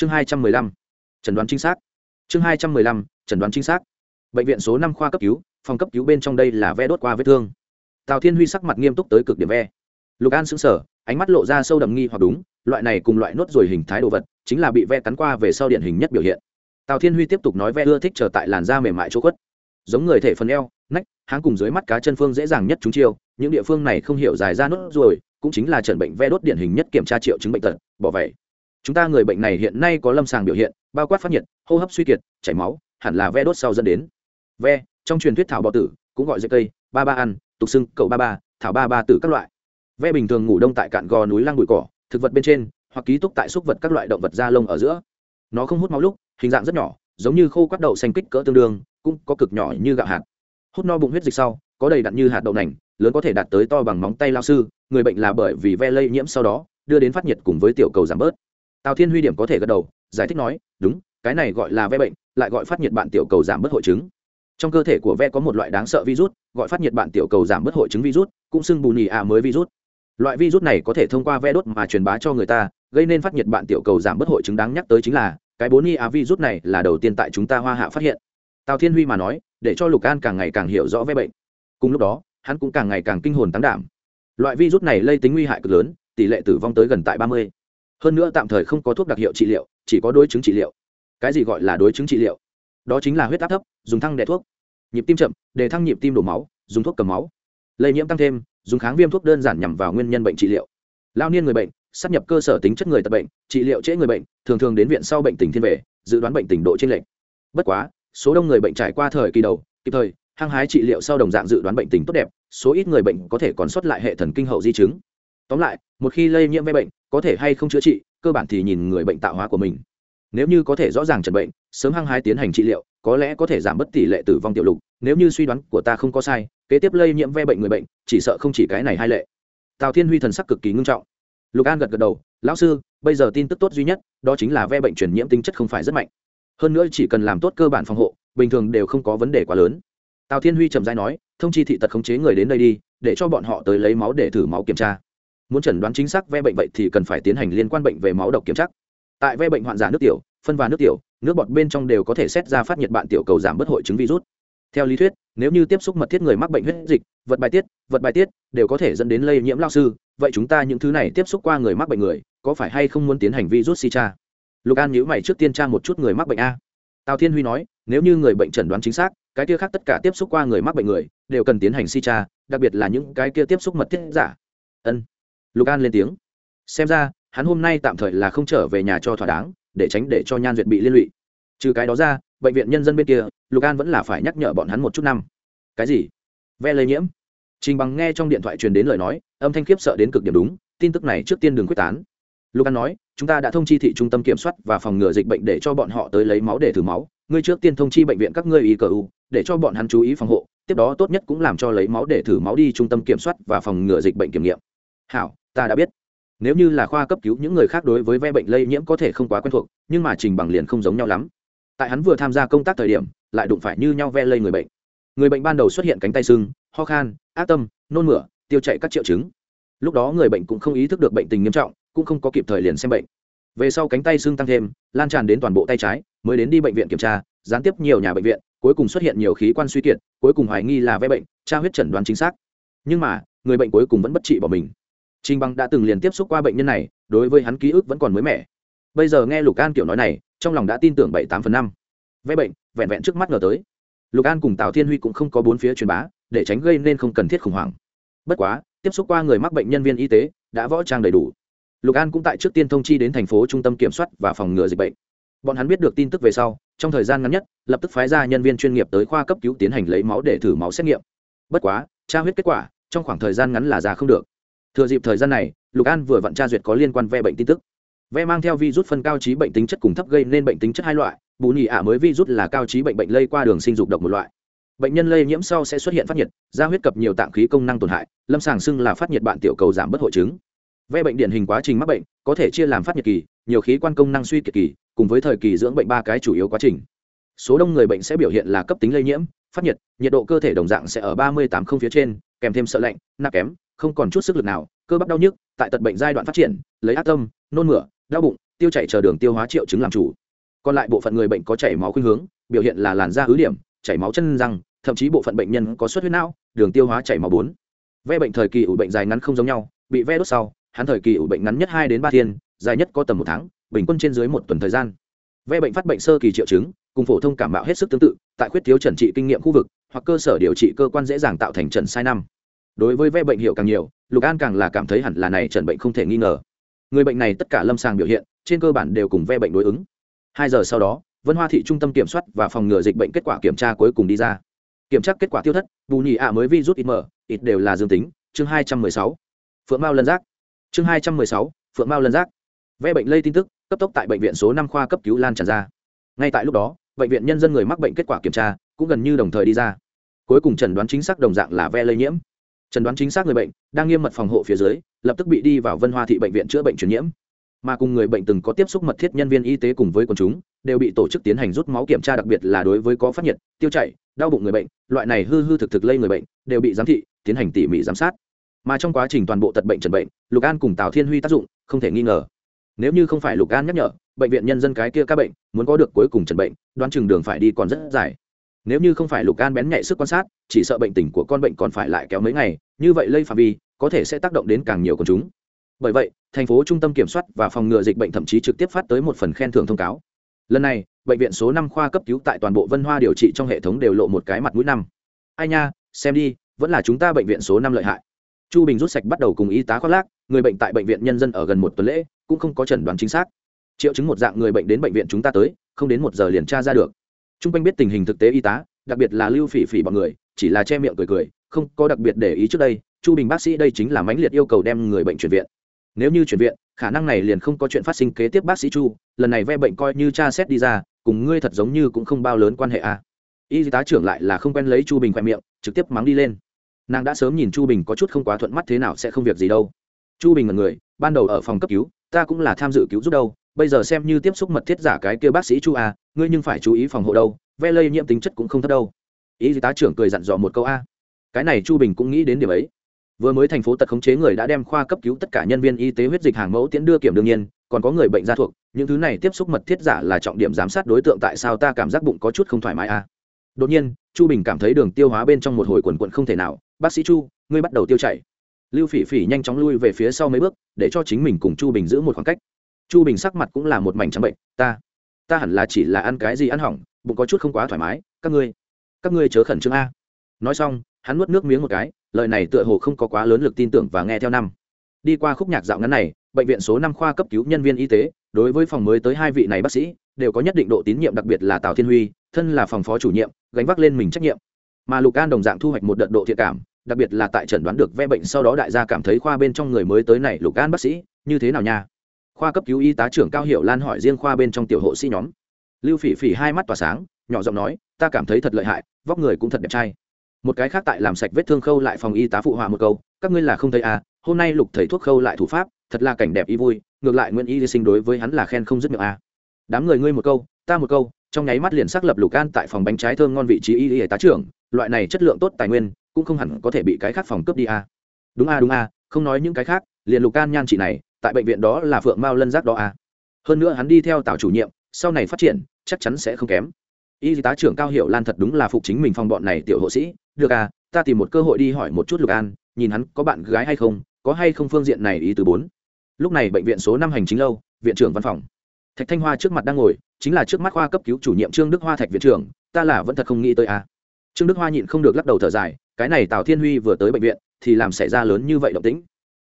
chương hai trăm mười lăm, chẩn đoán chính xác. Chương hai trăm mười lăm, chẩn đoán chính xác. Bệnh viện số năm khoa cấp cứu, phòng cấp cứu bên trong đây là ve đốt qua vết thương. Tào thiên huy sắc mặt nghiêm túc tới cực điểm ve lục an xứng sở ánh mắt lộ ra sâu đậm nghi hoặc đúng, loại này cùng loại nốt rồi hình thái đồ vật, chính là bị ve cắn qua về sau điển hình nhất biểu hiện. Tào thiên huy tiếp tục nói ve ưa thích trở tại làn da mềm mại chỗ khuất. Giống người thể phần eo, nách, háng cùng dưới mắt cá chân phương dễ dàng nhất chúng chiêu, những địa phương này không hiểu dài ra nốt rồi cũng chính là trần bệnh ve đốt điển hình nhất kiểm tra triệu chứng bệnh tật, bỏ vậy chúng ta người bệnh này hiện nay có lâm sàng biểu hiện, bao quát phát nhiệt, hô hấp suy kiệt, chảy máu, hẳn là ve đốt sau dẫn đến. Ve, trong truyền thuyết thảo bọ tử, cũng gọi dây cây, ba ba ăn, tục xưng cậu ba ba, thảo ba ba tử các loại. Ve bình thường ngủ đông tại cạn gò núi lang bụi cỏ, thực vật bên trên, hoặc ký túc tại xúc vật các loại động vật da lông ở giữa. Nó không hút máu lúc, hình dạng rất nhỏ, giống như khô quắt đậu xanh kích cỡ tương đương, cũng có cực nhỏ như gạo hạt. Hút no bụng huyết dịch sau, có đầy đặn như hạt đậu nành, lớn có thể đạt tới to bằng móng tay lao sư, người bệnh là bởi vì ve lây nhiễm sau đó, đưa đến phát nhiệt cùng với tiểu cầu giảm bớt tào thiên huy điểm có thể gật đầu, giải thích nói, đúng, cái này gọi là ve bệnh, lại gọi phát nhiệt bạn tiểu cầu giảm bớt hội chứng. Trong cơ thể của ve có một loại đáng sợ virus, gọi phát nhiệt bạn tiểu cầu giảm bớt hội chứng virus, cũng xưng bù nhì ạ mới virus. Loại virus này có thể thông qua ve đốt mà truyền bá cho người ta, gây nên phát nhiệt bạn tiểu cầu giảm bớt hội chứng đáng nhắc tới chính là, cái bốn nhì ạ virus này là đầu tiên tại chúng ta hoa hạ phát hiện. Tào thiên huy mà nói, để cho lục an càng ngày càng hiểu rõ ve bệnh. Cùng lúc đó, hắn cũng càng ngày càng kinh hồn tăng đảm. Loại virus này lây tính nguy hại cực lớn, tỷ lệ tử vong tới gần tại ba mươi hơn nữa tạm thời không có thuốc đặc hiệu trị liệu, chỉ có đối chứng trị liệu. Cái gì gọi là đối chứng trị liệu? Đó chính là huyết áp thấp, dùng thăng đẻ thuốc. Nhịp tim chậm, để thăng nhịp tim đổ máu, dùng thuốc cầm máu. Lây nhiễm tăng thêm, dùng kháng viêm thuốc đơn giản nhằm vào nguyên nhân bệnh trị liệu. Lao niên người bệnh sắp nhập cơ sở tính chất người tập bệnh, trị liệu trễ người bệnh, thường thường đến viện sau bệnh tình thiên về, dự đoán bệnh tình độ trên lệnh bất quá, số đông người bệnh trải qua thời kỳ đầu, kịp thời, hăng hái trị liệu sau đồng dạng dự đoán bệnh tình tốt đẹp, số ít người bệnh có thể còn sót lại hệ thần kinh hậu di chứng. Tóm lại, một khi lây nhiễm ve bệnh có thể hay không chữa trị, cơ bản thì nhìn người bệnh tạo hóa của mình. Nếu như có thể rõ ràng chẩn bệnh, sớm hăng hái tiến hành trị liệu, có lẽ có thể giảm bớt tỷ lệ tử vong tiểu lục. Nếu như suy đoán của ta không có sai, kế tiếp lây nhiễm ve bệnh người bệnh, chỉ sợ không chỉ cái này hai lệ. Tào thiên huy thần sắc cực kỳ ngưng trọng. Lục an gật gật đầu, lão sư, bây giờ tin tức tốt duy nhất, đó chính là ve bệnh truyền nhiễm tính chất không phải rất mạnh. Hơn nữa chỉ cần làm tốt cơ bản phòng hộ, bình thường đều không có vấn đề quá lớn. Tào thiên huy trầm dai nói, thông chi thị tật khống chế người đến đây đi, để cho bọn họ tới lấy máu để thử máu kiểm tra muốn chẩn đoán chính xác ve bệnh vậy thì cần phải tiến hành liên quan bệnh về máu độc kiểm tra. Tại ve bệnh hoạn giả nước tiểu, phân và nước tiểu, nước bọt bên trong đều có thể xét ra phát nhiệt bạn tiểu cầu giảm bất hội chứng virus. Theo lý thuyết, nếu như tiếp xúc mật thiết người mắc bệnh huyết dịch, vật bài tiết, vật bài tiết đều có thể dẫn đến lây nhiễm lao sư, vậy chúng ta những thứ này tiếp xúc qua người mắc bệnh người, có phải hay không muốn tiến hành virus si cha lục an nhữ mày trước tiên tra một chút người mắc bệnh a. Tào thiên huy nói, nếu như người bệnh chẩn đoán chính xác, cái kia khác tất cả tiếp xúc qua người mắc bệnh người đều cần tiến hành si cha đặc biệt là những cái kia tiếp xúc mật thiết giả. Ân lục an lên tiếng. Xem ra, hắn hôm nay tạm thời là không trở về nhà cho thỏa đáng, để tránh để cho nhan duyệt bị liên lụy. Trừ cái đó ra, bệnh viện nhân dân bên kia, lục an vẫn là phải nhắc nhở bọn hắn một chút năm. Cái gì? Ve lây nhiễm. Trình bằng nghe trong điện thoại truyền đến lời nói, âm thanh khiếp sợ đến cực điểm đúng, tin tức này trước tiên đừng quyết tán. Lục an nói, chúng ta đã thông chi thị trung tâm kiểm soát và phòng ngừa dịch bệnh để cho bọn họ tới lấy máu để thử máu. Ngươi trước tiên thông chi bệnh viện các ngươi y cờ u, để cho bọn hắn chú ý phòng hộ. Tiếp đó tốt nhất cũng làm cho lấy máu để thử máu đi trung tâm kiểm soát và phòng ngừa dịch bệnh kiểm nghiệm. Hảo ta đã biết. Nếu như là khoa cấp cứu, những người khác đối với ve bệnh lây nhiễm có thể không quá quen thuộc, nhưng mà trình bằng liền không giống nhau lắm. Tại hắn vừa tham gia công tác thời điểm, lại đụng phải như nhau ve lây người bệnh. Người bệnh ban đầu xuất hiện cánh tay sưng, ho khan, ác tâm, nôn mửa, tiêu chạy các triệu chứng. Lúc đó người bệnh cũng không ý thức được bệnh tình nghiêm trọng, cũng không có kịp thời liền xem bệnh. Về sau cánh tay sưng tăng thêm, lan tràn đến toàn bộ tay trái, mới đến đi bệnh viện kiểm tra, gián tiếp nhiều nhà bệnh viện, cuối cùng xuất hiện nhiều khí quan suy kiệt, cuối cùng hoài nghi là ve bệnh, tra huyết chẩn đoán chính xác. Nhưng mà, người bệnh cuối cùng vẫn bất trị bỏ mình. Trình Bằng đã từng liền tiếp xúc qua bệnh nhân này, đối với hắn ký ức vẫn còn mới mẻ. Bây giờ nghe Lục An kiểu nói này, trong lòng đã tin tưởng bảy tám phần năm. Vẽ bệnh, vẹn vẹn trước mắt ngờ tới. Lục An cùng Tào Thiên Huy cũng không có bốn phía truyền bá, để tránh gây nên không cần thiết khủng hoảng. Bất quá, tiếp xúc qua người mắc bệnh nhân viên y tế, đã võ trang đầy đủ. Lục An cũng tại trước tiên thông chi đến thành phố trung tâm kiểm soát và phòng ngừa dịch bệnh. Bọn hắn biết được tin tức về sau, trong thời gian ngắn nhất, lập tức phái ra nhân viên chuyên nghiệp tới khoa cấp cứu tiến hành lấy máu để thử máu xét nghiệm. Bất quá, tra huyết kết quả, trong khoảng thời gian ngắn là ra không được thừa dịp thời gian này, lục an vừa vặn tra duyệt có liên quan ve bệnh tin tức. Ve mang theo virus phân cao trí bệnh tính chất cùng thấp gây nên bệnh tính chất hai loại. Bù nhị ả mới virus là cao trí bệnh bệnh lây qua đường sinh dục độc một loại. Bệnh nhân lây nhiễm sau sẽ xuất hiện phát nhiệt, da huyết cập nhiều tạng khí công năng tổn hại, lâm sàng xưng là phát nhiệt bạn tiểu cầu giảm bất hội chứng. Ve bệnh điển hình quá trình mắc bệnh, có thể chia làm phát nhiệt kỳ, nhiều khí quan công năng suy kiệt kỳ, cùng với thời kỳ dưỡng bệnh ba cái chủ yếu quá trình. Số đông người bệnh sẽ biểu hiện là cấp tính lây nhiễm, phát nhiệt nhiệt độ cơ thể đồng dạng sẽ ở ba mươi tám không phía trên, kèm thêm sợ lạnh nạp kém không còn chút sức lực nào, cơ bắp đau nhức, tại tật bệnh giai đoạn phát triển, lấy át tâm, nôn mửa, đau bụng, tiêu chảy chờ đường tiêu hóa triệu chứng làm chủ. Còn lại bộ phận người bệnh có chảy máu khuynh hướng, biểu hiện là làn da ứ điểm, chảy máu chân răng, thậm chí bộ phận bệnh nhân có xuất huyết não, đường tiêu hóa chảy máu bốn. Ve bệnh thời kỳ ủ bệnh dài ngắn không giống nhau, bị ve đốt sau, hắn thời kỳ ủ bệnh ngắn nhất hai đến ba thiên, dài nhất có tầm một tháng, bình quân trên dưới một tuần thời gian. Ve bệnh phát bệnh sơ kỳ triệu chứng, cùng phổ thông cảm mạo hết sức tương tự, tại khuyết thiếu trần trị kinh nghiệm khu vực, hoặc cơ sở điều trị cơ quan dễ dàng tạo thành trần sai năm đối với ve bệnh hiệu càng nhiều, lục an càng là cảm thấy hẳn là này trần bệnh không thể nghi ngờ. Người bệnh này tất cả lâm sàng biểu hiện, trên cơ bản đều cùng ve bệnh đối ứng. Hai giờ sau đó, vân hoa thị trung tâm kiểm soát và phòng ngừa dịch bệnh kết quả kiểm tra cuối cùng đi ra. Kiểm tra kết quả tiêu thất, bù nhị ạ mới vi rút ít mở, ít đều là dương tính, chương hai trăm mười sáu. Phượng mao lân giác. Chương hai trăm mười sáu, phượng mao lân giác. Ve bệnh lây tin tức, cấp tốc tại bệnh viện số năm khoa cấp cứu lan tràn ra. Ngay tại lúc đó, bệnh viện nhân dân người mắc bệnh kết quả kiểm tra cũng gần như đồng thời đi ra. Cuối cùng trần đoán chính xác đồng dạng là ve lây nhiễm chẩn đoán chính xác người bệnh, đang nghiêm mật phòng hộ phía dưới, lập tức bị đi vào vân hoa thị bệnh viện chữa bệnh truyền nhiễm. Mà cùng người bệnh từng có tiếp xúc mật thiết nhân viên y tế cùng với quần chúng, đều bị tổ chức tiến hành rút máu kiểm tra đặc biệt là đối với có phát nhiệt, tiêu chảy, đau bụng người bệnh, loại này hư hư thực thực lây người bệnh, đều bị giám thị, tiến hành tỉ mỉ giám sát. Mà trong quá trình toàn bộ tật bệnh trần bệnh, lục an cùng tào thiên huy tác dụng, không thể nghi ngờ. Nếu như không phải lục an nhắc nhở, bệnh viện nhân dân cái kia các bệnh, muốn có được cuối cùng trần bệnh, đoán chừng đường phải đi còn rất dài nếu như không phải lục can bén nhạy sức quan sát, chỉ sợ bệnh tình của con bệnh còn phải lại kéo mấy ngày, như vậy lây phạm vi có thể sẽ tác động đến càng nhiều con chúng. Bởi vậy, thành phố trung tâm kiểm soát và phòng ngừa dịch bệnh thậm chí trực tiếp phát tới một phần khen thưởng thông cáo. Lần này, bệnh viện số năm khoa cấp cứu tại toàn bộ vân hoa điều trị trong hệ thống đều lộ một cái mặt mũi năm. Ai nha, xem đi, vẫn là chúng ta bệnh viện số năm lợi hại. Chu bình rút sạch bắt đầu cùng y tá khoác lác, người bệnh tại bệnh viện nhân dân ở gần một tuần lễ, cũng không có chẩn đoán chính xác. Triệu chứng một dạng người bệnh đến bệnh viện chúng ta tới, không đến một giờ liền tra ra được t r u n g quanh biết tình hình thực tế y tá, đặc biệt là lưu phỉ phỉ bọn người, chỉ là che miệng cười cười, không có đặc biệt để ý trước đây, chu bình bác sĩ đây chính là mãnh liệt yêu cầu đem người bệnh chuyển viện. Nếu như chuyển viện, khả năng này liền không có chuyện phát sinh kế tiếp bác sĩ chu, lần này ve bệnh coi như cha xét đi ra, cùng ngươi thật giống như cũng không bao lớn quan hệ à. y tá trưởng lại là không quen lấy chu bình khoe miệng, trực tiếp mắng đi lên. Nàng đã sớm nhìn chu bình có chút không quá thuận mắt thế nào sẽ không việc gì đâu. Chu bình là người, ban đầu ở phòng cấp cứu, ta cũng là tham dự cứu giúp đâu bây giờ xem như tiếp xúc mật thiết giả cái kia bác sĩ chu a, ngươi nhưng phải chú ý phòng hộ đâu, ve lây nhiễm tính chất cũng không thấp đâu. Ý tá trưởng cười dặn dò một câu a. Cái này chu bình cũng nghĩ đến điểm ấy. Vừa mới thành phố tật khống chế người đã đem khoa cấp cứu tất cả nhân viên y tế huyết dịch hàng mẫu tiễn đưa kiểm đương nhiên, còn có người bệnh gia thuộc, những thứ này tiếp xúc mật thiết giả là trọng điểm giám sát đối tượng tại sao ta cảm giác bụng có chút không thoải mái a. Đột nhiên, chu bình cảm thấy đường tiêu hóa bên trong một hồi quần quận không thể nào, bác sĩ chu, ngươi bắt đầu tiêu chảy. Lưu phỉ phỉ nhanh chóng lui về phía sau mấy bước, để cho chính mình cùng chu bình giữ một khoảng cách chu bình sắc mặt cũng là một mảnh trắng bệnh, ta ta hẳn là chỉ là ăn cái gì ăn hỏng, bụng có chút không quá thoải mái, các ngươi các ngươi chớ khẩn trương a. Nói xong, hắn nuốt nước miếng một cái, lời này tựa hồ không có quá lớn lực tin tưởng và nghe theo năm. Đi qua khúc nhạc dạo ngắn này, bệnh viện số năm khoa cấp cứu nhân viên y tế, đối với phòng mới tới hai vị này bác sĩ, đều có nhất định độ tín nhiệm, đặc biệt là tào thiên huy, thân là phòng phó chủ nhiệm, gánh vác lên mình trách nhiệm. Mà lục an đồng dạng thu hoạch một đợt độ thiện cảm, đặc biệt là tại chẩn đoán được ve bệnh sau đó đại gia cảm thấy khoa bên trong người mới tới này, lục an bác sĩ, như thế nào nha? Khoa cấp cứu y tá trưởng cao hiệu lan hỏi riêng khoa bên trong tiểu hộ sĩ nhóm lưu phỉ phỉ hai mắt tỏa sáng, nhỏ giọng nói, ta cảm thấy thật lợi hại, vóc người cũng thật đẹp trai một cái khác tại làm sạch vết thương khâu lại phòng y tá phụ họa một câu, các ngươi là không thấy à hôm nay lục thầy thuốc khâu lại thủ pháp, thật là cảnh đẹp y vui, ngược lại nguyễn y sinh đối với hắn là khen không dứt miệng à. đám người ngươi một câu, ta một câu, trong nháy mắt liền xác lập lục an tại phòng bánh trái thơm ngon vị trí y y tá trưởng, loại này chất lượng tốt tài nguyên, cũng không hẳn có thể bị cái khác phòng cướp đi à. đúng à đúng à không nói những cái khác, liền lục an nhan chị này tại bệnh viện đó là phượng mao lân giác đó à. hơn nữa hắn đi theo tào chủ nhiệm, sau này phát triển, chắc chắn sẽ không kém. Y tá trưởng cao hiệu lan thật đúng là phục chính mình phòng bọn này tiểu hộ sĩ. Được à ta tìm một cơ hội đi hỏi một chút lục an, nhìn hắn có bạn gái hay không, có hay không phương diện này ý từ bốn. Lúc này bệnh viện số năm hành chính lâu, viện trưởng văn phòng. Thạch thanh hoa trước mặt đang ngồi, chính là trước mắt khoa cấp cứu chủ nhiệm trương đức hoa thạch viện trưởng, ta là vẫn thật không nghĩ tới à. trương đức hoa nhịn không được lắc đầu thở dài, cái này tào thiên huy vừa tới bệnh viện, thì làm xảy ra lớn như vậy động tĩnh.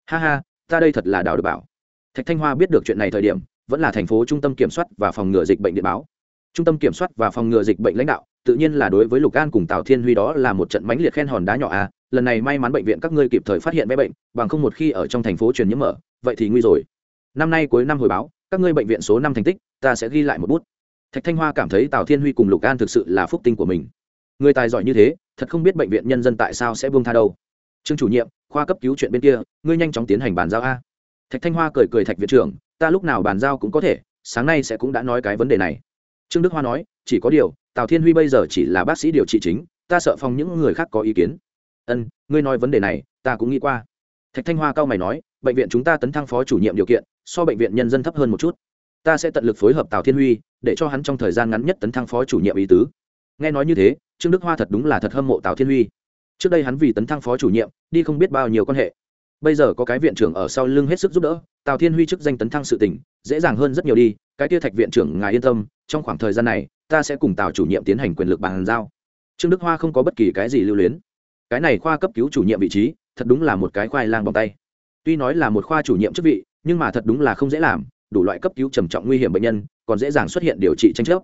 Ha ha ta đây thật là đào được bảo. Thạch thanh hoa biết được chuyện này thời điểm, vẫn là thành phố trung tâm kiểm soát và phòng ngừa dịch bệnh điện báo. Trung tâm kiểm soát và phòng ngừa dịch bệnh lãnh đạo, tự nhiên là đối với lục an cùng tào thiên huy đó là một trận mãnh liệt khen hòn đá nhỏ à lần này may mắn bệnh viện các ngươi kịp thời phát hiện bé bệnh, bằng không một khi ở trong thành phố truyền nhiễm mở, vậy thì nguy rồi. Năm nay cuối năm hồi báo, các ngươi bệnh viện số năm thành tích, ta sẽ ghi lại một bút. Thạch thanh hoa cảm thấy tào thiên huy cùng lục an thực sự là phúc tinh của mình. Người tài giỏi như thế, thật không biết bệnh viện nhân dân tại sao sẽ buông tha đâu. Trương chủ nhiệm khoa cấp cứu chuyện bên kia, ngươi nhanh chóng tiến hành bàn giao a. Thạch thanh hoa cười cười thạch viện trưởng, ta lúc nào bàn giao cũng có thể, sáng nay sẽ cũng đã nói cái vấn đề này. Trương đức hoa nói, chỉ có điều, tào thiên huy bây giờ chỉ là bác sĩ điều trị chính, ta sợ phòng những người khác có ý kiến. Ân, ngươi nói vấn đề này, ta cũng nghĩ qua. Thạch thanh hoa cao mày nói, bệnh viện chúng ta tấn thăng phó chủ nhiệm điều kiện, so bệnh viện nhân dân thấp hơn một chút. Ta sẽ tận lực phối hợp tào thiên huy, để cho hắn trong thời gian ngắn nhất tấn thăng phó chủ nhiệm ý tứ. Nghe nói như thế, trương đức hoa thật đúng là thật hâm mộ tào thiên huy trước đây hắn vì tấn thăng phó chủ nhiệm, đi không biết bao nhiêu quan hệ. Bây giờ có cái viện trưởng ở sau lưng hết sức giúp đỡ, tào thiên huy chức danh tấn thăng sự tỉnh, dễ dàng hơn rất nhiều đi, cái tia thạch viện trưởng ngài yên tâm, trong khoảng thời gian này, ta sẽ cùng tào chủ nhiệm tiến hành quyền lực bàn giao. Trương đức hoa không có bất kỳ cái gì lưu luyến. Cái này khoa cấp cứu chủ nhiệm vị trí, thật đúng là một cái khoai lang bằng tay. Tuy nói là một khoa chủ nhiệm chức vị, nhưng mà thật đúng là không dễ làm, đủ loại cấp cứu trầm trọng nguy hiểm bệnh nhân, còn dễ dàng xuất hiện điều trị tranh chấp.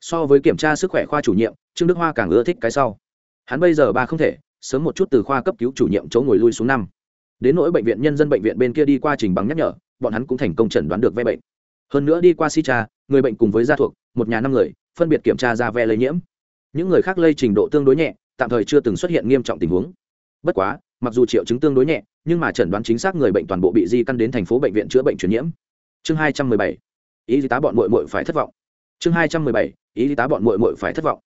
So với kiểm tra sức khỏe khoa chủ nhiệm, trương đức hoa càng ưa thích cái sau. Hắn bây giờ ba không thể sớm một chút từ khoa cấp cứu chủ nhiệm chỗ ngồi lui xuống năm. Đến nỗi bệnh viện nhân dân bệnh viện bên kia đi qua trình bằng nhắc nhở, bọn hắn cũng thành công chẩn đoán được ve bệnh. Hơn nữa đi qua si cha người bệnh cùng với gia thuộc, một nhà năm người, phân biệt kiểm tra ra ve lây nhiễm. Những người khác lây trình độ tương đối nhẹ, tạm thời chưa từng xuất hiện nghiêm trọng tình huống. Bất quá, mặc dù triệu chứng tương đối nhẹ, nhưng mà chẩn đoán chính xác người bệnh toàn bộ bị di căn đến thành phố bệnh viện chữa bệnh truyền nhiễm. Chương hai trăm mười bảy, ý tá bọn mội mội phải thất vọng. Chương hai trăm mười bảy, ý tá bọn mội mội phải thất vọng.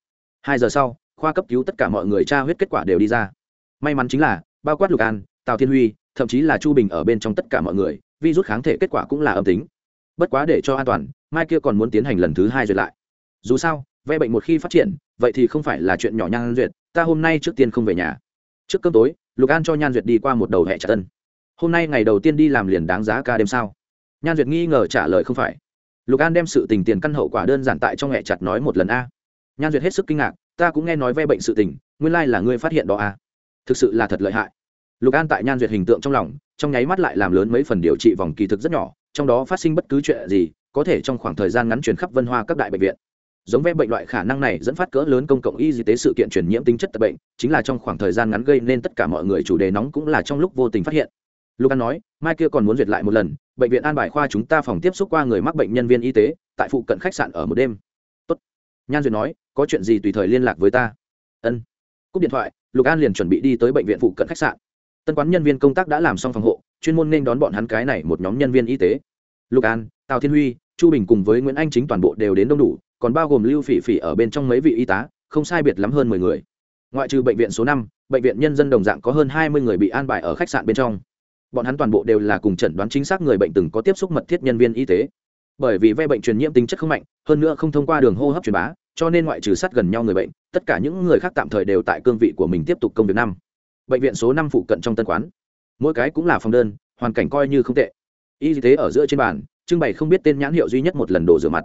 Hai giờ sau khoa cấp cứu tất cả mọi người tra huyết kết quả đều đi ra. May mắn chính là, bao quát lục an, tào thiên huy, thậm chí là chu bình ở bên trong tất cả mọi người vi rút kháng thể kết quả cũng là âm tính. Bất quá để cho an toàn, mai kia còn muốn tiến hành lần thứ hai duyệt lại. Dù sao, ve bệnh một khi phát triển, vậy thì không phải là chuyện nhỏ nhan duyệt, ta hôm nay trước tiên không về nhà. Trước cơm tối, lục an cho nhan duyệt đi qua một đầu hẹ trả tân. Hôm nay ngày đầu tiên đi làm liền đáng giá ca đêm sao? Nhan duyệt nghi ngờ trả lời không phải. Lục an đem sự tình tiền căn hậu quả đơn giản tại trong hẹ chặt nói một lần a. Nhan duyệt hết sức kinh ngạc ta cũng nghe nói ve bệnh sự tình, nguyên lai là ngươi phát hiện đó à? thực sự là thật lợi hại. Lục an tại nhan duyệt hình tượng trong lòng, trong nháy mắt lại làm lớn mấy phần điều trị vòng kỳ thực rất nhỏ, trong đó phát sinh bất cứ chuyện gì, có thể trong khoảng thời gian ngắn chuyển khắp vân hoa các đại bệnh viện. Giống ve bệnh loại khả năng này dẫn phát cỡ lớn công cộng y tế sự kiện truyền nhiễm tính chất tập bệnh, chính là trong khoảng thời gian ngắn gây nên tất cả mọi người chủ đề nóng cũng là trong lúc vô tình phát hiện. Lục an nói, mai kia còn muốn duyệt lại một lần, bệnh viện an bài khoa chúng ta phòng tiếp xúc qua người mắc bệnh nhân viên y tế, tại phụ cận khách sạn ở một đêm nhan duyệt nói, có chuyện gì tùy thời liên lạc với ta. Ân. Cúp điện thoại, lục an liền chuẩn bị đi tới bệnh viện phụ cận khách sạn. Tân quán nhân viên công tác đã làm xong phòng hộ, chuyên môn nên đón bọn hắn cái này một nhóm nhân viên y tế. Lục an, tào thiên huy, chu bình cùng với nguyễn anh chính toàn bộ đều đến đông đủ, còn bao gồm lưu phỉ phỉ ở bên trong mấy vị y tá, không sai biệt lắm hơn mười người. Ngoại trừ bệnh viện số năm, bệnh viện nhân dân đồng dạng có hơn hai mươi người bị an bài ở khách sạn bên trong. Bọn hắn toàn bộ đều là cùng chẩn đoán chính xác người bệnh từng có tiếp xúc mật thiết nhân viên y tế bởi vì ve bệnh truyền nhiễm tính chất không mạnh, hơn nữa không thông qua đường hô hấp truyền bá, cho nên ngoại trừ sát gần nhau người bệnh, tất cả những người khác tạm thời đều tại cương vị của mình tiếp tục công việc năm. Bệnh viện số năm phụ cận trong tân quán. Mỗi cái cũng là phòng đơn, hoàn cảnh coi như không tệ. Y tế ở giữa trên bàn, trưng bày không biết tên nhãn hiệu duy nhất một lần đồ rửa mặt.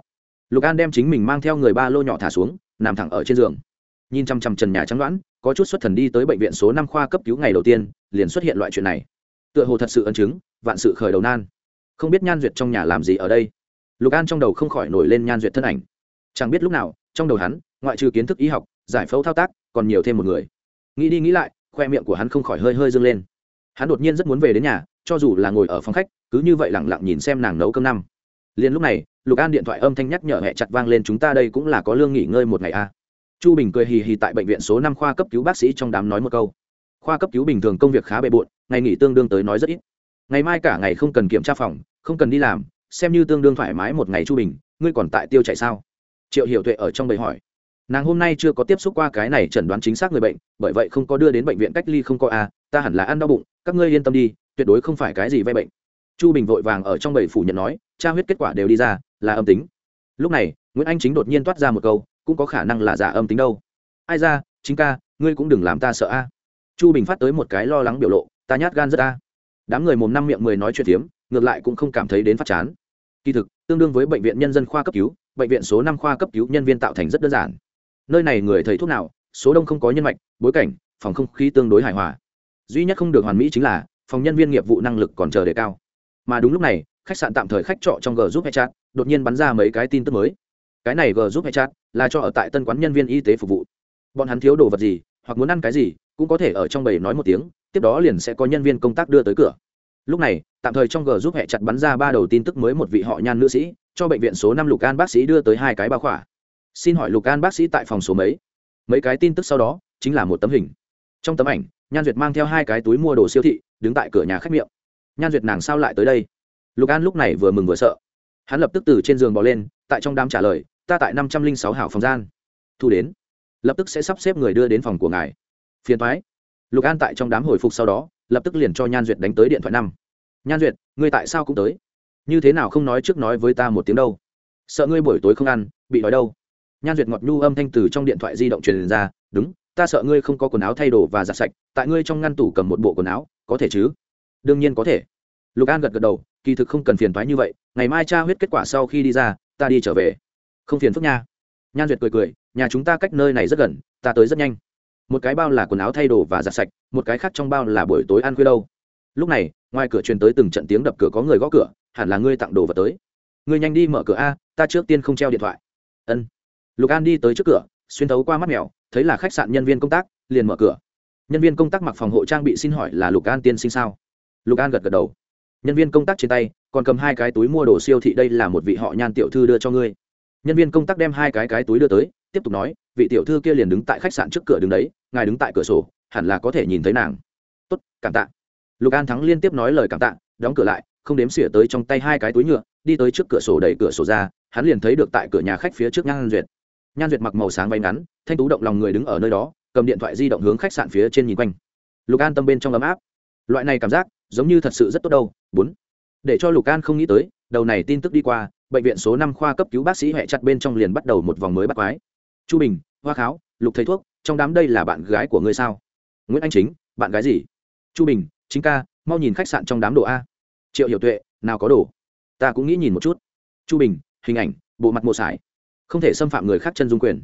Lục an đem chính mình mang theo người ba lô nhỏ thả xuống, nằm thẳng ở trên giường. Nhìn chăm chăm trần nhà trắng đoán, có chút xuất thần đi tới bệnh viện số năm khoa cấp cứu ngày đầu tiên, liền xuất hiện loại chuyện này. Tựa hồ thật sự ân chứng, vạn sự khởi đầu nan. Không biết nhan duyệt trong nhà làm gì ở đây lục an trong đầu không khỏi nổi lên nhan duyệt thân ảnh chẳng biết lúc nào trong đầu hắn ngoại trừ kiến thức y học giải phẫu thao tác còn nhiều thêm một người nghĩ đi nghĩ lại khoe miệng của hắn không khỏi hơi hơi dâng lên hắn đột nhiên rất muốn về đến nhà cho dù là ngồi ở phòng khách cứ như vậy lẳng lặng nhìn xem nàng nấu cơm năm liền lúc này lục an điện thoại âm thanh nhắc nhở hẹ chặt vang lên chúng ta đây cũng là có lương nghỉ ngơi một ngày a à. chu bình cười hì hì tại bệnh viện số năm khoa cấp cứu bác sĩ trong đám nói một câu khoa cấp cứu bình thường công việc khá bề bộn ngày nghỉ tương đương tới nói rất ít ngày mai cả ngày không cần kiểm tra phòng không cần đi làm xem như tương đương thoải mái một ngày chu bình, ngươi còn tại tiêu chảy sao? Triệu hiểu tuệ ở trong bầy hỏi. Nàng hôm nay chưa có tiếp xúc qua cái này chẩn đoán chính xác người bệnh, bởi vậy không có đưa đến bệnh viện cách ly không có a ta hẳn là ăn đau bụng, các ngươi yên tâm đi, tuyệt đối không phải cái gì vay bệnh. Chu bình vội vàng ở trong bầy phủ nhận nói, tra huyết kết quả đều đi ra, là âm tính. Lúc này, nguyễn anh chính đột nhiên toát ra một câu, cũng có khả năng là giả âm tính đâu. Ai ra, chính ca, ngươi cũng đừng làm ta sợ a. Chu bình phát tới một cái lo lắng biểu lộ, ta nhát gan rất a. Đám người mồm năm miệng mười nói chuyện tiếm ngược lại cũng không cảm thấy đến phát chán kỳ thực, tương đương với bệnh viện nhân dân khoa cấp cứu, bệnh viện số năm khoa cấp cứu nhân viên tạo thành rất đơn giản. Nơi này người thầy thuốc nào, số đông không có nhân mạch, bối cảnh, phòng không khí tương đối hài hòa. Duy nhất không được hoàn mỹ chính là, phòng nhân viên nghiệp vụ năng lực còn chờ đề cao. Mà đúng lúc này, khách sạn tạm thời khách trọ trong g giúp hay chat đột nhiên bắn ra mấy cái tin tức mới. Cái này g giúp hay chat là cho ở tại tân quán nhân viên y tế phục vụ. Bọn hắn thiếu đồ vật gì, hoặc muốn ăn cái gì, cũng có thể ở trong bầy nói một tiếng, tiếp đó liền sẽ có nhân viên công tác đưa tới cửa lúc này, tạm thời trong g giúp hẹ chặt bắn ra ba đầu tin tức mới một vị họ nhan nữ sĩ, cho bệnh viện số năm lục an bác sĩ đưa tới hai cái bao khỏa. Xin hỏi lục an bác sĩ tại phòng số mấy? Mấy cái tin tức sau đó, chính là một tấm hình. Trong tấm ảnh, nhan duyệt mang theo hai cái túi mua đồ siêu thị, đứng tại cửa nhà khách miệng. Nhan duyệt nàng sao lại tới đây? Lục an lúc này vừa mừng vừa sợ. Hắn lập tức từ trên giường bỏ lên, tại trong đám trả lời, ta tại năm trăm linh sáu hảo phòng gian. Thu đến. Lập tức sẽ sắp xếp người đưa đến phòng của ngài. Phiền thoái lục an tại trong đám hồi phục sau đó lập tức liền cho nhan duyệt đánh tới điện thoại năm. Nhan duyệt, ngươi tại sao cũng tới? Như thế nào không nói trước nói với ta một tiếng đâu? Sợ ngươi buổi tối không ăn, bị đói đâu? Nhan duyệt ngọt nhu âm thanh từ trong điện thoại di động truyền ra, đúng, ta sợ ngươi không có quần áo thay đồ và giặt sạch, tại ngươi trong ngăn tủ cầm một bộ quần áo, có thể chứ? Đương nhiên có thể. Lục an gật gật đầu, kỳ thực không cần phiền thoái như vậy, ngày mai tra huyết kết quả sau khi đi ra, ta đi trở về. Không phiền phức nha. Nhan duyệt cười cười, nhà chúng ta cách nơi này rất gần, ta tới rất nhanh một cái bao là quần áo thay đồ và giặt sạch, một cái khác trong bao là buổi tối ăn khuya đâu. Lúc này, ngoài cửa truyền tới từng trận tiếng đập cửa có người gõ cửa, hẳn là ngươi tặng đồ vật tới. Ngươi nhanh đi mở cửa a, ta trước tiên không treo điện thoại. Ân. Lục an đi tới trước cửa, xuyên thấu qua mắt mèo, thấy là khách sạn nhân viên công tác, liền mở cửa. Nhân viên công tác mặc phòng hộ trang bị xin hỏi là lục an tiên sinh sao? Lục an gật gật đầu. Nhân viên công tác trên tay, còn cầm hai cái túi mua đồ siêu thị đây là một vị họ nhan tiểu thư đưa cho ngươi. Nhân viên công tác đem hai cái cái túi đưa tới, tiếp tục nói vị tiểu thư kia liền đứng tại khách sạn trước cửa đứng đấy, ngài đứng tại cửa sổ, hẳn là có thể nhìn thấy nàng. Tốt, cảm tạ. Lục an thắng liên tiếp nói lời cảm tạ, đóng cửa lại, không đếm xỉa tới trong tay hai cái túi nhựa, đi tới trước cửa sổ đẩy cửa sổ ra, hắn liền thấy được tại cửa nhà khách phía trước nhan duyệt. Nhan duyệt mặc màu sáng váy ngắn, thanh tú động lòng người đứng ở nơi đó, cầm điện thoại di động hướng khách sạn phía trên nhìn quanh. Lục an tâm bên trong ấm áp. Loại này cảm giác, giống như thật sự rất tốt đâu. Bốn. Để cho lục an không nghĩ tới, đầu này tin tức đi qua, bệnh viện số năm khoa cấp cứu bác sĩ hẹ chặt bên trong liền bắt đầu một vòng mới bắt quái chu bình, hoa kháo, lục thầy thuốc, trong đám đây là bạn gái của ngươi sao? Nguyễn anh chính, bạn gái gì? Chu bình, chính ca, mau nhìn khách sạn trong đám đồ a. Triệu hiểu tuệ, nào có đồ? Ta cũng nghĩ nhìn một chút. Chu bình, hình ảnh, bộ mặt mộ sải. Không thể xâm phạm người khác chân dung quyền.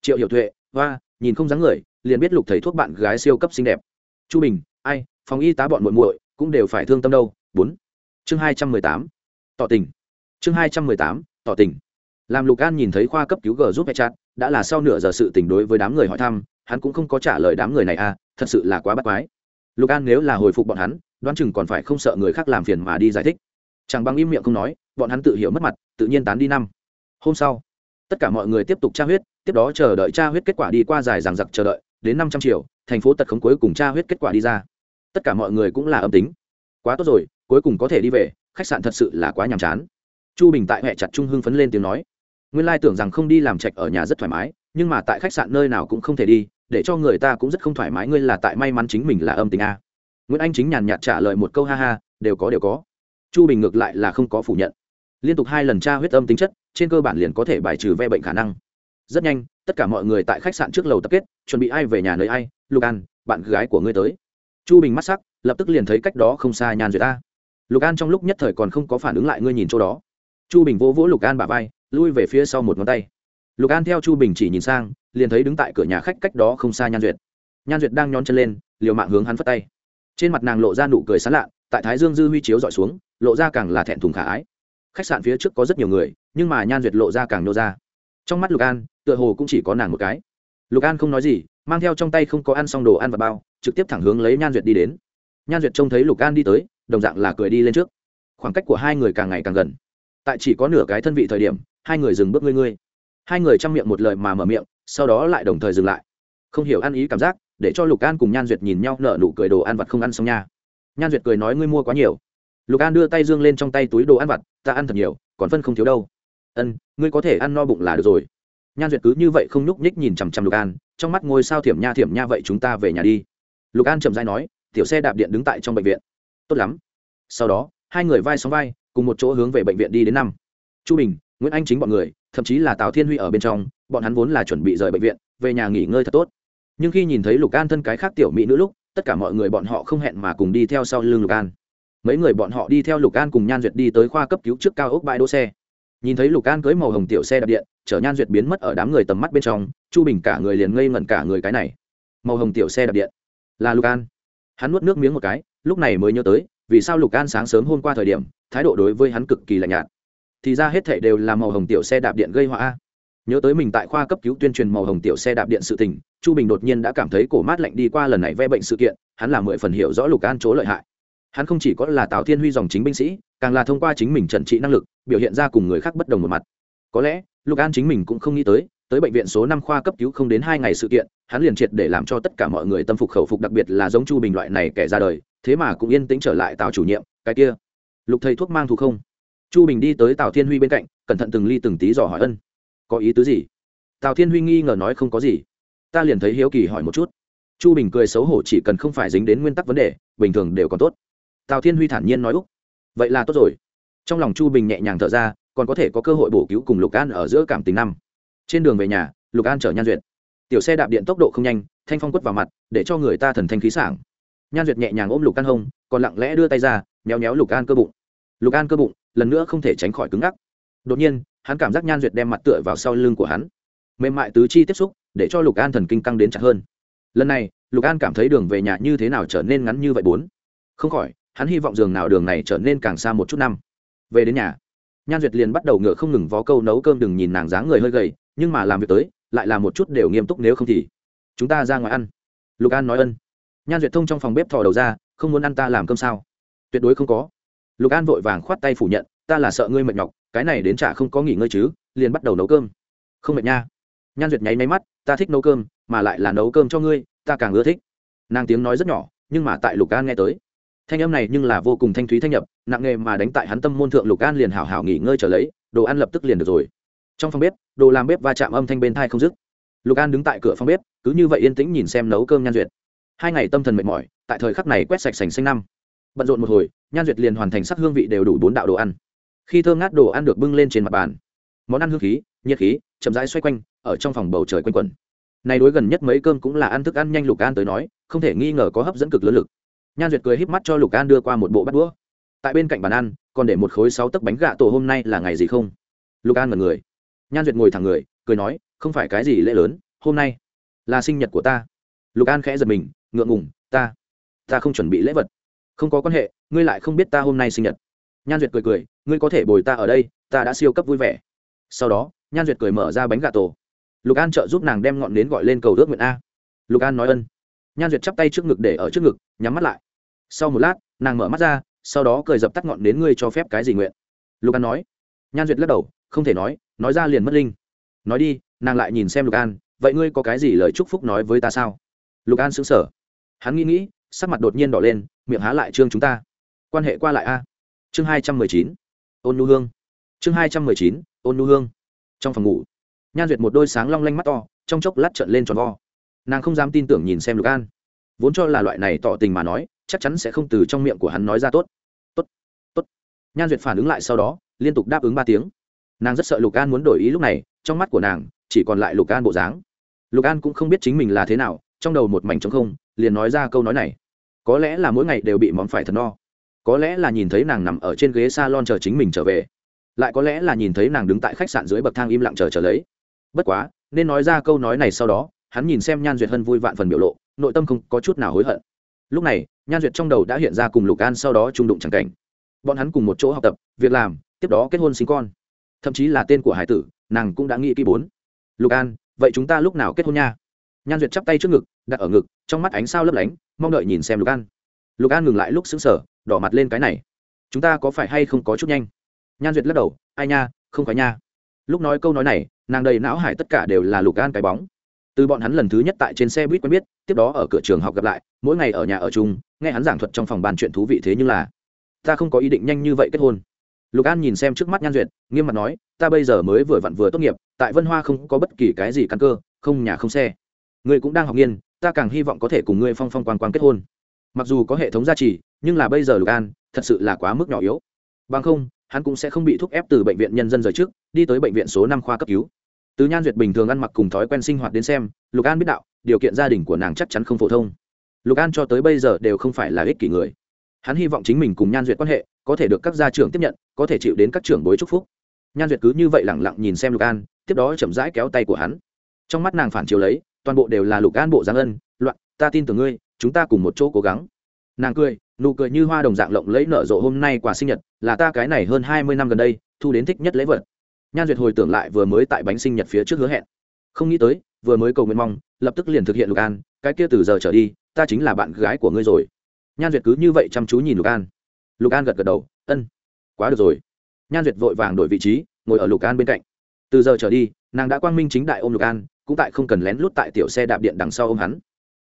Triệu hiểu tuệ, hoa, nhìn không dáng người, liền biết lục thầy thuốc bạn gái siêu cấp xinh đẹp. Chu bình, ai, phòng y tá bọn muội muội cũng đều phải thương tâm đâu. Bốn. Chương hai trăm mười tám. Tỏ tình. Chương hai trăm mười tám, tỏ tình. Làm lục an nhìn thấy khoa cấp cứu g giúp mẹ chặt đã là sau nửa giờ sự tình đối với đám người hỏi thăm, hắn cũng không có trả lời đám người này à thật sự là quá bắt quái. Lục an nếu là hồi phục bọn hắn, đoán chừng còn phải không sợ người khác làm phiền mà đi giải thích. Chẳng bằng im miệng không nói, bọn hắn tự hiểu mất mặt, tự nhiên tán đi năm. Hôm sau, tất cả mọi người tiếp tục tra huyết, tiếp đó chờ đợi tra huyết kết quả đi qua dài rằng giặc chờ đợi, đến năm trăm triệu, thành phố tật khống cuối cùng tra huyết kết quả đi ra. Tất cả mọi người cũng là âm tính. Quá tốt rồi, cuối cùng có thể đi về, khách sạn thật sự là quá nhàm chán. Chu bình tại hệ chặt trung hưng phấn lên tiếng nói nguyên lai tưởng rằng không đi làm trạch ở nhà rất thoải mái, nhưng mà tại khách sạn nơi nào cũng không thể đi, để cho người ta cũng rất không thoải mái, ngươi là tại may mắn chính mình là âm tính a. Nguyễn anh chính nhàn nhạt trả lời một câu ha ha, đều có đều có. Chu bình ngược lại là không có phủ nhận. Liên tục hai lần tra huyết âm tính chất, trên cơ bản liền có thể bài trừ ve bệnh khả năng. Rất nhanh, tất cả mọi người tại khách sạn trước lầu tập kết, chuẩn bị ai về nhà nơi ai, lục an, bạn gái của ngươi tới. Chu bình mắt sắc, lập tức liền thấy cách đó không xa nhàn duyệt ta lục an trong lúc nhất thời còn không có phản ứng lại ngươi nhìn chỗ đó. Chu bình vỗ vỗ lục an bà vai lui về phía sau một ngón tay. Lục an theo chu bình chỉ nhìn sang, liền thấy đứng tại cửa nhà khách cách đó không xa nhan duyệt. Nhan duyệt đang nhón chân lên, liều mạng hướng hắn phất tay. Trên mặt nàng lộ ra nụ cười sán lạ, tại thái dương dư huy chiếu dọi xuống, lộ ra càng là thẹn thùng khả ái. Khách sạn phía trước có rất nhiều người, nhưng mà nhan duyệt lộ ra càng nô ra. Trong mắt lục an, tựa hồ cũng chỉ có nàng một cái. Lục an không nói gì, mang theo trong tay không có ăn xong đồ ăn và bao, trực tiếp thẳng hướng lấy nhan duyệt đi đến. Nhan duyệt trông thấy lục an đi tới, đồng dạng là cười đi lên trước. Khoảng cách của hai người càng ngày càng gần. Tại chỉ có nửa cái thân vị thời điểm hai người dừng bước ngươi ngươi. Hai người chăm miệng một lời mà mở miệng, sau đó lại đồng thời dừng lại. Không hiểu ăn ý cảm giác, để cho lục an cùng nhan duyệt nhìn nhau nở nụ cười đồ ăn vặt không ăn xong nha. Nhan duyệt cười nói ngươi mua quá nhiều. Lục an đưa tay dương lên trong tay túi đồ ăn vặt, ta ăn thật nhiều, còn phân không thiếu đâu. Ân, ngươi có thể ăn no bụng là được rồi. Nhan duyệt cứ như vậy không nhúc nhích nhìn chằm chằm lục an, trong mắt ngôi sao thiểm nha thiểm nha vậy chúng ta về nhà đi. Lục an chậm dai nói, tiểu xe đạp điện đứng tại trong bệnh viện. Tốt lắm. Sau đó, hai người vai sóng vai, cùng một chỗ hướng về bệnh viện đi đến năm. Chu bình nguyễn anh chính bọn người, thậm chí là tào thiên huy ở bên trong, bọn hắn vốn là chuẩn bị rời bệnh viện, về nhà nghỉ ngơi thật tốt. Nhưng khi nhìn thấy lục an thân cái khác tiểu mỹ nữ lúc, tất cả mọi người bọn họ không hẹn mà cùng đi theo sau lưng lục an. Mấy người bọn họ đi theo lục an cùng nhan duyệt đi tới khoa cấp cứu trước cao ốc bãi đỗ xe. Nhìn thấy lục an cưới màu hồng tiểu xe đạp điện, chở nhan duyệt biến mất ở đám người tầm mắt bên trong, chu bình cả người liền ngây ngẩn cả người cái này. Màu hồng tiểu xe đạp điện. Là lục an. Hắn nuốt nước miếng một cái, lúc này mới nhớ tới, vì sao lục an sáng sớm hôm qua thời điểm, thái độ đối với hắn cực kỳ lạnh nhạt thì ra hết thảy đều là màu hồng tiểu xe đạp điện gây họa nhớ tới mình tại khoa cấp cứu tuyên truyền màu hồng tiểu xe đạp điện sự tình, chu bình đột nhiên đã cảm thấy cổ mát lạnh đi qua lần này ve bệnh sự kiện, hắn là mười phần hiểu rõ lục an chỗ lợi hại. Hắn không chỉ có là tào thiên huy dòng chính binh sĩ, càng là thông qua chính mình trần trị năng lực, biểu hiện ra cùng người khác bất đồng một mặt. Có lẽ, lục an chính mình cũng không nghĩ tới tới bệnh viện số năm khoa cấp cứu không đến hai ngày sự kiện, hắn liền triệt để làm cho tất cả mọi người tâm phục khẩu phục đặc biệt là giống chu bình loại này kẻ ra đời, thế mà cũng yên tĩnh trở lại tào chủ nhiệm, cái kia. Lục thầy thuốc mang thù không? Chu bình đi tới tào thiên huy bên cạnh, cẩn thận từng ly từng tí dò hỏi ân. Có ý tứ gì? Tào thiên huy nghi ngờ nói không có gì. Ta liền thấy hiếu kỳ hỏi một chút. Chu bình cười xấu hổ chỉ cần không phải dính đến nguyên tắc vấn đề, bình thường đều còn tốt. Tào thiên huy thản nhiên nói úc. Vậy là tốt rồi. Trong lòng chu bình nhẹ nhàng thở ra, còn có thể có cơ hội bổ cứu cùng lục an ở giữa cảm tình năm. Trên đường về nhà, lục an chở nhan duyệt. Tiểu xe đạp điện tốc độ không nhanh, thanh phong quất vào mặt, để cho người ta thần thanh khí sảng. Nhan duyệt nhẹ nhàng ôm lục an hông, còn lặng lẽ đưa tay ra, méo méo lục an cơ bụng. Lục an cơ bụng lần nữa không thể tránh khỏi cứng ngắc. Đột nhiên, hắn cảm giác nhan duyệt đem mặt tựa vào sau lưng của hắn. Mềm mại tứ chi tiếp xúc, để cho lục an thần kinh căng đến chặt hơn. Lần này, lục an cảm thấy đường về nhà như thế nào trở nên ngắn như vậy bốn. Không khỏi, hắn hy vọng giường nào đường này trở nên càng xa một chút năm. Về đến nhà, nhan duyệt liền bắt đầu ngựa không ngừng vó câu nấu cơm đừng nhìn nàng dáng người hơi gầy, nhưng mà làm việc tới, lại là một chút đều nghiêm túc nếu không thì. Chúng ta ra ngoài ăn. Lục an nói ân. Nhan duyệt thông trong phòng bếp thò đầu ra, không muốn ăn ta làm cơm sao? Tuyệt đối không có lục an vội vàng khoát tay phủ nhận, ta là sợ ngươi mệt nhọc, cái này đến chả không có nghỉ ngơi chứ, liền bắt đầu nấu cơm. Không mệt nha. Nhan duyệt nháy máy mắt, ta thích nấu cơm, mà lại là nấu cơm cho ngươi, ta càng ưa thích. Nàng tiếng nói rất nhỏ, nhưng mà tại lục an nghe tới. Thanh âm này nhưng là vô cùng thanh thúy thanh nhập, nặng nghề mà đánh tại hắn tâm môn thượng lục an liền hảo hảo nghỉ ngơi trở lấy, đồ ăn lập tức liền được rồi. Trong phòng bếp, đồ làm bếp va chạm âm thanh bên thai không dứt. Lục an đứng tại cửa phòng bếp, cứ như vậy yên tĩnh nhìn xem nấu cơm nhan duyệt. Hai ngày tâm thần mệt mỏi, tại thời khắc này quét sạch sành xanh năm bận rộn một hồi, nhan duyệt liền hoàn thành sắc hương vị đều đủ bốn đạo đồ ăn. Khi thơm ngát đồ ăn được bưng lên trên mặt bàn, món ăn hương khí, nhiệt khí chậm rãi xoay quanh ở trong phòng bầu trời quanh quẩn. Này đối gần nhất mấy cơm cũng là ăn thức ăn nhanh lục an tới nói, không thể nghi ngờ có hấp dẫn cực lớn lực. Nhan duyệt cười híp mắt cho lục an đưa qua một bộ bát đũa. Tại bên cạnh bàn ăn, còn để một khối sáu tấc bánh gạ tổ hôm nay là ngày gì không? Lục an mật người. Nhan duyệt ngồi thẳng người, cười nói, không phải cái gì lễ lớn, hôm nay là sinh nhật của ta. Lục an khẽ giật mình, ngượng ngùng, ta ta không chuẩn bị lễ vật không có quan hệ, ngươi lại không biết ta hôm nay sinh nhật. Nhan duyệt cười cười, ngươi có thể bồi ta ở đây, ta đã siêu cấp vui vẻ. Sau đó, nhan duyệt cười mở ra bánh gà tổ. Lục an trợ giúp nàng đem ngọn nến gọi lên cầu ước nguyện a. Lục an nói ân. Nhan duyệt chắp tay trước ngực để ở trước ngực, nhắm mắt lại. Sau một lát, nàng mở mắt ra, sau đó cười dập tắt ngọn nến ngươi cho phép cái gì nguyện. Lục an nói. Nhan duyệt lắc đầu, không thể nói nói ra liền mất linh. Nói đi, nàng lại nhìn xem lục an, vậy ngươi có cái gì lời chúc phúc nói với ta sao? Lục an xứng sở hắn nghĩ nghĩ sắc mặt đột nhiên đỏ lên, miệng há lại trương chúng ta. Quan hệ qua lại a. Chương hai trăm mười chín, ôn nu hương. Chương hai trăm mười chín, ôn nu hương. Trong phòng ngủ, nhan duyệt một đôi sáng long lanh mắt to, trong chốc lát trận lên tròn vo. Nàng không dám tin tưởng nhìn xem lục an. Vốn cho là loại này tỏ tình mà nói, chắc chắn sẽ không từ trong miệng của hắn nói ra tốt. Tốt tốt. Nhan duyệt phản ứng lại sau đó, liên tục đáp ứng ba tiếng. Nàng rất sợ lục an muốn đổi ý lúc này, trong mắt của nàng, chỉ còn lại lục an bộ dáng. Lục an cũng không biết chính mình là thế nào, trong đầu một mảnh trống không, liền nói ra câu nói này có lẽ là mỗi ngày đều bị món phải thật no. Có lẽ là nhìn thấy nàng nằm ở trên ghế s a lon chờ chính mình trở về. Lại có lẽ là nhìn thấy nàng đứng tại khách sạn dưới bậc thang im lặng chờ chờ lấy. Bất quá, nên nói ra câu nói này sau đó, hắn nhìn xem nhan duyệt hân vui vạn phần biểu lộ, nội tâm không có chút nào hối hận. Lúc này, nhan duyệt trong đầu đã hiện ra cùng lục an sau đó trung đụng c cảnh. Bọn hắn cùng một chỗ học tập, việc làm, tiếp đó kết hôn sinh con. Thậm chí là tên của hải tử, nàng cũng đã nghĩ kỹ bốn. Lục an, vậy chúng ta lúc nào kết hôn nha? Nhan duyệt chắp tay trước ngực đặt ở ngực, trong mắt ánh sao lấp lánh, mong đợi nhìn xem lục an. Lục an ngừng lại lúc xứng sở đỏ mặt lên cái này. Chúng ta có phải hay không có chút nhanh? Nhan duyệt lắc đầu, ai nha, không phải nha. Lúc nói câu nói này, nàng đầy não hải tất cả đều là lục an cái bóng. Từ bọn hắn lần thứ nhất tại trên xe buýt quen biết, tiếp đó ở cửa trường học gặp lại, mỗi ngày ở nhà ở chung, nghe hắn giảng thuật trong phòng bàn chuyện thú vị thế nhưng là, ta không có ý định nhanh như vậy kết hôn. Lục an nhìn xem trước mắt nhan duyệt, nghiêm mặt nói, ta bây giờ mới vừa vặn vừa tốt nghiệp, tại vân hoa không có bất kỳ cái gì căn cơ, không nhà không xe. Ngươi cũng đang học nghiên ta càng hy vọng có thể cùng ngươi phong phong quan quan kết hôn. Mặc dù có hệ thống gia trì, nhưng là bây giờ lục an thật sự là quá mức nhỏ yếu. Bằng không, hắn cũng sẽ không bị thúc ép từ bệnh viện nhân dân rời trước, đi tới bệnh viện số năm khoa cấp cứu. Từ nhan duyệt bình thường ăn mặc cùng thói quen sinh hoạt đến xem, lục an biết đạo, điều kiện gia đình của nàng chắc chắn không phổ thông. Lục an cho tới bây giờ đều không phải là ích kỷ người. Hắn hy vọng chính mình cùng nhan duyệt quan hệ có thể được các gia trưởng tiếp nhận, có thể chịu đến các trưởng bối chúc phúc. Nhan duyệt cứ như vậy lẳng lặng nhìn xem lục an, tiếp đó chậm rãi kéo tay của hắn. Trong mắt nàng phản chiếu lấy toàn bộ đều là lục an bộ giáng ân, loạn, ta tin tưởng ngươi, chúng ta cùng một chỗ cố gắng. Nàng cười, nụ cười như hoa đồng dạng lộng lẫy nở rộ hôm nay quà sinh nhật, là ta cái này hơn hai mươi năm gần đây, thu đến thích nhất lễ vật. Nhan duyệt hồi tưởng lại vừa mới tại bánh sinh nhật phía trước hứa hẹn. Không nghĩ tới, vừa mới cầu nguyện mong, lập tức liền thực hiện lục an, cái kia từ giờ trở đi, ta chính là bạn gái của ngươi rồi. Nhan duyệt cứ như vậy chăm chú nhìn lục an. Lục an gật gật đầu, ân, quá được rồi. Nhan duyệt vội vàng đổi vị trí, ngồi ở lục an bên cạnh. Từ giờ trở đi, nàng đã quang minh chính đại ôm lục an cũng tại không cần lén lút tại tiểu xe đạp điện đằng sau ôm hắn.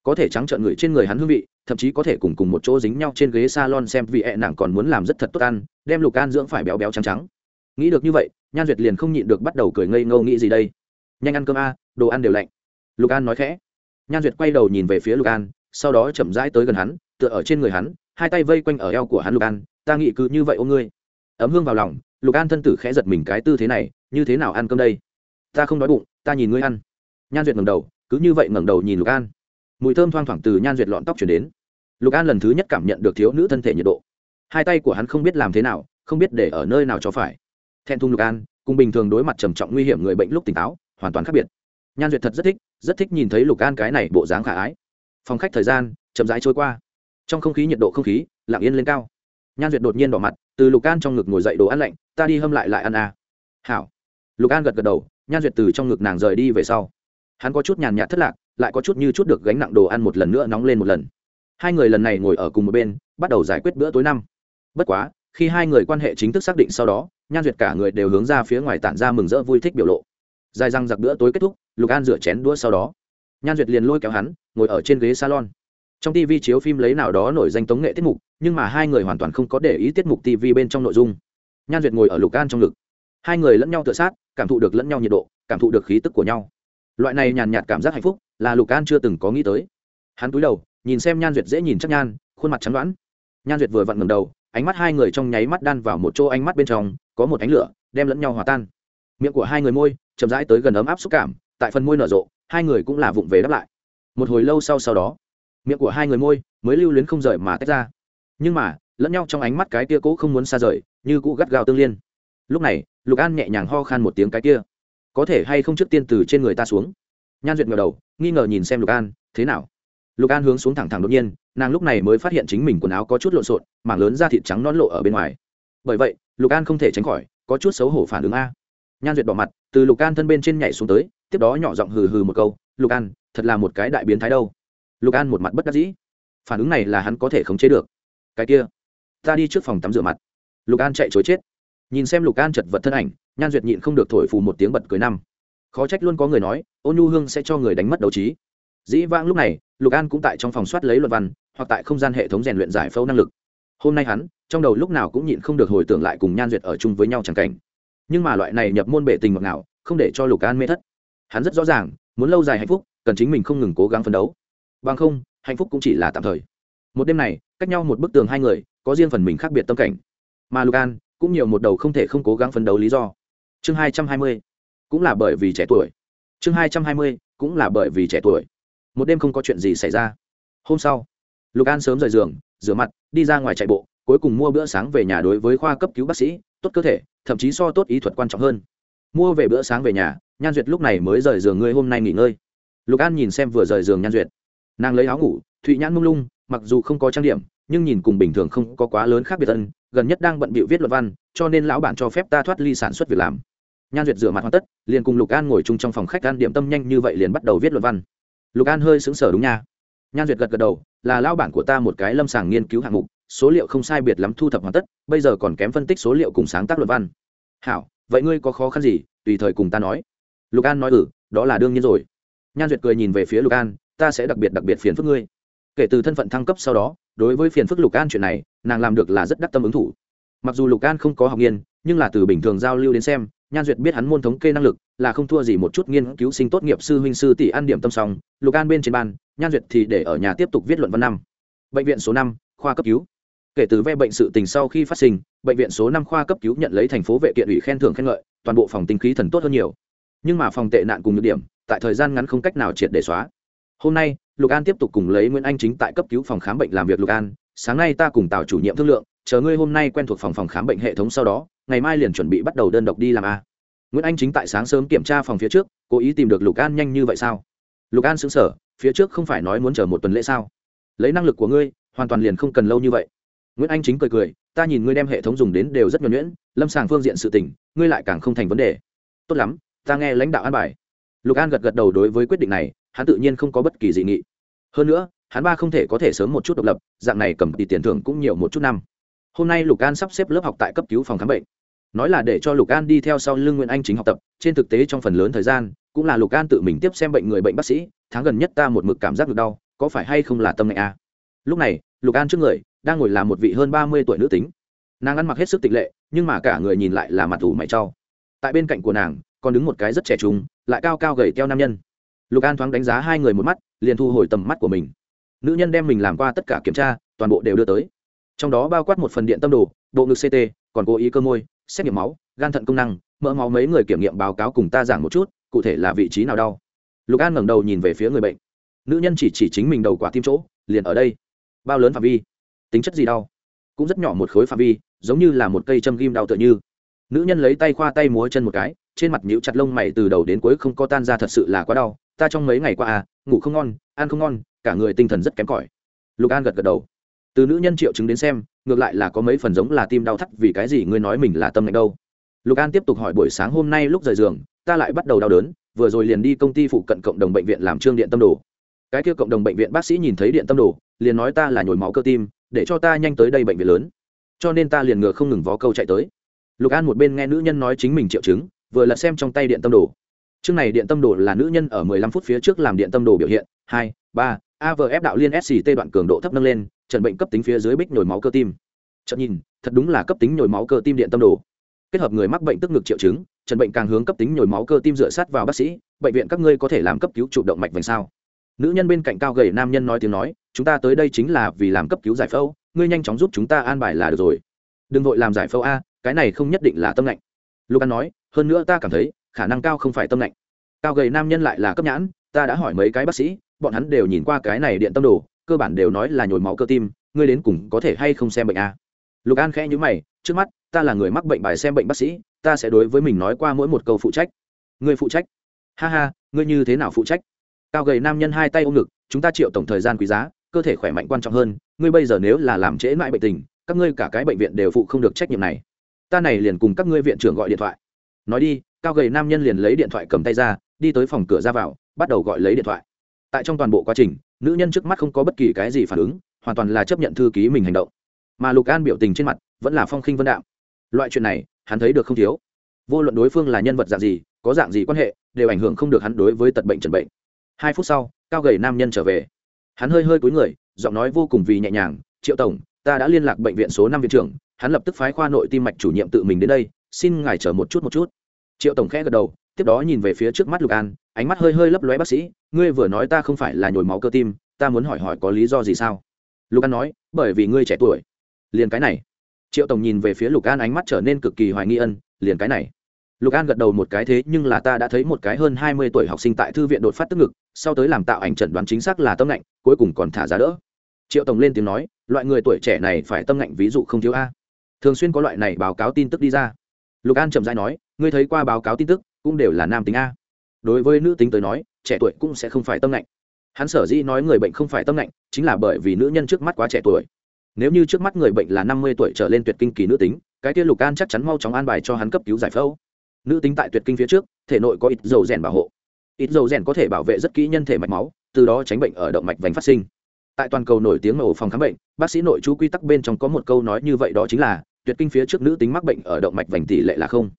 Có thể trắng trợn người trên người hắn hương vị, thậm chí có thể cùng cùng một chỗ dính nhau trên ghế salon xem vì ẹ nàng còn muốn làm rất thật tốt ăn, đem lục an dưỡng phải béo béo trắng trắng. Nghĩ được như vậy, nhan duyệt liền không nhịn được bắt đầu cười ngây ngâu nghĩ gì đây. Nhanh ăn cơm a, đồ ăn đều lạnh. Lục an nói khẽ. Nhan duyệt quay đầu nhìn về phía lục an, sau đó chậm rãi tới gần hắn, tựa ở trên người hắn, hai tay vây quanh ở eo của hắn lục an, ta nghĩ cứ như vậy ôm ngươi. Ấm hương vào lòng, lục an thân tử khẽ giật mình cái tư thế này, như thế nào ăn cơm đây? Ta không đói bụng, ta nhìn ngươi ăn nhan duyệt ngẩng đầu, cứ như vậy ngẩng đầu nhìn lục an. Mùi thơm thoang thoảng từ nhan duyệt lọn tóc chuyển đến. Lục an lần thứ nhất cảm nhận được thiếu nữ thân thể nhiệt độ. Hai tay của hắn không biết làm thế nào, không biết để ở nơi nào cho phải. Thẹn thùng lục an, cùng bình thường đối mặt trầm trọng nguy hiểm người bệnh lúc tỉnh táo, hoàn toàn khác biệt. Nhan duyệt thật rất thích rất thích nhìn thấy lục an cái này bộ dáng khả ái. Phòng khách thời gian, chậm rãi trôi qua. Trong không khí nhiệt độ không khí, lặng yên lên cao. Nhan duyệt đột nhiên đỏ mặt, từ lục an trong ngực ngồi dậy đồ ăn lạnh, ta đi hâm lại lại ăn à. hảo. Lục an gật gật đầu, nhan duyệt từ trong ngực nàng rời đi về sau hắn có chút nhàn nhạt thất lạc, lại có chút như chút được gánh nặng đồ ăn một lần nữa nóng lên một lần. Hai người lần này ngồi ở cùng một bên, bắt đầu giải quyết bữa tối năm. Bất quá, khi hai người quan hệ chính thức xác định sau đó, nhan duyệt cả người đều hướng ra phía ngoài tản ra mừng rỡ vui thích biểu lộ. Dài răng giặc bữa tối kết thúc, lục an rửa chén đũa sau đó. Nhan duyệt liền lôi kéo hắn, ngồi ở trên ghế salon. Trong tv chiếu phim lấy nào đó nổi danh tống nghệ tiết mục, nhưng mà hai người hoàn toàn không có để ý tiết mục tv bên trong nội dung. Nhan duyệt ngồi ở lục an trong ngực. Hai người lẫn nhau tựa sát, cảm thụ được lẫn nhau nhiệt độ, cảm thụ được khí tức của nhau loại này nhàn nhạt cảm giác hạnh phúc là lục an chưa từng có nghĩ tới. Hắn cúi đầu, nhìn xem nhan duyệt dễ nhìn chắc nhan, khuôn mặt chắn đoán nhan duyệt vừa vặn ngầm đầu, ánh mắt hai người trong nháy mắt đan vào một chỗ ánh mắt bên trong, có một ánh lửa, đem lẫn nhau hòa tan. Miệng của hai người môi, chậm rãi tới gần ấm áp xúc cảm, tại phần môi nở rộ, hai người cũng là vụng về đáp lại. Một hồi lâu sau sau đó, miệng của hai người môi mới lưu luyến không rời mà tách ra. Nhưng mà, lẫn nhau trong ánh mắt cái kia cũ không muốn xa rời, như cũ gắt gao tương liên. Lúc này, lục an nhẹ nhàng ho khan một tiếng cái kia có thể hay không trước tiên từ trên người ta xuống? Nhan duyệt ngờ đầu, nghi ngờ nhìn xem lục an, thế nào? Lục an hướng xuống thẳng thẳng đột nhiên, nàng lúc này mới phát hiện chính mình quần áo có chút lộn xộn, mảng lớn da thịt trắng non lộ ở bên ngoài. Bởi vậy, lục an không thể tránh khỏi, có chút xấu hổ phản ứng a. Nhan duyệt bỏ mặt, từ lục an thân bên trên nhảy xuống tới, tiếp đó nhỏ giọng hừ hừ một câu, lục an, thật là một cái đại biến thái đâu. Lục an một mặt bất đắc dĩ. Phản ứng này là hắn có thể khống chế được. Cái kia, ta đi trước phòng tắm rửa mặt. Lục an chạy chối chết nhìn xem lục an chật vật thân ảnh, nhan duyệt nhịn không được thổi phù một tiếng bật cười năm. Khó trách luôn có người nói ôn nhu hương sẽ cho người đánh mất đấu trí. Dĩ vãng lúc này, lục an cũng tại trong phòng soát lấy luật văn, hoặc tại không gian hệ thống rèn luyện giải phẫu năng lực. Hôm nay hắn, trong đầu lúc nào cũng nhịn không được hồi tưởng lại cùng nhan duyệt ở chung với nhau chẳng cảnh. Nhưng mà loại này nhập môn bệ tình ngọt nào không để cho lục an mê thất. Hắn rất rõ ràng, muốn lâu dài hạnh phúc, cần chính mình không ngừng cố gắng phấn đấu. Bằng không, hạnh phúc cũng chỉ là tạm thời. Một đêm này, cách nhau một bức tường hai người, có riêng phần mình khác biệt tâm cảnh. Mà lục an cũng nhiều một đầu không thể không cố gắng phấn đấu lý do. Chương hai trăm hai mươi, cũng là bởi vì trẻ tuổi. Chương hai trăm hai mươi, cũng là bởi vì trẻ tuổi. Một đêm không có chuyện gì xảy ra. Hôm sau, lục an sớm rời giường, rửa mặt, đi ra ngoài chạy bộ, cuối cùng mua bữa sáng về nhà đối với khoa cấp cứu bác sĩ, tốt cơ thể, thậm chí so tốt ý thuật quan trọng hơn. Mua về bữa sáng về nhà, nhan duyệt lúc này mới rời giường ngươi hôm nay nghỉ ngơi. Lục an nhìn xem vừa rời giường nhan duyệt. Nàng lấy áo ngủ, thụy nhãn mông lung, mặc dù không có trang điểm, nhưng nhìn cùng bình thường không có quá lớn khác biệt ân gần nhất đang bận bịu viết luật văn, cho nên lão bản cho phép ta thoát ly sản xuất việc làm. Nhan duyệt rửa mặt hoàn tất, liền cùng lục an ngồi chung trong phòng khách ăn điểm tâm nhanh như vậy liền bắt đầu viết luật văn. Lục an hơi xứng sở đúng nha. Nhan duyệt gật gật đầu, là lao bản của ta một cái lâm sàng nghiên cứu hạng mục, số liệu không sai biệt lắm thu thập hoàn tất, bây giờ còn kém phân tích số liệu cùng sáng tác luật văn. Hảo, vậy ngươi có khó khăn gì, tùy thời cùng ta nói. Lục an nói ừ đó là đương nhiên rồi. Nhan duyệt cười nhìn về phía lục an, ta sẽ đặc biệt đặc biệt phiền phức ngươi. Kể từ thân phận thăng cấp sau đó, đối với phiền phức lục an chuyện này nàng làm được là rất đắc tâm ứng thủ. Mặc dù lục an không có học nghiên, nhưng là từ bình thường giao lưu đến xem, nhan duyệt biết hắn môn thống kê năng lực, là không thua gì một chút nghiên cứu sinh tốt nghiệp sư huynh sư tỷ ăn điểm tâm song lục an bên trên ban nhan duyệt thì để ở nhà tiếp tục viết luận văn năm. Bệnh viện số năm, khoa cấp cứu. Kể từ ve bệnh sự tình sau khi phát sinh, bệnh viện số năm khoa cấp cứu nhận lấy thành phố vệ kiện ủy khen thưởng khen ngợi, toàn bộ phòng tinh khí thần tốt hơn nhiều. Nhưng mà phòng tệ nạn cùng nhược điểm, tại thời gian ngắn không cách nào triệt để xóa. Hôm nay, lục an tiếp tục cùng lấy nguyễn anh chính tại cấp cứu phòng khám bệnh làm việc lục an sáng nay ta cùng tào chủ nhiệm thương lượng, chờ ngươi hôm nay quen thuộc phòng phòng khám bệnh hệ thống sau đó, ngày mai liền chuẩn bị bắt đầu đơn độc đi làm a. Nguyễn anh chính tại sáng sớm kiểm tra phòng phía trước, cố ý tìm được lục an nhanh như vậy sao? Lục an xứng sở phía trước không phải nói muốn chờ một tuần lễ sao? Lấy năng lực của ngươi, hoàn toàn liền không cần lâu như vậy. Nguyễn anh chính cười cười, ta nhìn ngươi đem hệ thống dùng đến đều rất nhuẩn nhuyễn, lâm sàng phương diện sự tỉnh ngươi lại càng không thành vấn đề. Tốt lắm, ta nghe lãnh đạo an bài. Lục an gật gật đầu đối với quyết định này, hắn tự nhiên không có bất kỳ dị nghị. Hơn nữa hắn ba không thể có thể sớm một chút độc lập, dạng này cầm tỷ tiền thưởng cũng nhiều một chút năm. Hôm nay lục an sắp xếp lớp học tại cấp cứu phòng khám bệnh. Nói là để cho lục an đi theo sau lưng nguyễn anh chính học tập, trên thực tế trong phần lớn thời gian, cũng là lục an tự mình tiếp xem bệnh người bệnh bác sĩ, tháng gần nhất ta một mực cảm giác được đau, có phải hay không là tâm ngại a? À? lúc này, lục an trước người, đang ngồi là một vị hơn ba mươi tuổi nữ tính. Nàng ăn mặc hết sức tịch lệ, nhưng mà cả người nhìn lại là mặt ủ mày trau. Tại bên cạnh của nàng, còn đứng một cái rất trẻ trung, lại cao cao gầy teo nam nhân. Lục an thoáng đánh giá hai người một mắt, liền thu hồi tầm mắt của mình nữ nhân đem mình làm qua tất cả kiểm tra, toàn bộ đều đưa tới. Trong đó bao quát một phần điện tâm đồ, bộ ngực ct còn cố ý cơ môi, xét nghiệm máu, gan thận công năng, mỡ máu mấy người kiểm nghiệm báo cáo cùng ta giảng một chút, cụ thể là vị trí nào đau. Lục an ngẩng đầu nhìn về phía người bệnh. Nữ nhân chỉ chỉ chính mình đầu quả tim chỗ, liền ở đây. Bao lớn phạm vi? Tính chất gì đau? Cũng rất nhỏ một khối phạm vi, giống như là một cây châm ghim đau tựa như. Nữ nhân lấy tay khoa tay múa chân một cái, trên mặt nhũ chặt lông mày từ đầu đến cuối không có tan ra thật sự là quá đau. Ta trong mấy ngày qua à ngủ không ngon, ăn không ngon cả người tinh thần rất kém cỏi. Lục an gật gật đầu. Từ nữ nhân triệu chứng đến xem, ngược lại là có mấy phần giống là tim đau thắt vì cái gì ngươi nói mình là tâm lạnh đâu. Lục an tiếp tục hỏi buổi sáng hôm nay lúc rời giường, ta lại bắt đầu đau đớn, vừa rồi liền đi công ty phụ cận cộng đồng bệnh viện làm trương điện tâm đồ. Cái kia cộng đồng bệnh viện bác sĩ nhìn thấy điện tâm đồ, liền nói ta là nhồi máu cơ tim, để cho ta nhanh tới đây bệnh viện lớn. Cho nên ta liền ngừa không ngừng vó câu chạy tới. Lục an một bên nghe nữ nhân nói chính mình triệu chứng, vừa lật xem trong tay điện tâm đồ. Chương này điện tâm đồ là nữ nhân ở 15 phút phía trước làm điện tâm đồ biểu hiện, hai, ba avf đạo liên sct đoạn cường độ thấp nâng lên trần bệnh cấp tính phía dưới bích nhồi máu cơ tim. Chợt nhìn, thật đúng là cấp tính nhồi máu cơ tim điện tâm đồ. Kết hợp người mắc bệnh tức ngực triệu chứng trần bệnh càng hướng cấp tính nhồi máu cơ tim dựa sát vào bác sĩ, bệnh viện các ngươi có thể làm cấp cứu trụ động mạch vành sao? Nữ nhân bên cạnh cao gầy nam nhân nói tiếng nói, chúng ta tới đây chính là vì làm cấp cứu giải phẫu, ngươi nhanh chóng giúp chúng ta an bài là được rồi. Đừng vội làm giải phẫu a, cái này không nhất định là tâm lạnh lục an nói, hơn nữa ta cảm thấy, khả năng cao không phải tâm lạnh cao gầy nam nhân lại là cấp nhãn, ta đã hỏi mấy cái bác sĩ bọn hắn đều nhìn qua cái này điện tâm đồ, cơ bản đều nói là nhồi máu cơ tim, ngươi đến cùng có thể hay không xem bệnh a? Lục an khẽ nhữ mày, trước mắt, ta là người mắc bệnh bài xem bệnh bác sĩ, ta sẽ đối với mình nói qua mỗi một câu phụ trách. Ngươi phụ trách? Ha ha, ngươi như thế nào phụ trách? Cao gầy nam nhân hai tay ôm ngực, chúng ta triệu tổng thời gian quý giá, cơ thể khỏe mạnh quan trọng hơn, ngươi bây giờ nếu là làm trễ mãi bệnh tình, các ngươi cả cái bệnh viện đều phụ không được trách nhiệm này. Ta này liền cùng các ngươi viện trưởng gọi điện thoại. Nói đi, cao gầy nam nhân liền lấy điện thoại cầm tay ra, đi tới phòng cửa ra vào, bắt đầu gọi lấy điện thoại tại trong toàn bộ quá trình, nữ nhân trước mắt không có bất kỳ cái gì phản ứng, hoàn toàn là chấp nhận thư ký mình hành động. Mà lục an biểu tình trên mặt vẫn là phong khinh vân đạo loại chuyện này, hắn thấy được không thiếu. Vô luận đối phương là nhân vật dạng gì, có dạng gì quan hệ, đều ảnh hưởng không được hắn đối với tật bệnh trần bệnh. Hai phút sau, cao gầy nam nhân trở về. Hắn hơi hơi cúi người, giọng nói vô cùng vì nhẹ nhàng, triệu tổng, ta đã liên lạc bệnh viện số năm viện trưởng, hắn lập tức phái khoa nội tim mạch chủ nhiệm tự mình đến đây, xin ngài chờ một chút một chút. Triệu tổng khẽ gật đầu tiếp đó nhìn về phía trước mắt lục an, ánh mắt hơi hơi lấp lóe bác sĩ, ngươi vừa nói ta không phải là nhồi máu cơ tim, ta muốn hỏi hỏi có lý do gì sao? Lục an nói, bởi vì ngươi trẻ tuổi. Liền cái này. Triệu tổng nhìn về phía lục an ánh mắt trở nên cực kỳ hoài nghi ân, liền cái này. Lục an gật đầu một cái thế nhưng là ta đã thấy một cái hơn hai mươi tuổi học sinh tại thư viện đột phát tức ngực, sau tới làm tạo ảnh chẩn đoán chính xác là tâm lạnh cuối cùng còn thả giá đỡ. Triệu tổng lên tiếng nói, loại người tuổi trẻ này phải tâm lạnh ví dụ không thiếu a. Thường xuyên có loại này báo cáo tin tức đi ra. Lục an chậm dãi nói, ngươi thấy qua báo cáo tin tức cũng đều là nam tính a. Đối với nữ tính tới nói, trẻ tuổi cũng sẽ không phải tâm lạnh hắn sở dĩ nói người bệnh không phải tâm lạnh chính là bởi vì nữ nhân trước mắt quá trẻ tuổi. Nếu như trước mắt người bệnh là năm mươi tuổi trở lên tuyệt kinh kỳ nữ tính, cái kia lục an chắc chắn mau chóng an bài cho hắn cấp cứu giải phẫu. Nữ tính tại tuyệt kinh phía trước, thể nội có ít dầu rèn bảo hộ. Ít dầu rèn có thể bảo vệ rất kỹ nhân thể mạch máu, từ đó tránh bệnh ở động mạch vành phát sinh. Tại toàn cầu nổi tiếng ở phòng khám bệnh, bác sĩ nội chú quy tắc bên trong có một câu nói như vậy đó chính là, tuyệt kinh phía trước nữ tính mắc bệnh ở động mạch vành tỷ lệ là không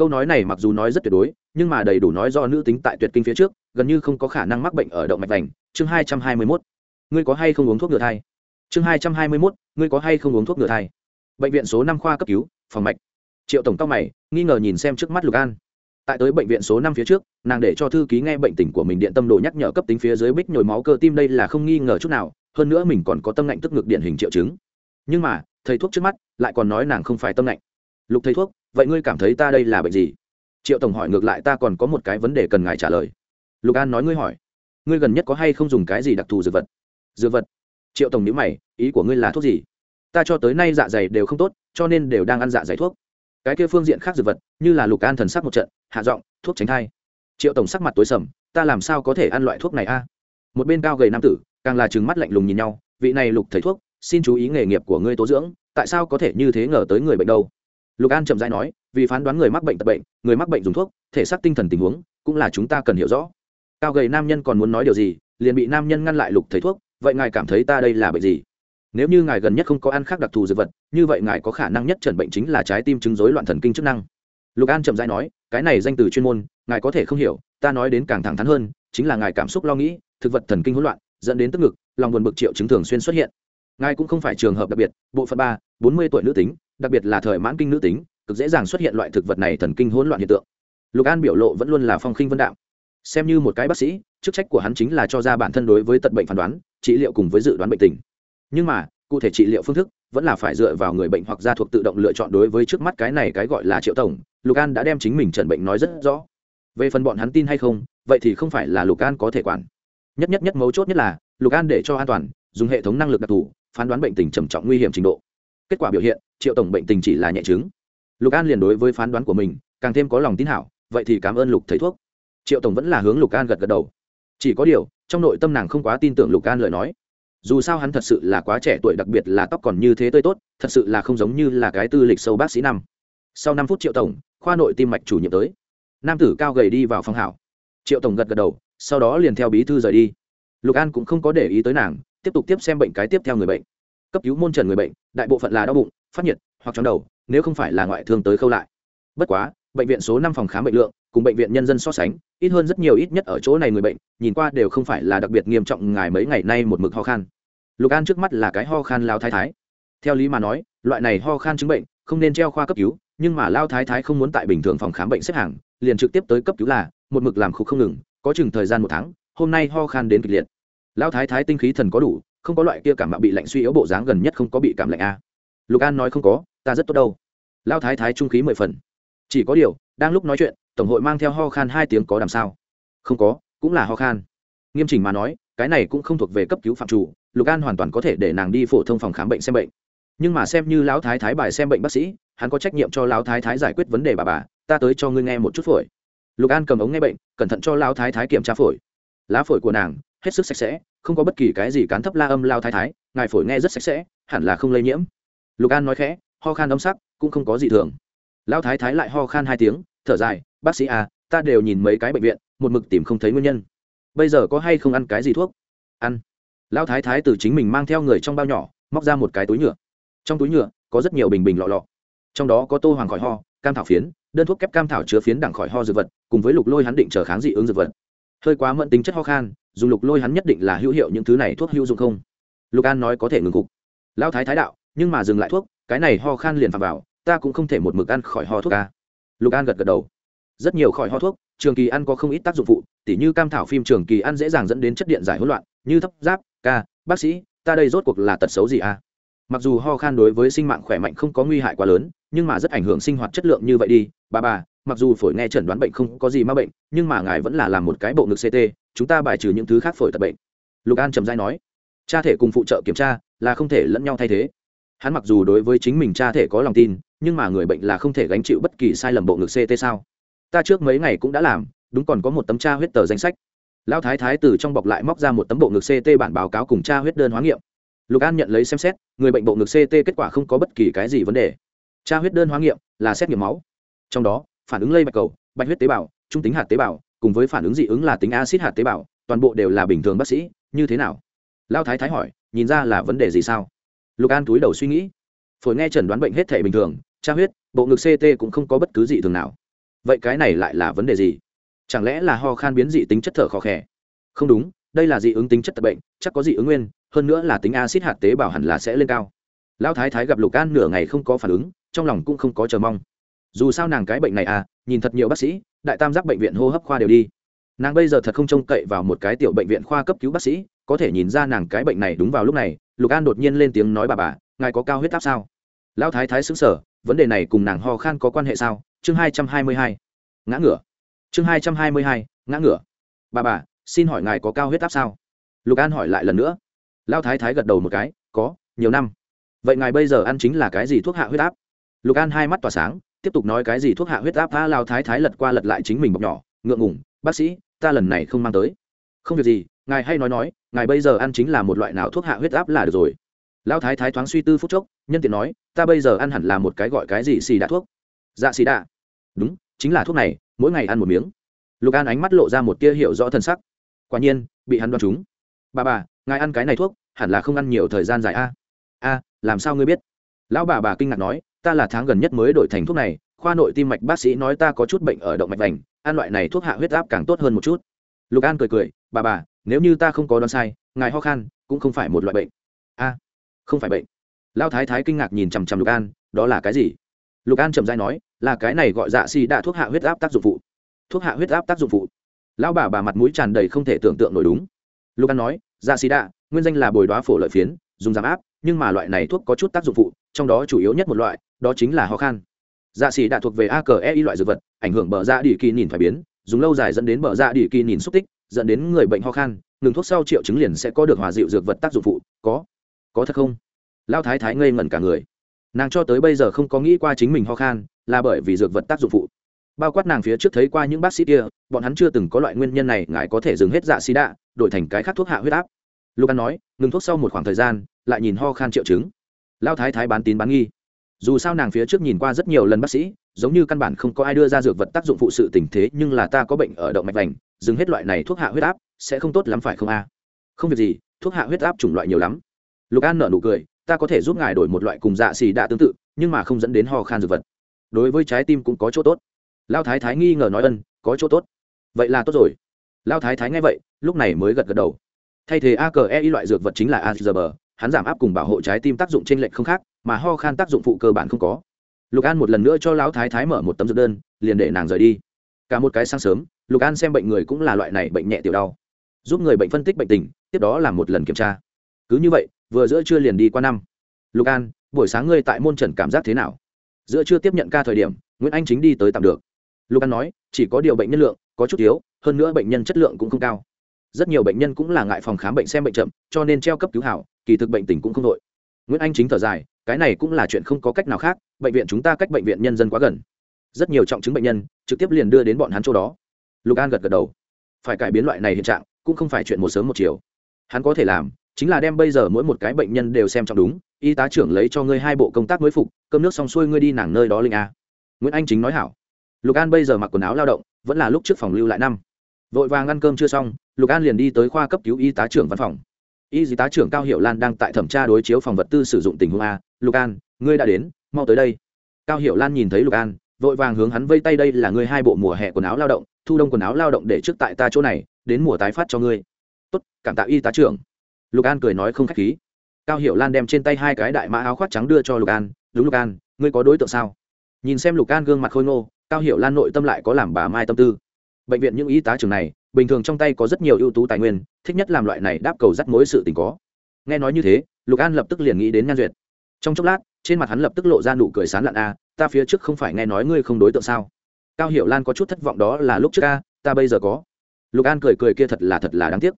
câu nói này mặc dù nói rất tuyệt đối, nhưng mà đầy đủ nói do nữ tính tại tuyệt kinh phía trước, gần như không có khả năng mắc bệnh ở động mạch vành. Chương hai trăm hai mươi mốt. Ngươi có hay không uống thuốc ngừa thai? Chương hai trăm hai mươi mốt. Ngươi có hay không uống thuốc ngừa thai? Bệnh viện số năm khoa cấp cứu, phòng mạch. Triệu tổng cao mày, nghi ngờ nhìn xem trước mắt lục an. Tại tới bệnh viện số năm phía trước, nàng để cho thư ký nghe bệnh tình của mình điện tâm đồ nhắc nhở cấp tính phía dưới bích nhồi máu cơ tim đây là không nghi ngờ chút nào, hơn nữa mình còn có tâm lạnh tức ngực điển hình triệu chứng. Nhưng mà, thầy thuốc trước mắt lại còn nói nàng không phải tâm lạnh lục thầy thuốc vậy ngươi cảm thấy ta đây là bệnh gì? Triệu tổng hỏi ngược lại ta còn có một cái vấn đề cần ngài trả lời. Lục an nói ngươi hỏi, ngươi gần nhất có hay không dùng cái gì đặc thù dược vật? Dược vật? Triệu tổng nhữ mày, ý của ngươi là thuốc gì? Ta cho tới nay dạ dày đều không tốt, cho nên đều đang ăn dạ dày thuốc. Cái kia phương diện khác dược vật, như là lục an thần sắc một trận, hạ giọng, thuốc tránh thai. Triệu tổng sắc mặt tối sầm, ta làm sao có thể ăn loại thuốc này a? Một bên cao gầy nam tử, càng là trừng mắt lạnh lùng nhìn nhau, vị này lục thầy thuốc, xin chú ý nghề nghiệp của ngươi tố dưỡng, tại sao có thể như thế ngờ tới người bệnh đâu? Lục an chậm rãi nói, vì phán đoán người mắc bệnh tật bệnh, người mắc bệnh dùng thuốc, thể xác tinh thần tình huống, cũng là chúng ta cần hiểu rõ. Cao gầy nam nhân còn muốn nói điều gì, liền bị nam nhân ngăn lại lục thầy thuốc, vậy ngài cảm thấy ta đây là bệnh gì? Nếu như ngài gần nhất không có ăn khác đặc thù dược vật, như vậy ngài có khả năng nhất trần bệnh chính là trái tim chứng dối loạn thần kinh chức năng. Lục an chậm rãi nói, cái này danh từ chuyên môn, ngài có thể không hiểu, ta nói đến càng thẳng thắn hơn, chính là ngài cảm xúc lo nghĩ, thực vật thần kinh hỗn loạn, dẫn đến tức ngực, lòng buồn bực triệu chứng thường xuyên xuất hiện ngài cũng không phải trường hợp đặc biệt, bộ phận ba, bốn mươi tuổi nữ tính, đặc biệt là thời mãn kinh nữ tính, cực dễ dàng xuất hiện loại thực vật này thần kinh hỗn loạn hiện tượng. Lục an biểu lộ vẫn luôn là phong khinh vân đạo xem như một cái bác sĩ, chức trách của hắn chính là cho ra bản thân đối với tật bệnh phán đoán, trị liệu cùng với dự đoán bệnh tình. Nhưng mà, cụ thể trị liệu phương thức vẫn là phải dựa vào người bệnh hoặc gia thuộc tự động lựa chọn đối với trước mắt cái này cái gọi là triệu tổng. Lục an đã đem chính mình trần bệnh nói rất rõ. Về phần bọn hắn tin hay không, vậy thì không phải là lục an có thể quản. Nhất nhất nhất mấu chốt nhất là, lục an để cho an toàn, dùng hệ thống năng lực đặc thù phán đoán bệnh tình trầm trọng nguy hiểm trình độ. Kết quả biểu hiện, triệu tổng bệnh tình chỉ là nhẹ chứng. Lục an liền đối với phán đoán của mình, càng thêm có lòng tin hảo, vậy thì cảm ơn lục thầy thuốc. Triệu tổng vẫn là hướng lục an gật gật đầu. Chỉ có điều, trong nội tâm nàng không quá tin tưởng lục an lời nói. Dù sao hắn thật sự là quá trẻ tuổi, đặc biệt là tóc còn như thế tươi tốt, thật sự là không giống như là cái tư lịch sâu bác sĩ năm. Sau năm phút triệu tổng, khoa nội tim mạch chủ nhiệm tới. Nam tử cao gầy đi vào phòng hảo. Triệu tổng gật gật đầu, sau đó liền theo bí thư rời đi. Lục an cũng không có để ý tới nàng tiếp tục tiếp xem bệnh cái tiếp theo người bệnh. Cấp cứu môn trần người bệnh, đại bộ phận là đau bụng, phát nhiệt, hoặc chóng đầu, nếu không phải là ngoại thương tới khâu lại. Bất quá, bệnh viện số năm phòng khám bệnh lượng, cùng bệnh viện nhân dân so sánh, ít hơn rất nhiều ít nhất ở chỗ này người bệnh, nhìn qua đều không phải là đặc biệt nghiêm trọng ngài mấy ngày nay một mực ho khan. Lục an trước mắt là cái ho khan lao thái thái. Theo lý mà nói, loại này ho khan chứng bệnh, không nên treo khoa cấp cứu, nhưng mà lao thái thái không muốn tại bình thường phòng khám bệnh xếp hàng, liền trực tiếp tới cấp cứu là, một mực làm khục không ngừng, có chừng thời gian một tháng, hôm nay ho khan đến kịch liệt. Lão thái thái tinh khí thần có đủ, không có loại kia cảm mạo bị lạnh suy yếu bộ dáng gần nhất không có bị cảm lạnh a. Lục an nói không có, ta rất tốt đâu. Lão thái thái trung khí mười phần. Chỉ có điều, đang lúc nói chuyện, tổng hội mang theo ho khan hai tiếng có làm sao? Không có, cũng là ho khan. Nghiêm chỉnh mà nói, cái này cũng không thuộc về cấp cứu phạm chủ, lục an hoàn toàn có thể để nàng đi phổ thông phòng khám bệnh xem bệnh. Nhưng mà xem như lão thái thái bài xem bệnh bác sĩ, hắn có trách nhiệm cho lão thái thái giải quyết vấn đề bà bà, ta tới cho ngươi nghe một chút phổi. Lục an cầm ống nghe bệnh, cẩn thận cho lão thái thái kiểm tra phổi. Lá phổi của nàng hết sức sạch sẽ, không có bất kỳ cái gì cán thấp la âm lao thái thái, ngài phổi nghe rất sạch sẽ, hẳn là không lây nhiễm. Lục an nói khẽ, ho khan âm sắc, cũng không có gì thường. Lao thái thái lại ho khan hai tiếng, thở dài, bác sĩ à ta đều nhìn mấy cái bệnh viện, một mực tìm không thấy nguyên nhân. Bây giờ có hay không ăn cái gì thuốc? Ăn. Lao thái thái từ chính mình mang theo người trong bao nhỏ, móc ra một cái túi nhựa. Trong túi nhựa, có rất nhiều bình bình lọ lọ. Trong đó có tô hoàng khỏi ho, cam thảo phiến, đơn thuốc kép cam thảo chứa phiến đẳng khỏi ho dược vật, cùng với lục lôi hắn định chờ kháng dị ứng dược vật. Hơi quá mẫn tính chất ho khan dùng lục lôi hắn nhất định là hữu hiệu những thứ này thuốc hữu dụng không? Lục an nói có thể ngừng cục. Lão thái thái đạo, nhưng mà dừng lại thuốc, cái này ho khan liền phạm vào, ta cũng không thể một mực ăn khỏi ho thuốc ca. Lục an gật gật đầu. Rất nhiều khỏi ho thuốc, trường kỳ ăn có không ít tác dụng phụ, tỉ như cam thảo phim trường kỳ ăn dễ dàng dẫn đến chất điện giải hỗn loạn, như thấp giáp, ca, bác sĩ, ta đây rốt cuộc là tật xấu gì à? Mặc dù ho khan đối với sinh mạng khỏe mạnh không có nguy hại quá lớn, nhưng mà rất ảnh hưởng sinh hoạt chất lượng như vậy đi, bà bà mặc dù phổi nghe chẩn đoán bệnh không có gì m a bệnh, nhưng mà ngài vẫn là làm một cái bộ ngực ct chúng ta bài trừ những thứ khác phổi tật bệnh. Lục an trầm dai nói. Cha thể cùng phụ trợ kiểm tra là không thể lẫn nhau thay thế. Hắn mặc dù đối với chính mình cha thể có lòng tin, nhưng mà người bệnh là không thể gánh chịu bất kỳ sai lầm bộ ngực ct sao? Ta trước mấy ngày cũng đã làm, đúng còn có một tấm cha huyết tờ danh sách. Lão thái thái từ trong bọc lại móc ra một tấm bộ ngực ct bản báo cáo cùng cha huyết đơn hóa nghiệm. Lục an nhận lấy xem xét, người bệnh bộ ngực ct kết quả không có bất kỳ cái gì vấn đề. Cha huyết đơn hóa nghiệm là xét nghiệm máu. Trong đó phản ứng lây bạch cầu, bạch huyết tế bào, trung tính hạt tế bào, cùng với phản ứng dị ứng là tính acid hạt tế bào, toàn bộ đều là bình thường bác sĩ, như thế nào? Lao thái thái hỏi, nhìn ra là vấn đề gì sao? Lục an túi đầu suy nghĩ. Phổi nghe chẩn đoán bệnh hết thể bình thường, tra huyết, bộ ngực ct cũng không có bất cứ dị thường nào. Vậy cái này lại là vấn đề gì? Chẳng lẽ là ho khan biến dị tính chất thở khó khè? Không đúng, đây là dị ứng tính chất tật bệnh, chắc có dị ứng nguyên, hơn nữa là tính acid hạt tế bào hẳn là sẽ lên cao. Lão thái thái gặp lục an nửa ngày không có phản ứng, trong lòng cũng không có chờ mong dù sao nàng cái bệnh này à nhìn thật nhiều bác sĩ, đại tam giác bệnh viện hô hấp khoa đều đi. Nàng bây giờ thật không trông cậy vào một cái tiểu bệnh viện khoa cấp cứu bác sĩ, có thể nhìn ra nàng cái bệnh này đúng vào lúc này, lục an đột nhiên lên tiếng nói, bà bà, ngài có cao huyết áp sao? Lão thái thái xứng sở vấn đề này cùng nàng ho khan có quan hệ sao? Chương hai trăm hai mươi hai. Ngã ngửa. Chương hai trăm hai mươi hai, ngã ngửa. Bà bà, xin hỏi ngài có cao huyết áp sao? Lục an hỏi lại lần nữa. Lão thái thái gật đầu một cái, có, nhiều năm. Vậy ngài bây giờ ăn chính là cái gì thuốc hạ huyết áp? Lục an hai mắt tỏa sáng tiếp tục nói cái gì thuốc hạ huyết áp, a, lao thái thái lật qua lật lại chính mình bọc nhỏ, ngượng ngủng bác sĩ, ta lần này không mang tới. Không việc gì, ngài hay nói nói, ngài bây giờ ăn chính là một loại nào thuốc hạ huyết áp là được rồi. Lao thái thái thoáng suy tư phút chốc, nhân tiện nói, ta bây giờ ăn hẳn là một cái gọi cái gì xì đạ thuốc. Dạ xì đạ. Đúng, chính là thuốc này, mỗi ngày ăn một miếng. Lục an ánh mắt lộ ra một tia hiệu rõ thân sắc. Quả nhiên, bị hắn đoán trúng. Bà bà, ngài ăn cái này thuốc, hẳn là không ăn nhiều thời gian dài a. A, làm sao ngươi biết? Lão bà bà kinh ngạc nói ta là tháng gần nhất mới đổi thành thuốc này, khoa nội tim mạch bác sĩ nói ta có chút bệnh ở động mạch vành, ăn loại này thuốc hạ huyết áp càng tốt hơn một chút. Lục an cười cười, bà bà, nếu như ta không có đoán sai, ngài ho khan, cũng không phải một loại bệnh. A, không phải bệnh. Lao thái thái kinh ngạc nhìn chằm chằm lục an, đó là cái gì? Lục an chậm dai nói, là cái này gọi dạ xì đạ thuốc hạ huyết áp tác dụng phụ. Thuốc hạ huyết áp tác dụng phụ. Lão bà bà mặt mũi tràn đầy không thể tưởng tượng nổi đúng. Lục an nói dạ xì đạ, nguyên danh là bồi đoá phổ lợi phiến dùng giảm áp, nhưng mà loại này thuốc có chút tác dụng phụ, trong đó chủ yếu nhất một loại, đó chính là ho khan. Dạ xỉ đã thuộc về a cờ e loại dược vật, ảnh hưởng bờ da đi kỳ nhìn phải biến, dùng lâu dài dẫn đến bờ da đi kỳ nhìn xúc tích, dẫn đến người bệnh ho khan, ngừng thuốc sau triệu chứng liền sẽ có được hòa dịu dược vật tác dụng phụ, có có thật không? Lao thái thái ngây ngẩn cả người. Nàng cho tới bây giờ không có nghĩ qua chính mình ho khan là bởi vì dược vật tác dụng phụ. Bao quát nàng phía trước thấy qua những bác sĩ kia, bọn hắn chưa từng có loại nguyên nhân này, ngài có thể dừng hết dạ xì đạ đổi thành cái khác thuốc hạ huyết áp. Lucan nói, ngừng thuốc sau một khoảng thời gian lại nhìn ho khan triệu chứng. Lao thái thái bán tín bán nghi. Dù sao nàng phía trước nhìn qua rất nhiều lần bác sĩ, giống như căn bản không có ai đưa ra dược vật tác dụng phụ sự tình thế, nhưng là ta có bệnh ở động mạch vành, dừng hết loại này thuốc hạ huyết áp, sẽ không tốt lắm phải không a? Không việc gì, thuốc hạ huyết áp chủng loại nhiều lắm. Lục an nở nụ cười, ta có thể giúp ngài đổi một loại cùng dạ xì đạ tương tự, nhưng mà không dẫn đến ho khan dược vật. Đối với trái tim cũng có chỗ tốt. Lao thái thái nghi ngờ nói ân, có chỗ tốt. Vậy là tốt rồi. Lao thái thái nghe vậy, lúc này mới gật gật đầu. Thay thế a cờ e loại dược vật chính là azb hắn giảm áp cùng bảo hộ trái tim tác dụng trên lệch không khác, mà ho khan tác dụng phụ cơ bản không có. Lục an một lần nữa cho lão thái thái mở một tấm dược đơn, liền để nàng rời đi. Cả một cái sáng sớm, lục an xem bệnh người cũng là loại này bệnh nhẹ tiểu đau. Giúp người bệnh phân tích bệnh tình, tiếp đó làm một lần kiểm tra. Cứ như vậy, vừa giữa trưa liền đi qua năm. Lục an, buổi sáng ngươi tại môn trần cảm giác thế nào? Giữa trưa tiếp nhận ca thời điểm, nguyễn anh chính đi tới tạm được. Lục an nói, chỉ có điều bệnh nhân lượng có chút thiếu hơn nữa bệnh nhân chất lượng cũng không cao rất nhiều bệnh nhân cũng là ngại phòng khám bệnh xem bệnh chậm, cho nên treo cấp cứu hảo, kỳ thực bệnh tình cũng không đội. Nguyễn anh chính thở dài, cái này cũng là chuyện không có cách nào khác, bệnh viện chúng ta cách bệnh viện nhân dân quá gần. Rất nhiều trọng chứng bệnh nhân, trực tiếp liền đưa đến bọn hắn chỗ đó. Lục an gật gật đầu. Phải cải biến loại này hiện trạng, cũng không phải chuyện một sớm một chiều. Hắn có thể làm, chính là đem bây giờ mỗi một cái bệnh nhân đều xem trọng đúng, y tá trưởng lấy cho ngươi hai bộ công tác mới phục, cơm nước xong xuôi ngươi đi nàng nơi đó linh a. Nguyễn anh chính nói hảo. Lục an bây giờ mặc quần áo lao động, vẫn là lúc trước phòng lưu lại năm. Vội vàng ăn cơm chưa xong lục an liền đi tới khoa cấp cứu y tá trưởng văn phòng. Y tá trưởng cao hiệu lan đang tại thẩm tra đối chiếu phòng vật tư sử dụng tình huống a. Lục an, ngươi đã đến, mau tới đây. Cao hiệu lan nhìn thấy lục an, vội vàng hướng hắn vây tay đây là ngươi hai bộ mùa hè quần áo lao động, thu đông quần áo lao động để trước tại ta chỗ này, đến mùa tái phát cho ngươi. Tốt, cảm tạ y tá trưởng. Lục an cười nói không k h á c h khí. Cao hiệu lan đem trên tay hai cái đại mã áo khoác trắng đưa cho lục an, đúng lục an, ngươi có đối tượng sao? Nhìn xem lục an gương mặt khôi ngô, cao hiệu lan nội tâm lại có làm bà mai tâm tư. Bệnh viện những y tá trường này bình thường trong tay có rất nhiều ưu tú tài nguyên, thích nhất làm loại này đáp cầu dắt mối sự tình có. Nghe nói như thế, lục an lập tức liền nghĩ đến nhan duyệt. Trong chốc lát, trên mặt hắn lập tức lộ ra nụ cười sán lạn a, ta phía trước không phải nghe nói ngươi không đối tượng sao? Cao hiểu lan có chút thất vọng đó là lúc trước a, ta bây giờ có. Lục an cười cười kia thật là thật là đáng tiếc.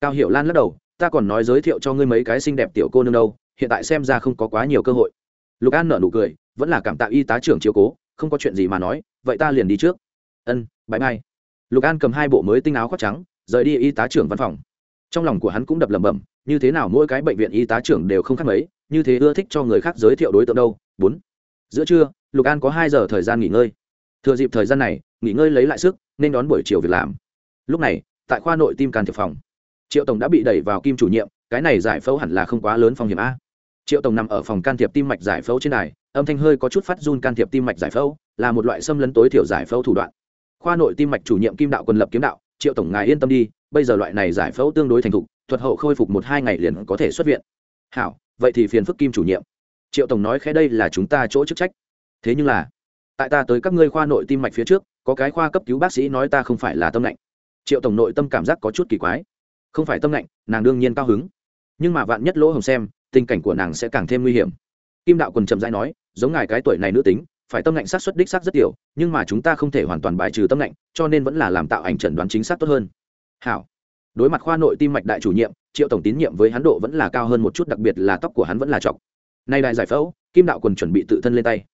Cao hiểu lan lắc đầu, ta còn nói giới thiệu cho ngươi mấy cái xinh đẹp tiểu cô nương đâu, hiện tại xem ra không có quá nhiều cơ hội. Lục an nở nụ cười, vẫn là cảm tạ y tá trưởng chiếu cố, không có chuyện gì mà nói, vậy ta liền đi trước. Ân bãi mai lục an cầm hai bộ mới tinh áo khoác trắng, rời đi y tá trưởng văn phòng. Trong lòng của hắn cũng đập lẩm bẩm, như thế nào mỗi cái bệnh viện y tá trưởng đều không khác mấy, như thế ưa thích cho người khác giới thiệu đối tượng đâu. Bốn. Giữa trưa, lục an có hai giờ thời gian nghỉ ngơi. Thừa dịp thời gian này, nghỉ ngơi lấy lại sức, nên đón buổi chiều việc làm. Lúc này, tại khoa nội tim can thiệp phòng, triệu tổng đã bị đẩy vào kim chủ nhiệm, cái này giải phẫu hẳn là không quá lớn phong hiểm a. Triệu tổng nằm ở phòng can thiệp tim mạch giải phẫu trên đài, âm thanh hơi có chút phát run can thiệp tim mạch giải phẫu, là một loại xâm lấn tối thiểu giải phẫu thủ đoạn khoa nội tim mạch chủ nhiệm kim đạo quân lập kiếm đạo, triệu tổng ngài yên tâm đi, bây giờ loại này giải phẫu tương đối thành thục, thuật hậu khôi phục một hai ngày liền có thể xuất viện. Hảo, vậy thì phiền phức kim chủ nhiệm. Triệu tổng nói khẽ, đây là chúng ta chỗ chức trách. Thế nhưng là, tại ta tới các ngươi khoa nội tim mạch phía trước, có cái khoa cấp cứu bác sĩ nói ta không phải là tâm lạnh. Triệu tổng nội tâm cảm giác có chút kỳ quái. Không phải tâm lạnh, nàng đương nhiên cao hứng. Nhưng mà vạn nhất lỗ hồng xem, tình cảnh của nàng sẽ càng thêm nguy hiểm. Kim đạo quần chậm rãi nói, giống ngài cái tuổi này nữ tính phải tâm lạnh sát xuất đích xác rất tiểu, nhưng mà chúng ta không thể hoàn toàn bài trừ tâm lạnh, cho nên vẫn là làm tạo ảnh chẩn đoán chính xác tốt hơn. Hảo. Đối mặt khoa nội tim mạch đại chủ nhiệm, triệu tổng tín nhiệm với hắn độ vẫn là cao hơn một chút, đặc biệt là tóc của hắn vẫn là chọc nay đại giải phẫu, kim đạo quần chuẩn bị tự thân lên tay.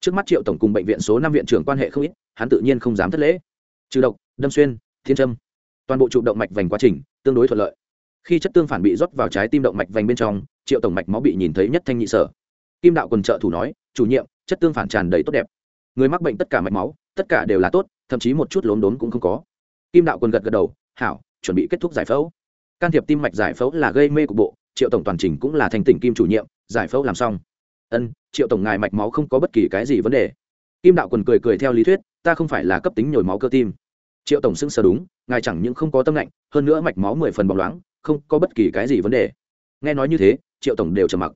Trước mắt triệu tổng cùng bệnh viện số năm viện trưởng quan hệ không ít, hắn tự nhiên không dám thất lễ. Trừ độc, đâm xuyên, thiên trâm toàn bộ trụ động mạch vành quá trình, tương đối thuận lợi. Khi chất tương phản bị rót vào trái tim động mạch vành bên trong, triệu tổng mạch máu bị nhìn thấy nhất thanh nhị sở. Kim đạo quần trợ thủ nói chủ nhiệm, chất tương phản tràn đầy tốt đẹp. Người mắc bệnh tất cả mạch máu, tất cả đều là tốt, thậm chí một chút lốm đốn cũng không có. Kim đạo quần gật gật đầu, hảo, chuẩn bị kết thúc giải phẫu. Can thiệp tim mạch giải phẫu là gây mê cục bộ, triệu tổng toàn trình cũng là thành tỉnh kim chủ nhiệm, giải phẫu làm xong. Ân, triệu tổng ngài mạch máu không có bất kỳ cái gì vấn đề. Kim đạo quần cười cười theo lý thuyết, ta không phải là cấp tính nhồi máu cơ tim. Triệu tổng xưng sờ đúng, ngài chẳng những không có tâm lạnh, hơn nữa mạch máu mười phần bóng loáng không có bất kỳ cái gì vấn đề. Nghe nói như thế, triệu tổng đều trầm mặc.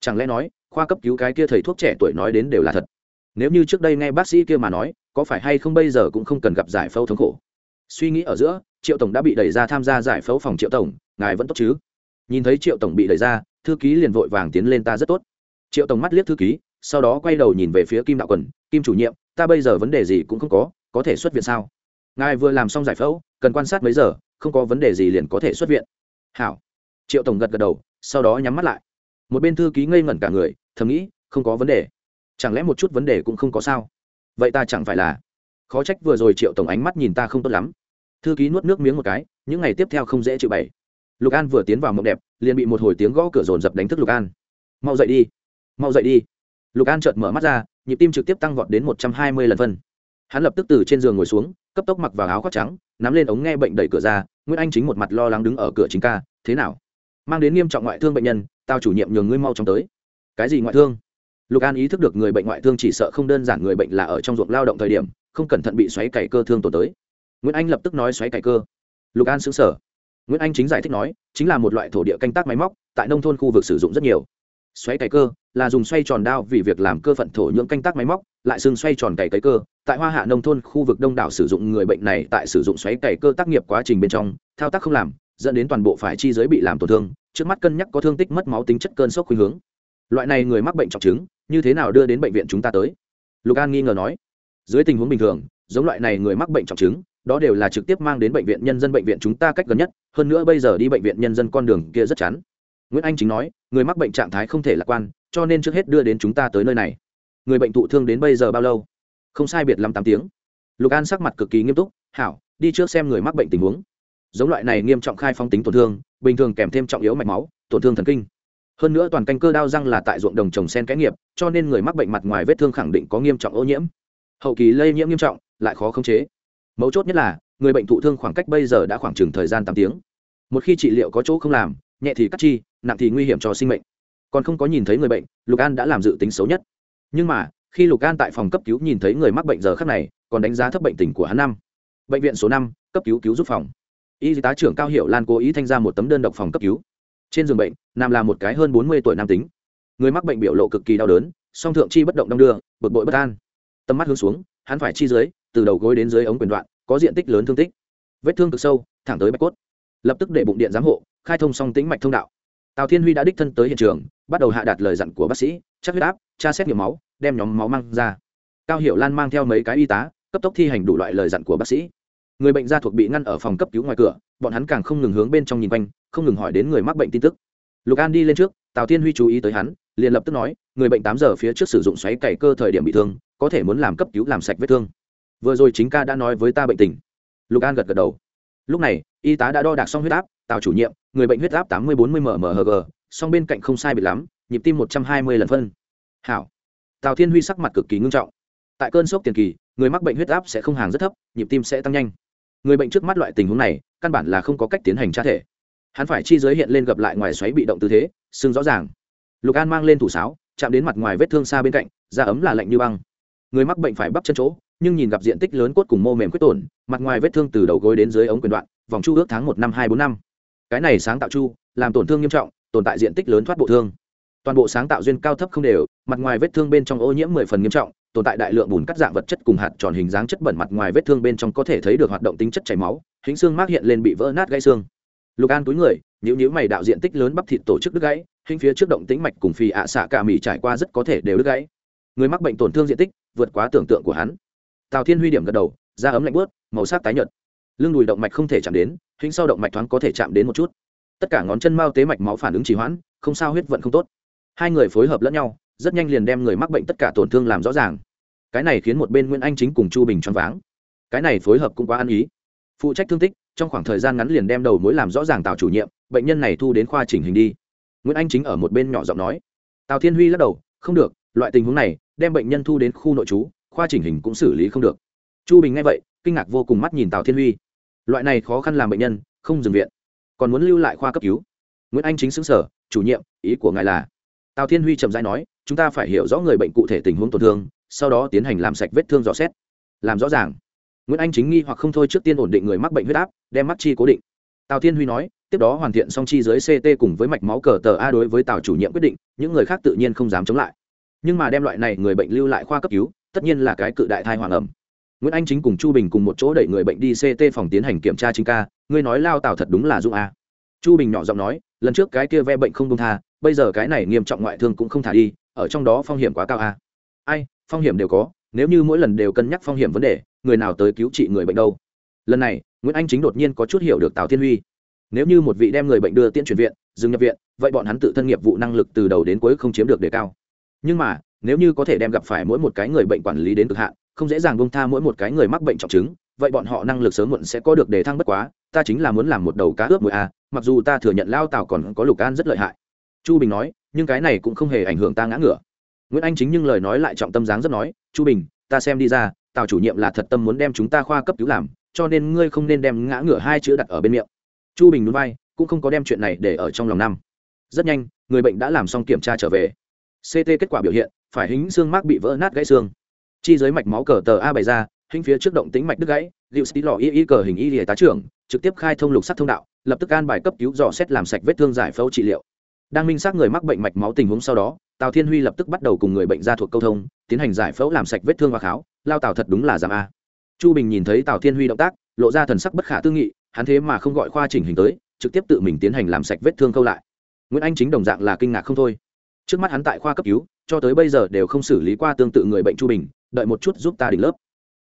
Chẳng lẽ nói khoa cấp cứu cái kia thầy thuốc trẻ tuổi nói đến đều là thật. Nếu như trước đây nghe bác sĩ kia mà nói, có phải hay không bây giờ cũng không cần gặp giải phẫu thống khổ? Suy nghĩ ở giữa, triệu tổng đã bị đẩy ra tham gia giải phẫu phòng triệu tổng, ngài vẫn tốt chứ? Nhìn thấy triệu tổng bị đẩy ra, thư ký liền vội vàng tiến lên ta rất tốt. Triệu tổng mắt liếc thư ký, sau đó quay đầu nhìn về phía kim đạo quần, kim chủ nhiệm, ta bây giờ vấn đề gì cũng không có có thể xuất viện sao? Ngài vừa làm xong giải phẫu, cần quan sát mấy giờ, không có vấn đề gì liền có thể xuất viện. Hảo. Triệu tổng gật gật đầu, sau đó nhắm mắt lại một bên thư ký ngây ngẩn cả người, thầm nghĩ, không có vấn đề. Chẳng lẽ một chút vấn đề cũng không có sao? Vậy ta chẳng phải là khó trách vừa rồi triệu tổng ánh mắt nhìn ta không tốt lắm. Thư ký nuốt nước miếng một cái, những ngày tiếp theo không dễ chịu bày. Lục an vừa tiến vào mộng đẹp, liền bị một hồi tiếng gõ cửa rồn dập đánh thức lục an. Mau dậy đi, mau dậy đi. Lục an chợt mở mắt ra, nhịp tim trực tiếp tăng vọt đến một trăm hai mươi lần phân. Hắn lập tức từ trên giường ngồi xuống, cấp tốc mặc vào áo khoác trắng, nắm lên ống nghe bệnh đẩy cửa ra, nguyễn anh chính một mặt lo lắng đứng ở cửa chính ca, thế nào? Mang đến nghiêm trọng ngoại thương bệnh nhân tao chủ nhiệm nhường ngươi mau chóng tới. Cái gì ngoại thương? Lục an ý thức được người bệnh ngoại thương chỉ sợ không đơn giản người bệnh là ở trong ruộng lao động thời điểm, không cẩn thận bị xoáy cày cơ thương tổn tới. Nguyễn anh lập tức nói xoáy cày cơ. Lục an xứng sở nguyễn anh chính giải thích nói, chính là một loại thổ địa canh tác máy móc, tại nông thôn khu vực sử dụng rất nhiều. Xoáy cày cơ là dùng xoay tròn đao vì việc làm cơ phận thổ nhưỡng canh tác máy móc, lại xương xoay tròn cày cấy cơ. Tại hoa hạ nông thôn khu vực đông đảo sử dụng người bệnh này tại sử dụng xoáy cày cơ tác nghiệp quá trình bên trong, thao tác không làm, dẫn đến toàn bộ phải chi giới bị làm tổn thương trước mắt cân nhắc có thương tích mất máu tính chất cơn sốc khuynh hướng. Loại này người mắc bệnh trọng chứng, như thế nào đưa đến bệnh viện chúng ta tới? Lục an nghi ngờ nói. Dưới tình huống bình thường, giống loại này người mắc bệnh trọng chứng, đó đều là trực tiếp mang đến bệnh viện nhân dân bệnh viện chúng ta cách gần nhất, hơn nữa bây giờ đi bệnh viện nhân dân con đường kia rất chắn. Nguyễn anh chính nói, người mắc bệnh trạng thái không thể lạc quan, cho nên trước hết đưa đến chúng ta tới nơi này. Người bệnh thụ thương đến bây giờ bao lâu? Không sai biệt năm tám tiếng. Lục an sắc mặt cực kỳ nghiêm túc, hảo, đi trước xem người mắc bệnh tình huống. Giống loại này nghiêm trọng khai phong tính tổn thương bình thường kèm thêm trọng yếu mạch máu, tổn thương thần kinh. Hơn nữa toàn canh cơ đao răng là tại ruộng đồng trồng sen kẽ nghiệp, cho nên người mắc bệnh mặt ngoài vết thương khẳng định có nghiêm trọng ô nhiễm. Hậu kỳ lây nhiễm nghiêm trọng, lại khó khống chế. Mấu chốt nhất là, người bệnh thụ thương khoảng cách bây giờ đã khoảng chừng thời gian tám tiếng. Một khi trị liệu có chỗ không làm, nhẹ thì cắt chi, nặng thì nguy hiểm cho sinh mệnh. Còn không có nhìn thấy người bệnh, lục an đã làm dự tính xấu nhất. Nhưng mà, khi lục an tại phòng cấp cứu nhìn thấy người mắc bệnh giờ khác này, còn đánh giá thấp bệnh tình của hắn năm. Bệnh viện số năm, cấp cứu cứu giúp phòng y tá trưởng cao hiệu lan cố ý thanh ra một tấm đơn độc phòng cấp cứu. Trên giường bệnh, nam là một cái hơn bốn mươi tuổi nam tính. Người mắc bệnh biểu lộ cực kỳ đau đớn, song thượng chi bất động đong đưa, bực bội bất an. Tầm mắt hướng xuống, hắn phải chi dưới, từ đầu gối đến dưới ống quyền đoạn, có diện tích lớn thương tích. Vết thương cực sâu, thẳng tới bạch cốt. Lập tức để bụng điện giám hộ, khai thông song tính mạch thông đạo. Tào thiên huy đã đích thân tới hiện trường, bắt đầu hạ đạt lời dặn của bác sĩ, chắc huyết áp, tra xét nghiệm máu, đem nhóm máu mang ra. Cao hiểu lan mang theo mấy cái y tá, cấp tốc thi hành đủ loại lời dặn của bác sĩ người bệnh gia thuộc bị ngăn ở phòng cấp cứu ngoài cửa, bọn hắn càng không ngừng hướng bên trong nhìn quanh, không ngừng hỏi đến người mắc bệnh tin tức. Lục an đi lên trước, tào thiên huy chú ý tới hắn, liền lập tức nói, người bệnh tám giờ phía trước sử dụng xoáy cày cơ thời điểm bị thương, có thể muốn làm cấp cứu làm sạch vết thương. Vừa rồi chính ca đã nói với ta bệnh tình. Lục an gật gật đầu. Lúc này, y tá đã đo đạc xong huyết áp, tào chủ nhiệm, người bệnh huyết áp tám mươi bốn mươi mmhg song bên cạnh không sai biệt lắm, nhịp tim một trăm hai mươi lần phân. Hảo. Tào thiên huy sắc mặt cực kỳ ngưng trọng. Tại cơn sốc tiền kỳ, người mắc bệnh huyết áp sẽ không hàng rất thấp, nhịp tim sẽ tăng nhanh người bệnh trước mắt loại tình huống này, căn bản là không có cách tiến hành tra thể. Hắn phải chi giới hiện lên gặp lại ngoài xoáy bị động tư thế sưng rõ ràng. Lục an mang lên thủ sáo, chạm đến mặt ngoài vết thương xa bên cạnh, da ấm là lạnh như băng. Người mắc bệnh phải bắp chân chỗ, nhưng nhìn gặp diện tích lớn cốt cùng mô mềm quyết tổn, mặt ngoài vết thương từ đầu gối đến dưới ống quyền đoạn, vòng chu ước tháng một năm hai bốn năm. Cái này sáng tạo chu, làm tổn thương nghiêm trọng, tồn tại diện tích lớn thoát bộ thương. Toàn bộ sáng tạo duyên cao thấp không đều, mặt ngoài vết thương bên trong ô nhiễm mười phần nghiêm trọng tồn tại đại lượng bùn cắt dạng vật chất cùng hạt tròn hình dáng chất bẩn mặt ngoài vết thương bên trong có thể thấy được hoạt động tính chất chảy máu, hình xương mác hiện lên bị vỡ nát gãy xương. Lục an túi người nhữ nhữ mày đạo diện tích lớn bắp thịt tổ chức đứt gãy, hình phía trước động tĩnh mạch cùng phì ạ xạ cả mì trải qua rất có thể đều đứt gãy. Người mắc bệnh tổn thương diện tích vượt quá tưởng tượng của hắn. Tào thiên huy điểm gật đầu, da ấm lạnh bớt, màu sắc tái nhợt. Lưng đùi động mạch không thể chạm đến, hình sau động mạch thoáng có thể chạm đến một chút. Tất cả ngón chân mao tế mạch máu phản ứng trì hoãn, không sao, huyết vận không tốt. Hai người phối hợp lẫn nhau rất nhanh liền đem người mắc bệnh tất cả tổn thương làm rõ ràng. Cái này khiến một bên nguyễn anh chính cùng chu bình choáng váng. Cái này phối hợp cũng quá ăn ý. Phụ trách thương tích, trong khoảng thời gian ngắn liền đem đầu mối làm rõ ràng tào chủ nhiệm, bệnh nhân này thu đến khoa chỉnh hình đi. Nguyễn anh chính ở một bên nhỏ giọng nói. Tào thiên huy lắc đầu, không được, loại tình huống này, đem bệnh nhân thu đến khu nội trú, khoa chỉnh hình cũng xử lý không được. Chu bình nghe vậy, kinh ngạc vô cùng mắt nhìn tào thiên huy. Loại này khó khăn làm bệnh nhân, không dừng viện, còn muốn lưu lại khoa cấp cứu. Nguyễn anh chính xứng sở chủ nhiệm, ý của ngài là tào thiên huy chậm dãi nói chúng ta phải hiểu rõ người bệnh cụ thể tình huống tổn thương, sau đó tiến hành làm sạch vết thương dò xét. Làm rõ ràng. Nguyễn anh chính nghi hoặc không thôi trước tiên ổn định người mắc bệnh huyết áp, đem mắt chi cố định. Tào thiên huy nói, tiếp đó hoàn thiện song chi dưới ct cùng với mạch máu cờ tờ a đối với tào chủ nhiệm quyết định, những người khác tự nhiên không dám chống lại. Nhưng mà đem loại này người bệnh lưu lại khoa cấp cứu, tất nhiên là cái cự đại thai hoàng ẩm. Nguyễn anh chính cùng chu bình cùng một chỗ đẩy người bệnh đi ct phòng tiến hành kiểm tra chính ca, ngươi nói lao tào thật đúng là dung a. Chu bình nhỏ giọng nói, lần trước cái kia ve bệnh không công tha, bây giờ cái này nghiêm trọng ngoại thương cũng không thả đi ở trong đó phong hiểm quá cao à. ai, phong hiểm đều có, nếu như mỗi lần đều cân nhắc phong hiểm vấn đề, người nào tới cứu trị người bệnh đâu? Lần này, nguyễn anh chính đột nhiên có chút hiểu được tào thiên huy. Nếu như một vị đem người bệnh đưa tiễn chuyển viện, dừng nhập viện, vậy bọn hắn tự thân nghiệp vụ năng lực từ đầu đến cuối không chiếm được đề cao. Nhưng mà, nếu như có thể đem gặp phải mỗi một cái người bệnh quản lý đến cực hạn, không dễ dàng bông tha mỗi một cái người mắc bệnh trọng chứng, vậy bọn họ năng lực sớm muộn sẽ có được đề thăng bất quá, ta chính là muốn làm một đầu cá ướp mũi a, mặc dù ta thừa nhận lao tào còn có lục an rất lợi hại. Chu bình nói nhưng cái này cũng không hề ảnh hưởng ta ngã ngửa nguyễn anh chính nhưng lời nói lại trọng tâm dáng rất nói, chu bình, ta xem đi ra, tào chủ nhiệm là thật tâm muốn đem chúng ta khoa cấp cứu làm, cho nên ngươi không nên đem ngã ngửa hai chữ đặt ở bên miệng. Chu bình núi vai, cũng không có đem chuyện này để ở trong lòng năm. Rất nhanh, người bệnh đã làm xong kiểm tra trở về. Ct kết quả biểu hiện, phải hính xương mắc bị vỡ nát gãy xương. Chi dưới mạch máu cờ tờ a bày ra hình phía trước động tính mạch đứt gãy liệu sĩ lò y y cờ hình y lìa tá trưởng, trực tiếp khai thông lục sắt thông đạo, lập tức an bài cấp cứu dò xét làm sạch vết thương giải phẫu trị liệu đang minh xác người mắc bệnh mạch máu tình huống sau đó, tào thiên huy lập tức bắt đầu cùng người bệnh ra thuộc câu thông, tiến hành giải phẫu làm sạch vết thương và kháo, lao tào thật đúng là giảm a. Chu bình nhìn thấy tào thiên huy động tác, lộ ra thần sắc bất khả tư nghị, hắn thế mà không gọi khoa chỉnh hình tới, trực tiếp tự mình tiến hành làm sạch vết thương câu lại. Nguyễn anh chính đồng dạng là kinh ngạc không thôi. Trước mắt hắn tại khoa cấp cứu, cho tới bây giờ đều không xử lý qua tương tự người bệnh chu bình, đợi một chút giúp ta đỉnh lớp.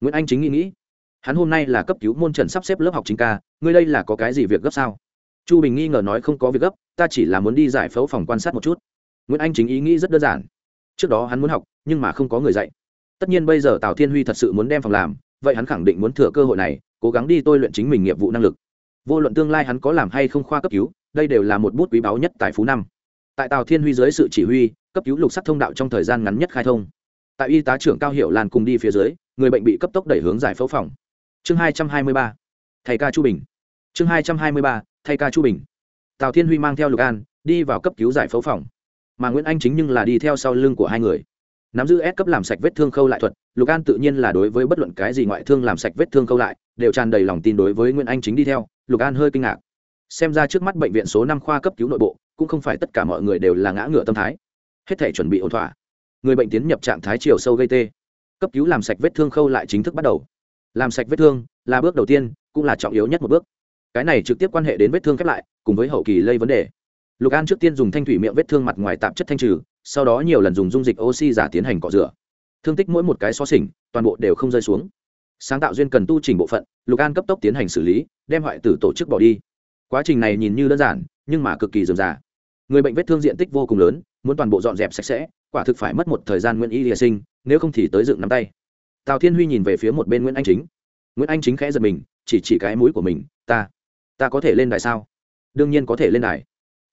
Nguyễn anh chính nghĩ nghĩ, hắn hôm nay là cấp cứu môn trần sắp xếp lớp học chính ca, ngươi đây là có cái gì việc gấp sao? Chu bình nghi ngờ nói không có việc gấp, ta chỉ là muốn đi giải phẫu phòng quan sát một chút. Nguyễn anh chính ý nghĩ rất đơn giản. Trước đó hắn muốn học, nhưng mà không có người dạy. Tất nhiên bây giờ tào thiên huy thật sự muốn đem phòng làm, vậy hắn khẳng định muốn thừa cơ hội này, cố gắng đi tôi luyện chính mình nghiệp vụ năng lực. Vô luận tương lai hắn có làm hay không khoa cấp cứu, đây đều là một bút quý báu nhất tại phú năm. Tại tào thiên huy dưới sự chỉ huy, cấp cứu lục sắc thông đạo trong thời gian ngắn nhất khai thông. Tại y tá trưởng cao hiệu lan cùng đi phía dưới, người bệnh bị cấp tốc đẩy hướng giải phẫu phòng. Chương hai trăm hai mươi ba. Thầy ca chu bình. Chương hai trăm hai mươi ba thay ca chu bình tào thiên huy mang theo lục an đi vào cấp cứu giải phẫu phòng mà nguyễn anh chính nhưng là đi theo sau lưng của hai người nắm giữ S cấp làm sạch vết thương khâu lại thuật, Lục An tự nhiên là đối với bất luận cái gì ngoại thương làm sạch vết thương khâu lại, đều tràn đầy lòng tin đối với Nguyễn Anh chính đi theo, Lục An hơi kinh ngạc. Xem ra trước mắt bệnh viện số năm khoa cấp cứu nội bộ, cũng không phải tất cả mọi người đều là ngã ngựa tâm thái. Hết thể chuẩn bị ổn thỏa. Người bệnh tiến nhập trạng thái chiều sâu gây tê. Cấp cứu làm sạch vết thương khâu lại chính thức bắt đầu. Làm sạch vết thương là bước đầu tiên, cũng là trọng yếu nhất một bước. Cái này trực tiếp quan hệ đến vết thương khép lại, cùng với hậu kỳ lây vấn đề. Lục An trước tiên dùng thanh thủy miệng vết thương mặt ngoài tạp chất thanh trừ, sau đó nhiều lần dùng dung dịch oxy giả tiến hành cọ rửa. Thương tích mỗi một cái xó xỉnh toàn bộ đều không rơi xuống. Sáng tạo duyên cần tu trình bộ phận lục an cấp tốc tiến hành xử lý đem hoại tử tổ chức bỏ đi. Quá trình này nhìn như đơn giản nhưng mà cực kỳ dườm già. Người bệnh vết thương diện tích vô cùng lớn muốn toàn bộ dọn dẹp sạch sẽ quả thực phải mất một thời gian nguyễn y lìa sinh nếu không thì tới dựng nắm tay. Tào thiên huy nhìn về phía một bên nguyễn anh chính. Nguyễn anh chính khẽ giật mình chỉ chỉ cái mũi của mình ta ta có thể lên đài sao? Đương nhiên có thể lên đài.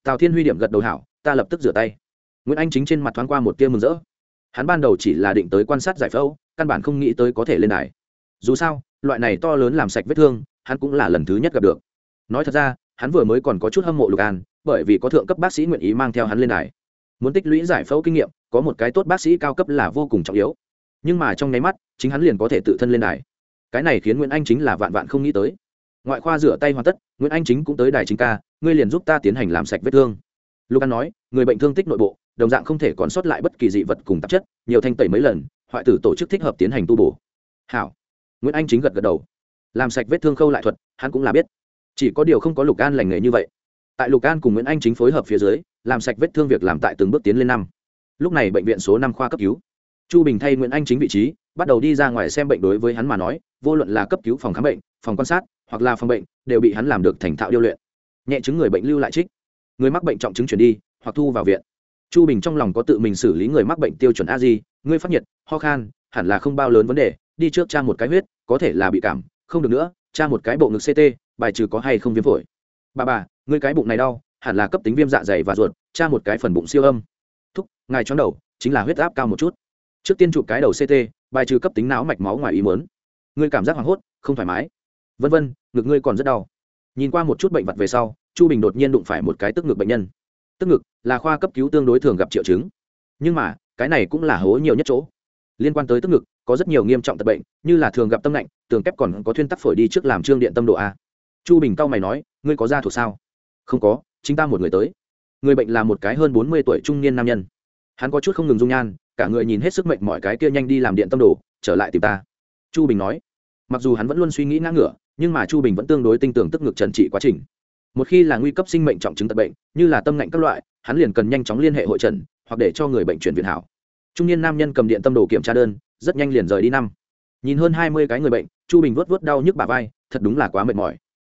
Tào thiên huy điểm gật đầu hảo, ta lập tức rửa tay. Nguyễn anh chính trên mặt thoáng qua một tia mừng rỡ. Hắn ban đầu chỉ là định tới quan sát giải phẫu, căn bản không nghĩ tới có thể lên đài. Dù sao, loại này to lớn làm sạch vết thương, hắn cũng là lần thứ nhất gặp được. Nói thật ra, hắn vừa mới còn có chút hâm mộ lục an, bởi vì có thượng cấp bác sĩ nguyện ý mang theo hắn lên đài. Muốn tích lũy giải phẫu kinh nghiệm, có một cái tốt bác sĩ cao cấp là vô cùng trọng yếu. Nhưng mà trong nháy mắt, chính hắn liền có thể tự thân lên đài. Cái này khiến nguyễn anh chính là vạn vạn không nghĩ tới ngoại khoa rửa tay hoàn tất, nguyễn anh chính cũng tới đài chính ca, ngươi liền giúp ta tiến hành làm sạch vết thương. Lục an nói, người bệnh thương tích nội bộ, đồng dạng không thể còn sót lại bất kỳ dị vật cùng tạp chất, nhiều thanh tẩy mấy lần, hoại tử tổ chức thích hợp tiến hành tu bổ. Hảo. Nguyễn anh chính gật gật đầu. Làm sạch vết thương khâu lại thuật, hắn cũng là biết. Chỉ có điều không có lục an lành nghề như vậy. Tại lục an cùng nguyễn anh chính phối hợp phía dưới, làm sạch vết thương việc làm tại từng bước tiến lên năm. Lúc này bệnh viện số năm khoa cấp cứu. Chu bình thay nguyễn anh chính vị trí bắt đầu đi ra ngoài xem bệnh đối với hắn mà nói, vô luận là cấp cứu phòng khám bệnh, phòng quan sát, hoặc là phòng bệnh, đều bị hắn làm được thành thạo điêu luyện. Nhẹ chứng người bệnh lưu lại trích. Người mắc bệnh trọng chứng chuyển đi, hoặc thu vào viện. Chu bình trong lòng có tự mình xử lý người mắc bệnh tiêu chuẩn a di ngươi phát nhiệt, ho khan, hẳn là không bao lớn vấn đề, đi trước cha một cái huyết, có thể là bị cảm, không được nữa cha một cái bộ ngực ct bài trừ có hay không viêm phổi. Bà bà, ngươi cái bụng này đau, hẳn là cấp tính viêm dạ dày và ruột cha một cái phần bụng siêu âm. Thúc, ngài chóng đầu, chính là huyết áp cao một chút. Trước tiên chụp cái đầu ct bài trừ cấp tính não mạch máu ngoài ý mớn ngươi cảm giác hoảng hốt, không thoải mái. Vân vân, ngực ngươi còn rất đau. Nhìn qua một chút bệnh vật về sau, chu bình đột nhiên đụng phải một cái tức ngực bệnh nhân. Tức ngực là khoa cấp cứu tương đối thường gặp triệu chứng. Nhưng mà, cái này cũng là hố nhiều nhất chỗ. Liên quan tới tức ngực, có rất nhiều nghiêm trọng tật bệnh, như là thường gặp tâm lạnh, tường kép còn có thuyên tắc phổi đi trước làm trương điện tâm độ a. Chu bình cao mày nói, ngươi có ra thuộc sao? Không có, chính ta một người tới. Người bệnh là một cái hơn bốn mươi tuổi trung niên nam nhân. Hắn có chút không ngừng dung nhan cả người nhìn hết sức mệnh mọi cái kia nhanh đi làm điện tâm đồ, trở lại tìm ta. Chu bình nói. Mặc dù hắn vẫn luôn suy nghĩ ngã ngửa, nhưng mà chu bình vẫn tương đối tin tưởng tức ngực trần trị quá trình. Một khi là nguy cấp sinh mệnh trọng chứng tật bệnh, như là tâm ngạnh các loại, hắn liền cần nhanh chóng liên hệ hội trần, hoặc để cho người bệnh chuyển viện hảo. Trung niên nam nhân cầm điện tâm đồ kiểm tra đơn, rất nhanh liền rời đi năm. Nhìn hơn hai mươi cái người bệnh, chu bình vớt vớt đau nhức bà vai, thật đúng là quá mệt mỏi.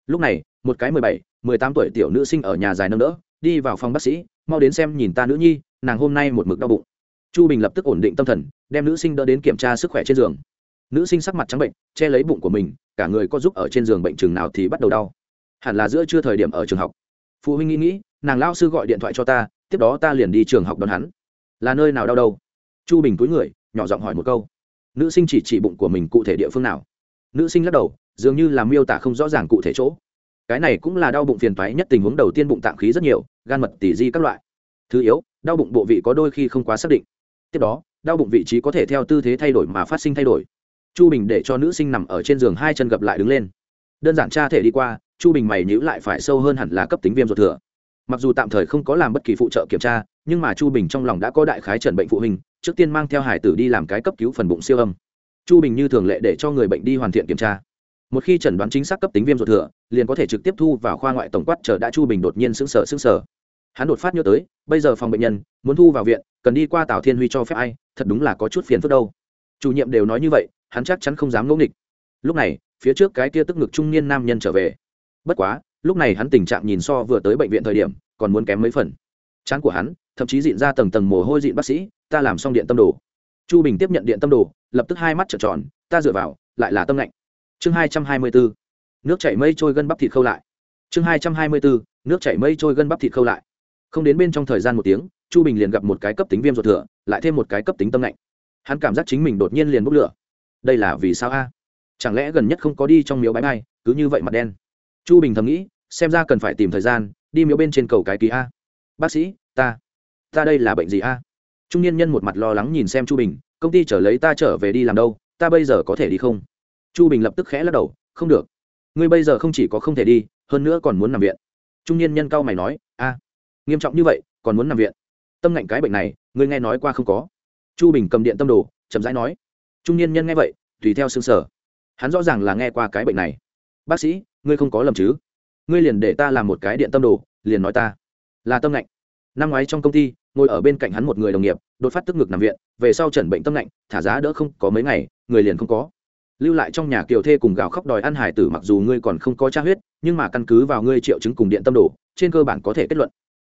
Lúc này, một cái mười bảy, mười tám tuổi tiểu nữ sinh ở nhà dài nâng đỡ, đi vào phòng bác sĩ, mau đến xem nhìn ta nữ nhi, nàng hôm nay một mực đau bụng chu bình lập tức ổn định tâm thần, đem nữ sinh đỡ đến kiểm tra sức khỏe trên giường. Nữ sinh sắc mặt trắng bệnh, che lấy bụng của mình, cả người có giúp ở trên giường bệnh chừng nào thì bắt đầu đau. Hẳn là giữa trưa thời điểm ở trường học. Phụ huynh nghĩ nghĩ, nàng lao sư gọi điện thoại cho ta, tiếp đó ta liền đi trường học đón hắn. Là nơi nào đau đâu? Chu bình túi người, nhỏ giọng hỏi một câu. Nữ sinh chỉ chỉ bụng của mình cụ thể địa phương nào? Nữ sinh lắc đầu, dường như làm miêu tả không rõ ràng cụ thể chỗ. Cái này cũng là đau bụng phiền toái nhất tình huống đầu tiên bụng tạng khí rất nhiều, gan mật tỉ di các loại. Thứ yếu, đau bụng bộ vị có đôi khi không quá xác định tiếp đó, đau bụng vị trí có thể theo tư thế thay đổi mà phát sinh thay đổi. Chu bình để cho nữ sinh nằm ở trên giường hai chân gập lại đứng lên. Đơn giản tra thể đi qua, chu bình mày nhữ lại phải sâu hơn hẳn là cấp tính viêm ruột thừa. Mặc dù tạm thời không có làm bất kỳ phụ trợ kiểm tra, nhưng mà chu bình trong lòng đã có đại khái trần bệnh phụ huynh, trước tiên mang theo hải tử đi làm cái cấp cứu phần bụng siêu âm. Chu bình như thường lệ để cho người bệnh đi hoàn thiện kiểm tra. Một khi chẩn đoán chính xác cấp tính viêm ruột thừa, liền có thể trực tiếp thu vào khoa ngoại tổng quát chờ đã chu bình đột nhiên sững sờ sững sờ hắn đột phát nhớ tới, bây giờ phòng bệnh nhân, muốn thu vào viện, cần đi qua tào thiên huy cho phép ai, thật đúng là có chút phiền phức đâu. Chủ nhiệm đều nói như vậy, hắn chắc chắn không dám ngẫu nghịch. Lúc này, phía trước cái kia tức ngực trung niên nam nhân trở về. Bất quá, lúc này hắn tình trạng nhìn so vừa tới bệnh viện thời điểm, còn muốn kém mấy phần. Chán của hắn, thậm chí dịn ra tầng tầng mồ hôi dịn bác sĩ, ta làm xong điện tâm đồ. Chu bình tiếp nhận điện tâm đồ, lập tức hai mắt trợn tròn, ta dựa vào, lại là tâm lạnh. Chương hai trăm hai mươi bốn nước chảy mây trôi gân bắp thịt khâu lại. Chương hai trăm hai mươi bốn nước chảy mây trôi gân bắp thịt khâu lại không đến bên trong thời gian một tiếng, chu bình liền gặp một cái cấp tính viêm ruột thừa, lại thêm một cái cấp tính tâm lạnh. Hắn cảm giác chính mình đột nhiên liền bốc lửa. Đây là vì sao a? Chẳng lẽ gần nhất không có đi trong miếu bãi bay cứ như vậy mặt đen? Chu bình thầm nghĩ, xem ra cần phải tìm thời gian, đi miếu bên trên cầu cái ký a. Bác sĩ, ta ta đây là bệnh gì a? Trung niên nhân một mặt lo lắng nhìn xem chu bình, công ty trở lấy ta trở về đi làm đâu, ta bây giờ có thể đi không? Chu bình lập tức khẽ lắc đầu, không được. Ngươi bây giờ không chỉ có không thể đi, hơn nữa còn muốn nằm viện. Trung niên nhân cao mày nói, a nghiêm trọng như vậy, còn muốn nằm viện. Tâm ngạnh cái bệnh này, ngươi nghe nói qua không có? Chu bình cầm điện tâm đồ, chậm rãi nói. Trung niên nhân nghe vậy, tùy theo xương sở hắn rõ ràng là nghe qua cái bệnh này. Bác sĩ, ngươi không có lầm chứ? Ngươi liền để ta làm một cái điện tâm đồ, liền nói ta là tâm lạnh năm ngoái trong công ty, ngồi ở bên cạnh hắn một người đồng nghiệp, đột phát tức ngực nằm viện, về sau chẩn bệnh tâm lạnh thả giá đỡ không có mấy ngày, người liền không có. Lưu lại trong nhà kiều thê cùng gào khóc đòi ăn hải tử mặc dù ngươi còn không có tra huyết, nhưng mà căn cứ vào ngươi triệu chứng cùng điện tâm đồ, trên cơ bản có thể kết luận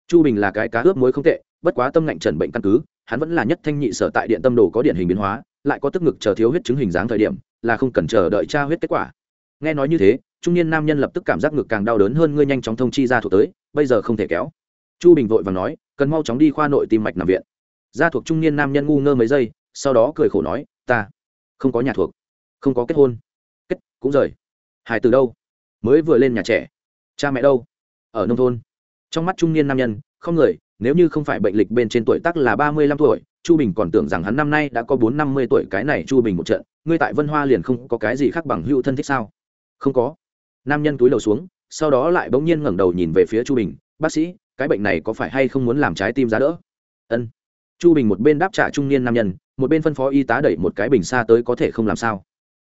chu bình là cái cá ướp muối không tệ, bất quá tâm ngạnh trần bệnh căn cứ, hắn vẫn là nhất thanh nhị sở tại điện tâm đồ có điển hình biến hóa, lại có tức ngực chờ thiếu huyết chứng hình dáng thời điểm, là không cần chờ đợi tra huyết kết quả. Nghe nói như thế, trung niên nam nhân lập tức cảm giác ngực càng đau đớn hơn ngươi nhanh chóng thông chi ra thuộc tới, bây giờ không thể kéo. Chu bình vội và nói, cần mau chóng đi khoa nội tim mạch nằm viện. Gia thuộc trung niên nam nhân ngu ngơ mấy giây, sau đó cười khổ nói, ta không có nhà thuộc, không có kết hôn. Kết, cũng rời. Hải từ đâu? Mới vừa lên nhà trẻ. Cha mẹ đâu? Ở nông thôn trong mắt trung niên nam nhân, không người, nếu như không phải bệnh lịch bên trên tuổi tác là ba mươi lăm tuổi, chu bình còn tưởng rằng hắn năm nay đã có bốn năm mươi tuổi cái này chu bình một trận, ngươi tại vân hoa liền không có cái gì khác bằng hữu thân thích sao? Không có. Nam nhân túi đầu xuống, sau đó lại bỗng nhiên ngẩng đầu nhìn về phía chu bình, bác sĩ, cái bệnh này có phải hay không muốn làm trái tim giá đỡ? Ân. Chu bình một bên đáp trả trung niên nam nhân, một bên phân phó y tá đẩy một cái bình xa tới có thể không làm sao.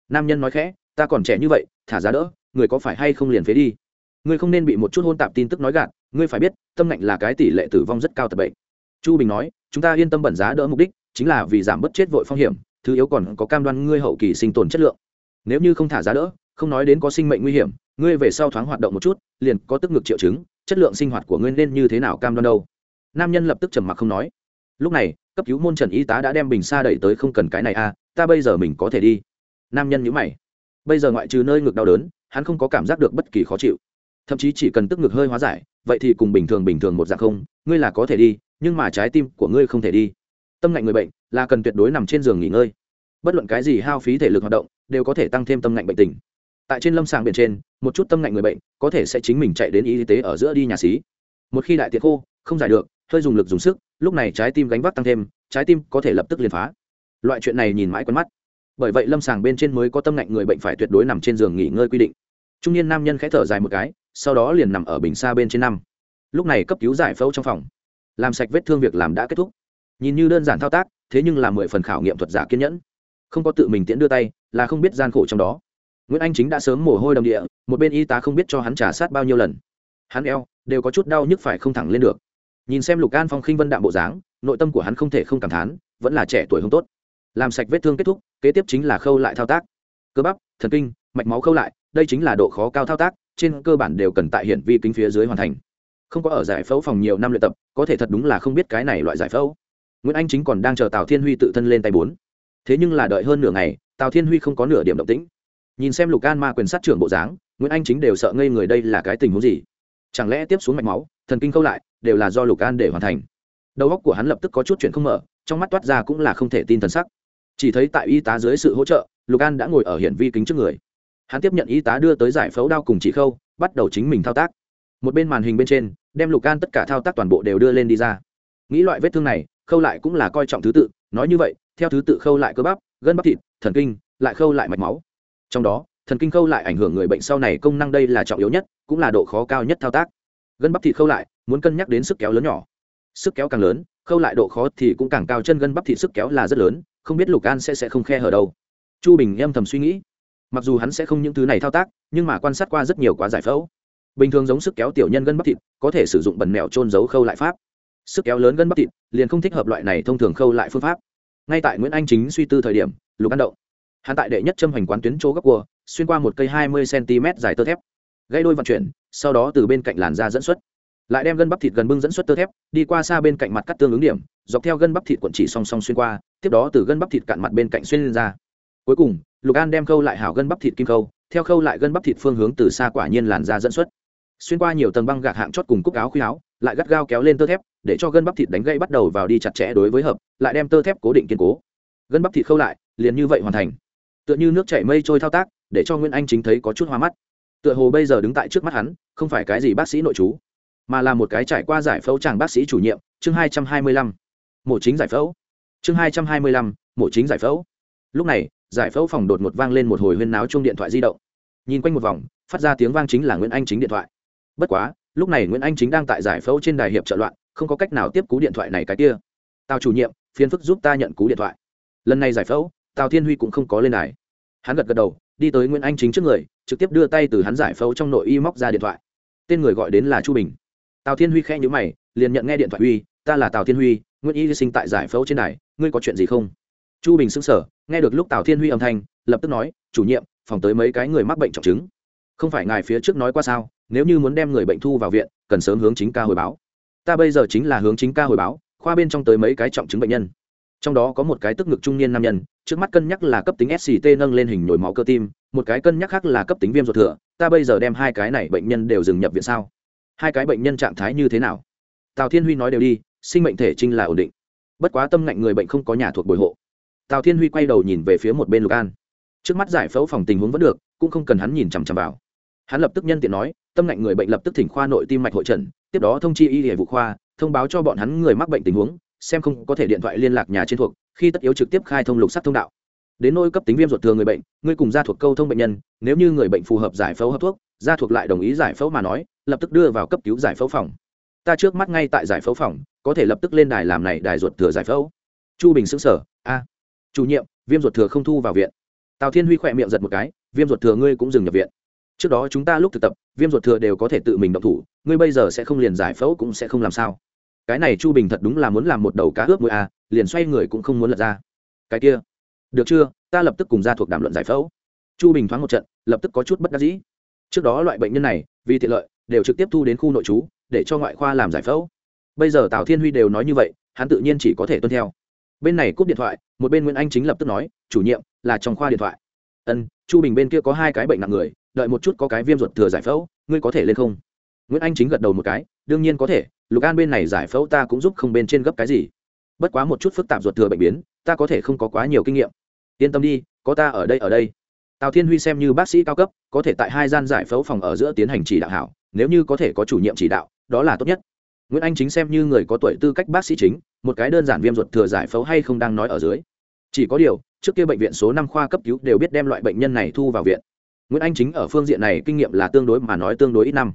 Nam nhân nói khẽ, ta còn trẻ như vậy, thả giá đỡ, người có phải hay không liền phế đi? Ngươi không nên bị một chút hôn tạp tin tức nói gạt ngươi phải biết, tâm lạnh là cái tỷ lệ tử vong rất cao tập bệnh. Chu bình nói, chúng ta yên tâm bẩn giá đỡ mục đích, chính là vì giảm bớt chết vội phong hiểm, thứ yếu còn có cam đoan ngươi hậu kỳ sinh tồn chất lượng. Nếu như không thả giá đỡ, không nói đến có sinh mệnh nguy hiểm, ngươi về sau thoáng hoạt động một chút, liền có tức ngực triệu chứng, chất lượng sinh hoạt của ngươi nên như thế nào cam đoan đâu? Nam nhân lập tức trầm mặc không nói. Lúc này, cấp cứu môn trần y tá đã đem bình xa đẩy tới không cần cái này à ta bây giờ mình có thể đi. Nam nhân nhữ mày. Bây giờ ngoại trừ nơi ngực đau đớn, hắn không có cảm giác được bất kỳ khó chịu. Thậm chí chỉ cần tức ngực hơi hóa giải vậy thì cùng bình thường bình thường một dạng không? Ngươi là có thể đi, nhưng mà trái tim của ngươi không thể đi. Tâm ngạnh người bệnh là cần tuyệt đối nằm trên giường nghỉ ngơi. Bất luận cái gì hao phí thể lực hoạt động đều có thể tăng thêm tâm ngạnh bệnh tình. Tại trên lâm sàng biển trên, một chút tâm ngạnh người bệnh có thể sẽ chính mình chạy đến y tế ở giữa đi nhà xí. Một khi đại tiệc khô, không giải được, hơi dùng lực dùng sức, lúc này trái tim gánh vác tăng thêm, trái tim có thể lập tức liền phá. Loại chuyện này nhìn mãi quen mắt. Bởi vậy lâm sàng bên trên mới có tâm ngạnh người bệnh phải tuyệt đối nằm trên giường nghỉ ngơi quy định. Trung niên nam nhân khẽ thở dài một cái sau đó liền nằm ở bình xa bên trên năm. Lúc này cấp cứu giải phẫu trong phòng. Làm sạch vết thương việc làm đã kết thúc. Nhìn như đơn giản thao tác, thế nhưng là mười phần khảo nghiệm thuật giả kiên nhẫn. Không có tự mình tiễn đưa tay, là không biết gian khổ trong đó. Nguyễn anh chính đã sớm mồ hôi đầm địa, một bên y tá không biết cho hắn trả sát bao nhiêu lần. Hắn eo, đều có chút đau nhức phải không thẳng lên được. Nhìn xem lục an phong khinh vân đạm bộ dáng, nội tâm của hắn không thể không cảm thán, vẫn là trẻ tuổi không tốt. Làm sạch vết thương kết thúc, kế tiếp chính là khâu lại thao tác. Cơ bắp, thần kinh, mạch máu khâu lại, đây chính là độ khó cao thao tác trên cơ bản đều cần tại hiển vi kính phía dưới hoàn thành. Không có ở giải phẫu phòng nhiều năm luyện tập, có thể thật đúng là không biết cái này loại giải phẫu. Nguyễn anh chính còn đang chờ tào thiên huy tự thân lên tay bốn. Thế nhưng là đợi hơn nửa ngày, tào thiên huy không có nửa điểm động tĩnh. Nhìn xem lục an ma quyền sát trưởng bộ dáng, nguyễn anh chính đều sợ ngây người đây là cái tình huống gì? Chẳng lẽ tiếp xuống mạch máu, thần kinh câu lại, đều là do lục an để hoàn thành? Đầu óc của hắn lập tức có chút chuyện không mở, trong mắt toát ra cũng là không thể tin thần sắc. Chỉ thấy tại y tá dưới sự hỗ trợ, lục an đã ngồi ở hiển vi kính trước người hắn tiếp nhận y tá đưa tới giải phẫu đao cùng chỉ khâu, bắt đầu chính mình thao tác. Một bên màn hình bên trên, đem lục an tất cả thao tác toàn bộ đều đưa lên đi ra. Nghĩ loại vết thương này, khâu lại cũng là coi trọng thứ tự, nói như vậy, theo thứ tự khâu lại cơ bắp, gân bắp thịt, thần kinh, lại khâu lại mạch máu. Trong đó, thần kinh khâu lại ảnh hưởng người bệnh sau này công năng đây là trọng yếu nhất, cũng là độ khó cao nhất thao tác. Gân bắp thịt khâu lại, muốn cân nhắc đến sức kéo lớn nhỏ. Sức kéo càng lớn, khâu lại độ khó thì cũng càng cao, chân gân bắp thịt sức kéo là rất lớn, không biết lục an sẽ sẽ không khe hở đâu. Chu bình em thầm suy nghĩ mặc dù hắn sẽ không những thứ này thao tác, nhưng mà quan sát qua rất nhiều quá giải phẫu. Bình thường giống sức kéo tiểu nhân gân bắp thịt, có thể sử dụng bẩn mèo trôn giấu khâu lại pháp. Sức kéo lớn gân bắp thịt, liền không thích hợp loại này thông thường khâu lại phương pháp. Ngay tại nguyễn anh chính suy tư thời điểm, lục ăn động. Hắn tại đệ nhất châm hoành quán tuyến chỗ góc cua, xuyên qua một cây hai mươi cm dài tơ thép. Gây đôi vận chuyển, sau đó từ bên cạnh làn da dẫn xuất. Lại đem gân bắp thịt gần bưng dẫn xuất tơ thép, đi qua xa bên cạnh mặt cắt tương ứng điểm, dọc theo gân bắp thịt quận chỉ song song xuyên qua, tiếp đó từ gân bắp thịt cạn mặt bên cạnh xuyên lên ra. Cuối cùng lục an đem khâu lại hảo gân bắp thịt kim khâu, theo khâu lại gân bắp thịt phương hướng từ xa quả nhiên làn da dẫn xuất. Xuyên qua nhiều tầng băng gạc hạng chót cùng cúc áo khuy áo, lại gắt gao kéo lên tơ thép, để cho gân bắp thịt đánh gây bắt đầu vào đi chặt chẽ đối với hợp, lại đem tơ thép cố định kiên cố. Gân bắp thịt khâu lại, liền như vậy hoàn thành. Tựa như nước chảy mây trôi thao tác, để cho nguyễn anh chính thấy có chút hoa mắt. Tựa hồ bây giờ đứng tại trước mắt hắn, không phải cái gì bác sĩ nội chú mà là một cái trải qua giải phẫu chàng bác sĩ chủ nhiệm, chương hai trăm hai mươi lăm. Mổ chính giải phẫu. Chương hai trăm hai mươi lăm, mổ chính giải phẫu. Lúc này giải phẫu phòng đột ngột vang lên một hồi huyên náo chung điện thoại di động. Nhìn quanh một vòng, phát ra tiếng vang chính là nguyễn anh chính điện thoại. Bất quá, lúc này nguyễn anh chính đang tại giải phẫu trên đài hiệp trợ loạn, không có cách nào tiếp cú điện thoại này cái kia. Tào chủ nhiệm, phiền phức giúp ta nhận cú điện thoại. Lần này giải phẫu, tào thiên huy cũng không có lên đài. Hắn gật gật đầu, đi tới nguyễn anh chính trước người, trực tiếp đưa tay từ hắn giải phẫu trong nội y móc ra điện thoại. Tên người gọi đến là chu bình. Tào thiên huy khẽ nhữ mày, liền nhận nghe điện thoại huy ta là tào thiên huy, nguyễn y sinh tại giải phẫu trên đài, ngươi có chuyện gì không? Chu bình xứng sở nghe được lúc tào thiên huy âm thanh, lập tức nói, chủ nhiệm, phòng tới mấy cái người mắc bệnh trọng chứng. Không phải ngài phía trước nói qua sao, nếu như muốn đem người bệnh thu vào viện, cần sớm hướng chính ca hồi báo. Ta bây giờ chính là hướng chính ca hồi báo, khoa bên trong tới mấy cái trọng chứng bệnh nhân. Trong đó có một cái tức ngực trung niên nam nhân, trước mắt cân nhắc là cấp tính sct nâng lên hình nhồi máu cơ tim, một cái cân nhắc khác là cấp tính viêm ruột thừa. Ta bây giờ đem hai cái này bệnh nhân đều dừng nhập viện sao? Hai cái bệnh nhân trạng thái như thế nào? Tào thiên huy nói đều đi, sinh mệnh thể trinh là ổn định. Bất quá tâm ngạnh người bệnh không có nhà thuộc bồi hộ tào thiên huy quay đầu nhìn về phía một bên lục an. Trước mắt giải phẫu phòng tình huống vẫn được, cũng không cần hắn nhìn chằm chằm vào. Hắn lập tức nhân tiện nói, tâm lạnh người bệnh lập tức thỉnh khoa nội tim mạch hội trần, tiếp đó thông chi y hệ vụ khoa, thông báo cho bọn hắn người mắc bệnh tình huống, xem không có thể điện thoại liên lạc nhà trên thuộc, khi tất yếu trực tiếp khai thông lục sắc thông đạo. Đến nôi cấp tính viêm ruột thừa người bệnh, ngươi cùng gia thuộc câu thông bệnh nhân, nếu như người bệnh phù hợp giải phẫu hấp thuốc, gia thuộc lại đồng ý giải phẫu mà nói, lập tức đưa vào cấp cứu giải phẫu phòng. Ta trước mắt ngay tại giải phẫu phòng, có thể lập tức lên đài làm này đài ruột thừa giải phẫu. Chu bình xứng sở a chủ nhiệm, viêm ruột thừa không thu vào viện. Tào thiên huy khỏe miệng giật một cái, viêm ruột thừa ngươi cũng dừng nhập viện. Trước đó chúng ta lúc thực tập, viêm ruột thừa đều có thể tự mình động thủ, ngươi bây giờ sẽ không liền giải phẫu cũng sẽ không làm sao. Cái này chu bình thật đúng là muốn làm một đầu cá ướp mũi a à, liền xoay người cũng không muốn lật ra. Cái kia, được chưa, ta lập tức cùng ra thuộc đàm luận giải phẫu. Chu bình thoáng một trận, lập tức có chút bất đắc dĩ. Trước đó loại bệnh nhân này, vì tiện lợi, đều trực tiếp thu đến khu nội trú, để cho ngoại khoa làm giải phẫu. Bây giờ tào thiên huy đều nói như vậy, hắn tự nhiên chỉ có thể tuân theo. Bên này cúp điện thoại một bên nguyễn anh chính lập tức nói, chủ nhiệm, là trong khoa điện thoại. Ân, chu bình bên kia có hai cái bệnh nặng người, đợi một chút có cái viêm ruột thừa giải phẫu, ngươi có thể lên không? Nguyễn anh chính gật đầu một cái, đương nhiên có thể, lục an bên này giải phẫu ta cũng giúp không bên trên gấp cái gì. Bất quá một chút phức tạp ruột thừa bệnh biến, ta có thể không có quá nhiều kinh nghiệm. Yên tâm đi, có ta ở đây ở đây. Tào thiên huy xem như bác sĩ cao cấp, có thể tại hai gian giải phẫu phòng ở giữa tiến hành chỉ đạo hảo, nếu như có thể có chủ nhiệm chỉ đạo, đó là tốt nhất. Nguyễn anh chính xem như người có tuổi tư cách bác sĩ chính, một cái đơn giản viêm ruột thừa giải phẫu hay không đang nói ở dưới chỉ có điều, trước kia bệnh viện số năm khoa cấp cứu đều biết đem loại bệnh nhân này thu vào viện. Nguyễn anh chính ở phương diện này kinh nghiệm là tương đối mà nói tương đối ít năm.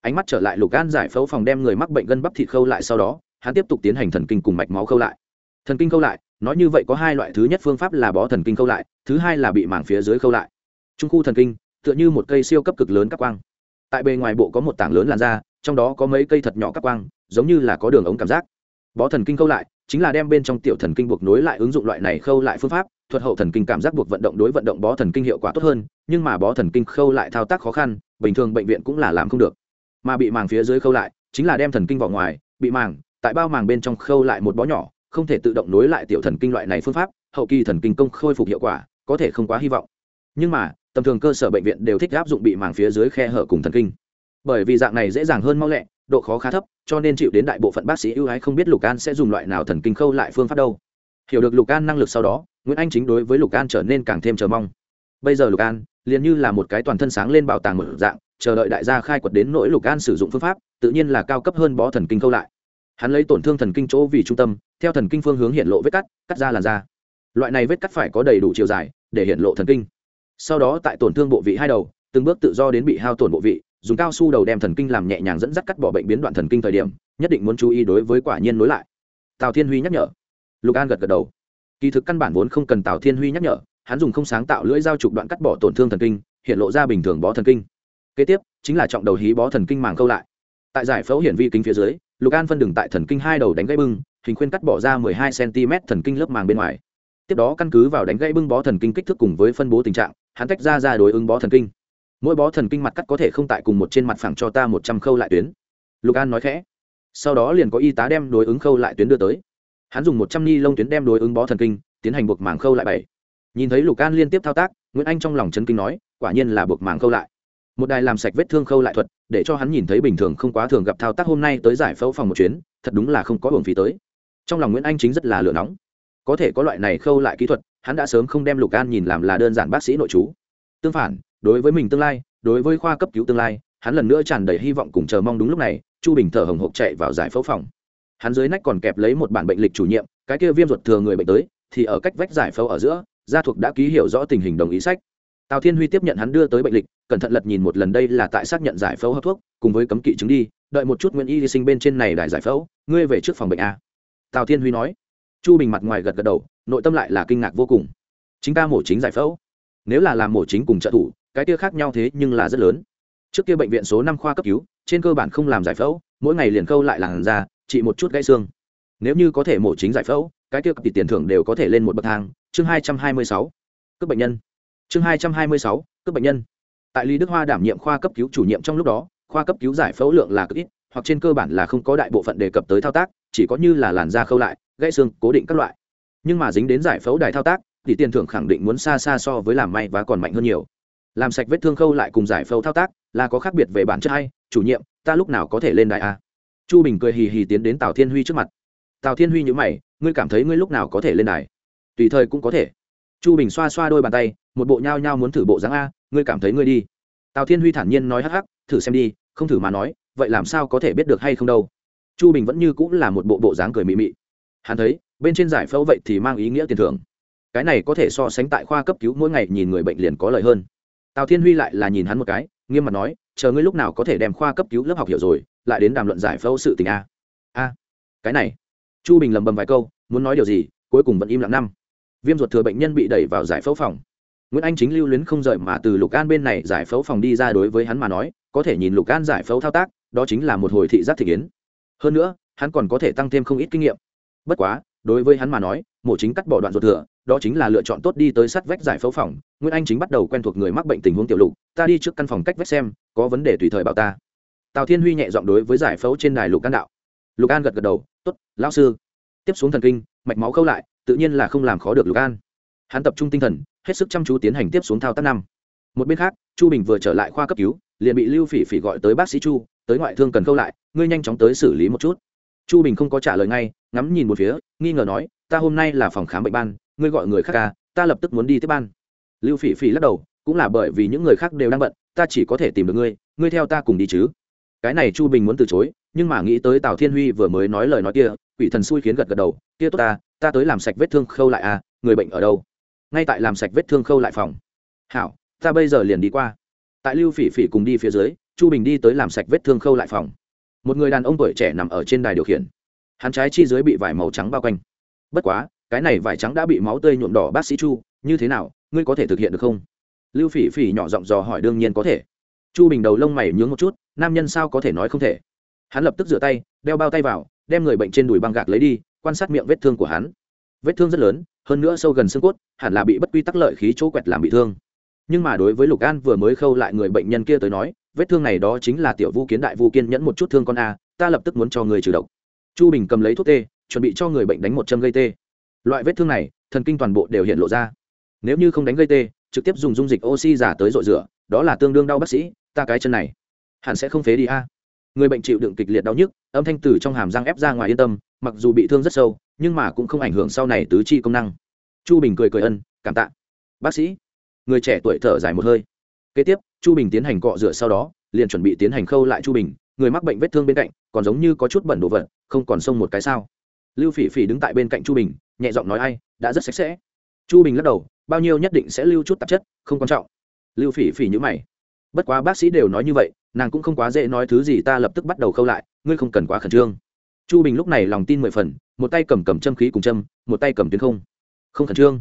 Ánh mắt trở lại lục gan giải phẫu phòng đem người mắc bệnh gân bắp thịt khâu lại sau đó, hắn tiếp tục tiến hành thần kinh cùng mạch máu khâu lại. Thần kinh khâu lại, nói như vậy có hai loại, thứ nhất phương pháp là bó thần kinh khâu lại, thứ hai là bị mảng phía dưới khâu lại. Trung khu thần kinh, tựa như một cây siêu cấp cực lớn các quang. Tại bề ngoài bộ có một tảng lớn làn da, trong đó có mấy cây thật nhỏ các quang, giống như là có đường ống cảm giác. Bó thần kinh khâu lại chính là đem bên trong tiểu thần kinh buộc nối lại ứng dụng loại này khâu lại phương pháp, thuật hậu thần kinh cảm giác buộc vận động đối vận động bó thần kinh hiệu quả tốt hơn, nhưng mà bó thần kinh khâu lại thao tác khó khăn, bình thường bệnh viện cũng là làm không được. Mà bị màng phía dưới khâu lại, chính là đem thần kinh vào ngoài, bị màng, tại bao màng bên trong khâu lại một bó nhỏ, không thể tự động nối lại tiểu thần kinh loại này phương pháp, hậu kỳ thần kinh công khôi phục hiệu quả, có thể không quá hy vọng. Nhưng mà, tầm thường cơ sở bệnh viện đều thích áp dụng bị màng phía dưới khe hở cùng thần kinh bởi vì dạng này dễ dàng hơn mau lẹ, độ khó khá thấp, cho nên chịu đến đại bộ phận bác sĩ ưu ái không biết lục an sẽ dùng loại nào thần kinh khâu lại phương pháp đâu. Hiểu được lục an năng lực sau đó, nguyễn anh chính đối với lục an trở nên càng thêm chờ mong. Bây giờ lục an liền như là một cái toàn thân sáng lên bảo tàng mở dạng, chờ đợi đại gia khai quật đến nỗi lục an sử dụng phương pháp, tự nhiên là cao cấp hơn bó thần kinh khâu lại. Hắn lấy tổn thương thần kinh chỗ vì trung tâm, theo thần kinh phương hướng hiện lộ vết cắt cắt ra làn da. Loại này vết cắt phải có đầy đủ chiều dài để hiện lộ thần kinh. Sau đó tại tổn thương bộ vị hai đầu, từng bước tự do đến bị hao tổn bộ vị dùng cao su đầu đem thần kinh làm nhẹ nhàng dẫn dắt cắt bỏ bệnh biến đoạn thần kinh thời điểm, nhất định muốn chú ý đối với quả nhiên nối lại. Tào thiên huy nhắc nhở. Lục an gật gật đầu. Kỳ thực căn bản vốn không cần tào thiên huy nhắc nhở, hắn dùng không sáng tạo lưỡi dao trục đoạn cắt bỏ tổn thương thần kinh, hiện lộ ra bình thường bó thần kinh. Kế tiếp, chính là trọng đầu hí bó thần kinh màng câu lại. Tại giải phẫu hiển vi kính phía dưới, lục an phân đường tại thần kinh hai đầu đánh gãy bưng, hình khuyên cắt bỏ ra 12 cm thần kinh lớp màng bên ngoài. Tiếp đó căn cứ vào đánh gãy bưng bó thần kinh kích thước cùng với phân bố tình trạng, hắn tách ra ra đối ứng bó thần kinh mỗi bó thần kinh mặt cắt có thể không tại cùng một trên mặt phẳng cho ta một trăm khâu lại tuyến. Lục an nói khẽ. Sau đó liền có y tá đem đối ứng khâu lại tuyến đưa tới. Hắn dùng một trăm ni lông tuyến đem đối ứng bó thần kinh, tiến hành buộc màng khâu lại bảy. Nhìn thấy lục an liên tiếp thao tác, nguyễn anh trong lòng chấn kinh nói, quả nhiên là buộc màng khâu lại. Một đài làm sạch vết thương khâu lại thuật, để cho hắn nhìn thấy bình thường không quá thường gặp thao tác hôm nay tới giải phẫu phòng một chuyến, thật đúng là không có hưởng phí tới. Trong lòng nguyễn anh chính rất là lửa nóng. Có thể có loại này khâu lại kỹ thuật, hắn đã sớm không đem lục an nhìn làm là đơn giản bác sĩ nội chú. Tương phản đối với mình tương lai, đối với khoa cấp cứu tương lai, hắn lần nữa tràn đầy hy vọng cùng chờ mong đúng lúc này, chu bình thở hồng hộc chạy vào giải phẫu phòng. Hắn dưới nách còn kẹp lấy một bản bệnh lịch chủ nhiệm, cái kia viêm ruột thừa người bệnh tới, thì ở cách vách giải phẫu ở giữa, gia thuộc đã ký hiểu rõ tình hình đồng ý sách. Tào thiên huy tiếp nhận hắn đưa tới bệnh lịch, cẩn thận lật nhìn một lần đây là tại xác nhận giải phẫu hấp thuốc, cùng với cấm kỵ chứng đi, đợi một chút nguyễn y sinh bên trên này đài giải phẫu, ngươi về trước phòng bệnh a. Tào thiên huy nói. Chu bình mặt ngoài gật gật đầu, nội tâm lại là kinh ngạc vô cùng. Chính ta mổ chính giải phẫu. Nếu là làm mổ chính cùng trợ thủ cái kia khác nhau thế nhưng là rất lớn. Trước kia bệnh viện số năm khoa cấp cứu, trên cơ bản không làm giải phẫu, mỗi ngày liền khâu lại làn da chỉ một chút gãy xương. Nếu như có thể mổ chính giải phẫu, cái kia tỷ tiền thưởng đều có thể lên một bậc thang. Chương hai trăm hai mươi sáu, cấp bệnh nhân. Chương hai trăm hai mươi sáu, cấp bệnh nhân. Tại lý đức hoa đảm nhiệm khoa cấp cứu chủ nhiệm trong lúc đó, khoa cấp cứu giải phẫu lượng là cực ít, hoặc trên cơ bản là không có đại bộ phận đề cập tới thao tác, chỉ có như là làn da khâu lại, gãy xương, cố định các loại. Nhưng mà dính đến giải phẫu đài thao tác thì tiền thưởng khẳng định muốn xa xa so với làm may và còn mạnh hơn nhiều làm sạch vết thương khâu lại cùng giải phẫu thao tác, là có khác biệt về bản chất hay? Chủ nhiệm, ta lúc nào có thể lên đài a? Chu bình cười hì hì tiến đến tào thiên huy trước mặt. Tào thiên huy nhữ mày, ngươi cảm thấy ngươi lúc nào có thể lên đài? Tùy thời cũng có thể. Chu bình xoa xoa đôi bàn tay, một bộ nhao nhao muốn thử bộ dáng a, ngươi cảm thấy ngươi đi. Tào thiên huy thản nhiên nói hắc hắc, thử xem đi, không thử mà nói, vậy làm sao có thể biết được hay không đâu? Chu bình vẫn như cũng là một bộ bộ dáng cười mị mị. Hắn thấy, bên trên giải phẫu vậy thì mang ý nghĩa tiền thưởng. Cái này có thể so sánh tại khoa cấp cứu mỗi ngày nhìn người bệnh liền có lợi hơn tào thiên huy lại là nhìn hắn một cái, nghiêm mặt nói, chờ ngươi lúc nào có thể đem khoa cấp cứu lớp học hiểu rồi, lại đến đàm luận giải phẫu sự tình a. A, cái này. Chu bình lầm bầm vài câu, muốn nói điều gì, cuối cùng vẫn im lặng năm. Viêm ruột thừa bệnh nhân bị đẩy vào giải phẫu phòng. Nguyễn anh chính lưu luyến không rời mà từ lục an bên này giải phẫu phòng đi ra đối với hắn mà nói, có thể nhìn lục an giải phẫu thao tác, đó chính là một hồi thị giác thị kiến. Hơn nữa, hắn còn có thể tăng thêm không ít kinh nghiệm. Bất quá đối với hắn mà nói, mổ chính cắt bỏ đoạn ruột thừa, đó chính là lựa chọn tốt đi tới sát vách giải phẫu phòng. Nguyễn anh chính bắt đầu quen thuộc người mắc bệnh tình huống tiểu lục, ta đi trước căn phòng cách vách xem, có vấn đề tùy thời bảo ta. Tào thiên huy nhẹ giọng đối với giải phẫu trên đài lục an đạo. Lục an gật gật đầu t ố t lão sư. Tiếp xuống thần kinh, mạch máu khâu lại, tự nhiên là không làm khó được lục an. Hắn tập trung tinh thần, hết sức chăm chú tiến hành tiếp xuống thao tác năm. Một bên khác, chu bình vừa trở lại khoa cấp cứu, liền bị lưu phỉ phỉ gọi tới bác sĩ chu, tới ngoại thương cần khâu lại, ngươi nhanh chóng tới xử lý một chút chu bình không có trả lời ngay ngắm nhìn một phía nghi ngờ nói ta hôm nay là phòng khám bệnh ban ngươi gọi người khác ca à, ta lập tức muốn đi tiếp ban. Lưu phỉ phỉ lắc đầu cũng là bởi vì những người khác đều đang bận ta chỉ có thể tìm được ngươi ngươi theo ta cùng đi chứ. Cái này chu bình muốn từ chối nhưng mà nghĩ tới tào thiên huy vừa mới nói lời nói kia quỷ thần xui khiến gật gật đầu kia tốt ta ta tới làm sạch vết thương khâu lại à người bệnh ở đâu? Ngay tại làm sạch vết thương khâu lại phòng. Hảo ta bây giờ liền đi qua. Tại lưu phỉ phỉ cùng đi phía dưới chu bình đi tới làm sạch vết thương khâu lại phòng một người đàn ông tuổi trẻ nằm ở trên đài điều khiển. Hắn trái chi dưới bị vải màu trắng bao quanh. Bất quá, cái này vải trắng đã bị máu tươi nhuộm đỏ, bác sĩ chu, như thế nào, ngươi có thể thực hiện được không? Lưu phỉ phỉ nhỏ giọng dò hỏi đương nhiên có thể. Chu bình đầu lông mày nhướng một chút, nam nhân sao có thể nói không thể? Hắn lập tức rửa tay, đeo bao tay vào, đem người bệnh trên đùi băng gạc lấy đi, quan sát miệng vết thương của hắn. Vết thương rất lớn, hơn nữa sâu gần xương cốt, hẳn là bị bất quy tắc lợi khí chỗ quẹt làm bị thương. Nhưng mà đối với lục an vừa mới khâu lại người bệnh nhân kia tới nói vết thương này đó chính là tiểu vu kiến đại vu kiên nhẫn một chút thương con a, ta lập tức muốn cho người trừ độc. Chu bình cầm lấy thuốc tê, chuẩn bị cho người bệnh đánh một châm gây tê. Loại vết thương này, thần kinh toàn bộ đều hiện lộ ra. Nếu như không đánh gây tê, trực tiếp dùng dung dịch oxy giả tới rội rửa, đó là tương đương đau bác sĩ, ta cái chân này, hẳn sẽ không phế đi a. Người bệnh chịu đựng kịch liệt đau nhức, âm thanh từ trong hàm răng ép ra ngoài yên tâm, mặc dù bị thương rất sâu, nhưng mà cũng không ảnh hưởng sau này tứ chi công năng. Chu bình cười cười ân, cảm tạ. Bác sĩ, người trẻ tuổi thở dài một hơi kế tiếp, chu bình tiến hành cọ rửa sau đó, liền chuẩn bị tiến hành khâu lại chu bình, người mắc bệnh vết thương bên cạnh, còn giống như có chút bẩn đồ vật, không còn sông một cái sao. Lưu phỉ phỉ đứng tại bên cạnh chu bình, nhẹ giọng nói ai, đã rất sạch sẽ. Chu bình lắc đầu, bao nhiêu nhất định sẽ lưu chút tạp chất, không quan trọng. Lưu phỉ phỉ nhữ mày. Bất quá bác sĩ đều nói như vậy, nàng cũng không quá dễ nói thứ gì ta lập tức bắt đầu khâu lại, ngươi không cần quá khẩn trương. Chu bình lúc này lòng tin mười phần, một tay cầm cầm châm khí cùng châm, một tay cầm tuyến không. Không khẩn trương.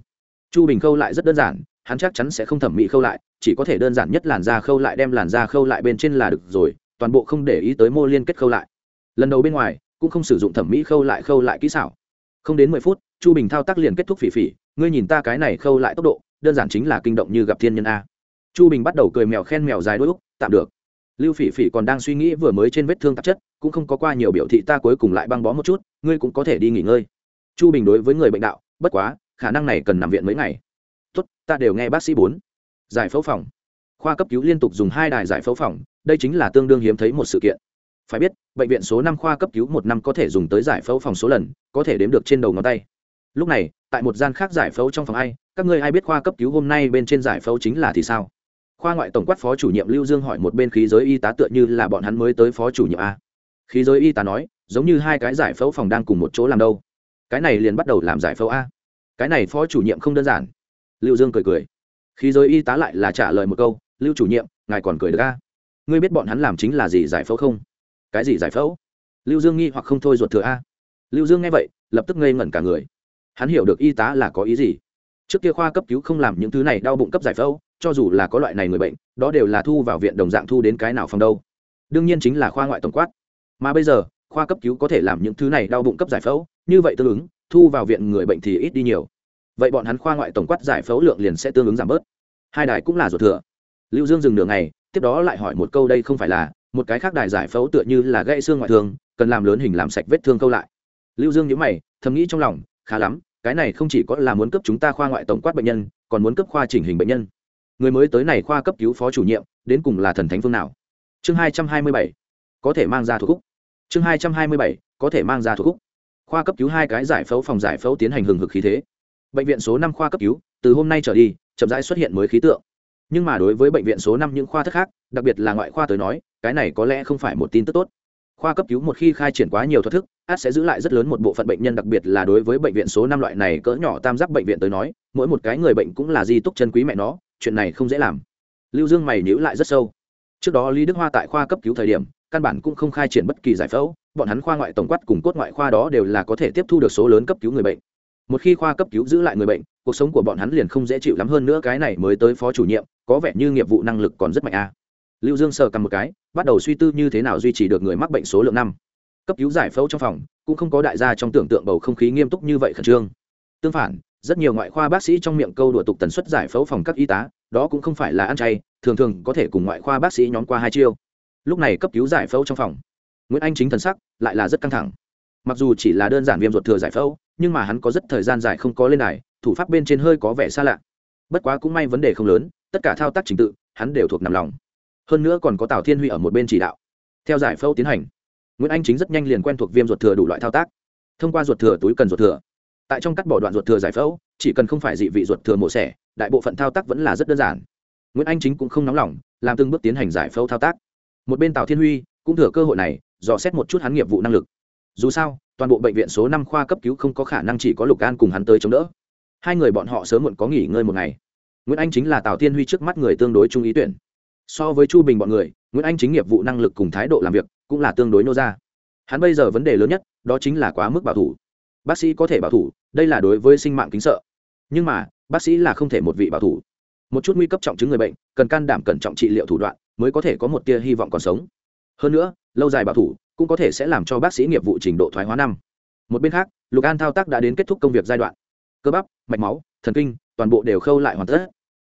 Chu bình khâu lại rất đơn giản hắn chắc chắn sẽ không thẩm mỹ khâu lại, chỉ có thể đơn giản nhất làn da khâu lại đem làn da khâu lại bên trên là được rồi, toàn bộ không để ý tới mô liên kết khâu lại. Lần đầu bên ngoài, cũng không sử dụng thẩm mỹ khâu lại khâu lại kỹ xảo. Không đến mười phút, chu bình thao tác liền kết thúc phỉ phỉ, ngươi nhìn ta cái này khâu lại tốc độ, đơn giản chính là kinh động như gặp thiên nhân a. Chu bình bắt đầu cười mèo khen mèo dài đôi úc, tạm được. Lưu phỉ phỉ còn đang suy nghĩ vừa mới trên vết thương tạp chất, cũng không có qua nhiều biểu thị ta cuối cùng lại băng bó một chút, ngươi cũng có thể đi nghỉ ngơi. Chu bình đối với người bệnh đạo, bất quá, khả năng này cần nằm viện mấy ngày ta đều nghe bác sĩ bốn. Giải phẫu phòng. Khoa cấp cứu liên tục dùng hai đài giải phẫu phòng, đây chính là tương đương hiếm thấy một sự kiện. Phải biết, bệnh viện số năm khoa cấp cứu một năm có thể dùng tới giải phẫu phòng số lần, có thể đếm được trên đầu ngón tay. Lúc này, tại một gian khác giải phẫu trong phòng ai, các ngươi ai biết khoa cấp cứu hôm nay bên trên giải phẫu chính là thì sao? Khoa ngoại tổng quát phó chủ nhiệm lưu dương hỏi một bên khí giới y tá tựa như là bọn hắn mới tới phó chủ nhiệm a. Khí giới y tá nói, giống như hai cái giải phẫu phòng đang cùng một chỗ làm đâu. Cái này liền bắt đầu làm giải phẫu a. Cái này phó chủ nhiệm không đơn giản lưu dương cười cười. Khí giới y tá lại là trả lời một câu, lưu chủ nhiệm, ngài còn cười được ca ngươi biết bọn hắn làm chính là gì giải phẫu không? Cái gì giải phẫu? Lưu dương nghi hoặc không thôi ruột thừa a. Lưu dương nghe vậy, lập tức ngây ngẩn cả người. Hắn hiểu được y tá là có ý gì. Trước kia khoa cấp cứu không làm những thứ này đau bụng cấp giải phẫu, cho dù là có loại này người bệnh, đó đều là thu vào viện đồng dạng thu đến cái nào phòng đâu. Đương nhiên chính là khoa ngoại tổng quát. Mà bây giờ, khoa cấp cứu có thể làm những thứ này đau bụng cấp giải phẫu, như vậy tương ứng, thu vào viện người bệnh thì ít đi nhiều vậy bọn hắn khoa ngoại tổng quát giải phẫu lượng liền sẽ tương ứng giảm bớt. Hai đài cũng là ruột thừa. Lưu dương dừng nửa ngày, tiếp đó lại hỏi một câu đây không phải là một cái khác đài giải phẫu tựa như là gãy xương ngoại thương, cần làm lớn hình làm sạch vết thương câu lại. Lưu dương nhớ mày, thầm nghĩ trong lòng, khá lắm, cái này không chỉ có là muốn cấp chúng ta khoa ngoại tổng quát bệnh nhân, còn muốn cấp khoa chỉnh hình bệnh nhân. Người mới tới này khoa cấp cứu phó chủ nhiệm, đến cùng là thần thánh phương nào? Chương hai trăm hai mươi bảy, có thể mang ra thuộc úc chương hai trăm hai mươi bảy, có thể mang ra thuộc úc khoa cấp cứu hai cái giải phẫu phòng giải phẫu tiến hành hừng hực khí thế bệnh viện số năm khoa cấp cứu, từ hôm nay trở đi, chậm rãi xuất hiện mới khí tượng. Nhưng mà đối với bệnh viện số năm những khoa thất khác, đặc biệt là ngoại khoa tới nói, cái này có lẽ không phải một tin tức tốt. Khoa cấp cứu một khi khai triển quá nhiều thuật thức át sẽ giữ lại rất lớn một bộ phận bệnh nhân, đặc biệt là đối với bệnh viện số năm loại này cỡ nhỏ tam giác bệnh viện tới nói, mỗi một cái người bệnh cũng là di túc chân quý mẹ nó, chuyện này không dễ làm. Lưu dương mày nhữ lại rất sâu. Trước đó lý đức hoa tại khoa cấp cứu thời điểm, căn bản cũng không khai triển bất kỳ giải phẫu, bọn hắn khoa ngoại tổng quát cùng cốt ngoại khoa đó đều là có thể tiếp thu được số lớn cấp cứu người bệnh một khi khoa cấp cứu giữ lại người bệnh, cuộc sống của bọn hắn liền không dễ chịu lắm hơn nữa cái này mới tới phó chủ nhiệm, có vẻ như nghiệp vụ năng lực còn rất mạnh a. Lưu dương sờ cầm một cái, bắt đầu suy tư như thế nào duy trì được người mắc bệnh số lượng năm. Cấp cứu giải phẫu trong phòng, cũng không có đại gia trong tưởng tượng bầu không khí nghiêm túc như vậy khẩn trương. Tương phản, rất nhiều ngoại khoa bác sĩ trong miệng câu đùa tục tần suất giải phẫu phòng các y tá, đó cũng không phải là ăn chay, thường thường có thể cùng ngoại khoa bác sĩ nhóm qua hai chiêu. Lúc này cấp cứu giải phẫu trong phòng, nguyễn anh chính thần sắc lại là rất căng thẳng. Mặc dù chỉ là đơn giản viêm ruột thừa giải phẫu nhưng mà hắn có rất thời gian dài không có lên đài, thủ pháp bên trên hơi có vẻ xa lạ. Bất quá cũng may vấn đề không lớn, tất cả thao tác trình tự, hắn đều thuộc nằm lòng. Hơn nữa còn có tào thiên huy ở một bên chỉ đạo. Theo giải phẫu tiến hành, nguyễn anh chính rất nhanh liền quen thuộc viêm ruột thừa đủ loại thao tác. Thông qua ruột thừa, túi cần ruột thừa. Tại trong cắt bỏ đoạn ruột thừa giải phẫu, chỉ cần không phải dị vị ruột thừa mổ xẻ, đại bộ phận thao tác vẫn là rất đơn giản. Nguyễn anh chính cũng không nóng lòng, làm từng bước tiến hành giải phẫu thao tác. Một bên tào thiên huy cũng thừa cơ hội này, dò xét một chút hắn nghiệp vụ năng lực. Dù sao toàn bộ bệnh viện số năm khoa cấp cứu không có khả năng chỉ có lục an cùng hắn tới chống đỡ. Hai người bọn họ sớm muộn có nghỉ ngơi một ngày. Nguyễn anh chính là tào thiên huy trước mắt người tương đối trung ý tuyển. So với chu bình bọn người, nguyễn anh chính nghiệp vụ năng lực cùng thái độ làm việc cũng là tương đối nô ra. Hắn bây giờ vấn đề lớn nhất, đó chính là quá mức bảo thủ. Bác sĩ có thể bảo thủ, đây là đối với sinh mạng kính sợ. Nhưng mà, bác sĩ là không thể một vị bảo thủ. Một chút nguy cấp trọng chứng người bệnh, cần can đảm cẩn trọng trị liệu thủ đoạn, mới có thể có một tia hy vọng còn sống. Hơn nữa, lâu dài bảo thủ cũng có thể sẽ làm cho bác sĩ nghiệp vụ trình độ thoái hóa năm. Một bên khác, lục an thao tác đã đến kết thúc công việc giai đoạn. Cơ bắp, mạch máu, thần kinh, toàn bộ đều khâu lại hoàn tất.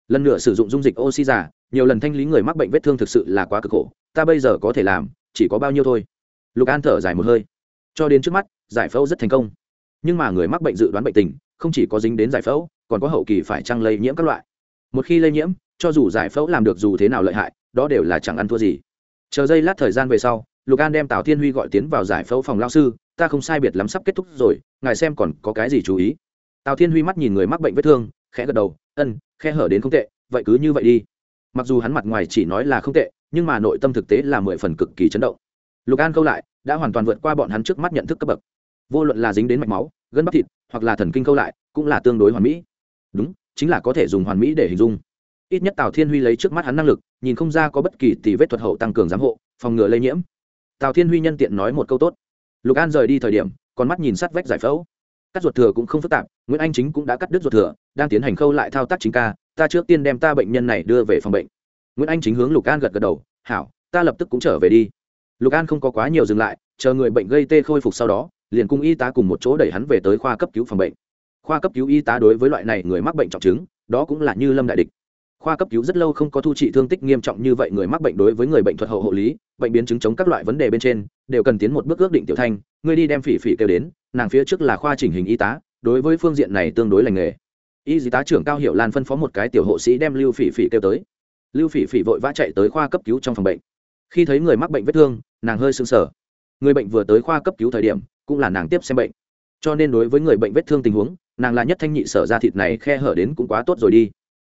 Lần nữa sử dụng dung dịch oxy giả nhiều lần thanh lý người mắc bệnh vết thương thực sự là quá cực khổ, ta bây giờ có thể làm, chỉ có bao nhiêu thôi. Lục an thở dài một hơi. Cho đến trước mắt, giải phẫu rất thành công. Nhưng mà người mắc bệnh dự đoán bệnh tình, không chỉ có dính đến giải phẫu, còn có hậu kỳ phải trăng lây nhiễm các loại. Một khi lây nhiễm, cho dù giải phẫu làm được dù thế nào lợi hại, đó đều là chẳng ăn thua gì. Chờ giây lát thời gian về sau lục an đem tào thiên huy gọi tiến vào giải phẫu phòng lao sư, ta không sai biệt lắm sắp kết thúc rồi, ngài xem còn có cái gì chú ý. Tào thiên huy mắt nhìn người mắc bệnh vết thương, khẽ gật đầu, ân, khe hở đến không tệ, vậy cứ như vậy đi. Mặc dù hắn mặt ngoài chỉ nói là không tệ, nhưng mà nội tâm thực tế là mười phần cực kỳ chấn động. Lục an câu lại, đã hoàn toàn vượt qua bọn hắn trước mắt nhận thức cấp bậc. Vô luận là dính đến mạch máu, gân bắp thịt, hoặc là thần kinh câu lại, cũng là tương đối hoàn mỹ. Đúng, chính là có thể dùng hoàn mỹ để hình dung. Ít nhất tào thiên huy lấy trước mắt hắn năng lực, nhìn không ra có bất kỳ tỷ vết thuật hậu tăng cường giám hộ, phòng ngừa lây nhiễm tào thiên huy nhân tiện nói một câu tốt. Lục an rời đi thời điểm còn mắt nhìn sát vách giải phẫu. Cắt ruột thừa cũng không phức tạp, nguyễn anh chính cũng đã cắt đứt ruột thừa, đang tiến hành khâu lại thao tác chính ca, ta trước tiên đem ta bệnh nhân này đưa về phòng bệnh. Nguyễn anh chính hướng lục an gật gật đầu, hảo, ta lập tức cũng trở về đi. Lục an không có quá nhiều dừng lại, chờ người bệnh gây tê khôi phục sau đó, liền cung y tá cùng một chỗ đẩy hắn về tới khoa cấp cứu phòng bệnh. Khoa cấp cứu y tá đối với loại này người mắc bệnh trọng chứng, đó cũng là như lâm đại địch khoa cấp cứu rất lâu không có thu trị thương tích nghiêm trọng như vậy, người mắc bệnh đối với người bệnh thuật hậu hộ lý, bệnh biến chứng chống các loại vấn đề bên trên, đều cần tiến một bước ước định tiểu thanh ngươi đi đem phỉ phỉ kêu đến, nàng phía trước là khoa chỉnh hình y tá, đối với phương diện này tương đối lành nghề. Y tá trưởng cao hiệu lan phân phó một cái tiểu hộ sĩ đem lưu phỉ phỉ kêu tới. Lưu phỉ phỉ vội vã chạy tới khoa cấp cứu trong phòng bệnh. Khi thấy người mắc bệnh vết thương, nàng hơi sưng sở người bệnh vừa tới khoa cấp cứu thời điểm, cũng là nàng tiếp xem bệnh. Cho nên đối với người bệnh vết thương tình huống, nàng là nhất thanh nhị sở ra thịt này khe hở đến cũng quá tốt rồi đi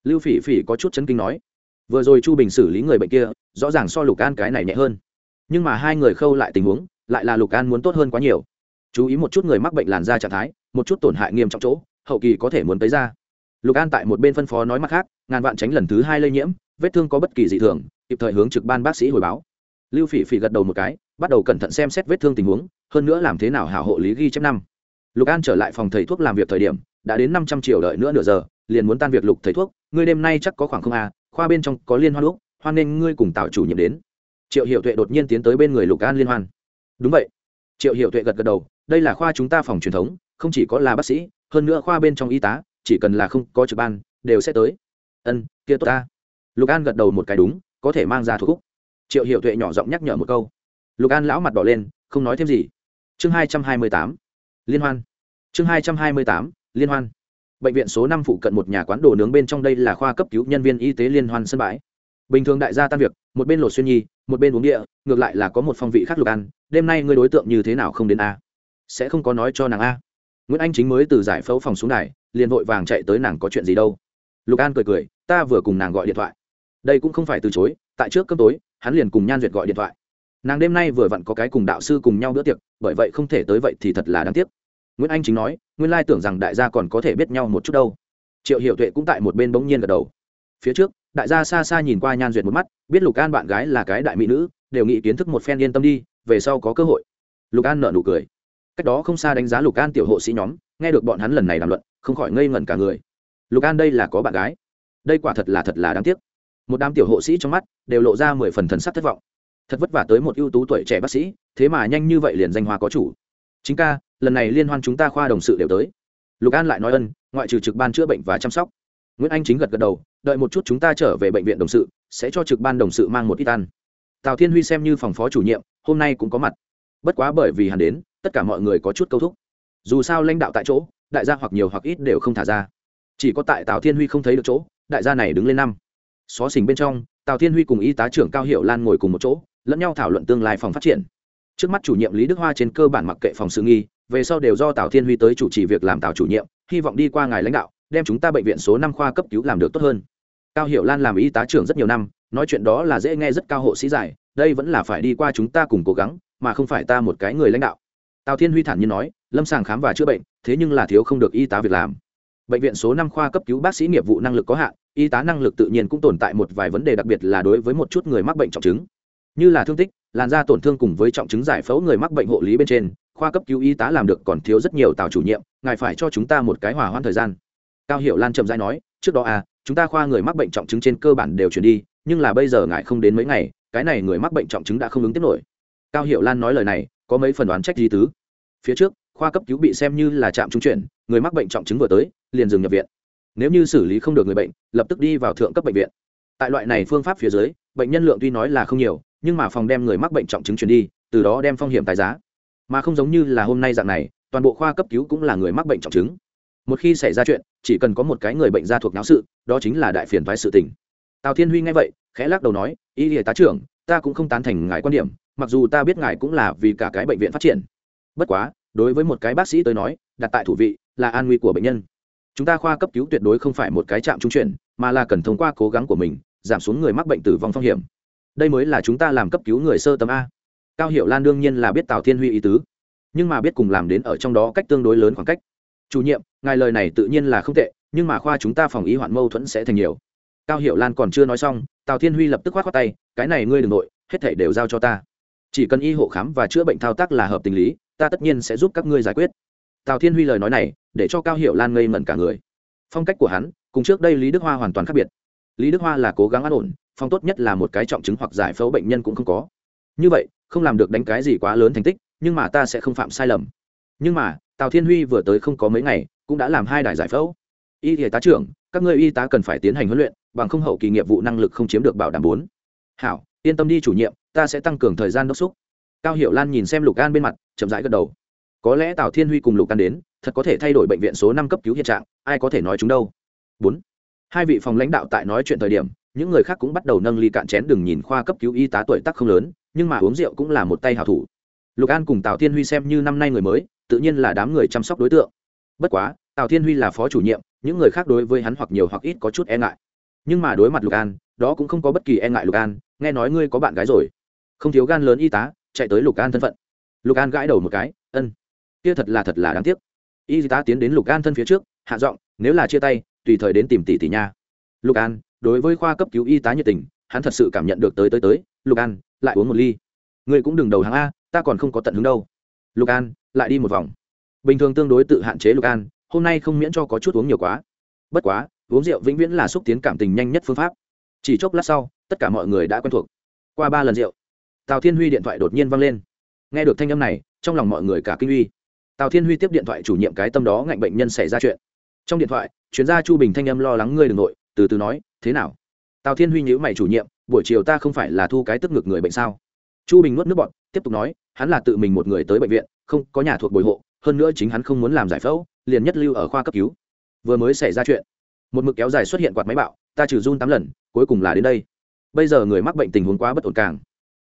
lưu phỉ phỉ có chút chấn kinh nói, vừa rồi chu bình xử lý người bệnh kia, rõ ràng so lục an cái này nhẹ hơn. Nhưng mà hai người khâu lại tình huống, lại là lục an muốn tốt hơn quá nhiều. Chú ý một chút người mắc bệnh làn da trạng thái, một chút tổn hại nghiêm trọng chỗ, hậu kỳ có thể muốn tới ra. Lục an tại một bên phân phó nói mặt khác, ngàn vạn tránh lần thứ hai lây nhiễm, vết thương có bất kỳ dị thường, kịp thời hướng trực ban bác sĩ hồi báo. Lưu phỉ phỉ gật đầu một cái, bắt đầu cẩn thận xem xét vết thương tình huống, hơn nữa làm thế nào hảo hộ lý ghi chép năm. Lục an trở lại phòng thầy thuốc làm việc thời điểm, đã đến năm trăm triệu đợi nữa nửa giờ liền muốn tan việc lục thầy thuốc, ngươi đêm nay chắc có khoảng không a khoa bên trong có liên hoan lúc, hoan nên ngươi cùng tạo chủ nhiệm đến. Triệu hiệu tuệ đột nhiên tiến tới bên người lục an liên hoan. Đúng vậy. Triệu hiệu tuệ gật gật đầu, đây là khoa chúng ta phòng truyền thống, không chỉ có là bác sĩ, hơn nữa khoa bên trong y tá, chỉ cần là không có trực ban, đều sẽ tới. Ân, kia tốt ta. Lục an gật đầu một cái đúng, có thể mang ra thuốc triệu hiệu tuệ nhỏ giọng nhắc nhở một câu. Lục an lão mặt đỏ lên, không nói thêm gì. Chương hai trăm hai mươi tám, liên hoan. Chương hai trăm hai mươi tám, liên hoan bệnh viện số năm phụ cận một nhà quán đồ nướng bên trong đây là khoa cấp cứu nhân viên y tế liên hoan sân bãi. Bình thường đại gia tan việc, một bên lột xuyên nhi, một bên uống địa, ngược lại là có một phong vị khác lục an đêm nay ngươi đối tượng như thế nào không đến a? Sẽ không có nói cho nàng a. Nguyễn anh chính mới từ giải phẫu phòng xuống đài, liền vội vàng chạy tới nàng có chuyện gì đâu. Lục an cười cười, ta vừa cùng nàng gọi điện thoại. Đây cũng không phải từ chối, tại trước cơm tối, hắn liền cùng nhan duyệt gọi điện thoại. Nàng đêm nay vừa vặn có cái cùng đạo sư cùng nhau bữa tiệc, bởi vậy không thể tới vậy thì thật là đáng tiếc nguyễn anh chính nói, nguyên lai tưởng rằng đại gia còn có thể biết nhau một chút đâu. Triệu hiệu tuệ cũng tại một bên bỗng nhiên gật đầu. Phía trước, đại gia xa xa nhìn qua nhan duyệt một mắt, biết lục an bạn gái là cái đại mỹ nữ, đều nghĩ kiến thức một phen yên tâm đi, về sau có cơ hội. Lục an nợ nụ cười. Cách đó không xa đánh giá lục an tiểu hộ sĩ nhóm, nghe được bọn hắn lần này đàm luận, không khỏi ngây ngẩn cả người. Lục an đây là có bạn gái. Đây quả thật là thật là đáng tiếc. Một đám tiểu hộ sĩ trong mắt đều lộ ra mười phần thần sắc thất vọng. Thật vất vả tới một ưu tú tuổi trẻ bác sĩ, thế mà nhanh như vậy liền danh hoa có chủ. Chính ca lần này liên hoan chúng ta khoa đồng sự đều tới. Lục an lại nói ân, ngoại trừ trực ban chữa bệnh và chăm sóc. Nguyễn anh chính gật gật đầu, đợi một chút chúng ta trở về bệnh viện đồng sự, sẽ cho trực ban đồng sự mang một ít ăn. Tào thiên huy xem như phòng phó chủ nhiệm, hôm nay cũng có mặt. Bất quá bởi vì hắn đến, tất cả mọi người có chút câu thúc. Dù sao lãnh đạo tại chỗ, đại gia hoặc nhiều hoặc ít đều không thả ra. Chỉ có tại tào thiên huy không thấy được chỗ, đại gia này đứng lên năm. Xó xỉnh bên trong, tào thiên huy cùng y tá trưởng cao hiệu lan ngồi cùng một chỗ, lẫn nhau thảo luận tương lai phòng phát triển. Trước mắt chủ nhiệm lý đức hoa trên cơ bản mặc kệ phòng sự nghi về sau đều do tào thiên huy tới chủ trì việc làm tào chủ nhiệm, hy vọng đi qua ngài lãnh đạo, đem chúng ta bệnh viện số năm khoa cấp cứu làm được tốt hơn. Cao hiệu lan làm y tá trưởng rất nhiều năm, nói chuyện đó là dễ nghe rất cao hộ sĩ giải, đây vẫn là phải đi qua chúng ta cùng cố gắng, mà không phải ta một cái người lãnh đạo. Tào thiên huy thản nhiên nói, lâm sàng khám và chữa bệnh, thế nhưng là thiếu không được y tá việc làm. Bệnh viện số năm khoa cấp cứu bác sĩ nghiệp vụ năng lực có hạn, y tá năng lực tự nhiên cũng tồn tại một vài vấn đề đặc biệt là đối với một chút người mắc bệnh trọng chứng. Như là thương tích, làn da tổn thương cùng với trọng chứng giải phẫu người mắc bệnh hộ lý bên trên khoa cấp cứu y tá làm được còn thiếu rất nhiều tào chủ nhiệm, ngài phải cho chúng ta một cái hòa hoãn thời gian. Cao hiệu lan trầm dai nói, trước đó à chúng ta khoa người mắc bệnh trọng chứng trên cơ bản đều chuyển đi, nhưng là bây giờ ngài không đến mấy ngày, cái này người mắc bệnh trọng chứng đã không ứng tiếp nổi. Cao hiệu lan nói lời này, có mấy phần đoán trách di tứ. Phía trước, khoa cấp cứu bị xem như là trạm trung chuyển, người mắc bệnh trọng chứng vừa tới, liền dừng nhập viện. Nếu như xử lý không được người bệnh, lập tức đi vào thượng cấp bệnh viện. Tại loại này phương pháp phía dưới, bệnh nhân lượng tuy nói là không nhiều, nhưng mà phòng đem người mắc bệnh trọng chứng chuyển đi, từ đó đem phong hiểm tài giá mà không giống như là hôm nay dạng này, toàn bộ khoa cấp cứu cũng là người mắc bệnh trọng chứng. Một khi xảy ra chuyện, chỉ cần có một cái người bệnh ra thuộc náo sự, đó chính là đại phiền thoái sự tình. Tào thiên huy nghe vậy, khẽ lắc đầu nói, y lìa tá trưởng, ta cũng không tán thành ngài quan điểm, mặc dù ta biết ngài cũng là vì cả cái bệnh viện phát triển. Bất quá, đối với một cái bác sĩ tới nói, đặt tại thủ vị là an nguy của bệnh nhân. Chúng ta khoa cấp cứu tuyệt đối không phải một cái trạm trung chuyển, mà là cần thông qua cố gắng của mình, giảm xuống người mắc bệnh tử vong phong hiểm. Đây mới là chúng ta làm cấp cứu người sơ tầm a cao hiệu lan đương nhiên là biết tào thiên huy ý tứ nhưng mà biết cùng làm đến ở trong đó cách tương đối lớn khoảng cách chủ nhiệm ngài lời này tự nhiên là không tệ nhưng mà khoa chúng ta phòng ý hoạn mâu thuẫn sẽ thành nhiều cao hiệu lan còn chưa nói xong tào thiên huy lập tức k h o á t khoác tay cái này ngươi đ ừ n g nội hết thể đều giao cho ta chỉ cần y hộ khám và chữa bệnh thao tác là hợp tình lý ta tất nhiên sẽ giúp các ngươi giải quyết tào thiên huy lời nói này để cho cao hiệu lan ngây mẩn cả người phong cách của hắn cùng trước đây lý đức hoa hoàn toàn khác biệt lý đức hoa là cố gắng an ổn phong tốt nhất là một cái trọng chứng hoặc giải phẫu bệnh nhân cũng không có như vậy không làm được đánh cái gì quá lớn thành tích, nhưng mà ta sẽ không phạm sai lầm. Nhưng mà, tào thiên huy vừa tới không có mấy ngày, cũng đã làm hai đài giải phẫu. Y y tá trưởng, các ngươi y tá cần phải tiến hành huấn luyện, bằng không hậu kỳ nghiệp vụ năng lực không chiếm được bảo đảm bốn. Hảo, yên tâm đi chủ nhiệm, ta sẽ tăng cường thời gian đốc xúc. Cao hiệu lan nhìn xem lục an bên mặt, chậm rãi gật đầu. Có lẽ tào thiên huy cùng lục an đến, thật có thể thay đổi bệnh viện số năm cấp cứu hiện trạng, ai có thể nói chúng đâu. Bốn. Hai vị phòng lãnh đạo tại nói chuyện thời điểm, những người khác cũng bắt đầu nâng ly cạn chén đừng nhìn khoa cấp cứu y tá tuổi tác không lớn nhưng mà uống rượu cũng là một tay hảo thủ. Lục an cùng tào thiên huy xem như năm nay người mới, tự nhiên là đám người chăm sóc đối tượng. Bất quá, tào thiên huy là phó chủ nhiệm, những người khác đối với hắn hoặc nhiều hoặc ít có chút e ngại. Nhưng mà đối mặt lục an, đó cũng không có bất kỳ e ngại lục an, nghe nói ngươi có bạn gái rồi. Không thiếu gan lớn y tá, chạy tới lục an thân phận. Lục an gãi đầu một cái, ân, kia thật là thật là đáng tiếc. Y tá tiến đến lục an thân phía trước, hạ giọng, nếu là chia tay, tùy thời đến tìm tỷ tỷ nha. Lục an, đối với khoa cấp cứu y tá nhiệt tình, hắn thật sự cảm nhận được tới tới tới, lục an lại uống một ly. Ngươi cũng đừng đầu hàng a, ta còn không có tận hứng đâu. Lục an, lại đi một vòng. Bình thường tương đối tự hạn chế lục an, hôm nay không miễn cho có chút uống nhiều quá. Bất quá, uống rượu vĩnh viễn là xúc tiến cảm tình nhanh nhất phương pháp. Chỉ chốc lát sau, tất cả mọi người đã quen thuộc. Qua ba lần rượu, tào thiên huy điện thoại đột nhiên văng lên. Nghe được thanh âm này, trong lòng mọi người cả kinh uy. Tào thiên huy tiếp điện thoại chủ nhiệm cái tâm đó ngạnh bệnh nhân xảy ra chuyện. Trong điện thoại, chuyên gia chu bình thanh âm lo lắng ngươi đ ừ n g nội, từ từ nói, thế nào? Tào thiên huy nhữ mày chủ nhiệm buổi chiều ta không phải là thu cái tức ngực người bệnh sao? Chu bình nuốt nước bọn tiếp tục nói, hắn là tự mình một người tới bệnh viện, không, có nhà thuộc bồi hộ, hơn nữa chính hắn không muốn làm giải phẫu, liền nhất lưu ở khoa cấp cứu. Vừa mới xảy ra chuyện, một mực kéo dài xuất hiện quạt máy bạo, ta trừ run tám lần, cuối cùng là đến đây. Bây giờ người mắc bệnh tình huống quá bất ổn càng.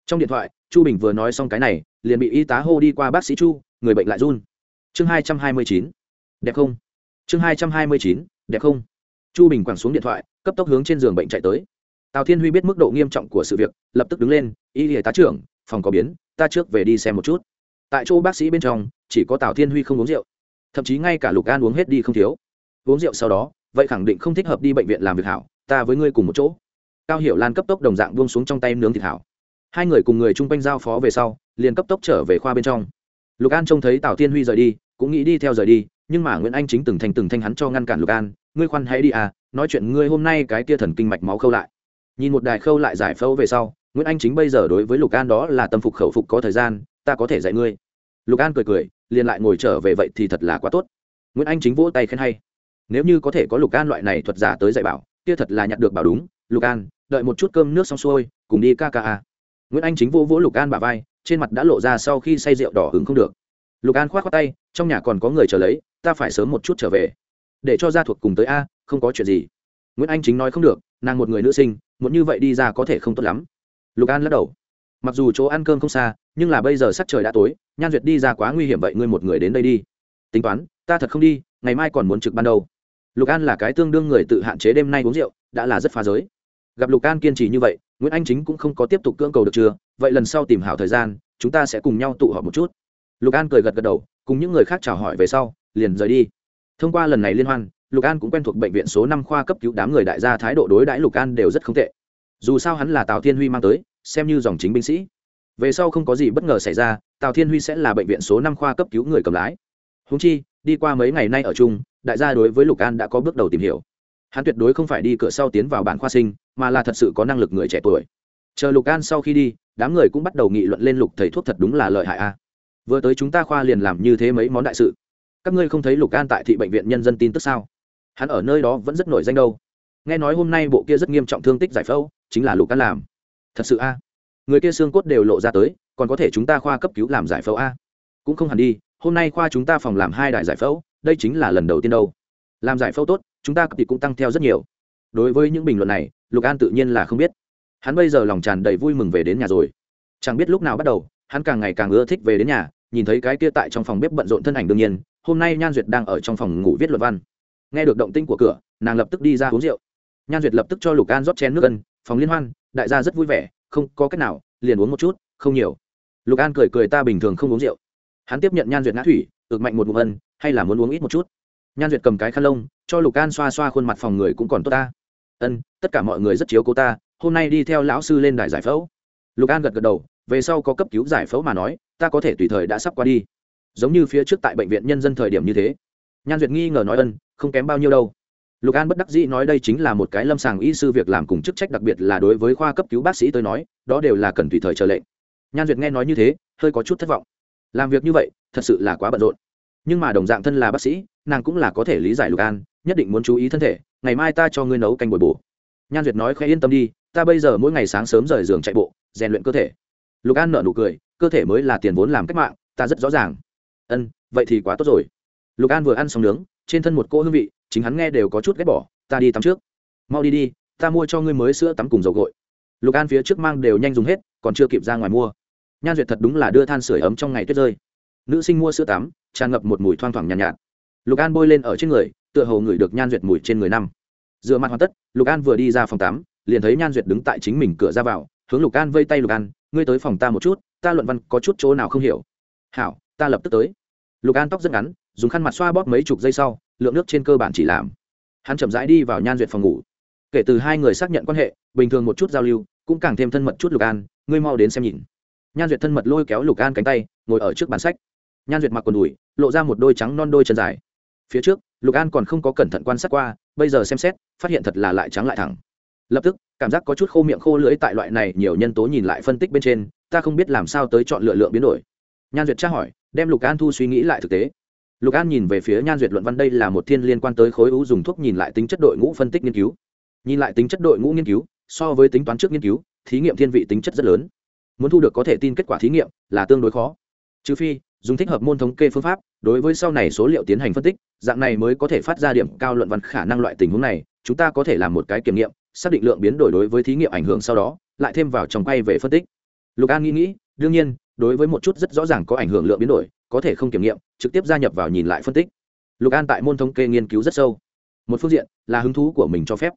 Trong điện thoại, chu bình vừa nói xong cái này, liền bị y tá hô đi qua bác sĩ chu, người bệnh lại run. Chương hai trăm hai mươi chín, đẹp không? Chương hai trăm hai mươi chín, đẹp không? Chu bình quẳng xuống điện thoại, cấp tốc hướng trên giường bệnh chạy tới tào thiên huy biết mức độ nghiêm trọng của sự việc, lập tức đứng lên, y hệ tá trưởng, phòng có biến, ta trước về đi xem một chút. Tại chỗ bác sĩ bên trong, chỉ có tào thiên huy không uống rượu. Thậm chí ngay cả lục an uống hết đi không thiếu. Uống rượu sau đó, vậy khẳng định không thích hợp đi bệnh viện làm việc hảo, ta với ngươi cùng một chỗ. Cao hiểu lan cấp tốc đồng dạng buông xuống trong tay nướng thịt hảo. Hai người cùng người chung quanh giao phó về sau, liền cấp tốc trở về khoa bên trong. Lục an trông thấy tào thiên huy rời đi, cũng nghĩ đi theo rời đi, nhưng mà nguyễn anh chính từng thành từng thanh hắn cho ngăn cản lục an, ngươi khoan hãy đi à nói chuyện ngươi hôm nay cái kia thần kinh mạch máu khâu lại nhìn một đài khâu lại giải phẫu về sau, nguyễn anh chính bây giờ đối với lục an đó là tâm phục khẩu phục có thời gian, ta có thể dạy ngươi. Lục an cười cười, liền lại ngồi trở về vậy thì thật là quá tốt. Nguyễn anh chính vỗ tay khen hay. Nếu như có thể có lục an loại này thuật giả tới dạy bảo, kia thật là nhặt được bảo đúng. Lục an, đợi một chút cơm nước xong xuôi, cùng đi ca ca a. Nguyễn anh chính vỗ vỗ lục an bà vai, trên mặt đã lộ ra sau khi say rượu đỏ hứng không được. Lục an k h o á t khoác tay, trong nhà còn có người chờ lấy, ta phải sớm một chút trở về. Để cho gia thuộc cùng tới a, không có chuyện gì. Nguyễn anh chính nói không được, nàng một người nữ sinh muốn như vậy đi ra có thể không tốt lắm. Lục an lắc đầu. Mặc dù chỗ ăn cơm không xa, nhưng là bây giờ sắc trời đã tối, nhan duyệt đi ra quá nguy hiểm vậy ngươi một người đến đây đi. Tính toán, ta thật không đi, ngày mai còn muốn trực ban đầu. Lục an là cái tương đương người tự hạn chế đêm nay uống rượu, đã là rất phá giới. Gặp lục an kiên trì như vậy, nguyễn anh chính cũng không có tiếp tục cưỡng cầu được chưa, vậy lần sau tìm hảo thời gian, chúng ta sẽ cùng nhau tụ họp một chút. Lục an cười gật gật đầu, cùng những người khác chào hỏi về sau, liền rời đi. Thông qua lần này liên hoan lục an cũng quen thuộc bệnh viện số năm khoa cấp cứu đám người đại gia thái độ đối đãi lục an đều rất không tệ. Dù sao hắn là tào thiên huy mang tới, xem như dòng chính binh sĩ. Về sau không có gì bất ngờ xảy ra, tào thiên huy sẽ là bệnh viện số năm khoa cấp cứu người cầm lái. Húng chi, đi qua mấy ngày nay ở chung, đại gia đối với lục an đã có bước đầu tìm hiểu. Hắn tuyệt đối không phải đi cửa sau tiến vào bản khoa sinh, mà là thật sự có năng lực người trẻ tuổi. Chờ lục an sau khi đi, đám người cũng bắt đầu nghị luận lên lục thầy thuốc thật đúng là lợi hại a. Vừa tới chúng ta khoa liền làm như thế mấy món đại sự. Các ngươi không thấy lục an tại thị bệnh viện nhân dân tin tức sao? Hắn ở nơi đó vẫn rất nổi danh đâu. Nghe nói hôm nay bộ kia rất nghiêm trọng thương tích giải phẫu, chính là lục an làm. Thật sự a? Người kia xương cốt đều lộ ra tới, còn có thể chúng ta khoa cấp cứu làm giải phẫu a? Cũng không hẳn đi, hôm nay khoa chúng ta phòng làm hai đại giải phẫu, đây chính là lần đầu tiên đâu. Làm giải phẫu tốt, chúng ta thì cũng tăng theo rất nhiều. Đối với những bình luận này, lục an tự nhiên là không biết. Hắn bây giờ lòng tràn đầy vui mừng về đến nhà rồi. Chẳng biết lúc nào bắt đầu, hắn càng ngày càng ưa thích về đến nhà, nhìn thấy cái kia tại trong phòng bếp bận rộn thân ảnh đương nhiên, hôm nay nhan duyệt đang ở trong phòng ngủ viết luận văn nghe được động tinh của cửa, nàng lập tức đi ra uống rượu. Nhan duyệt lập tức cho lục an rót chén nước ân, phòng liên hoan, đại gia rất vui vẻ, không có cách nào, liền uống một chút, không nhiều. Lục an cười cười ta bình thường không uống rượu. Hắn tiếp nhận nhan duyệt ngã thủy, ực mạnh một ngụm ân, hay là muốn uống ít một chút. Nhan duyệt cầm cái khăn lông, cho lục an xoa xoa khuôn mặt phòng người cũng còn tốt ta. Ân, tất cả mọi người rất chiếu cô ta, hôm nay đi theo lão sư lên đài giải phẫu. Lục an gật gật đầu, về sau có cấp cứu giải phẫu mà nói, ta có thể tùy thời đã sắp qua đi. Giống như phía trước tại bệnh viện nhân dân thời điểm như thế nhan duyệt nghi ngờ nói ân, không kém bao nhiêu đâu. Lục an bất đắc dĩ nói đây chính là một cái lâm sàng y sư việc làm cùng chức trách đặc biệt là đối với khoa cấp cứu bác sĩ tôi nói, đó đều là cần tùy thời chờ lệnh. Nhan duyệt nghe nói như thế, hơi có chút thất vọng. Làm việc như vậy, thật sự là quá bận rộn. Nhưng mà đồng dạng thân là bác sĩ, nàng cũng là có thể lý giải lục an, nhất định muốn chú ý thân thể, ngày mai ta cho ngươi nấu canh bồi bổ. Nhan duyệt nói khẽ yên tâm đi, ta bây giờ mỗi ngày sáng sớm rời giường chạy bộ, rèn luyện cơ thể. Lục an nở nụ cười, cơ thể mới là tiền vốn làm cách mạng, ta rất rõ ràng. Ân, vậy thì quá tốt rồi lục an vừa ăn xong nướng trên thân một cỗ hương vị chính hắn nghe đều có chút ghét bỏ ta đi tắm trước. Mau đi đi ta mua cho ngươi mới sữa tắm cùng dầu gội. Lục an phía trước mang đều nhanh dùng hết còn chưa kịp ra ngoài mua. Nhan duyệt thật đúng là đưa than sửa ấm trong ngày tuyết rơi. Nữ sinh mua sữa tắm tràn ngập một mùi thoang thoảng nhàn nhạt, nhạt. Lục an bôi lên ở trên người tựa hồ ngửi được nhan duyệt mùi trên người năm. Dựa mặt hoàn tất lục an vừa đi ra phòng tắm liền thấy nhan duyệt đứng tại chính mình cửa ra vào hướng lục an vây tay lục an ngươi tới phòng ta một chút ta luận văn có chút chỗ nào không hiểu. Hảo ta lập tức tới. Lục an tóc rất ngắn dùng khăn mặt xoa bóp mấy chục giây sau, lượng nước trên cơ bản chỉ làm. Hắn chậm rãi đi vào nhan duyệt phòng ngủ. Kể từ hai người xác nhận quan hệ, bình thường một chút giao lưu, cũng càng thêm thân mật chút lục an, ngươi mau đến xem nhìn. Nhan duyệt thân mật lôi kéo lục an cánh tay, ngồi ở trước bàn sách. Nhan duyệt mặc quần đùi, lộ ra một đôi trắng non đôi chân dài. Phía trước, lục an còn không có cẩn thận quan sát qua, bây giờ xem xét, phát hiện thật là lại trắng lại thẳng. Lập tức, cảm giác có chút khô miệng khô lưỡi tại loại này nhiều nhân tố nhìn lại phân tích bên trên, ta không biết làm sao tới chọn lựa lượng biến đổi. Nhan duyệt tra hỏi, đem lục an thu suy nghĩ lại thực tế lục an nhìn về phía nhan duyệt luận văn, đây là một thiên liên quan tới khối u, dùng thuốc nhìn lại tính chất đội ngũ phân tích nghiên cứu. Nhìn lại tính chất đội ngũ nghiên cứu, so với tính toán trước nghiên cứu, thí nghiệm thiên vị tính chất rất lớn. Muốn thu được có thể tin kết quả thí nghiệm là tương đối khó. Trừ phi, dùng thích hợp môn thống kê phương pháp, đối với sau này số liệu tiến hành phân tích, dạng này mới có thể phát ra điểm cao luận văn khả năng loại tình huống này, chúng ta có thể làm một cái kiểm nghiệm, xác định lượng biến đổi đối với thí nghiệm ảnh hưởng sau đó, lại thêm vào trong quay về phân tích. Lục an nghĩ nghĩ, đương nhiên đối với một chút rất rõ ràng có ảnh hưởng lượng biến đổi, có thể không kiểm nghiệm, trực tiếp gia nhập vào nhìn lại phân tích. Lục an tại môn thống kê nghiên cứu rất sâu. Một phương diện là hứng thú của mình cho phép.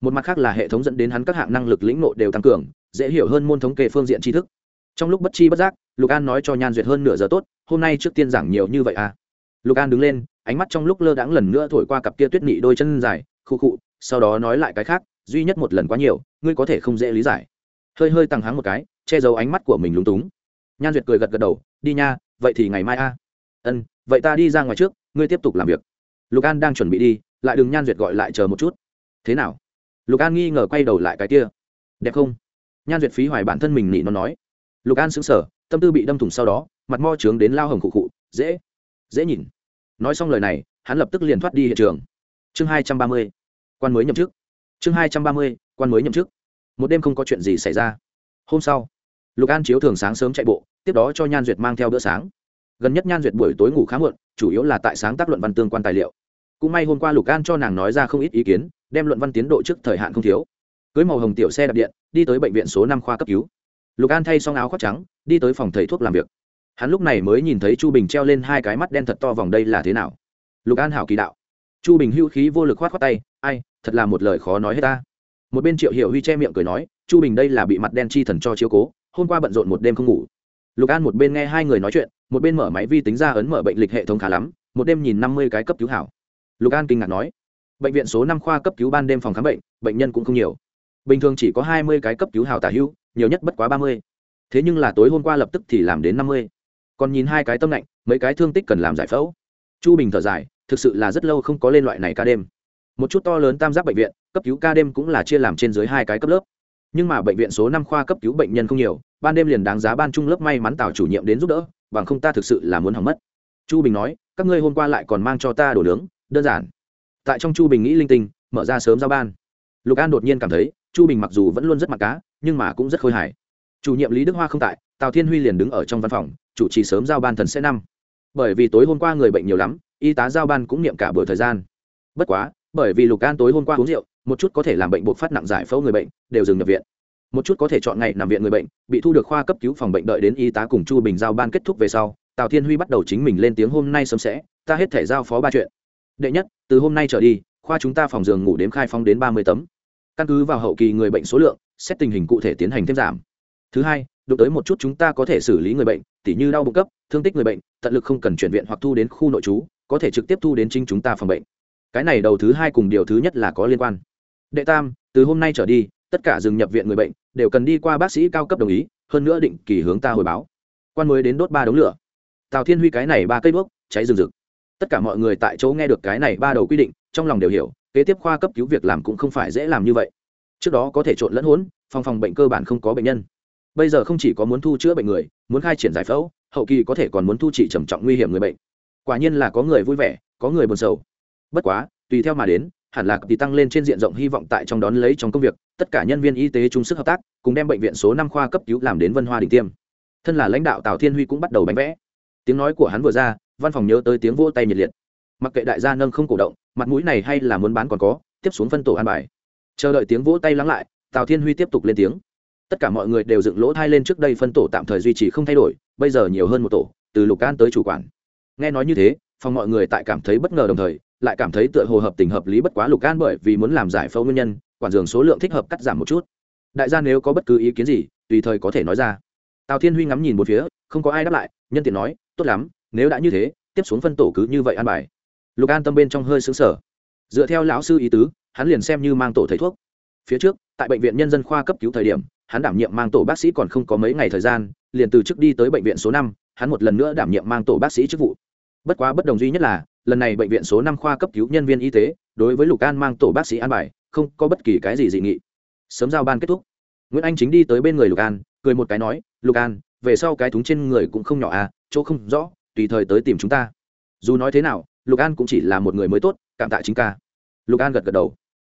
Một mặt khác là hệ thống dẫn đến hắn các hạng năng lực lĩnh nộ đều tăng cường, dễ hiểu hơn môn thống kê phương diện tri thức. Trong lúc bất chi bất giác, lục an nói cho nhan duyệt hơn nửa giờ tốt, hôm nay trước tiên giảng nhiều như vậy à? Lục an đứng lên, ánh mắt trong lúc lơ đãng lần nữa thổi qua cặp kia tuyết nị đôi chân dài khu khụ, sau đó nói lại cái khác, duy nhất một lần quá nhiều, ngươi có thể không dễ lý giải. Hơi hơi tăng hắng một cái, che giấu ánh mắt của mình lúng túng nhan duyệt cười gật gật đầu, đi nha, vậy thì ngày mai a. Ân, vậy ta đi ra ngoài trước, ngươi tiếp tục làm việc. Lục an đang chuẩn bị đi, lại đừng nhan duyệt gọi lại chờ một chút. Thế nào? Lục an nghi ngờ quay đầu lại cái kia. Đẹp không? Nhan duyệt phí hoài bản thân mình nị nó nói. Lục an sững sờ, tâm tư bị đâm thủng sau đó, mặt mo trướng đến lao hồng khụ khụ, dễ dễ nhìn. Nói xong lời này, hắn lập tức liền thoát đi hiện trường. Chương hai trăm ba mươi, quan mới nhậm chức. Chương hai trăm ba mươi, quan mới nhậm chức. Một đêm không có chuyện gì xảy ra. Hôm sau lục an chiếu thường sáng sớm chạy bộ, tiếp đó cho nhan duyệt mang theo bữa sáng. Gần nhất nhan duyệt buổi tối ngủ khá muộn, chủ yếu là tại sáng tác luận văn tương quan tài liệu. Cũng may hôm qua lục an cho nàng nói ra không ít ý kiến, đem luận văn tiến độ trước thời hạn không thiếu. Cưới màu hồng tiểu xe đạp điện, đi tới bệnh viện số năm khoa cấp cứu. Lục an thay xong áo khoác trắng, đi tới phòng thầy thuốc làm việc. Hắn lúc này mới nhìn thấy chu bình treo lên hai cái mắt đen thật to vòng đây là thế nào. Lục an hảo kỳ đạo. Chu bình hưu khí vô lực khoát khoát tay, ai, thật là một lời khó nói hết ta. Một bên triệu hiểu huy che miệng cười nói, chu bình đây là bị mặt đen chi thần cho chiếu cố hôm qua bận rộn một đêm không ngủ. Lục an một bên nghe hai người nói chuyện, một bên mở máy vi tính ra ấn mở bệnh lịch hệ thống khá lắm, một đêm nhìn năm mươi cái cấp cứu hảo. Lục an kinh ngạc nói, bệnh viện số năm khoa cấp cứu ban đêm phòng khám bệnh bệnh nhân cũng không nhiều. Bình thường chỉ có hai mươi cái cấp cứu hảo tả hữu nhiều nhất bất quá ba mươi. Thế nhưng là tối hôm qua lập tức thì làm đến năm mươi. Còn nhìn hai cái tâm lạnh, mấy cái thương tích cần làm giải phẫu. Chu bình thở dài, thực sự là rất lâu không có lên loại này ca đêm. Một chút to lớn tam giác bệnh viện, cấp cứu ca đêm cũng là chia làm trên dưới hai cái cấp lớp nhưng mà bệnh viện số năm khoa cấp cứu bệnh nhân không nhiều, ban đêm liền đáng giá ban trung lớp may mắn tào chủ nhiệm đến giúp đỡ, bằng không ta thực sự là muốn hỏng mất. Chu bình nói, các ngươi hôm qua lại còn mang cho ta đồ nướng, đơn giản. Tại trong chu bình nghĩ linh tinh, mở ra sớm giao ban. Lục an đột nhiên cảm thấy, chu bình mặc dù vẫn luôn rất mặc cá, nhưng mà cũng rất khôi hài. Chủ nhiệm lý đức hoa không tại, tào thiên huy liền đứng ở trong văn phòng, chủ trì sớm giao ban thần sẽ năm. Bởi vì tối hôm qua người bệnh nhiều lắm, y tá giao ban cũng niệm cả buổi thời gian. Bất quá, bởi vì lục an tối hôm qua uống rượu một chút có thể làm bệnh buộc phát nặng giải phẫu người bệnh, đều dừng nhập viện. Một chút có thể chọn ngày nằm viện người bệnh, bị thu được khoa cấp cứu phòng bệnh đợi đến y tá cùng chu bình giao ban kết thúc về sau, tào thiên huy bắt đầu chính mình lên tiếng hôm nay sớm sẽ, ta hết thể giao phó ba chuyện. Đệ nhất, từ hôm nay trở đi, khoa chúng ta phòng giường ngủ đếm khai phong đến ba mươi tấm. Căn cứ vào hậu kỳ người bệnh số lượng, xét tình hình cụ thể tiến hành thêm giảm. Thứ hai, đụng tới một chút chúng ta có thể xử lý người bệnh, tỉ như đau bụng cấp, thương tích người bệnh, tận lực không cần chuyển viện hoặc thu đến khu nội trú, có thể trực tiếp thu đến chính chúng ta phòng bệnh. Cái này đầu thứ hai cùng điều thứ nhất là có liên quan đệ tam, từ hôm nay trở đi, tất cả dừng nhập viện người bệnh đều cần đi qua bác sĩ cao cấp đồng ý, hơn nữa định kỳ hướng ta hồi báo. Quan mới đến đốt ba đống lửa. Tào thiên huy cái này ba cây đuốc, cháy rừng rực. Tất cả mọi người tại chỗ nghe được cái này ba đầu quy định, trong lòng đều hiểu, kế tiếp khoa cấp cứu việc làm cũng không phải dễ làm như vậy. Trước đó có thể trộn lẫn hỗn, phòng phòng bệnh cơ bản không có bệnh nhân. Bây giờ không chỉ có muốn thu chữa bệnh người, muốn khai triển giải phẫu, hậu kỳ có thể còn muốn thu trị trầm trọng nguy hiểm người bệnh. Quả nhiên là có người vui vẻ, có người buồn sầu. Bất quá, tùy theo mà đến hẳn là thì tăng lên trên diện rộng hy vọng tại trong đón lấy trong công việc, tất cả nhân viên y tế chung sức hợp tác, cùng đem bệnh viện số năm khoa cấp cứu làm đến vân hoa đình tiêm. Thân là lãnh đạo tào thiên huy cũng bắt đầu bánh vẽ. Tiếng nói của hắn vừa ra, văn phòng nhớ tới tiếng vỗ tay nhiệt liệt. Mặc kệ đại gia nâng không cổ động, mặt mũi này hay là muốn bán còn có, tiếp xuống phân tổ an bài. Chờ đợi tiếng vỗ tay lắng lại, tào thiên huy tiếp tục lên tiếng. Tất cả mọi người đều dựng lỗ thai lên trước đây phân tổ tạm thời duy trì không thay đổi, bây giờ nhiều hơn một tổ, từ lục an tới chủ quản. Nghe nói như thế phòng mọi người tại cảm thấy bất ngờ đồng thời, lại cảm thấy tựa hồ hợp tình hợp lý bất quá lục an bởi vì muốn làm giải phẫu nguyên nhân, quản dường số lượng thích hợp cắt giảm một chút. Đại gia nếu có bất cứ ý kiến gì, tùy thời có thể nói ra. Tào thiên huy ngắm nhìn một phía, không có ai đáp lại, nhân tiện nói, tốt lắm, nếu đã như thế, tiếp xuống phân tổ cứ như vậy an bài. Lục an tâm bên trong hơi xứng sở dựa theo lão sư ý tứ, hắn liền xem như mang tổ thầy thuốc. Phía trước, tại bệnh viện nhân dân khoa cấp cứu thời điểm, hắn đảm nhiệm mang tổ bác sĩ còn không có mấy ngày thời gian, liền từ chức đi tới bệnh viện số năm, hắn một lần nữa đảm nhiệm mang tổ bác sĩ chức vụ bất quá bất đồng duy nhất là, lần này bệnh viện số năm khoa cấp cứu nhân viên y tế, đối với lục an mang tổ bác sĩ an bài, không có bất kỳ cái gì dị nghị. Sớm giao ban kết thúc. Nguyễn anh chính đi tới bên người lục an, cười một cái nói, lục an, về sau cái thúng trên người cũng không nhỏ à chỗ không rõ, tùy thời tới tìm chúng ta. Dù nói thế nào, lục an cũng chỉ là một người mới tốt, cảm tạ chính ca. Lục an gật gật đầu.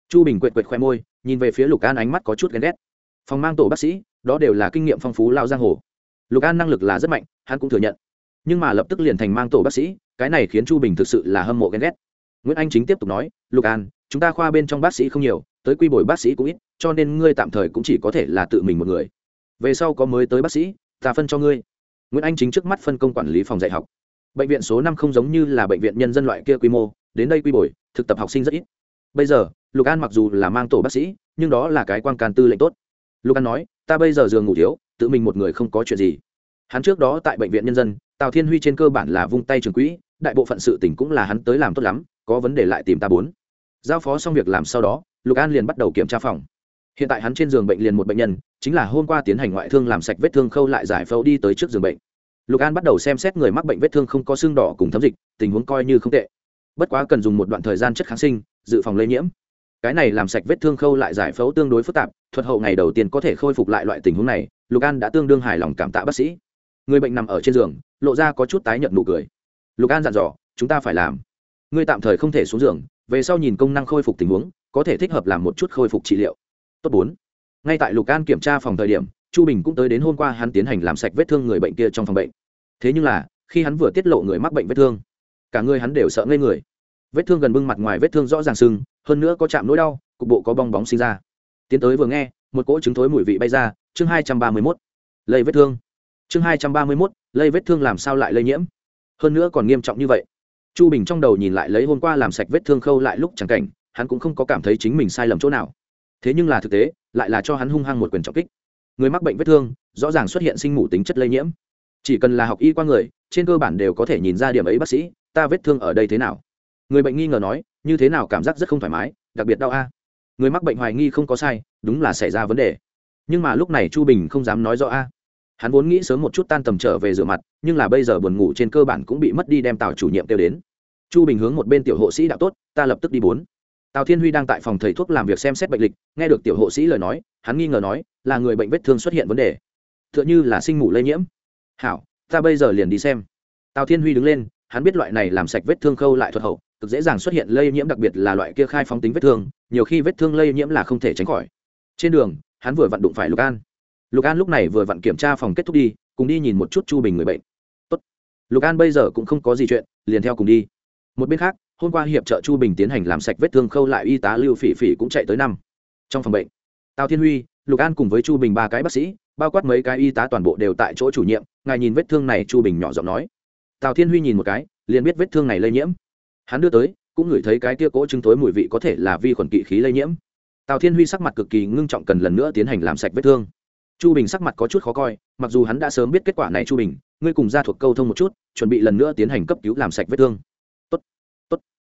Chu bình quệt quệt khoe môi, nhìn về phía lục an ánh mắt có chút ghen ghét. Phòng mang tổ bác sĩ, đó đều là kinh nghiệm phong phú lao giang hồ. Lục an năng lực là rất mạnh, hắn cũng thừa nhận nhưng mà lập tức liền thành mang tổ bác sĩ, cái này khiến chu bình thực sự là hâm mộ ghen ghét. Nguyễn anh chính tiếp tục nói, lục an, chúng ta khoa bên trong bác sĩ không nhiều, tới quy bồi bác sĩ cũng ít, cho nên ngươi tạm thời cũng chỉ có thể là tự mình một người. Về sau có mới tới bác sĩ, ta phân cho ngươi. Nguyễn anh chính trước mắt phân công quản lý phòng dạy học. Bệnh viện số năm không giống như là bệnh viện nhân dân loại kia quy mô, đến đây quy bồi, thực tập học sinh rất ít. Bây giờ, lục an mặc dù là mang tổ bác sĩ, nhưng đó là cái quan can tư lệnh tốt. Lục an nói, ta bây giờ giường ngủ thiếu, tự mình một người không có chuyện gì. Hắn trước đó tại bệnh viện nhân dân tào thiên huy trên cơ bản là vung tay trường quỹ, đại bộ phận sự tỉnh cũng là hắn tới làm tốt lắm, có vấn đề lại tìm ta bốn. Giao phó xong việc làm sau đó, lục an liền bắt đầu kiểm tra phòng. Hiện tại hắn trên giường bệnh liền một bệnh nhân, chính là hôm qua tiến hành ngoại thương làm sạch vết thương khâu lại giải phẫu đi tới trước giường bệnh. Lục an bắt đầu xem xét người mắc bệnh vết thương không có xương đỏ cùng thấm dịch, tình huống coi như không tệ. Bất quá cần dùng một đoạn thời gian chất kháng sinh, dự phòng lây nhiễm. Cái này làm sạch vết thương khâu lại giải phẫu tương đối phức tạp, thuật hậu ngày đầu tiên có thể khôi phục lại loại tình huống này, lục an đã tương đương hài lòng cảm tạ bác sĩ người bệnh nằm ở trên giường, lộ ra có chút tái nhận nụ cười. Lục an dặn dò, chúng ta phải làm. Ngươi tạm thời không thể xuống giường, về sau nhìn công năng khôi phục tình huống, có thể thích hợp làm một chút khôi phục trị liệu. Tốt bốn. Ngay tại lục an kiểm tra phòng thời điểm, chu bình cũng tới đến hôm qua hắn tiến hành làm sạch vết thương người bệnh kia trong phòng bệnh. Thế nhưng là, khi hắn vừa tiết lộ người mắc bệnh vết thương, cả người hắn đều sợ ngây người. Vết thương gần bưng mặt ngoài vết thương rõ ràng sưng, hơn nữa có chạm nỗi đau, cục bộ có bong bóng sinh ra. Tiến tới vừa nghe, một cỗ trứng thối mùi vị bay ra, chương hai trăm ba mươi mốt. Lây vết thương chương hai trăm ba mươi mốt, lây vết thương làm sao lại lây nhiễm? Hơn nữa còn nghiêm trọng như vậy. Chu bình trong đầu nhìn lại lấy hôm qua làm sạch vết thương khâu lại lúc chẳng cảnh, hắn cũng không có cảm thấy chính mình sai lầm chỗ nào. Thế nhưng là thực tế, lại là cho hắn hung hăng một quyền trọng kích. Người mắc bệnh vết thương, rõ ràng xuất hiện sinh mủ tính chất lây nhiễm. Chỉ cần là học y qua người, trên cơ bản đều có thể nhìn ra điểm ấy bác sĩ, ta vết thương ở đây thế nào? Người bệnh nghi ngờ nói, như thế nào cảm giác rất không thoải mái, đặc biệt đau a. Người mắc bệnh hoài nghi không có sai, đúng là xảy ra vấn đề. Nhưng mà lúc này chu bình không dám nói rõ a hắn vốn nghĩ sớm một chút tan tầm trở về rửa mặt, nhưng là bây giờ buồn ngủ trên cơ bản cũng bị mất đi đem tàu chủ nhiệm kêu đến. Chu bình hướng một bên tiểu hộ sĩ đạo tốt, ta lập tức đi bốn. Tào thiên huy đang tại phòng thầy thuốc làm việc xem xét bệnh lịch, nghe được tiểu hộ sĩ lời nói, hắn nghi ngờ nói, là người bệnh vết thương xuất hiện vấn đề. T h ư ợ n h ư là sinh mủ lây nhiễm. Hảo, ta bây giờ liền đi xem. Tào thiên huy đứng lên, hắn biết loại này làm sạch vết thương khâu lại thuật hậu cực dễ dàng xuất hiện lây nhiễm đặc biệt là loại kia khai phóng tính vết thương, nhiều khi vết thương lây nhiễm là không thể tránh khỏi. Trên đường, hắn vừa vặn đụng phải lục an lục an lúc này vừa vặn kiểm tra phòng kết thúc đi, cùng đi nhìn một chút chu bình người bệnh. Tốt. lục an bây giờ cũng không có gì chuyện, liền theo cùng đi. Một bên khác, hôm qua hiệp trợ chu bình tiến hành làm sạch vết thương khâu lại y tá lưu phỉ phỉ cũng chạy tới năm. Trong phòng bệnh, tào thiên huy, lục an cùng với chu bình ba cái bác sĩ, bao quát mấy cái y tá toàn bộ đều tại chỗ chủ nhiệm, ngài nhìn vết thương này, chu bình nhỏ giọng nói. Tào thiên huy nhìn một cái, liền biết vết thương này lây nhiễm. Hắn đưa tới, cũng ngửi thấy cái tia cỗ chứng tối mùi vị có thể là vi khuẩn kỵ khí lây nhiễm. Tào thiên huy sắc mặt cực kỳ ngưng trọng cần lần nữa tiến hành làm sạch vết thương chu bình sắc mặt có chút khó coi mặc dù hắn đã sớm biết kết quả này chu bình ngươi cùng ra thuộc câu thông một chút chuẩn bị lần nữa tiến hành cấp cứu làm sạch vết thương. Tốt, tốt.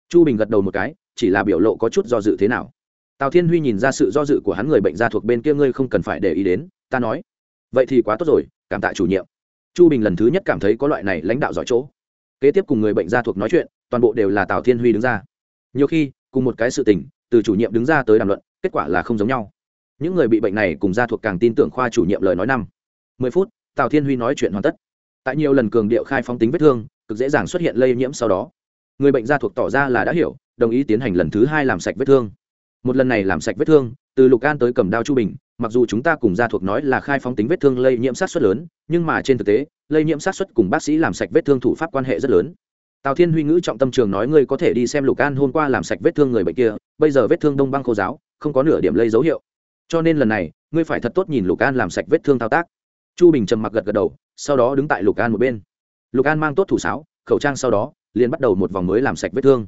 chu bình gật đầu một cái chỉ là biểu lộ có chút do dự thế nào. Tào thiên huy nhìn ra sự do dự của hắn người bệnh ra thuộc bên kia ngươi không cần phải để ý đến ta nói. Vậy thì quá tốt rồi cảm tạ chủ nhiệm. Chu bình lần thứ nhất cảm thấy có loại này lãnh đạo giỏi chỗ. Kế tiếp cùng người bệnh gia thuộc nói chuyện toàn bộ đều là tào thiên huy đứng ra. Nhiều khi cùng một cái sự tình từ chủ nhiệm đứng ra tới đàm luận kết quả là không giống nhau những người bị bệnh này cùng gia thuộc càng tin tưởng khoa chủ nhiệm lời nói năm. Mười phút, tào thiên huy nói chuyện hoàn tất. Tại nhiều lần cường điệu khai phóng tính vết thương, cực dễ dàng xuất hiện lây nhiễm sau đó. Người bệnh gia thuộc tỏ ra là đã hiểu, đồng ý tiến hành lần thứ hai làm sạch vết thương. Một lần này làm sạch vết thương, từ lục an tới cầm đao chu bình, mặc dù chúng ta cùng gia thuộc nói là khai phóng tính vết thương lây nhiễm sát xuất lớn, nhưng mà trên thực tế, lây nhiễm sát xuất cùng bác sĩ làm sạch vết thương thủ pháp quan hệ rất lớn. Tào thiên huy ngữ trọng tâm trường nói ngươi có thể đi xem lục an hôm qua làm sạch vết thương người bệnh kia, bây giờ vết thương đông băng khô giáo không có nửa điểm lây dấu hiệu cho nên lần này, ngươi phải thật tốt nhìn lục an làm sạch vết thương thao tác. Chu bình trầm mặc gật gật đầu, sau đó đứng tại lục an một bên. Lục an mang tốt thủ sáo, khẩu trang sau đó, liền bắt đầu một vòng mới làm sạch vết thương.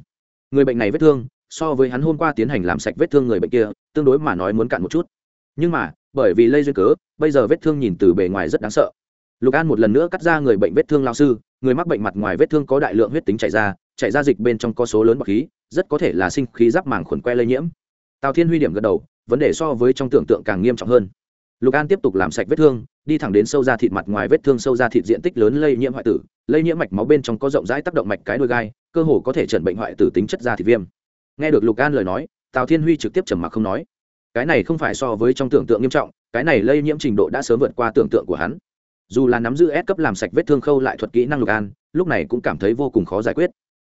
Người bệnh này vết thương, so với hắn hôm qua tiến hành làm sạch vết thương người bệnh kia, tương đối mà nói muốn cạn một chút. Nhưng mà, bởi vì lây duyên cớ, bây giờ vết thương nhìn từ bề ngoài rất đáng sợ. Lục an một lần nữa cắt ra người bệnh vết thương lao sư, người mắc bệnh mặt ngoài vết thương có đại lượng huyết tính chảy ra chảy ra dịch bên trong có số lớn bọc khí, rất có thể là sinh khí giáp màng khuẩn que lây nhiễm. Tào thiên huy điểm gật đầu vấn đề so với trong tưởng tượng càng nghiêm trọng hơn. Lục an tiếp tục làm sạch vết thương, đi thẳng đến sâu ra thịt mặt ngoài vết thương sâu ra thịt diện tích lớn lây nhiễm hoại tử. Lây nhiễm mạch máu bên trong có rộng rãi tác động mạch cái đôi gai, cơ hồ có thể chẩn bệnh hoại tử tính chất da thịt viêm. Nghe được lục an lời nói, tào thiên huy trực tiếp trầm mặc không nói. Cái này không phải so với trong tưởng tượng nghiêm trọng, cái này lây nhiễm trình độ đã sớm vượt qua tưởng tượng của hắn. Dù là nắm giữ S cấp làm sạch vết thương khâu lại thuật kỹ năng lục an, lúc này cũng cảm thấy vô cùng khó giải quyết.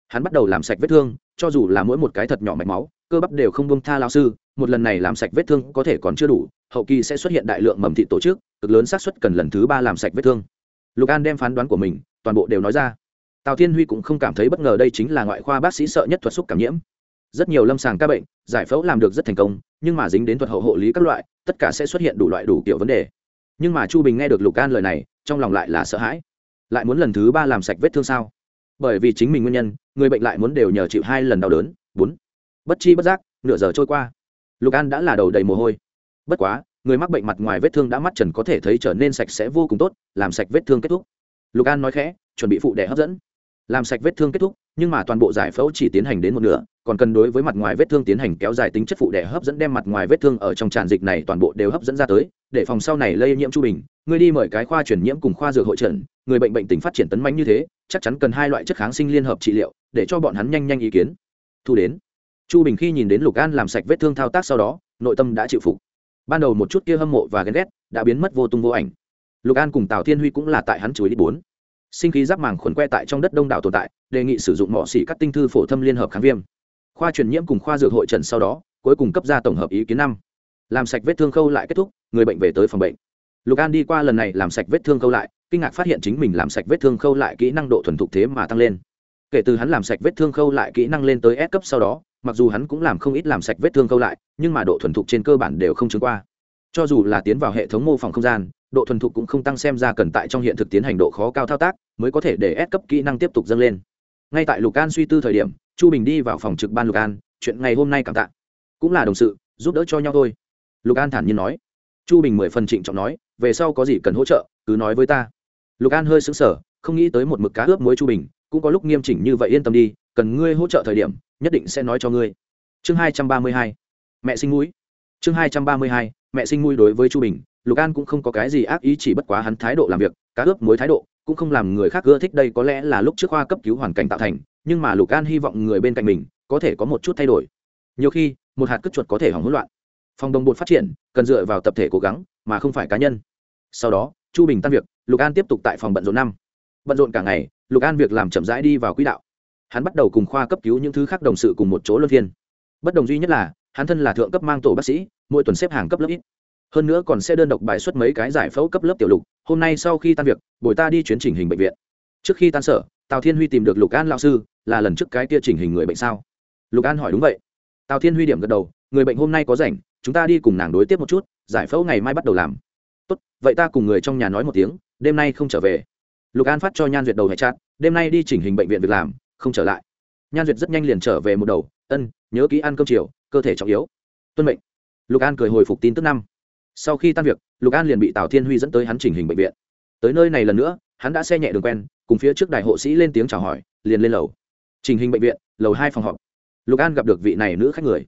Hắn bắt đầu làm sạch vết thương, cho dù là mỗi một cái thật nhỏ mạch máu cơ bắp đều không bông tha lao sư, một lần này làm sạch vết thương có thể còn chưa đủ, hậu kỳ sẽ xuất hiện đại lượng mầm thị tổ chức, cực lớn xác suất cần lần thứ ba làm sạch vết thương. Lục an đem phán đoán của mình, toàn bộ đều nói ra. Tào thiên huy cũng không cảm thấy bất ngờ đây chính là ngoại khoa bác sĩ sợ nhất thuật xúc cảm nhiễm. Rất nhiều lâm sàng ca bệnh, giải phẫu làm được rất thành công, nhưng mà dính đến thuật hậu hộ lý các loại, tất cả sẽ xuất hiện đủ loại đủ kiểu vấn đề. Nhưng mà chu bình nghe được lục an lời này, trong lòng lại là sợ hãi. Lại muốn lần thứ ba làm sạch vết thương sao? Bởi vì chính mình nguyên nhân, người bệnh lại muốn đều nhờ chịu hai lần đau đớn. Bốn bất chi bất giác, nửa giờ trôi qua. Lục an đã là đầu đầy mồ hôi. Bất quá, người mắc bệnh mặt ngoài vết thương đã mắt trần có thể thấy trở nên sạch sẽ vô cùng tốt, làm sạch vết thương kết thúc. Lục an nói khẽ, chuẩn bị phụ đẻ hấp dẫn. Làm sạch vết thương kết thúc, nhưng mà toàn bộ giải phẫu chỉ tiến hành đến một nửa, còn cần đối với mặt ngoài vết thương tiến hành kéo dài tính chất phụ đẻ hấp dẫn đem mặt ngoài vết thương ở trong tràn dịch này toàn bộ đều hấp dẫn ra tới, để phòng sau này lây nhiễm chu bình. Người đi mời cái khoa chuyển nhiễm cùng khoa dược hội trần, người bệnh bệnh tình phát triển tấn mạnh như thế, chắc chắn cần hai loại chất kháng sinh liên hợp trị liệu, để cho bọn hắn nhanh nhanh ý kiến. Thu đến chu bình khi nhìn đến lục an làm sạch vết thương thao tác sau đó, nội tâm đã chịu phục. Ban đầu một chút kia hâm mộ và ghen ghét đã biến mất vô tung vô ảnh. Lục an cùng tào thiên huy cũng là tại hắn chuối đi bốn. Sinh khí giáp màng khuẩn que tại trong đất đông đảo tồn tại, đề nghị sử dụng mỏ xỉ các tinh thư phổ thâm liên hợp kháng viêm. Khoa truyền nhiễm cùng khoa dược hội trần sau đó, cuối cùng cấp ra tổng hợp ý kiến năm. Làm sạch vết thương khâu lại kết thúc, người bệnh về tới phòng bệnh. Lục an đi qua lần này làm sạch vết thương khâu lại, kinh ngạc phát hiện chính mình làm sạch vết thương khâu lại kỹ năng độ thuần thục thế mà tăng lên. Kể từ hắn làm sạch vết thương khâu lại kỹ năng lên tới S cấp sau đó mặc dù hắn cũng làm không ít làm sạch vết thương câu lại, nhưng mà độ thuần thục trên cơ bản đều không chứng qua. Cho dù là tiến vào hệ thống mô phỏng không gian, độ thuần thục cũng không tăng xem ra cần tại trong hiện thực tiến hành độ khó cao thao tác, mới có thể để ép cấp kỹ năng tiếp tục dâng lên. Ngay tại lục an suy tư thời điểm, chu bình đi vào phòng trực ban lục an, chuyện ngày hôm nay cảm tạ. Cũng là đồng sự, giúp đỡ cho nhau thôi. Lục an thản nhiên nói. Chu bình mười phần trịnh trọng nói, về sau có gì cần hỗ trợ, cứ nói với ta. Lục an hơi xứng sở không nghĩ tới một mực cá ướp muối chu bình, cũng có lúc nghiêm chỉnh như vậy yên tâm đi cần ngươi hỗ trợ thời điểm, nhất định sẽ nói cho ngươi. Chương hai trăm ba mươi hai, mẹ sinh mũi. Chương hai trăm ba mươi hai, mẹ sinh mũi đối với chu bình, lục an cũng không có cái gì ác ý chỉ bất quá hắn thái độ làm việc, cá ướp mối thái độ, cũng không làm người khác ưa thích đây có lẽ là lúc trước khoa cấp cứu hoàn cảnh tạo thành, nhưng mà lục an hy vọng người bên cạnh mình có thể có một chút thay đổi. Nhiều khi, một hạt cất chuột có thể hỏng hỗn loạn. Phòng đồng bột phát triển, cần dựa vào tập thể cố gắng, mà không phải cá nhân. Sau đó, chu bình tan việc, lục an tiếp tục tại phòng bận rộn năm. Bận rộn cả ngày, lục an việc làm chậm rãi đi vào quỹ đạo hắn bắt đầu cùng khoa cấp cứu những thứ khác đồng sự cùng một chỗ luân phiên. Bất đồng duy nhất là, hắn thân là thượng cấp mang tổ bác sĩ, mỗi tuần xếp hàng cấp lớp ít. Hơn nữa còn sẽ đơn độc bài xuất mấy cái giải phẫu cấp lớp tiểu lục, hôm nay sau khi tan việc, bồi ta đi chuyến chỉnh hình bệnh viện. Trước khi tan sở, tào thiên huy tìm được lục an lão sư, là lần trước cái kia chỉnh hình người bệnh sao? Lục an hỏi đúng vậy. Tào thiên huy điểm gật đầu, người bệnh hôm nay có rảnh, chúng ta đi cùng nàng đối tiếp một chút, giải phẫu ngày mai bắt đầu làm. Tốt, vậy ta cùng người trong nhà nói một tiếng, đêm nay không trở về. Lục an phát cho nhan duyệt đầu hệ chát đêm nay đi chỉnh hình bệnh viện việc làm không trở lại. Nhan duyệt rất nhanh liền trở về một đầu, ân, nhớ kỹ ăn cơm chiều, cơ thể trọng yếu. Tuân mệnh. Lục an cười hồi phục tin tức năm. Sau khi tan việc, lục an liền bị tào thiên huy dẫn tới hắn chỉnh hình bệnh viện. Tới nơi này lần nữa, hắn đã xe nhẹ đường quen, cùng phía trước đại hộ sĩ lên tiếng chào hỏi, liền lên lầu. Trình hình bệnh viện, lầu hai phòng họp. Lục an gặp được vị này nữ khách người.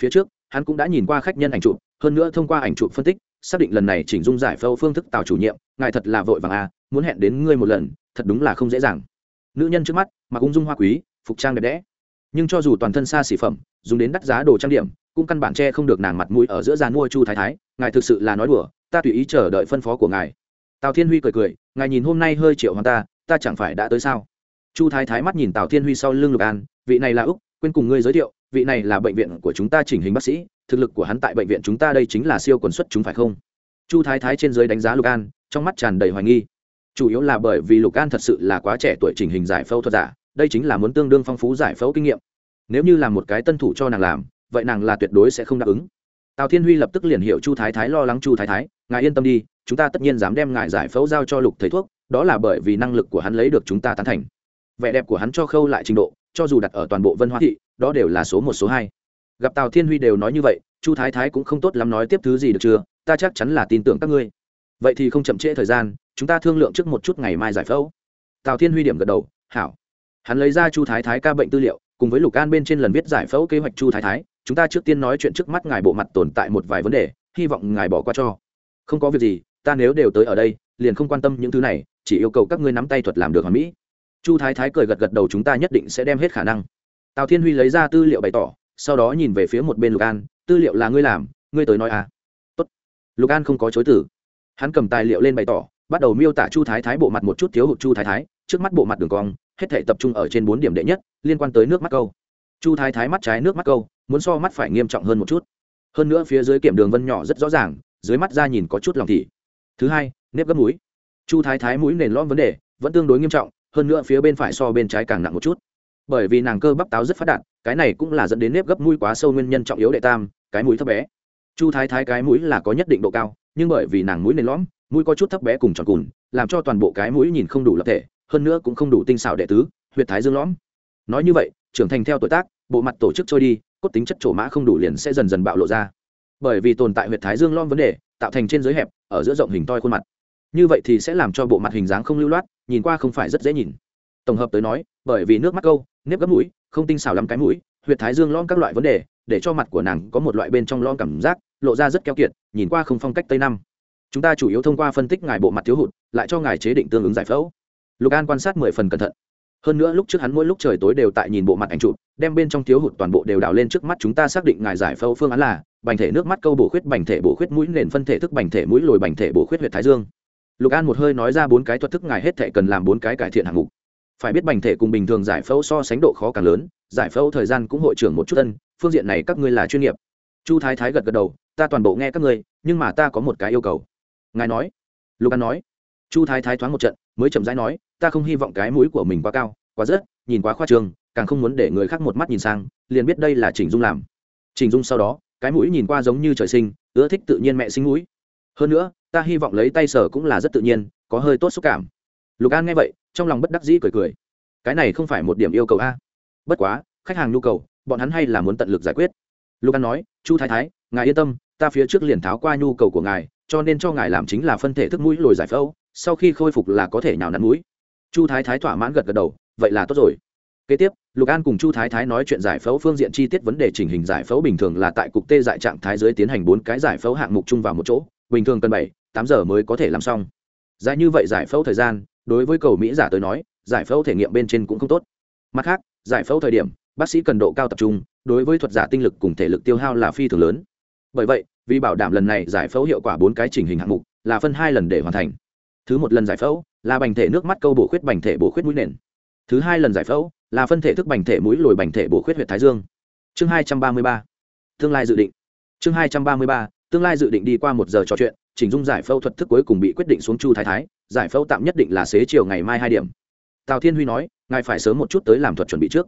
Phía trước, hắn cũng đã nhìn qua khách nhân ảnh chụp, hơn nữa thông qua ảnh chụp phân tích, xác định lần này chỉnh dung giải phẫu phương thức tào chủ nhiệm, ngài thật là vội vàng à muốn hẹn đến ngươi một lần, thật đúng là không dễ dàng nữ nhân trước mắt, mặc ung dung hoa quý, phục trang đẹp đẽ. Nhưng cho dù toàn thân xa xỉ phẩm, dùng đến đắt giá đồ trang điểm, cũng căn bản che không được nàng mặt mũi ở giữa giàn mua chu thái thái. Ngài thực sự là nói đùa, ta tùy ý chờ đợi phân phó của ngài. Tào thiên huy cười cười, ngài nhìn hôm nay hơi triệu hoàng ta ta chẳng phải đã tới sao? Chu thái thái mắt nhìn tào thiên huy sau lưng lục an, vị này là úc, quên cùng ngươi giới thiệu, vị này là bệnh viện của chúng ta chỉnh hình bác sĩ, thực lực của hắn tại bệnh viện chúng ta đây chính là siêu quần xuất chúng phải không? Chu thái thái trên dưới đánh giá lục an, trong mắt tràn đầy hoài nghi chủ yếu là bởi vì lục an thật sự là quá trẻ tuổi chỉnh hình giải phẫu thuật giả, đây chính là muốn tương đương phong phú giải phẫu kinh nghiệm. Nếu như là một cái tân thủ cho nàng làm, vậy nàng là tuyệt đối sẽ không đáp ứng. Tào thiên huy lập tức liền hiểu chu thái thái lo lắng chu thái thái, ngài yên tâm đi, chúng ta tất nhiên dám đem ngài giải phẫu giao cho lục thầy thuốc, đó là bởi vì năng lực của hắn lấy được chúng ta tán thành. Vẻ đẹp của hắn cho khâu lại trình độ, cho dù đặt ở toàn bộ vân hoa thị, đó đều là số một, số hai. Gặp tào thiên huy đều nói như vậy, chu thái thái cũng không tốt lắm nói tiếp thứ gì được chưa, ta chắc chắn là tin tưởng các ngươi vậy thì không chậm trễ thời gian, chúng ta thương lượng trước một chút ngày mai giải phẫu. Tào thiên huy điểm gật đầu, hảo. Hắn lấy ra chu thái thái ca bệnh tư liệu, cùng với lục an bên trên lần viết giải phẫu kế hoạch chu thái thái, chúng ta trước tiên nói chuyện trước mắt ngài bộ mặt tồn tại một vài vấn đề, hy vọng ngài bỏ qua cho. Không có việc gì, ta nếu đều tới ở đây, liền không quan tâm những thứ này, chỉ yêu cầu các ngươi nắm tay thuật làm được hoàn mỹ. Chu thái thái cười gật gật đầu, chúng ta nhất định sẽ đem hết khả năng. Tào thiên huy lấy ra tư liệu bày tỏ, sau đó nhìn về phía một bên lục an, tư liệu là ngươi làm, ngươi tới nói à. Tốt. lục an không có chối tử hắn cầm tài liệu lên bày tỏ, bắt đầu miêu tả chu thái thái bộ mặt một chút thiếu hụt chu thái thái, trước mắt bộ mặt đường cong, hết thể tập trung ở trên bốn điểm đệ nhất, liên quan tới nước mắt câu. Chu thái thái mắt trái nước mắt câu, muốn so mắt phải nghiêm trọng hơn một chút. Hơn nữa phía dưới kiểm đường vân nhỏ rất rõ ràng, dưới mắt ra nhìn có chút lòng thị. Thứ hai, nếp gấp mũi. Chu thái thái mũi nền lõm vấn đề, vẫn tương đối nghiêm trọng, hơn nữa phía bên phải so bên trái càng nặng một chút. Bởi vì nàng cơ bắp táo rất phát đạt, cái này cũng là dẫn đến nếp gấp mũi quá sâu nguyên nhân trọng yếu đệ tam, cái mũi thấp bé. Chu thái thái cái mũi là có nhất định độ cao nhưng bởi vì nàng mũi nền lõm, mũi có chút thấp bé cùng tròn cùn, làm cho toàn bộ cái mũi nhìn không đủ lập thể, hơn nữa cũng không đủ tinh xảo đệ tứ, huyệt thái dương lõm. Nói như vậy, trưởng thành theo tuổi tác, bộ mặt tổ chức trôi đi, cốt tính chất trổ mã không đủ liền sẽ dần dần bạo lộ ra. Bởi vì tồn tại huyệt thái dương lõm vấn đề, tạo thành trên giới hẹp, ở giữa rộng hình toi khuôn mặt. Như vậy thì sẽ làm cho bộ mặt hình dáng không lưu loát, nhìn qua không phải rất dễ nhìn. Tổng hợp tới nói, bởi vì nước mắt câu, nếp gấp mũi, không tinh xảo lắm cái mũi, huyệt thái dương lõm các loại vấn đề để cho mặt của nàng có một loại bên trong lõm cảm giác, lộ ra rất keo kiệt, nhìn qua không phong cách tây Nam. chúng ta chủ yếu thông qua phân tích ngài bộ mặt thiếu hụt, lại cho ngài chế định tương ứng giải phẫu. Lục an quan sát mười phần cẩn thận. Hơn nữa lúc trước hắn mỗi lúc trời tối đều tại nhìn bộ mặt ảnh chụp, đem bên trong thiếu hụt toàn bộ đều đào lên trước mắt chúng ta xác định ngài giải phẫu phương án là bành thể nước mắt câu bổ khuyết, bành thể bổ khuyết mũi nền phân thể thức, bành thể mũi lồi, bành thể bổ khuyết huyệt thái dương. Lục an một hơi nói ra bốn cái thuật thức ngài hết thể cần làm bốn cái cải thiện hạng mục. Phải biết bành thể cùng bình thường giải phẫu so sánh độ khó càng lớn, giải phẫu thời gian cũng hội trưởng một chút tân phương diện này các ngươi là chuyên nghiệp. Chu thái thái gật gật đầu, ta toàn bộ nghe các ngươi, nhưng mà ta có một cái yêu cầu. Ngài nói. Lục an nói. Chu thái thái thoáng một trận, mới chậm rãi nói, ta không hy vọng cái mũi của mình quá cao, quá rớt, nhìn quá khoa trương, càng không muốn để người khác một mắt nhìn sang, liền biết đây là chỉnh dung làm. Chỉnh dung sau đó, cái mũi nhìn qua giống như trời sinh, ưa thích tự nhiên mẹ sinh mũi. Hơn nữa, ta hy vọng lấy tay sở cũng là rất tự nhiên, có hơi tốt xúc cảm. Lục an nghe vậy, trong lòng bất đắc dĩ cười cười. Cái này không phải một điểm yêu cầu a. Bất quá, khách hàng nhu cầu bọn hắn hay là muốn tận lực giải quyết. Lục an nói, chu thái thái, ngài yên tâm, ta phía trước liền tháo qua nhu cầu của ngài, cho nên cho ngài làm chính là phân thể thức mũi lồi giải phẫu, sau khi khôi phục là có thể nhào nặn mũi. Chu thái thái thỏa mãn gật gật đầu, vậy là tốt rồi. Kế tiếp lục an cùng chu thái thái nói chuyện giải phẫu phương diện chi tiết vấn đề chỉnh hình giải phẫu bình thường là tại cục tê dại trạng thái dưới tiến hành bốn cái giải phẫu hạng mục chung vào một chỗ, bình thường cần bảy, tám giờ mới có thể làm xong. Dài như vậy giải phẫu thời gian, đối với cầu mỹ giả tới nói, giải phẫu thể nghiệm bên trên cũng không tốt. Mặt khác, giải phẫu thời điểm bác sĩ cần độ cao tập trung, đối với thuật giả tinh lực cùng thể lực tiêu hao là phi thường lớn. Bởi vậy, vì bảo đảm lần này giải phẫu hiệu quả bốn cái chỉnh hình hạng mục, là phân hai lần để hoàn thành. Thứ một lần giải phẫu, là bành thể nước mắt câu bổ khuyết bành thể bổ khuyết mũi nền. Thứ hai lần giải phẫu, là phân thể thức bành thể mũi lồi bành thể bổ khuyết huyệt thái dương. Chương hai trăm ba mươi ba, tương lai dự định. Chương hai trăm ba mươi ba, tương lai dự định đi qua một giờ trò chuyện, chỉnh dung giải phẫu thuật thức cuối cùng bị quyết định xuống chu thái thái, giải phẫu tạm nhất định là xế chiều ngày mai hai điểm. Tào thiên huy nói, ngài phải sớm một chút tới làm thuật chuẩn bị trước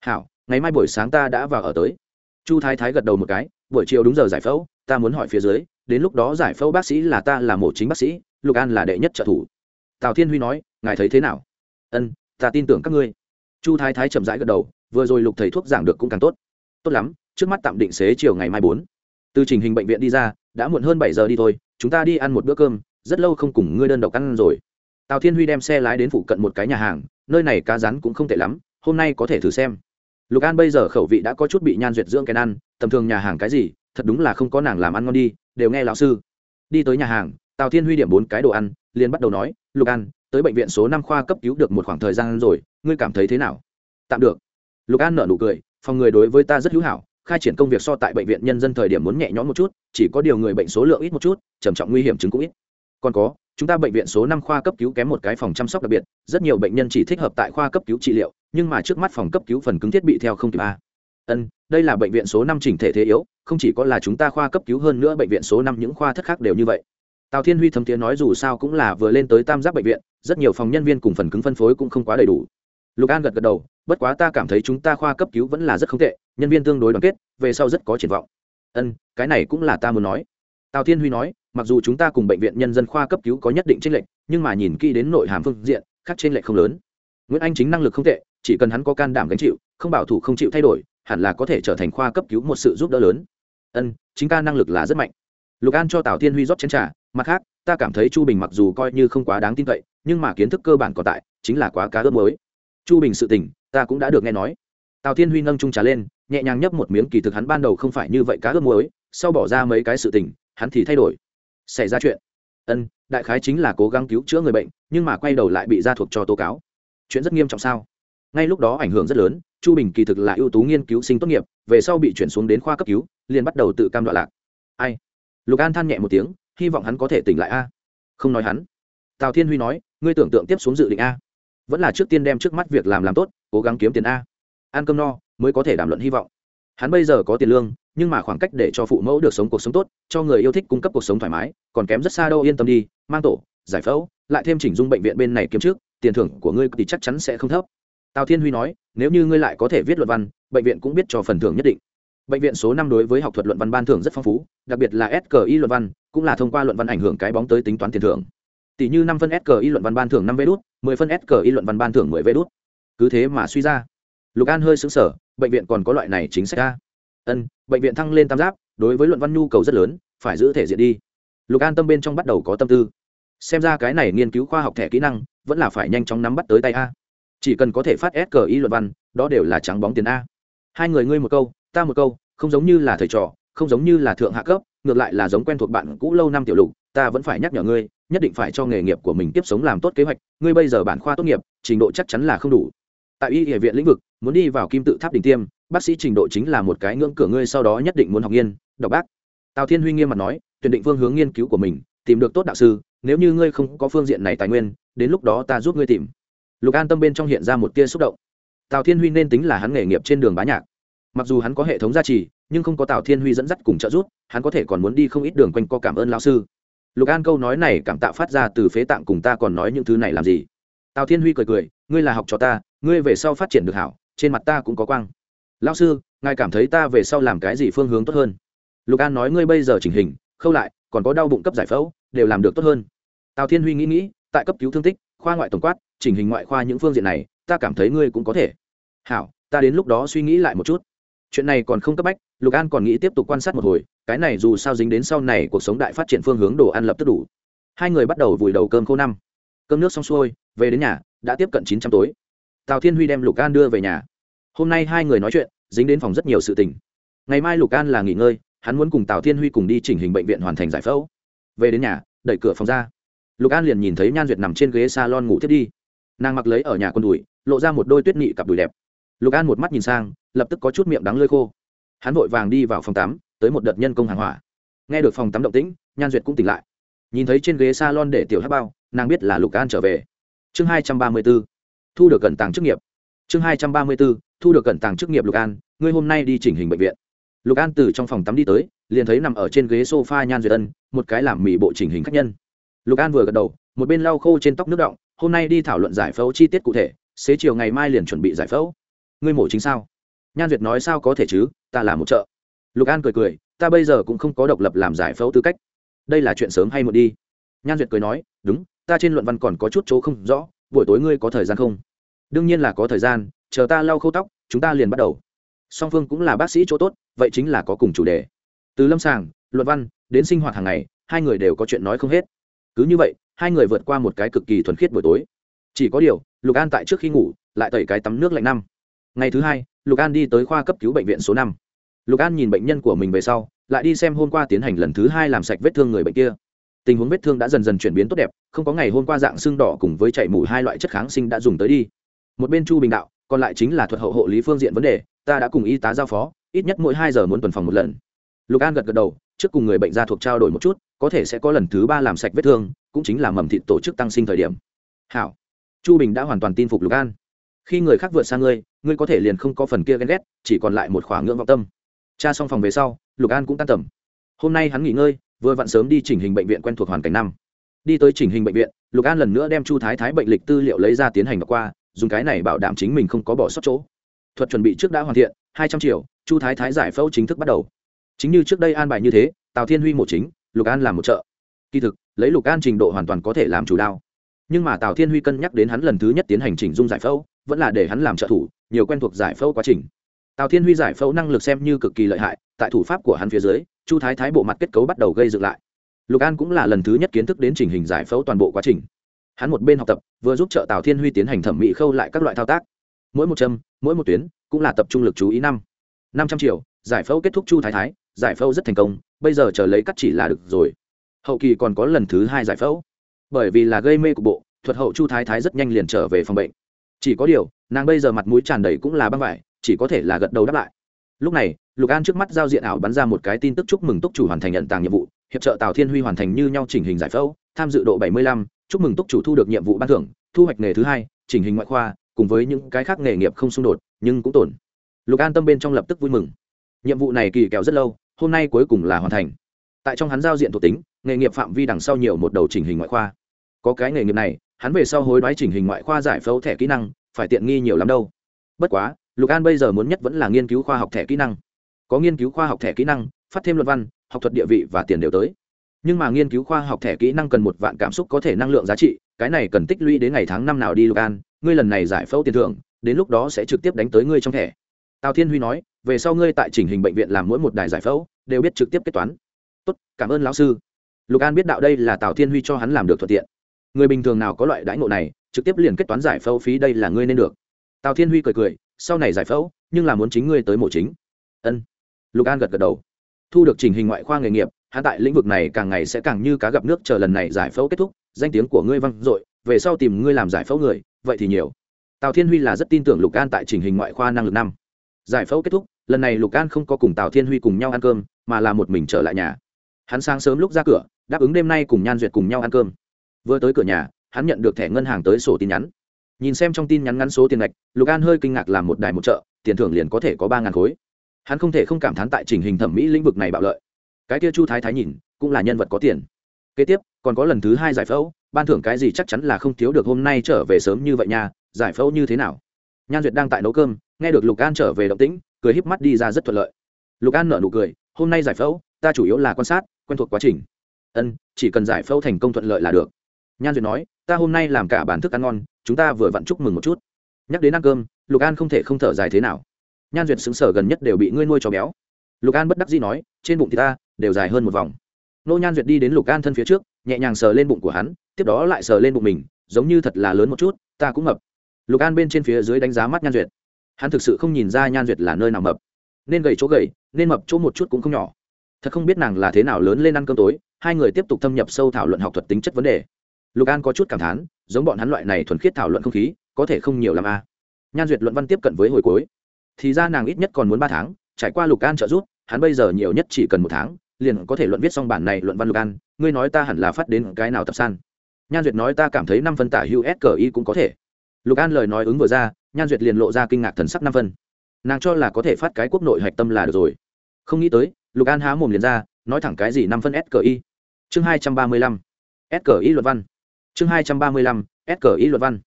hảo, ngày mai buổi sáng ta đã vào ở tới. Chu thái thái gật đầu một cái, buổi chiều đúng giờ giải phẫu, ta muốn hỏi phía dưới, đến lúc đó giải phẫu bác sĩ là ta là mổ chính bác sĩ, lục an là đệ nhất trợ thủ. Tào thiên huy nói, ngài thấy thế nào? Ân, ta tin tưởng các ngươi. Chu thái thái chậm rãi gật đầu, vừa rồi lục thầy thuốc giảng được cũng càng tốt. Tốt lắm, trước mắt tạm định xế chiều ngày mai bốn. Từ trình hình bệnh viện đi ra, đã muộn hơn bảy giờ đi thôi, chúng ta đi ăn một bữa cơm, rất lâu không cùng ngươi đơn độc ăn rồi. Tào thiên huy đem xe lái đến phụ cận một cái nhà hàng, nơi này cá rán cũng không tệ lắm, hôm nay có thể thử xem lục an bây giờ khẩu vị đã có chút bị nhan duyệt dưỡng kèn ăn, tầm thường nhà hàng cái gì, thật đúng là không có nàng làm ăn ngon đi, đều nghe lão sư. Đi tới nhà hàng, tào thiên huy điểm bốn cái đồ ăn, liền bắt đầu nói, lục an, tới bệnh viện số năm khoa cấp cứu được một khoảng thời gian rồi, ngươi cảm thấy thế nào? Tạm được. Lục an nở nụ cười, phòng người đối với ta rất hữu hảo, khai triển công việc so tại bệnh viện nhân dân thời điểm muốn nhẹ nhõm một chút, chỉ có điều người bệnh số lượng ít một chút, trầm trọng nguy hiểm chứng cũng ít. Còn có, chúng ta bệnh viện số năm khoa cấp cứu kém một cái phòng chăm sóc đặc biệt, rất nhiều bệnh nhân chỉ thích hợp tại khoa cấp cứu trị liệu nhưng mà trước mắt phòng cấp cứu phần cứng thiết bị theo không kịp a. Ân, đây là bệnh viện số năm chỉnh thể thế yếu, không chỉ có là chúng ta khoa cấp cứu hơn nữa bệnh viện số năm những khoa thất khác đều như vậy. Tào thiên huy thấm tiếng nói dù sao cũng là vừa lên tới tam giác bệnh viện, rất nhiều phòng nhân viên cùng phần cứng phân phối cũng không quá đầy đủ. Lục an gật gật đầu, bất quá ta cảm thấy chúng ta khoa cấp cứu vẫn là rất không tệ, nhân viên tương đối đoàn kết, về sau rất có triển vọng. Ân, cái này cũng là ta muốn nói. Tào thiên huy nói, mặc dù chúng ta cùng bệnh viện nhân dân khoa cấp cứu có nhất định tranh lệch, nhưng mà nhìn kỹ đến nội hàm phương diện, khác tranh lệch không lớn. Nguyễn anh chính năng lực không tệ chỉ cần hắn có can đảm gánh chịu, không bảo thủ không chịu thay đổi, hẳn là có thể trở thành khoa cấp cứu một sự giúp đỡ lớn. Ân, chính ca năng lực là rất mạnh. Lục an cho tào thiên huy rót chén t r à mặt khác, ta cảm thấy chu bình mặc dù coi như không quá đáng tin cậy, nhưng mà kiến thức cơ bản còn tại, chính là quá cá ướp mới chu bình sự tình, ta cũng đã được nghe nói. Tào thiên huy nâng trung trà lên, nhẹ nhàng nhấp một miếng kỳ thực hắn ban đầu không phải như vậy cá ướp muối, sau bỏ ra mấy cái sự tình, hắn thì thay đổi. Xảy ra chuyện. Ân, đại khái chính là cố gắng cứu chữa người bệnh, nhưng mà quay đầu lại bị gia thuộc cho tố cáo. Chuyện rất nghiêm trọng sao? Ngay lúc đó ảnh hưởng rất lớn, chu bình kỳ thực là ưu tú nghiên cứu sinh tốt nghiệp, về sau bị chuyển xuống đến khoa cấp cứu, liền bắt đầu tự cam đoạn lạc. Ai? Lục an than nhẹ một tiếng, hy vọng hắn có thể tỉnh lại a. Không nói hắn. Tào thiên huy nói, ngươi tưởng tượng tiếp xuống dự định a. Vẫn là trước tiên đem trước mắt việc làm làm tốt, cố gắng kiếm tiền a. Ăn cơm no, mới có thể đàm luận hy vọng. Hắn bây giờ có tiền lương, nhưng mà khoảng cách để cho phụ mẫu được sống cuộc sống tốt, cho người yêu thích cung cấp cuộc sống thoải mái, còn kém rất xa đâu, yên tâm đi, mang tổ, giải phẫu, lại thêm chỉnh dung bệnh viện bên này kiếm trước, tiền thưởng của ngươi thì chắc chắn sẽ không thấp tào thiên huy nói, nếu như ngươi lại có thể viết luận văn, bệnh viện cũng biết cho phần thưởng nhất định. Bệnh viện số năm đối với học thuật luận văn ban thưởng rất phong phú, đặc biệt là sqi luận văn, cũng là thông qua luận văn ảnh hưởng cái bóng tới tính toán tiền thưởng. Tỷ như năm phân sqi luận văn ban thưởng năm vé đút, mười phân sqi luận văn ban thưởng mười vé đút. Cứ thế mà suy ra. Lục an hơi xứng sở bệnh viện còn có loại này chính sách ra ân, bệnh viện thăng lên tam giáp, đối với luận văn nhu cầu rất lớn, phải giữ thể diện đi. Lục an tâm bên trong bắt đầu có tâm tư. Xem ra cái này nghiên cứu khoa học thẻ kỹ năng, vẫn là phải nhanh chóng nắm bắt tới tay a chỉ cần có thể phát sqi luận văn, đó đều là trắng bóng tiền a. Hai người ngươi một câu, ta một câu, không giống như là thầy trò, không giống như là thượng hạ cấp, ngược lại là giống quen thuộc bạn cũ lâu năm tiểu lục, ta vẫn phải nhắc nhở ngươi, nhất định phải cho nghề nghiệp của mình tiếp sống làm tốt kế hoạch, ngươi bây giờ bản khoa tốt nghiệp, trình độ chắc chắn là không đủ. Tại y hệ viện lĩnh vực, muốn đi vào kim tự tháp đỉnh tiêm, bác sĩ trình độ chính là một cái ngưỡng cửa ngươi sau đó nhất định muốn học nghiên đọc bác. Tào thiên huy nghiêm mặt nói, tuyển định phương hướng nghiên cứu của mình, tìm được tốt đạo sư, nếu như ngươi không có phương diện này tài nguyên, đến lúc đó ta giúp ngươi tìm lục an tâm bên trong hiện ra một tia xúc động. Tào thiên huy nên tính là hắn nghề nghiệp trên đường bá nhạc. Mặc dù hắn có hệ thống gia trì, nhưng không có tào thiên huy dẫn dắt cùng trợ giúp, hắn có thể còn muốn đi không ít đường quanh co cảm ơn lao sư. Lục an câu nói này cảm tạ phát ra từ phế tạng cùng ta còn nói những thứ này làm gì? Tào thiên huy cười cười, ngươi là học cho ta, ngươi về sau phát triển được hảo, trên mặt ta cũng có quang. Lao sư, ngài cảm thấy ta về sau làm cái gì phương hướng tốt hơn? Lục an nói ngươi bây giờ chỉnh hình, khâu lại, còn có đau bụng cấp giải phẫu, đều làm được tốt hơn. Tào thiên huy nghĩ nghĩ, tại cấp cứu thương tích, khoa ngoại tổng quát chỉnh hình ngoại khoa những phương diện này, ta cảm thấy ngươi cũng có thể. Hảo, ta đến lúc đó suy nghĩ lại một chút. Chuyện này còn không cấp bách, lục an còn nghĩ tiếp tục quan sát một hồi, cái này dù sao dính đến sau này cuộc sống đại phát triển phương hướng đồ ăn lập tức đủ. Hai người bắt đầu vùi đầu cơm khô năm. Cơm nước xong xuôi, về đến nhà, đã tiếp cận chín trăm tối. Tào thiên huy đem lục an đưa về nhà. Hôm nay hai người nói chuyện, dính đến phòng rất nhiều sự tình. Ngày mai lục an là nghỉ ngơi, hắn muốn cùng tào thiên huy cùng đi chỉnh hình bệnh viện hoàn thành giải phẫu. Về đến nhà, đẩy cửa phòng ra. Lục an liền nhìn thấy nhan duyệt nằm trên ghế s a lon ngủ thiết đi nàng mặc lấy ở nhà con đùi, lộ ra một đôi tuyết nhị cặp đùi đẹp. Lục an một mắt nhìn sang, lập tức có chút miệng đắng lơi khô. Hắn vội vàng đi vào phòng tắm, tới một đợt nhân công hàng hỏa. Nghe được phòng tắm động tĩnh, nhan duyệt cũng tỉnh lại. Nhìn thấy trên ghế s a lon để tiểu hát bao, nàng biết là lục an trở về. Chương hai trăm ba mươi b ố thu được cẩn tàng chức nghiệp. Chương hai trăm ba mươi b ố thu được cẩn tàng chức nghiệp lục an, ngươi hôm nay đi chỉnh hình bệnh viện. Lục an từ trong phòng tắm đi tới, liền thấy nằm ở trên ghế s o f a nhan duyệt ân, một cái làm mỹ bộ chỉnh hình khách nhân. Lục an vừa gật đầu, một bên lau khô trên tóc nước động hôm nay đi thảo luận giải phẫu chi tiết cụ thể, xế chiều ngày mai liền chuẩn bị giải phẫu. Ngươi mổ chính sao? Nhan duyệt nói sao có thể chứ, ta là một chợ. Lục an cười cười, ta bây giờ cũng không có độc lập làm giải phẫu tư cách. Đây là chuyện sớm hay muộn đi. Nhan duyệt cười nói, đúng, ta trên luận văn còn có chút chỗ không rõ, buổi tối ngươi có thời gian không? Đương nhiên là có thời gian, chờ ta lau khâu tóc, chúng ta liền bắt đầu. Song phương cũng là bác sĩ chỗ tốt, vậy chính là có cùng chủ đề. Từ lâm sàng, luận văn, đến sinh hoạt hàng ngày, hai người đều có chuyện nói không hết. Cứ như vậy hai người vượt qua một cái cực kỳ thuần khiết buổi tối. Chỉ có điều, lục an tại trước khi ngủ, lại tẩy cái tắm nước lạnh năm. Ngày thứ hai, lục an đi tới khoa cấp cứu bệnh viện số năm. Lục an nhìn bệnh nhân của mình về sau, lại đi xem hôm qua tiến hành lần thứ hai làm sạch vết thương người bệnh kia. Tình huống vết thương đã dần dần chuyển biến tốt đẹp, không có ngày hôm qua dạng xương đỏ cùng với chảy mù hai loại chất kháng sinh đã dùng tới đi. Một bên chu bình đạo, còn lại chính là thuật hậu hộ lý phương diện vấn đề, ta đã cùng y tá giao phó, ít nhất mỗi hai giờ muốn tuần phòng một lần. Lục an gật gật đầu, trước cùng người bệnh ra thuộc trao đổi một chút, có thể sẽ có lần thứ ba làm sạch vết thương cũng chính là mầm thịt tổ chức tăng sinh thời điểm. Hảo, chu bình đã hoàn toàn tin phục lục an. Khi người khác vượt sang ngươi ngươi có thể liền không có phần kia ghen ghét, chỉ còn lại một khoảng ngưỡng vọng tâm. Cha xong phòng về sau, lục an cũng tan tầm. Hôm nay hắn nghỉ ngơi, vừa vặn sớm đi chỉnh hình bệnh viện quen thuộc hoàn cảnh năm. Đi tới chỉnh hình bệnh viện, lục an lần nữa đem chu thái thái bệnh lịch tư liệu lấy ra tiến hành qua, dùng cái này bảo đảm chính mình không có bỏ sót chỗ. Thuật chuẩn bị trước đã hoàn thiện, hai trăm triệu, chu thái thái giải phẫu chính thức bắt đầu. Chính như trước đây an bài như thế, tào thiên huy một chính, lục an làm một chợ kỳ thực, lấy lục an trình độ hoàn toàn có thể làm chủ đao. Nhưng mà tào thiên huy cân nhắc đến hắn lần thứ nhất tiến hành chỉnh dung giải phẫu, vẫn là để hắn làm trợ thủ, nhiều quen thuộc giải phẫu quá trình. Tào thiên huy giải phẫu năng lực xem như cực kỳ lợi hại, tại thủ pháp của hắn phía dưới, chu thái thái bộ mặt kết cấu bắt đầu gây dựng lại. Lục an cũng là lần thứ nhất kiến thức đến trình hình giải phẫu toàn bộ quá trình. Hắn một bên học tập, vừa giúp trợ tào thiên huy tiến hành thẩm mỹ khâu lại các loại thao tác. Mỗi một châm, mỗi một tuyến, cũng là tập trung lực chú ý năm. Năm trăm triệu, giải phẫu kết thúc chu thái thái, giải phẫu rất thành công, bây giờ chờ lấy cắt chỉ là được rồi hậu kỳ còn có lần thứ hai giải phẫu. Bởi vì là gây mê cục bộ, thuật hậu chu thái thái rất nhanh liền trở về phòng bệnh. Chỉ có điều, nàng bây giờ mặt mũi tràn đầy cũng là băng vải, chỉ có thể là gật đầu đáp lại. Lúc này, lục an trước mắt giao diện ảo bắn ra một cái tin tức chúc mừng túc chủ hoàn thành nhận tàng nhiệm vụ, hiệp trợ tào thiên huy hoàn thành như nhau chỉnh hình giải phẫu, tham dự độ bảy mươi lăm, chúc mừng túc chủ thu được nhiệm vụ ban thưởng, thu hoạch nghề thứ hai, chỉnh hình ngoại khoa, cùng với những cái khác nghề nghiệp không xung đột, nhưng cũng tổn lục an tâm bên trong lập tức vui mừng. Nhiệm vụ này kỳ kéo rất lâu, hôm nay cuối cùng là hoàn thành. Tại trong hắn giao diện thuộc tính nghề nghiệp phạm vi đằng sau nhiều một đầu chỉnh hình ngoại khoa. Có cái nghề nghiệp này, hắn về sau hối đoái chỉnh hình ngoại khoa giải phẫu thẻ kỹ năng, phải tiện nghi nhiều lắm đâu. Bất quá, lục an bây giờ muốn nhất vẫn là nghiên cứu khoa học thẻ kỹ năng. Có nghiên cứu khoa học thẻ kỹ năng, phát thêm luận văn, học thuật địa vị và tiền đều tới. Nhưng mà nghiên cứu khoa học thẻ kỹ năng cần một vạn cảm xúc có thể năng lượng giá trị, cái này cần tích lũy đến ngày tháng năm nào đi lục an, ngươi lần này giải phẫu tiền thưởng, đến lúc đó sẽ trực tiếp đánh tới ngươi trong thẻ. Tào thiên huy nói, về sau ngươi tại chỉnh hình bệnh viện làm mỗi một đài giải phẫu, đều biết trực tiếp kết toán. Tốt, cảm ơn lão sư lục an biết đạo đây là tào thiên huy cho hắn làm được thuận tiện. Người bình thường nào có loại đãi ngộ này, trực tiếp liền kết toán giải phẫu phí đây là ngươi nên được. Tào thiên huy cười cười, sau này giải phẫu, nhưng là muốn chính ngươi tới mổ chính. Ân. Lục an gật gật đầu. Thu được trình hình ngoại khoa nghề nghiệp hạ tại lĩnh vực này càng ngày sẽ càng như cá gặp nước chờ lần này giải phẫu kết thúc, danh tiếng của ngươi văng dội, về sau tìm ngươi làm giải phẫu người, vậy thì nhiều. Tào thiên huy là rất tin tưởng lục an tại trình hình ngoại khoa năng lực năm. Giải phẫu kết thúc, lần này lục an không có cùng tào thiên huy cùng nhau ăn cơm, mà là một mình trở lại nhà. Hắn sáng sớm lúc ra cửa đáp ứng đêm nay cùng nhan duyệt cùng nhau ăn cơm. Vừa tới cửa nhà, hắn nhận được thẻ ngân hàng tới sổ tin nhắn. Nhìn xem trong tin nhắn ngắn số tiền lệch, lục an hơi kinh ngạc làm một đài một chợ, tiền thưởng liền có thể có ba ngàn khối. Hắn không thể không cảm thán tại trình hình thẩm mỹ lĩnh vực này bạo lợi. Cái kia chu thái thái nhìn, cũng là nhân vật có tiền. Kế tiếp, còn có lần thứ hai giải phẫu, ban thưởng cái gì chắc chắn là không thiếu được hôm nay trở về sớm như vậy nha, giải phẫu như thế nào? Nhan duyệt đang tại nấu cơm, nghe được lục an trở về động tĩnh, cười híp mắt đi ra rất thuận lợi. Lục an nở nụ cười, hôm nay giải phẫu, ta chủ yếu là quan sát, quen thuộc quá trình ân, chỉ cần giải phẫu thành công thuận lợi là được. Nhan duyệt nói, ta hôm nay làm cả bản thức ăn ngon, chúng ta vừa vặn chúc mừng một chút. Nhắc đến ăn cơm, lục an không thể không thở dài thế nào. Nhan duyệt xứng sở gần nhất đều bị ngươi nuôi cho béo. Lục an bất đắc dĩ nói, trên bụng thì ta, đều dài hơn một vòng. Nô nhan duyệt đi đến lục an thân phía trước, nhẹ nhàng sờ lên bụng của hắn, tiếp đó lại sờ lên bụng mình, giống như thật là lớn một chút, ta cũng mập lục an bên trên phía dưới đánh giá mắt nhan duyệt. Hắn thực sự không nhìn ra nhan duyệt là nơi nào mập. Nên gầy chỗ gầy, nên mập chỗ một chút cũng không nhỏ. Thật không biết nàng là thế nào lớn lên ăn cơm tối hai người tiếp tục thâm nhập sâu thảo luận học thuật tính chất vấn đề. Lục an có chút cảm thán, giống bọn hắn loại này thuần khiết thảo luận không khí, có thể không nhiều l a. Nhan duyệt luận văn tiếp cận với hồi cuối. Thì ra nàng ít nhất còn muốn ba tháng, trải qua lục an trợ giúp, hắn bây giờ nhiều nhất chỉ cần một tháng, liền có thể luận viết xong bản này luận văn lục an, ngươi nói ta hẳn là phát đến cái nào tập san. Nhan duyệt nói ta cảm thấy năm phân tả hữu s cờ y cũng có thể. Lục an lời nói ứng vừa ra, nhan duyệt liền lộ ra kinh ngạc thần sắc năm phân. Nàng cho là có thể phát cái quốc nội hạch tâm là được rồi. Không nghĩ tới, lục an há mồm liền ra, nói thẳng cái gì năm phân s cờ y chương hai trăm ba mươi lăm, s cờ ý luật văn. Chương hai trăm ba mươi lăm, s cờ ý luật văn.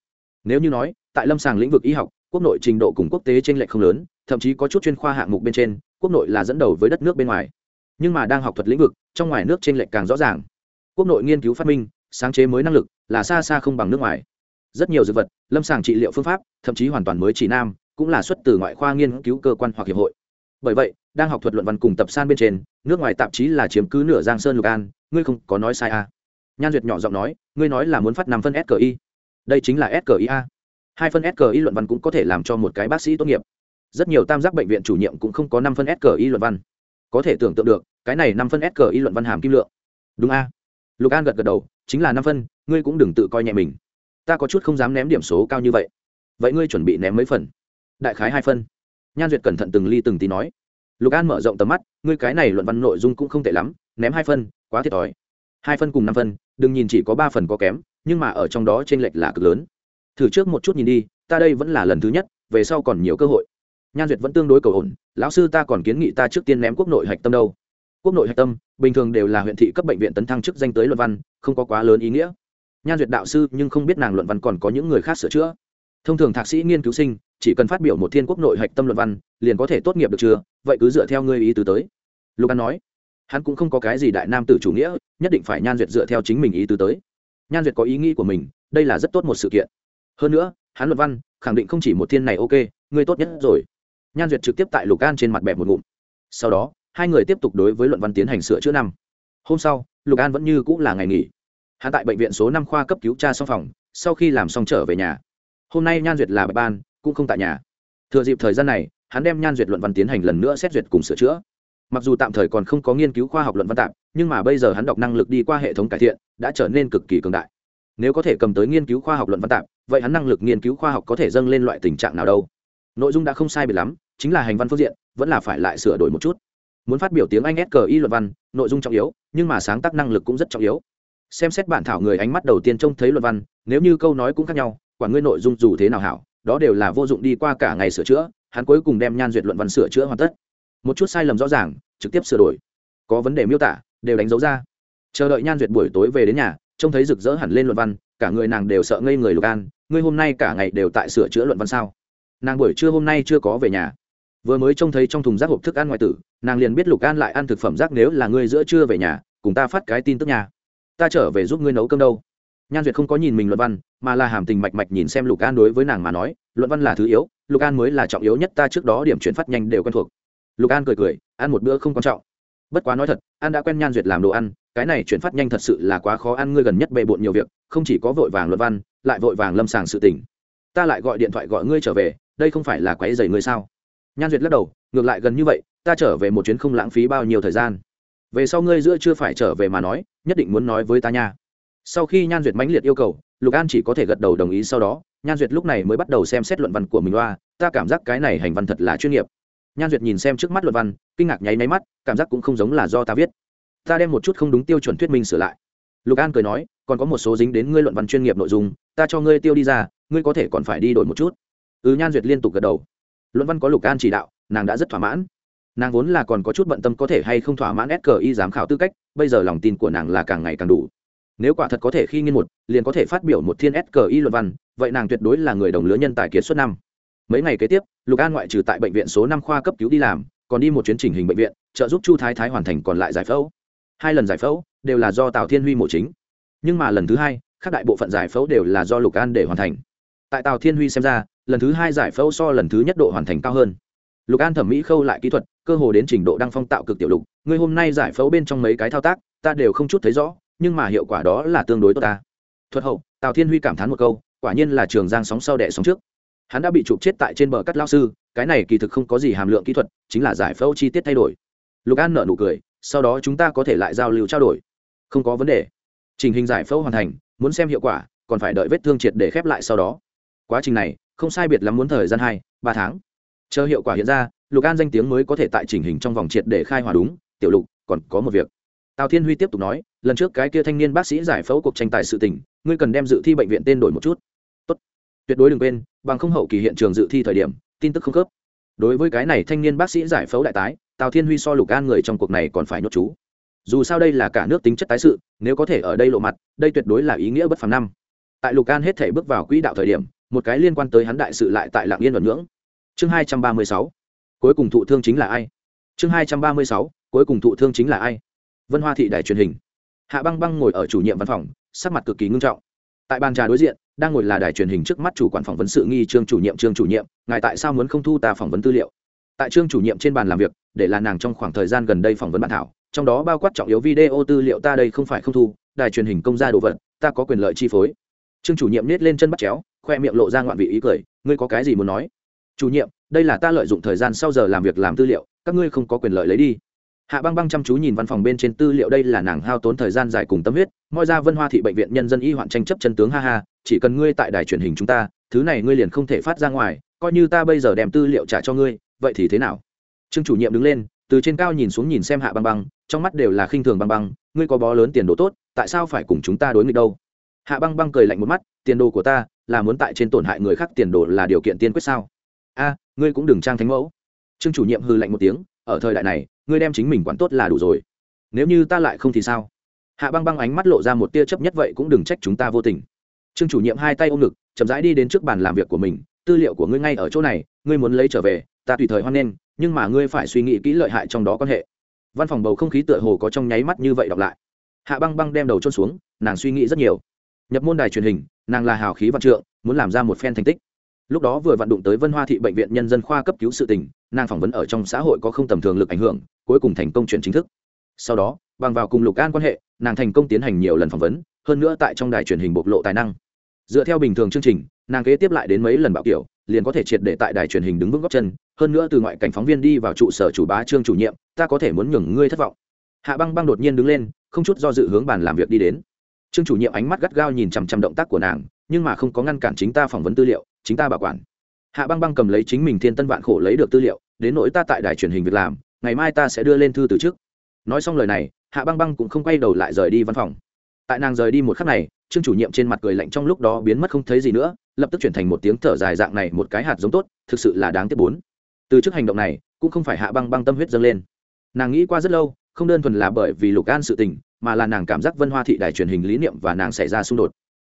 Nếu như nói, tại lâm sàng lĩnh vực y học, quốc nội trình độ cùng quốc tế t r ê n lệch không lớn, thậm chí có chút chuyên khoa hạng mục bên trên, quốc nội là dẫn đầu với đất nước bên ngoài. Nhưng mà đang học thuật lĩnh vực, trong ngoài nước t r ê n lệch càng rõ ràng. Quốc nội nghiên cứu phát minh, sáng chế mới năng lực, là xa xa không bằng nước ngoài. Rất nhiều dược vật, lâm sàng trị liệu phương pháp, thậm chí hoàn toàn mới chỉ nam, cũng là xuất từ ngoại khoa nghiên cứu cơ quan hoặc hiệp hội. Bởi vậy, đang học thuật luận văn cùng tập san bên trên, nước ngoài tạp chí là chiếm cứ nửa giang sơn lục an ngươi không có nói sai à. nhan duyệt nhỏ giọng nói, ngươi nói là muốn phát năm phân sqi đây chính là sqi a. Hai phân sqi luận văn cũng có thể làm cho một cái bác sĩ tốt nghiệp. Rất nhiều tam giác bệnh viện chủ nhiệm cũng không có năm phân sqi luận văn. Có thể tưởng tượng được, cái này năm phân sqi luận văn hàm kim lượng. Đúng a? Lục an gật gật đầu, chính là năm phân, ngươi cũng đừng tự coi nhẹ mình. Ta có chút không dám ném điểm số cao như vậy. Vậy ngươi chuẩn bị ném mấy phần? Đại khái hai phân. Nhan duyệt cẩn thận từng ly từng tí nói. Lục an mở rộng tầm mắt, ngươi cái này luận văn nội dung cũng không tệ lắm, ném hai phân quá thiệt thòi. Hai phân cùng năm phân, đừng nhìn chỉ có ba phần có kém, nhưng mà ở trong đó t r ê n lệch là cực lớn. Thử trước một chút nhìn đi, ta đây vẫn là lần thứ nhất, về sau còn nhiều cơ hội. Nhan duyệt vẫn tương đối cầu ổn, lão sư ta còn kiến nghị ta trước tiên ném quốc nội hạch tâm đâu. Quốc nội hạch tâm, bình thường đều là huyện thị cấp bệnh viện tấn thăng chức danh tới luận văn, không có quá lớn ý nghĩa. Nhan duyệt đạo sư nhưng không biết nàng luận văn còn có những người khác sửa chữa. Thông thường thạc sĩ nghiên cứu sinh, chỉ cần phát biểu một thiên quốc nội hạch tâm luận văn, liền có thể tốt nghiệp được chưa? Vậy cứ dựa theo ngươi ý tứ tới. Lục an nói hắn cũng không có cái gì đại nam tử chủ nghĩa, nhất định phải nhan duyệt dựa theo chính mình ý tứ tới. Nhan duyệt có ý nghĩ của mình, đây là rất tốt một sự kiện. Hơn nữa, hắn luận văn, khẳng định không chỉ một thiên này ok ngươi tốt nhất rồi. Nhan duyệt trực tiếp tại lục an trên mặt bẹp một ngụm. Sau đó, hai người tiếp tục đối với luận văn tiến hành sửa chữa năm. Hôm sau, lục an vẫn như cũng là ngày nghỉ. Hắn tại bệnh viện số năm khoa cấp cứu cha xong phòng, sau khi làm xong trở về nhà. Hôm nay nhan duyệt là bạch ban, cũng không tại nhà. Thừa dịp thời gian này, hắn đem nhan duyệt luận văn tiến hành lần nữa xét duyệt cùng sửa chữa mặc dù tạm thời còn không có nghiên cứu khoa học luận văn tạp, nhưng mà bây giờ hắn đọc năng lực đi qua hệ thống cải thiện đã trở nên cực kỳ cường đại. Nếu có thể cầm tới nghiên cứu khoa học luận văn tạp, vậy hắn năng lực nghiên cứu khoa học có thể dâng lên loại tình trạng nào đâu? Nội dung đã không sai biệt lắm, chính là hành văn phương diện, vẫn là phải lại sửa đổi một chút. Muốn phát biểu tiếng anh sqi luận văn, nội dung trọng yếu, nhưng mà sáng tác năng lực cũng rất trọng yếu. Xem xét bản thảo người ánh mắt đầu tiên trông thấy luận văn, nếu như câu nói cũng khác nhau, quả ngươi nội dung dù thế nào hảo, đó đều là vô dụng đi qua cả ngày sửa chữa, hắn cuối cùng đem nhan duyệt luận văn sửa chữa hoàn tất một chút sai lầm rõ ràng, trực tiếp sửa đổi. Có vấn đề miêu tả, đều đánh dấu ra. Chờ đợi nhan duyệt buổi tối về đến nhà, trông thấy rực rỡ hẳn lên luận văn, cả người nàng đều sợ ngây người lục an, ngươi hôm nay cả ngày đều tại sửa chữa luận văn sao? Nàng buổi trưa hôm nay chưa có về nhà. Vừa mới trông thấy trong thùng rác hộp thức ăn ngoại tử, nàng liền biết lục an lại ăn thực phẩm rác nếu là ngươi giữa trưa về nhà, cùng ta phát cái tin tức nhà. Ta trở về giúp ngươi nấu cơm đâu. Nhan duyệt không có nhìn mình luận văn, mà là hàm tình mạch mạch nhìn xem lục an đối với nàng mà nói, luận văn là thứ yếu, lục an mới là trọng yếu nhất, ta trước đó điểm chuyển phát nhanh đều quen thuộc lục an cười cười, ăn một bữa không quan trọng. Bất quá nói thật, an đã quen nhan duyệt làm đồ ăn, cái này chuyển phát nhanh thật sự là quá khó ăn, ngươi gần nhất bề bộn nhiều việc, không chỉ có vội vàng luận văn, lại vội vàng lâm sàng sự tình. Ta lại gọi điện thoại gọi ngươi trở về, đây không phải là quấy dày ngươi sao? Nhan duyệt lắc đầu, ngược lại gần như vậy, ta trở về một chuyến không lãng phí bao nhiêu thời gian. Về sau ngươi giữa chưa phải trở về mà nói, nhất định muốn nói với ta nha. Sau khi nhan duyệt mãnh liệt yêu cầu, lục an chỉ có thể gật đầu đồng ý sau đó, nhan duyệt lúc này mới bắt đầu xem xét luận văn của mình loa ta cảm giác cái này hành văn thật là chuyên nghiệp nhan duyệt nhìn xem trước mắt luận văn, kinh ngạc nháy máy mắt, cảm giác cũng không giống là do ta viết. Ta đem một chút không đúng tiêu chuẩn thuyết minh sửa lại. Lục an cười nói, còn có một số dính đến ngươi luận văn chuyên nghiệp nội dung, ta cho ngươi tiêu đi ra, ngươi có thể còn phải đi đổi một chút. Ừ nhan duyệt liên tục gật đầu. Luận văn có lục an chỉ đạo, nàng đã rất thỏa mãn. Nàng vốn là còn có chút bận tâm có thể hay không thỏa mãn sqi giám khảo tư cách, bây giờ lòng tin của nàng là càng ngày càng đủ. Nếu quả thật có thể khi nghiên một, liền có thể phát biểu một thiên sqi luận văn, vậy nàng tuyệt đối là người đồng lứa nhân tài kiệt suất năm mấy ngày kế tiếp, lục an ngoại trừ tại bệnh viện số năm khoa cấp cứu đi làm, còn đi một chuyến trình hình bệnh viện, trợ giúp chu thái thái hoàn thành còn lại giải phẫu. Hai lần giải phẫu đều là do tào thiên huy mổ chính. Nhưng mà lần thứ hai các đại bộ phận giải phẫu đều là do lục an để hoàn thành. Tại tào thiên huy xem ra, lần thứ hai giải phẫu so lần thứ nhất độ hoàn thành cao hơn. Lục an thẩm mỹ khâu lại kỹ thuật, cơ hồ đến trình độ đăng phong tạo cực tiểu lục, ngươi hôm nay giải phẫu bên trong mấy cái thao tác, ta đều không chút thấy rõ, nhưng mà hiệu quả đó là tương đối tốt ta. Thuật hậu, tào thiên huy cảm thán một câu, quả nhiên là trường giang sóng sau đẻ sóng trước hắn đã bị chụp chết tại trên bờ cắt lao sư, cái này kỳ thực không có gì hàm lượng kỹ thuật, chính là giải phẫu chi tiết thay đổi. Lục an nợ nụ cười, sau đó chúng ta có thể lại giao lưu trao đổi. Không có vấn đề. Trình hình giải phẫu hoàn thành, muốn xem hiệu quả, còn phải đợi vết thương triệt để khép lại sau đó. Quá trình này, không sai biệt lắm muốn thời gian hai, ba tháng. Chờ hiệu quả hiện ra, lục an danh tiếng mới có thể tại chỉnh hình trong vòng triệt để khai hòa đúng. Tiểu lục, còn có một việc. Tào thiên huy tiếp tục nói, lần trước cái kia thanh niên bác sĩ giải phẫu cuộc tranh tài sự tình, ngươi cần đem dự thi bệnh viện tên đổi một chút tuyệt đối đừng quên, bằng không hậu kỳ hiện trường dự thi thời điểm, tin tức không khớp. Đối với cái này thanh niên bác sĩ giải phẫu đại tái, tào thiên huy so lục an người trong cuộc này còn phải nhốt chú. Dù sao đây là cả nước tính chất tái sự, nếu có thể ở đây lộ mặt, đây tuyệt đối là ý nghĩa bất phàm năm. Tại lục an hết thể bước vào quỹ đạo thời điểm, một cái liên quan tới hắn đại sự lại tại lạng yên vận ngưỡng. Chương hai trăm ba mươi sáu, cuối cùng thụ thương chính là ai? Chương hai trăm ba mươi sáu, cuối cùng thụ thương chính là ai? Vân hoa thị đài truyền hình. Hạ băng băng ngồi ở chủ nhiệm văn phòng, sắc mặt cực kỳ ngưng trọng. Tại bàn trà đối diện đang ngồi là đài truyền hình trước mắt chủ quản phỏng vấn sự nghi trương chủ nhiệm trương chủ nhiệm, ngài tại sao muốn không thu ta phỏng vấn tư liệu? Tại trương chủ nhiệm trên bàn làm việc, để là nàng trong khoảng thời gian gần đây phỏng vấn bản thảo, trong đó bao quát trọng yếu video tư liệu ta đây không phải không thu, đài truyền hình công gia đồ vật, ta có quyền lợi chi phối. Trương chủ nhiệm nết lên chân bắt chéo, khoe miệng lộ ra ngoạn vị ý cười, ngươi có cái gì muốn nói? Chủ nhiệm, đây là ta lợi dụng thời gian sau giờ làm việc làm tư liệu, các ngươi không có quyền lợi lấy đi hạ băng băng chăm chú nhìn văn phòng bên trên tư liệu đây là nàng hao tốn thời gian dài cùng tâm huyết. Mọi ra vân hoa thị bệnh viện nhân dân y hoạn tranh chấp chân tướng, ha ha, chỉ cần ngươi tại đài truyền hình chúng ta, thứ này ngươi liền không thể phát ra ngoài, coi như ta bây giờ đem tư liệu trả cho ngươi, vậy thì thế nào? Trương chủ nhiệm đứng lên, từ trên cao nhìn xuống nhìn xem hạ băng băng, trong mắt đều là khinh thường băng băng, ngươi có bó lớn tiền đồ tốt, tại sao phải cùng chúng ta đối nghịch đâu? Hạ băng băng cười lạnh một mắt, tiền đồ của ta là muốn tại trên tổn hại người khác tiền đồ là điều kiện tiên quyết sao? A, ngươi cũng đừng trang thánh mẫu. Trương chủ nhiệm hư lạnh một tiếng ở thời đại này, ngươi đem chính mình quản tốt là đủ rồi. Nếu như ta lại không thì sao? Hạ băng băng ánh mắt lộ ra một tia chấp nhất vậy cũng đừng trách chúng ta vô tình. Trương chủ nhiệm hai tay ôm ngực, chậm rãi đi đến trước bàn làm việc của mình. Tư liệu của ngươi ngay ở chỗ này, ngươi muốn lấy trở về, ta tùy thời hoan nghênh, nhưng mà ngươi phải suy nghĩ kỹ lợi hại trong đó quan hệ. Văn phòng bầu không khí tựa hồ có trong nháy mắt như vậy đọc lại. Hạ băng băng đem đầu trôn xuống, nàng suy nghĩ rất nhiều. Nhập môn đài truyền hình, nàng là hào khí văn trượng, muốn làm ra một phen thành tích lúc đó vừa vận đụng tới vân hoa thị bệnh viện nhân dân khoa cấp cứu sự tình, nàng phỏng vấn ở trong xã hội có không tầm thường lực ảnh hưởng, cuối cùng thành công chuyển chính thức. Sau đó, bằng vào cùng lục an quan hệ, nàng thành công tiến hành nhiều lần phỏng vấn, hơn nữa tại trong đài truyền hình bộc lộ tài năng. Dựa theo bình thường chương trình, nàng kế tiếp lại đến mấy lần bạo kiểu, liền có thể triệt để tại đài truyền hình đứng vững góc chân, hơn nữa từ ngoại cảnh phóng viên đi vào trụ sở chủ bá trương chủ nhiệm, ta có thể muốn nhường ngươi thất vọng. Hạ băng băng đột nhiên đứng lên, không chút do dự hướng bàn làm việc đi đến. Trương chủ nhiệm ánh mắt gắt gao nhìn chằm chằm động tác của nàng nhưng mà không có ngăn cản chính ta phỏng vấn tư liệu, chính ta bảo quản. Hạ băng băng cầm lấy chính mình thiên tân vạn khổ lấy được tư liệu, đến nỗi ta tại đài truyền hình việc làm, ngày mai ta sẽ đưa lên thư từ trước. Nói xong lời này, hạ băng băng cũng không quay đầu lại rời đi văn phòng. Tại nàng rời đi một khắc này, trương chủ nhiệm trên mặt cười lạnh trong lúc đó biến mất không thấy gì nữa, lập tức chuyển thành một tiếng thở dài dạng này một cái hạt giống tốt, thực sự là đáng tiếc bốn. Từ trước hành động này, cũng không phải hạ băng băng tâm huyết dâng lên. Nàng nghĩ qua rất lâu, không đơn thuần là bởi vì lục an sự tình, mà là nàng cảm giác vân hoa thị đài truyền hình lý niệm và nàng xảy ra xung đột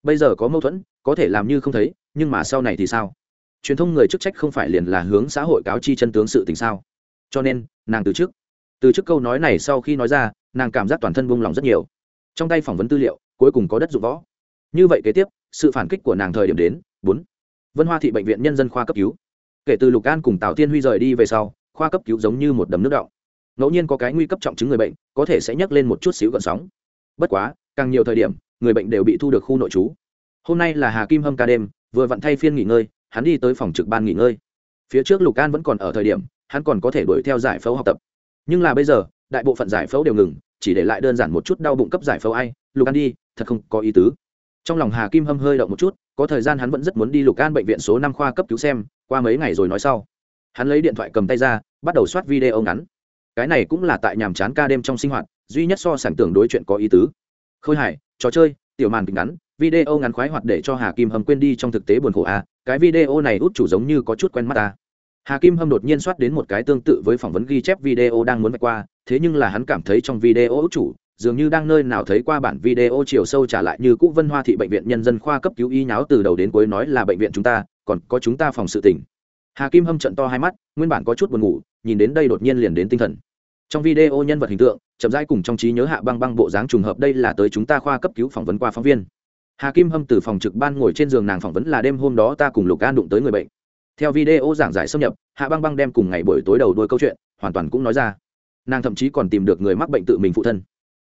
bây giờ có mâu thuẫn, có thể làm như không thấy, nhưng mà sau này thì sao? Truyền thông người chức trách không phải liền là hướng xã hội cáo chi chân tướng sự tình sao? Cho nên, nàng từ chức từ chức câu nói này sau khi nói ra, nàng cảm giác toàn thân buông lỏng rất nhiều. Trong tay phỏng vấn tư liệu, cuối cùng có đất dụng võ. Như vậy kế tiếp, sự phản kích của nàng thời điểm đến, bốn. Vân hoa thị bệnh viện nhân dân khoa cấp cứu. Kể từ lục an cùng tào tiên huy rời đi về sau, khoa cấp cứu giống như một đầm nước động ngẫu nhiên có cái nguy cấp trọng chứng người bệnh, có thể sẽ nhấc lên một chút xíu gợn sóng. Bất quá, càng nhiều thời điểm người bệnh đều bị thu được khu nội trú. Hôm nay là hà kim hâm ca đêm, vừa vặn thay phiên nghỉ ngơi, hắn đi tới phòng trực ban nghỉ ngơi. Phía trước lục an vẫn còn ở thời điểm, hắn còn có thể đuổi theo giải phẫu học tập. Nhưng là bây giờ, đại bộ phận giải phẫu đều ngừng, chỉ để lại đơn giản một chút đau bụng cấp giải phẫu ai, lục an đi, thật không có ý tứ. Trong lòng hà kim hâm hơi động một chút, có thời gian hắn vẫn rất muốn đi lục an bệnh viện số năm khoa cấp cứu xem, qua mấy ngày rồi nói sau. Hắn lấy điện thoại cầm tay ra, bắt đầu soát video ngắn. Cái này cũng là tại nhàm chán ca đêm trong sinh hoạt, duy nhất so sánh tưởng đối chuyện có ý tứ khôi hài, trò chơi, tiểu màn kịch ngắn, video ngắn khoái hoạt để cho hà kim hâm quên đi trong thực tế buồn khổ à. cái video này út chủ giống như có chút quen mắt ta hà kim hâm đột nhiên soát đến một cái tương tự với phỏng vấn ghi chép video đang muốn vạch qua, thế nhưng là hắn cảm thấy trong video út chủ, dường như đang nơi nào thấy qua bản video chiều sâu trả lại như cũ vân hoa thị bệnh viện nhân dân khoa cấp cứu y nháo từ đầu đến cuối nói là bệnh viện chúng ta, còn có chúng ta phòng sự tỉnh hà kim hâm trận to hai mắt, nguyên bản có chút buồn ngủ, nhìn đến đây đột nhiên liền đến tinh thần trong video nhân vật hình tượng, chậm rãi cùng trong trí nhớ hạ băng băng bộ dáng trùng hợp đây là tới chúng ta khoa cấp cứu phỏng vấn qua phóng viên. Hà kim hâm từ phòng trực ban ngồi trên giường nàng phỏng vấn là đêm hôm đó ta cùng lục an đụng tới người bệnh. Theo video giảng giải xâm nhập, hạ băng băng đem cùng ngày buổi tối đầu đuôi câu chuyện, hoàn toàn cũng nói ra. Nàng thậm chí còn tìm được người mắc bệnh tự mình phụ thân.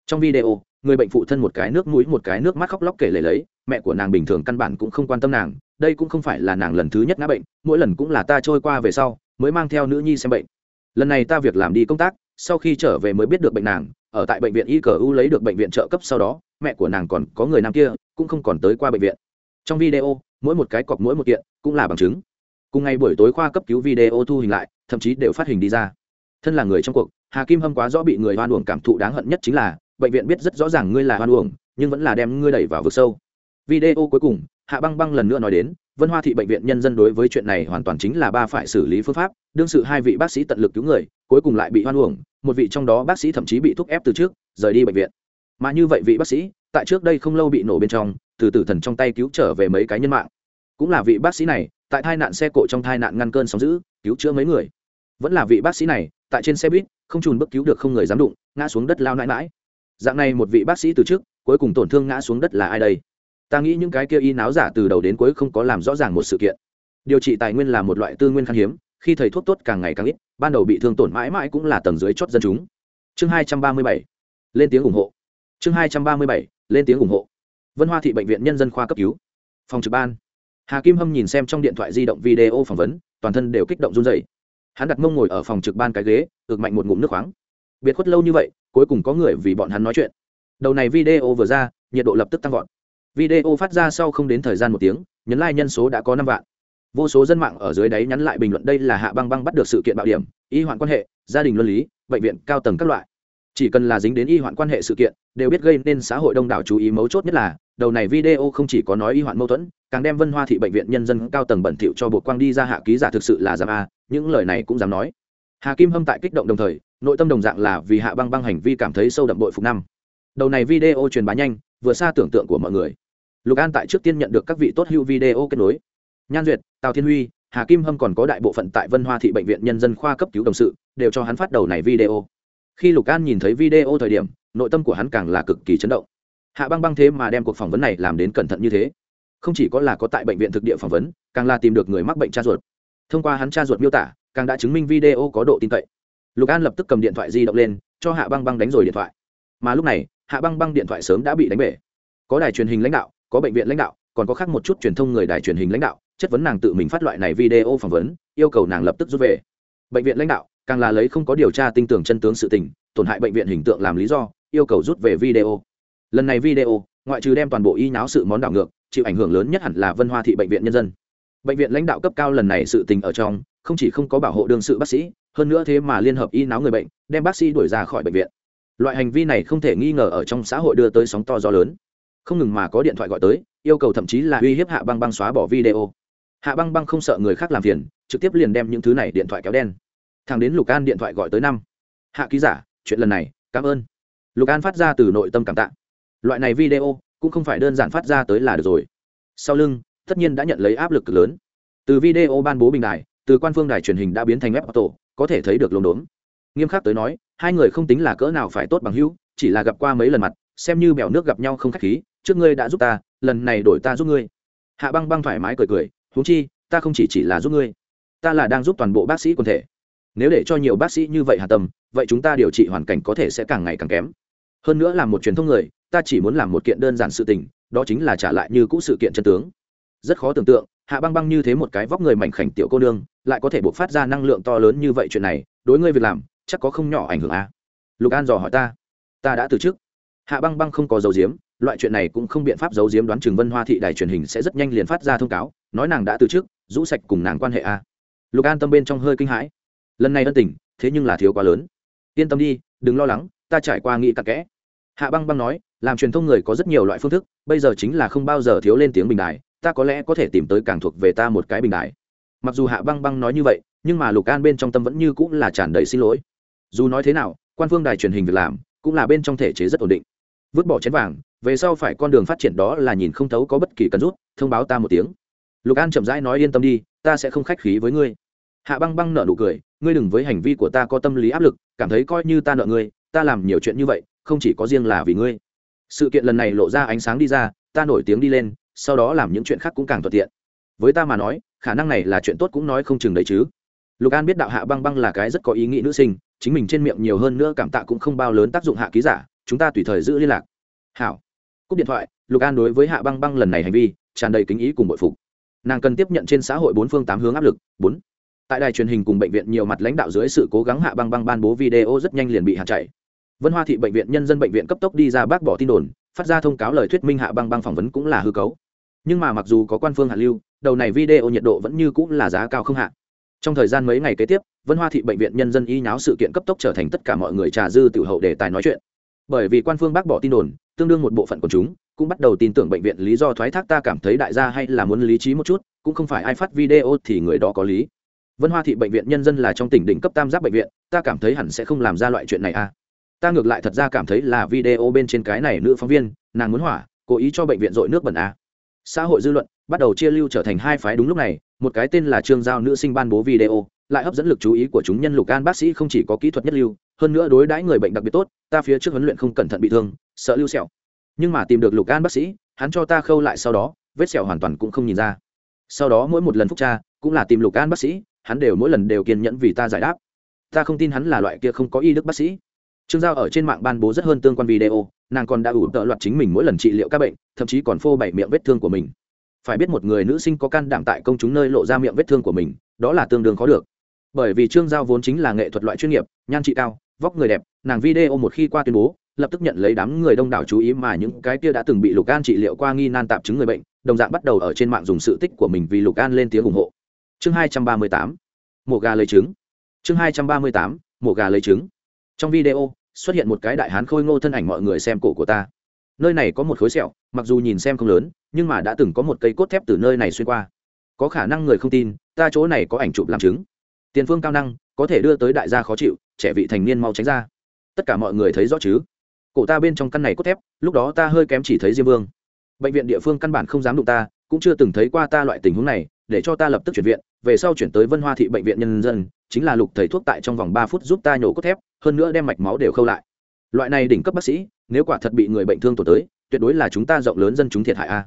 Trong video, người bệnh phụ thân một cái nước mũi, một cái nước mắt khóc lóc kể lể lấy, mẹ của nàng bình thường căn bản cũng không quan tâm nàng, đây cũng không phải là nàng lần thứ nhất ngã bệnh, mỗi lần cũng là ta trôi qua về sau, mới mang theo nữ nhi xem bệnh. Lần này ta việc làm đi công tác sau khi trở về mới biết được bệnh nàng, ở tại bệnh viện y cờ u lấy được bệnh viện trợ cấp sau đó, mẹ của nàng còn có người nam kia, cũng không còn tới qua bệnh viện. Trong video, mỗi một cái cọc mỗi một kiện cũng là bằng chứng. Cùng ngày buổi tối khoa cấp cứu video thu hình lại, thậm chí đều phát hình đi ra. Thân là người trong cuộc, hà kim hâm quá rõ bị người hoan uổng cảm thụ đáng hận nhất chính là, bệnh viện biết rất rõ ràng ngươi là hoan uổng, nhưng vẫn là đem ngươi đẩy vào vực sâu. Video cuối cùng, hạ băng băng lần nữa nói đến, vân hoa thị bệnh viện nhân dân đối với chuyện này hoàn toàn chính là ba phải xử lý phương pháp, đương sự hai vị bác sĩ tận lực cứu người cuối cùng lại bị hoan uổng, một vị trong đó bác sĩ thậm chí bị thúc ép từ trước, rời đi bệnh viện. Mà như vậy vị bác sĩ, tại trước đây không lâu bị nổ bên trong, từ tử thần trong tay cứu trở về mấy cái nhân mạng. Cũng là vị bác sĩ này, tại tai nạn xe cộ trong tai nạn ngăn cơn sóng giữ cứu chữa mấy người. Vẫn là vị bác sĩ này, tại trên xe buýt, không trùn bước cứu được không người dám đụng, ngã xuống đất lao nãi mãi dạng này một vị bác sĩ từ trước, cuối cùng tổn thương ngã xuống đất là ai đây? Ta nghĩ những cái kia y náo giả từ đầu đến cuối không có làm rõ ràng một sự kiện. Điều trị tài nguyên là một loại tư nguyên khan hiếm khi thầy thuốc tốt càng ngày càng ít, ban đầu bị thương tổn mãi mãi cũng là tầng dưới chót dân chúng. Chương hai trăm ba mươi bảy, lên tiếng ủng hộ. Chương hai trăm ba mươi bảy, lên tiếng ủng hộ. Vân hoa thị bệnh viện nhân dân khoa cấp cứu. Phòng trực ban. Hà kim hâm nhìn xem trong điện thoại di động video phỏng vấn, toàn thân đều kích động run dày hắn đặt mông ngồi ở phòng trực ban cái ghế, ực mạnh một ngụm nước khoáng. Biệt khuất lâu như vậy, cuối cùng có người vì bọn hắn nói chuyện. Đầu này video vừa ra, nhiệt độ lập tức tăng vọt. Video phát ra sau không đến thời gian một tiếng, nhấn like nhân số đã có năm vạn vô số dân mạng ở dưới đáy nhắn lại bình luận đây là hạ băng băng bắt được sự kiện bạo điểm, y hoạn quan hệ, gia đình luân lý, bệnh viện, cao tầng các loại. Chỉ cần là dính đến y hoạn quan hệ sự kiện, đều biết gây nên xã hội đông đảo chú ý mấu chốt nhất là, đầu này video không chỉ có nói y hoạn mâu thuẫn, càng đem vân hoa thị bệnh viện nhân dân cao tầng bẩn thỉu cho buộc quang đi ra hạ ký giả thực sự là giảm a, những lời này cũng dám nói. Hà kim hâm tại kích động đồng thời, nội tâm đồng dạng là vì hạ băng băng hành vi cảm thấy sâu đậm bội phục năm. Đầu này video truyền bá nhanh, vừa xa tưởng tượng của mọi người. Lục an tại trước tiên nhận được các vị tốt hữu video kết nối nhan duyệt, tào thiên huy, hà kim hâm còn có đại bộ phận tại vân hoa thị bệnh viện nhân dân khoa cấp cứu đồng sự, đều cho hắn phát đầu này video. Khi lục an nhìn thấy video thời điểm, nội tâm của hắn càng là cực kỳ chấn động. Hạ băng băng thế mà đem cuộc phỏng vấn này làm đến cẩn thận như thế. Không chỉ có là có tại bệnh viện thực địa phỏng vấn, càng là tìm được người mắc bệnh cha ruột. Thông qua hắn cha ruột miêu tả, càng đã chứng minh video có độ tin cậy. Lục an lập tức cầm điện thoại di động lên, cho hạ băng băng đánh rồi điện thoại. Mà lúc này, hạ băng băng điện thoại sớm đã bị đánh bể. Có đài truyền hình lãnh đạo, có bệnh viện lãnh đạo, còn có khác một chút truyền thông người đài truyền hình lãnh đạo chất vấn nàng tự mình phát loại này video phỏng vấn, yêu cầu nàng lập tức rút về. Bệnh viện lãnh đạo, càng là lấy không có điều tra tin tưởng chân tướng sự tình, tổn hại bệnh viện hình tượng làm lý do, yêu cầu rút về video. Lần này video, ngoại trừ đem toàn bộ y náo sự món đảo ngược, chịu ảnh hưởng lớn nhất hẳn là vân hoa thị bệnh viện nhân dân. Bệnh viện lãnh đạo cấp cao lần này sự tình ở trong, không chỉ không có bảo hộ đương sự bác sĩ, hơn nữa thế mà liên hợp y náo người bệnh, đem bác sĩ đuổi ra khỏi bệnh viện. Loại hành vi này không thể nghi ngờ ở trong xã hội đưa tới sóng to gió lớn. Không ngừng mà có điện thoại gọi tới, yêu cầu thậm chí là uy hiếp hạ băng băng xóa bỏ video hạ băng băng không sợ người khác làm phiền, trực tiếp liền đem những thứ này điện thoại kéo đen. Thằng đến lục an điện thoại gọi tới năm. Hạ ký giả, chuyện lần này, cảm ơn. Lục an phát ra từ nội tâm cảm tạ. Loại này video, cũng không phải đơn giản phát ra tới là được rồi. Sau lưng, tất nhiên đã nhận lấy áp lực cực lớn. Từ video ban bố bình đài, từ quan phương đài truyền hình đã biến thành web auto có thể thấy được lồn đốn. Nghiêm khắc tới nói, hai người không tính là cỡ nào phải tốt bằng hữu, chỉ là gặp qua mấy lần mặt, xem như bèo nước gặp nhau không khách khí, trước ngươi đã giúp ta, lần này đổi ta giúp ngươi. Hạ băng băng thoải mái cười cười huống chi, ta không chỉ chỉ là giúp ngươi, ta là đang giúp toàn bộ bác sĩ quần thể. Nếu để cho nhiều bác sĩ như vậy hạ tâm vậy chúng ta điều trị hoàn cảnh có thể sẽ càng ngày càng kém. Hơn nữa là một truyền thông người, ta chỉ muốn làm một kiện đơn giản sự tình, đó chính là trả lại như cũ sự kiện chân tướng. Rất khó tưởng tượng, hạ băng băng như thế một cái vóc người mảnh khảnh tiểu cô nương, lại có thể buộc phát ra năng lượng to lớn như vậy chuyện này, đối ngươi việc làm, chắc có không nhỏ ảnh hưởng à? lục an dò hỏi ta. Ta đã từ chức hạ băng băng không có dấu diếm, loại chuyện này cũng không biện pháp giấu diếm đoán Trường vân hoa thị đài truyền hình sẽ rất nhanh liền phát ra thông cáo, nói nàng đã từ chức, rũ sạch cùng nàng quan hệ a. Lục an tâm bên trong hơi kinh hãi. Lần này ân tình, thế nhưng là thiếu quá lớn. Yên tâm đi, đừng lo lắng, ta trải qua nghĩ cặn kẽ. Hạ băng băng nói, làm truyền thông người có rất nhiều loại phương thức, bây giờ chính là không bao giờ thiếu lên tiếng bình đài, ta có lẽ có thể tìm tới càng thuộc về ta một cái bình đài. Mặc dù hạ băng băng nói như vậy, nhưng mà lục an bên trong tâm vẫn như cũng là tràn đầy xin lỗi. Dù nói thế nào, quan phương đài truyền hình việc làm, cũng là bên trong thể chế rất ổn định vứt bỏ chén vàng, về sau phải con đường phát triển đó là nhìn không thấu có bất kỳ cần rút, thông báo ta một tiếng. Lục an chậm rãi nói yên tâm đi, ta sẽ không khách khí với ngươi. Hạ băng băng nợ nụ cười, ngươi đừng với hành vi của ta có tâm lý áp lực, cảm thấy coi như ta nợ ngươi, ta làm nhiều chuyện như vậy, không chỉ có riêng là vì ngươi. Sự kiện lần này lộ ra ánh sáng đi ra, ta nổi tiếng đi lên, sau đó làm những chuyện khác cũng càng thuận tiện. Với ta mà nói, khả năng này là chuyện tốt cũng nói không chừng đấy chứ. Lục an biết đạo hạ băng băng là cái rất có ý nghĩ nữ sinh, chính mình trên miệng nhiều hơn nữa cảm tạ cũng không bao lớn tác dụng hạ ký giả chúng ta tùy thời giữ liên lạc. Hảo. Cúp điện thoại, lục an đối với hạ băng băng lần này hành vi, tràn đầy kính ý cùng bội phục. Nàng cần tiếp nhận trên xã hội bốn phương tám hướng áp lực. Bốn. Tại đài truyền hình cùng bệnh viện nhiều mặt lãnh đạo dưới sự cố gắng hạ băng băng ban bố video rất nhanh liền bị hạ chạy. Vân hoa thị bệnh viện nhân dân bệnh viện cấp tốc đi ra bác bỏ tin đồn, phát ra thông cáo lời thuyết minh hạ băng băng phỏng vấn cũng là hư cấu. Nhưng mà mặc dù có quan phương hạ lưu, đầu này video nhiệt độ vẫn như cũng là giá cao không hạ. Trong thời gian mấy ngày kế tiếp, vân hoa thị bệnh viện nhân dân y nháo sự kiện cấp tốc trở thành tất cả mọi người trà dư tự hậu đề tài nói chuyện bởi vì quan phương bác bỏ tin đồn, tương đương một bộ phận quần chúng cũng bắt đầu tin tưởng bệnh viện lý do thoái thác ta cảm thấy đại gia hay là muốn lý trí một chút, cũng không phải ai phát video thì người đó có lý vân hoa thị bệnh viện nhân dân là trong tỉnh đỉnh cấp tam giác bệnh viện, ta cảm thấy hẳn sẽ không làm ra loại chuyện này à ta ngược lại thật ra cảm thấy là video bên trên cái này nữ phóng viên, nàng muốn hỏa, cố ý cho bệnh viện dội nước bẩn à. xã hội dư luận bắt đầu chia lưu trở thành hai phái đúng lúc này, một cái tên là trương giao nữ sinh ban bố video, lại hấp dẫn lực chú ý của chúng nhân lục an bác sĩ không chỉ có kỹ thuật nhất lưu hơn nữa đối đãi người bệnh đặc biệt tốt, ta phía trước huấn luyện không cẩn thận bị thương, sợ lưu sẹo. Nhưng mà tìm được lục an bác sĩ, hắn cho ta khâu lại sau đó, vết sẹo hoàn toàn cũng không nhìn ra. Sau đó mỗi một lần phúc tra, cũng là tìm lục an bác sĩ, hắn đều mỗi lần đều kiên nhẫn vì ta giải đáp. Ta không tin hắn là loại kia không có y đức bác sĩ. Trương giao ở trên mạng ban bố rất hơn tương quan video, nàng còn đã ủ tợ loạt chính mình mỗi lần trị liệu các bệnh, thậm chí còn phô bày miệng vết thương của mình. Phải biết một người nữ sinh có can đảm tại công chúng nơi lộ ra miệng vết thương của mình, đó là tương đương khó được. Bởi vì trương giao vốn chính là nghệ thuật loại chuyên nghiệp, nhan trị cao vóc người đẹp, nàng video một khi qua tuyên bố, lập tức nhận lấy đám người đông đảo chú ý mà những cái kia đã từng bị lục an trị liệu qua nghi nan tạp chứng người bệnh, đồng dạng bắt đầu ở trên mạng dùng sự tích của mình vì lục an lên tiếng ủng hộ. Chương hai trăm ba mươi tám, mổ gà lấy trứng. Chương hai trăm ba mươi tám, mổ gà lấy trứng. Trong video, xuất hiện một cái đại hán khôi ngô thân ảnh mọi người xem cổ của ta. Nơi này có một khối sẹo, mặc dù nhìn xem không lớn, nhưng mà đã từng có một cây cốt thép từ nơi này xuyên qua. Có khả năng người không tin, ta chỗ này có ảnh chụp làm chứng. Tiền phương cao năng, có thể đưa tới đại gia khó chịu trẻ vị thành niên mau tránh ra. Tất cả mọi người thấy rõ chứ? Cổ ta bên trong căn này cốt thép, lúc đó ta hơi kém chỉ thấy diêm vương. Bệnh viện địa phương căn bản không dám đụng ta, cũng chưa từng thấy qua ta loại tình huống này, để cho ta lập tức chuyển viện, về sau chuyển tới vân hoa thị bệnh viện nhân dân, chính là lục thầy thuốc tại trong vòng ba phút giúp ta nhổ cốt thép, hơn nữa đem mạch máu đều khâu lại. Loại này đỉnh cấp bác sĩ, nếu quả thật bị người bệnh thương tổn tới, tuyệt đối là chúng ta rộng lớn dân chúng thiệt hại a.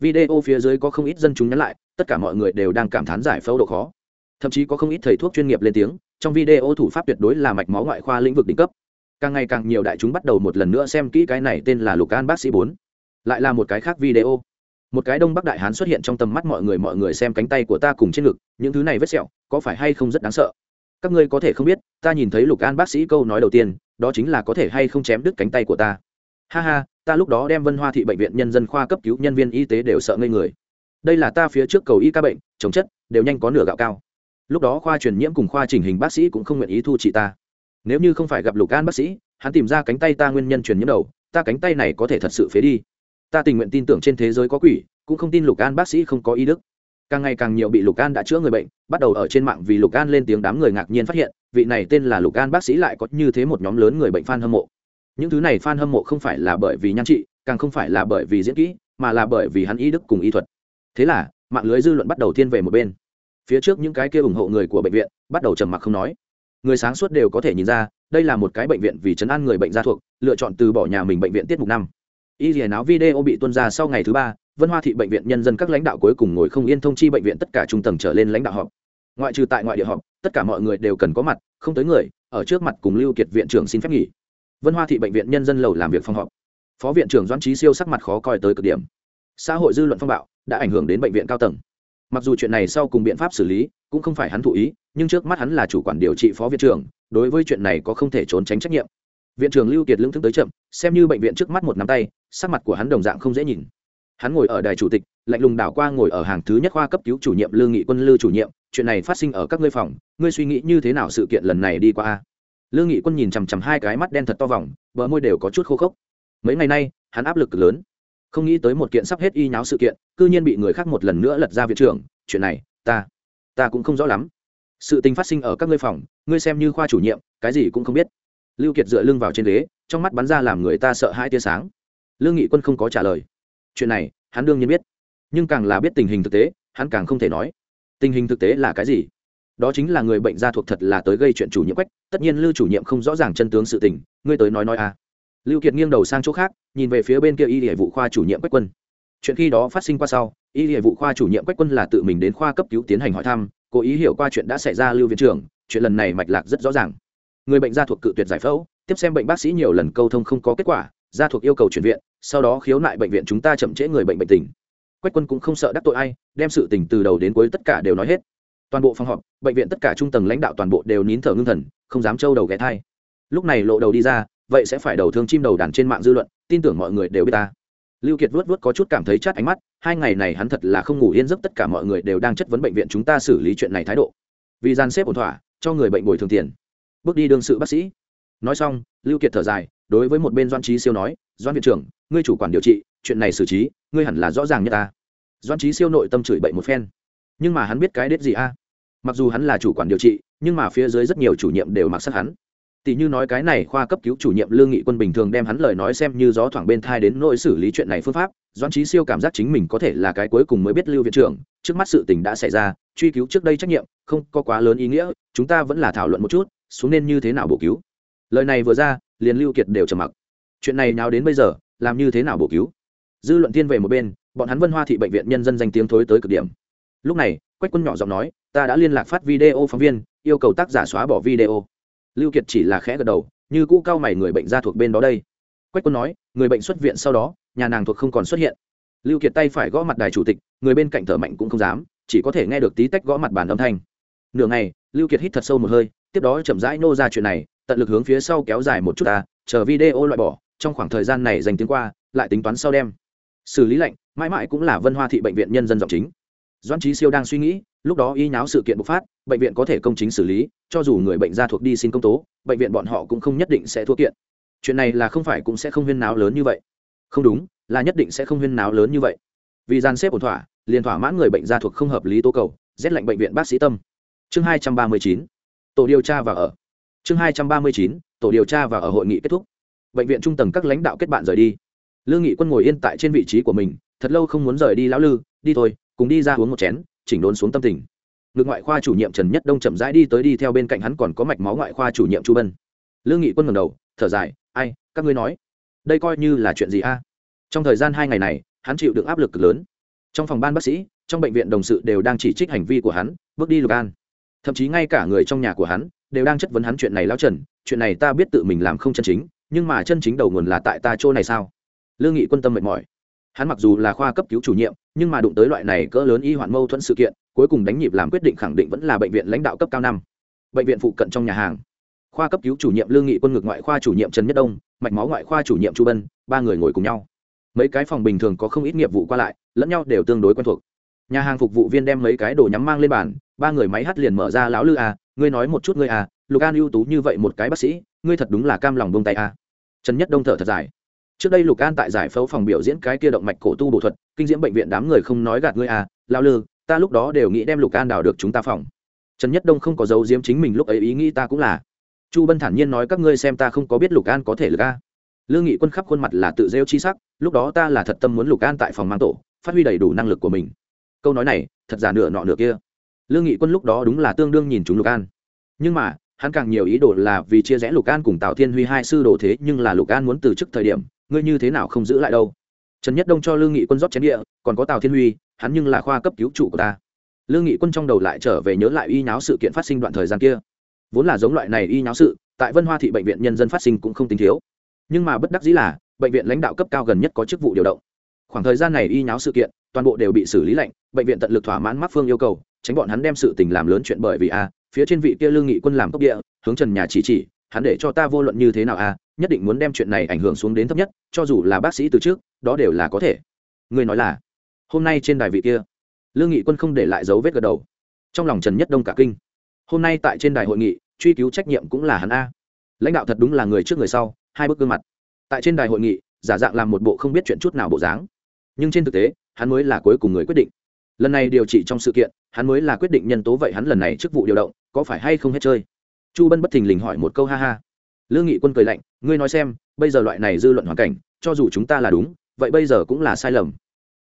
Video phía dưới có không ít dân chúng nhắn lại, tất cả mọi người đều đang cảm thán giải phẫu độ khó. Thậm chí có không ít thầy thuốc chuyên nghiệp lên tiếng trong video thủ pháp tuyệt đối là mạch máu ngoại khoa lĩnh vực đỉnh cấp. Càng ngày càng nhiều đại chúng bắt đầu một lần nữa xem kỹ cái này tên là lục an bác sĩ bốn. Lại là một cái khác video. Một cái đông bắc đại hán xuất hiện trong tầm mắt mọi người mọi người xem cánh tay của ta cùng trên ngực, những thứ này vết sẹo, có phải hay không rất đáng sợ? Các ngươi có thể không biết, ta nhìn thấy lục an bác sĩ câu nói đầu tiên, đó chính là có thể hay không chém đứt cánh tay của ta. Ha ha, ta lúc đó đem vân hoa thị bệnh viện nhân dân khoa cấp cứu nhân viên y tế đều sợ ngây người. Đây là ta phía trước cầu y ca bệnh, chống chất, đều nhanh có nửa gạo cao lúc đó khoa truyền nhiễm cùng khoa chỉnh hình bác sĩ cũng không nguyện ý thu trị ta. Nếu như không phải gặp lục an bác sĩ, hắn tìm ra cánh tay ta nguyên nhân truyền nhiễm đầu, ta cánh tay này có thể thật sự phế đi. Ta tình nguyện tin tưởng trên thế giới có quỷ, cũng không tin lục an bác sĩ không có ý đức. Càng ngày càng nhiều bị lục an đã chữa người bệnh, bắt đầu ở trên mạng vì lục an lên tiếng đám người ngạc nhiên phát hiện, vị này tên là lục an bác sĩ lại có như thế một nhóm lớn người bệnh f a n hâm mộ. Những thứ này f a n hâm mộ không phải là bởi vì nhan trị, càng không phải là bởi vì diễn kỹ, mà là bởi vì hắn ý đức cùng y thuật. Thế là, mạng lưới dư luận bắt đầu thiên về một bên phía trước những cái kia ủng hộ người của bệnh viện, bắt đầu trầm mặc không nói. Người sáng suốt đều có thể nhìn ra, đây là một cái bệnh viện vì chấn an người bệnh gia thuộc, lựa chọn từ bỏ nhà mình bệnh viện tiết mục năm. Y dìa náo video bị tuân ra sau ngày thứ ba, vân hoa thị bệnh viện nhân dân các lãnh đạo cuối cùng ngồi không yên thông chi bệnh viện tất cả trung tầng trở lên lãnh đạo họp. Ngoại trừ tại ngoại địa họp, tất cả mọi người đều cần có mặt, không tới người, ở trước mặt cùng lưu kiệt viện trưởng xin phép nghỉ. Vân hoa thị bệnh viện nhân dân lầu làm việc phòng họp. Phó viện trưởng doãn trí siêu sắc mặt khó coi tới cực điểm. Xã hội dư luận phong bạo, đã ảnh hưởng đến bệnh viện cao tầng mặc dù chuyện này sau cùng biện pháp xử lý cũng không phải hắn thụ ý, nhưng trước mắt hắn là chủ quản điều trị phó viện trưởng, đối với chuyện này có không thể trốn tránh trách nhiệm. Viện trưởng lưu kiệt lưỡng thức tới chậm, xem như bệnh viện trước mắt một nắm tay, sắc mặt của hắn đồng dạng không dễ nhìn. Hắn ngồi ở đài chủ tịch, lạnh lùng đảo qua ngồi ở hàng thứ nhất khoa cấp cứu chủ nhiệm lương nghị quân lư chủ nhiệm, chuyện này phát sinh ở các ngươi phòng, ngươi suy nghĩ như thế nào sự kiện lần này đi qua lương nghị quân nhìn chằm chằm hai cái mắt đen thật to vòng, bờ môi đều có chút khô khốc. Mấy ngày nay, hắn áp lực lớn không nghĩ tới một kiện sắp hết y nháo sự kiện, cư nhiên bị người khác một lần nữa lật ra viện trưởng, chuyện này, ta ta cũng không rõ lắm. Sự tình phát sinh ở các ngươi phòng, ngươi xem như khoa chủ nhiệm, cái gì cũng không biết. Lưu kiệt dựa lưng vào trên ghế, trong mắt bắn ra làm người ta sợ hai tia sáng. Lương nghị quân không có trả lời. Chuyện này, hắn đương nhiên biết. Nhưng càng là biết tình hình thực tế, hắn càng không thể nói. Tình hình thực tế là cái gì? Đó chính là người bệnh gia thuộc thật là tới gây chuyện chủ nhiệm quách, tất nhiên lưu chủ nhiệm không rõ ràng chân tướng sự tình, ngươi tới nói nói à lưu kiệt nghiêng đầu sang chỗ khác, nhìn về phía bên kia y hệ vụ khoa chủ nhiệm quách quân. Chuyện khi đó phát sinh qua sau, y hệ vụ khoa chủ nhiệm quách quân là tự mình đến khoa cấp cứu tiến hành hỏi thăm, cố ý hiểu qua chuyện đã xảy ra lưu viện trưởng, chuyện lần này mạch lạc rất rõ ràng. Người bệnh gia thuộc cự tuyệt giải phẫu, tiếp xem bệnh bác sĩ nhiều lần câu thông không có kết quả, gia thuộc yêu cầu chuyển viện, sau đó khiếu nại bệnh viện chúng ta chậm trễ người bệnh bệnh tình. Quách quân cũng không sợ đắc tội ai, đem sự tình từ đầu đến cuối tất cả đều nói hết. Toàn bộ phòng họp, bệnh viện tất cả trung tầng lãnh đạo toàn bộ đều nín thở ngưng thần, không dám trâu đầu ghé thai. Lúc này lộ đầu đi ra vậy sẽ phải đầu thương chim đầu đàn trên mạng dư luận, tin tưởng mọi người đều biết ta. Lưu kiệt vuốt vuốt có chút cảm thấy chát ánh mắt, hai ngày này hắn thật là không ngủ yên giấc, tất cả mọi người đều đang chất vấn bệnh viện chúng ta xử lý chuyện này thái độ. Vì gian xếp ổn thỏa, cho người bệnh bồi thường tiền. Bước đi đương sự bác sĩ. Nói xong, lưu kiệt thở dài, đối với một bên doan trí siêu nói doan viện trưởng, ngươi chủ quản điều trị, chuyện này xử trí, ngươi hẳn là rõ ràng nhất ta. Doan trí siêu nội tâm chửi bậy một phen. Nhưng mà hắn biết cái đết gì a? Mặc dù hắn là chủ quản điều trị, nhưng mà phía dưới rất nhiều chủ nhiệm đều mặc sắc hắn tỷ như nói cái này khoa cấp cứu chủ nhiệm lương nghị quân bình thường đem hắn lời nói xem như gió thoảng bên thai đến nỗi xử lý chuyện này phương pháp doan trí siêu cảm giác chính mình có thể là cái cuối cùng mới biết lưu viện trưởng, trước mắt sự tình đã xảy ra, truy cứu trước đây trách nhiệm, không có quá lớn ý nghĩa, chúng ta vẫn là thảo luận một chút, xuống nên như thế nào bổ cứu. Lời này vừa ra, liền lưu kiệt đều trầm mặc. Chuyện này nào đến bây giờ, làm như thế nào bổ cứu? Dư luận tiên về một bên, bọn hắn vân hoa thị bệnh viện nhân dân danh tiếng thối tới cực điểm. Lúc này, quách quân nhỏ giọng nói, ta đã liên lạc phát video phóng viên, yêu cầu tác giả xóa bỏ video lưu kiệt chỉ là khẽ gật đầu, như cũ cao mày người bệnh ra thuộc bên đó đây. Quách quân nói, người bệnh xuất viện sau đó, nhà nàng thuộc không còn xuất hiện. Lưu kiệt tay phải gõ mặt đài chủ tịch, người bên cạnh thở mạnh cũng không dám, chỉ có thể nghe được tí tách gõ mặt bàn âm thanh. Nửa ngày, lưu kiệt hít thật sâu một hơi, tiếp đó chậm rãi nô ra chuyện này, tận lực hướng phía sau kéo dài một chút ta, chờ video loại bỏ, trong khoảng thời gian này dành tiếng qua, lại tính toán sau đêm xử lý lệnh, mãi mãi cũng là vân hoa thị bệnh viện nhân dân giọng chính doan trí siêu đang suy nghĩ, lúc đó y nháo sự kiện bộc phát, bệnh viện có thể công chính xử lý, cho dù người bệnh ra thuộc đi xin công tố, bệnh viện bọn họ cũng không nhất định sẽ thua kiện. Chuyện này là không phải cũng sẽ không huyên náo lớn như vậy. Không đúng, là nhất định sẽ không huyên náo lớn như vậy. Vì gian xếp ổn thỏa, liền thỏa mãn người bệnh gia thuộc không hợp lý tố cầu, rét lệnh bệnh viện bác sĩ tâm. Chương hai trăm ba mươi chín, tổ điều tra và ở. Chương hai trăm ba mươi chín, tổ điều tra và ở hội nghị kết thúc. Bệnh viện trung tầng các lãnh đạo kết bạn rời đi. Lương nghị quân ngồi yên tại trên vị trí của mình, thật lâu không muốn rời đi lão lư, đi thôi cùng đi ra uống một chén, chỉnh đốn xuống tâm tình. Ngược ngoại khoa chủ nhiệm trần nhất đông chậm rãi đi tới đi theo bên cạnh hắn còn có mạch máu ngoại khoa chủ nhiệm chu bân. Lương nghị quân ngầm đầu, thở dài, ai, các ngươi nói, đây coi như là chuyện gì a? Trong thời gian hai ngày này, hắn chịu được áp lực cực lớn. Trong phòng ban bác sĩ, trong bệnh viện đồng sự đều đang chỉ trích hành vi của hắn, bước đi lục an. Thậm chí ngay cả người trong nhà của hắn đều đang chất vấn hắn chuyện này lao trần, chuyện này ta biết tự mình làm không chân chính, nhưng mà chân chính đầu nguồn là tại ta chỗ này sao? Lương nghị quân tâm mệt mỏi hắn mặc dù là khoa cấp cứu chủ nhiệm, nhưng mà đụng tới loại này cỡ lớn y hoạn mâu thuẫn sự kiện, cuối cùng đánh nhịp làm quyết định khẳng định vẫn là bệnh viện lãnh đạo cấp cao năm. Bệnh viện phụ cận trong nhà hàng. Khoa cấp cứu chủ nhiệm lương nghị quân ngược ngoại khoa chủ nhiệm trần nhất đông, mạch máu ngoại khoa chủ nhiệm chu bân, ba người ngồi cùng nhau. Mấy cái phòng bình thường có không ít nghiệp vụ qua lại, lẫn nhau đều tương đối quen thuộc. Nhà hàng phục vụ viên đem mấy cái đồ nhắm mang lên bàn, ba người máy hắt liền mở ra lão lư à ngươi nói một chút ngươi à lục an ưu tú như vậy một cái bác sĩ, ngươi thật đúng là cam lòng bông tay à. Trần nhất đông thở thật dài trước đây lục an tại giải phẫu phòng biểu diễn cái kia động mạch cổ tu bổ thuật, kinh diễm bệnh viện đám người không nói gạt ngươi à lao lư, ta lúc đó đều nghĩ đem lục an đào được chúng ta phòng. Trần nhất đông không có dấu diếm chính mình lúc ấy ý nghĩ ta cũng là. Chu bân thản nhiên nói các ngươi xem ta không có biết lục an có thể lực a. Lương nghị quân khắp khuôn mặt là tự rêu chi sắc, lúc đó ta là thật tâm muốn lục an tại phòng mang tổ, phát huy đầy đủ năng lực của mình. Câu nói này, thật giả nửa nọ nửa kia. Lương nghị quân lúc đó đúng là tương đương nhìn chúng lục an. Nhưng mà hắn càng nhiều ý đồ là vì chia rẽ lục an cùng tào thiên huy hai sư đồ thế, nhưng là lục an muốn từ chức thời điểm, ngươi như thế nào không giữ lại đâu? Trần nhất đông cho lương nghị quân rót chén địa, còn có tào thiên huy, hắn nhưng là khoa cấp cứu chủ của ta. Lương nghị quân trong đầu lại trở về nhớ lại y nháo sự kiện phát sinh đoạn thời gian kia. Vốn là giống loại này y nháo sự, tại vân hoa thị bệnh viện nhân dân phát sinh cũng không tính thiếu. Nhưng mà bất đắc dĩ là, bệnh viện lãnh đạo cấp cao gần nhất có chức vụ điều động. Khoảng thời gian này y nháo sự kiện, toàn bộ đều bị xử lý lệnh bệnh viện tận lực thỏa mãn mắc phương yêu cầu, tránh bọn hắn đem sự tình làm lớn chuyện bởi vì a phía trên vị kia lương nghị quân làm cốc địa, hướng trần nhà chỉ chỉ, hắn để cho ta vô luận như thế nào a nhất định muốn đem chuyện này ảnh hưởng xuống đến thấp nhất, cho dù là bác sĩ từ trước, đó đều là có thể. Người nói là, hôm nay trên đài vị kia, lương nghị quân không để lại dấu vết gật đầu. Trong lòng trần nhất đông cả kinh. Hôm nay tại trên đài hội nghị, truy cứu trách nhiệm cũng là hắn a. Lãnh đạo thật đúng là người trước người sau, hai bước gương mặt. Tại trên đài hội nghị, giả dạng làm một bộ không biết chuyện chút nào bộ dáng. Nhưng trên thực tế, hắn mới là cuối cùng người quyết định lần này điều trị trong sự kiện, hắn mới là quyết định nhân tố vậy hắn lần này chức vụ điều động, có phải hay không hết chơi? Chu bân bất thình lình hỏi một câu ha ha. Lương nghị quân cười lạnh, ngươi nói xem, bây giờ loại này dư luận hoàn cảnh, cho dù chúng ta là đúng, vậy bây giờ cũng là sai lầm.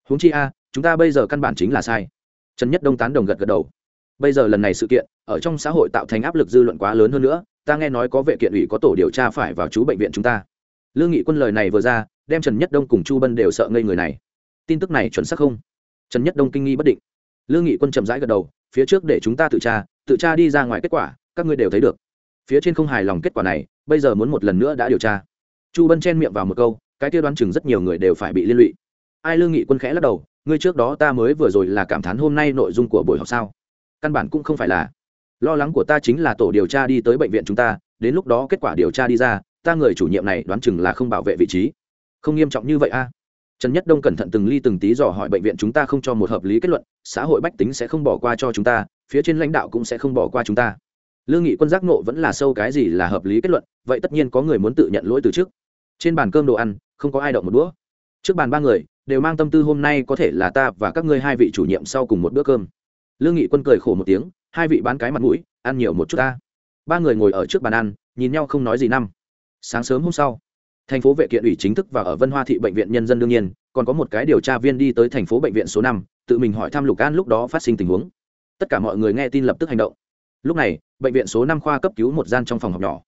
Huống chi a, chúng ta bây giờ căn bản chính là sai. Trần nhất đông tán đồng gật gật đầu. Bây giờ lần này sự kiện, ở trong xã hội tạo thành áp lực dư luận quá lớn hơn nữa, ta nghe nói có vệ kiện ủy có tổ điều tra phải vào chú bệnh viện chúng ta. Lương nghị quân lời này vừa ra, đem trần nhất đông cùng chu bân đều sợ ngây người này. Tin tức này chuẩn xác không? Trần nhất đông kinh nghi bất định. Lương nghị quân chậm rãi gật đầu, phía trước để chúng ta tự tra tự tra đi ra ngoài kết quả, các ngươi đều thấy được. Phía trên không hài lòng kết quả này, bây giờ muốn một lần nữa đã điều tra. Chu bân chen miệng vào một câu, cái tiêu đoán chừng rất nhiều người đều phải bị liên lụy. Ai lương nghị quân khẽ lắc đầu, ngươi trước đó ta mới vừa rồi là cảm thán hôm nay nội dung của buổi họp sao? Căn bản cũng không phải là. Lo lắng của ta chính là tổ điều tra đi tới bệnh viện chúng ta, đến lúc đó kết quả điều tra đi ra, ta người chủ nhiệm này đoán chừng là không bảo vệ vị trí. Không nghiêm trọng như vậy a trần nhất đông cẩn thận từng ly từng tí dò hỏi bệnh viện chúng ta không cho một hợp lý kết luận, xã hội bách tính sẽ không bỏ qua cho chúng ta, phía trên lãnh đạo cũng sẽ không bỏ qua chúng ta. Lương nghị quân giác nộ vẫn là sâu cái gì là hợp lý kết luận, vậy tất nhiên có người muốn tự nhận lỗi từ trước. Trên bàn cơm đồ ăn, không có ai động một đũa. Trước bàn ba người, đều mang tâm tư hôm nay có thể là ta và các ngươi hai vị chủ nhiệm sau cùng một bữa cơm. Lương nghị quân cười khổ một tiếng, hai vị bán cái mặt mũi, ăn nhiều một chút ta. Ba người ngồi ở trước bàn ăn, nhìn nhau không nói gì năm. Sáng sớm hôm sau thành phố vệ kiện ủy chính thức và ở vân hoa thị bệnh viện nhân dân đương nhiên, còn có một cái điều tra viên đi tới thành phố bệnh viện số năm, tự mình hỏi thăm lục an lúc đó phát sinh tình huống. Tất cả mọi người nghe tin lập tức hành động. Lúc này, bệnh viện số năm khoa cấp cứu một gian trong phòng học nhỏ.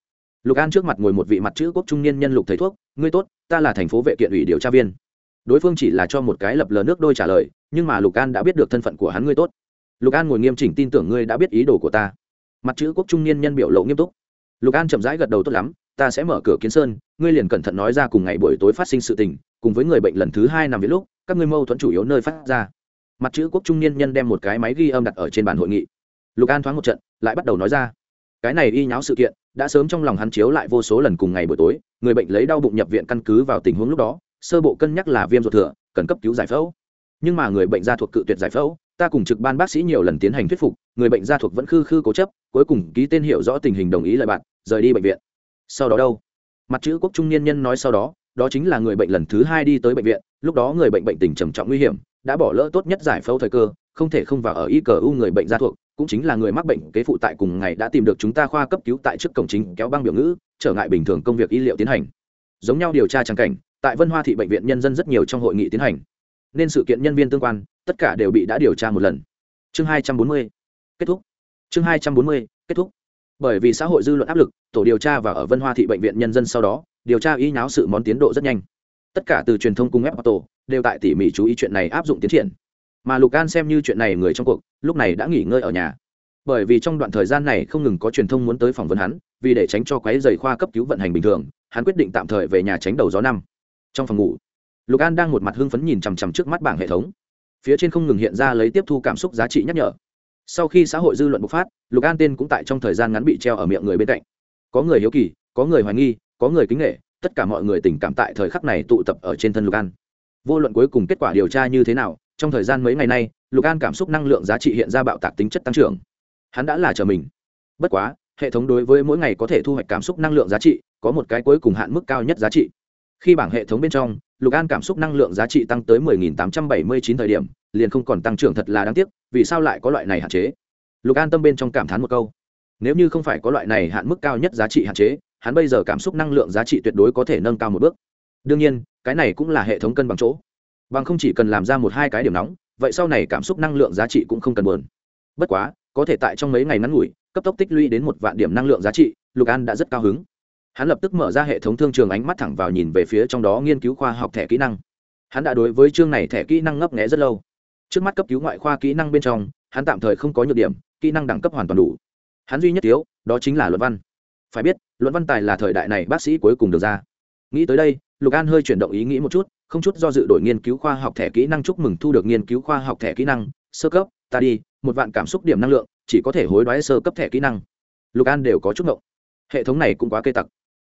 Lục an trước mặt ngồi một vị mặt chữ quốc trung niên nhân lục thầy thuốc, ngươi tốt, ta là thành phố vệ kiện ủy điều tra viên. Đối phương chỉ là cho một cái lập lờ nước đôi trả lời, nhưng mà lục an đã biết được thân phận của hắn ngươi tốt. Lục an ngồi nghiêm chỉnh tin tưởng ngươi đã biết ý đồ của ta. Mặt chữ quốc trung niên nhân biểu lộ nghiêm túc. Lục an chậm rãi gật đầu tốt lắm ta sẽ mở cửa kiến sơn, ngươi liền cẩn thận nói ra cùng ngày buổi tối phát sinh sự tình, cùng với người bệnh lần thứ hai nằm viện lúc, các ngươi mâu thuẫn chủ yếu nơi phát ra. Mặt chữ quốc trung niên nhân đem một cái máy ghi âm đặt ở trên bàn hội nghị. Lục an thoáng một trận, lại bắt đầu nói ra. Cái này y nháo sự kiện, đã sớm trong lòng hắn chiếu lại vô số lần cùng ngày buổi tối, người bệnh lấy đau bụng nhập viện căn cứ vào tình huống lúc đó, sơ bộ cân nhắc là viêm ruột thừa, cần cấp cứu giải phẫu. Nhưng mà người bệnh gia thuộc cự tuyệt giải phẫu, ta cùng trực ban bác sĩ nhiều lần tiến hành thuyết phục, người bệnh gia thuộc vẫn khư khư cố chấp, cuối cùng ký tên hiệu rõ tình hình đồng ý lại bạn, rời đi bệnh viện sau đó đâu? Mặt chữ quốc trung niên nhân nói sau đó đó chính là người bệnh lần thứ hai đi tới bệnh viện, lúc đó người bệnh bệnh tình trầm trọng nguy hiểm, đã bỏ lỡ tốt nhất giải phẫu thời cơ, không thể không vào ở y cờ u người bệnh gia thuộc, cũng chính là người mắc bệnh kế phụ tại cùng ngày đã tìm được chúng ta khoa cấp cứu tại trước cổng chính kéo băng biểu ngữ, trở ngại bình thường công việc y liệu tiến hành. Giống nhau điều tra trang cảnh, tại vân hoa thị bệnh viện nhân dân rất nhiều trong hội nghị tiến hành. Nên sự kiện nhân viên tương quan, tất cả đều bị đã điều tra một lần. Chương hai trăm bốn mươi, kết thúc. Chương hai trăm bốn mươi, kết thúc bởi vì xã hội dư luận áp lực, tổ điều tra và ở vân hoa thị bệnh viện nhân dân sau đó, điều tra y nháo sự món tiến độ rất nhanh. Tất cả từ truyền thông cung ép tổ đều tại tỉ mỉ chú ý chuyện này áp dụng tiến triển. Mà lục an xem như chuyện này người trong cuộc, lúc này đã nghỉ ngơi ở nhà. Bởi vì trong đoạn thời gian này không ngừng có truyền thông muốn tới phỏng vấn hắn, vì để tránh cho quái dày khoa cấp cứu vận hành bình thường, hắn quyết định tạm thời về nhà tránh đầu gió năm. Trong phòng ngủ, lục an đang một mặt hưng phấn nhìn chằm chằm trước mắt bảng hệ thống. Phía trên không ngừng hiện ra lấy tiếp thu cảm xúc giá trị nhắc nhở sau khi xã hội dư luận bộc phát, lục an tên cũng tại trong thời gian ngắn bị treo ở miệng người bên cạnh. Có người hiếu kỳ, có người hoài nghi, có người kính nghệ tất cả mọi người tình cảm tại thời khắc này tụ tập ở trên thân lục an. Vô luận cuối cùng kết quả điều tra như thế nào, trong thời gian mấy ngày nay, lục an cảm xúc năng lượng giá trị hiện ra bạo tạc tính chất tăng trưởng. Hắn đã là chờ mình. Bất quá, hệ thống đối với mỗi ngày có thể thu hoạch cảm xúc năng lượng giá trị, có một cái cuối cùng hạn mức cao nhất giá trị. Khi bảng hệ thống bên trong, lục an cảm xúc năng lượng giá trị tăng tới 10.879 thời điểm liền không còn tăng trưởng thật là đáng tiếc, vì sao lại có loại này hạn chế? Lục an tâm bên trong cảm thán một câu. Nếu như không phải có loại này hạn mức cao nhất giá trị hạn chế, hắn bây giờ cảm xúc năng lượng giá trị tuyệt đối có thể nâng cao một bước. Đương nhiên, cái này cũng là hệ thống cân bằng chỗ. Bằng không chỉ cần làm ra một hai cái điểm nóng, vậy sau này cảm xúc năng lượng giá trị cũng không cần buồn. Bất quá, có thể tại trong mấy ngày ngắn ngủi, cấp tốc tích lũy đến một vạn điểm năng lượng giá trị, lục an đã rất cao hứng. Hắn lập tức mở ra hệ thống thương trường ánh mắt thẳng vào nhìn về phía trong đó nghiên cứu khoa học thẻ kỹ năng. Hắn đã đối với chương này thẻ kỹ năng ngấp nghẽ rất lâu trước mắt cấp cứu ngoại khoa kỹ năng bên trong, hắn tạm thời không có nhược điểm, kỹ năng đẳng cấp hoàn toàn đủ. Hắn duy nhất thiếu, đó chính là luận văn. Phải biết, luận văn tài là thời đại này bác sĩ cuối cùng được ra. Nghĩ tới đây, lục an hơi chuyển động ý nghĩ một chút, không chút do dự đổi nghiên cứu khoa học thẻ kỹ năng chúc mừng thu được nghiên cứu khoa học thẻ kỹ năng. Sơ cấp, ta đi, một vạn cảm xúc điểm năng lượng, chỉ có thể hối đoái sơ cấp thẻ kỹ năng. Lục an đều có chút ngộng. Hệ thống này cũng quá cây tặc.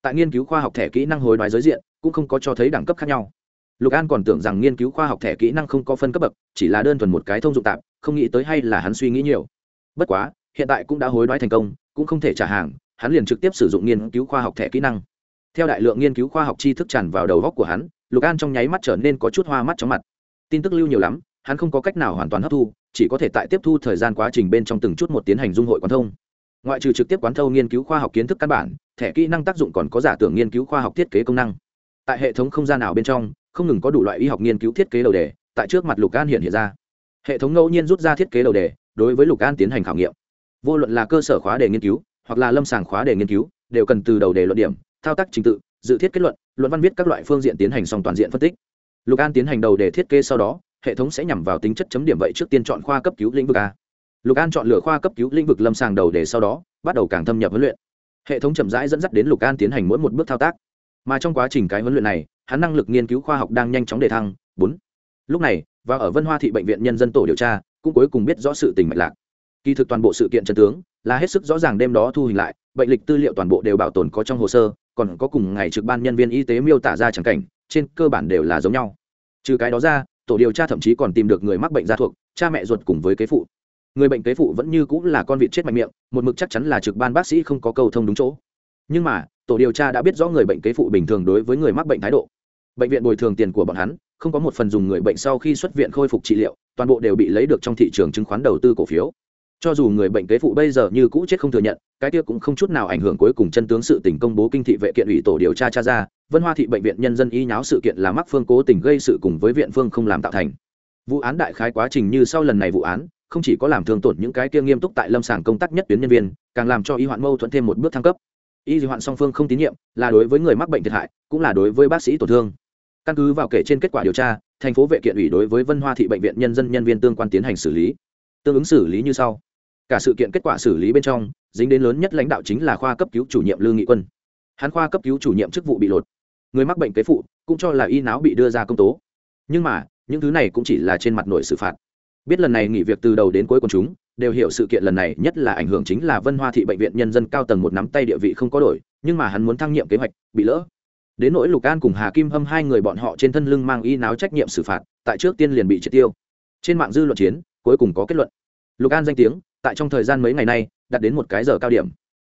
Tại nghiên cứu khoa học thẻ kỹ năng hối đoái giới diện, cũng không có cho thấy đẳng cấp khác nhau lục an còn tưởng rằng nghiên cứu khoa học thẻ kỹ năng không có phân cấp bậc, chỉ là đơn thuần một cái thông dụng tạp, không nghĩ tới hay là hắn suy nghĩ nhiều. Bất quá, hiện tại cũng đã hối đoái thành công, cũng không thể trả hàng, hắn liền trực tiếp sử dụng nghiên cứu khoa học thẻ kỹ năng. Theo đại lượng nghiên cứu khoa học tri thức tràn vào đầu góc của hắn, lục an trong nháy mắt trở nên có chút hoa mắt chóng mặt. Tin tức lưu nhiều lắm, hắn không có cách nào hoàn toàn hấp thu, chỉ có thể tại tiếp thu thời gian quá trình bên trong từng chút một tiến hành dung hội quán thông. Ngoại trừ trực tiếp quán thâu nghiên cứu khoa học kiến thức căn bản, thẻ kỹ năng tác dụng còn có giả tưởng nghiên cứu khoa học thiết kế công năng. Tại hệ thống không gian nào bên trong không ngừng có đủ loại y học nghiên cứu thiết kế đầu đề tại trước mặt lục an hiện hiện ra. Hệ thống ngẫu nhiên rút ra thiết kế đầu đề đối với lục an tiến hành khảo nghiệm. Vô luận là cơ sở khóa đề nghiên cứu hoặc là lâm sàng khóa đề nghiên cứu đều cần từ đầu đề luận điểm, thao tác trình tự, dự thiết kết luận luận văn viết các loại phương diện tiến hành xong toàn diện phân tích. Lục an tiến hành đầu đề thiết kế sau đó, hệ thống sẽ nhằm vào tính chất chấm điểm vậy trước tiên chọn khoa cấp cứu lĩnh vực a. Lục an chọn lựa khoa cấp cứu lĩnh vực lâm sàng đầu đề sau đó, bắt đầu càng thâm nhập huấn luyện. Hệ thống chậm rãi dẫn dắt đến lục an tiến hành mỗi một bước thao tác. Mà trong quá trình cái huấn luyện này hắn năng lực nghiên cứu khoa học đang nhanh chóng đề thăng. Bốn, lúc này, và ở vân hoa thị bệnh viện nhân dân tổ điều tra, cũng cuối cùng biết rõ sự tình mạch lạc. Kỳ thực toàn bộ sự kiện chân tướng là hết sức rõ ràng đêm đó thu hình lại, bệnh lịch tư liệu toàn bộ đều bảo tồn có trong hồ sơ, còn có cùng ngày trực ban nhân viên y tế miêu tả ra chẳng cảnh, trên cơ bản đều là giống nhau. Trừ cái đó ra, tổ điều tra thậm chí còn tìm được người mắc bệnh gia thuộc, cha mẹ ruột cùng với kế phụ. Người bệnh kế phụ vẫn như cũng là con vịt chết mạnh miệng, một mực chắc chắn là trực ban bác sĩ không có câu thông đúng chỗ. Nhưng mà, tổ điều tra đã biết rõ người bệnh kế phụ bình thường đối với người mắc bệnh thái độ bệnh viện bồi thường tiền của bọn hắn, không có một phần dùng người bệnh sau khi xuất viện khôi phục trị liệu, toàn bộ đều bị lấy được trong thị trường chứng khoán đầu tư cổ phiếu. Cho dù người bệnh kế phụ bây giờ như cũ chết không thừa nhận, cái kia cũng không chút nào ảnh hưởng cuối cùng chân tướng sự tình công bố kinh thị vệ kiện ủy tổ điều tra tra ra, vân hoa thị bệnh viện nhân dân y nháo sự kiện là mắc phương cố tình gây sự cùng với viện phương không làm tạo thành. Vụ án đại khái quá trình như sau lần này vụ án, không chỉ có làm thương tổn những cái kia nghiêm túc tại lâm sàng công tác nhất tuyến nhân viên, càng làm cho y hoạn mâu thuẫn thêm một bước thăng cấp. Y hoạn song phương không tín nhiệm, là đối với người mắc bệnh thiệt hại, cũng là đối với bác sĩ tổn thương căn cứ vào kể trên kết quả điều tra, thành phố vệ kiện ủy đối với vân hoa thị bệnh viện nhân dân nhân viên tương quan tiến hành xử lý. Tương ứng xử lý như sau. Cả sự kiện kết quả xử lý bên trong, dính đến lớn nhất lãnh đạo chính là khoa cấp cứu chủ nhiệm lương nghị quân. Hắn khoa cấp cứu chủ nhiệm chức vụ bị lột. Người mắc bệnh kế phụ, cũng cho là y não bị đưa ra công tố. Nhưng mà, những thứ này cũng chỉ là trên mặt nội xử phạt. Biết lần này nghỉ việc từ đầu đến cuối quần chúng, đều hiểu sự kiện lần này nhất là ảnh hưởng chính là vân hoa thị bệnh viện nhân dân cao tầng một nắm tay địa vị không có đổi, nhưng mà hắn muốn thăng nhiệm kế hoạch, bị lỡ đến nỗi lục an cùng hà kim hâm hai người bọn họ trên thân lưng mang y náo trách nhiệm xử phạt, tại trước tiên liền bị triệt tiêu. Trên mạng dư luận chiến, cuối cùng có kết luận. Lục an danh tiếng, tại trong thời gian mấy ngày nay, đạt đến một cái giờ cao điểm.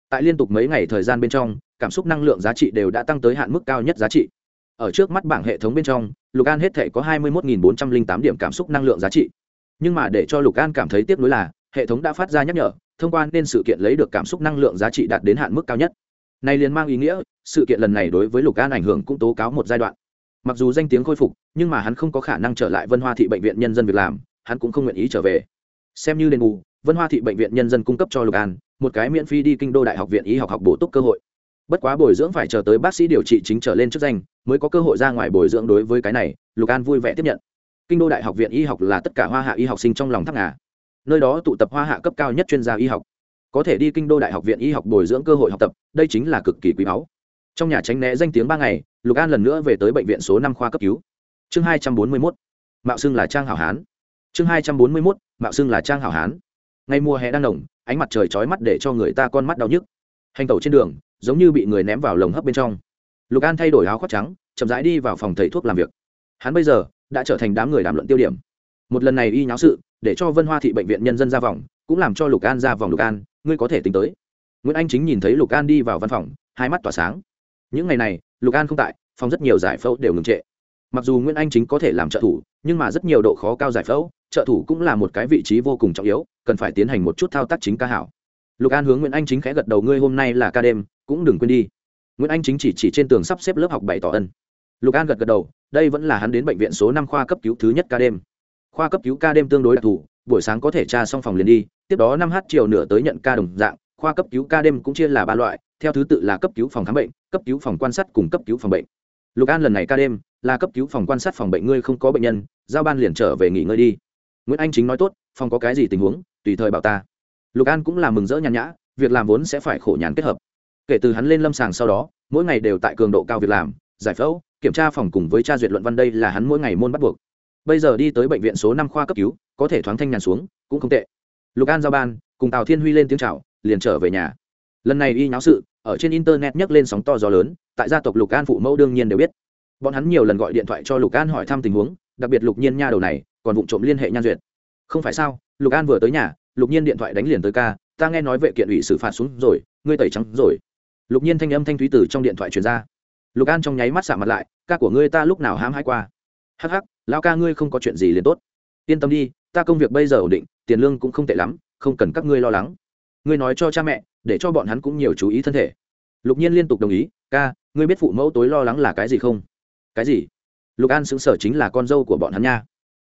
Tại liên tục mấy ngày thời gian bên trong, cảm xúc năng lượng giá trị đều đã tăng tới hạn mức cao nhất giá trị. Ở trước mắt bảng hệ thống bên trong, lục an hết thể có hai mươi một bốn trăm linh tám điểm cảm xúc năng lượng giá trị. Nhưng mà để cho lục an cảm thấy tiếc nuối là, hệ thống đã phát ra nhắc nhở, thông qua nên sự kiện lấy được cảm xúc năng lượng giá trị đạt đến hạn mức cao nhất này liền mang ý nghĩa, sự kiện lần này đối với lục an ảnh hưởng cũng tố cáo một giai đoạn. Mặc dù danh tiếng khôi phục, nhưng mà hắn không có khả năng trở lại vân hoa thị bệnh viện nhân dân việc làm, hắn cũng không nguyện ý trở về. Xem như đền bù, vân hoa thị bệnh viện nhân dân cung cấp cho lục an một cái miễn phí đi kinh đô đại học viện y học học bổ túc cơ hội. Bất quá bồi dưỡng phải chờ tới bác sĩ điều trị chính trở lên chức danh, mới có cơ hội ra ngoài bồi dưỡng đối với cái này, lục an vui vẻ tiếp nhận. Kinh đô đại học viện y học là tất cả hoa hạ y học sinh trong lòng thắc ngà. Nơi đó tụ tập hoa hạ cấp cao nhất chuyên gia y học có thể đi kinh đô đại học viện y học bồi dưỡng cơ hội học tập, đây chính là cực kỳ quý báu. Trong nhà tránh né danh tiếng ba ngày, lục an lần nữa về tới bệnh viện số năm khoa cấp cứu. Chương hai trăm bốn mươi mốt, mạo xưng là trang hảo hán. Chương hai trăm bốn mươi mốt, mạo xưng là trang hảo hán. Ngày mùa hè đang nồng ánh mặt trời chói mắt để cho người ta con mắt đau nhức. Hành tẩu trên đường, giống như bị người ném vào lồng hấp bên trong. Lục an thay đổi áo khoác trắng, chậm rãi đi vào phòng thầy thuốc làm việc. Hắn bây giờ đã trở thành đám người đàm luận tiêu điểm. Một lần này y nháo sự, để cho vân hoa thị bệnh viện nhân dân ra vòng, cũng làm cho lục an ra vòng lục an ngươi có thể tính tới. Nguyễn anh chính nhìn thấy lục an đi vào văn phòng, hai mắt tỏa sáng. Những ngày này, lục an không tại, phòng rất nhiều giải phẫu đều ngừng trệ. Mặc dù nguyễn anh chính có thể làm trợ thủ, nhưng mà rất nhiều độ khó cao giải phẫu, trợ thủ cũng là một cái vị trí vô cùng trọng yếu, cần phải tiến hành một chút thao tác chính ca hảo. Lục an hướng nguyễn anh chính khẽ gật đầu, ngươi hôm nay là ca đêm, cũng đừng quên đi. Nguyễn anh chính chỉ chỉ trên tường sắp xếp lớp học bảy tỏ ân. Lục an gật gật đầu, đây vẫn là hắn đến bệnh viện số năm khoa cấp cứu thứ nhất ca đêm. Khoa cấp cứu ca đêm tương đối đặc thù, buổi sáng có thể tra xong phòng liền đi tiếp đó năm h chiều nửa tới nhận ca đồng dạng, khoa cấp cứu ca đêm cũng chia là ba loại, theo thứ tự là cấp cứu phòng khám bệnh, cấp cứu phòng quan sát cùng cấp cứu phòng bệnh. Lục an lần này ca đêm, là cấp cứu phòng quan sát phòng bệnh ngươi không có bệnh nhân, giao ban liền trở về nghỉ ngơi đi. Nguyễn anh chính nói tốt, phòng có cái gì tình huống, tùy thời bảo ta. Lục an cũng là mừng rỡ nhàn nhã, việc làm vốn sẽ phải khổ nhàn kết hợp. Kể từ hắn lên lâm sàng sau đó, mỗi ngày đều tại cường độ cao việc làm, giải phẫu, kiểm tra phòng cùng với tra duyệt luận văn đây là hắn mỗi ngày môn bắt buộc. Bây giờ đi tới bệnh viện số năm khoa cấp cứu, có thể thoáng thanh nhàn xuống, cũng không tệ lục an giao ban, cùng tào thiên huy lên tiếng c h à o liền trở về nhà. Lần này y nháo sự, ở trên internet nhắc lên sóng to gió lớn, tại gia tộc lục an phụ mẫu đương nhiên đều biết. Bọn hắn nhiều lần gọi điện thoại cho lục an hỏi thăm tình huống, đặc biệt lục nhiên nha đầu này, còn vụ trộm liên hệ nhan duyệt. Không phải sao, lục an vừa tới nhà, lục nhiên điện thoại đánh liền tới ca, ta nghe nói vệ kiện ủy xử phạt xuống rồi, ngươi tẩy trắng rồi. Lục nhiên thanh âm thanh thúy từ trong điện thoại truyền ra. Lục an trong nháy mắt xả mặt lại, ca của ngươi ta lúc nào hãm hãi qua. Hắc hắc lao ca ngươi không có chuyện gì liền tốt. Yên tâm đi ta công việc bây giờ ổn định, tiền lương cũng không tệ lắm, không cần các ngươi lo lắng. Ngươi nói cho cha mẹ, để cho bọn hắn cũng nhiều chú ý thân thể. Lục nhiên liên tục đồng ý, ca, ngươi biết phụ mẫu tối lo lắng là cái gì không? Cái gì? Lục an xứng sở chính là con dâu của bọn hắn nha.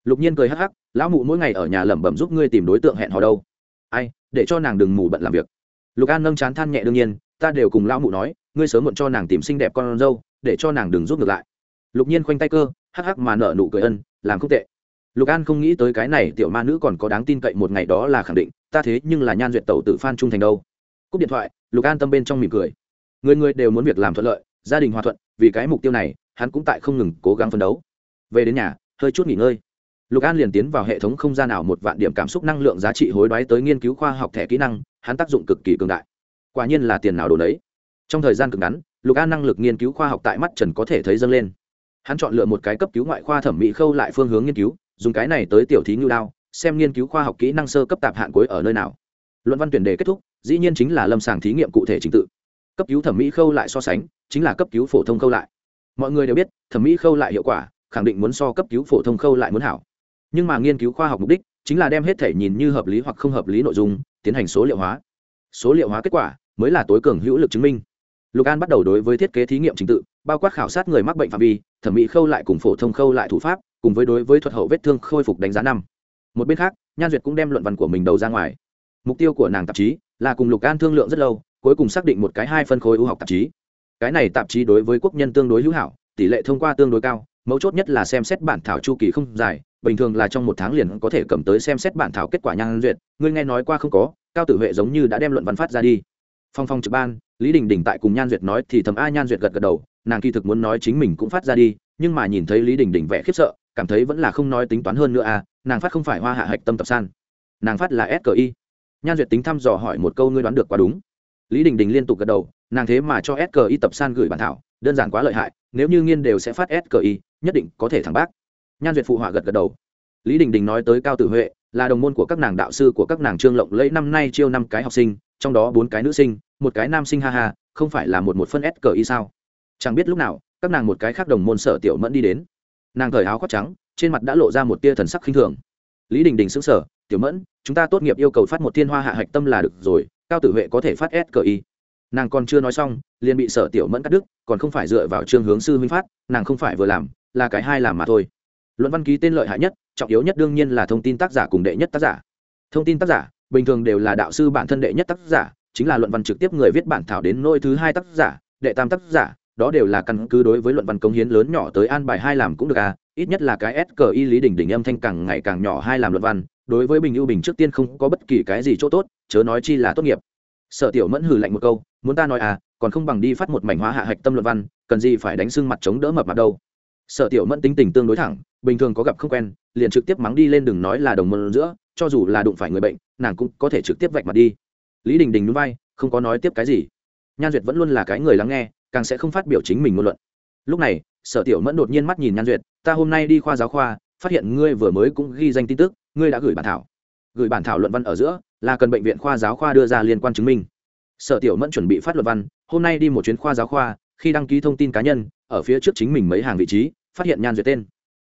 Lục nhiên cười hắc hắc, lão mụ mỗi ngày ở nhà lẩm bẩm giúp ngươi tìm đối tượng hẹn hò đâu. Ai, để cho nàng đừng mù bận làm việc. Lục an nâng chán than nhẹ đương nhiên, ta đều cùng lão mụ nói, ngươi sớm muộn cho nàng tìm xinh đẹp con dâu, để cho nàng đừng giúp ngược lại. Lục nhiên khoanh tay cơ, hắc hắc mà nở nụ cười ân, làm không tệ lục an không nghĩ tới cái này tiểu ma nữ còn có đáng tin cậy một ngày đó là khẳng định, ta thế nhưng là nhan duyệt tẩu tử phan trung thành đâu. Cúp điện thoại, lục an tâm bên trong mỉm cười. Người người đều muốn việc làm thuận lợi, gia đình hòa thuận, vì cái mục tiêu này, hắn cũng tại không ngừng cố gắng phấn đấu. Về đến nhà, hơi chút nghỉ ngơi. Lục an liền tiến vào hệ thống không gian nào một vạn điểm cảm xúc năng lượng giá trị hối đoái tới nghiên cứu khoa học thẻ kỹ năng, hắn tác dụng cực kỳ cường đại. Quả nhiên là tiền nào đồ đấy trong thời gian cực ngắn, lục an năng lực nghiên cứu khoa học tại mắt trần có thể thấy dâng lên. Hắn chọn lựa một cái cấp cứu ngoại khoa thẩm mỹ khâu lại phương hướng nghiên cứu dùng cái này tới tiểu thí ngưu đao, xem nghiên cứu khoa học kỹ năng sơ cấp tạp hạn cuối ở nơi nào. Luận văn tuyển đề kết thúc, dĩ nhiên chính là lâm sàng thí nghiệm cụ thể trình tự. Cấp cứu thẩm mỹ khâu lại so sánh, chính là cấp cứu phổ thông khâu lại. Mọi người đều biết, thẩm mỹ khâu lại hiệu quả, khẳng định muốn so cấp cứu phổ thông khâu lại muốn hảo. Nhưng mà nghiên cứu khoa học mục đích, chính là đem hết thể nhìn như hợp lý hoặc không hợp lý nội dung, tiến hành số liệu hóa. Số liệu hóa kết quả, mới là tối cường hữu lực chứng minh. Lục an bắt đầu đối với thiết kế thí nghiệm trình tự, bao quát khảo sát người mắc bệnh phạm vi, thẩm mỹ khâu lại cùng phổ thông khâu lại thủ pháp cùng với đối với thuật hậu vết thương khôi phục đánh giá năm. Một bên khác, nhan duyệt cũng đem luận văn của mình đầu ra ngoài. Mục tiêu của nàng tạp chí là cùng lục an thương lượng rất lâu, cuối cùng xác định một cái hai phân khối ưu học tạp chí. Cái này tạp chí đối với quốc nhân tương đối hữu hảo, tỷ lệ thông qua tương đối cao, mấu chốt nhất là xem xét bản thảo chu kỳ không dài, bình thường là trong một tháng liền có thể cầm tới xem xét bản thảo kết quả nhan duyệt, ngươi nghe nói qua không có, cao tử huệ giống như đã đem luận văn phát ra đi. Phong phong trực ban, lý đình đình tại cùng nhan duyệt nói thì thầm a nhan duyệt gật gật đầu, nàng kỳ thực muốn nói chính mình cũng phát ra đi, nhưng mà nhìn thấy lý đình đình vẻ khiếp sợ cảm thấy vẫn là không nói tính toán hơn nữa à nàng phát không phải hoa hạ hạch tâm tập san. Nàng phát là sqi nhan duyệt tính thăm dò hỏi một câu ngươi đoán được quá đúng. Lý đình đình liên tục gật đầu, nàng thế mà cho sqi tập san gửi bản thảo, đơn giản quá lợi hại, nếu như nghiên đều sẽ phát sqi nhất định có thể thẳng bác. Nhan duyệt phụ họa gật gật đầu. Lý đình đình nói tới cao tử huệ, là đồng môn của các nàng đạo sư của các nàng trương lộng lẫy năm nay chiêu năm cái học sinh, trong đó bốn cái nữ sinh, một cái nam sinh ha ha, không phải là một một phân sqi sao? Chẳng biết lúc nào, các nàng một cái khác đồng môn sở tiểu mẫn đi đến nàng cởi áo khoác trắng, trên mặt đã lộ ra một tia thần sắc khinh thường. Lý đình đình xứng sở tiểu mẫn, chúng ta tốt nghiệp yêu cầu phát một thiên hoa hạ hạch tâm là được rồi, cao tử huệ có thể phát s cờ y nàng còn chưa nói xong, liền bị sở tiểu mẫn cắt đứt, còn không phải dựa vào trường hướng sư huynh phát, nàng không phải vừa làm, là cái hai làm mà thôi. Luận văn ký tên lợi hại nhất, trọng yếu nhất đương nhiên là thông tin tác giả cùng đệ nhất tác giả. Thông tin tác giả, bình thường đều là đạo sư bản thân đệ nhất tác giả, chính là luận văn trực tiếp người viết bản thảo đến nôi thứ hai tác giả, đệ tam tác giả đó đều là căn cứ đối với luận văn công hiến lớn nhỏ tới an bài hai làm cũng được à ít nhất là cái s cờ y lý đỉnh đỉnh âm thanh càng ngày càng nhỏ hai làm luận văn, đối với bình ưu bình trước tiên không có bất kỳ cái gì chỗ tốt, chớ nói chi là tốt nghiệp. Sở tiểu mẫn hử lạnh một câu, muốn ta nói à còn không bằng đi phát một mảnh hóa hạ hạch tâm luận văn, cần gì phải đánh xương mặt chống đỡ mập mặt đâu? Sở tiểu mẫn tính tình tương đối thẳng, bình thường có gặp không quen, liền trực tiếp mắng đi lên đừng nói là đồng môn giữa, cho dù là đụng phải người bệnh, nàng cũng có thể trực tiếp vạch mặt đi. Lý đình đình núi vai, không có nói tiếp cái gì. Nhan duyệt vẫn luôn là cái người lắng nghe càng sẽ không phát biểu chính mình ngôn luận. Lúc này, sở tiểu mẫn đột nhiên mắt nhìn nhan duyệt, ta hôm nay đi khoa giáo khoa, phát hiện ngươi vừa mới cũng ghi danh tin tức, ngươi đã gửi bản thảo. Gửi bản thảo luận văn ở giữa, là cần bệnh viện khoa giáo khoa đưa ra liên quan chứng minh. Sở tiểu mẫn chuẩn bị phát luận văn, hôm nay đi một chuyến khoa giáo khoa, khi đăng ký thông tin cá nhân, ở phía trước chính mình mấy hàng vị trí, phát hiện nhan duyệt tên.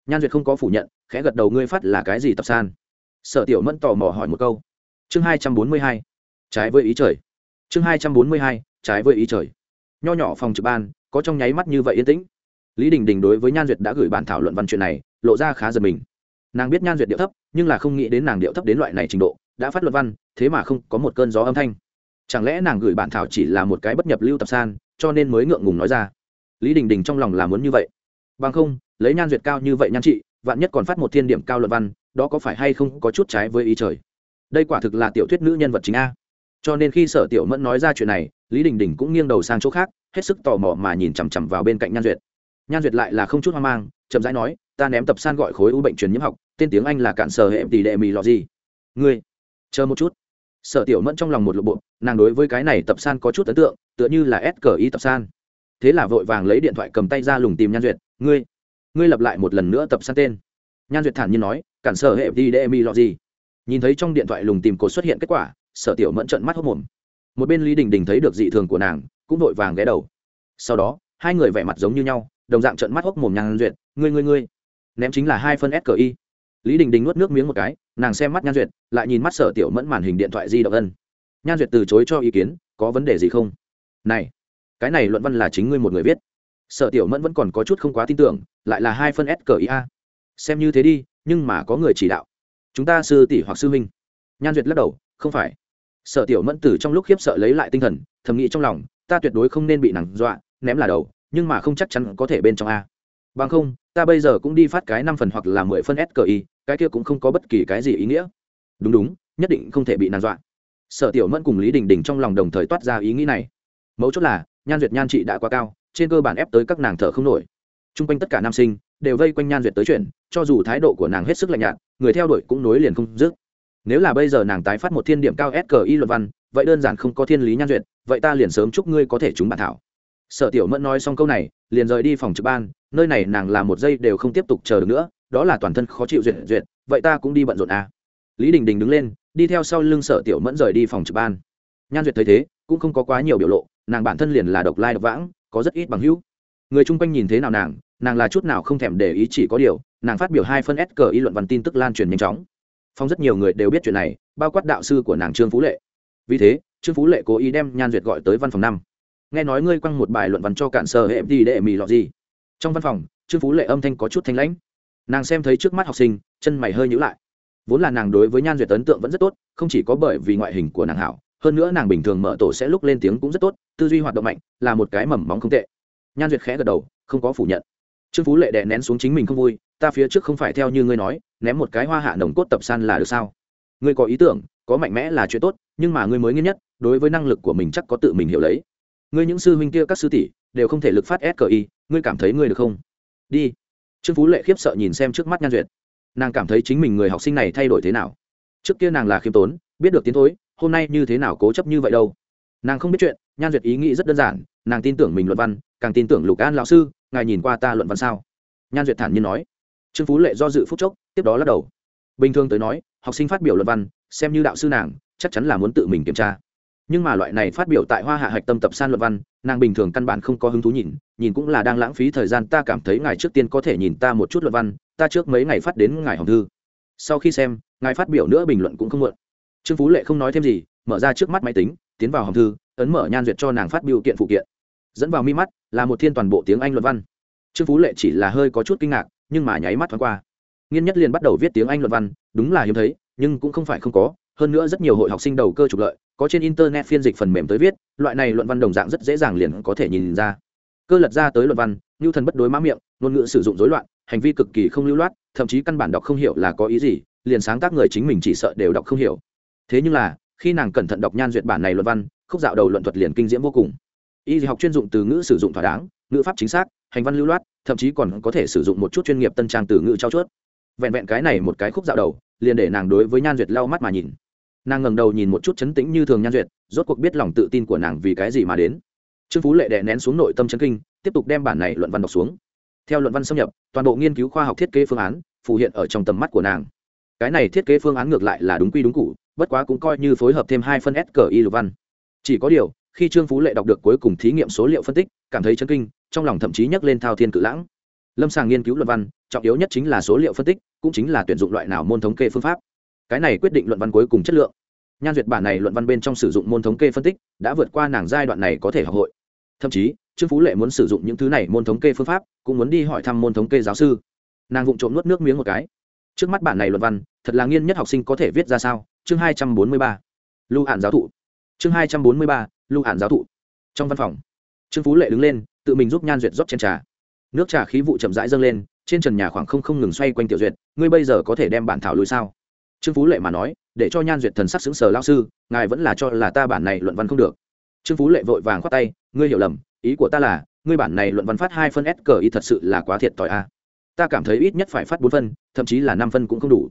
Nhan duyệt không có phủ nhận, khẽ gật đầu, ngươi phát là cái gì tập san? Sở tiểu mẫn tò mò hỏi một câu. Chương hai trăm bốn mươi hai, trái với ý trời. Chương hai trăm bốn mươi hai, trái với ý trời nho nhỏ phòng trực ban, có trong nháy mắt như vậy yên tĩnh. Lý đình đình đối với nhan duyệt đã gửi bản thảo luận văn chuyện này, lộ ra khá giật mình. Nàng biết nhan duyệt điệu thấp, nhưng là không nghĩ đến nàng điệu thấp đến loại này trình độ, đã phát luận văn, thế mà không có một cơn gió âm thanh. Chẳng lẽ nàng gửi bản thảo chỉ là một cái bất nhập lưu tập san, cho nên mới ngượng ngùng nói ra? Lý đình đình trong lòng là muốn như vậy. Bằng không, lấy nhan duyệt cao như vậy nhan trị, vạn nhất còn phát một thiên điểm cao luận văn, đó có phải hay không có chút trái với ý trời? Đây quả thực là tiểu thuyết nữ nhân vật chính a cho nên khi sở tiểu mẫn nói ra chuyện này, lý đình đình cũng nghiêng đầu sang chỗ khác, hết sức tò mò mà nhìn chằm chằm vào bên cạnh nhan duyệt. Nhan duyệt lại là không chút hoang mang, chậm rãi nói, ta ném tập san gọi khối u bệnh truyền nhiễm học, tên tiếng anh là cạn sở hệ tỷ đệ mì lò gì. Ngươi, chờ một chút. Sở tiểu mẫn trong lòng một lộ bộ, nàng đối với cái này tập san có chút ấn tượng, tựa như là s cờ y tập san. Thế là vội vàng lấy điện thoại cầm tay ra lùng tìm nhan duyệt, ngươi ngươi lập lại một lần nữa tập san tên. Nhan duyệt thản nhiên nói, cản sở hệ tỷ đệ mì lò gì. Nhìn thấy trong điện thoại lùng tìm cột xuất hiện kết quả sở tiểu mẫn trận mắt hốc mồm. Một bên lý đình đình thấy được dị thường của nàng, cũng vội vàng ghé đầu. Sau đó, hai người vẻ mặt giống như nhau, đồng dạng trận mắt hốc mồm nhan duyệt, ngươi ngươi ngươi. Ném chính là hai phân s lý đình đình nuốt nước miếng một cái, nàng xem mắt nhan duyệt, lại nhìn mắt sở tiểu mẫn màn hình điện thoại di động ân. Nhan duyệt từ chối cho ý kiến, có vấn đề gì không? Này, cái này luận văn là chính ngươi một người viết. Sở tiểu mẫn vẫn còn có chút không quá tin tưởng, lại là hai phân s a. Xem như thế đi, nhưng mà có người chỉ đạo. Chúng ta sư tỷ hoặc sư huynh. Nhan duyệt lắc đầu, không phải sở tiểu mẫn tử trong lúc khiếp sợ lấy lại tinh thần, thầm nghĩ trong lòng, ta tuyệt đối không nên bị nặng dọa, ném là đầu, nhưng mà không chắc chắn có thể bên trong a. Bằng không, ta bây giờ cũng đi phát cái năm phần hoặc là mười phân s cờ y cái kia cũng không có bất kỳ cái gì ý nghĩa. Đúng đúng, nhất định không thể bị nàn dọa. Sở tiểu mẫn cùng lý đình đình trong lòng đồng thời toát ra ý nghĩ này. Mấu chốt là, nhan duyệt nhan trị đã quá cao, trên cơ bản ép tới các nàng thở không nổi. T r u n g quanh tất cả nam sinh đều vây quanh nhan duyệt tới chuyện, cho dù thái độ của nàng hết sức lạnh nhạt, người theo đuổi cũng nối liền không dứt nếu là bây giờ nàng tái phát một thiên điểm cao s cờ y luật văn, vậy đơn giản không có thiên lý nhan duyệt, vậy ta liền sớm chúc ngươi có thể trúng bản thảo. Sở tiểu mẫn nói xong câu này, liền rời đi phòng trực ban, nơi này nàng làm một giây đều không tiếp tục chờ được nữa, đó là toàn thân khó chịu duyệt duyệt, vậy ta cũng đi bận rộn à. lý đình đình đứng lên, đi theo sau lưng sở tiểu mẫn rời đi phòng trực ban. Nhan duyệt thấy thế, cũng không có quá nhiều biểu lộ, nàng bản thân liền là độc lai độc vãng, có rất ít bằng hữu. Người chung quanh nhìn thế nào nàng nàng là chút nào không thèm để ý chỉ có điều, nàng phát biểu hai phân s cờ y luận văn tin tức lan truyền nhanh chóng phong rất nhiều người đều biết chuyện này, bao quát đạo sư của nàng trương phú lệ. Vì thế, trương phú lệ cố ý đem nhan duyệt gọi tới văn phòng năm. Nghe nói ngươi quăng một bài luận văn cho cản sở hệ đi đệ mì lọt gì. Trong văn phòng, trương phú lệ âm thanh có chút thanh lãnh. Nàng xem thấy trước mắt học sinh, chân mày hơi nhữ lại. Vốn là nàng đối với nhan duyệt ấn tượng vẫn rất tốt, không chỉ có bởi vì ngoại hình của nàng hảo, hơn nữa nàng bình thường mở tổ sẽ lúc lên tiếng cũng rất tốt, tư duy hoạt động mạnh, là một cái mầm móng không tệ. Nhan duyệt khẽ gật đầu, không có phủ nhận. Trương phú lệ đè nén xuống chính mình không vui, ta phía trước không phải theo như ngươi nói ném một cái hoa hạ nồng cốt tập san là được sao? Ngươi có ý tưởng, có mạnh mẽ là chuyện tốt, nhưng mà ngươi mới nghiên nhất, đối với năng lực của mình chắc có tự mình hiểu lấy. Ngươi những sư huynh kia, các sư tỷ, đều không thể lực phát sqi ngươi cảm thấy ngươi được không? Đi. Trương phú lệ khiếp sợ nhìn xem trước mắt nhan duyệt. Nàng cảm thấy chính mình người học sinh này thay đổi thế nào? Trước kia nàng là khiêm tốn, biết được tiến thối, hôm nay như thế nào cố chấp như vậy đâu? Nàng không biết chuyện, nhan duyệt ý nghĩ rất đơn giản, nàng tin tưởng mình luận văn, càng tin tưởng lục an lão sư, ngài nhìn qua ta luận văn sao? Nhan duyệt thản nhiên nói. Trương phú lệ do dự phúc chốc tiếp đó lắc đầu. Bình thường tới nói, học sinh phát biểu luận văn, xem như đạo sư nàng, chắc chắn là muốn tự mình kiểm tra. Nhưng mà loại này phát biểu tại hoa hạ hạch tâm tập san luận văn, nàng bình thường căn bản không có hứng thú nhìn nhìn cũng là đang lãng phí thời gian, ta cảm thấy ngài trước tiên có thể nhìn ta một chút luận văn, ta trước mấy ngày phát đến ngài hồng thư. Sau khi xem, ngài phát biểu nữa bình luận cũng không muộn. Trương phú lệ không nói thêm gì, mở ra trước mắt máy tính, tiến vào hồng thư, ấn mở nhan duyệt cho nàng phát biểu kiện phụ kiện. Dẫn vào mi mắt, là một thiên toàn bộ tiếng anh luận văn. Trương phú lệ chỉ là hơi có chút kinh ngạc, nhưng mà nháy mắt thoáng qua nghiên nhất liền bắt đầu viết tiếng anh luận văn, đúng là hiếm thấy, nhưng cũng không phải không có. Hơn nữa rất nhiều hội học sinh đầu cơ trục lợi, có trên internet phiên dịch phần mềm tới viết, loại này luận văn đồng dạng rất dễ dàng liền có thể nhìn ra. Cơ lật ra tới luận văn như thần bất đối má miệng, ngôn ngữ sử dụng rối loạn, hành vi cực kỳ không lưu loát, thậm chí căn bản đọc không hiểu là có ý gì, liền sáng tác người chính mình chỉ sợ đều đọc không hiểu. Thế nhưng là, khi nàng cẩn thận đọc nhan duyệt bản này luận văn, khúc dạo đầu luận thuật liền kinh diễm vô cùng. Y học chuyên dụng từ ngữ sử dụng thỏa đáng, ngữ pháp chính xác, hành văn lưu loát, thậm chí còn có thể sử dụng một chút chuyên nghiệp tân trang từ ngữ trao chuốt vẹn vẹn cái này một cái khúc dạo đầu, liền để nàng đối với nhan duyệt lau mắt mà nhìn. Nàng ngẩng đầu nhìn một chút chấn tĩnh như thường nhan duyệt, rốt cuộc biết lòng tự tin của nàng vì cái gì mà đến. Trương phú lệ đè nén xuống nội tâm chấn kinh, tiếp tục đem bản này luận văn đọc xuống. Theo luận văn xâm nhập, toàn bộ nghiên cứu khoa học thiết kế phương án phù hiện ở trong tầm mắt của nàng. Cái này thiết kế phương án ngược lại là đúng quy đúng cụ bất quá cũng coi như phối hợp thêm hai phân s cờ y lục văn. Chỉ có điều, khi trương phú lệ đọc được cuối cùng thí nghiệm số liệu phân tích, cảm thấy chấn kinh, trong lòng thậm chí nhắc lên thao thiên cự lãng lâm sàng nghiên cứu luận văn, trọng yếu nhất chính là số liệu phân tích, cũng chính là tuyển dụng loại nào môn thống kê phương pháp. Cái này quyết định luận văn cuối cùng chất lượng. Nhan duyệt bản này luận văn bên trong sử dụng môn thống kê phân tích, đã vượt qua nàng giai đoạn này có thể học hội. Thậm chí, trương phú lệ muốn sử dụng những thứ này môn thống kê phương pháp, cũng muốn đi hỏi thăm môn thống kê giáo sư. Nàng vụng trộm nuốt nước miếng một cái. Trước mắt bản này luận văn, thật là nghiên nhất học sinh có thể viết ra sao? Chương hai trăm bốn mươi ba. Lưu hạn giáo thụ. Chương hai trăm bốn mươi ba, lưu hạn giáo thụ. Trong văn phòng, trương phú lệ đứng lên, tự mình giúp nhan duyệt rót trên trà nước trà khí vụ chậm rãi dâng lên, trên trần nhà khoảng không không ngừng xoay quanh tiểu duyệt, ngươi bây giờ có thể đem bản thảo lùi sao? Trương phú lệ mà nói, để cho nhan duyệt thần sắc xứng sờ lao sư, ngài vẫn là cho là ta bản này luận văn không được. Trương phú lệ vội vàng khoát tay, ngươi hiểu lầm, ý của ta là, ngươi bản này luận văn phát hai phân s cờ y thật sự là quá thiệt tỏi a. Ta cảm thấy ít nhất phải phát bốn phân, thậm chí là năm phân cũng không đủ.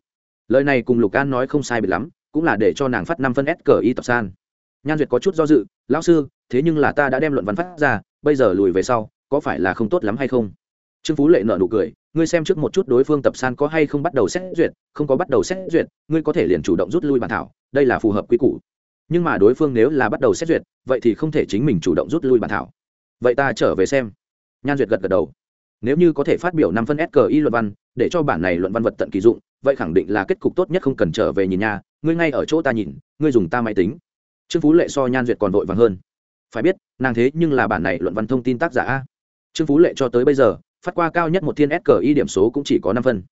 Lời này cùng lục an nói không sai biệt lắm, cũng là để cho nàng phát năm phân s cờ y tập san. Nhan duyệt có chút do dự, lão sư, thế nhưng là ta đã đem luận văn phát ra, bây giờ lùi về sau có phải là không tốt lắm hay không? Trương phú lệ nợ nụ cười, ngươi xem trước một chút đối phương tập san có hay không bắt đầu xét duyệt, không có bắt đầu xét duyệt, ngươi có thể liền chủ động rút lui bản thảo, đây là phù hợp quy củ. Nhưng mà đối phương nếu là bắt đầu xét duyệt, vậy thì không thể chính mình chủ động rút lui bản thảo. Vậy ta trở về xem. Nhan duyệt gật gật đầu. Nếu như có thể phát biểu năm phân ski luận văn, để cho bản này luận văn vật tận kỳ dụng, vậy khẳng định là kết cục tốt nhất không cần trở về nhìn nhà ngươi ngay ở chỗ ta nhìn, ngươi dùng ta máy tính. Trương phú lệ so nhan duyệt còn vội vàng hơn. Phải biết, nàng thế nhưng là bản này luận văn thông tin tác giả a trương phú lệ cho tới bây giờ phát qua cao nhất một thiên SKI điểm số cũng chỉ có năm phân.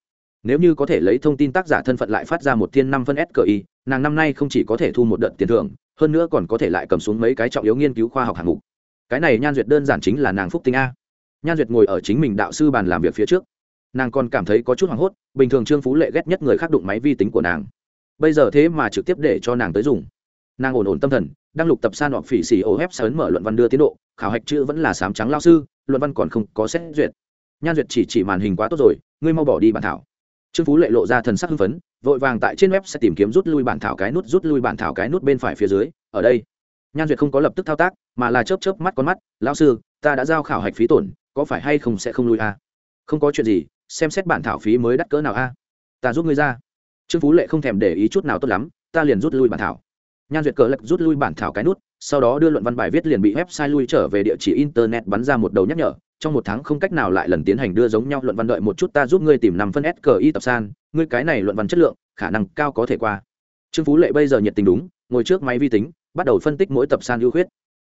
Nếu như có thể lấy thông tin tác giả thân phận lại phát ra một thiên năm phân SKI, nàng năm nay không chỉ có thể thu một đợt tiền thưởng, hơn nữa còn có thể lại cầm xuống mấy cái trọng yếu nghiên cứu khoa học hạng mục. Cái này Nhan Duyệt đơn giản chính là nàng phúc tinh a. Nhan Duyệt ngồi ở chính mình đạo sư bàn làm việc phía trước, nàng còn cảm thấy có chút hoảng hốt, bình thường Trương Phú Lệ ghét nhất người khác đụng máy vi tính của nàng. Bây giờ thế mà trực tiếp để cho nàng tới dùng. Nàng ổn ổn tâm thần, đang lục tập san họp phỉ xỉ ô hép sớm mở luận văn đưa tiến độ, khảo hạch chữ vẫn là sám trắng lao sư, luận văn còn không có xét duyệt. Nhan duyệt chỉ chỉ màn hình quá tốt rồi, ngươi mau bỏ đi bản thảo. Trương phú lệ lộ ra thần sắc hưng phấn, vội vàng tại trên web sẽ tìm kiếm rút lui bản thảo cái nút, rút lui bản thảo cái nút bên phải phía dưới, ở đây. Nhan duyệt không có lập tức thao tác, mà là chớp chớp mắt con mắt, lão sư, ta đã giao khảo hạch phí tổn, có phải hay không sẽ không lui a? À? không có chuyện gì, xem xét bản thảo phí mới đắt cỡ nào a? À? ta giúp ngươi ra. Trương phú lệ không thèm để ý chút nào tốt lắm, ta liền rút lui bản thảo. Nhan duyệt cờ lạch rút lui bản thảo cái nút sau đó đưa luận văn bài viết liền bị website lui trở về địa chỉ internet bắn ra một đầu nhắc nhở, trong một tháng không cách nào lại lần tiến hành đưa giống nhau luận văn đợi một chút ta giúp ngươi tìm năm phân SKI tập san, ngươi cái này luận văn chất lượng, khả năng cao có thể qua. Trương phú lệ bây giờ nhiệt tình đúng, ngồi trước máy vi tính, bắt đầu phân tích mỗi tập san ưu khuyết.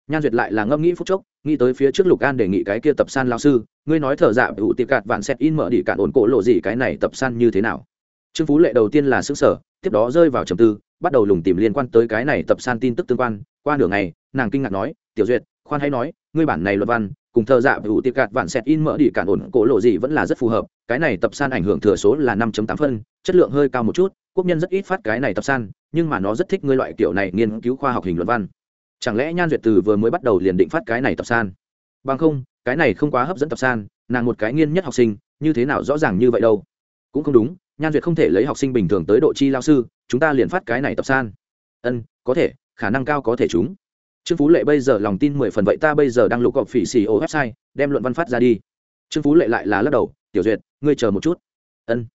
Nhan duyệt lại là ngâm nghĩ phút chốc, nghĩ tới phía trước lục an đề nghị cái kia tập san lao sư, ngươi nói thở dạ vụ tiệp cạt vạn xét in mở đi cạn ổn cổ lộ gì cái này tập san như thế nào? Trương phú lệ đầu tiên là xứ sở tiếp đó rơi vào trầm tư, bắt đầu lùng tìm liên quan tới cái này tập san tin tức tương quan qua nửa ngày, nàng kinh ngạc nói, tiểu duyệt, khoan hay nói, ngươi bản này luật văn, cùng thợ dạ vụ tiệc cạt vạn xẹt in mở đi cản ổn cổ lộ gì vẫn là rất phù hợp, cái này tập san ảnh hưởng thừa số là năm tám phân, chất lượng hơi cao một chút, quốc nhân rất ít phát cái này tập san, nhưng mà nó rất thích ngươi loại kiểu này nghiên cứu khoa học hình luận văn. Chẳng lẽ nhan duyệt từ vừa mới bắt đầu liền định phát cái này tập san? Bằng không, cái này không quá hấp dẫn tập san, nàng một cái nghiên nhất học sinh, như thế nào rõ ràng như vậy đâu? Cũng không đúng, nhan duyệt không thể lấy học sinh bình thường tới độ chi lao sư, chúng ta liền phát cái này tập san. Ân, có thể khả năng cao có thể chúng trương phú lệ bây giờ lòng tin mười phần vậy ta bây giờ đang lục cọc phỉ xì ô website, đem luận văn phát ra đi. Trương phú lệ lại là lắc đầu, tiểu duyệt, ngươi chờ một chút. Ân.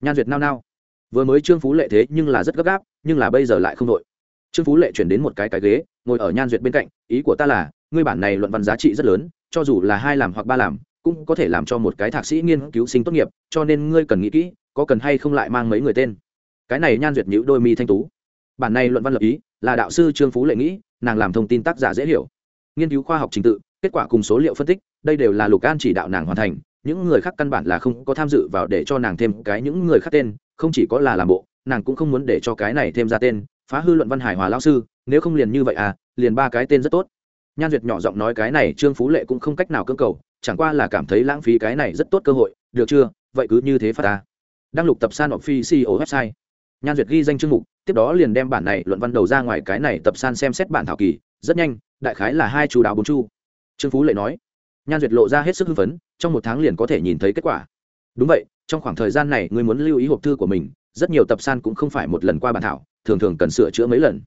Nhan duyệt nao nao. Vừa mới trương phú lệ thế nhưng là rất gấp gáp, nhưng là bây giờ lại không đội trương phú lệ chuyển đến một cái cái ghế, ngồi ở nhan duyệt bên cạnh, ý của ta là, ngươi bản này luận văn giá trị rất lớn, cho dù là hai làm hoặc ba làm, cũng có thể làm cho một cái thạc sĩ nghiên cứu sinh tốt nghiệp, cho nên ngươi cần nghĩ kỹ, có cần hay không lại mang mấy người tên. Cái này nhan duyệt nhữ đôi mi thanh tú. Bản này luận văn lập ý là đạo sư trương phú lệ nghĩ, nàng làm thông tin tác giả dễ hiểu. Nghiên cứu khoa học trình tự, kết quả cùng số liệu phân tích, đây đều là lục an chỉ đạo nàng hoàn thành, những người khác căn bản là không có tham dự vào để cho nàng thêm cái những người khác tên, không chỉ có là làm bộ, nàng cũng không muốn để cho cái này thêm ra tên, phá hư luận văn hải hòa lao sư, nếu không liền như vậy à liền ba cái tên rất tốt. Nhan duyệt nhỏ giọng nói cái này trương phú lệ cũng không cách nào cưỡng cầu, chẳng qua là cảm thấy lãng phí cái này rất tốt cơ hội, được chưa? Vậy cứ như thế phát ta đăng lục tập san officio website nhan duyệt ghi danh chương mục, tiếp đó liền đem bản này luận văn đầu ra ngoài cái này tập san xem xét bản thảo kỳ, rất nhanh, đại khái là hai chú đáo bốn chu. Trương phú lệ nói, nhan duyệt lộ ra hết sức hưng phấn, trong một tháng liền có thể nhìn thấy kết quả. Đúng vậy, trong khoảng thời gian này ngươi muốn lưu ý hộp thư của mình, rất nhiều tập san cũng không phải một lần qua bản thảo, thường thường cần sửa chữa mấy lần.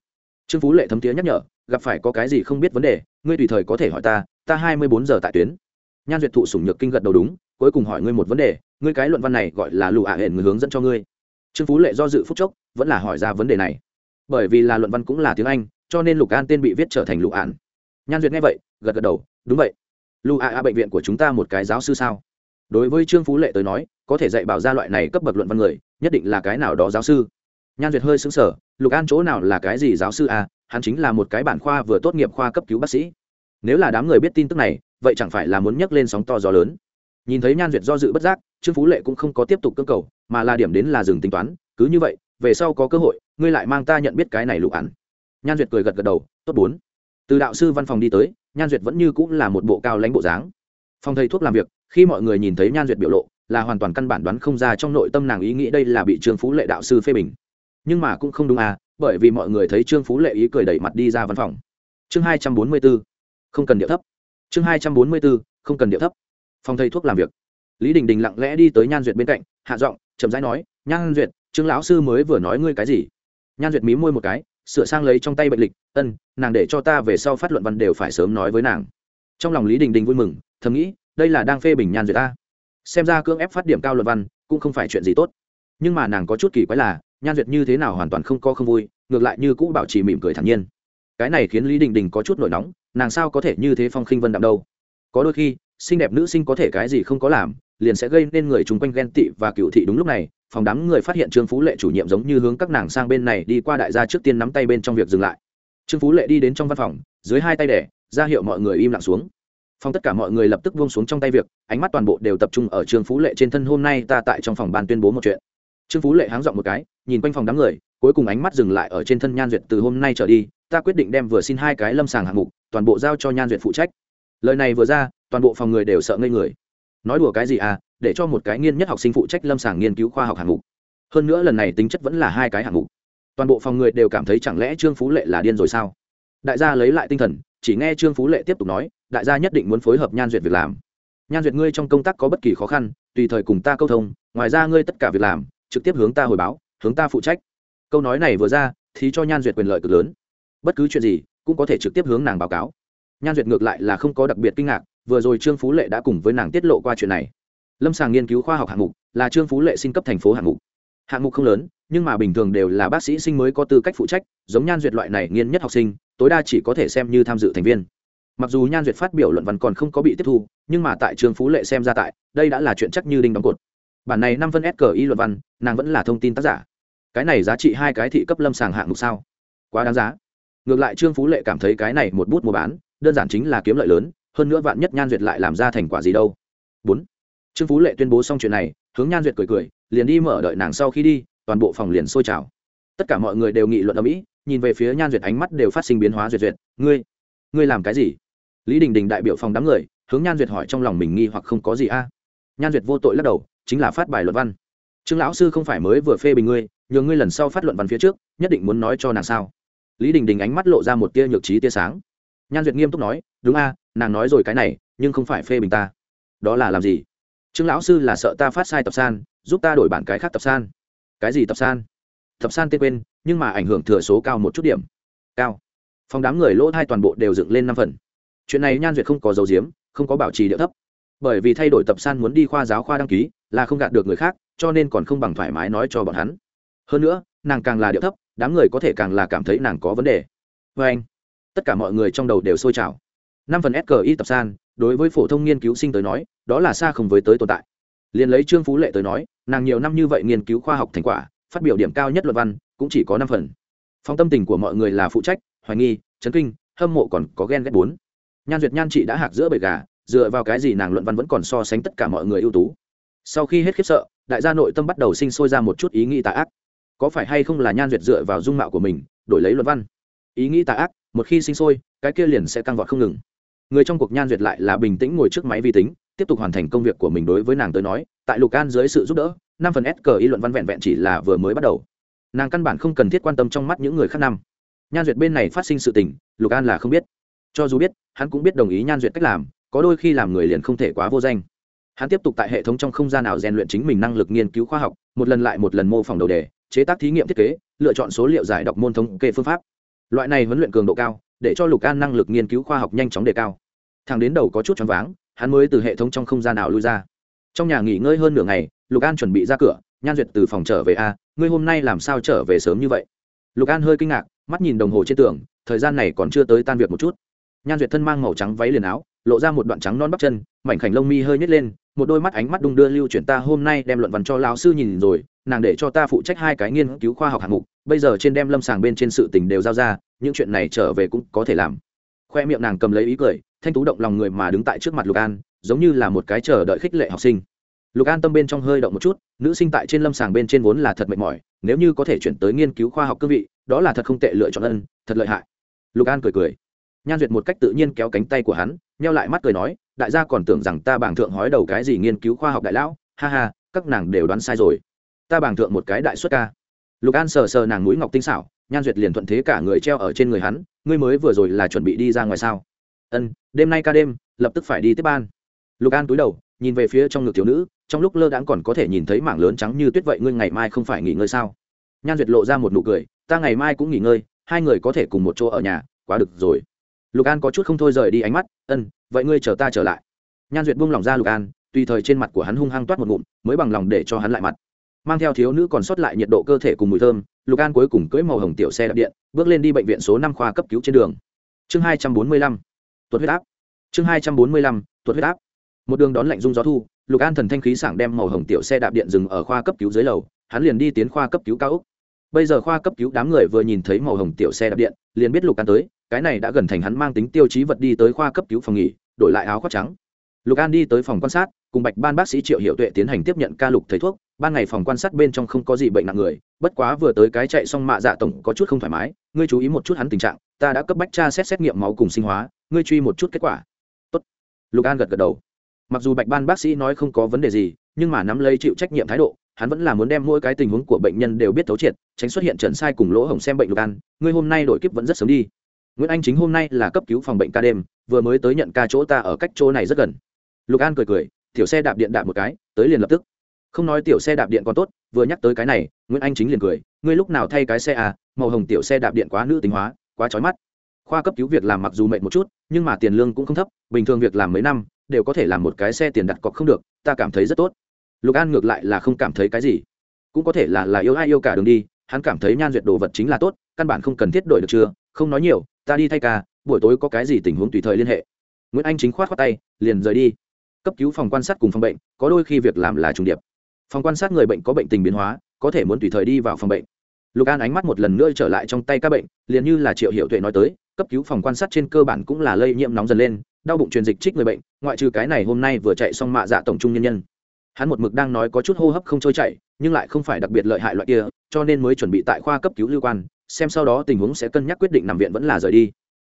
Trương phú lệ thấm tía nhắc nhở, gặp phải có cái gì không biết vấn đề, ngươi tùy thời có thể hỏi ta ta hai mươi bốn giờ tại tuyến. Nhan duyệt thụ sủng nhược kinh gật đầu đúng, cuối cùng hỏi ngươi một vấn đề, ngươi cái luận văn này gọi là lụ ả hển người hướng dẫn cho ngươi trương phú lệ do dự phúc chốc, vẫn là hỏi ra vấn đề này. Bởi vì là luận văn cũng là tiếng anh, cho nên lục an tên bị viết trở thành lục ạn nhan duyệt nghe vậy, gật gật đầu, đúng vậy. Lu A A bệnh viện của chúng ta một cái giáo sư sao? Đối với trương phú lệ tới nói, có thể dạy bảo ra loại này cấp bậc luận văn người, nhất định là cái nào đó giáo sư. Nhan duyệt hơi xứng sở lục an chỗ nào là cái gì giáo sư à hắn chính là một cái bản khoa vừa tốt nghiệp khoa cấp cứu bác sĩ. Nếu là đám người biết tin tức này, vậy chẳng phải là muốn nhắc lên sóng to gió lớn. Nhìn thấy nhan duyệt do dự bất giác, trương phú lệ cũng không có tiếp tục cơ cầu mà là điểm đến là dừng tính toán, cứ như vậy, về sau có cơ hội, ngươi lại mang ta nhận biết cái này lục ăn nhan duyệt cười gật gật đầu, tốt bốn. Từ đạo sư văn phòng đi tới, nhan duyệt vẫn như cũng là một bộ cao lãnh bộ dáng. Phòng thầy thuốc làm việc, khi mọi người nhìn thấy nhan duyệt biểu lộ, là hoàn toàn căn bản đoán không ra trong nội tâm nàng ý nghĩ đây là bị trương phú lệ đạo sư phê bình. Nhưng mà cũng không đúng à bởi vì mọi người thấy trương phú lệ ý cười đẩy mặt đi ra văn phòng. Chương hai trăm bốn mươi b ố không cần điệu thấp. Chương hai trăm bốn mươi b ố không cần điệu thấp. Phòng thầy thuốc làm việc. Lý đình đình lặng lẽ đi tới nhan duyệt bên cạnh, hạ giọng chậm rãi nói, nhan duyệt, trương lão sư mới vừa nói ngươi cái gì? Nhan duyệt mí môi một cái, sửa sang lấy trong tay bệnh lịch, ân, nàng để cho ta về sau phát luận văn đều phải sớm nói với nàng. Trong lòng lý đình đình vui mừng, thầm nghĩ, đây là đang phê bình nhan duyệt ta xem ra cưỡng ép phát điểm cao luận văn, cũng không phải chuyện gì tốt. Nhưng mà nàng có chút kỳ quái là, nhan duyệt như thế nào hoàn toàn không có không vui, ngược lại như cũ bảo trì mỉm cười thản nhiên. Cái này khiến lý đình đình có chút nổi nóng, nàng sao có thể như thế phong khinh vân đạm đâu? Có đôi khi, xinh đẹp nữ sinh có thể cái gì không có làm liền sẽ gây nên người chung quanh ghen tị và cựu thị đúng lúc này, phòng đám người phát hiện trương phú lệ chủ nhiệm giống như hướng các nàng sang bên này đi qua đại gia trước tiên nắm tay bên trong việc dừng lại. Trương phú lệ đi đến trong văn phòng, dưới hai tay đẻ, ra hiệu mọi người im lặng xuống. Phòng tất cả mọi người lập tức buông xuống trong tay việc, ánh mắt toàn bộ đều tập trung ở trương phú lệ trên thân hôm nay ta tại trong phòng bàn tuyên bố một chuyện. Trương phú lệ háng dọn một cái, nhìn quanh phòng đám người, cuối cùng ánh mắt dừng lại ở trên thân nhan duyệt từ hôm nay trở đi, ta quyết định đem vừa xin hai cái lâm sàng hạng mục toàn bộ giao cho nhan duyệt phụ trách. Lời này vừa ra, toàn bộ phòng người đều sợ ngây người nói đùa cái gì à để cho một cái nghiên nhất học sinh phụ trách lâm sàng nghiên cứu khoa học hạng mục. Hơn nữa lần này tính chất vẫn là hai cái hạng mục. Toàn bộ phòng người đều cảm thấy chẳng lẽ trương phú lệ là điên rồi sao? Đại gia lấy lại tinh thần, chỉ nghe trương phú lệ tiếp tục nói, đại gia nhất định muốn phối hợp nhan duyệt việc làm. Nhan duyệt ngươi trong công tác có bất kỳ khó khăn, tùy thời cùng ta câu thông, ngoài ra ngươi tất cả việc làm, trực tiếp hướng ta hồi báo, hướng ta phụ trách. Câu nói này vừa ra, thì cho nhan duyệt quyền lợi cực lớn. Bất cứ chuyện gì, cũng có thể trực tiếp hướng nàng báo cáo. Nhan duyệt ngược lại là không có đặc biệt kinh ngạc vừa rồi trương phú lệ đã cùng với nàng tiết lộ qua chuyện này. Lâm sàng nghiên cứu khoa học hạng mục, là trương phú lệ xin cấp thành phố hạng mục. Hạng mục không lớn, nhưng mà bình thường đều là bác sĩ sinh mới có tư cách phụ trách, giống nhan duyệt loại này nghiên nhất học sinh, tối đa chỉ có thể xem như tham dự thành viên. Mặc dù nhan duyệt phát biểu luận văn còn không có bị tiếp thu, nhưng mà tại trương phú lệ xem ra tại, đây đã là chuyện chắc như đinh đóng cột. Bản này năm phân s cờ y luận văn, nàng vẫn là thông tin tác giả. Cái này giá trị hai cái thị cấp lâm sàng hạng mục sao? Quá đáng giá. Ngược lại trương phú lệ cảm thấy cái này một bút mua bán, đơn giản chính là kiếm lợi lớn hơn nữa vạn nhất nhan duyệt lại làm ra thành quả gì đâu. Bốn. Trương phú lệ tuyên bố xong chuyện này, hướng nhan duyệt cười cười, liền đi mở đợi nàng sau khi đi, toàn bộ phòng liền sôi trào. Tất cả mọi người đều nghị luận ở mỹ nhìn về phía nhan duyệt ánh mắt đều phát sinh biến hóa duyệt duyệt. Ngươi ngươi làm cái gì? Lý đình đình đại biểu phòng đám người, hướng nhan duyệt hỏi trong lòng mình nghi hoặc không có gì a. Nhan duyệt vô tội lắc đầu, chính là phát bài luận văn. Trương lão sư không phải mới vừa phê bình ngươi, nhờ ngươi lần sau phát luận văn phía trước, nhất định muốn nói cho nàng sao? Lý đình đình ánh mắt lộ ra một tia nhược trí tia sáng. Nhan duyệt nghiêm túc nói, đúng a nàng nói rồi cái này, nhưng không phải phê bình ta. Đó là làm gì? Trương lão sư là sợ ta phát sai tập san, giúp ta đổi bản cái khác tập san. Cái gì tập san? Tập san tên quên, nhưng mà ảnh hưởng thừa số cao một chút điểm. Cao. Phòng đám người lỗ thai toàn bộ đều dựng lên năm phần. Chuyện này nhan duyệt không có dấu diếm không có bảo trì địa thấp. Bởi vì thay đổi tập san muốn đi khoa giáo khoa đăng ký, là không gạt được người khác, cho nên còn không bằng thoải mái nói cho bọn hắn. Hơn nữa, nàng càng là điệu thấp, đám người có thể càng là cảm thấy nàng có vấn đề. Vê anh tất cả mọi người trong đầu đều sôi trào năm phần sqi tập san, đối với phổ thông nghiên cứu sinh tới nói, đó là xa không với tới tồn tại. Liền lấy trương phú lệ tới nói, nàng nhiều năm như vậy nghiên cứu khoa học thành quả, phát biểu điểm cao nhất luận văn, cũng chỉ có năm phần. Phong tâm tình của mọi người là phụ trách, hoài nghi, chấn kinh, hâm mộ còn có ghen ghét bốn. Nhan duyệt nhan chị đã hạc giữa bầy gà, dựa vào cái gì nàng luận văn vẫn còn so sánh tất cả mọi người ưu tú? Sau khi hết khiếp sợ, đại gia nội tâm bắt đầu sinh sôi ra một chút ý nghĩ tà ác. Có phải hay không là nhan duyệt dựa vào dung mạo của mình, đổi lấy luận văn? Ý nghĩ tà ác, một khi sinh sôi, cái kia liền sẽ căng vọt không ngừng người trong cuộc nhan duyệt lại là bình tĩnh ngồi trước máy vi tính, tiếp tục hoàn thành công việc của mình đối với nàng tới nói, tại lục an dưới sự giúp đỡ, năm phần s cờ y luận văn vẹn vẹn chỉ là vừa mới bắt đầu. Nàng căn bản không cần thiết quan tâm trong mắt những người khác năm. Nhan duyệt bên này phát sinh sự tình, lục an là không biết. Cho dù biết, hắn cũng biết đồng ý nhan duyệt cách làm, có đôi khi làm người liền không thể quá vô danh. Hắn tiếp tục tại hệ thống trong không gian nào rèn luyện chính mình năng lực nghiên cứu khoa học, một lần lại một lần mô phỏng đầu đề, chế tác thí nghiệm thiết kế, lựa chọn số liệu giải đọc môn thống kê phương pháp. Loại này huấn luyện cường độ cao để cho lục an năng lực nghiên cứu khoa học nhanh chóng đề cao thằng đến đầu có chút choáng váng, hắn mới từ hệ thống trong không gian nào lui ra. trong nhà nghỉ ngơi hơn nửa ngày, lục an chuẩn bị ra cửa, nhan duyệt từ phòng trở về a, ngươi hôm nay làm sao trở về sớm như vậy? lục an hơi kinh ngạc, mắt nhìn đồng hồ trên tường, thời gian này còn chưa tới tan việc một chút. nhan duyệt thân mang màu trắng váy liền áo, lộ ra một đoạn trắng non bắp chân, mảnh khảnh lông mi hơi nhét lên, một đôi mắt ánh mắt đung đưa lưu chuyển ta hôm nay đem luận văn cho lão sư nhìn rồi, nàng để cho ta phụ trách hai cái nghiên cứu khoa học hạng mục, bây giờ trên đem lâm sàng bên trên sự tình đều giao ra những chuyện này trở về cũng có thể làm. Khoe miệng nàng cầm lấy ý cười, thanh tú động lòng người mà đứng tại trước mặt lục an, giống như là một cái chờ đợi khích lệ học sinh. Lục an tâm bên trong hơi động một chút, nữ sinh tại trên lâm sàng bên trên vốn là thật mệt mỏi, nếu như có thể chuyển tới nghiên cứu khoa học cương vị, đó là thật không tệ lựa chọn ân, thật lợi hại. Lục an cười cười. Nhan duyệt một cách tự nhiên kéo cánh tay của hắn neo lại mắt cười nói, đại gia còn tưởng rằng ta bảng thượng hói đầu cái gì nghiên cứu khoa học đại lão, ha ha, các nàng đều đoán sai rồi. Ta bảng thượng một cái đại xuất ca. Lục an sờ sờ nàng mũi ngọc tinh xảo nhan duyệt liền thuận thế cả người treo ở trên người hắn, ngươi mới vừa rồi là chuẩn bị đi ra ngoài sao? Ân, đêm nay ca đêm, lập tức phải đi tiếp ban. Lục an túi đầu, nhìn về phía trong ngực thiếu nữ, trong lúc lơ đãng còn có thể nhìn thấy mảng lớn trắng như tuyết vậy, ngươi ngày mai không phải nghỉ ngơi sao? Nhan duyệt lộ ra một nụ cười, ta ngày mai cũng nghỉ ngơi, hai người có thể cùng một chỗ ở nhà, quá được rồi. Lục an có chút không thôi rời đi ánh mắt, ân, vậy ngươi chờ ta trở lại. Nhan duyệt buông lỏng ra lục an, tùy thời trên mặt của hắn hung hăng toát một ngụm, mới bằng lòng để cho hắn lại mặt. Mang theo thiếu nữ còn sót lại nhiệt độ cơ thể cùng mùi thơm lục an cuối cùng cưỡi màu hồng tiểu xe đạp điện, bước lên đi bệnh viện số năm khoa cấp cứu trên đường. Chương hai trăm bốn mươi lăm, tuột huyết áp. Chương hai trăm bốn mươi lăm, tuột huyết áp. Một đường đón lạnh dung gió thu, lục an thần thanh khí sảng đem màu hồng tiểu xe đạp điện dừng ở khoa cấp cứu dưới lầu, hắn liền đi tiến khoa cấp cứu cao úc bây giờ khoa cấp cứu đám người vừa nhìn thấy màu hồng tiểu xe đạp điện, liền biết lục an tới, cái này đã gần thành hắn mang tính tiêu chí vật đi tới khoa cấp cứu phòng nghỉ, đổi lại áo khoác trắng lục an đi tới phòng quan sát, cùng bạch ban bác sĩ triệu hiệu tuệ tiến hành tiếp nhận ca lục thầy thuốc. Ban ngày phòng quan sát bên trong không có gì bệnh nặng người, bất quá vừa tới cái chạy xong mạ dạ tổng có chút không thoải mái. Ngươi chú ý một chút hắn tình trạng, ta đã cấp bách tra xét xét nghiệm máu cùng sinh hóa, ngươi truy một chút kết quả. Tốt. lục an gật gật đầu. Mặc dù bạch ban bác sĩ nói không có vấn đề gì, nhưng mà nắm lấy chịu trách nhiệm thái độ, hắn vẫn là muốn đem mỗi cái tình huống của bệnh nhân đều biết thấu triệt, tránh xuất hiện trần sai cùng lỗ hổng xem bệnh lục an. Ngươi hôm nay đội kiếp vẫn rất sớm đi. Nguyễn anh chính hôm nay là cấp cứu phòng bệnh ca đêm, vừa mới tới nhận ca chỗ ta ở cách chỗ này rất gần lục an cười cười, tiểu xe đạp điện đạp một cái, tới liền lập tức. Không nói tiểu xe đạp điện còn tốt, vừa nhắc tới cái này, nguyễn anh chính liền cười, ngươi lúc nào thay cái xe à màu hồng tiểu xe đạp điện quá nữ tính hóa, quá trói mắt. Khoa cấp cứu việc làm mặc dù mệt một chút, nhưng mà tiền lương cũng không thấp, bình thường việc làm mấy năm, đều có thể làm một cái xe tiền đặt cọc không được, ta cảm thấy rất tốt. Lục an ngược lại là không cảm thấy cái gì. Cũng có thể là là yêu ai yêu cả đường đi, hắn cảm thấy nhan duyệt đồ vật chính là tốt, căn bản không cần thiết đổi được chưa, không nói nhiều, ta đi thay ca, buổi tối có cái gì tình huống tùy thời liên hệ. Nguyễn anh chính khoát khoát tay, liền rời đi cấp cứu phòng quan sát cùng phòng bệnh, có đôi khi việc làm là trùng điệp. Phòng quan sát người bệnh có bệnh tình biến hóa, có thể muốn tùy thời đi vào phòng bệnh. Lục an ánh mắt một lần nữa trở lại trong tay các bệnh, liền như là triệu hiệu tuệ nói tới, cấp cứu phòng quan sát trên cơ bản cũng là lây nhiễm nóng dần lên, đau bụng truyền dịch trích người bệnh, ngoại trừ cái này hôm nay vừa chạy xong mạ dạ tổng trung nhân nhân. Hắn một mực đang nói có chút hô hấp không trôi chảy, nhưng lại không phải đặc biệt lợi hại loại kia, cho nên mới chuẩn bị tại khoa cấp cứu lưu quan, xem sau đó tình huống sẽ cân nhắc quyết định nằm viện vẫn là rời đi.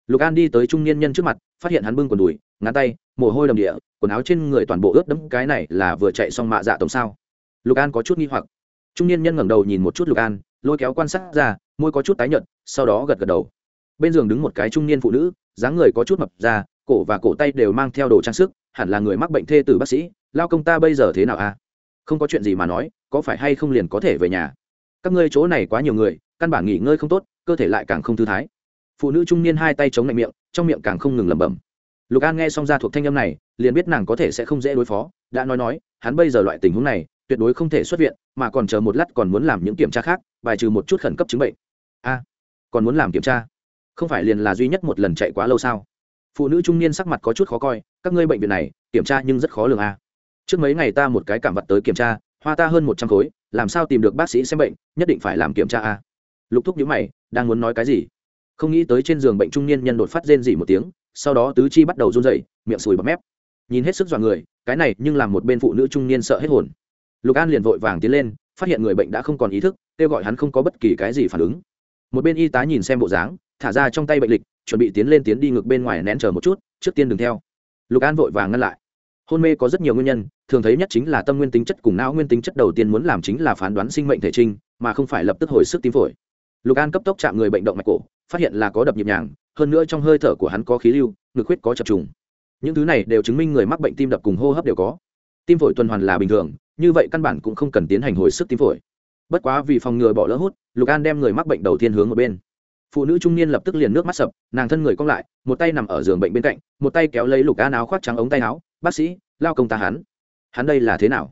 Lục an đi tới trung niên nhân trước mặt, phát hiện hắn bưng quần đùi ngã tay mồ hôi đầm địa, quần áo trên người toàn bộ ướt đẫm, cái này là vừa chạy xong mạ dạ tổng sao? Lục an có chút nghi hoặc. Trung niên nhân ngẩng đầu nhìn một chút lục an, lôi kéo quan sát ra, môi có chút tái nhợt, sau đó gật gật đầu. Bên giường đứng một cái trung niên phụ nữ, dáng người có chút mập ra, cổ và cổ tay đều mang theo đồ trang sức, hẳn là người mắc bệnh thê từ bác sĩ, lao công ta bây giờ thế nào a? À? không có chuyện gì mà nói, có phải hay không liền có thể về nhà? Các ngươi chỗ này quá nhiều người, căn bản nghỉ ngơi không tốt, cơ thể lại càng không thư thái. Phụ nữ trung niên hai tay chống lạnh miệng, trong miệng càng không ngừng lẩm bẩm lục an nghe xong ra thuộc thanh âm này, liền biết nàng có thể sẽ không dễ đối phó, đã nói nói, hắn bây giờ loại tình huống này, tuyệt đối không thể xuất viện, mà còn chờ một lát còn muốn làm những kiểm tra khác, bài trừ một chút khẩn cấp chứng bệnh. A, còn muốn làm kiểm tra? Không phải liền là duy nhất một lần chạy quá lâu sao? Phụ nữ trung niên sắc mặt có chút khó coi, các ngươi bệnh viện này, kiểm tra nhưng rất khó lường a. Trước mấy ngày ta một cái cảm vật tới kiểm tra, hoa ta hơn một trăm khối, làm sao tìm được bác sĩ xem bệnh, nhất định phải làm kiểm tra a. Lục thúc nhữ mày, đang muốn nói cái gì? Không nghĩ tới trên giường bệnh trung niên nhân đột phát rên dỉ một tiếng sau đó tứ chi bắt đầu run rẩy, miệng sùi bọt mép. Nhìn hết sức dọa người, cái này nhưng làm một bên phụ nữ trung niên sợ hết hồn. Lục an liền vội vàng tiến lên, phát hiện người bệnh đã không còn ý thức, kêu gọi hắn không có bất kỳ cái gì phản ứng. Một bên y tá nhìn xem bộ dáng, thả ra trong tay bệnh lịch, chuẩn bị tiến lên tiến đi ngược bên ngoài nén chờ một chút, trước tiên đừng theo. Lục an vội vàng ngăn lại. Hôn mê có rất nhiều nguyên nhân, thường thấy nhất chính là tâm nguyên tính chất cùng não nguyên tính chất đầu tiên muốn làm chính là phán đoán sinh mệnh thể trinh mà không phải lập tức hồi sức tím phổi. Lục an cấp tốc chạm người bệnh động mạch cổ, phát hiện là có đập nhịp nhàng hơn nữa trong hơi thở của hắn có khí lưu, ngực huyết có chập trùng. Những thứ này đều chứng minh người mắc bệnh tim đập cùng hô hấp đều có. Tim phổi tuần hoàn là bình thường, như vậy căn bản cũng không cần tiến hành hồi sức tim phổi. Bất quá vì phòng ngừa bỏ lỡ hút, lục an đem người mắc bệnh đầu tiên hướng ở bên. Phụ nữ trung niên lập tức liền nước mắt sập, nàng thân người cong lại, một tay nằm ở giường bệnh bên cạnh, một tay kéo lấy lục an áo khoác trắng ống tay áo, bác sĩ, lao công ta hắn. Hắn đây là thế nào?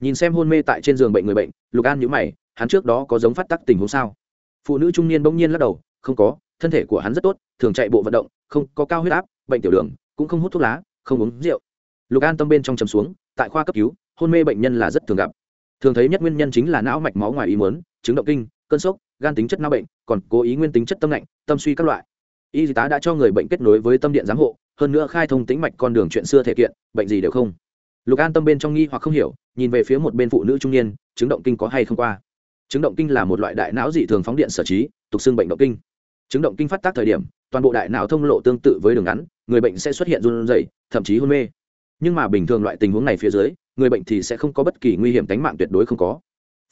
Nhìn xem hôn mê tại trên giường bệnh người bệnh, lục an nhữ mày, hắn trước đó có giống phát tắc tình huống sao? Phụ nữ trung niên bỗng nhiên lắc đầu, không có thân thể của hắn rất tốt, thường chạy bộ vận động, không có cao huyết áp, bệnh tiểu đường, cũng không hút thuốc lá, không uống rượu. Lục an tâm bên trong chầm xuống, tại khoa cấp cứu, hôn mê bệnh nhân là rất thường gặp. Thường thấy nhất nguyên nhân chính là não mạch máu ngoài ý muốn, chứng động kinh, cơn sốc, gan tính chất não bệnh, còn cố ý nguyên tính chất tâm lạnh, tâm suy các loại. Y tá đã cho người bệnh kết nối với tâm điện giám hộ, hơn nữa khai thông tĩnh mạch con đường chuyện xưa thể kiện, bệnh gì đều không. Lục an tâm bên trong nghi hoặc không hiểu, nhìn về phía một bên phụ nữ trung niên, chứng động kinh có hay không qua. Chứng động kinh là một loại đại não dị thường phóng điện sở trí, tục xương bệnh động kinh chứng động kinh phát tác thời điểm, toàn bộ đại não thông lộ tương tự với đường ngắn, người bệnh sẽ xuất hiện run rẩy, thậm chí hôn mê. Nhưng mà bình thường loại tình huống này phía dưới, người bệnh thì sẽ không có bất kỳ nguy hiểm tính mạng tuyệt đối không có.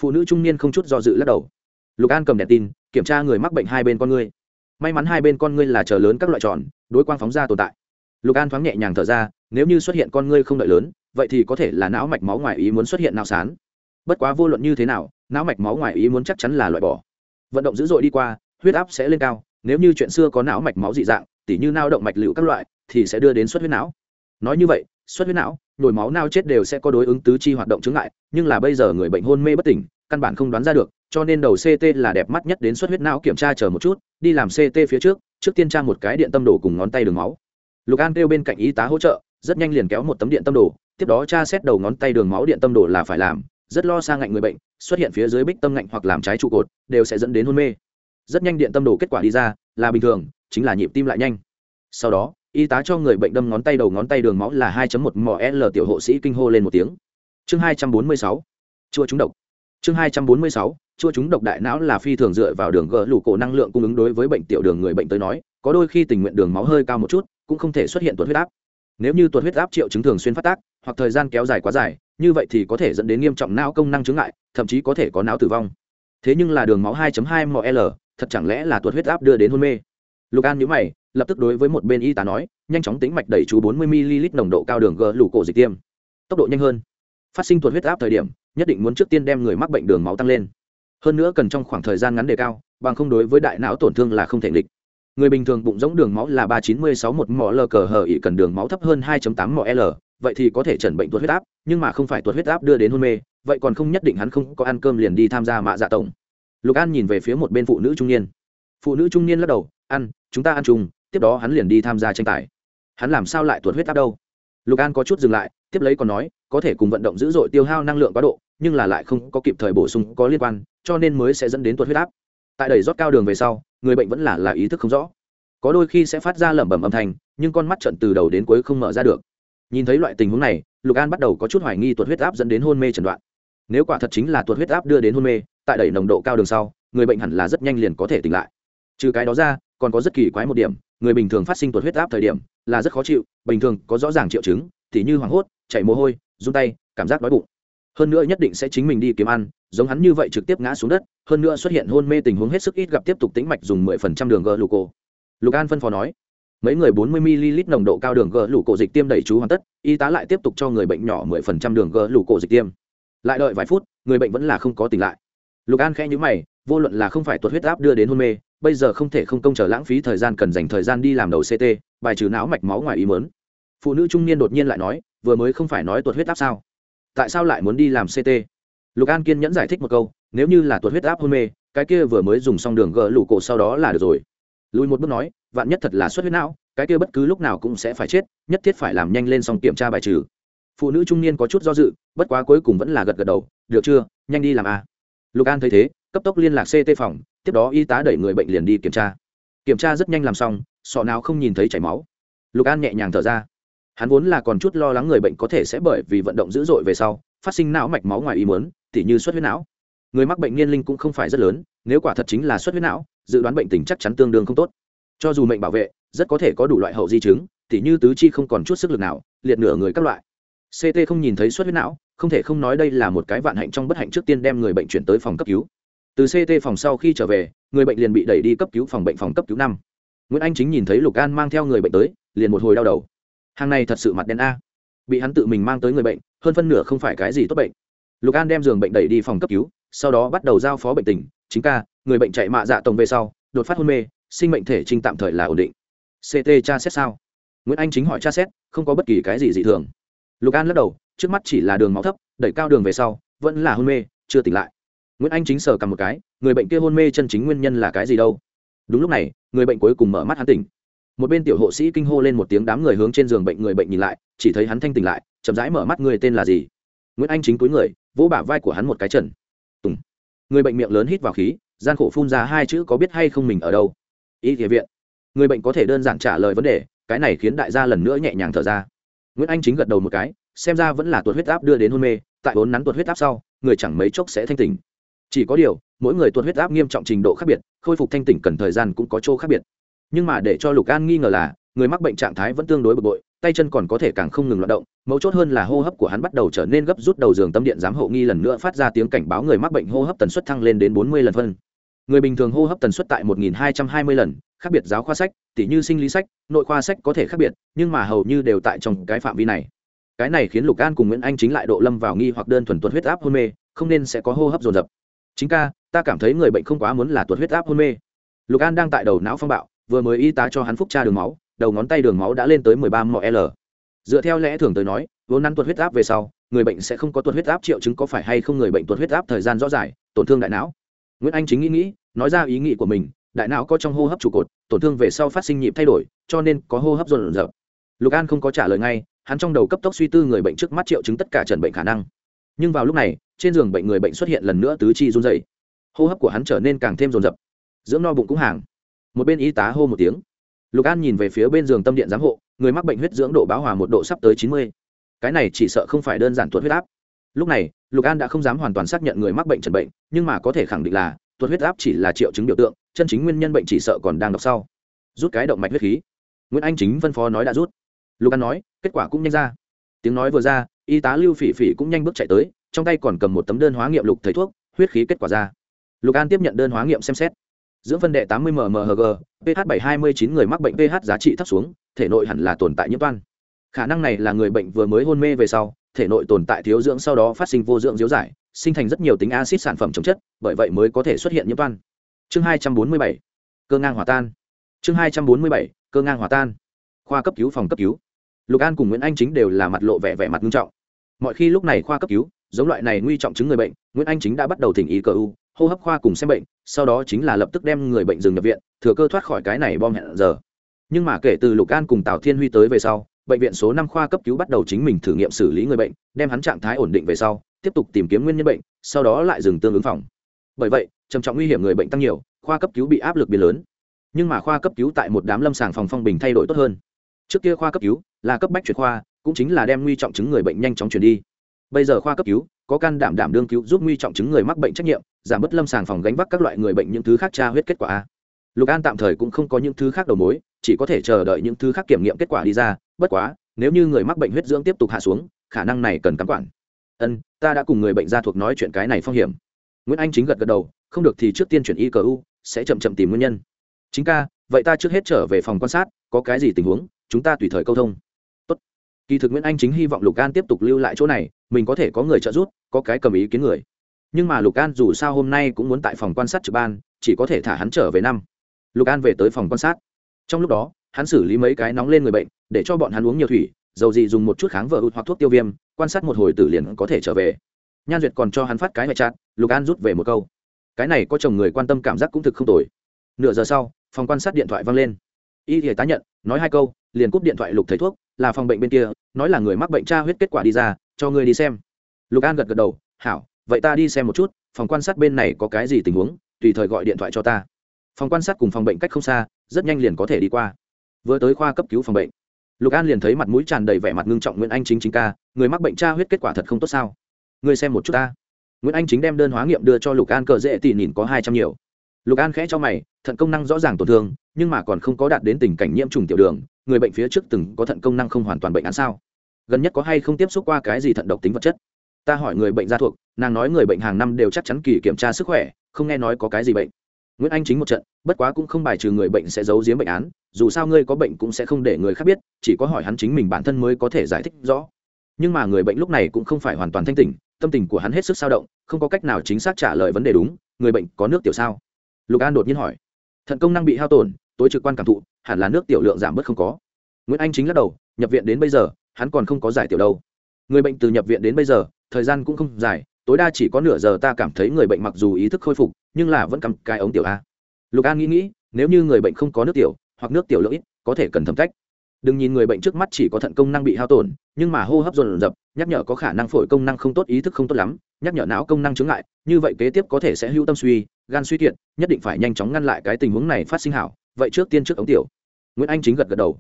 Phụ nữ trung niên không chút do dự lắc đầu. Lục an cầm đèn tin, kiểm tra người mắc bệnh hai bên con ngươi. May mắn hai bên con ngươi là chờ lớn các loại tròn, đối quang phóng ra tồn tại. Lục an thoáng nhẹ nhàng thở ra, nếu như xuất hiện con ngươi không đợi lớn, vậy thì có thể là não mạch máu ngoài ý muốn xuất hiện não sán. Bất quá vô luận như thế nào, não mạch máu ngoài ý muốn chắc chắn là loại bỏ. Vận động dữ dội đi qua, huyết áp sẽ lên cao nếu như chuyện xưa có não mạch máu dị dạng, tỉ như nao động mạch lựu các loại, thì sẽ đưa đến xuất huyết não. Nói như vậy, xuất huyết não, nhồi máu nao chết đều sẽ có đối ứng tứ chi hoạt động chứng lại nhưng là bây giờ người bệnh hôn mê bất tỉnh, căn bản không đoán ra được, cho nên đầu ct là đẹp mắt nhất đến xuất huyết não kiểm tra chờ một chút, đi làm ct phía trước trước tiên tra một cái điện tâm đồ cùng ngón tay đường máu. Lục an kêu bên cạnh y tá hỗ trợ, rất nhanh liền kéo một tấm điện tâm đồ, tiếp đó tra xét đầu ngón tay đường máu điện tâm đồ là phải làm, rất lo sang ngạnh người bệnh, xuất hiện phía dưới bích tâm ngạnh hoặc làm trái trụ cột, đều sẽ dẫn đến hôn mê rất nhanh điện tâm đồ kết quả đi ra, là bình thường, chính là nhịp tim lại nhanh sau đó, y tá cho người bệnh đâm ngón tay đầu ngón tay đường máu là 2.1 mỏ l tiểu hộ sĩ kinh hô lên một tiếng chương 246. chua trúng độc chương 246. chua trúng độc đại não là phi thường dựa vào đường gỡ lũ cổ năng lượng cung ứng đối với bệnh tiểu đường người bệnh tới nói, có đôi khi tình nguyện đường máu hơi cao một chút, cũng không thể xuất hiện tuột huyết áp nếu như tuột huyết áp triệu chứng thường xuyên phát tác, hoặc thời gian kéo dài quá dài, như vậy thì có thể dẫn đến nghiêm trọng não công năng chứng ngại, thậm chí có thể có não tử vong thế nhưng là đường máu 2.2 ml thật chẳng lẽ là tuột huyết áp đưa đến hôn mê? Lục an nhíu mày, lập tức đối với một bên y tá nói, nhanh chóng tính mạch đẩy chú 40 ml nồng độ cao đường g lũ cổ dịch tiêm. Tốc độ nhanh hơn. Phát sinh tuột huyết áp thời điểm, nhất định muốn trước tiên đem người mắc bệnh đường máu tăng lên. Hơn nữa cần trong khoảng thời gian ngắn đề cao, bằng không đối với đại não tổn thương là không thể nghịch. Người bình thường bụng giống đường máu là ba chín mươi sáu một mỏ l cờ hờ ỉ cần đường máu thấp hơn 2 tám mỏ l, vậy thì có thể chẩn bệnh tuột huyết áp, nhưng mà không phải tuột huyết áp đưa đến hôn mê, vậy còn không nhất định hắn không có ăn cơm liền đi tham gia mạ dạ tổng lục an nhìn về phía một bên phụ nữ trung niên. Phụ nữ trung niên lắc đầu ăn chúng ta ăn chung, tiếp đó hắn liền đi tham gia tranh tài. Hắn làm sao lại tuột huyết áp đâu? Lục an có chút dừng lại, tiếp lấy còn nói, có thể cùng vận động dữ dội tiêu hao năng lượng quá độ, nhưng là lại không có kịp thời bổ sung có liên quan, cho nên mới sẽ dẫn đến tuột huyết áp. Tại đẩy rót cao đường về sau, người bệnh vẫn là là ý thức không rõ. Có đôi khi sẽ phát ra lẩm bẩm âm thanh, nhưng con mắt trận từ đầu đến cuối không mở ra được. Nhìn thấy loại tình huống này, lục an bắt đầu có chút hoài nghi tuột huyết áp dẫn đến hôn mê chẩn đoạn. Nếu quả thật chính là tuột huyết áp đưa đến hôn mê tại đẩy nồng độ cao đường sau, người bệnh hẳn là rất nhanh liền có thể tỉnh lại. Trừ cái đó ra, còn có rất kỳ quái một điểm, người bình thường phát sinh tuột huyết áp thời điểm là rất khó chịu, bình thường có rõ ràng triệu chứng t như hoảng hốt, chảy mồ hôi, run tay, cảm giác đói bụng. Hơn nữa nhất định sẽ chính mình đi kiếm ăn, giống hắn như vậy trực tiếp ngã xuống đất, hơn nữa xuất hiện hôn mê tình huống hết sức ít gặp tiếp tục tính mạch dùng 10% đường g lù lục an phân phó nói, mấy người 40 ml nồng độ cao đường g lù dịch tiêm đầy chú hoàn tất, y tá lại tiếp tục cho người bệnh nhỏ 10% đường g lù dịch tiêm. Lại đợi vài phút, người bệnh vẫn là không có tỉnh lại lục an khẽ nhíu mày, vô luận là không phải tuột huyết áp đưa đến hôn mê, bây giờ không thể không công chờ lãng phí thời gian cần dành thời gian đi làm đầu ct bài trừ não mạch máu ngoài ý mớn phụ nữ trung niên đột nhiên lại nói, vừa mới không phải nói tuột huyết áp sao? Tại sao lại muốn đi làm ct lục an kiên nhẫn giải thích một câu, nếu như là tuột huyết áp hôn mê, cái kia vừa mới dùng xong đường gỡ lũ cổ sau đó là được rồi. Lùi một bước nói, vạn nhất thật là xuất huyết não, cái kia bất cứ lúc nào cũng sẽ phải chết, nhất thiết phải làm nhanh lên xong kiểm tra bài trừ. Phụ nữ trung niên có chút do dự, bất quá cuối cùng vẫn là gật gật đầu, được chưa? Nhanh đi làm a lục an thấy thế, cấp tốc liên lạc ct phòng, tiếp đó y tá đẩy người bệnh liền đi kiểm tra. Kiểm tra rất nhanh làm xong, sọ nào không nhìn thấy chảy máu. Lục an nhẹ nhàng thở ra. Hắn vốn là còn chút lo lắng người bệnh có thể sẽ bởi vì vận động dữ dội về sau, phát sinh não mạch máu ngoài ý muốn h như xuất huyết não. Người mắc bệnh niên linh cũng không phải rất lớn, nếu quả thật chính là xuất huyết não, dự đoán bệnh tình chắc chắn tương đương không tốt. Cho dù mệnh bảo vệ, rất có thể có đủ loại hậu di chứng, tỉ như tứ chi không còn chút sức lực nào, liệt nửa người các loại. Ct không nhìn thấy xuất huyết não không thể không nói đây là một cái vạn hạnh trong bất hạnh trước tiên đem người bệnh chuyển tới phòng cấp cứu. Từ ct phòng sau khi trở về, người bệnh liền bị đẩy đi cấp cứu phòng bệnh phòng cấp cứu năm. Nguyễn anh chính nhìn thấy lục an mang theo người bệnh tới, liền một hồi đau đầu. Hàng này thật sự mặt đen a. Bị hắn tự mình mang tới người bệnh, hơn phân nửa không phải cái gì tốt bệnh. Lục an đem giường bệnh đẩy đi phòng cấp cứu, sau đó bắt đầu giao phó bệnh tình. Chính ca, người bệnh chạy mạ dạ tổng về sau, đột phát hôn mê, sinh mệnh thể trinh tạm thời là ổn định. Ct tra xét sao? Nguyễn anh chính hỏi tra xét, không có bất kỳ cái gì dị thường. Lục an lắc đầu trước mắt chỉ là đường máu thấp, đẩy cao đường về sau, vẫn là hôn mê, chưa tỉnh lại. Nguyễn anh chính sờ cầm một cái, người bệnh kia hôn mê chân chính nguyên nhân là cái gì đâu? Đúng lúc này, người bệnh cuối cùng mở mắt hắn tỉnh. Một bên tiểu hộ sĩ kinh hô lên một tiếng đám người hướng trên giường bệnh người bệnh nhìn lại, chỉ thấy hắn thanh tỉnh lại, chậm rãi mở mắt người tên là gì? Nguyễn anh chính túi người, vỗ bả vai của hắn một cái trần. Tùng. Người bệnh miệng lớn hít vào khí, gian khổ phun ra hai chữ có biết hay không mình ở đâu? Y địa viện. Người bệnh có thể đơn giản trả lời vấn đề, cái này khiến đại gia lần nữa nhẹ nhàng thở ra. Nguyễn anh chính gật đầu một cái xem ra vẫn là tuột huyết áp đưa đến hôn mê, tại bốn nắn tuột huyết áp sau, người chẳng mấy chốc sẽ thanh tỉnh. Chỉ có điều, mỗi người tuột huyết áp nghiêm trọng trình độ khác biệt, khôi phục thanh tỉnh cần thời gian cũng có chỗ khác biệt. Nhưng mà để cho lục an nghi ngờ là, người mắc bệnh trạng thái vẫn tương đối bực bội, tay chân còn có thể càng không ngừng loạt động, mấu chốt hơn là hô hấp của hắn bắt đầu trở nên gấp rút đầu giường tâm điện giám hộ nghi lần nữa phát ra tiếng cảnh báo người mắc bệnh hô hấp tần suất thăng lên đến bốn mươi lần phân. Người bình thường hô hấp tần suất tại một nghìn hai trăm hai mươi lần, khác biệt giáo khoa sách, tỉ như sinh lý sách, nội khoa sách có thể khác biệt, nhưng mà hầu như đều tại trong cái phạm vi này cái này khiến lục an cùng nguyễn anh chính lại độ lâm vào nghi hoặc đơn thuần tuột huyết áp hôn mê, không nên sẽ có hô hấp dồn dập. Chính ca, ta cảm thấy người bệnh không quá muốn là tuột huyết áp hôn mê. Lục an đang tại đầu não phong bạo, vừa mới y tá cho hắn phúc tra đường máu, đầu ngón tay đường máu đã lên tới mười ba mọi l dựa theo lẽ thường tới nói, vốn nắn tuột huyết áp về sau, người bệnh sẽ không có tuột huyết áp triệu chứng có phải hay không người bệnh tuột huyết áp thời gian rõ rải, tổn thương đại não. Nguyễn anh chính nghĩ nghĩ, nói ra ý nghĩ của mình, đại não có trong hô hấp trụ cột, tổn thương về sau phát sinh nhịp thay đổi, cho nên có hô hấp dồn dập. Lục an không có trả lời ngay hắn trong đầu cấp tốc suy tư người bệnh trước mắt triệu chứng tất cả trần bệnh khả năng. Nhưng vào lúc này, trên giường bệnh người bệnh xuất hiện lần nữa tứ chi run dày hô hấp của hắn trở nên càng thêm rồn rập dưỡng no bụng cũng hàng. Một bên y tá hô một tiếng. Lục an nhìn về phía bên giường tâm điện giám hộ, người mắc bệnh huyết dưỡng độ báo hòa một độ sắp tới chín mươi. Cái này chỉ sợ không phải đơn giản tuột huyết áp. Lúc này, lục an đã không dám hoàn toàn xác nhận người mắc bệnh trần bệnh, nhưng mà có thể khẳng định là, tuột huyết áp chỉ là triệu chứng biểu tượng, chân chính nguyên nhân bệnh chỉ sợ còn đang đọc sau. Rút cái động mạch huyết khí. Nguyễn anh chính phân phó nói đã rút lục an nói, kết quả cũng nhanh ra. Tiếng nói vừa ra, y tá lưu phỉ phỉ cũng nhanh bước chạy tới, trong tay còn cầm một tấm đơn hóa nghiệm lục thầy thuốc, huyết khí kết quả ra. Lục an tiếp nhận đơn hóa nghiệm xem xét. Dưỡng phân đệ tám mươi mmhg ph bảy hai mươi chín, người mắc bệnh ph giá trị thấp xuống, thể nội hẳn là tồn tại nhiễm toan. Khả năng này là người bệnh vừa mới hôn mê về sau, thể nội tồn tại thiếu dưỡng sau đó phát sinh vô dưỡng diếu giải sinh thành rất nhiều tính acid sản phẩm chống chất, bởi vậy mới có thể xuất hiện nhiễm toan. Chương hai trăm bốn mươi bảy, cơ ngang hòa tan. Chương hai trăm bốn mươi bảy, cơ ngang hòa tan khoa cấp cứu, phòng cấp cứu. Lục an cùng nguyễn anh chính đều là mặt lộ vẻ vẻ mặt nghiêm trọng. Mọi khi lúc này khoa cấp cứu, giống loại này nguy trọng chứng người bệnh, nguyễn anh chính đã bắt đầu thỉnh ý cờ u, hô hấp khoa cùng xem bệnh, sau đó chính là lập tức đem người bệnh dừng nhập viện, thừa cơ thoát khỏi cái này bom hẹn giờ. Nhưng mà kể từ lục an cùng tào thiên huy tới về sau, bệnh viện số năm khoa cấp cứu bắt đầu chính mình thử nghiệm xử lý người bệnh, đem hắn trạng thái ổn định về sau, tiếp tục tìm kiếm nguyên nhân bệnh, sau đó lại dừng tương ứng phòng. Bởi vậy, trầm trọng nguy hiểm người bệnh tăng nhiều, khoa cấp cứu bị áp lực biến lớn. Nhưng mà khoa cấp cứu tại một đám lâm sàng phòng phong bình thay đổi tốt hơn trước kia khoa cấp cứu là cấp bách chuyển khoa, cũng chính là đem nguy trọng chứng người bệnh nhanh chóng chuyển đi. Bây giờ khoa cấp cứu, có can đảm đảm đương cứu giúp nguy trọng chứng người mắc bệnh trách nhiệm, giảm bớt lâm sàng phòng gánh vác các loại người bệnh những thứ khác tra huyết kết quả. Lục an tạm thời cũng không có những thứ khác đầu mối, chỉ có thể chờ đợi những thứ khác kiểm nghiệm kết quả đi ra, bất quá, nếu như người mắc bệnh huyết dưỡng tiếp tục hạ xuống, khả năng này cần cắm quản. Ân, ta đã cùng người bệnh gia thuộc nói chuyện cái này phong hiểm. Nguyễn anh chính gật gật đầu, không được thì trước tiên chuyển y cờ u, sẽ chậm chậm tìm nguyên nhân. Chính ca, vậy ta trước hết trở về phòng quan sát, có cái gì tình huống? Chúng ta tùy thời câu thông. Tốt. kỳ thực nguyễn anh chính hy vọng lục an tiếp tục lưu lại chỗ này, mình có thể có người trợ giúp, có cái cầm ý kiến người. Nhưng mà lục an dù sao hôm nay cũng muốn tại phòng quan sát trực ban, chỉ có thể thả hắn trở về năm. Lục an về tới phòng quan sát. Trong lúc đó, hắn xử lý mấy cái nóng lên người bệnh, để cho bọn hắn uống nhiều thủy, dầu gì dùng một chút kháng vợ hụt hoặc thuốc tiêu viêm, quan sát một hồi tử liền có thể trở về. Nhan duyệt còn cho hắn phát cái ngoại chát, lục an rút về một câu. Cái này có chồng người quan tâm cảm giác cũng thực không tồi. Nửa giờ sau, phòng quan sát điện thoại văng lên. Y thì tá nhận, nói hai câu liền cúp điện thoại lục thầy thuốc, là phòng bệnh bên kia, nói là người mắc bệnh tra huyết kết quả đi ra, cho ngươi đi xem. Lục an gật gật đầu, hảo, vậy ta đi xem một chút, phòng quan sát bên này có cái gì tình huống, tùy thời gọi điện thoại cho ta. Phòng quan sát cùng phòng bệnh cách không xa, rất nhanh liền có thể đi qua. Vừa tới khoa cấp cứu phòng bệnh, lục an liền thấy mặt mũi tràn đầy vẻ mặt ngưng trọng nguyễn anh chính chính ca, người mắc bệnh tra huyết kết quả thật không tốt sao? Ngươi xem một chút ta. Nguyễn anh chính đem đơn hóa nghiệm đưa cho lục an cờ dễ tỉ nhìn có hai trăm nhiều. Lục an khẽ cho mày, thận công năng rõ ràng tổn thương, nhưng mà còn không có đạt đến tình cảnh nhiễm trùng tiểu đường người bệnh phía trước từng có thận công năng không hoàn toàn bệnh án sao? Gần nhất có hay không tiếp xúc qua cái gì thận độc tính vật chất? Ta hỏi người bệnh gia thuộc, nàng nói người bệnh hàng năm đều chắc chắn kỳ kiểm tra sức khỏe, không nghe nói có cái gì bệnh. Nguyễn anh chính một trận, bất quá cũng không bài trừ người bệnh sẽ giấu giếm bệnh án, dù sao ngươi có bệnh cũng sẽ không để người khác biết, chỉ có hỏi hắn chính mình bản thân mới có thể giải thích rõ. Nhưng mà người bệnh lúc này cũng không phải hoàn toàn thanh tỉnh, tâm tình của hắn hết sức sao động, không có cách nào chính xác trả lời vấn đề đúng, người bệnh có nước tiểu sao? Lục an đột nhiên hỏi. Thận công năng bị hao tổn tối trực quan cảm thụ, hẳn là nước tiểu lượng giảm bớt không có. Nguyễn anh chính lắc đầu, nhập viện đến bây giờ, hắn còn không có giải tiểu đâu. Người bệnh từ nhập viện đến bây giờ, thời gian cũng không dài, tối đa chỉ có nửa giờ ta cảm thấy người bệnh mặc dù ý thức khôi phục, nhưng là vẫn cầm cái ống tiểu a. Lục an nghĩ nghĩ, nếu như người bệnh không có nước tiểu, hoặc nước tiểu lượng ít, có thể cần thẩm cách đừng nhìn người bệnh trước mắt chỉ có thận công năng bị hao tổn, nhưng mà hô hấp dồn dập, nhắc nhở có khả năng phổi công năng không tốt, ý thức không tốt lắm, nhắc nhở não công năng chứng lại như vậy kế tiếp có thể sẽ hưu tâm suy, gan suy kiệt, nhất định phải nhanh chóng ngăn lại cái tình huống này phát sinh hảo vậy trước tiên trước ống tiểu. Nguyễn anh chính gật gật đầu.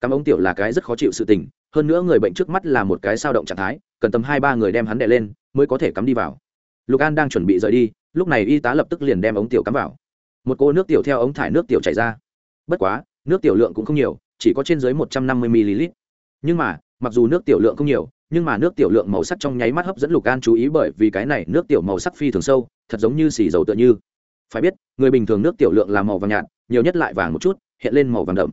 Cắm ống tiểu là cái rất khó chịu sự tình, hơn nữa người bệnh trước mắt là một cái sao động trạng thái, cần tầm hai ba người đem hắn đè lên, mới có thể cắm đi vào. Lục an đang chuẩn bị rời đi, lúc này y tá lập tức liền đem ống tiểu cắm vào. Một cô nước tiểu theo ống thải nước tiểu chảy ra. Bất quá, nước tiểu lượng cũng không nhiều, chỉ có trên dưới một trăm năm mươi ml. Nhưng mà, mặc dù nước tiểu lượng không nhiều, nhưng mà nước tiểu lượng màu sắc trong nháy mắt hấp dẫn lục an chú ý bởi vì cái này nước tiểu màu sắc phi thường sâu, thật giống như xì dầu tựa như. Phải biết, người bình thường nước tiểu lượng là màu vàng nhạt nhiều nhất lại vàng một chút, hiện lên màu vàng đậm.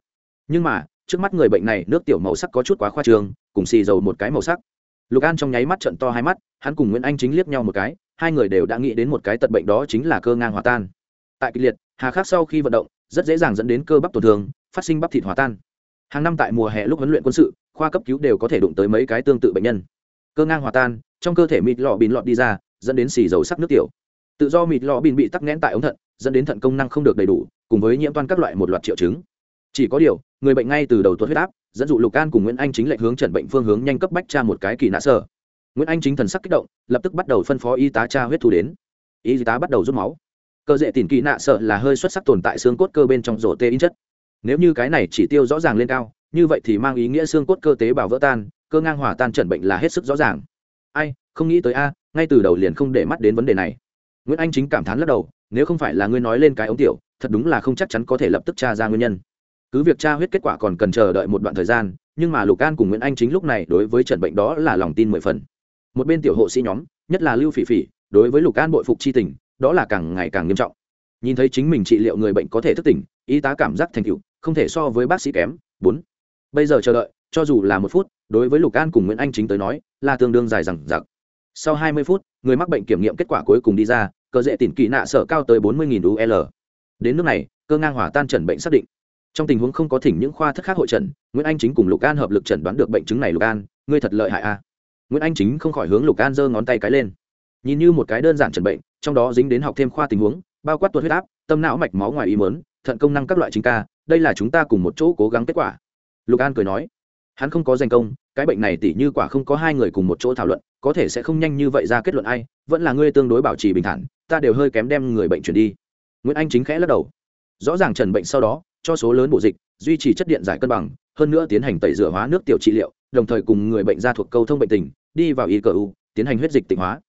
Nhưng mà, trước mắt người bệnh này, nước tiểu màu sắc có chút quá khoa trương, cùng xì dầu một cái màu sắc. Lục an trong nháy mắt trận to hai mắt, hắn cùng nguyễn anh chính liếc nhau một cái, hai người đều đã nghĩ đến một cái tật bệnh đó chính là cơ ngang hòa tan. Tại kịch liệt, hà khắc sau khi vận động, rất dễ dàng dẫn đến cơ bắp tổn thương, phát sinh bắp thịt hòa tan. Hàng năm tại mùa hè lúc huấn luyện quân sự, khoa cấp cứu đều có thể đụng tới mấy cái tương tự bệnh nhân. Cơ ngang hòa tan, trong cơ thể mịt lọ bìn lọt đi ra, dẫn đến xì dầu sắc nước tiểu. Tự do mịt lọ bìn bị tắc nghẽn tại ống thận, dẫn đến thận công năng không được đầy đủ cùng với nhiễm toan các loại một loạt triệu chứng. Chỉ có điều, người bệnh ngay từ đầu tuột huyết áp, dẫn dụ lục an cùng nguyễn anh chính lệnh hướng trần bệnh phương hướng nhanh cấp bách tra một cái kỳ nã sở. Nguyễn anh chính thần sắc kích động, lập tức bắt đầu phân phó y tá tra huyết thu đến. Y tá bắt đầu rút máu. Cơ dễ tìm kỳ nạ sợ là hơi xuất sắc tồn tại xương cốt cơ bên trong rổ tê in chất. Nếu như cái này chỉ tiêu rõ ràng lên cao, như vậy thì mang ý nghĩa xương cốt cơ tế bào vỡ tan, cơ ngang hòa tan trần bệnh là hết sức rõ ràng. Ai, không nghĩ tới a, ngay từ đầu liền không để mắt đến vấn đề này. Nguyễn anh chính cảm thán lắc đầu, nếu không phải là ngươi nói lên cái ống tiểu thật đúng là không chắc chắn có thể lập tức tra ra nguyên nhân. Cứ việc tra huyết kết quả còn cần chờ đợi một đoạn thời gian, nhưng mà lục an cùng nguyễn anh chính lúc này đối với trần bệnh đó là lòng tin mười phần. Một bên tiểu hộ sĩ nhóm, nhất là lưu phỉ phỉ, đối với lục an bội phục c h i tình, đó là càng ngày càng nghiêm trọng. Nhìn thấy chính mình trị liệu người bệnh có thể thức tỉnh, y tá cảm giác thành cựu không thể so với bác sĩ kém. Bốn, bây giờ chờ đợi, cho dù là một phút, đối với lục an cùng nguyễn anh chính tới nói, là tương đương dài rằng giặc sau hai mươi phút, người mắc bệnh kiểm nghiệm kết quả cuối cùng đi ra cơ dễ tìm kỳ nạ sở cao tới bốn mươi UL. Đến nước này, cơ ngang hỏa tan trần bệnh xác định. Trong tình huống không có thỉnh những khoa thất khác hội trần, Nguyễn Anh chính cùng Lục An hợp lực chẩn đoán được bệnh chứng này Lục An, ngươi thật lợi hại a. Nguyễn Anh chính không khỏi hướng Lục An giơ ngón tay cái lên. Nhìn như một cái đơn giản chẩn bệnh, trong đó dính đến học thêm khoa tình huống, bao quát tuột huyết áp, tâm não mạch máu ngoài ý muốn, thận công năng các loại chính ca, đây là chúng ta cùng một chỗ cố gắng kết quả. Lục An cười nói, hắn không có danh công cái bệnh này tỉ như quả không có hai người cùng một chỗ thảo luận có thể sẽ không nhanh như vậy ra kết luận ai vẫn là ngươi tương đối bảo trì bình thản ta đều hơi kém đem người bệnh chuyển đi nguyễn anh chính khẽ lắc đầu. Rõ ràng trần bệnh sau đó, cho số lớn bộ dịch, duy trì chất điện giải cân bằng, hơn nữa tiến hành tẩy rửa hóa nước tiểu trị liệu, đồng thời cùng người bệnh ra thuộc câu thông bệnh tình, đi vào y cờ u, tiến hành huyết dịch tịnh hóa.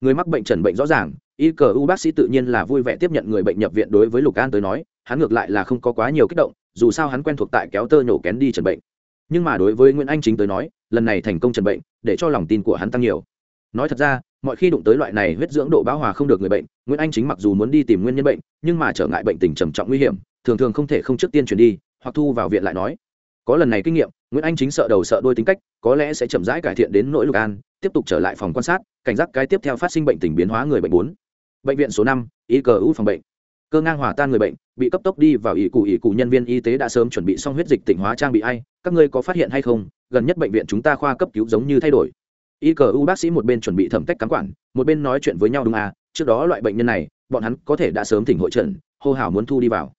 Người mắc bệnh trần bệnh rõ ràng y cờ u bác sĩ tự nhiên là vui vẻ tiếp nhận người bệnh nhập viện đối với lục an tới nói, hắn ngược lại là không có quá nhiều kích động, dù sao hắn quen thuộc tại kéo tơ nhổ kén đi trần bệnh. Nhưng mà đối với nguyễn anh chính tới nói, lần này thành công trần bệnh, để cho lòng tin của hắn tăng nhiều. Nói thật ra mọi khi đụng tới loại này huyết dưỡng độ bão hòa không được người bệnh, nguyễn anh chính mặc dù muốn đi tìm nguyên nhân bệnh, nhưng mà trở ngại bệnh tình trầm trọng nguy hiểm, thường thường không thể không trước tiên chuyển đi, hoặc thu vào viện lại nói. Có lần này kinh nghiệm, nguyễn anh chính sợ đầu sợ đôi tính cách, có lẽ sẽ chậm rãi cải thiện đến nỗi lục an, tiếp tục trở lại phòng quan sát, cảnh giác cái tiếp theo phát sinh bệnh tình biến hóa người bệnh bốn. Bệnh viện số năm y cờ u phòng bệnh. Cơ ngang hòa tan người bệnh, bị cấp tốc đi vào ỷ cụ ỷ cụ nhân viên y tế đã sớm chuẩn bị xong huyết dịch tỉnh hóa trang bị ai, các ngươi có phát hiện hay không? Gần nhất bệnh viện chúng ta khoa cấp cứu giống như thay đổi y cờ u bác sĩ một bên chuẩn bị thẩm cách cắm quản, một bên nói chuyện với nhau đúng à trước đó loại bệnh nhân này, bọn hắn có thể đã sớm thỉnh hội trần, hô hào muốn thu đi vào.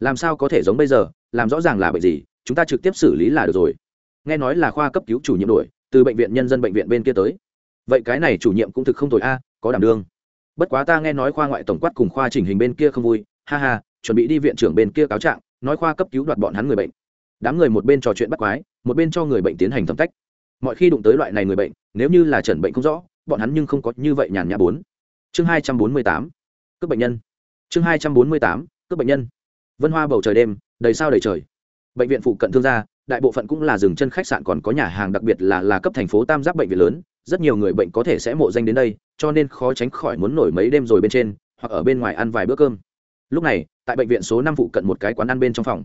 Làm sao có thể giống bây giờ, làm rõ ràng là bệnh gì, chúng ta trực tiếp xử lý là được rồi. Nghe nói là khoa cấp cứu chủ nhiệm đổi, từ bệnh viện nhân dân bệnh viện bên kia tới. Vậy cái này chủ nhiệm cũng thực không tội a à, có đảm đương. Bất quá ta nghe nói khoa ngoại tổng quát cùng khoa chỉnh hình bên kia không vui, ha ha, chuẩn bị đi viện trưởng bên kia cáo trạng, nói khoa cấp cứu đoạt bọn hắn người bệnh. Đám người một bên trò chuyện bắt quái, một bên cho người bệnh tiến hành thẩm tách mọi khi đụng tới loại này người bệnh nếu như là chẩn bệnh không rõ, bọn hắn nhưng không có như vậy nhàn nhã bốn. Chương hai trăm bốn mươi tám, cướp bệnh nhân. Chương hai trăm bốn mươi tám, cướp bệnh nhân. Vân hoa bầu trời đêm, đầy sao đầy trời. Bệnh viện phụ cận thương gia, đại bộ phận cũng là dừng chân khách sạn còn có nhà hàng đặc biệt là là cấp thành phố tam giác bệnh viện lớn. Rất nhiều người bệnh có thể sẽ mộ danh đến đây, cho nên khó tránh khỏi muốn nổi mấy đêm rồi bên trên, hoặc ở bên ngoài ăn vài bữa cơm. Lúc này, tại bệnh viện số năm phụ cận một cái quán ăn bên trong phòng.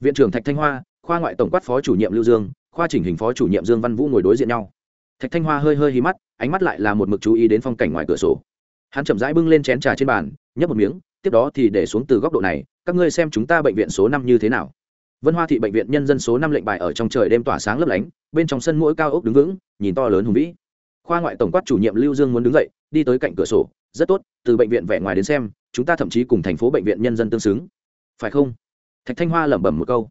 Viện trưởng thạch thanh hoa, khoa ngoại tổng quát phó chủ nhiệm lưu dương, khoa chỉnh hình phó chủ nhiệm dương văn vũ ngồi đối diện nhau thạch thanh hoa hơi hơi hí mắt, ánh mắt lại là một mực chú ý đến phong cảnh ngoài cửa sổ. Hắn chậm rãi bưng lên chén trà trên bàn, nhấp một miếng, tiếp đó thì để xuống từ góc độ này, các ngươi xem chúng ta bệnh viện số năm như thế nào? Vân hoa thị bệnh viện nhân dân số năm lệnh bài ở trong trời đêm tỏa sáng lấp lánh, bên trong sân mỗi cao ốc đứng vững, nhìn to lớn hùng vĩ. Khoa ngoại tổng quát chủ nhiệm lưu dương muốn đứng dậy, đi tới cạnh cửa sổ, rất tốt, từ bệnh viện vẻ ngoài đến xem, chúng ta thậm chí cùng thành phố bệnh viện nhân dân tương xứng. Phải không? Thạch thanh hoa lẩm bẩm một câu.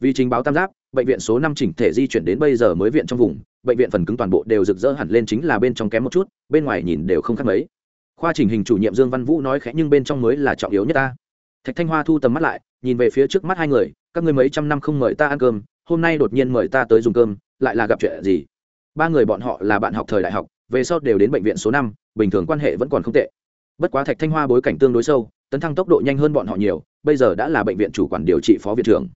Vì trình báo tam giáp bệnh viện số năm chỉnh thể di chuyển đến bây giờ mới viện trong vùng, bệnh viện phần cứng toàn bộ đều rực rỡ hẳn lên chính là bên trong kém một chút, bên ngoài nhìn đều không khác mấy. Khoa trình hình chủ nhiệm dương văn vũ nói khẽ nhưng bên trong mới là trọng yếu nhất ta. Thạch thanh hoa thu tầm mắt lại, nhìn về phía trước mắt hai người, các người mấy trăm năm không mời ta ăn cơm, hôm nay đột nhiên mời ta tới dùng cơm, lại là gặp chuyện gì? Ba người bọn họ là bạn học thời đại học, về sau đều đến bệnh viện số năm, bình thường quan hệ vẫn còn không tệ. Bất quá thạch thanh hoa bối cảnh tương đối sâu, tấn thăng tốc độ nhanh hơn bọn họ nhiều, bây giờ đã là bệnh viện chủ quản điều trị phó viện trưởng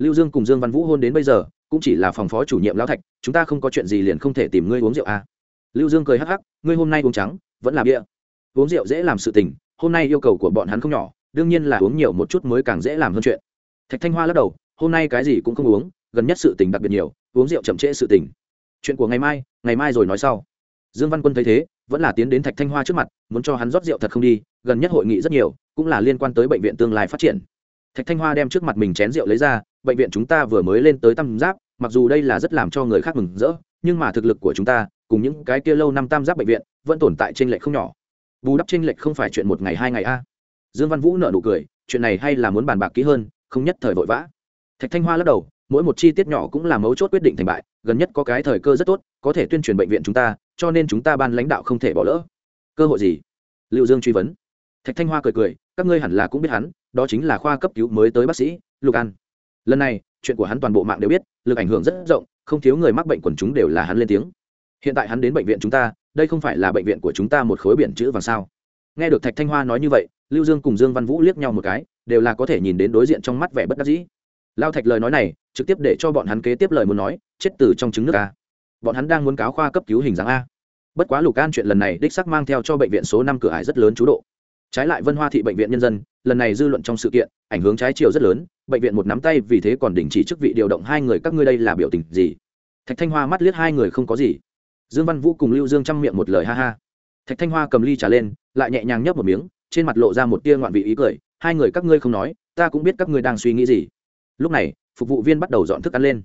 lưu dương cùng dương văn vũ hôn đến bây giờ, cũng chỉ là phòng phó chủ nhiệm lão thạch, chúng ta không có chuyện gì liền không thể tìm ngươi uống rượu à. lưu dương cười hắc hắc, ngươi hôm nay uống trắng, vẫn là bia. Uống rượu dễ làm sự tình, hôm nay yêu cầu của bọn hắn không nhỏ, đương nhiên là uống nhiều một chút mới càng dễ làm hơn chuyện. Thạch thanh hoa lắc đầu, hôm nay cái gì cũng không uống, gần nhất sự tình đặc biệt nhiều, uống rượu chậm trễ sự tình. Chuyện của ngày mai ngày mai rồi nói sau. Dương văn quân thấy thế, vẫn là tiến đến thạch thanh hoa trước mặt, muốn cho hắn rót rượu thật không đi, gần nhất hội nghị rất nhiều, cũng là liên quan tới bệnh viện tương lai phát triển. Thạch thanh hoa đem trước mặt mình chén rượu lấy ra bệnh viện chúng ta vừa mới lên tới tam giáp, mặc dù đây là rất làm cho người khác mừng rỡ, nhưng mà thực lực của chúng ta, cùng những cái kia lâu năm tam giáp bệnh viện, vẫn tồn tại trên lệch không nhỏ. Bù đắp trên lệch không phải chuyện một ngày hai ngày a. Dương văn vũ nợ nụ cười, chuyện này hay là muốn bàn bạc kỹ hơn, không nhất thời vội vã. Thạch thanh hoa lắc đầu, mỗi một chi tiết nhỏ cũng là mấu chốt quyết định thành bại, gần nhất có cái thời cơ rất tốt, có thể tuyên truyền bệnh viện chúng ta, cho nên chúng ta ban lãnh đạo không thể bỏ lỡ. Cơ hội gì? Liệu dương truy vấn. Thạch thanh hoa cười cười, các ngươi hẳn là cũng biết hắn, đó chính là khoa cấp cứu mới tới bác sĩ, lục an lần này, chuyện của hắn toàn bộ mạng đều biết, lực ảnh hưởng rất rộng, không thiếu người mắc bệnh quần chúng đều là hắn lên tiếng. Hiện tại hắn đến bệnh viện chúng ta, đây không phải là bệnh viện của chúng ta một khối biển chữ vàng sao? Nghe được thạch thanh hoa nói như vậy, lưu dương cùng dương văn vũ liếc nhau một cái, đều là có thể nhìn đến đối diện trong mắt vẻ bất đắc dĩ. Lao thạch lời nói này, trực tiếp để cho bọn hắn kế tiếp lời muốn nói, chết từ trong trứng nước a. Bọn hắn đang muốn cáo khoa cấp cứu hình dáng a. Bất quá lục an chuyện lần này đích sắc mang theo cho bệnh viện số năm cửa ải rất lớn chú độ trái lại vân hoa thị bệnh viện nhân dân, lần này dư luận trong sự kiện, ảnh hướng trái chiều rất lớn, bệnh viện một nắm tay vì thế còn đình chỉ chức vị điều động hai người các ngươi đây là biểu tình gì? Thạch thanh hoa mắt liếc hai người không có gì. Dương văn vũ cùng lưu dương chăm miệng một lời ha ha. Thạch thanh hoa cầm ly trà lên, lại nhẹ nhàng nhấp một miếng, trên mặt lộ ra một tia ngoạn vị ý cười, hai người các ngươi không nói, ta cũng biết các ngươi đang suy nghĩ gì. Lúc này, phục vụ viên bắt đầu dọn thức ăn lên.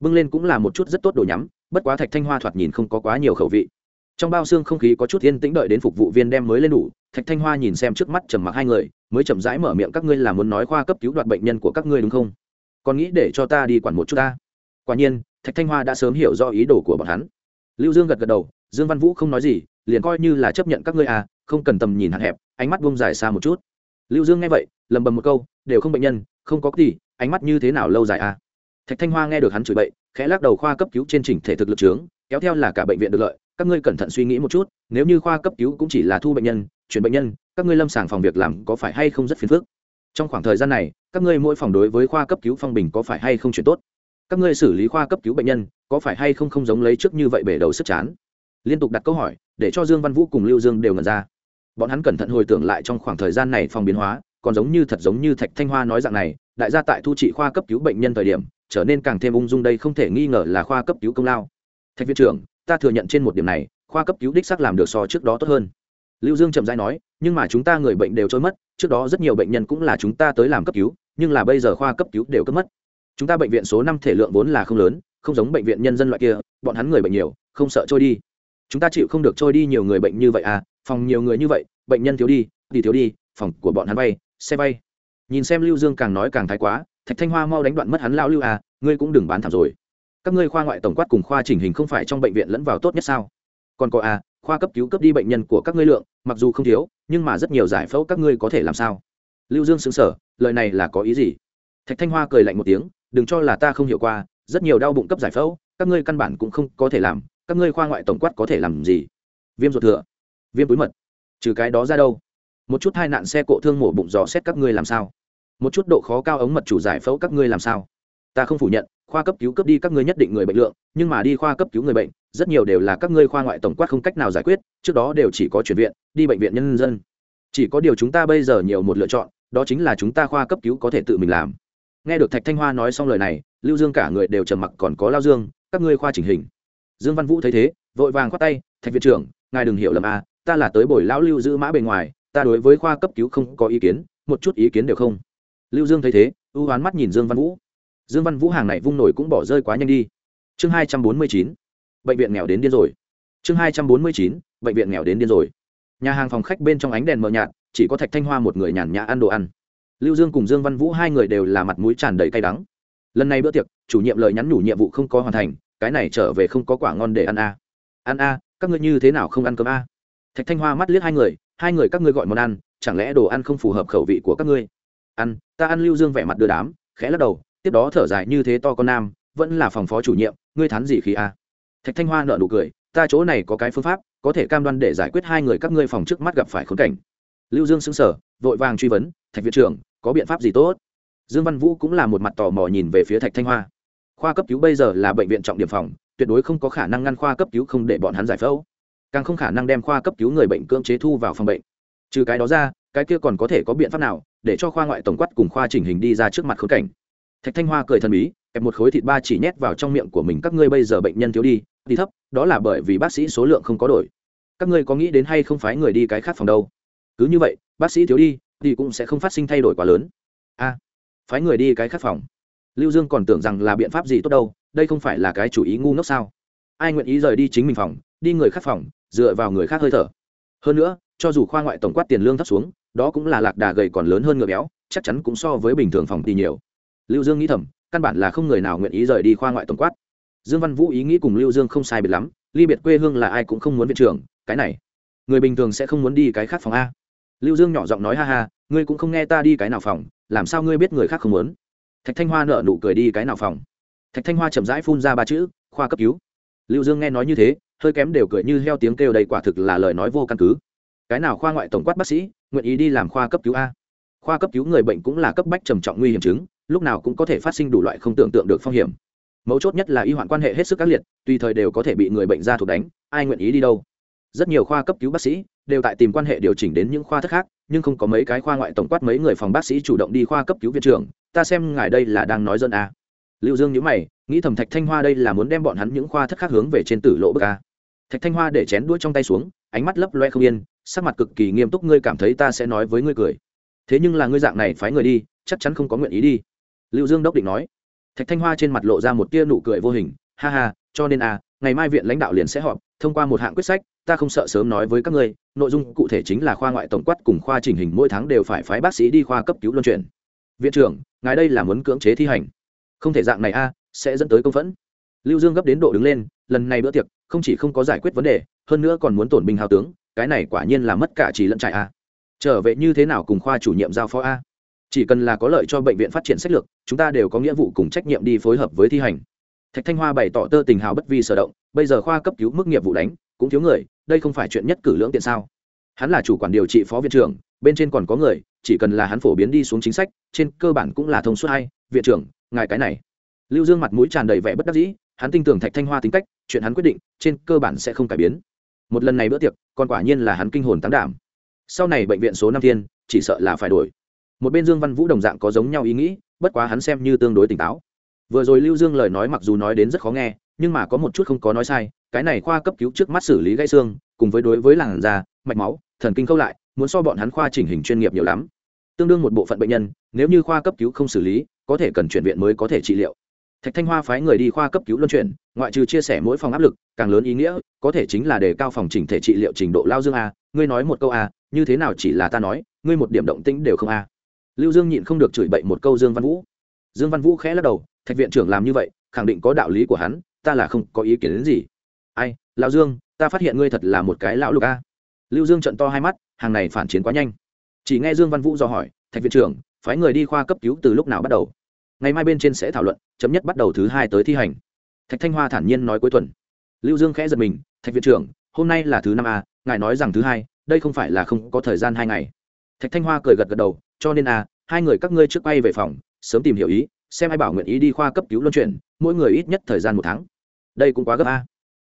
Bưng lên cũng là một chút rất tốt đồ nhắm, bất quá thạch thanh hoa thoạt nhìn không có quá nhiều khẩu vị. Trong bao xương không khí có chút yên tĩnh đợi đến phục vụ viên đem mới lên đủ thạch thanh hoa nhìn xem trước mắt trầm mặc hai người, mới chậm rãi mở miệng, các ngươi là muốn nói khoa cấp cứu đoạt bệnh nhân của các ngươi đúng không? Còn nghĩ để cho ta đi quản một chút ta? Quả nhiên, thạch thanh hoa đã sớm hiểu do ý đồ của bọn hắn. Lưu dương gật gật đầu, dương văn vũ không nói gì, liền coi như là chấp nhận các ngươi à không cần tầm nhìn hạn hẹp, ánh mắt buông dài xa một chút. Lưu dương nghe vậy, lầm bầm một câu, đều không bệnh nhân, không có gì, ánh mắt như thế nào lâu dài à? Thạch thanh hoa nghe được hắn chửi bậy, khẽ lắc đầu, khoa cấp cứu trên chỉnh thể thực lực trướng kéo theo là cả bệnh viện được lợi, các ngươi cẩn thận suy nghĩ một chút, nếu như khoa cấp cứu cũng chỉ là thu bệnh nhân chuyển bệnh nhân, các ngươi lâm sàng phòng việc làm có phải hay không rất phiền phức? Trong khoảng thời gian này, các ngươi mỗi phòng đối với khoa cấp cứu phong bình có phải hay không chuyển tốt? Các ngươi xử lý khoa cấp cứu bệnh nhân, có phải hay không không giống lấy trước như vậy bể đầu sức chán? Liên tục đặt câu hỏi, để cho dương văn vũ cùng lưu dương đều ngần ra. Bọn hắn cẩn thận hồi tưởng lại trong khoảng thời gian này phòng biến hóa, còn giống như thật giống như thạch thanh hoa nói dạng này, đại gia tại thu trị khoa cấp cứu bệnh nhân thời điểm, trở nên càng thêm ung dung đây không thể nghi ngờ là khoa cấp cứu công lao. Thạch viện trưởng, ta thừa nhận trên một điểm này, khoa cấp cứu đích xác làm được so trước đó tốt hơn lưu dương chậm rãi nói, nhưng mà chúng ta người bệnh đều trôi mất, trước đó rất nhiều bệnh nhân cũng là chúng ta tới làm cấp cứu, nhưng là bây giờ khoa cấp cứu đều cấp mất. Chúng ta bệnh viện số năm thể lượng vốn là không lớn, không giống bệnh viện nhân dân loại kia, bọn hắn người bệnh nhiều, không sợ trôi đi. Chúng ta chịu không được trôi đi nhiều người bệnh như vậy à phòng nhiều người như vậy, bệnh nhân thiếu đi đi thiếu đi, phòng của bọn hắn bay, xe bay. Nhìn xem lưu dương càng nói càng thái quá, thạch thanh hoa mau đánh đoạn mất hắn lao lưu à ngươi cũng đừng bán thảm rồi. Các ngươi khoa ngoại tổng quát cùng khoa chỉnh hình không phải trong bệnh viện lẫn vào tốt nhất sao? Còn có à khoa cấp cứu cấp đi bệnh nhân của các ngươi lượng, mặc dù không thiếu, nhưng mà rất nhiều giải phẫu các ngươi có thể làm sao? Lưu dương xứng sở lời này là có ý gì? Thạch thanh hoa cười lạnh một tiếng, đừng cho là ta không hiểu qua, rất nhiều đau bụng cấp giải phẫu, các ngươi căn bản cũng không có thể làm, các ngươi khoa ngoại tổng quát có thể làm gì? Viêm ruột thừa, viêm túi mật, trừ cái đó ra đâu? Một chút hai nạn xe cộ thương mổ bụng dò xét các ngươi làm sao? Một chút độ khó cao ống mật chủ giải phẫu các ngươi làm sao? Ta không phủ nhận, khoa cấp cứu cấp đi các ngươi nhất định người bệnh lượng, nhưng mà đi khoa cấp cứu người bệnh, rất nhiều đều là các ngươi khoa ngoại tổng quát không cách nào giải quyết, trước đó đều chỉ có chuyển viện, đi bệnh viện nhân dân. Chỉ có điều chúng ta bây giờ nhiều một lựa chọn, đó chính là chúng ta khoa cấp cứu có thể tự mình làm. Nghe được thạch thanh hoa nói xong lời này, lưu dương cả người đều trầm mặc còn có lao dương, các ngươi khoa chỉnh hình. Dương văn vũ thấy thế, vội vàng khoát tay, thạch viện trưởng, ngài đừng hiểu lầm a ta là tới buổi lão lưu giữ mã bề ngoài, ta đối với khoa cấp cứu không có ý kiến, một chút ý kiến đều không. Lưu dương thấy thế, ưu oán mắt nhìn dương văn vũ dương văn vũ hàng này vung nổi cũng bỏ rơi quá nhanh đi. Chương hai trăm bốn mươi chín, bệnh viện nghèo đến điên rồi. Chương hai trăm bốn mươi chín, bệnh viện nghèo đến điên rồi. Nhà hàng phòng khách bên trong ánh đèn mờ nhạt, chỉ có thạch thanh hoa một người nhàn nhã ăn đồ ăn. Lưu dương cùng dương văn vũ hai người đều là mặt mũi tràn đầy cay đắng. Lần này bữa tiệc, chủ nhiệm lời nhắn nhủ nhiệm vụ không có hoàn thành, cái này trở về không có quả ngon để ăn a. À. ăn a, các ngươi như thế nào không ăn cơm a? Thạch thanh hoa mắt liếc hai người hai người các ngươi gọi món ăn, chẳng lẽ đồ ăn không phù hợp khẩu vị của các ngươi? Ăn, ta ăn lưu dương vẻ mặt đưa đám, khẽ lắc đầu tiếp đó thở dài như thế to con nam, vẫn là phòng phó chủ nhiệm, ngươi thán gì khí a? Thạch thanh hoa nợ nụ cười, ta chỗ này có cái phương pháp, có thể cam đoan để giải quyết hai người các ngươi phòng trước mắt gặp phải khốn cảnh. Lưu dương xứng sở vội vàng truy vấn, thạch viện trưởng, có biện pháp gì tốt? Dương văn vũ cũng là một mặt tò mò nhìn về phía thạch thanh hoa. Khoa cấp cứu bây giờ là bệnh viện trọng điểm phòng, tuyệt đối không có khả năng ngăn khoa cấp cứu không để bọn hắn giải phẫu. Càng không khả năng đem khoa cấp cứu người bệnh cưỡng chế thu vào phòng bệnh. Trừ cái đó ra, cái kia còn có thể có biện pháp nào để cho khoa ngoại tổng quát cùng khoa chỉnh hình đi ra trước mặt khốn cảnh? Thạch thanh hoa cười thần bí, kẹp một khối thịt ba chỉ nhét vào trong miệng của mình, các ngươi bây giờ bệnh nhân thiếu đi đi thấp, đó là bởi vì bác sĩ số lượng không có đổi. Các ngươi có nghĩ đến hay không phái người đi cái khác phòng đâu? Cứ như vậy, bác sĩ thiếu đi, thì cũng sẽ không phát sinh thay đổi quá lớn. A phái người đi cái khác phòng. Lưu dương còn tưởng rằng là biện pháp gì tốt đâu, đây không phải là cái chủ ý ngu ngốc sao? Ai nguyện ý rời đi chính mình phòng, đi người khác phòng, dựa vào người khác hơi thở? Hơn nữa, cho dù khoa ngoại tổng quát tiền lương thấp xuống, đó cũng là lạc đà gầy còn lớn hơn ngựa béo, chắc chắn cũng so với bình thường phòng thì nhiều lưu dương nghĩ thầm, căn bản là không người nào nguyện ý rời đi khoa ngoại tổng quát. Dương văn vũ ý nghĩ cùng lưu dương không sai biệt lắm, ly biệt quê hương là ai cũng không muốn viện trưởng, cái này, người bình thường sẽ không muốn đi cái khác phòng a. Lưu dương nhỏ giọng nói ha ha, ngươi cũng không nghe ta đi cái nào phòng, làm sao ngươi biết người khác không muốn? Thạch thanh hoa nợ nụ cười đi cái nào phòng? Thạch thanh hoa chậm rãi phun ra ba chữ, khoa cấp cứu. Lưu dương nghe nói như thế, hơi kém đều cười như heo tiếng kêu đầy quả thực là lời nói vô căn cứ. Cái nào khoa ngoại tổng quát bác sĩ, nguyện ý đi làm khoa cấp cứu a? Khoa cấp cứu người bệnh cũng là cấp bách trầm trọng nguy hiểm chứng lúc nào cũng có thể phát sinh đủ loại không tưởng tượng được phong hiểm. Mấu chốt nhất là y hoạn quan hệ hết sức ác liệt, tùy thời đều có thể bị người bệnh ra thuộc đánh, ai nguyện ý đi đâu. Rất nhiều khoa cấp cứu bác sĩ đều tại tìm quan hệ điều chỉnh đến những khoa thất khác, nhưng không có mấy cái khoa ngoại tổng quát mấy người phòng bác sĩ chủ động đi khoa cấp cứu viện trưởng, ta xem ngài đây là đang nói dân à. lưu dương nhữ mày, nghĩ thầm thạch thanh hoa đây là muốn đem bọn hắn những khoa thất khác hướng về trên tử lộ bức a thạch thanh hoa để chén đuôi trong tay xuống, ánh mắt lấp loe không yên, sắc mặt cực kỳ nghiêm túc, ngươi cảm thấy ta sẽ nói với ngươi cười. Thế nhưng là ngươi dạng này phái người đi, chắc chắn không có nguyện ý đi lưu dương đốc định nói. Thạch thanh hoa trên mặt lộ ra một tia nụ cười vô hình, ha ha, cho nên à ngày mai viện lãnh đạo liền sẽ họp, thông qua một hạng quyết sách, ta không sợ sớm nói với các ngươi, nội dung cụ thể chính là khoa ngoại tổng quát cùng khoa chỉnh hình mỗi tháng đều phải phái bác sĩ đi khoa cấp cứu luân chuyển. Viện trưởng, ngài đây là muốn cưỡng chế thi hành. Không thể dạng này a sẽ dẫn tới công phẫn. Lưu dương gấp đến độ đứng lên, lần này bữa tiệc, không chỉ không có giải quyết vấn đề, hơn nữa còn muốn tổn binh hào tướng, cái này quả nhiên là mất cả chỉ lẫn trại a trở về như thế nào cùng khoa chủ nhiệm giao phó a chỉ cần là có lợi cho bệnh viện phát triển sách lược, chúng ta đều có nghĩa vụ cùng trách nhiệm đi phối hợp với thi hành. Thạch thanh hoa bày tỏ tơ tình hào bất vi sở động, bây giờ khoa cấp cứu mức nghiệp vụ đánh, cũng thiếu người, đây không phải chuyện nhất cử lưỡng tiện sao? Hắn là chủ quản điều trị phó viện trưởng, bên trên còn có người, chỉ cần là hắn phổ biến đi xuống chính sách, trên cơ bản cũng là thông suốt hay. Viện trưởng, ngài cái này. Lưu dương mặt mũi tràn đầy vẻ bất đắc dĩ, hắn tin tưởng thạch thanh hoa tính cách, chuyện hắn quyết định, trên cơ bản sẽ không cải biến. Một lần này bữa tiệc, còn quả nhiên là hắn kinh hồn tán đảm. Sau này bệnh viện số năm thiên, chỉ sợ là phải đổi một bên dương văn vũ đồng dạng có giống nhau ý nghĩ, bất quá hắn xem như tương đối tỉnh táo. Vừa rồi lưu dương lời nói mặc dù nói đến rất khó nghe, nhưng mà có một chút không có nói sai, cái này khoa cấp cứu trước mắt xử lý gãy xương, cùng với đối với làn da, mạch máu, thần kinh câu lại, muốn so bọn hắn khoa chỉnh hình chuyên nghiệp nhiều lắm. Tương đương một bộ phận bệnh nhân, nếu như khoa cấp cứu không xử lý, có thể cần chuyển viện mới có thể trị liệu. Thạch thanh hoa phái người đi khoa cấp cứu luân chuyển, ngoại trừ chia sẻ mỗi phòng áp lực, càng lớn ý nghĩa, có thể chính là đề cao phòng chỉnh thể trị liệu trình độ lao dương a, ngươi nói một câu a, như thế nào chỉ là ta nói, ngươi một điểm động tĩnh đều không a lưu dương nhịn không được chửi bậy một câu dương văn vũ. Dương văn vũ khẽ lắc đầu, thạch viện trưởng làm như vậy, khẳng định có đạo lý của hắn, ta là không có ý kiến đến gì. Ai, lão dương, ta phát hiện ngươi thật là một cái lão lục a. Lưu dương trận to hai mắt, hàng này phản chiến quá nhanh. Chỉ nghe dương văn vũ do hỏi, thạch viện trưởng, phái người đi khoa cấp cứu từ lúc nào bắt đầu? Ngày mai bên trên sẽ thảo luận, chấm nhất bắt đầu thứ hai tới thi hành. Thạch thanh hoa thản nhiên nói cuối tuần. Lưu dương khẽ giật mình, thạch viện trưởng, hôm nay là thứ năm a, ngài nói rằng thứ hai, đây không phải là không có thời gian hai ngày. Thạch thanh hoa cười gật gật đầu cho nên a hai người các ngươi trước bay về phòng, sớm tìm hiểu ý, xem ai bảo nguyện ý đi khoa cấp cứu luân chuyển, mỗi người ít nhất thời gian một tháng. Đây cũng quá gấp a.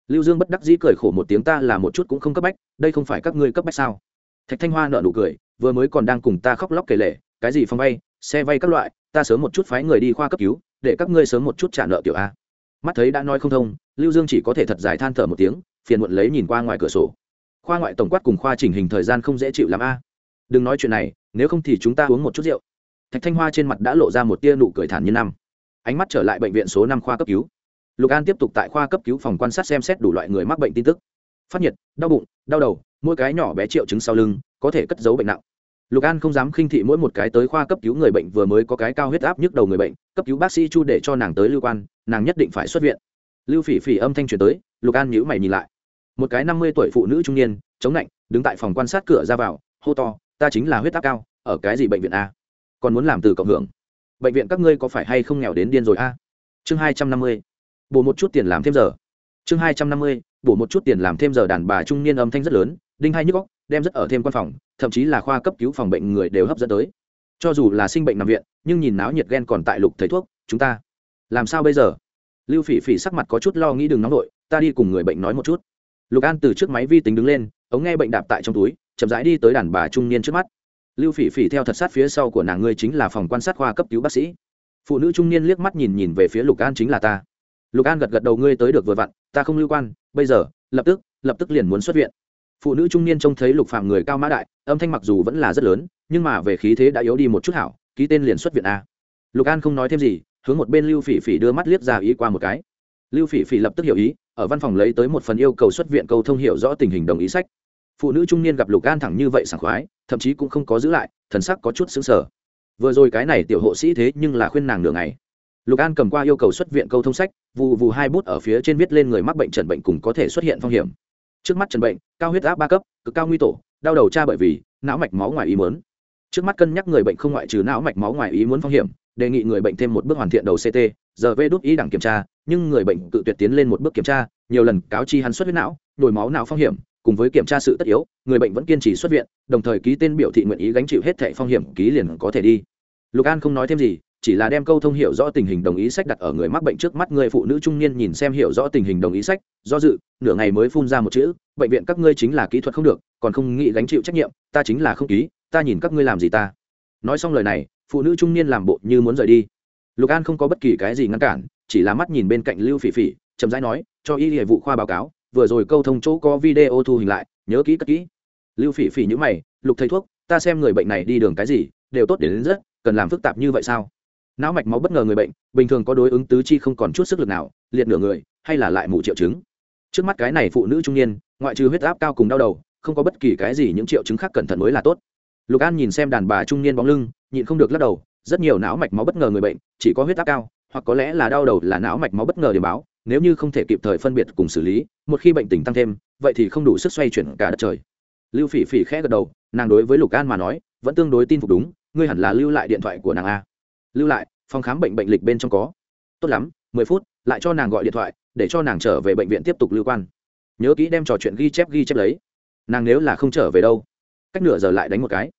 Lưu dương bất đắc dĩ cười khổ một tiếng ta là một chút cũng không cấp bách, đây không phải các ngươi cấp bách sao? Thạch thanh hoa nợ nụ cười, vừa mới còn đang cùng ta khóc lóc kể lể, cái gì phong vay, xe vay các loại, ta sớm một chút phái người đi khoa cấp cứu, để các ngươi sớm một chút trả nợ tiểu a. Mắt thấy đã nói không thông, lưu dương chỉ có thể thật dài than thở một tiếng, phiền muộn lấy nhìn qua ngoài cửa sổ. Khoa ngoại tổng quát cùng khoa chỉnh hình thời gian không dễ chịu làm a. Đừng nói chuyện này nếu không thì chúng ta uống một chút rượu. Thạch thanh hoa trên mặt đã lộ ra một tia nụ cười thản như năm. Ánh mắt trở lại bệnh viện số năm khoa cấp cứu. Lục an tiếp tục tại khoa cấp cứu phòng quan sát xem xét đủ loại người mắc bệnh tin tức. Phát nhiệt, đau bụng, đau đầu, mỗi cái nhỏ bé triệu chứng sau lưng có thể cất giấu bệnh nặng. Lục an không dám khinh thị mỗi một cái tới khoa cấp cứu người bệnh vừa mới có cái cao huyết áp nhức đầu người bệnh, cấp cứu bác sĩ chu để cho nàng tới lưu quan, nàng nhất định phải xuất viện. Lưu phỉ phỉ âm thanh truyền tới, lục an nhữ mày nhìn lại. Một cái năm mươi tuổi phụ nữ trung niên, chống lạnh đứng tại phòng quan sát cửa ra vào, hô to ta chính là huyết áp cao ở cái gì bệnh viện a? Còn muốn làm từ cộng hưởng. Bệnh viện các ngươi có phải hay không nghèo đến điên rồi a? Chương hai trăm năm mươi. Bổ một chút tiền làm thêm giờ. Chương hai trăm năm mươi. Bổ một chút tiền làm thêm giờ đàn bà trung niên âm thanh rất lớn đinh hai nhức góc đem rất ở thêm quan phòng thậm chí là khoa cấp cứu phòng bệnh người đều hấp dẫn tới. Cho dù là sinh bệnh nằm viện nhưng nhìn náo nhiệt ghen còn tại lục thầy thuốc chúng ta làm sao bây giờ? Lưu phỉ phỉ sắc mặt có chút lo nghĩ đừng nóng nổi, ta đi cùng người bệnh nói một chút. Lục an từ trước máy vi tính đứng lên ống nghe bệnh đạp tại trong túi chậm rãi đi tới đàn bà trung niên trước mắt. Lưu phỉ phỉ theo thật sát phía sau của nàng ngươi chính là phòng quan sát khoa cấp cứu bác sĩ. Phụ nữ trung niên liếc mắt nhìn nhìn về phía lục an chính là ta. Lục an gật gật đầu ngươi tới được vừa vặn, ta không lưu quan, bây giờ, lập tức lập tức liền muốn xuất viện. Phụ nữ trung niên trông thấy lục phạm người cao mã đại, âm thanh mặc dù vẫn là rất lớn, nhưng mà về khí thế đã yếu đi một chút hảo, ký tên liền xuất viện a. Lục an không nói thêm gì, hướng một bên lưu phỉ phỉ đưa mắt liếc ra ý qua một cái. Lưu phỉ phỉ lập tức hiểu ý, ở văn phòng lấy tới một phần yêu cầu xuất viện câu thông hiểu rõ tình hình đồng ý sách phụ nữ trung niên gặp lục an thẳng như vậy sảng khoái, thậm chí cũng không có giữ lại, thần sắc có chút xứng sở vừa rồi cái này tiểu hộ sĩ thế nhưng là khuyên nàng nửa ngày. Lục an cầm qua yêu cầu xuất viện câu thông sách vụ vù hai bút ở phía trên viết lên người mắc bệnh trần bệnh cùng có thể xuất hiện phong hiểm. Trước mắt trần bệnh, cao huyết áp ba cấp, cực cao nguy tổ, đau đầu cha bởi vì não mạch máu ngoài ý muốn. Trước mắt cân nhắc người bệnh không ngoại trừ não mạch máu ngoài ý muốn phong hiểm, đề nghị người bệnh thêm một bước hoàn thiện đầu ct giờ vê đốt ý đẳng kiểm tra, nhưng người bệnh tự tuyệt tiến lên một bước kiểm tra, nhiều lần cáo chi hắn xuất huyết não, nhồi máu não phong hiểm cùng với kiểm tra sự tất yếu, người bệnh vẫn kiên trì xuất viện, đồng thời ký tên biểu thị nguyện ý gánh chịu hết thẻ phong hiểm, ký liền có thể đi. Lục an không nói thêm gì, chỉ là đem câu thông hiểu rõ tình hình đồng ý sách đặt ở người mắc bệnh trước mắt người phụ nữ trung niên nhìn xem hiểu rõ tình hình đồng ý sách, do dự, nửa ngày mới phun ra một chữ, bệnh viện các ngươi chính là kỹ thuật không được, còn không nghĩ gánh chịu trách nhiệm, ta chính là không ký, ta nhìn các ngươi làm gì ta. Nói xong lời này, phụ nữ trung niên làm bộ như muốn rời đi. Lục an không có bất kỳ cái gì ngăn cản, chỉ là mắt nhìn bên cạnh lưu phỉ phỉ, chậm rãi nói, cho y hệ vụ khoa báo cáo vừa rồi câu thông chỗ có video thu hình lại nhớ kỹ cất kỹ. Lưu phỉ phỉ nhữ mày lục thầy thuốc ta xem người bệnh này đi đường cái gì đều tốt đến, đến rất cần làm phức tạp như vậy sao? Não mạch máu bất ngờ người bệnh bình thường có đối ứng tứ chi không còn chút sức lực nào liệt nửa người hay là lại mù triệu chứng. Trước mắt cái này phụ nữ trung niên ngoại trừ huyết áp cao cùng đau đầu không có bất kỳ cái gì những triệu chứng khác cẩn thận mới là tốt. Lục an nhìn xem đàn bà trung niên bóng lưng nhịn không được lắc đầu rất nhiều não mạch máu bất ngờ người bệnh chỉ có huyết áp cao hoặc có lẽ là đau đầu là não mạch máu bất ngờ điểm báo nếu như không thể kịp thời phân biệt cùng xử lý, một khi bệnh tình tăng thêm, vậy thì không đủ sức xoay chuyển cả đất trời. Lưu phỉ phỉ khẽ gật đầu, nàng đối với lục an mà nói, vẫn tương đối tin phục đúng, ngươi hẳn là lưu lại điện thoại của nàng a. Lưu lại, phòng khám bệnh bệnh lịch bên trong có. Tốt lắm, mười phút, lại cho nàng gọi điện thoại, để cho nàng trở về bệnh viện tiếp tục lưu quan. Nhớ kỹ đem trò chuyện ghi chép ghi chép lấy. Nàng nếu là không trở về đâu? Cách nửa giờ lại đánh một cái.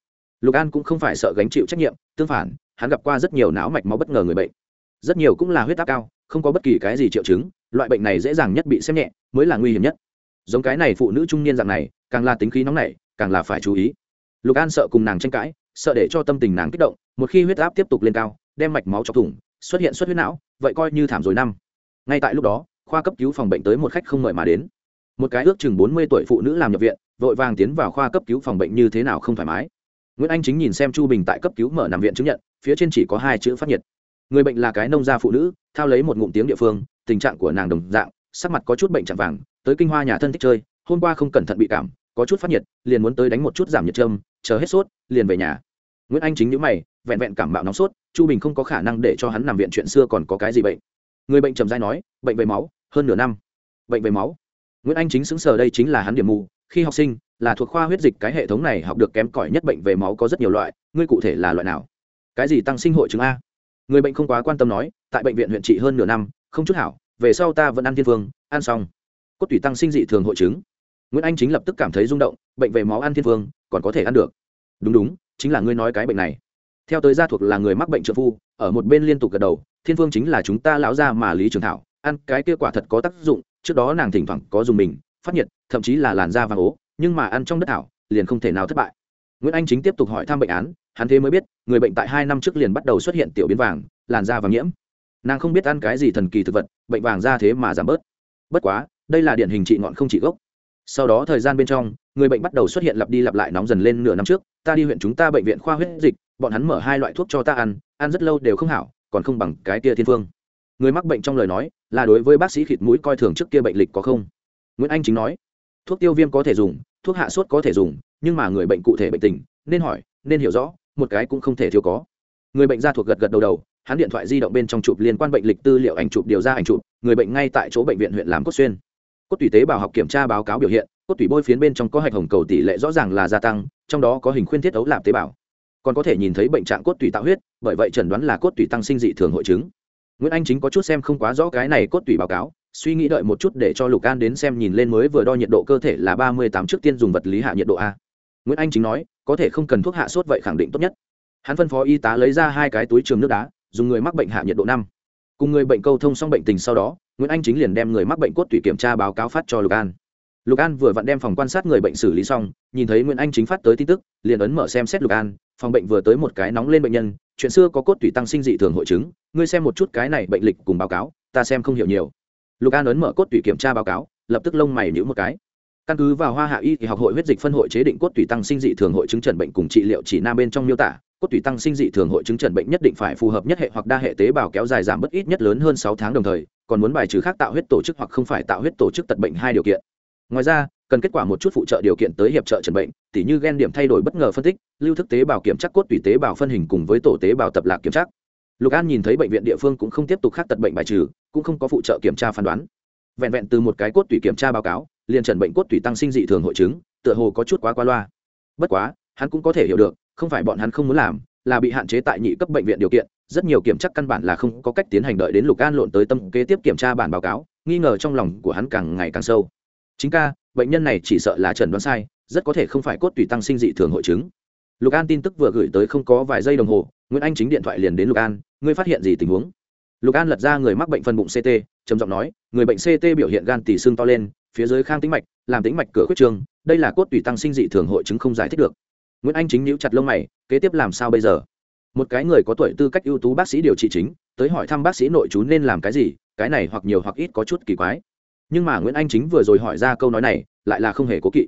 Lục an cũng không phải sợ gánh chịu trách nhiệm, tương phản, hắn gặp qua rất nhiều não mạch máu bất ngờ người bệnh. Rất nhiều cũng là huyết áp cao không có bất kỳ cái gì triệu chứng, loại bệnh này dễ dàng nhất bị xem nhẹ, mới là nguy hiểm nhất. Giống cái này phụ nữ trung niên dạng này, càng là tính khí nóng nảy, càng là phải chú ý. Lục an sợ cùng nàng tranh cãi, sợ để cho tâm tình nàng kích động, một khi huyết áp tiếp tục lên cao, đem mạch máu chọc thủng, xuất hiện xuất huyết não, vậy coi như thảm rồi năm. Ngay tại lúc đó, khoa cấp cứu phòng bệnh tới một khách không mời mà đến. Một cái ước chừng bốn mươi tuổi phụ nữ làm nhập viện, vội vàng tiến vào khoa cấp cứu phòng bệnh như thế nào không thoải mái. Nguyễn anh chính nhìn xem chu bình tại cấp cứu mở nằm viện chứng nhận, phía trên chỉ có hai chữ phát nhiệt người bệnh là cái nông gia phụ nữ, thao lấy một ngụm tiếng địa phương, tình trạng của nàng đồng dạng, sắc mặt có chút bệnh chạm vàng, tới kinh hoa nhà thân thích chơi, hôm qua không cẩn thận bị cảm, có chút phát nhiệt, liền muốn tới đánh một chút giảm nhiệt trâm. chờ hết sốt, liền về nhà. Nguyễn anh chính nhữ mày, vẹn vẹn cảm mạo nóng sốt, chu bình không có khả năng để cho hắn nằm viện chuyện xưa còn có cái gì bệnh. Người bệnh trầm dai nói, bệnh về máu, hơn nửa năm. Bệnh về máu? Nguyễn anh chính xứng sờ, đây chính là hắn điểm mù, khi học sinh là thuộc khoa huyết dịch cái hệ thống này học được kém cỏi nhất bệnh về máu có rất nhiều loại, ngươi cụ thể là loại nào? Cái gì tăng sinh hội chứng a? Người bệnh không quá quan tâm nói, tại bệnh viện huyện trị hơn nửa năm, không chút hảo, về sau ta vẫn ăn thiên phương, ăn xong. Cốt tủy tăng sinh dị thường hội chứng. Nguyễn anh chính lập tức cảm thấy rung động, bệnh về máu ăn thiên phương, còn có thể ăn được. Đúng đúng, chính là ngươi nói cái bệnh này. Theo tới gia thuộc là người mắc bệnh trợ phu, ở một bên liên tục gật đầu, thiên phương chính là chúng ta lão ra mà lý trường thảo, ăn cái kết quả thật có tác dụng, trước đó nàng thỉnh thoảng có dùng mình, phát nhiệt, thậm chí là làn da vàng ố, nhưng mà ăn trong đất thảo, liền không thể nào thất bại nguyễn anh chính tiếp tục hỏi thăm bệnh án, hắn thế mới biết, người bệnh tại hai năm trước liền bắt đầu xuất hiện tiểu biến vàng, làn da vàng nhiễm. Nàng không biết ăn cái gì thần kỳ thực vật, bệnh vàng da thế mà giảm bớt. Bất quá, đây là điển hình trị ngọn không trị gốc. Sau đó thời gian bên trong, người bệnh bắt đầu xuất hiện lặp đi lặp lại nóng dần lên nửa năm trước, ta đi huyện chúng ta bệnh viện khoa huyết dịch, bọn hắn mở hai loại thuốc cho ta ăn ăn rất lâu đều không hảo, còn không bằng cái tia thiên phương. Người mắc bệnh trong lời nói, là đối với bác sĩ khịt mũi coi thường trước kia bệnh lịch có không? Nguyễn anh chính nói, thuốc tiêu viêm có thể dùng, thuốc hạ sốt có thể dùng nhưng mà người bệnh cụ thể bệnh tình, nên hỏi, nên hiểu rõ, một cái cũng không thể thiếu có. Người bệnh ra thuộc gật gật đầu đầu, hắn điện thoại di động bên trong chụp liên quan bệnh lịch tư liệu ảnh chụp, điều ra ảnh chụp, người bệnh ngay tại chỗ bệnh viện huyện làm cốt xuyên. Cốt tủy tế bào học kiểm tra báo cáo biểu hiện, cốt tủy bôi phiến bên trong có hạch hồng cầu tỷ lệ rõ ràng là gia tăng, trong đó có hình khuyên thiết ấu lạp tế bào. Còn có thể nhìn thấy bệnh trạng cốt tủy tạo huyết, bởi vậy chẩn đoán là cốt tủy tăng sinh dị thường hội chứng. Nguyễn anh chính có chút xem không quá rõ cái này cốt tủy báo cáo, suy nghĩ đợi một chút để cho lục an đến xem nhìn lên mới vừa đo nhiệt độ cơ thể là ba mươi tám trước tiên dùng vật lý hạ nhiệt độ a nguyễn anh chính nói, có thể không cần thuốc hạ sốt vậy khẳng định tốt nhất. Hắn phân phó y tá lấy ra hai cái túi trường nước đá, dùng người mắc bệnh hạ nhiệt độ năm. Cùng người bệnh câu thông xong bệnh tình sau đó, nguyễn anh chính liền đem người mắc bệnh cốt tủy kiểm tra báo cáo phát cho lục an. Lục an vừa vặn đem phòng quan sát người bệnh xử lý xong, nhìn thấy nguyễn anh chính phát tới tin tức, liền ấn mở xem xét lục an, phòng bệnh vừa tới một cái nóng lên bệnh nhân, chuyện xưa có cốt tủy tăng sinh dị thường hội chứng, ngươi xem một chút cái này bệnh lịch cùng báo cáo, ta xem không hiểu nhiều. Lục an ấn mở cốt tủy kiểm tra báo cáo, lập tức lông mày nhữ một cái căn cứ vào hoa hạ y thì học hội huyết dịch phân hội chế định cốt tủy tăng sinh dị thường hội chứng trần bệnh cùng trị liệu chỉ nam bên trong miêu tả, cốt tủy tăng sinh dị thường hội chứng trần bệnh nhất định phải phù hợp nhất hệ hoặc đa hệ tế bào kéo dài giảm bất ít nhất lớn hơn sáu tháng đồng thời, còn muốn bài trừ khác tạo huyết tổ chức hoặc không phải tạo huyết tổ chức tật bệnh hai điều kiện. Ngoài ra, cần kết quả một chút phụ trợ điều kiện tới hiệp trợ trần bệnh, tỉ như gen điểm thay đổi bất ngờ phân tích, lưu thức tế bào kiểm tra cốt tủy tế bào phân hình cùng với tổ tế bào tập lạc kiểm tra. Lục an nhìn thấy bệnh viện địa phương cũng không tiếp tục khác tật bệnh bài trừ, cũng không có phụ trợ kiểm tra phán đoán. Vẹn vẹn từ một cái cốt tủy kiểm tra báo cáo liền trần bệnh cốt tủy tăng sinh dị thường hội chứng, tựa hồ có chút quá qua loa. Bất quá, hắn cũng có thể hiểu được, không phải bọn hắn không muốn làm, là bị hạn chế tại nhị cấp bệnh viện điều kiện, rất nhiều kiểm tra căn bản là không có cách tiến hành đợi đến lục an lộn tới tâm kế tiếp kiểm tra bản báo cáo, nghi ngờ trong lòng của hắn càng ngày càng sâu. Chính ca, bệnh nhân này chỉ sợ là trần đoán sai, rất có thể không phải cốt tủy tăng sinh dị thường hội chứng. Lục an tin tức vừa gửi tới không có vài giây đồng hồ, nguyễn anh chính điện thoại liền đến lục an, ngươi phát hiện gì tình huống? Lục an lật ra người mắc bệnh phần bụng ct trầm giọng nói, người bệnh ct biểu hiện gan tỷ xương to lên phía dưới khang tĩnh mạch, làm tĩnh mạch cửa khuyết trường, đây là cốt tủy tăng sinh dị thường hội chứng không giải thích được. Nguyễn anh chính nhíu chặt lông mày, kế tiếp làm sao bây giờ? Một cái người có tuổi tư cách ưu tú bác sĩ điều trị chính, tới hỏi thăm bác sĩ nội chú nên làm cái gì, cái này hoặc nhiều hoặc ít có chút kỳ quái. Nhưng mà nguyễn anh chính vừa rồi hỏi ra câu nói này, lại là không hề cố kỵ.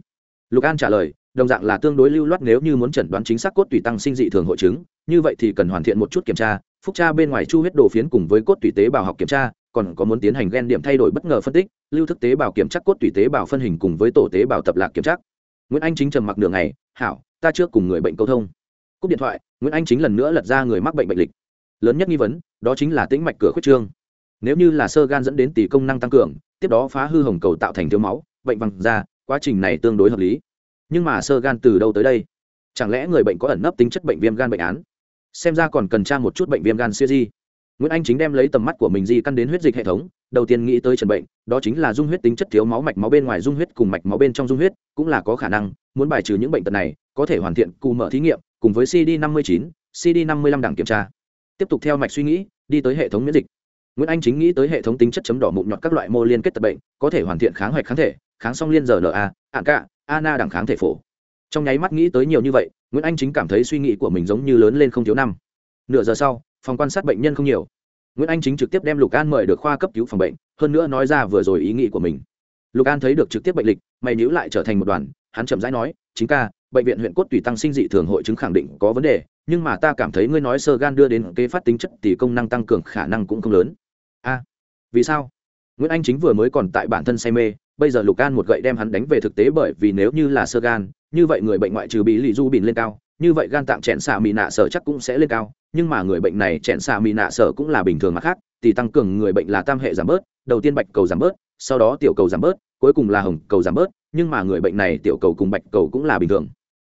Lục an trả lời, đồng dạng là tương đối lưu loát nếu như muốn chẩn đoán chính xác cốt tủy tăng sinh dị thường hội chứng, như vậy thì cần hoàn thiện một chút kiểm tra, phúc tra bên ngoài chu huyết đồ phiến cùng với cốt tủy tế bào học kiểm tra còn có muốn tiến hành gen điểm thay đổi bất ngờ phân tích, lưu thức tế bào kiểm tra cốt tủy tế bào phân hình cùng với tổ tế bào tập lạc kiểm tra. Nguyễn anh chính trầm mặc đường này hảo, ta trước cùng người bệnh câu thông. Cúp điện thoại, nguyễn anh chính lần nữa lật ra người mắc bệnh bệnh lịch. Lớn nhất nghi vấn, đó chính là tĩnh mạch cửa khuyết trương. Nếu như là sơ gan dẫn đến tỷ công năng tăng cường, tiếp đó phá hư hồng cầu tạo thành thiếu máu, bệnh văng ra quá trình này tương đối hợp lý. Nhưng mà sơ gan từ đâu tới đây? Chẳng lẽ người bệnh có ẩn nấp tính chất bệnh viêm gan bệnh án? Xem ra còn cần tra một chút bệnh viêm gan siêu di nguyễn anh chính đem lấy tầm mắt của mình di căn đến huyết dịch hệ thống đầu tiên nghĩ tới trần bệnh đó chính là dung huyết tính chất thiếu máu mạch máu bên ngoài dung huyết cùng mạch máu bên trong dung huyết cũng là có khả năng muốn bài trừ những bệnh tật này có thể hoàn thiện cù mở thí nghiệm cùng với cd 59, cd 55 đẳng kiểm tra. Tiếp tục theo mạch suy nghĩ đi tới hệ thống miễn dịch. Nguyễn anh chính nghĩ tới hệ thống tính chất chấm đỏ mụn nhọt các loại mô liên kết tật bệnh có thể hoàn thiện kháng hoạch kháng thể kháng song liên rna ạn cạ ana đẳng kháng thể phổ. Trong nháy mắt nghĩ tới nhiều như vậy nguyễn anh chính cảm thấy suy nghĩ của mình giống như lớn lên không thiếu năm. Nửa giờ sau phòng quan sát bệnh nhân không nhiều. Nguyễn anh chính trực tiếp đem lục an mời được khoa cấp cứu phòng bệnh, hơn nữa nói ra vừa rồi ý nghĩ của mình. Lục an thấy được trực tiếp bệnh lịch, mày nhữ lại trở thành một đoàn, hắn chậm rãi nói, chính ca, bệnh viện huyện cốt tùy tăng sinh dị thường hội chứng khẳng định có vấn đề, nhưng mà ta cảm thấy ngươi nói sơ gan đưa đến kế phát tính chất thì công năng tăng cường khả năng cũng không lớn. A, vì sao? Nguyễn anh chính vừa mới còn tại bản thân say mê, bây giờ lục an một gậy đem hắn đánh về thực tế bởi vì nếu như là sơ gan, như vậy người bệnh ngoại trừ bị lì du bìn lên cao như vậy gan tạng chẹn xạ mì nạ sở chắc cũng sẽ lên cao, nhưng mà người bệnh này chẹn xạ mì nạ sở cũng là bình thường mà khác thì tăng cường người bệnh là tam hệ giảm bớt, đầu tiên bạch cầu giảm bớt, sau đó tiểu cầu giảm bớt, cuối cùng là hồng cầu giảm bớt, nhưng mà người bệnh này tiểu cầu cùng bạch cầu cũng là bình thường.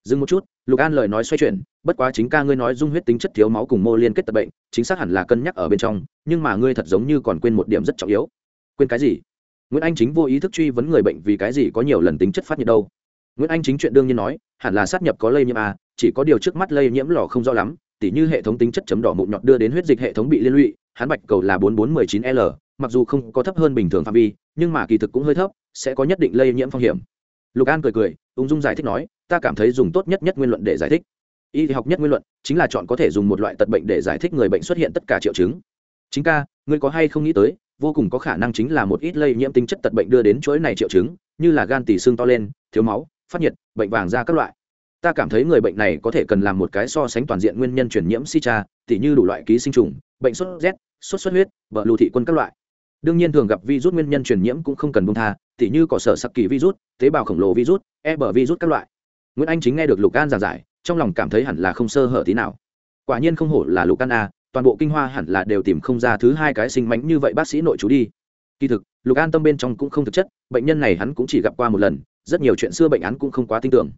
Dừng một chút, lục an lời nói xoay chuyển, bất quá chính ca ngươi nói dung huyết tính chất thiếu máu cùng mô liên kết tập bệnh, chính xác hẳn là cân nhắc ở bên trong, nhưng mà ngươi thật giống như còn quên một điểm rất trọng yếu. Quên cái gì? Nguyễn anh chính vô ý thức truy vấn người bệnh vì cái gì có nhiều lần tính chất phát nhiệt đâu nguyễn anh chính chuyện đương nhiên nói, hẳn là sát nhập có lây nhiễm à? chỉ có điều trước mắt lây nhiễm lò không rõ lắm, tỉ như hệ thống tính chất chấm đỏ mụn nhọt đưa đến huyết dịch hệ thống bị liên lụy, hắn bạch cầu là bốn bốn mười chín l, mặc dù không có thấp hơn bình thường phạm vi, nhưng mà kỳ thực cũng hơi thấp, sẽ có nhất định lây nhiễm phong hiểm lục an cười cười, ung dung giải thích nói, ta cảm thấy dùng tốt nhất nhất nguyên luận để giải thích y học nhất nguyên luận, chính là chọn có thể dùng một loại tật bệnh để giải thích người bệnh xuất hiện tất cả triệu chứng chính ca, ngươi có hay không nghĩ tới, vô cùng có khả năng chính là một ít lây nhiễm tính chất tật bệnh đưa đến chuỗi này triệu chứng, như là gan tỳ xương to lên, thiếu máu phát nhiệt, bệnh vàng da các loại. Ta cảm thấy người bệnh này có thể cần làm một cái so sánh toàn diện nguyên nhân truyền nhiễm si cha, tỉ như đủ loại ký sinh trùng, bệnh sốt rét, sốt xuất huyết vợ lưu thị quân các loại. Đương nhiên thường gặp virus nguyên nhân truyền nhiễm cũng không cần bông tha, tỉ như cỏ sở sắc kỳ virus, tế bào khổng lồ virus e bờ virus các loại. Nguyễn anh chính nghe được lục an giảng giải, trong lòng cảm thấy hẳn là không sơ hở tí nào. Quả nhiên không hổ là lục an a, toàn bộ kinh hoa hẳn là đều tìm không ra thứ hai cái sinh mánh như vậy bác sĩ nội chú đi. Kỳ thực, lục an tâm bên trong cũng không thực chất, bệnh nhân này hắn cũng chỉ gặp qua một lần rất nhiều chuyện xưa bệnh án cũng không quá tin tưởng.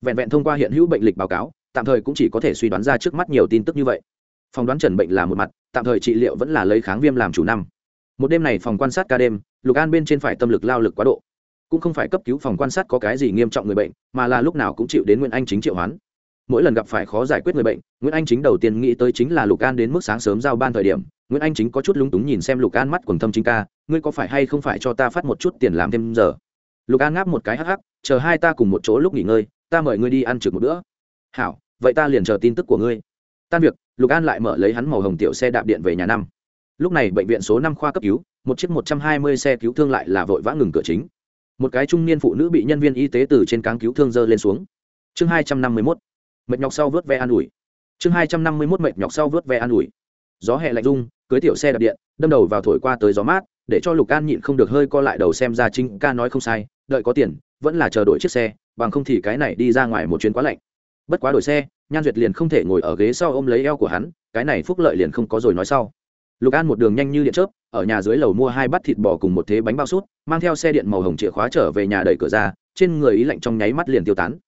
Vẹn vẹn thông qua hiện hữu bệnh lịch báo cáo, tạm thời cũng chỉ có thể suy đoán ra trước mắt nhiều tin tức như vậy. Phòng đoán trần bệnh là một mặt, tạm thời trị liệu vẫn là lấy kháng viêm làm chủ năm. Một đêm này phòng quan sát ca đêm, lục an bên trên phải tâm lực lao lực quá độ. Cũng không phải cấp cứu phòng quan sát có cái gì nghiêm trọng người bệnh, mà là lúc nào cũng chịu đến nguyễn anh chính triệu hoán. Mỗi lần gặp phải khó giải quyết người bệnh nguyễn anh chính đầu tiên nghĩ tới chính là lục an đến mức sáng sớm giao ban thời điểm. Nguyễn anh chính có chút lúng túng nhìn xem lục an mắt quần thâm chính ca, ngươi có phải hay không phải cho ta phát một chút tiền làm thêm giờ? Lục an ngáp một cái hắc hắc, chờ hai ta cùng một chỗ lúc nghỉ ngơi, ta mời ngươi đi ăn trực một bữa. Hảo, vậy ta liền chờ tin tức của ngươi. Tan việc, lục an lại mở lấy hắn màu hồng tiểu xe đạp điện về nhà năm. Lúc này bệnh viện số năm khoa cấp cứu, một chiếc một trăm hai mươi xe cứu thương lại là vội vã ngừng cửa chính. Một cái trung niên phụ nữ bị nhân viên y tế từ trên cáng cứu thương dơ lên xuống. Chương hai trăm năm mươi mốt, mệt nhọc sau vớt ve an ủi. Chương hai trăm năm mươi mốt, mệt nhọc sau vớt ve an ủi. Gió hè lạnh rung, cưới tiểu xe đạp điện, đâm đầu vào thổi qua tới gió mát để cho lục an nhịn không được hơi co lại đầu xem ra chính ca nói không sai, đợi có tiền, vẫn là chờ đổi chiếc xe, bằng không thì cái này đi ra ngoài một chuyến quá lạnh. Bất quá đổi xe, nhan duyệt liền không thể ngồi ở ghế sau ôm lấy eo của hắn, cái này phúc lợi liền không có rồi nói sau. Lục an một đường nhanh như điện chớp, ở nhà dưới lầu mua hai bát thịt bò cùng một thế bánh bao sút, mang theo xe điện màu hồng chìa khóa trở về nhà đẩy cửa ra, trên người ý lạnh trong nháy mắt liền tiêu tán.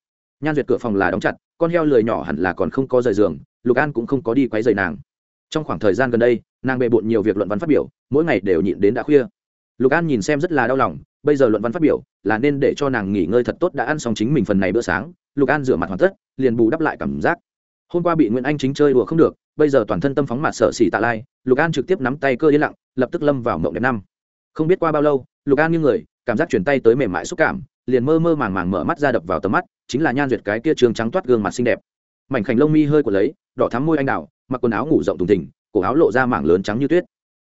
Nhan duyệt cửa phòng là đóng chặt, con heo lười nhỏ hẳn là còn không có rời giường, lục an cũng không có đi quấy rời nàng trong khoảng thời gian gần đây, nàng bề bộn nhiều việc luận văn phát biểu, mỗi ngày đều nhịn đến đã khuya. Lục an nhìn xem rất là đau lòng, bây giờ luận văn phát biểu là nên để cho nàng nghỉ ngơi thật tốt, đã ăn xong chính mình phần này bữa sáng, lục an rửa mặt hoàn tất, liền bù đắp lại cảm giác. Hôm qua bị nguyễn anh chính chơi đùa không được, bây giờ toàn thân tâm phóng mặt sợ xỉ tạ lai, lục an trực tiếp nắm tay cơ yên lặng, lập tức lâm vào mộng đẹp năm. Không biết qua bao lâu, lục an như người, cảm giác chuyển tay tới mềm mại xúc cảm, liền mơ mơ màng màng mở mắt ra đập vào tầm mắt, chính là nhan duyệt cái kia trường trắng toát gương mặt xinh đẹp. Mảnh khảnh lông mi hơi của lấy, đỏ thắm môi anh đào mặc quần áo ngủ rộng thùng thình, cổ áo lộ ra mảng lớn trắng như tuyết.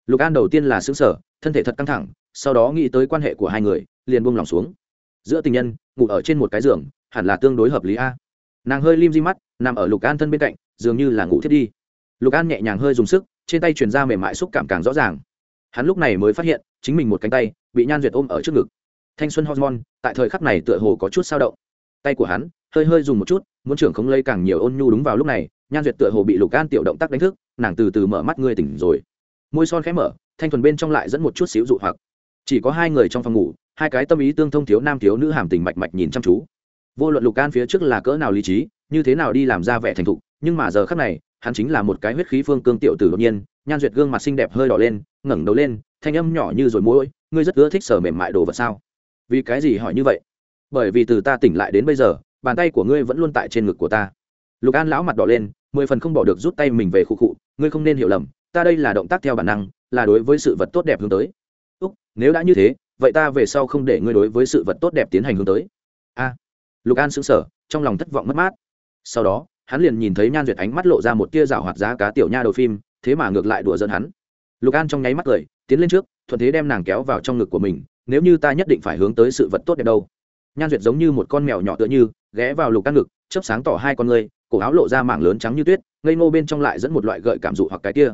Lục an đầu tiên là xứng sở thân thể thật căng thẳng, sau đó nghĩ tới quan hệ của hai người, liền buông lòng xuống. Giữa tình nhân, ngủ ở trên một cái giường, hẳn là tương đối hợp lý a. Nàng hơi lim di mắt, nằm ở lục an thân bên cạnh, dường như là ngủ thiết đi. Lục an nhẹ nhàng hơi dùng sức, trên tay truyền ra mềm mại xúc cảm càng rõ ràng. Hắn lúc này mới phát hiện, chính mình một cánh tay, bị nhan duyệt ôm ở trước ngực. Thanh xuân hormone, tại thời khắc này tựa hồ có chút sao động. Tay của hắn hơi hơi dùng một chút, muốn trưởng không lây càng nhiều ôn nhu đúng vào lúc này, nhan duyệt tựa hồ bị lục an tiểu động tác đánh thức, nàng từ từ mở mắt ngươi tỉnh rồi. Môi son khẽ mở, thanh thuần bên trong lại dẫn một chút xíu dụ hoặc. Chỉ có hai người trong phòng ngủ, hai cái tâm ý tương thông thiếu nam thiếu nữ hàm tình mạch mạch nhìn chăm chú. Vô luận lục an phía trước là cỡ nào lý trí, như thế nào đi làm ra vẻ thành thục, nhưng mà giờ khắc này, hắn chính là một cái huyết khí phương cương tiểu tử đột nhiên, nhan duyệt gương mặt xinh đẹp hơi đỏ lên, ngẩng đầu lên, thanh âm nhỏ như rồi mũi ngươi rất ưa thích sở mềm mại đồ vật sao? Vì cái gì hỏi như vậy? Bởi vì từ ta tỉnh lại đến bây giờ bàn tay của ngươi vẫn luôn tại trên ngực của ta. Lục an lão mặt đỏ lên, mười phần không bỏ được rút tay mình về khu cụ ngươi không nên hiểu lầm, ta đây là động tác theo bản năng, là đối với sự vật tốt đẹp hướng tới. Úc, nếu đã như thế, vậy ta về sau không để ngươi đối với sự vật tốt đẹp tiến hành hướng tới. A. Lục an sững sờ, trong lòng thất vọng mất mát. Sau đó, hắn liền nhìn thấy nhan duyệt ánh mắt lộ ra một tia rào hoạt giá cá tiểu nha đầu phim, thế mà ngược lại đùa giận hắn. Lục an trong nháy mắt cười, tiến lên trước, thuận thế đem nàng kéo vào trong ngực của mình, nếu như ta nhất định phải hướng tới sự vật tốt đẹp đâu. Nhan duyệt giống như một con mèo nhỏ tựa như ghé vào lục căn ngực, chớp sáng tỏ hai con ngươi, cổ áo lộ ra mảng lớn trắng như tuyết, ngây ngô bên trong lại dẫn một loại gợi cảm dụ hoặc cái kia.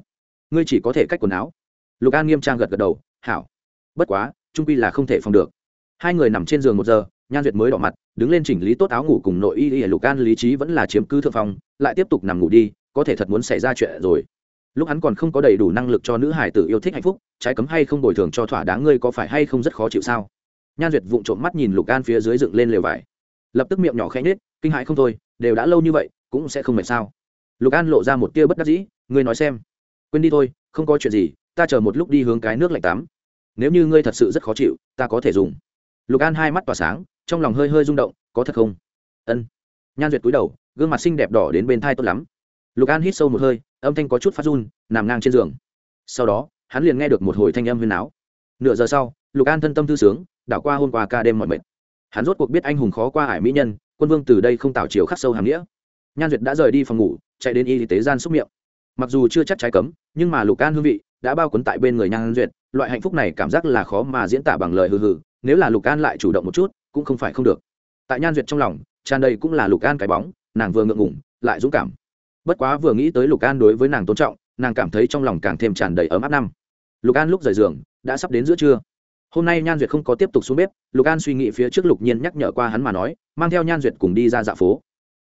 Ngươi chỉ có thể cách quần áo. Lục an nghiêm trang gật gật đầu, hảo. Bất quá, trung pi là không thể phòng được. Hai người nằm trên giường một giờ, nhan duyệt mới đỏ mặt, đứng lên chỉnh lý tốt áo ngủ cùng nội y y, lục an lý trí vẫn là chiếm cứ thượng phong, lại tiếp tục nằm ngủ đi, có thể thật muốn xảy ra chuyện rồi. Lúc hắn còn không có đầy đủ năng lực cho nữ hải tử yêu thích hạnh phúc, trái cấm hay không bồi thường cho thỏa đáng ngươi có phải hay không rất khó chịu sao? Nhan duyệt vụng trộm mắt nhìn lục an phía dưới dựng lên lều vải lập tức miệng nhỏ khẽ nhếch, kinh hãi không thôi, đều đã lâu như vậy, cũng sẽ không mệt sao? Lục an lộ ra một tia bất đắc dĩ, ngươi nói xem. Quên đi thôi, không có chuyện gì, ta chờ một lúc đi hướng cái nước lạnh tắm. Nếu như ngươi thật sự rất khó chịu, ta có thể dùng. Lục an hai mắt tỏa sáng, trong lòng hơi hơi rung động, có thật không? Ân. Nhan duyệt cúi đầu, gương mặt xinh đẹp đỏ đến bên thai tốt lắm. Lục an hít sâu một hơi, âm thanh có chút phát run, nằm ngang trên giường. Sau đó, hắn liền nghe được một hồi thanh âm huyền áo nửa giờ sau, lục an thân tâm thư sướng, đảo qua hôm qua ca đêm mọi mệt hắn rốt cuộc biết anh hùng khó qua ải mỹ nhân, quân vương từ đây không tạo chiều khắc sâu hàm nghĩa. Nhan duyệt đã rời đi phòng ngủ, chạy đến y tế gian xúc miệng. Mặc dù chưa chắc trái cấm, nhưng mà lục an hương vị đã bao quấn tại bên người nhan duyệt, loại hạnh phúc này cảm giác là khó mà diễn tả bằng lời hừ hừ, nếu là lục an lại chủ động một chút, cũng không phải không được. Tại nhan duyệt trong lòng, tràn đầy cũng là lục an cái bóng, nàng vừa ngượng ngủng lại dũng cảm. Bất quá vừa nghĩ tới lục an đối với nàng tôn trọng, nàng cảm thấy trong lòng càng thêm tràn đầy ấm áp năm. Lục an lúc rời giường, đã sắp đến giữa trưa hôm nay nhan duyệt không có tiếp tục xuống bếp, lục an suy nghĩ phía trước lục nhiên nhắc nhở qua hắn mà nói, mang theo nhan duyệt cùng đi ra dạ phố.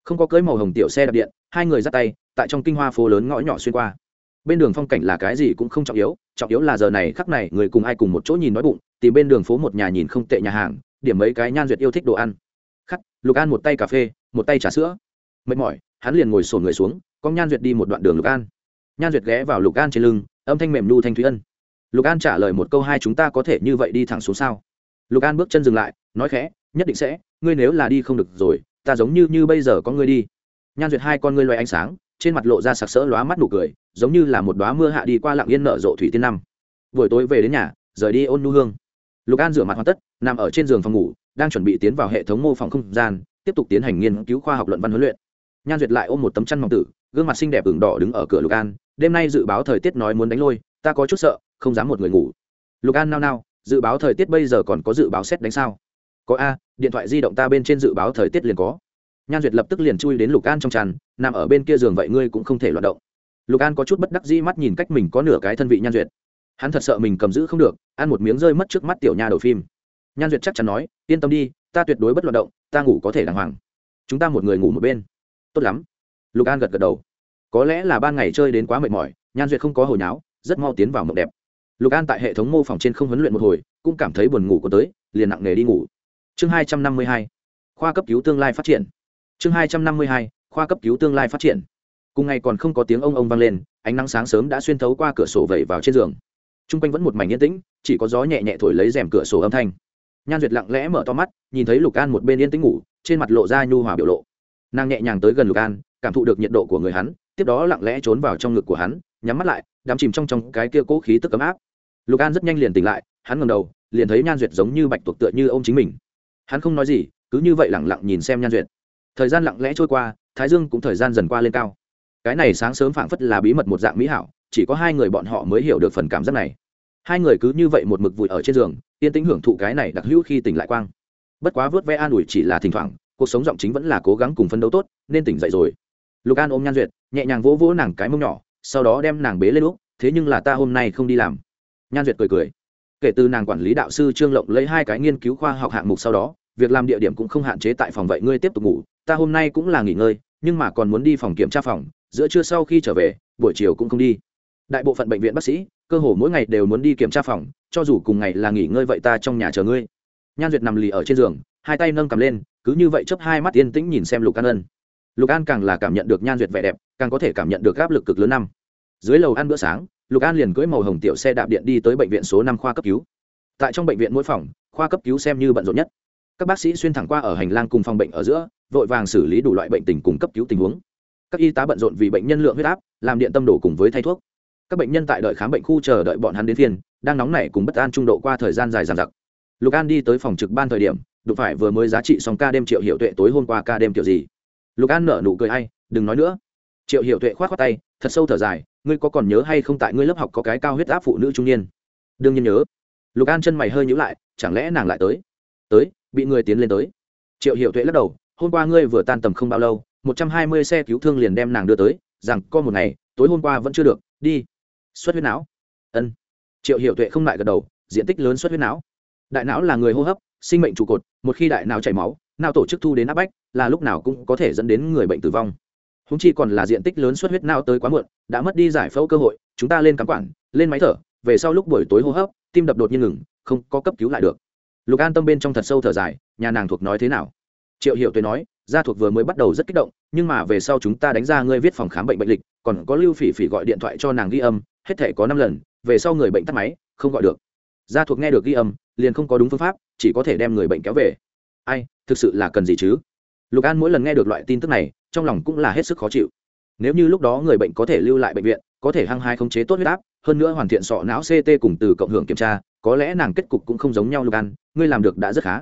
Không có cưới màu hồng tiểu xe đạp điện, hai người dắt tay, tại trong kinh hoa phố lớn ngõ nhỏ xuyên qua. Bên đường phong cảnh là cái gì cũng không trọng yếu trọng yếu là giờ này khắc này người cùng ai cùng một chỗ nhìn nói bụng, tìm bên đường phố một nhà nhìn không tệ nhà hàng, điểm mấy cái nhan duyệt yêu thích đồ ăn. Khắc, lục an một tay cà phê, một tay trà sữa. Mệt mỏi, hắn liền ngồi sổn người xuống, con nhan duyệt đi một đoạn đường lục an. Nhan duyệt ghé vào lục an trên lưng, âm thanh mềm nu thanh thúy ân lục an trả lời một câu hai chúng ta có thể như vậy đi thẳng xuống sao? Lục an bước chân dừng lại, nói khẽ, nhất định sẽ, ngươi nếu là đi không được rồi, ta giống như như bây giờ có ngươi đi. Nhan duyệt hai con ngươi loay ánh sáng, trên mặt lộ ra sặc sỡ lóa mắt nụ cười, giống như là một đoá mưa hạ đi qua lặng yên nở rộ thủy tiên năm. Buổi tối về đến nhà, rời đi ôn nu hương. Lục an rửa mặt hoàn tất, nằm ở trên giường phòng ngủ, đang chuẩn bị tiến vào hệ thống mô phỏng không gian, tiếp tục tiến hành nghiên cứu khoa học luận văn huấn luyện. Nhan duyệt lại ôm một tấm chăn mỏng tử, gương mặt xinh đẹp ửng đỏ đứng ở cửa lục an, đêm nay dự báo thời tiết nói muốn đánh lôi, ta có chút sợ không dám một người ngủ. Lục an nao nao, dự báo thời tiết bây giờ còn có dự báo xét đánh sao? Có a, điện thoại di động ta bên trên dự báo thời tiết liền có. Nhan duyệt lập tức liền chui đến lục an trong tràn, nằm ở bên kia giường vậy ngươi cũng không thể loạt động. Lục an có chút bất đắc dĩ mắt nhìn cách mình có nửa cái thân vị nhan duyệt. Hắn thật sợ mình cầm giữ không được, ăn một miếng rơi mất trước mắt tiểu nha đầu phim. Nhan duyệt chắc chắn nói, yên tâm đi, ta tuyệt đối bất loạt động, ta ngủ có thể đàng hoàng. Chúng ta một người ngủ một bên. Tốt lắm. Lục an gật gật đầu. Có lẽ là ban ngày chơi đến quá mệt mỏi, nhan duyệt không có hồi náo rất mau tiến vào mộng đẹp lục an tại hệ thống mô phỏng trên không huấn luyện một hồi, cũng cảm thấy buồn ngủ có tới, liền nặng nề đi ngủ. Chương hai trăm năm mươi hai, khoa cấp cứu tương lai phát triển. Chương hai trăm năm mươi hai, khoa cấp cứu tương lai phát triển. Cùng ngày còn không có tiếng ông ông vang lên, ánh nắng sáng sớm đã xuyên thấu qua cửa sổ vẩy vào trên giường. T r u n g quanh vẫn một mảnh yên tĩnh, chỉ có gió nhẹ nhẹ thổi lấy rèm cửa sổ âm thanh. Nhan duyệt lặng lẽ mở to mắt, nhìn thấy lục an một bên yên tĩnh ngủ, trên mặt lộ ra nhu hòa biểu lộ. Nàng nhẹ nhàng tới gần lục an, cảm thụ được nhiệt độ của người hắn, tiếp đó lặng lẽ trốn vào trong ngực của hắn nhắm mắt lại, đắm chìm trong trong cái kia cố khí tức ấm áp. Lục an rất nhanh liền tỉnh lại, hắn ngầm đầu, liền thấy nhan duyệt giống như bạch tuộc tựa như ô m chính mình. Hắn không nói gì, cứ như vậy lẳng lặng nhìn xem nhan duyệt. Thời gian lặng lẽ trôi qua, thái dương cũng thời gian dần qua lên cao. Cái này sáng sớm phảng phất là bí mật một dạng mỹ hảo, chỉ có hai người bọn họ mới hiểu được phần cảm giác này. Hai người cứ như vậy một mực vùi ở trên giường, yên tĩnh hưởng thụ cái này đặc hữu khi tỉnh lại quang. Bất quá vớt ve an ủi chỉ là thỉnh thoảng, cuộc sống giọng chính vẫn là cố gắng cùng phân đấu tốt, nên tỉnh dậy rồi. Lục an ôm nhan duyệt, nhẹ nhàng vỗ vỗ nàng cái mông nhỏ sau đó đem nàng bế lên lúc thế nhưng là ta hôm nay không đi làm. Nhan duyệt cười cười. Kể từ nàng quản lý đạo sư trương lộng lấy hai cái nghiên cứu khoa học hạng mục sau đó, việc làm địa điểm cũng không hạn chế tại phòng vậy ngươi tiếp tục ngủ, ta hôm nay cũng là nghỉ ngơi, nhưng mà còn muốn đi phòng kiểm tra phòng, giữa trưa sau khi trở về, buổi chiều cũng không đi. Đại bộ phận bệnh viện bác sĩ, cơ cơ hồ mỗi ngày đều muốn đi kiểm tra phòng, cho dù cùng ngày là nghỉ ngơi vậy ta trong nhà chờ ngươi. Nhan duyệt nằm lì ở trên giường, hai tay nâng cầm lên, cứ như vậy chấp hai mắt yên tĩnh nhìn xem lục an ân lục an càng là cảm nhận được nhan duyệt vẻ đẹp, càng có thể cảm nhận được áp lực cực lớn năm. Dưới lầu ăn bữa sáng, lục an liền cưỡi màu hồng tiểu xe đạp điện đi tới bệnh viện số năm khoa cấp cứu. Tại trong bệnh viện mỗi phòng, khoa cấp cứu xem như bận rộn nhất. Các bác sĩ xuyên thẳng qua ở hành lang cùng phòng bệnh ở giữa, vội vàng xử lý đủ loại bệnh tình cùng cấp cứu tình huống. Các y tá bận rộn vì bệnh nhân lượng huyết áp, làm điện tâm đổ cùng với thay thuốc. Các bệnh nhân tại đợi khám bệnh khu chờ đợi bọn hắn đến phiên, đang nóng nảy cùng bất an trung độ qua thời gian dài dằng dặc. Lục an đi tới phòng trực ban thời điểm, đụng phải vừa mới giá trị xong ca đêm triệu hiệu tuệ tối hôm qua ca đêm kiểu gì? Lục an nở nụ cười hay đừng nói nữa. Triệu hiệu tuệ k h o á t khoác tay, thật sâu thở dài, ngươi có còn nhớ hay không tại ngươi lớp học có cái cao huyết áp phụ nữ trung niên? Đương nhiên nhớ. Lục an chân mày hơi nhữ lại, chẳng lẽ nàng lại tới? Tới, bị người tiến lên tới. Triệu hiệu tuệ lắc đầu, hôm qua ngươi vừa tan tầm không bao lâu, một trăm hai mươi xe cứu thương liền đem nàng đưa tới, rằng có một ngày, tối hôm qua vẫn chưa được, đi. Xuất huyết não. Ân. Triệu hiệu tuệ không lại gật đầu, diện tích lớn xuất huyết não. Đại não là người hô hấp, sinh mệnh trụ cột, một khi đại não chảy máu não tổ chức thu đến áp bách, là lúc nào cũng có thể dẫn đến người bệnh tử vong. Húng chi còn là diện tích lớn xuất huyết não tới quá muộn, đã mất đi giải phẫu cơ hội, chúng ta lên cắm quản, lên máy thở, về sau lúc buổi tối hô hấp, tim đập đột nhiên ngừng, không có cấp cứu lại được. Lục an tâm bên trong thật sâu thở dài, nhà nàng thuộc nói thế nào? Triệu hiệu tuế nói, gia thuộc vừa mới bắt đầu rất kích động, nhưng mà về sau chúng ta đánh ra ngươi viết phòng khám bệnh bệnh lịch, còn có lưu phỉ phỉ gọi điện thoại cho nàng ghi âm, hết thể có năm lần, về sau người bệnh tắt máy, không gọi được. Gia thuộc nghe được ghi âm, liền không có đúng phương pháp, chỉ có thể đem người bệnh kéo về ai, thực sự là cần gì chứ? Lục an mỗi lần nghe được loại tin tức này, trong lòng cũng là hết sức khó chịu. Nếu như lúc đó người bệnh có thể lưu lại bệnh viện, có thể hăng hai khống chế tốt huyết áp, hơn nữa hoàn thiện sọ não ct cùng từ cộng hưởng kiểm tra, có lẽ nàng kết cục cũng không giống nhau lục an, ngươi làm được đã rất khá.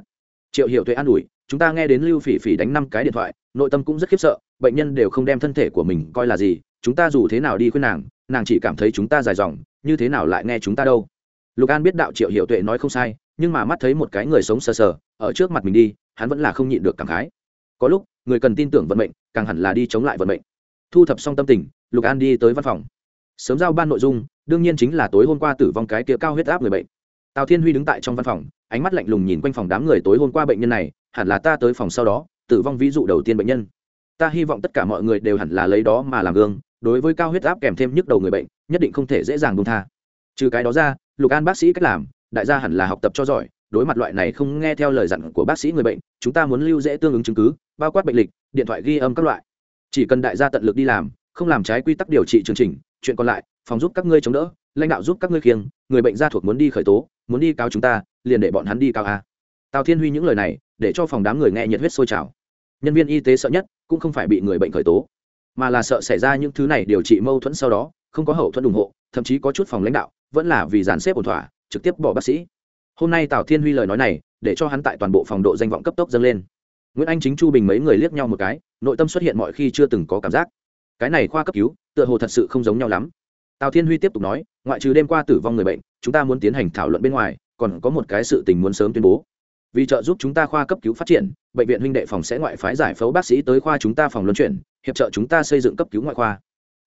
Triệu hiệu tuệ an ủi, chúng ta nghe đến lưu phỉ phỉ đánh năm cái điện thoại, nội tâm cũng rất khiếp sợ, bệnh nhân đều không đem thân thể của mình coi là gì, chúng ta dù thế nào đi khuyên nàng nàng chỉ cảm thấy chúng ta dài dòng, như thế nào lại nghe chúng ta đâu? Lục an biết đạo triệu hiệu tuệ nói không sai, nhưng mà mắt thấy một cái người sống sờ sờ, ở trước mặt mình đi, hắn vẫn là không nhịn được cảm khái. Có lúc, người cần tin tưởng vận mệnh, càng hẳn là đi chống lại vận mệnh. Thu thập xong tâm tình, lục an đi tới văn phòng. Sớm giao ban nội dung, đương nhiên chính là tối hôm qua tử vong cái kia cao huyết áp người bệnh. Tào thiên huy đứng tại trong văn phòng, ánh mắt lạnh lùng nhìn quanh phòng đám người tối hôm qua bệnh nhân này, hẳn là ta tới phòng sau đó, tử vong ví dụ đầu tiên bệnh nhân. Ta hy vọng tất cả mọi người đều hẳn là lấy đó mà làm gương, đối với cao huyết áp kèm thêm nhức đầu người bệnh, nhất định không thể dễ dàng buông tha trừ cái đó ra, lục an bác sĩ cách làm, đại gia hẳn là học tập cho giỏi, đối mặt loại này không nghe theo lời dặn của bác sĩ người bệnh, chúng ta muốn lưu dễ tương ứng chứng cứ, bao quát bệnh lịch, điện thoại ghi âm các loại. Chỉ cần đại gia tận lực đi làm, không làm trái quy tắc điều trị chương trình, chuyện còn lại, phòng giúp các ngươi chống đỡ, lãnh đạo giúp các ngươi khiêng, người bệnh gia thuộc muốn đi khởi tố, muốn đi cáo chúng ta, liền để bọn hắn đi cáo a. Tào thiên huy những lời này, để cho phòng đám người nghe nhiệt huyết sôi trào. Nhân viên y tế sợ nhất, cũng không phải bị người bệnh khởi tố mà là sợ xảy ra những thứ này điều trị mâu thuẫn sau đó, không có hậu thuẫn ủng hộ, thậm chí có chút phòng lãnh đạo, vẫn là vì dàn xếp ổn thỏa, trực tiếp bỏ bác sĩ. Hôm nay tào thiên huy lời nói này, để cho hắn tại toàn bộ phòng độ danh vọng cấp tốc dâng lên. Nguyễn anh chính, chu bình mấy người liếc nhau một cái, nội tâm xuất hiện mọi khi chưa từng có cảm giác. Cái này khoa cấp cứu, tựa hồ thật sự không giống nhau lắm. Tào thiên huy tiếp tục nói, ngoại trừ đêm qua tử vong người bệnh, chúng ta muốn tiến hành thảo luận bên ngoài, còn có một cái sự tình muốn sớm tuyên bố vì trợ giúp chúng ta khoa cấp cứu phát triển, bệnh viện huynh đệ phòng sẽ ngoại phái giải phẫu bác sĩ tới khoa chúng ta phòng luân chuyển, hiệp trợ chúng ta xây dựng cấp cứu ngoại khoa.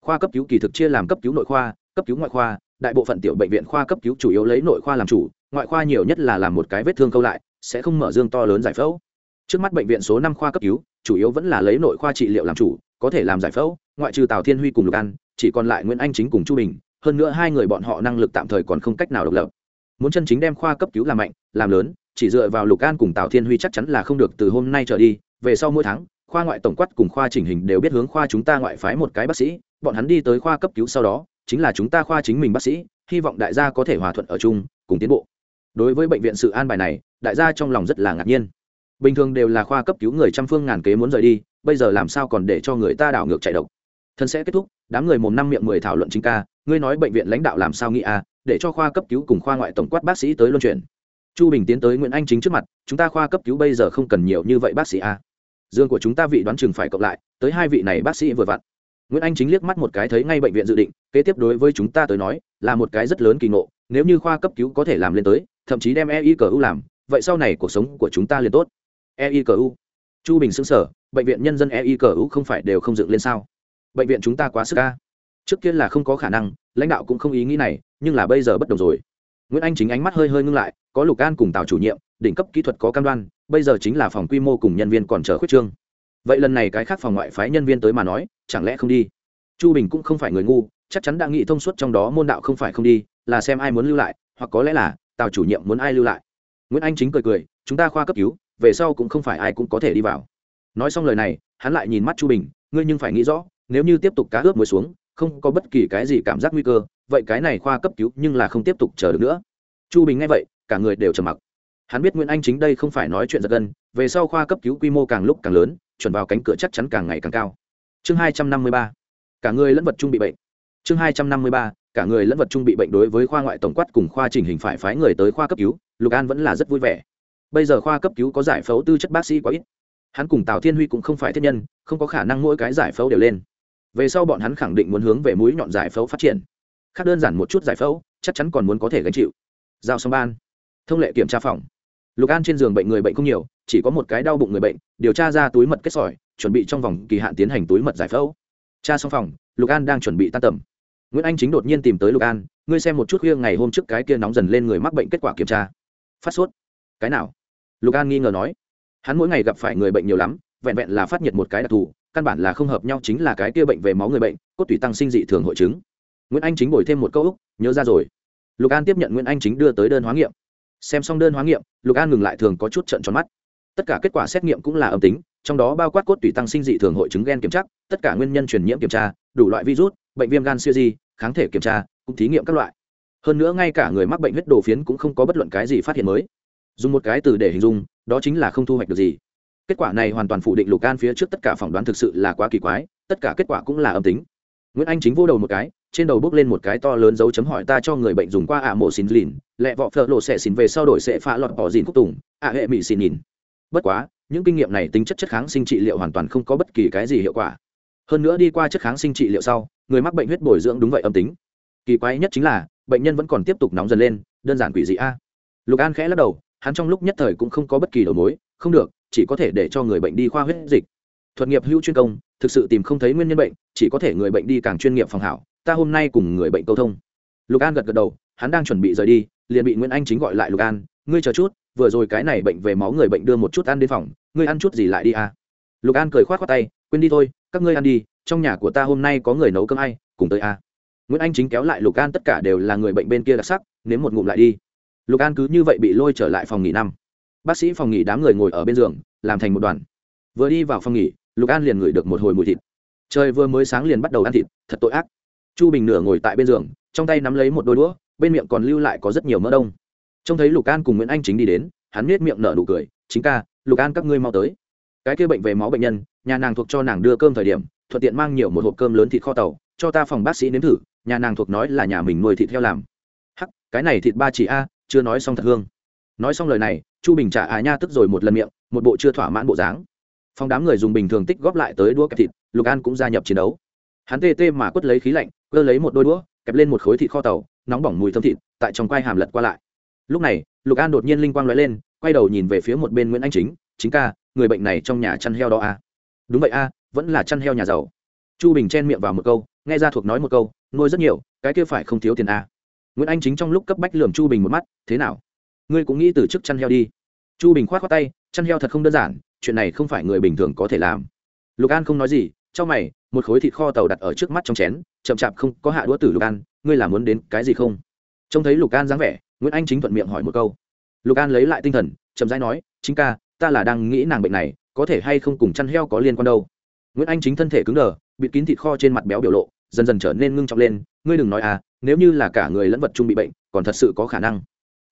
Khoa cấp cứu kỳ thực chia làm cấp cứu nội khoa, cấp cứu ngoại khoa, đại bộ phận tiểu bệnh viện khoa cấp cứu chủ yếu lấy nội khoa làm chủ, ngoại khoa nhiều nhất là làm một cái vết thương câu lại, sẽ không mở dương to lớn giải phẫu. Trước mắt bệnh viện số năm khoa cấp cứu, chủ yếu vẫn là lấy nội khoa trị liệu làm chủ, có thể làm giải phẫu, ngoại trừ tào thiên huy cùng lục an, chỉ còn lại nguyễn anh chính cùng chu bình, hơn nữa hai người bọn họ năng lực tạm thời còn không cách nào độc lập. Muốn chân chính đem khoa cấp cứu làm mạnh, làm lớn chỉ dựa vào lục an cùng tào thiên huy chắc chắn là không được từ hôm nay trở đi, về sau mỗi tháng, khoa ngoại tổng quát cùng khoa chỉnh hình đều biết hướng khoa chúng ta ngoại phái một cái bác sĩ, bọn hắn đi tới khoa cấp cứu sau đó, chính là chúng ta khoa chính mình bác sĩ, hy vọng đại gia có thể hòa thuận ở chung, cùng tiến bộ. Đối với bệnh viện sự an bài này, đại gia trong lòng rất là ngạc nhiên. Bình thường đều là khoa cấp cứu người trăm phương ngàn kế muốn rời đi, bây giờ làm sao còn để cho người ta đảo ngược chạy độc? Thân sẽ kết thúc, đám người mồm năm miệng mười thảo luận chính ca, ngươi nói bệnh viện lãnh đạo làm sao nghĩ a để cho khoa cấp cứu cùng khoa ngoại tổng quát bác sĩ tới luân chuyển chu bình tiến tới nguyễn anh chính trước mặt, chúng ta khoa cấp cứu bây giờ không cần nhiều như vậy bác sĩ a. Dương của chúng ta vị đoán chừng phải cộng lại, tới hai vị này bác sĩ vừa vặn. Nguyễn anh chính liếc mắt một cái thấy ngay bệnh viện dự định, kế tiếp đối với chúng ta tới nói, là một cái rất lớn kỳ ngộ, nếu như khoa cấp cứu có thể làm lên tới, thậm chí đem eicu làm, vậy sau này cuộc sống của chúng ta liền tốt. Eicu chu bình xứng sở bệnh viện nhân dân eicu không phải đều không dựng lên sao? Bệnh viện chúng ta quá sức ca trước kia là không có khả năng, lãnh đạo cũng không ý nghĩ này, nhưng là bây giờ bất đồng rồi nguyễn anh chính ánh mắt hơi hơi ngưng lại, có lục an cùng tào chủ nhiệm, đỉnh cấp kỹ thuật có cam đoan, bây giờ chính là phòng quy mô cùng nhân viên còn chờ khuyết trương. Vậy lần này cái khác phòng ngoại phái nhân viên tới mà nói, chẳng lẽ không đi? Chu bình cũng không phải người ngu, chắc chắn đã nghĩ thông suốt trong đó môn đạo không phải không đi, là xem ai muốn lưu lại, hoặc có lẽ là tào chủ nhiệm muốn ai lưu lại. Nguyễn anh chính cười cười, chúng ta khoa cấp cứu, về sau cũng không phải ai cũng có thể đi vào. Nói xong lời này, hắn lại nhìn mắt chu bình, ngươi nhưng phải nghĩ rõ, nếu như tiếp tục cá ướp mới xuống không có bất kỳ cái gì cảm giác nguy cơ, vậy cái này khoa cấp cứu nhưng là không tiếp tục chờ được nữa. Chu bình nghe vậy, cả người đều trầm mặc. Hắn biết nguyễn anh chính đây không phải nói chuyện giật gân, về sau khoa cấp cứu quy mô càng lúc càng lớn, chuẩn vào cánh cửa chắc chắn càng ngày càng cao. Chương hai trăm năm mươi ba, cả người lẫn vật chung bị bệnh. Chương hai trăm năm mươi ba, cả người lẫn vật chung bị bệnh đối với khoa ngoại tổng quát cùng khoa trình hình phải phái người tới khoa cấp cứu, lục an vẫn là rất vui vẻ. Bây giờ khoa cấp cứu có giải phẫu tư chất bác sĩ quá ít. Hắn cùng tào thiên huy cũng không phải thiết nhân, không có khả năng mỗi cái giải phẫu đều lên về sau bọn hắn khẳng định muốn hướng về mũi nhọn giải phẫu phát triển. Khác đơn giản một chút giải phẫu, chắc chắn còn muốn có thể gánh chịu. Giao xong ban. Thông lệ kiểm tra phòng. Lục an trên giường bệnh người bệnh không nhiều, chỉ có một cái đau bụng người bệnh, điều tra ra túi mật kết sỏi, chuẩn bị trong vòng kỳ hạn tiến hành túi mật giải phẫu. Tra xong phòng, lục an đang chuẩn bị tan tầm. Nguyễn anh chính đột nhiên tìm tới lục an, ngươi xem một chút khuya ngày hôm trước cái kia nóng dần lên người mắc bệnh kết quả kiểm tra. Phát sốt. Cái nào? Lục an nghi ngờ nói. Hắn mỗi ngày gặp phải người bệnh nhiều lắm, vẹn vẹn là phát nhiệt một cái đặc thù căn bản là không hợp nhau chính là cái kia bệnh về máu người bệnh, cốt tủy tăng sinh dị thường hội chứng. Nguyễn anh chính bồi thêm một câu úc, nhớ ra rồi. Lục an tiếp nhận nguyễn anh chính đưa tới đơn hóa nghiệm. Xem xong đơn hóa nghiệm, lục an ngừng lại thường có chút trận tròn mắt. Tất cả kết quả xét nghiệm cũng là âm tính, trong đó bao quát cốt tủy tăng sinh dị thường hội chứng gen kiểm tra, tất cả nguyên nhân truyền nhiễm kiểm tra, đủ loại virus, bệnh viêm gan siêu di, kháng thể kiểm tra, cũng thí nghiệm các loại. Hơn nữa ngay cả người mắc bệnh huyết đồ phiến cũng không có bất luận cái gì phát hiện mới. Dùng một cái từ để hình dung, đó chính là không thu hoạch được gì kết quả này hoàn toàn phủ định lục an phía trước tất cả phỏng đoán thực sự là quá kỳ quái, tất cả kết quả cũng là âm tính. Nguyễn anh chính vô đầu một cái, trên đầu bước lên một cái to lớn dấu chấm hỏi ta cho người bệnh dùng qua ạ mổ xin lìn, lẹ vọ phợ lộ sẽ xin về sau đổi sẽ phá lọt bỏ dìn khúc tùng, ạ hệ mỹ xin nhìn. Bất quá, những kinh nghiệm này tính chất chất kháng sinh trị liệu hoàn toàn không có bất kỳ cái gì hiệu quả. Hơn nữa đi qua chất kháng sinh trị liệu sau, người mắc bệnh huyết bồi dưỡng đúng vậy âm tính. Kỳ quái nhất chính là, bệnh nhân vẫn còn tiếp tục nóng dần lên, đơn giản quỷ dị a. Lục an khẽ lắc đầu, hắn trong lúc nhất thời cũng không có bất kỳ đầu mối, không được chỉ có thể để cho người bệnh đi khoa huyết dịch. Thuật nghiệp hữu chuyên công, thực sự tìm không thấy nguyên nhân bệnh, chỉ có thể người bệnh đi càng chuyên nghiệp phòng hảo. Ta hôm nay cùng người bệnh câu thông. Lục an gật gật đầu, hắn đang chuẩn bị rời đi, liền bị nguyễn anh chính gọi lại lục an, ngươi chờ chút, vừa rồi cái này bệnh về máu người bệnh đưa một chút ăn đến phòng, ngươi ăn chút gì lại đi à? Lục an cười k h o á t khoác tay, quên đi thôi, các ngươi ăn đi, trong nhà của ta hôm nay có người nấu cơm ai, cùng tới à? Nguyễn anh chính kéo lại lục an tất cả đều là người bệnh bên kia đặc sắc, nếm một ngụm lại đi. Lục an cứ như vậy bị lôi trở lại phòng nghỉ năm bác sĩ phòng nghỉ đám người ngồi ở bên giường, làm thành một đoàn. Vừa đi vào phòng nghỉ, lục an liền ngửi được một hồi mùi thịt. Trời vừa mới sáng liền bắt đầu ăn thịt, thật tội ác. Chu bình nửa ngồi tại bên giường, trong tay nắm lấy một đôi đũa, bên miệng còn lưu lại có rất nhiều mỡ đông. Trông thấy lục an cùng nguyễn anh chính đi đến, hắn nết miệng nở nụ cười, chính ca, lục an các ngươi mau tới. Cái kia bệnh về máu bệnh nhân, nhà nàng thuộc cho nàng đưa cơm thời điểm, thuận tiện mang nhiều một hộp cơm lớn thịt kho tàu, cho ta phòng bác sĩ nếm thử, nhà nàng thuộc nói là nhà mình nuôi thịt theo làm. Hắc, cái này thịt ba chỉ a, chưa nói xong thật hương. Nói xong lời này chu bình trả à nha tức rồi một lần miệng, một bộ chưa thỏa mãn bộ dáng. Phong đám người dùng bình thường tích góp lại tới đũa kẹp thịt, lục an cũng gia nhập chiến đấu. Hắn tê tê mà quất lấy khí lạnh cơ lấy một đôi đũa, kẹp lên một khối thịt kho tàu, nóng bỏng mùi thơm thịt, tại trong quai hàm lật qua lại. Lúc này, lục an đột nhiên linh quang lóe lên, quay đầu nhìn về phía một bên nguyễn anh chính chính ca, người bệnh này trong nhà chăn heo đó à? đúng vậy a, vẫn là chăn heo nhà giàu. Chu bình chen miệng vào một câu, nghe ra thuộc nói một câu, nuôi rất nhiều, cái kia phải không thiếu tiền a? Nguyễn anh chính trong lúc cấp bách lườm chu bình một mắt, thế nào? Ngươi cũng nghĩ từ chức chăn heo đi chu bình khoát khoát tay, chăn heo thật không đơn giản, chuyện này không phải người bình thường có thể làm. Lục an không nói gì cho mày, một khối thịt kho tàu đặt ở trước mắt trong chén, chậm chạp không có hạ đũa tử lục an, ngươi làm muốn đến cái gì không? Trông thấy lục an dáng vẻ, nguyễn anh chính thuận miệng hỏi một câu. Lục an lấy lại tinh thần, chậm rãi nói, chính ca, ta là đang nghĩ nàng bệnh này, có thể hay không cùng chăn heo có liên quan đâu? Nguyễn anh chính thân thể cứng đờ, bịt kín thịt kho trên mặt béo biểu lộ, dần dần trở nên ngưng trọng lên, ngươi đừng nói à nếu như là cả người lẫn vật chung bị bệnh, còn thật sự có khả năng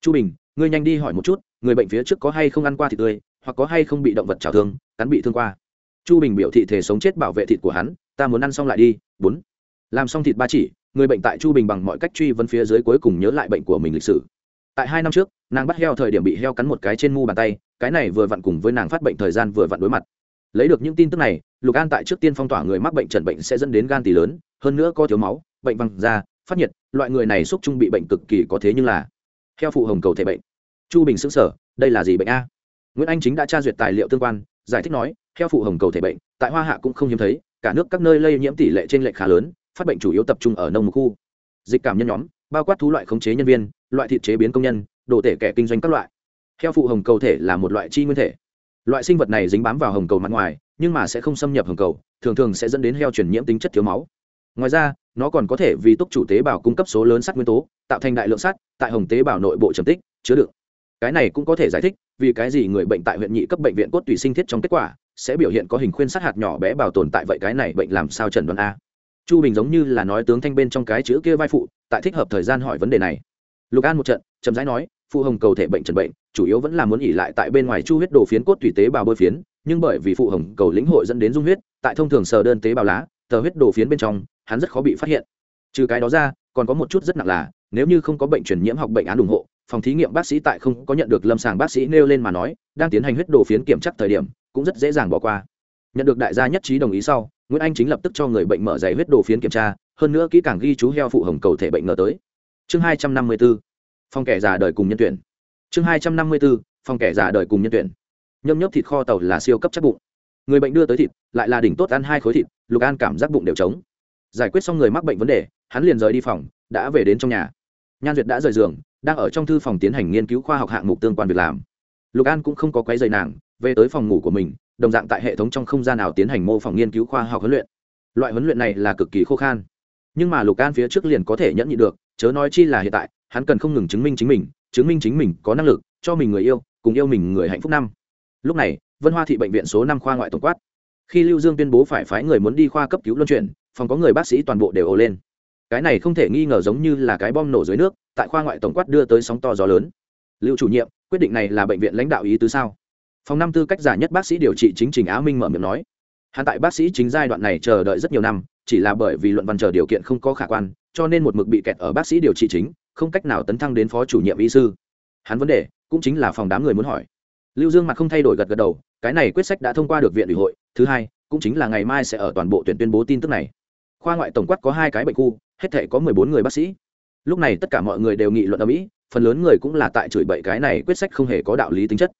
chu bình, ngươi nhanh đi hỏi một chút, người bệnh phía trước có hay không ăn qua thịt tươi, hoặc có hay không bị động vật trào thương, cắn bị thương qua. Chu bình biểu thị thể sống chết bảo vệ thịt của hắn, ta muốn ăn xong lại đi, bốn. Làm xong thịt ba chỉ, người bệnh tại chu bình bằng mọi cách truy vấn phía dưới cuối cùng nhớ lại bệnh của mình lịch sử. Tại hai năm trước, nàng bắt heo thời điểm bị heo cắn một cái trên mu bàn tay, cái này vừa vặn cùng với nàng phát bệnh thời gian vừa vặn đối mặt. Lấy được những tin tức này, lục an tại trước tiên phong tỏa người mắc bệnh trần bệnh sẽ dẫn đến gan tỷ lớn, hơn nữa có thiếu máu, bệnh văng da, phát nhiệt, loại người này xúc chung bị bệnh cực kỳ có thế nhưng là heo phụ hồng cầu thể bệnh. Chu bình xứng sở đây là gì bệnh a? Nguyễn anh chính đã tra duyệt tài liệu tương quan, giải thích nói heo phụ hồng cầu thể bệnh, tại hoa hạ cũng không hiếm thấy, cả nước các nơi lây nhiễm tỷ lệ trên lệch khá lớn, phát bệnh chủ yếu tập trung ở nông một khu. Dịch cảm nhân nhóm, bao quát thú loại khống chế nhân viên, loại thịt chế biến công nhân, đồ tể kẻ kinh doanh các loại. Heo phụ hồng cầu thể là một loại chi nguyên thể. Loại sinh vật này dính bám vào hồng cầu mặt ngoài, nhưng mà sẽ không xâm nhập hồng cầu, thường thường sẽ dẫn đến heo chuyển nhiễm tính chất thiếu máu ngoài ra, nó còn có thể vì túc chủ tế bào cung cấp số lớn sắt nguyên tố, tạo thành đại lượng sắt, tại hồng tế bào nội bộ trầm tích, chứa đựng. Cái này cũng có thể giải thích vì cái gì người bệnh tại huyện nhị cấp bệnh viện cốt tùy sinh thiết trong kết quả sẽ biểu hiện có hình khuyên sát hạt nhỏ bé bảo tồn tại vậy cái này bệnh làm sao trần đoán a. Chu bình giống như là nói tướng thanh bên trong cái chữ kia vai phụ, tại thích hợp thời gian hỏi vấn đề này. Lục an một trận, chậm rãi nói, phụ hồng cầu thể bệnh trần bệnh, chủ yếu vẫn là muốn nghỉ lại tại bên ngoài chu huyết đồ phiến cốt tùy tế bào bơi phiến, nhưng bởi vì phụ hồng cầu lĩnh hội dẫn đến dung huyết, tại thông thường sờ đơn tế bào lá, tờ huyết đồ phiến bên trong hắn rất khó bị phát hiện. Trừ cái đó ra, còn có một chút rất nặng là, nếu như không có bệnh truyền nhiễm học bệnh án ủng hộ, phòng thí nghiệm bác sĩ tại không có nhận được lâm sàng bác sĩ nêu lên mà nói, đang tiến hành huyết đồ phiến kiểm tra thời điểm, cũng rất dễ dàng bỏ qua. Nhận được đại gia nhất trí đồng ý sau, nguyễn anh chính lập tức cho người bệnh mở giấy huyết đồ phiến kiểm tra, hơn nữa kỹ càng ghi chú heo phụ hồng cầu thể bệnh ngờ tới. Chương hai trăm năm mươi b ố phòng kẻ già đời cùng nhân tuyển. Chương hai trăm năm mươi b ố phòng kẻ già đời cùng nhân tuyển. Nhâm nhấp thịt kho tàu là siêu cấp chắc bụng. Người bệnh đưa tới thịt, lại là đỉnh tốt ăn hai khối thịt, lục an cảm giác bụng đều trống giải quyết xong người mắc bệnh vấn đề, hắn liền rời đi phòng, đã về đến trong nhà. Nhan duyệt đã rời giường, đang ở trong thư phòng tiến hành nghiên cứu khoa học hạng mục tương quan việc làm. Lục an cũng không có quấy dày nàng, về tới phòng ngủ của mình, đồng dạng tại hệ thống trong không gian nào tiến hành mô phỏng nghiên cứu khoa học huấn luyện. Loại huấn luyện này là cực kỳ khô khan. Nhưng mà lục an phía trước liền có thể nhẫn nhị được, chớ nói chi là hiện tại, hắn cần không ngừng chứng minh chính mình, chứng minh chính mình có năng lực, cho mình người yêu, cùng yêu mình người hạnh phúc năm. Lúc này, vân hoa thị bệnh viện số năm khoa ngoại tổng quát. Khi lưu dương tuyên bố phải phái người muốn đi khoa cấp cứu luân chuyển phòng có người bác sĩ toàn bộ đều ồ lên. Cái này không thể nghi ngờ giống như là cái bom nổ dưới nước, tại khoa ngoại tổng quát đưa tới sóng to gió lớn. Lưu chủ nhiệm, quyết định này là bệnh viện lãnh đạo ý tứ sao? Phòng năm tư cách giả nhất bác sĩ điều trị chính trình á minh mở miệng nói. Hắn tại bác sĩ chính giai đoạn này chờ đợi rất nhiều năm, chỉ là bởi vì luận văn chờ điều kiện không có khả quan, cho nên một mực bị kẹt ở bác sĩ điều trị chính, không cách nào tấn thăng đến phó chủ nhiệm y sư. Hắn vấn đề, cũng chính là phòng đám người muốn hỏi. Lưu dương mặt không thay đổi gật gật đầu, cái này quyết sách đã thông qua được viện ủy hội, thứ hai, cũng chính là ngày mai sẽ ở toàn bộ tuyển tuyên bố tin tức này khoa ngoại tổng quát có hai cái bệnh khu, hết thể có mười bốn người bác sĩ. Lúc này tất cả mọi người đều nghị luận ở mỹ, phần lớn người cũng là tại chửi bậy cái này quyết sách không hề có đạo lý tính chất.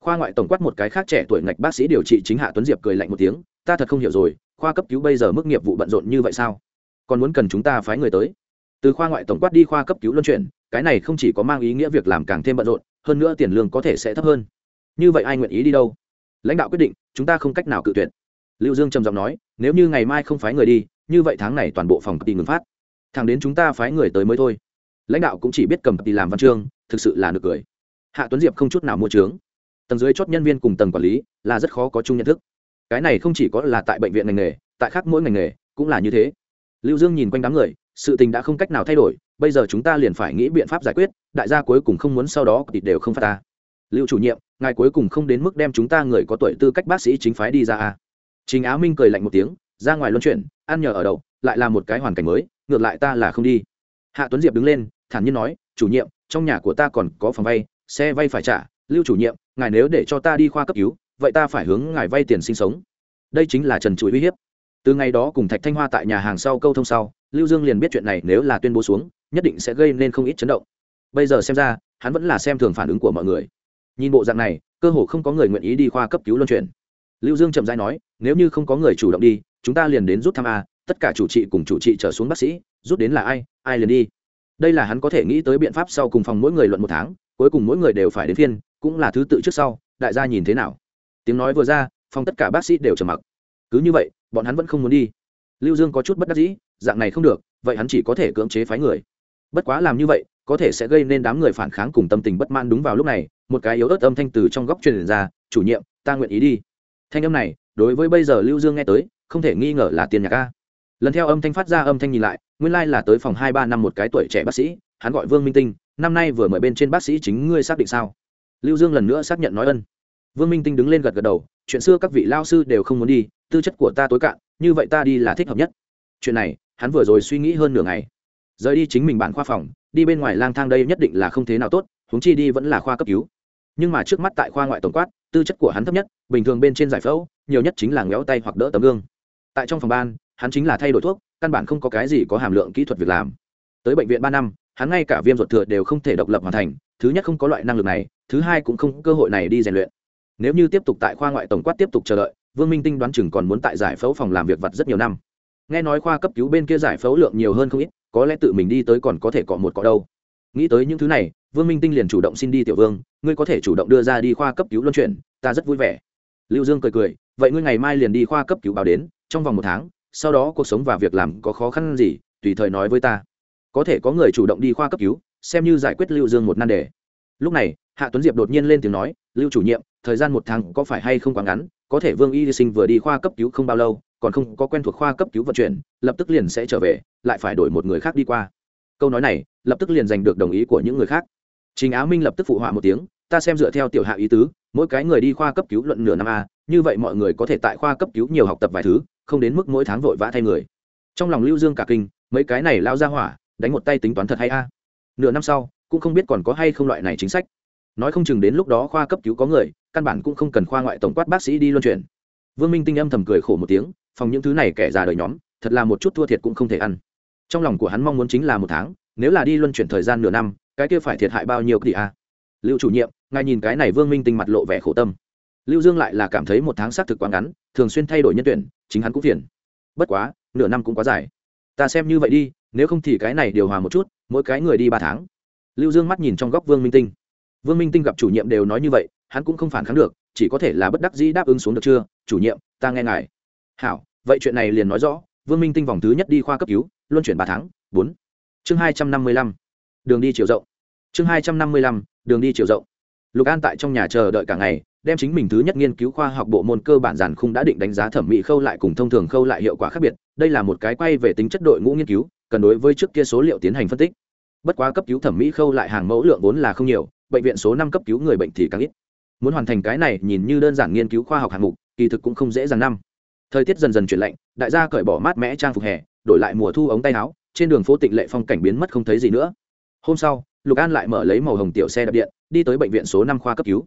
Khoa ngoại tổng quát một cái khác trẻ tuổi ngạch bác sĩ điều trị chính hạ tuấn diệp cười lạnh một tiếng, ta thật không hiểu rồi, khoa cấp cứu bây giờ mức nghiệp vụ bận rộn như vậy sao? Còn muốn cần chúng ta phái người tới? Từ khoa ngoại tổng quát đi khoa cấp cứu luân chuyển, cái này không chỉ có mang ý nghĩa việc làm càng thêm bận rộn, hơn nữa tiền lương có thể sẽ thấp hơn. Như vậy ai nguyện ý đi đâu? Lãnh đạo quyết định, chúng ta không cách nào cự tuyệt. Lưu dương trầm giọng nói, nếu như ngày mai không phái người đi như vậy tháng này toàn bộ phòng ty ngừng phát. Thẳng đến chúng ta phái người tới mới thôi. Lãnh đạo cũng chỉ biết cầm ty làm văn chương, thực sự là nực cười. Hạ tuấn diệp không chút nào mua trướng tầng dưới chốt nhân viên cùng tầng quản lý là rất khó có chung nhận thức. Cái này không chỉ có là tại bệnh viện ngành nghề, tại khác mỗi ngành nghề cũng là như thế. Lưu dương nhìn quanh đám người, sự tình đã không cách nào thay đổi, bây giờ chúng ta liền phải nghĩ biện pháp giải quyết, đại gia cuối cùng không muốn sau đó thì đều không phát ta lưu chủ nhiệm, ngài cuối cùng không đến mức đem chúng ta người có tuổi tư cách bác sĩ chính phái đi ra à. trình á minh cười lạnh một tiếng ra ngoài luân chuyển, ăn nhờ ở đậu lại là một cái hoàn cảnh mới, ngược lại ta là không đi. Hạ tuấn diệp đứng lên, thản nhiên nói, chủ nhiệm, trong nhà của ta còn có phòng vay, xe vay phải trả, lưu chủ nhiệm, ngài nếu để cho ta đi khoa cấp cứu, vậy ta phải hướng ngài vay tiền sinh sống. Đây chính là trần chuỗi uy hiếp. Từ ngày đó cùng thạch thanh hoa tại nhà hàng sau câu thông sau, lưu dương liền biết chuyện này nếu là tuyên bố xuống, nhất định sẽ gây nên không ít chấn động. Bây giờ xem ra, hắn vẫn là xem thường phản ứng của mọi người. Nhìn bộ dạng này, cơ hồ không có người nguyện ý đi khoa cấp cứu luân chuyển. Lưu dương chậm dãi nói, nếu như không có người chủ động đi chúng ta liền đến rút thăm a, tất cả chủ trị cùng chủ trị trở xuống bác sĩ, rút đến là ai ai liền đi. Đây là hắn có thể nghĩ tới biện pháp sau cùng phòng mỗi người luận một tháng, cuối cùng mỗi người đều phải đến phiên, cũng là thứ tự trước sau, đại gia nhìn thế nào. Tiếng nói vừa ra, phòng tất cả bác sĩ đều trầm mặc. Cứ như vậy, bọn hắn vẫn không muốn đi. Lưu dương có chút bất đắc dĩ, dạng này không được, vậy hắn chỉ có thể cưỡng chế phái người. Bất quá làm như vậy, có thể sẽ gây nên đám người phản kháng cùng tâm tình bất mãn đúng vào lúc này, một cái yếu ớt âm thanh từ trong góc truyền ra, chủ nhiệm, ta nguyện ý đi. Thanh âm này, đối với bây giờ lưu dương nghe tới không thể nghi ngờ là tiền nhạc ca lần theo âm thanh phát ra, âm thanh nhìn lại, nguyên lai là tới phòng hai ba năm một cái tuổi trẻ bác sĩ, hắn gọi vương minh tinh, năm nay vừa mời bên trên bác sĩ chính ngươi xác định sao? Lưu dương lần nữa xác nhận nói ân. Vương minh tinh đứng lên gật gật đầu, chuyện xưa các vị lao sư đều không muốn đi, tư chất của ta tối cạn, như vậy ta đi là thích hợp nhất. Chuyện này, hắn vừa rồi suy nghĩ hơn nửa ngày. Rời đi chính mình bản khoa phòng, đi bên ngoài lang thang đây nhất định là không thế nào tốt, huống chi đi vẫn là khoa cấp cứu. Nhưng mà trước mắt tại khoa ngoại tổng quát, tư chất của hắn thấp nhất, bình thường bên trên giải phẫu, nhiều nhất chính là ngéo tay hoặc đỡ tấm gương tại trong phòng ban, hắn chính là thay đổi thuốc, căn bản không có cái gì có hàm lượng kỹ thuật việc làm. Tới bệnh viện ba năm, hắn ngay cả viêm ruột thừa đều không thể độc lập hoàn thành, thứ nhất không có loại năng lực này, thứ hai cũng không có cơ hội này đi rèn luyện. Nếu như tiếp tục tại khoa ngoại tổng quát tiếp tục chờ đợi, vương minh tinh đoán chừng còn muốn tại giải phẫu phòng làm việc vặt rất nhiều năm. Nghe nói khoa cấp cứu bên kia giải phẫu lượng nhiều hơn không ít, có lẽ tự mình đi tới còn có thể cọ một cọ đâu. Nghĩ tới những thứ này, vương minh tinh liền chủ động xin đi tiểu vương, ngươi có thể chủ động đưa ra đi khoa cấp cứu luân chuyển, ta rất vui vẻ. Lưu dương cười cười vậy ngươi ngày mai liền đi khoa cấp cứu báo đến, trong vòng một tháng, sau đó cuộc sống và việc làm có khó khăn gì, tùy thời nói với ta. Có thể có người chủ động đi khoa cấp cứu, xem như giải quyết lưu dương một nan đề. Lúc này, hạ tuấn diệp đột nhiên lên tiếng nói, lưu chủ nhiệm, thời gian một tháng có phải hay không quá ngắn? Có thể vương y sinh vừa đi khoa cấp cứu không bao lâu, còn không có quen thuộc khoa cấp cứu vận chuyển, lập tức liền sẽ trở về, lại phải đổi một người khác đi qua. Câu nói này, lập tức liền giành được đồng ý của những người khác. Trình á minh lập tức phụ họa một tiếng, ta xem dựa theo tiểu hạ ý tứ, mỗi cái người đi khoa cấp cứu luận nửa năm a như vậy mọi người có thể tại khoa cấp cứu nhiều học tập vài thứ, không đến mức mỗi tháng vội vã thay người. Trong lòng lưu dương cả kinh, mấy cái này lao ra hỏa, đánh một tay tính toán thật hay a. Nửa năm sau, cũng không biết còn có hay không loại này chính sách. Nói không chừng đến lúc đó khoa cấp cứu có người, căn bản cũng không cần khoa ngoại tổng quát bác sĩ đi luân chuyển. Vương minh tinh âm thầm cười khổ một tiếng, phòng những thứ này kẻ già đời nhóm, thật là một chút thua thiệt cũng không thể ăn. Trong lòng của hắn mong muốn chính là một tháng, nếu là đi luân chuyển thời gian nửa năm, cái kia phải thiệt hại bao nhiêu kỳ a. Lưu chủ nhiệm, ngài nhìn cái này vương minh tinh mặt lộ vẻ khổ tâm lưu dương lại là cảm thấy một tháng xác thực quá ngắn, thường xuyên thay đổi nhân tuyển, chính hắn cũng phiền. Bất quá, nửa năm cũng quá dài. Ta xem như vậy đi, nếu không thì cái này điều hòa một chút, mỗi cái người đi ba tháng. Lưu dương mắt nhìn trong góc vương minh tinh. Vương minh tinh gặp chủ nhiệm đều nói như vậy, hắn cũng không phản kháng được, chỉ có thể là bất đắc dĩ đáp ứng xuống được chưa? Chủ nhiệm, ta nghe ngài. Hảo, vậy chuyện này liền nói rõ. Vương minh tinh vòng thứ nhất đi khoa cấp cứu, luân chuyển ba tháng, bốn. Chương hai trăm năm mươi lăm. Đường đi chiều rộng. Chương hai trăm năm mươi lăm, đường đi chiều rộng lục an tại trong nhà chờ đợi cả ngày, đem chính mình thứ nhất nghiên cứu khoa học bộ môn cơ bản giản khung đã định đánh giá thẩm mỹ khâu lại cùng thông thường khâu lại hiệu quả khác biệt, đây là một cái quay về tính chất đội ngũ nghiên cứu, cần đối với trước kia số liệu tiến hành phân tích. Bất quá cấp cứu thẩm mỹ khâu lại hàng mẫu lượng vốn là không nhiều, bệnh viện số năm cấp cứu người bệnh thì càng ít. Muốn hoàn thành cái này nhìn như đơn giản nghiên cứu khoa học hạng mục, kỳ thực cũng không dễ dàng năm. Thời tiết dần dần chuyển lạnh, đại gia cởi bỏ mát mẽ trang phục hè, đổi lại mùa thu ống tay áo, trên đường phố tịnh lệ phong cảnh biến mất không thấy gì nữa. Hôm sau lục an lại mở lấy màu hồng tiểu xe đạp điện, đi tới bệnh viện số năm khoa cấp cứu.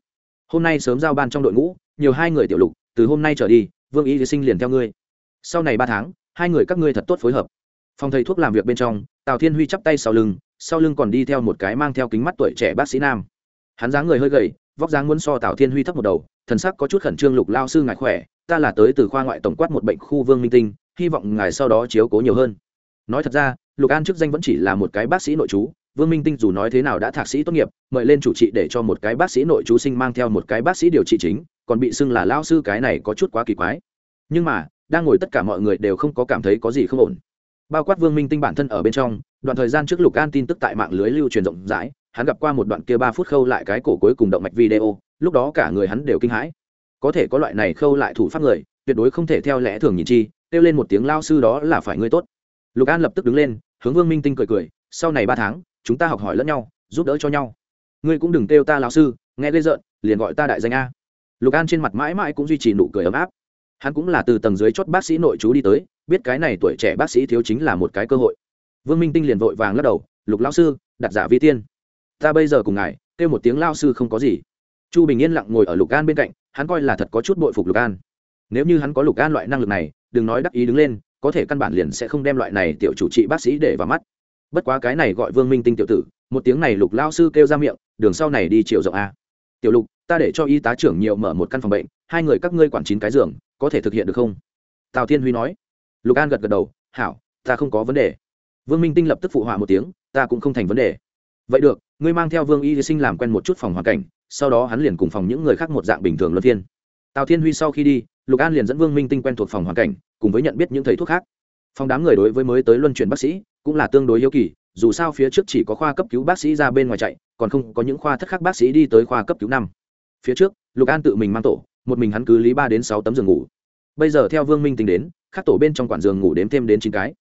Hôm nay sớm giao ban trong đội ngũ, nhiều hai người tiểu lục, từ hôm nay trở đi, vương y vệ sinh liền theo ngươi. Sau này ba tháng, hai người các ngươi thật tốt phối hợp. Phòng thầy thuốc làm việc bên trong, tào thiên huy chắp tay sau lưng sau lưng còn đi theo một cái mang theo kính mắt tuổi trẻ bác sĩ nam. Hắn dáng người hơi gầy, vóc dáng muốn so tào thiên huy thấp một đầu, thần sắc có chút khẩn trương lục lao sư ngài khỏe, ta là tới từ khoa ngoại tổng quát một bệnh khu vương minh tinh, hy vọng ngài sau đó chiếu cố nhiều hơn. Nói thật ra, lục an chức danh vẫn chỉ là một cái bác sĩ nội chú vương minh tinh dù nói thế nào đã thạc sĩ tốt nghiệp, mời lên chủ trị để cho một cái bác sĩ nội chú sinh mang theo một cái bác sĩ điều trị chính, còn bị xưng là lao sư cái này có chút quá kỳ quái. Nhưng mà, đang ngồi tất cả mọi người đều không có cảm thấy có gì không ổn. Bao quát vương minh tinh bản thân ở bên trong, đoạn thời gian trước lục an tin tức tại mạng lưới lưu truyền rộng rãi, hắn gặp qua một đoạn kia ba phút khâu lại cái cổ cuối cùng động mạch video, lúc đó cả người hắn đều kinh hãi. Có thể có loại này khâu lại thủ pháp người, tuyệt đối không thể theo lẽ thường nhìn chi, kêu lên một tiếng lao sư đó là phải ngươi tốt. Lục an lập tức đứng lên, hướng vương minh tinh cười cười, sau này ba tháng chúng ta học hỏi lẫn nhau, giúp đỡ cho nhau. Ngươi cũng đừng kêu ta lao sư, nghe gây rợn, liền gọi ta đại danh a. Lục an trên mặt mãi mãi cũng duy trì nụ cười ấm áp. Hắn cũng là từ tầng dưới chót bác sĩ nội chú đi tới, biết cái này tuổi trẻ bác sĩ thiếu chính là một cái cơ hội. Vương minh tinh liền vội vàng lắc đầu, lục lao sư, đặt giả vi tiên. Ta bây giờ cùng ngài, kêu một tiếng lao sư không có gì. Chu bình yên lặng ngồi ở lục an bên cạnh, hắn coi là thật có chút bội phục lục an. Nếu như hắn có lục an loại năng lực này, đừng nói đắc ý đứng lên, có thể căn bản liền sẽ không đem loại này tiểu chủ trị bác sĩ để vào mắt bất quá cái này gọi vương minh tinh tiểu tử, một tiếng này lục lao sư kêu ra miệng, đường sau này đi chiều rộng a. Tiểu lục, ta để cho y tá trưởng nhiều mở một căn phòng bệnh, hai người các ngươi quản chín cái giường, có thể thực hiện được không? Tào thiên huy nói. Lục an gật gật đầu, hảo, ta không có vấn đề. Vương minh tinh lập tức phụ họa một tiếng, ta cũng không thành vấn đề. Vậy được, ngươi mang theo vương y sinh làm quen một chút phòng hoàn cảnh, sau đó hắn liền cùng phòng những người khác một dạng bình thường luân phiên. Tào thiên huy sau khi đi, lục an liền dẫn vương minh tinh quen thuộc phòng hoàn cảnh, cùng với nhận biết những thầy thuốc khác. Phòng đám người đối với mới tới luân chuyển bác sĩ cũng là tương đối yếu kỳ, dù sao phía trước chỉ có khoa cấp cứu bác sĩ ra bên ngoài chạy, còn không có những khoa thất khác bác sĩ đi tới khoa cấp cứu năm. Phía trước, lục an tự mình mang tổ, một mình hắn cứ lý ba đến sáu tấm giường ngủ. Bây giờ theo vương minh tinh đến các tổ bên trong quản giường ngủ đếm thêm đến chín cái.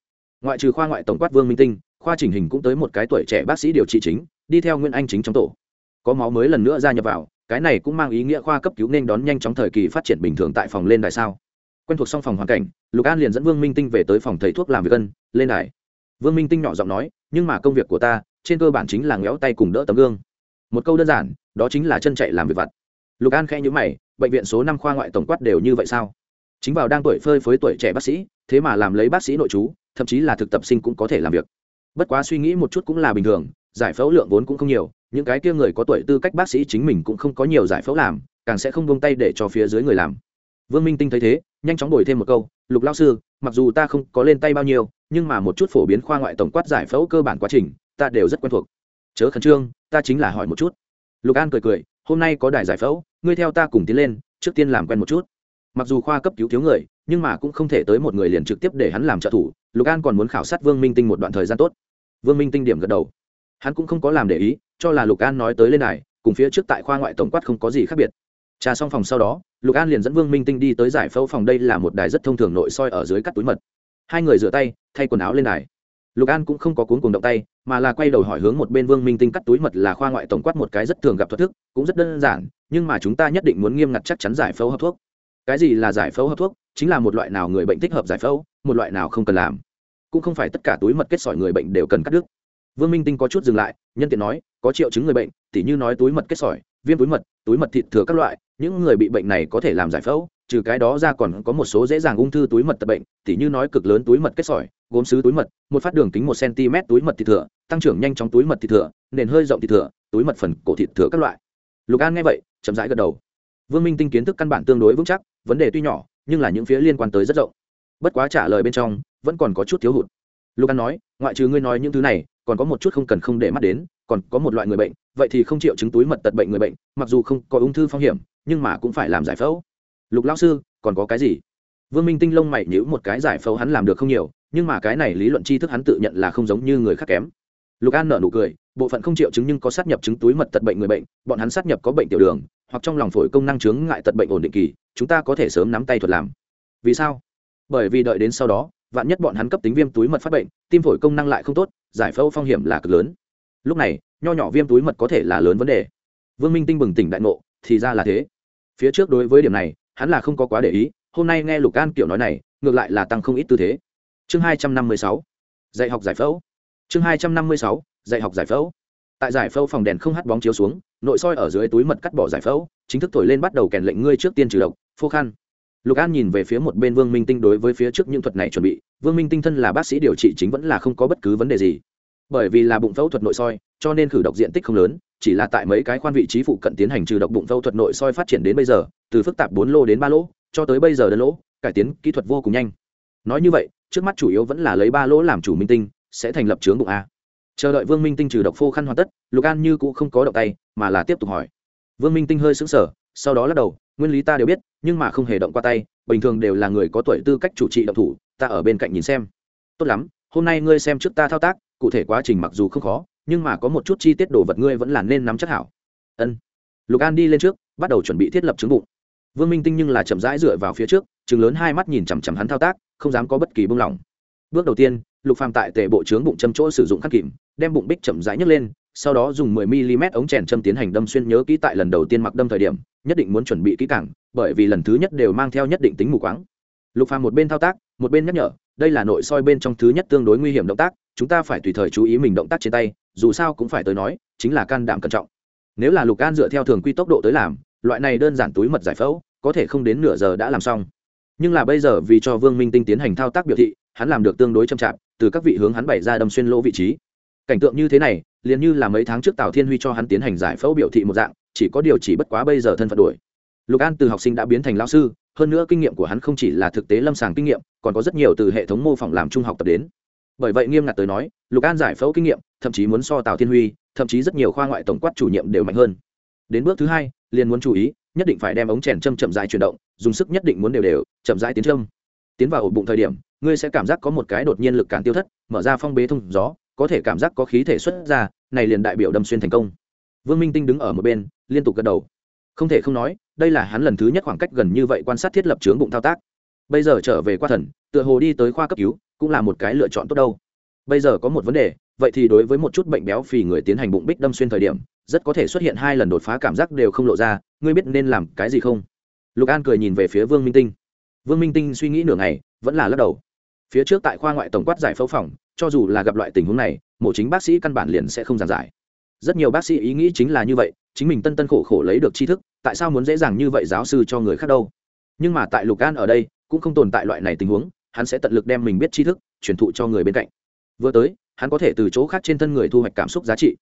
Ngoại trừ khoa ngoại tổng quát vương minh tinh, khoa chỉnh hình cũng tới một cái tuổi trẻ bác sĩ điều trị chính, đi theo nguyễn anh chính trong tổ. Có máu mới lần nữa gia nhập vào, cái này cũng mang ý nghĩa khoa cấp cứu nên đón nhanh chóng thời kỳ phát triển bình thường tại phòng lên đài sao. Quen thuộc xong phòng hoàn cảnh, lục an liền dẫn vương minh tinh về tới phòng thầy thuốc làm việc cân lên đài vương minh tinh nhỏ giọng nói, nhưng mà công việc của ta, trên cơ bản chính là ngéo tay cùng đỡ tấm gương. Một câu đơn giản, đó chính là chân chạy làm việc vặt. Lục an khẽ nhữ mày, bệnh viện số năm khoa ngoại tổng quát đều như vậy sao? Chính vào đang tuổi phơi phới tuổi trẻ bác sĩ, thế mà làm lấy bác sĩ nội chú, thậm chí là thực tập sinh cũng có thể làm việc. Bất quá suy nghĩ một chút cũng là bình thường, giải phẫu lượng vốn cũng không nhiều, những cái kia người có tuổi tư cách bác sĩ chính mình cũng không có nhiều giải phẫu làm, càng sẽ không buông tay để cho phía dưới người làm. Vương minh tinh thấy thế, nhanh chóng đổi thêm một câu lục lao sư, mặc dù ta không có lên tay bao nhiêu, nhưng mà một chút phổ biến khoa ngoại tổng quát giải phẫu cơ bản quá trình, ta đều rất quen thuộc. Chớ khẩn trương, ta chính là hỏi một chút. Lục an cười cười, hôm nay có đài giải phẫu, ngươi theo ta cùng tiến lên, trước tiên làm quen một chút. Mặc dù khoa cấp cứu thiếu người, nhưng mà cũng không thể tới một người liền trực tiếp để hắn làm trợ thủ. Lục an còn muốn khảo sát vương minh tinh một đoạn thời gian tốt. Vương minh tinh điểm gật đầu. Hắn cũng không có làm để ý, cho là lục an nói tới lên này cùng phía trước tại khoa ngoại tổng quát không có gì khác biệt trà xong phòng sau đó, lục an liền dẫn vương minh tinh đi tới giải phẫu phòng. Đây là một đài rất thông thường nội soi ở dưới cắt túi mật. Hai người rửa tay, thay quần áo lên đài. Lục an cũng không có cuốn cùng động tay, mà là quay đầu hỏi hướng một bên vương minh tinh cắt túi mật là khoa ngoại tổng quát một cái rất thường gặp thuật thức, cũng rất đơn giản, nhưng mà chúng ta nhất định muốn nghiêm ngặt chắc chắn giải phẫu hấp thuốc. Cái gì là giải phẫu hấp thuốc? Chính là một loại nào người bệnh thích hợp giải phẫu, một loại nào không cần làm. Cũng không phải tất cả túi mật kết sỏi người bệnh đều cần cắt đứt. Vương minh tinh có chút dừng lại, nhân tiện nói, có triệu chứng người bệnh, tỉ như nói túi mật kết sỏi, viêm túi mật túi mật thịt thừa các loại những người bị bệnh này có thể làm giải phẫu, trừ cái đó ra còn có một số dễ dàng ung thư túi mật tập bệnh, tỉ như nói cực lớn túi mật kết sỏi, gốm xứ túi mật, một phát đường kính một cm túi mật thịt thừa tăng trưởng nhanh trong túi mật thịt thừa nền hơi rộng thịt thừa túi mật phần cổ thịt thừa các loại. Lục an nghe vậy, chậm rãi gật đầu. Vương minh tinh kiến thức căn bản tương đối vững chắc, vấn đề tuy nhỏ, nhưng là những phía liên quan tới rất rộng. Bất quá trả lời bên trong, vẫn còn có chút thiếu hụt. Lục an nói, ngoại trừ ngươi nói những thứ này, còn có một chút không cần không để mắt đến, còn có một loại người bệnh vậy thì không chịu chứng túi mật tật bệnh người bệnh, mặc dù không có ung thư phong hiểm, nhưng mà cũng phải làm giải phẫu. Lục lao sư, còn có cái gì? Vương minh tinh lông mày nhữ một cái giải phẫu hắn làm được không nhiều, nhưng mà cái này lý luận tri thức hắn tự nhận là không giống như người khác kém. Lục an nở nụ cười, bộ phận không triệu chứng nhưng có sát nhập chứng túi mật tật bệnh người bệnh, bọn hắn sát nhập có bệnh tiểu đường, hoặc trong lòng phổi công năng chướng ngại tật bệnh ổn định kỳ, chúng ta có thể sớm nắm tay thuật làm. Vì sao? Bởi vì đợi đến sau đó, vạn nhất bọn hắn cấp tính viêm túi mật phát bệnh, tim phổi công năng lại không tốt, giải phẫu phong hiểm là cực lớn. Lúc này nho nhỏ viêm túi mật có thể là lớn vấn đề. Vương minh tinh bừng tỉnh đại ngộ, thì ra là thế. Phía trước đối với điểm này, hắn là không có quá để ý, hôm nay nghe lục an kiểu nói này, ngược lại là tăng không ít tư thế. Chương hai trăm năm mươi sáu, dạy học giải phẫu. Chương hai trăm năm mươi sáu, dạy học giải phẫu. Tại giải phẫu phòng đèn không hắt bóng chiếu xuống, nội soi ở dưới túi mật cắt bỏ giải phẫu, chính thức thổi lên bắt đầu kèn lệnh ngươi trước tiên trừ độc, phô khăn lục an nhìn về phía một bên vương minh tinh đối với phía trước những thuật này chuẩn bị, vương minh tinh thân là bác sĩ điều trị chính vẫn là không có bất cứ vấn đề gì. Bởi vì là bụng phẫu thuật nội soi cho nên khử độc diện tích không lớn, chỉ là tại mấy cái khoan vị trí phụ cận tiến hành trừ độc bụng phẫu thuật nội soi phát triển đến bây giờ, từ phức tạp bốn lô đến ba lỗ cho tới bây giờ đơn lỗ, cải tiến kỹ thuật vô cùng nhanh. Nói như vậy, trước mắt chủ yếu vẫn là lấy ba lỗ làm chủ minh tinh, sẽ thành lập trướng bụng a. Chờ đợi vương minh tinh trừ độc phô khăn hoàn tất, lục an như cũng không có động tay, mà là tiếp tục hỏi. Vương minh tinh hơi sững sờ, sau đó lắc đầu, nguyên lý ta đều biết, nhưng mà không hề động qua tay, bình thường đều là người có tuổi tư cách chủ trị động thủ, ta ở bên cạnh nhìn xem. Tốt lắm, hôm nay ngươi xem trước ta thao tác, cụ thể quá trình mặc dù không khó nhưng mà có một chút chi tiết đồ vật ngươi vẫn là nên nắm chắc hảo. Ân. Lục an đi lên trước, bắt đầu chuẩn bị thiết lập trứng bụng. Vương minh tinh nhưng là chậm rãi dựa vào phía trước chừng lớn hai mắt nhìn chằm chằm hắn thao tác, không dám có bất kỳ buông lỏng. Bước đầu tiên, lục phàm tại tề bộ trướng bụng châm chỗ sử dụng khắc kìm, đem bụng bích chậm rãi nhấc lên, sau đó dùng 10 mm ống chèn châm tiến hành đâm xuyên nhớ kỹ tại lần đầu tiên mặc đâm thời điểm, nhất định muốn chuẩn bị kỹ càng, bởi vì lần thứ nhất đều mang theo nhất định tính mù quáng. Lục phàm một bên thao tác, một bên nhắc nhở, đây là nội soi bên trong thứ nhất tương đối nguy hiểm động tác chúng ta phải tùy thời chú ý mình động tác trên tay, dù sao cũng phải tới nói, chính là can đảm cẩn trọng. Nếu là lục an dựa theo thường quy tốc độ tới làm, loại này đơn giản túi mật giải phẫu, có thể không đến nửa giờ đã làm xong. Nhưng là bây giờ vì cho vương minh tinh tiến hành thao tác biểu thị, hắn làm được tương đối chậm chạp, từ các vị hướng hắn bày ra đâm xuyên lỗ vị trí. Cảnh tượng như thế này, liền như là mấy tháng trước tào thiên huy cho hắn tiến hành giải phẫu biểu thị một dạng, chỉ có điều chỉ bất quá bây giờ thân phận đuổi. Lục an từ học sinh đã biến thành lao sư, hơn nữa kinh nghiệm của hắn không chỉ là thực tế lâm sàng kinh nghiệm, còn có rất nhiều từ hệ thống mô phỏng làm trung học tập đến bởi vậy nghiêm ngặt tới nói, lục an giải phẫu kinh nghiệm, thậm chí muốn so tào thiên huy, thậm chí rất nhiều khoa ngoại tổng quát chủ nhiệm đều mạnh hơn. Đến bước thứ hai, liền muốn chú ý, nhất định phải đem ống chèn châm chậm rãi chuyển động, dùng sức nhất định muốn đều đều, chậm rãi tiến châm. Tiến vào ổ bụng thời điểm, ngươi sẽ cảm giác có một cái đột nhiên lực cản tiêu thất, mở ra phong bế thông gió, có thể cảm giác có khí thể xuất ra, này liền đại biểu đâm xuyên thành công. Vương minh tinh đứng ở một bên, liên tục gật đầu. Không thể không nói, đây là hắn lần thứ nhất khoảng cách gần như vậy quan sát thiết lập chướng bụng thao tác. Bây giờ trở về qua thần, tựa hồ đi tới khoa cấp cứu cũng là một cái lựa chọn tốt đâu. Bây giờ có một vấn đề, vậy thì đối với một chút bệnh béo phì người tiến hành bụng bích đâm xuyên thời điểm, rất có thể xuất hiện hai lần đột phá cảm giác đều không lộ ra, ngươi biết nên làm cái gì không? Lục an cười nhìn về phía vương minh tinh. Vương minh tinh suy nghĩ nửa ngày, vẫn là lắc đầu. Phía trước tại khoa ngoại tổng quát giải phẫu phòng, cho dù là gặp loại tình huống này, mổ chính bác sĩ căn bản liền sẽ không giảng giải. Rất nhiều bác sĩ ý nghĩ chính là như vậy, chính mình tân tân khổ khổ lấy được tri thức, tại sao muốn dễ dàng như vậy giáo sư cho người khác đâu? Nhưng mà tại lục an ở đây, cũng không tồn tại loại này tình huống hắn sẽ tận lực đem mình biết tri thức, truyền thụ cho người bên cạnh. Vừa tới, hắn có thể từ chỗ khác trên thân người thu hoạch cảm xúc giá trị.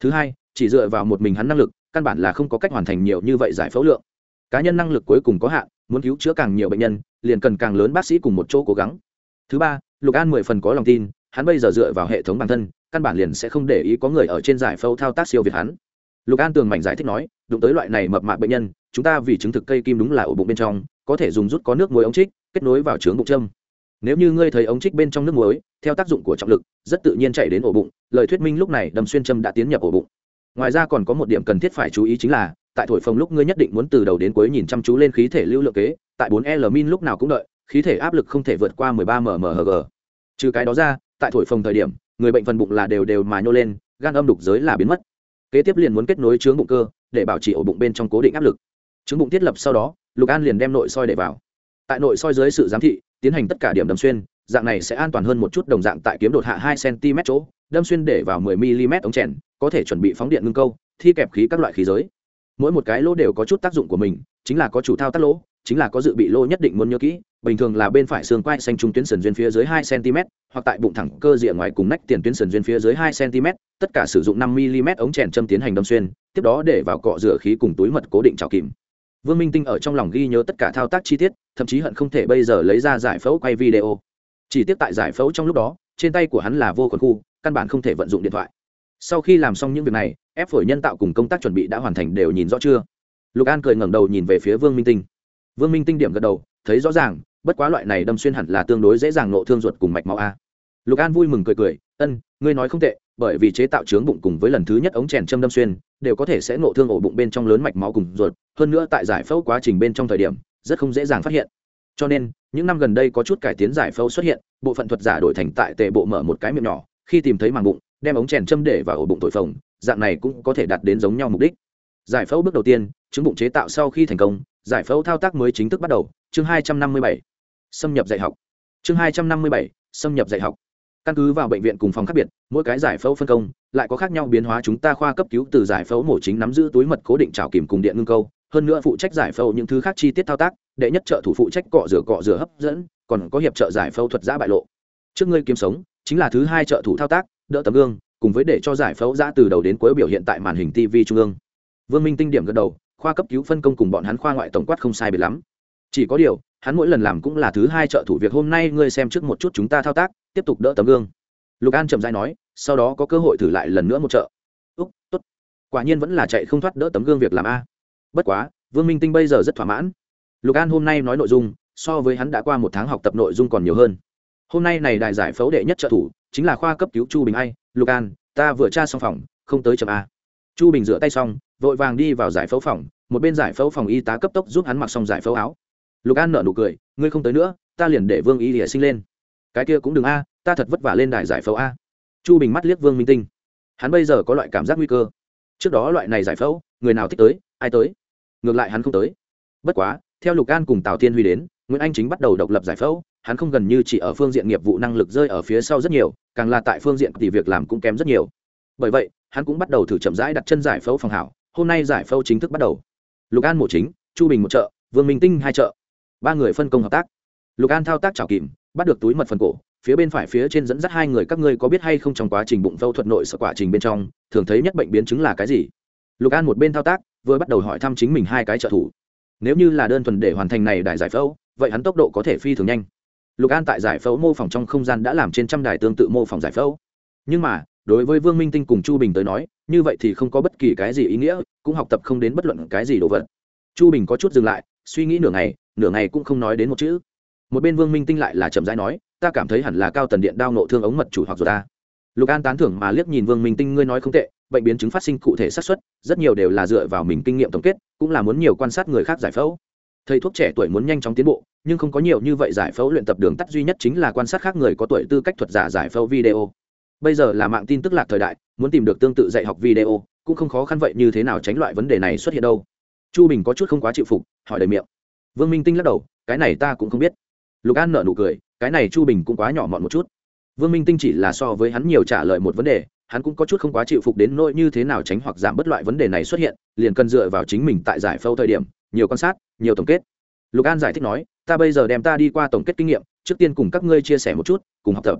Thứ hai, chỉ dựa vào một mình hắn năng lực, căn bản là không có cách hoàn thành nhiều như vậy giải phẫu lượng. Cá nhân năng lực cuối cùng có hạn, muốn cứu chữa càng nhiều bệnh nhân, liền cần càng lớn bác sĩ cùng một chỗ cố gắng. Thứ ba, lục an mười phần có lòng tin, hắn bây giờ dựa vào hệ thống bản thân, căn bản liền sẽ không để ý có người ở trên giải phẫu thao tác siêu việt hắn. Lục an tường mảnh giải thích nói, đụng tới loại này mập mạc bệnh nhân, chúng ta vì chứng thực cây kim đúng là ổ bụng bên trong, có thể dùng rút có nước muối ống trích, kết nối vào trướng bụng châm nếu như ngươi thấy ống trích bên trong nước muối, theo tác dụng của trọng lực, rất tự nhiên chạy đến ổ bụng, lời thuyết minh lúc này đâm xuyên châm đã tiến nhập ổ bụng. Ngoài ra còn có một điểm cần thiết phải chú ý chính là, tại thổi phồng lúc ngươi nhất định muốn từ đầu đến cuối nhìn chăm chú lên khí thể lưu lượng kế, tại 4 l min lúc nào cũng đợi, khí thể áp lực không thể vượt qua 13 mmHg trừ cái đó ra, tại thổi phồng thời điểm, người bệnh phần bụng là đều đều mà nhô lên, gan âm đục giới là biến mất. Kế tiếp liền muốn kết nối chướng bụng cơ, để bảo trì ổ bụng bên trong cố định áp lực. Chứng bụng thiết lập sau đó, lục an liền đem nội soi để vào. Tại nội soi dưới sự giám thị tiến hành tất cả điểm đâm xuyên, dạng này sẽ an toàn hơn một chút đồng dạng tại kiếm đột hạ hai cm chỗ, đâm xuyên để vào 10 mm ống chèn, có thể chuẩn bị phóng điện ngưng câu, thi kẹp khí các loại khí giới. Mỗi một cái lỗ đều có chút tác dụng của mình, chính là có chủ thao tác lỗ, chính là có dự bị lỗ nhất định muốn nhớ kỹ, bình thường là bên phải xương quai xanh trung tuyến sườn duyên phía dưới hai cm hoặc tại bụng thẳng cơ rìa ngoài cùng nách tiền tuyến sườn duyên phía dưới hai cm tất cả sử dụng năm mm ống chèn châm tiến hành đâm xuyên, tiếp đó để vào cọ rửa khí cùng túi mật cố định trào kìm vương minh tinh ở trong lòng ghi nhớ tất cả thao tác chi tiết, thậm chí hận không thể bây giờ lấy ra giải phẫu quay video. Chỉ tiếp tại giải phẫu trong lúc đó, trên tay của hắn là vô khuẩn khu, căn bản không thể vận dụng điện thoại. Sau khi làm xong những việc này, ép phổi nhân tạo cùng công tác chuẩn bị đã hoàn thành đều nhìn rõ chưa? Lục an cười ngẩng đầu nhìn về phía vương minh tinh. Vương minh tinh điểm gật đầu, thấy rõ ràng, bất quá loại này đâm xuyên hẳn là tương đối dễ dàng nộ thương ruột cùng mạch máu a. Lục an vui mừng cười cười, ân, ngươi nói không tệ, bởi vì chế tạo trướng bụng cùng với lần thứ nhất ống chèn châm đâm xuyên đều có thể sẽ ngộ thương ổ bụng bên trong lớn mạch máu cùng ruột, hơn nữa tại giải phẫu quá trình bên trong thời điểm, rất không dễ dàng phát hiện. Cho nên, những năm gần đây có chút cải tiến giải phẫu xuất hiện, bộ phận thuật giả đổi thành tại tệ bộ mở một cái miệng nhỏ, khi tìm thấy màng bụng, đem ống chèn châm để vào ổ bụng thổi phồng, dạng này cũng có thể đạt đến giống nhau mục đích. Giải phẫu bước đầu tiên, chứng bụng chế tạo sau khi thành công, giải phẫu thao tác mới chính thức bắt đầu. Chương hai trăm năm mươi bảy, xâm nhập dạy học. Chương hai trăm năm mươi bảy, xâm nhập dạy học căn cứ vào bệnh viện cùng phòng khác biệt, mỗi cái giải phẫu phân công lại có khác nhau biến hóa chúng ta khoa cấp cứu từ giải phẫu mổ chính nắm giữ túi mật cố định trào kìm cùng điện ngưng câu, hơn nữa phụ trách giải phẫu những thứ khác chi tiết thao tác, đệ nhất trợ thủ phụ trách cọ rửa cọ rửa hấp dẫn, còn có hiệp trợ giải phẫu thuật giã bại lộ. Trước ngươi kiếm sống, chính là thứ hai trợ thủ thao tác, đỡ tấm gương, cùng với để cho giải phẫu giã từ đầu đến cuối biểu hiện tại màn hình tv trung ương. Vương minh tinh điểm gật đầu, khoa cấp cứu phân công cùng bọn hắn khoa ngoại tổng quát không sai biệt lắm chỉ có điều, hắn mỗi lần làm cũng là thứ hai trợ thủ việc hôm nay ngươi xem trước một chút chúng ta thao tác, tiếp tục đỡ tấm gương. Lục an chậm dãi nói, sau đó có cơ hội thử lại lần nữa một trợ. Úc, tốt. Quả nhiên vẫn là chạy không thoát đỡ tấm gương việc làm a. Bất quá, vương minh tinh bây giờ rất thỏa mãn. Lục an hôm nay nói nội dung, so với hắn đã qua một tháng học tập nội dung còn nhiều hơn. Hôm nay này đại giải phẫu đệ nhất trợ thủ, chính là khoa cấp cứu chu bình ai. Lục an, ta vừa tra xong phòng, không tới chậm a. Chu bình rửa tay xong, vội vàng đi vào giải phẫu phòng, một bên giải phẫu phòng y tá cấp tốc giúp hắn mặc xong giải phẫu áo lục an nở nụ cười, ngươi không tới nữa, ta liền để vương y lìa sinh lên. Cái kia cũng đừng a, ta thật vất vả lên đài giải phẫu a. Chu bình mắt liếc vương minh tinh. Hắn bây giờ có loại cảm giác nguy cơ. Trước đó loại này giải phẫu, người nào thích tới, ai tới? Ngược lại hắn không tới. Bất quá, theo lục an cùng tào thiên huy đến, nguyễn anh chính bắt đầu độc lập giải phẫu, hắn không gần như chỉ ở phương diện nghiệp vụ năng lực rơi ở phía sau rất nhiều, càng là tại phương diện thì việc làm cũng kém rất nhiều. Bởi vậy, hắn cũng bắt đầu thử chậm rãi đặt chân giải phẫu phòng hảo, hôm nay giải phẫu chính thức bắt đầu. Lục an một chính, chu bình một chợ, vương minh tinh hai chợ ba người phân công hợp tác. Lục an thao tác trào kìm, bắt được túi mật phần cổ, phía bên phải phía trên dẫn dắt hai người, các ngươi có biết hay không trong quá trình bụng phẫu thuật nội sợ quá trình bên trong, thường thấy nhất bệnh biến chứng là cái gì? Lục an một bên thao tác, vừa bắt đầu hỏi thăm chính mình hai cái trợ thủ. Nếu như là đơn thuần để hoàn thành này đài giải phẫu, vậy hắn tốc độ có thể phi thường nhanh. Lục an tại giải phẫu mô phỏng trong không gian đã làm trên trăm đài tương tự mô phỏng giải phẫu. Nhưng mà, đối với vương minh tinh cùng chu bình tới nói, như vậy thì không có bất kỳ cái gì ý nghĩa, cũng học tập không đến bất luận cái gì đồ vật. Chu bình có chút dừng lại suy nghĩ nửa ngày nửa ngày cũng không nói đến một chữ. Một bên vương minh tinh lại là chậm rãi nói, ta cảm thấy hẳn là cao tần điện đao nộ thương ống mật chủ hoặc rồi ta. Lục an tán thưởng mà liếc nhìn vương minh tinh, ngươi nói không tệ, bệnh biến chứng phát sinh cụ thể xác suất, rất nhiều đều là dựa vào mình kinh nghiệm tổng kết, cũng là muốn nhiều quan sát người khác giải phẫu. Thầy thuốc trẻ tuổi muốn nhanh chóng tiến bộ, nhưng không có nhiều như vậy giải phẫu luyện tập đường tắt duy nhất chính là quan sát khác người có tuổi tư cách thuật giả giải phẫu video. Bây giờ là mạng tin tức lạc thời đại, muốn tìm được tương tự dạy học video, cũng không khó khăn vậy như thế nào tránh loại vấn đề này xuất hiện đâu chu bình có chút không quá chịu phục, hỏi đầy miệng. Vương minh tinh lắc đầu, cái này ta cũng không biết. Lục an nợ nụ cười, cái này chu bình cũng quá nhỏ mọn một chút. Vương minh tinh chỉ là so với hắn nhiều trả lời một vấn đề, hắn cũng có chút không quá chịu phục đến nỗi như thế nào tránh hoặc giảm bớt loại vấn đề này xuất hiện, liền cần dựa vào chính mình tại giải phẫu thời điểm, nhiều quan sát, nhiều tổng kết. Lục an giải thích nói, ta bây giờ đem ta đi qua tổng kết kinh nghiệm, trước tiên cùng các ngươi chia sẻ một chút, cùng học tập.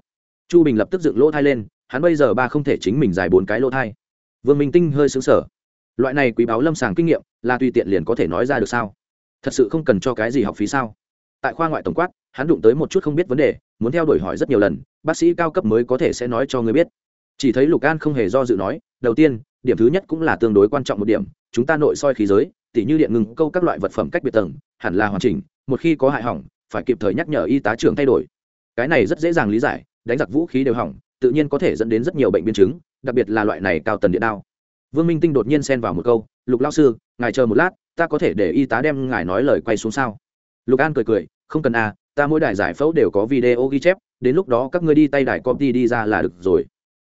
Chu bình lập tức dựng lỗ thai lên, hắn bây giờ ba không thể chính mình giải bốn cái lỗ thai. Vương minh tinh hơi xứng sở loại này quý báo lâm sàng kinh nghiệm, là tùy tiện liền có thể nói ra được sao? Thật sự không cần cho cái gì học phí sao? Tại khoa ngoại tổng quát, hắn đụng tới một chút không biết vấn đề, muốn theo đuổi hỏi rất nhiều lần, bác sĩ cao cấp mới có thể sẽ nói cho người biết. Chỉ thấy lục an không hề do dự nói, đầu tiên, điểm thứ nhất cũng là tương đối quan trọng một điểm, chúng ta nội soi khí giới, tỉ như điện ngừng, câu các loại vật phẩm cách biệt tầng, hẳn là hoàn chỉnh, một khi có hại hỏng, phải kịp thời nhắc nhở y tá trưởng thay đổi. Cái này rất dễ dàng lý giải, đánh giặc vũ khí đều hỏng, tự nhiên có thể dẫn đến rất nhiều bệnh biến chứng, đặc biệt là loại này cao tần điện đao vương minh tinh đột nhiên xen vào một câu, lục lao sư, ngài chờ một lát, ta có thể để y tá đem ngài nói lời quay xuống sao? Lục an cười cười, không cần à ta mỗi đài giải phẫu đều có video ghi chép, đến lúc đó các ngươi đi tay đài copy đi ra là được rồi.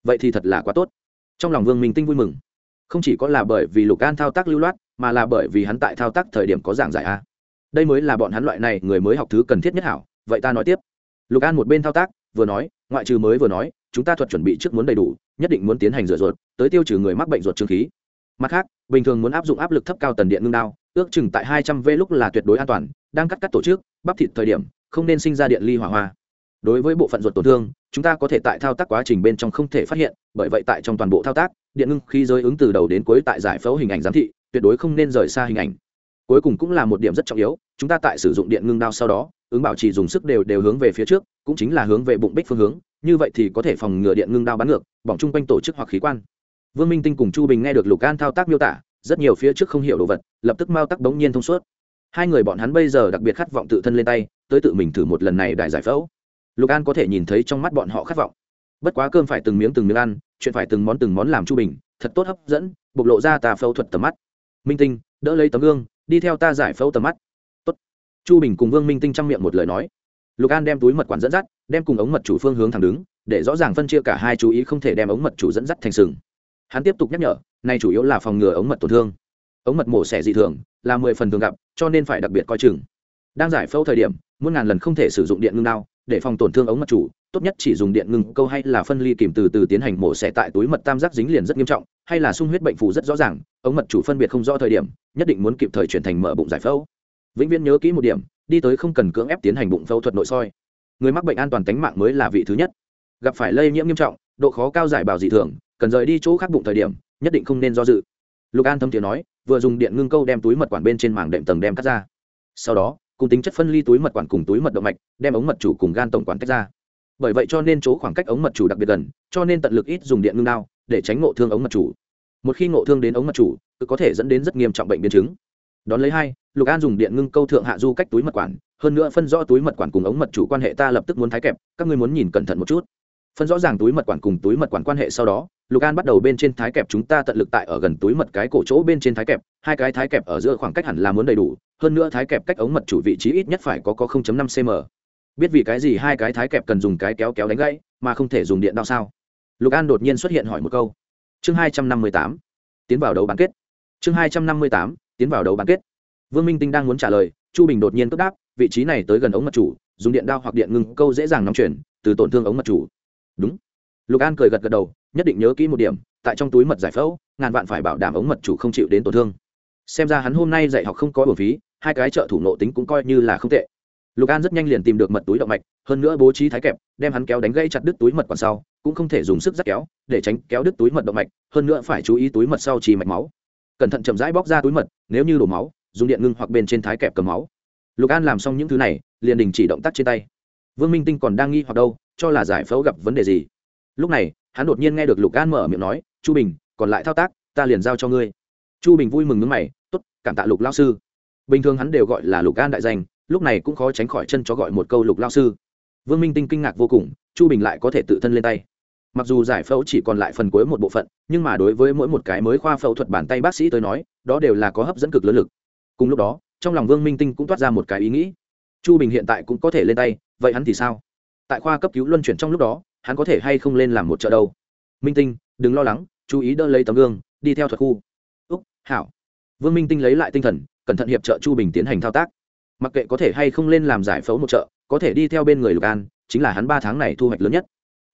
Vậy thì thật là quá tốt. Trong lòng vương minh tinh vui mừng. Không chỉ có là bởi vì lục an thao tác lưu loát, mà là bởi vì hắn tại thao tác thời điểm có giảng giải a. Đây mới là bọn hắn loại này người mới học thứ cần thiết nhất hảo, vậy ta nói tiếp. Lục an một bên thao tác, vừa nói, ngoại trừ mới vừa nói chúng ta thuật chuẩn bị trước muốn đầy đủ, nhất định muốn tiến hành rửa ruột, tới tiêu trừ người mắc bệnh ruột trương khí. Mặt khác, bình thường muốn áp dụng áp lực thấp cao tần điện ngưng đao, ước chừng tại hai trăm v lúc là tuyệt đối an toàn, đang cắt cắt tổ chức, bắp thịt thời điểm, không nên sinh ra điện ly hỏa hoa. Đối với bộ phận ruột tổn thương, chúng ta có thể tại thao tác quá trình bên trong không thể phát hiện, bởi vậy tại trong toàn bộ thao tác, điện ngưng khi giới ứng từ đầu đến cuối tại giải phẫu hình ảnh giám thị, tuyệt đối không nên rời xa hình ảnh. Cuối cùng cũng là một điểm rất trọng yếu, chúng ta tại sử dụng điện ngưng đao sau đó, ứng bảo trì dùng sức đều đều hướng về phía trước, cũng chính là hướng về bụng bích phương hướng như vậy thì có thể phòng ngừa điện ngưng đao bắn ngược, bỏng chung quanh tổ chức hoặc khí quan. Vương minh tinh cùng chu bình nghe được lục an thao tác miêu tả, rất nhiều phía trước không hiểu đồ vật, lập tức mau tắc bỗng nhiên thông suốt. Hai người bọn hắn bây giờ đặc biệt khát vọng tự thân lên tay, tới tự mình thử một lần này đại giải phẫu. Lục an có thể nhìn thấy trong mắt bọn họ khát vọng. Bất quá cơm phải từng miếng từng miếng ăn, chuyện phải từng món từng món làm chu bình, thật tốt hấp dẫn, bộc lộ ra tà phẫu thuật tầm mắt. Minh tinh, đỡ lấy tấm gương, đi theo ta giải phẫu tầm mắt. Tốt. chu bình cùng vương minh tinh trong miệng một lời nói. Lục an đem túi mật quản dẫn dắt đem cùng ống mật chủ phương hướng thẳng đứng, để rõ ràng phân chia cả hai chú ý không thể đem ống mật chủ dẫn dắt thành sừng. Hắn tiếp tục nhắc nhở, này chủ yếu là phòng ngừa ống mật tổn thương. Ống mật mổ xẻ dị thường, là mười phần thường gặp, cho nên phải đặc biệt coi chừng. Đang giải phẫu thời điểm, muôn ngàn lần không thể sử dụng điện ngưng nào để phòng tổn thương ống mật chủ, tốt nhất chỉ dùng điện ngưng câu hay là phân ly kìm từ từ tiến hành mổ xẻ tại túi mật tam giác dính liền rất nghiêm trọng, hay là sung huyết bệnh phù rất rõ ràng, ống mật chủ phân biệt không rõ thời điểm, nhất định muốn kịp thời chuyển thành mở bụng giải phẫu. Vĩnh viễn nhớ kỹ một điểm, đi tới không cần cưỡng ép tiến hành bụng phẫu thuật nội soi người mắc bệnh an toàn tính mạng mới là vị thứ nhất. Gặp phải lây nhiễm nghiêm trọng, độ khó cao giải bảo dị thường, cần rời đi chỗ khác bụng thời điểm, nhất định không nên do dự. Lục an thâm tiếng nói, vừa dùng điện ngưng câu đem túi mật quản bên trên màng đệm tầng đem cắt ra. Sau đó, cùng tính chất phân ly túi mật quản cùng túi mật động mạch, đem ống mật chủ cùng gan tổng quản tách ra. Bởi vậy cho nên chỗ khoảng cách ống mật chủ đặc biệt gần, cho nên tận lực ít dùng điện ngưng đao để tránh ngộ thương ống mật chủ. Một khi ngộ thương đến ống mật chủ, cứ có thể dẫn đến rất nghiêm trọng bệnh biến chứng đón lấy hai, lục an dùng điện ngưng câu thượng hạ du cách túi mật quản, hơn nữa phân rõ túi mật quản cùng ống mật chủ quan hệ ta lập tức muốn thái kẹp, các ngươi muốn nhìn cẩn thận một chút. Phân rõ ràng túi mật quản cùng túi mật quản quan hệ sau đó, lục an bắt đầu bên trên thái kẹp chúng ta tận lực tại ở gần túi mật cái cổ chỗ bên trên thái kẹp, hai cái thái kẹp ở giữa khoảng cách hẳn là muốn đầy đủ, hơn nữa thái kẹp cách ống mật chủ vị trí ít nhất phải có có 0.5 cm biết vì cái gì hai cái thái kẹp cần dùng cái kéo kéo đánh gãy, mà không thể dùng điện đao sao? Lục an đột nhiên xuất hiện hỏi một câu. Chương hai trăm năm mươi tám. Tiến vào đấu bán kết chương hai trăm năm mươi tám, tiến vào đấu bán kết. Vương minh tinh đang muốn trả lời, chu bình đột nhiên cất đáp, vị trí này tới gần ống mật chủ, dùng điện đao hoặc điện ngưng câu dễ dàng nóng chuyển, từ tổn thương ống mật chủ. Đúng. Lục an cười gật gật đầu, nhất định nhớ kỹ một điểm, tại trong túi mật giải phẫu, ngàn vạn phải bảo đảm ống mật chủ không chịu đến tổn thương. Xem ra hắn hôm nay dạy học không có bổ phí, hai cái trợ thủ nộ tính cũng coi như là không tệ. Lục an rất nhanh liền tìm được mật túi động mạch, hơn nữa bố trí thái kẹp, đem hắn kéo đánh gây chặt đứt túi mật còn sau, cũng không thể dùng sức dắt kéo, để tránh kéo đứt túi mật động mạch, hơn nữa phải chú ý túi mật sau trì mạch máu cẩn thận chậm rãi bóc ra túi mật, nếu như đổ máu, dùng điện ngưng hoặc bên trên thái kẹp cầm máu. Lục an làm xong những thứ này, liền đình chỉ động tác trên tay. Vương minh tinh còn đang nghi hoặc đâu, cho là giải phẫu gặp vấn đề gì. Lúc này, hắn đột nhiên nghe được lục an mở miệng nói, chu bình, còn lại thao tác, ta liền giao cho ngươi. Chu bình vui mừng nước mày t ố t cảm tạ lục lao sư. Bình thường hắn đều gọi là lục an đại danh, lúc này cũng khó tránh khỏi chân cho gọi một câu lục lao sư. Vương minh tinh kinh ngạc vô cùng, chu bình lại có thể tự thân lên tay mặc dù giải phẫu chỉ còn lại phần cuối một bộ phận, nhưng mà đối với mỗi một cái mới khoa phẫu thuật bàn tay bác sĩ tới nói, đó đều là có hấp dẫn cực lớn lực. Cùng lúc đó, trong lòng vương minh tinh cũng toát ra một cái ý nghĩ. Chu bình hiện tại cũng có thể lên tay, vậy hắn thì sao? Tại khoa cấp cứu luân chuyển trong lúc đó, hắn có thể hay không lên làm một chợ đâu? Minh tinh, đừng lo lắng, chú ý đỡ lấy tấm gương, đi theo thuật khu. Úc, hảo. Vương minh tinh lấy lại tinh thần, cẩn thận hiệp trợ chu bình tiến hành thao tác. Mặc kệ có thể hay không lên làm giải phẫu một chợ, có thể đi theo bên người lục an, chính là hắn ba tháng này thu hoạch lớn nhất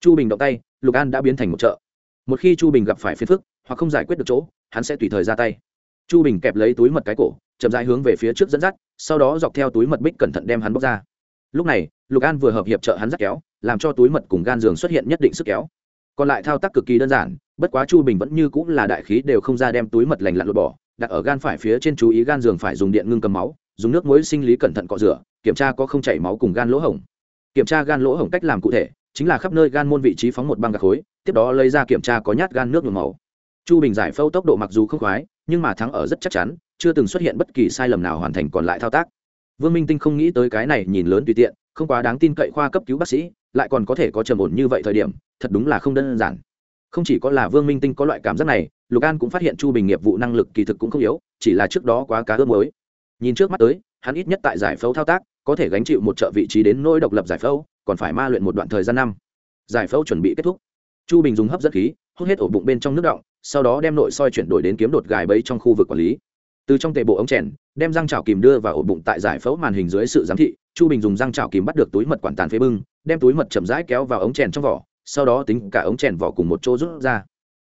chu bình động tay, lục an đã biến thành một chợ. Một khi chu bình gặp phải phiền phức, hoặc không giải quyết được chỗ, hắn sẽ tùy thời ra tay. Chu bình kẹp lấy túi mật cái cổ, chậm rãi hướng về phía trước dẫn dắt, sau đó dọc theo túi mật bích cẩn thận đem hắn bóc ra. Lúc này, lục an vừa hợp hiệp trợ hắn dắt kéo, làm cho túi mật cùng gan giường xuất hiện nhất định sức kéo. Còn lại thao tác cực kỳ đơn giản, bất quá chu bình vẫn như cũng là đại khí đều không ra đem túi mật lành lặn lột bỏ, đặt ở gan phải phía trên chú ý gan giường phải dùng điện ngưng cầm máu, dùng nước muối sinh lý cẩn thận cọ rửa, kiểm tra có không chảy máu cùng gan lỗ hổng. Kiểm tra gan lỗ hổng cách làm cụ thể chính là khắp nơi gan môn vị trí phóng một băng gạc khối, tiếp đó lấy ra kiểm tra có nhát gan nước nhuộm màu. Chu bình giải phẫu tốc độ mặc dù không khoái, nhưng mà thắng ở rất chắc chắn, chưa từng xuất hiện bất kỳ sai lầm nào hoàn thành còn lại thao tác. Vương minh tinh không nghĩ tới cái này nhìn lớn tùy tiện, không quá đáng tin cậy khoa cấp cứu bác sĩ, lại còn có thể có trầm ổn như vậy thời điểm, thật đúng là không đơn giản. Không chỉ có là vương minh tinh có loại cảm giác này, lục an cũng phát hiện chu bình nghiệp vụ năng lực kỳ thực cũng không yếu, chỉ là trước đó quá cá ước mới nhìn trước mắt tới, hắn ít nhất tại giải phẫu thao tác, có thể gánh chịu một trợ vị trí đến nỗi độc lập giải phẫu còn phải ma luyện một đoạn thời gian năm. Giải phẫu chuẩn bị kết thúc. Chu bình dùng hấp dẫn khí, hút hết ổ bụng bên trong nước động sau đó đem nội soi chuyển đổi đến kiếm đột gài bẫy trong khu vực quản lý. Từ trong tệ bộ ống chèn, đem răng chảo kìm đưa vào ổ bụng tại giải phẫu màn hình dưới sự giám thị, chu bình dùng răng chảo kìm bắt được túi mật quản tàn phế bưng, đem túi mật chậm rãi kéo vào ống chèn trong vỏ, sau đó tính cả ống chèn vỏ cùng một chỗ rút ra.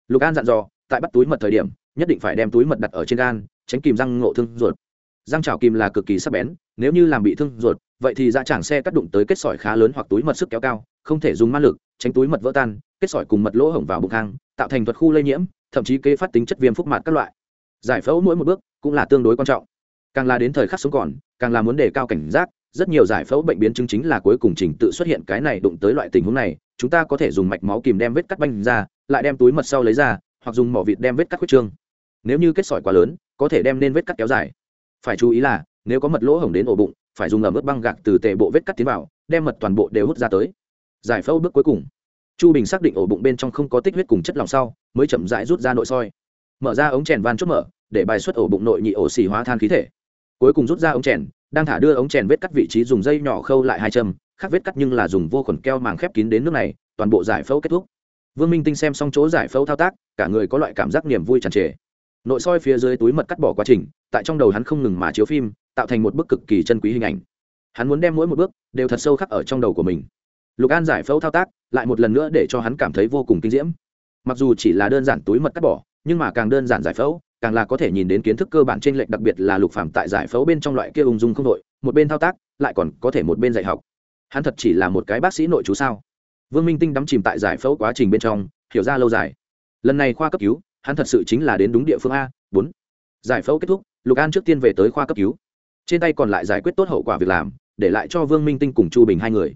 Lục an dặn dò, tại bắt túi mật thời điểm, nhất định phải đem túi mật đặt ở trên gan, tránh kìm răng ngộ thương ruột. Răng chảo kìm là cực kỳ sắc bén, nếu như làm bị thương ruột vậy thì ra chàng xe cắt đụng tới kết sỏi khá lớn hoặc túi mật sức kéo cao, không thể dùng ma lực, tránh túi mật vỡ tan, kết sỏi cùng mật lỗ hổng vào bụng hang, tạo thành thuật khu lây nhiễm, thậm chí kế phát tính chất viêm phúc mạt các loại. Giải phẫu mỗi một bước cũng là tương đối quan trọng. Càng là đến thời khắc sống còn, càng là muốn đề cao cảnh giác, rất nhiều giải phẫu bệnh biến chứng chính là cuối cùng trình tự xuất hiện cái này đụng tới loại tình huống này, chúng ta có thể dùng mạch máu kìm đem vết cắt banh ra, lại đem túi mật sau lấy ra, hoặc dùng mỏ vịt đem vết cắt khuyết trương. Nếu như kết sỏi quá lớn, có thể đem nên vết cắt kéo dài. Phải chú ý là, nếu có mật lỗ hổng đến ổ bụng phải dùng ẩm ướt băng gạc từ tệ bộ vết cắt tiến vào, đem mật toàn bộ đều hút ra tới. Giải phẫu bước cuối cùng. Chu bình xác định ổ bụng bên trong không có tích huyết cùng chất lòng sau, mới chậm rãi rút ra nội soi. Mở ra ống chèn van chốt mở, để bài xuất ổ bụng nội nhị ổ xì hóa than khí thể. Cuối cùng rút ra ống chèn, đang thả đưa ống chèn vết cắt vị trí dùng dây nhỏ khâu lại hai châm, khác vết cắt nhưng là dùng vô khuẩn keo màng khép kín đến nước này, toàn bộ giải phẫu kết thúc. Vương minh tinh xem xong chỗ giải phẫu thao tác, cả người có loại cảm giác niềm vui tràn trề. Nội soi phía dưới túi mật cắt bỏ quá trình, tại trong đầu hắn không ngừng mà chiếu phim tạo thành một bức cực kỳ chân quý hình ảnh. Hắn muốn đem mỗi một bước đều thật sâu khắc ở trong đầu của mình. Lục an giải phẫu thao tác, lại một lần nữa để cho hắn cảm thấy vô cùng kinh diễm. Mặc dù chỉ là đơn giản túi mật cắt bỏ, nhưng mà càng đơn giản giải phẫu, càng là có thể nhìn đến kiến thức cơ bản trên lệnh đặc biệt là lục phạm tại giải phẫu bên trong loại kia ung dung không đội, một bên thao tác, lại còn có thể một bên dạy học. Hắn thật chỉ là một cái bác sĩ nội chú sao? Vương minh tinh đắm chìm tại giải phẫu quá trình bên trong, hiểu ra lâu dài. Lần này khoa cấp cứu, hắn thật sự chính là đến đúng địa phương a, bốn. Giải phẫu kết thúc, lục an trước tiên về tới khoa cấp cứu trên tay còn lại giải quyết tốt hậu quả việc làm, để lại cho vương minh tinh cùng chu bình hai người.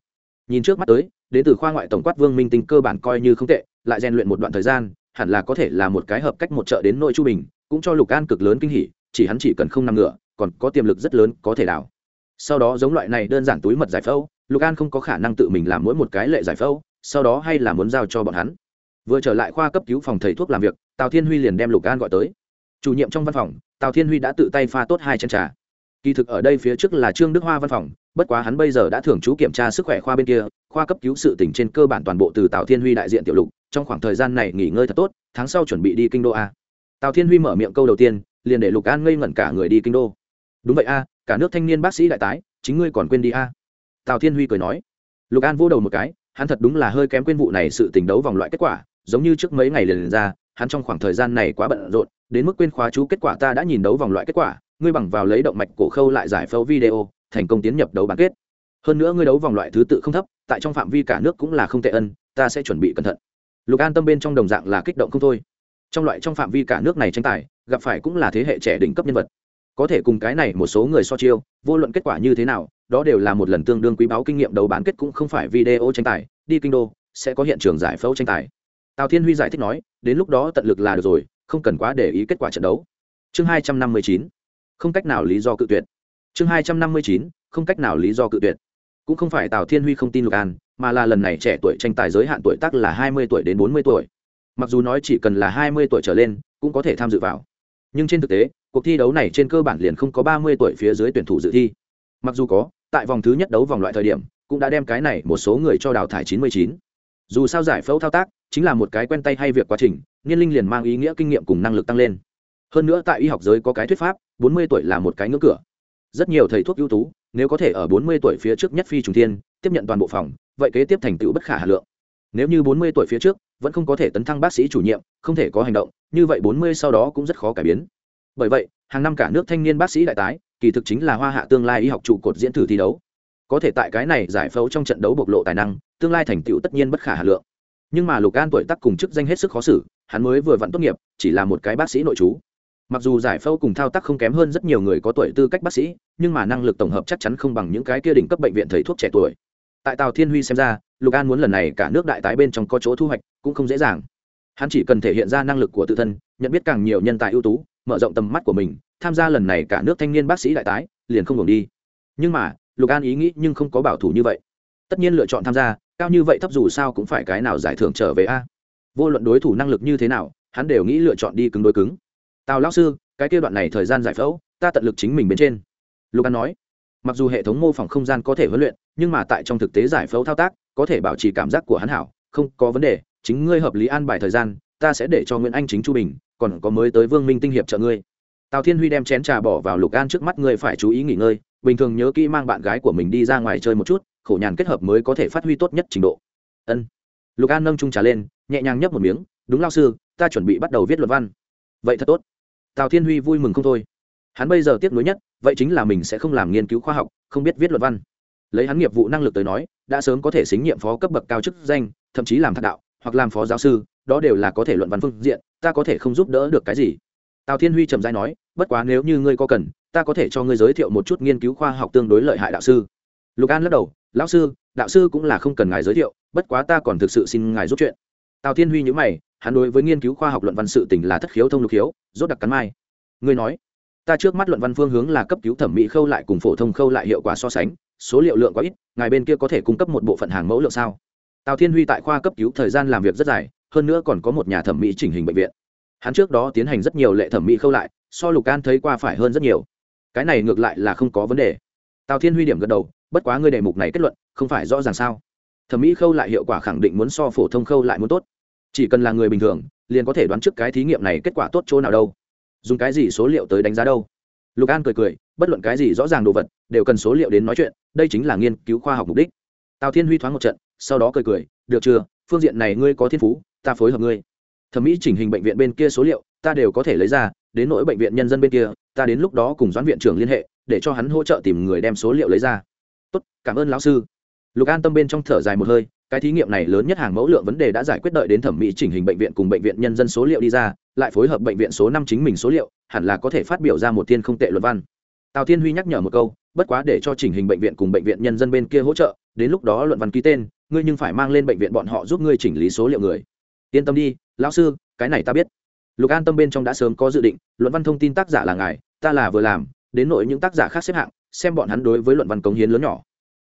Nhìn trước mắt tới, đến từ khoa ngoại tổng quát vương minh tinh cơ bản coi như không tệ, lại rèn luyện một đoạn thời gian, hẳn là có thể là một cái hợp cách một chợ đến nội chu bình, cũng cho lục an cực lớn kinh hỉ, chỉ hắn chỉ cần không nằm ngựa còn có tiềm lực rất lớn, có thể đảo sau đó giống loại này đơn giản túi mật giải phẫu, lục an không có khả năng tự mình làm mỗi một cái lệ giải phẫu, sau đó hay là muốn giao cho bọn hắn. Vừa trở lại khoa cấp cứu phòng thầy thuốc làm việc, tào thiên huy liền đem lục an gọi tới. Chủ nhiệm trong văn phòng, tào thiên huy đã tự tay pha tốt hai chân trà kỳ thực ở đây phía trước là trương đức hoa văn phòng bất quá hắn bây giờ đã thường trú kiểm tra sức khỏe khoa bên kia khoa cấp cứu sự tỉnh trên cơ bản toàn bộ từ tào thiên huy đại diện tiểu lục trong khoảng thời gian này nghỉ ngơi thật tốt tháng sau chuẩn bị đi kinh đô a. Tào thiên huy mở miệng câu đầu tiên liền để lục an ngây ngẩn cả người đi kinh đô. Đúng vậy a cả nước thanh niên bác sĩ đại tái chính ngươi còn quên đi a. Tào thiên huy cười nói. Lục an vô đầu một cái hắn thật đúng là hơi kém quên vụ này sự tình đấu vòng loại kết quả giống như trước mấy ngày liền, liền ra hắn trong khoảng thời gian này quá bận rộn đến mức quên khóa chú kết quả ta đã nhìn đấu vòng loại kết quả ngươi bằng vào lấy động mạch cổ khâu lại giải phẫu video, thành công tiến nhập đấu bán kết. Hơn nữa ngươi đấu vòng loại thứ tự không thấp, tại trong phạm vi cả nước cũng là không tệ ân, ta sẽ chuẩn bị cẩn thận. Lục an tâm bên trong đồng dạng là kích động không thôi. Trong loại trong phạm vi cả nước này tranh tài, gặp phải cũng là thế hệ trẻ đỉnh cấp nhân vật. Có thể cùng cái này một số người so chiêu, vô luận kết quả như thế nào, đó đều là một lần tương đương quý báu kinh nghiệm đấu bán kết cũng không phải video tranh tài, đi kinh đô, sẽ có hiện trường giải phẫu tranh tài. Tào thiên huy giải thích nói, đến lúc đó tận lực là được rồi, không cần quá để ý kết quả trận đấu. Chương hai trăm năm mươi chín không cách nào lý do cự tuyệt. Chương hai trăm năm mươi chín, không cách nào lý do cự tuyệt. Cũng không phải tào thiên huy không tin lục an, mà là lần này trẻ tuổi tranh tài giới hạn tuổi tác là hai mươi tuổi đến bốn mươi tuổi. Mặc dù nói chỉ cần là hai mươi tuổi trở lên, cũng có thể tham dự vào. Nhưng trên thực tế, cuộc thi đấu này trên cơ bản liền không có ba mươi tuổi phía dưới tuyển thủ dự thi. Mặc dù có, tại vòng thứ nhất đấu vòng loại thời điểm, cũng đã đem cái này một số người cho đào thải chín mươi chín. Dù sao giải phẫu thao tác, chính là một cái quen tay hay việc quá trình, niên linh liền mang ý nghĩa kinh nghiệm cùng năng lực tăng lên hơn nữa tại y học giới có cái thuyết pháp, bốn mươi tuổi là một cái ngưỡng cửa. Rất nhiều thầy thuốc ưu tú, nếu có thể ở bốn mươi tuổi phía trước nhất phi trùng thiên, tiếp nhận toàn bộ phòng, vậy kế tiếp thành tựu bất khả hà lượng. Nếu như bốn mươi tuổi phía trước, vẫn không có thể tấn thăng bác sĩ chủ nhiệm, không thể có hành động, như vậy bốn mươi sau đó cũng rất khó cải biến. Bởi vậy, hàng năm cả nước thanh niên bác sĩ đại tái, kỳ thực chính là hoa hạ tương lai y học trụ cột diễn thử thi đấu. Có thể tại cái này giải phẫu trong trận đấu bộc lộ tài năng, tương lai thành tựu tất nhiên bất khả hà lượng. Nhưng mà lục an tuổi tác cùng chức danh hết sức khó xử, hắn mới vừa vặn tốt nghiệp, chỉ là một cái bác sĩ nội chú mặc dù giải phẫu cùng thao tác không kém hơn rất nhiều người có tuổi tư cách bác sĩ, nhưng mà năng lực tổng hợp chắc chắn không bằng những cái kia đỉnh cấp bệnh viện thầy thuốc trẻ tuổi. Tại tàu thiên huy xem ra, lục an muốn lần này cả nước đại tái bên trong có chỗ thu hoạch cũng không dễ dàng. Hắn chỉ cần thể hiện ra năng lực của tự thân, nhận biết càng nhiều nhân tài ưu tú, mở rộng tầm mắt của mình, tham gia lần này cả nước thanh niên bác sĩ đại tái, liền không ngừng đi. Nhưng mà, lục an ý nghĩ nhưng không có bảo thủ như vậy. Tất nhiên lựa chọn tham gia, cao như vậy thấp dù sao cũng phải cái nào giải thưởng trở về a? Vô luận đối thủ năng lực như thế nào, hắn đều nghĩ lựa chọn đi cứng đối cứng tào lão sư, cái kia đoạn này thời gian giải phẫu, ta tận lực chính mình bên trên. Lục an nói, mặc dù hệ thống mô phỏng không gian có thể huấn luyện, nhưng mà tại trong thực tế giải phẫu thao tác, có thể bảo trì cảm giác của hắn hảo, không có vấn đề, chính ngươi hợp lý an bài thời gian, ta sẽ để cho nguyễn anh chính chu bình, còn có mới tới vương minh tinh hiệp trợ ngươi. Tào thiên huy đem chén trà bỏ vào lục an trước mắt ngươi phải chú ý nghỉ ngơi, bình thường nhớ kỹ mang bạn gái của mình đi ra ngoài chơi một chút, khổ nhàn kết hợp mới có thể phát huy tốt nhất trình độ. Ân. Lục an nâng trung trà lên, nhẹ nhàng nhấp một miếng, đúng lao sư, ta chuẩn bị bắt đầu viết luận văn. Vậy thật tốt tào thiên huy vui mừng không thôi. Hắn bây giờ tiếc nuối nhất, vậy chính là mình sẽ không làm nghiên cứu khoa học, không biết viết luận văn. Lấy hắn nghiệp vụ năng lực tới nói, đã sớm có thể xính nhiệm phó cấp bậc cao chức danh, thậm chí làm thạc đạo, hoặc làm phó giáo sư, đó đều là có thể luận văn phương diện, ta có thể không giúp đỡ được cái gì? Tào thiên huy trầm dai nói, bất quá nếu như ngươi có cần, ta có thể cho ngươi giới thiệu một chút nghiên cứu khoa học tương đối lợi hại đạo sư. Lục an lắc đầu, lão sư, đạo sư cũng là không cần ngài giới thiệu, bất quá ta còn thực sự xin ngài giúp chuyện. Tào thiên huy nhữ mày hắn đối với nghiên cứu khoa học luận văn sự tình là thất khiếu thông lục khiếu, rốt đặc cắn mai. Ngươi nói, ta trước mắt luận văn phương hướng là cấp cứu thẩm mỹ khâu lại cùng phổ thông khâu lại hiệu quả so sánh, số liệu lượng quá ít, ngài bên kia có thể cung cấp một bộ phận hàng mẫu lượng sao? Tào thiên huy tại khoa cấp cứu thời gian làm việc rất dài, hơn nữa còn có một nhà thẩm mỹ chỉnh hình bệnh viện. Hắn trước đó tiến hành rất nhiều lệ thẩm mỹ khâu lại, so lục an thấy qua phải hơn rất nhiều. Cái này ngược lại là không có vấn đề. Tào thiên huy điểm gật đầu, bất quá ngươi đề mục này kết luận, không phải rõ ràng sao? Thẩm mỹ khâu lại hiệu quả khẳng định muốn so phổ thông khâu lại muốn tốt chỉ cần là người bình thường, liền có thể đoán trước cái thí nghiệm này kết quả tốt chỗ nào đâu. Dùng cái gì số liệu tới đánh giá đâu? Lục an cười cười, bất luận cái gì rõ ràng đồ vật, đều cần số liệu đến nói chuyện, đây chính là nghiên cứu khoa học mục đích. Tào thiên huy thoáng một trận, sau đó cười cười, được chưa? Phương diện này ngươi có thiên phú, ta phối hợp ngươi. Thẩm mỹ chỉnh hình bệnh viện bên kia số liệu, ta đều có thể lấy ra, đến nỗi bệnh viện nhân dân bên kia, ta đến lúc đó cùng doãn viện trưởng liên hệ, để cho hắn hỗ trợ tìm người đem số liệu lấy ra. Tốt, cảm ơn lão sư. Lục an tâm bên trong thở dài một hơi cái thí nghiệm này lớn nhất hàng mẫu lượng vấn đề đã giải quyết đợi đến thẩm mỹ chỉnh hình bệnh viện cùng bệnh viện nhân dân số liệu đi ra, lại phối hợp bệnh viện số năm chính mình số liệu, hẳn là có thể phát biểu ra một thiên không tệ luận văn. Tào thiên huy nhắc nhở một câu, bất quá để cho chỉnh hình bệnh viện cùng bệnh viện nhân dân bên kia hỗ trợ, đến lúc đó luận văn ký tên, ngươi nhưng phải mang lên bệnh viện bọn họ giúp ngươi chỉnh lý số liệu người. Yên tâm đi, lão sư, cái này ta biết. Lục an tâm bên trong đã sớm có dự định, luận văn thông tin tác giả là ngài, ta là vừa làm, đến nội những tác giả khác xếp hạng, xem bọn hắn đối với luận văn cống hiến lớn nhỏ.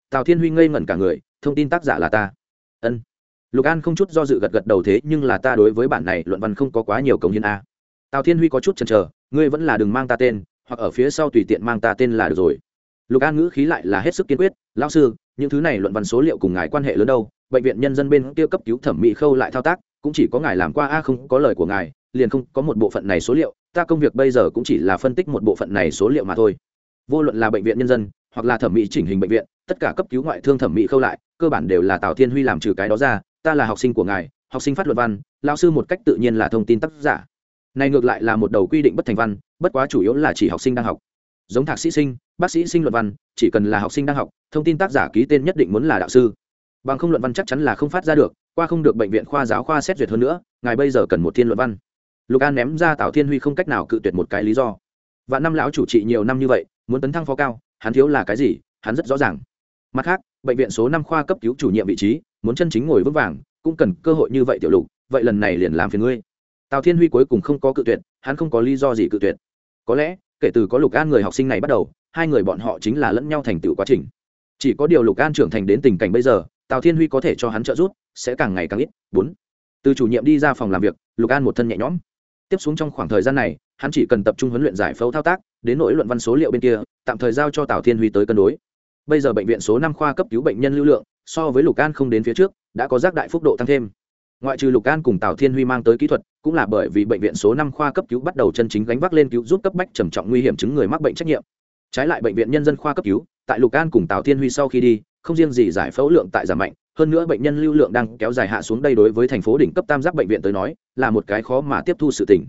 Tào thiên huy ngây ngẩn cả người, thông tin tác giả là ta ân. Lục an không chút do dự gật gật đầu thế, nhưng là ta đối với bản này luận văn không có quá nhiều cống hiến a. Tào thiên huy có chút chần chờ, ngươi vẫn là đừng mang ta tên, hoặc ở phía sau tùy tiện mang ta tên là được rồi. Lục an ngữ khí lại là hết sức kiên quyết, lão sư, những thứ này luận văn số liệu cùng ngài quan hệ lớn đâu, bệnh viện nhân dân bên kia cấp cứu thẩm mỹ khâu lại thao tác, cũng chỉ có ngài làm qua a, không có lời của ngài, liền không có một bộ phận này số liệu, ta công việc bây giờ cũng chỉ là phân tích một bộ phận này số liệu mà thôi. Vô luận là bệnh viện nhân dân, hoặc là thẩm mỹ chỉnh hình bệnh viện, tất cả cấp cứu ngoại thương thẩm mỹ khâu lại cơ bản đều là tào thiên huy làm trừ cái đó ra, ta là học sinh của ngài, học sinh phát luật văn lao sư một cách tự nhiên là thông tin tác giả. Này ngược lại là một đầu quy định bất thành văn, bất quá chủ yếu là chỉ học sinh đang học. Giống thạc sĩ sinh, bác sĩ sinh luận văn, chỉ cần là học sinh đang học, thông tin tác giả ký tên nhất định muốn là đạo sư. Bằng không luận văn chắc chắn là không phát ra được, qua không được bệnh viện khoa giáo khoa xét duyệt hơn nữa, ngài bây giờ cần một thiên luận văn. Lục an ném ra tào thiên huy không cách nào cự tuyệt một cái lý do. Và năm lão chủ trị nhiều năm như vậy, muốn tấn thăng phó cao, hắn thiếu là cái gì, hắn rất rõ ràng mặt khác, bệnh viện số năm khoa cấp cứu chủ nhiệm vị trí, muốn chân chính ngồi vững vàng, cũng cần cơ hội như vậy tiểu lục, vậy lần này liền làm phiền ngươi. Tào thiên huy cuối cùng không có cự tuyệt, hắn không có lý do gì cự tuyệt. Có lẽ, kể từ có lục an người học sinh này bắt đầu, hai người bọn họ chính là lẫn nhau thành tựu quá trình. Chỉ có điều lục an trưởng thành đến tình cảnh bây giờ, tào thiên huy có thể cho hắn trợ giúp, sẽ càng ngày càng ít. Bốn, từ chủ nhiệm đi ra phòng làm việc, lục an một thân nhẹ nhõm. Tiếp xuống trong khoảng thời gian này, hắn chỉ cần tập trung huấn luyện giải phẫu thao tác, đến nỗi luận văn số liệu bên kia, tạm thời giao cho tào thiên huy tới cân đối bây giờ bệnh viện số năm khoa cấp cứu bệnh nhân lưu lượng, so với lục an không đến phía trước, đã có giác đại phúc độ tăng thêm. Ngoại trừ lục an cùng tào thiên huy mang tới kỹ thuật, cũng là bởi vì bệnh viện số năm khoa cấp cứu bắt đầu chân chính gánh vác lên cứu giúp cấp bách trầm trọng nguy hiểm chứng người mắc bệnh trách nhiệm. Trái lại bệnh viện nhân dân khoa cấp cứu, tại lục an cùng tào thiên huy sau khi đi, không riêng gì giải phẫu lượng tại giảm mạnh, hơn nữa bệnh nhân lưu lượng đang kéo dài hạ xuống đây đối với thành phố đỉnh cấp tam giác bệnh viện tới nói, là một cái khó mà tiếp thu sự tỉnh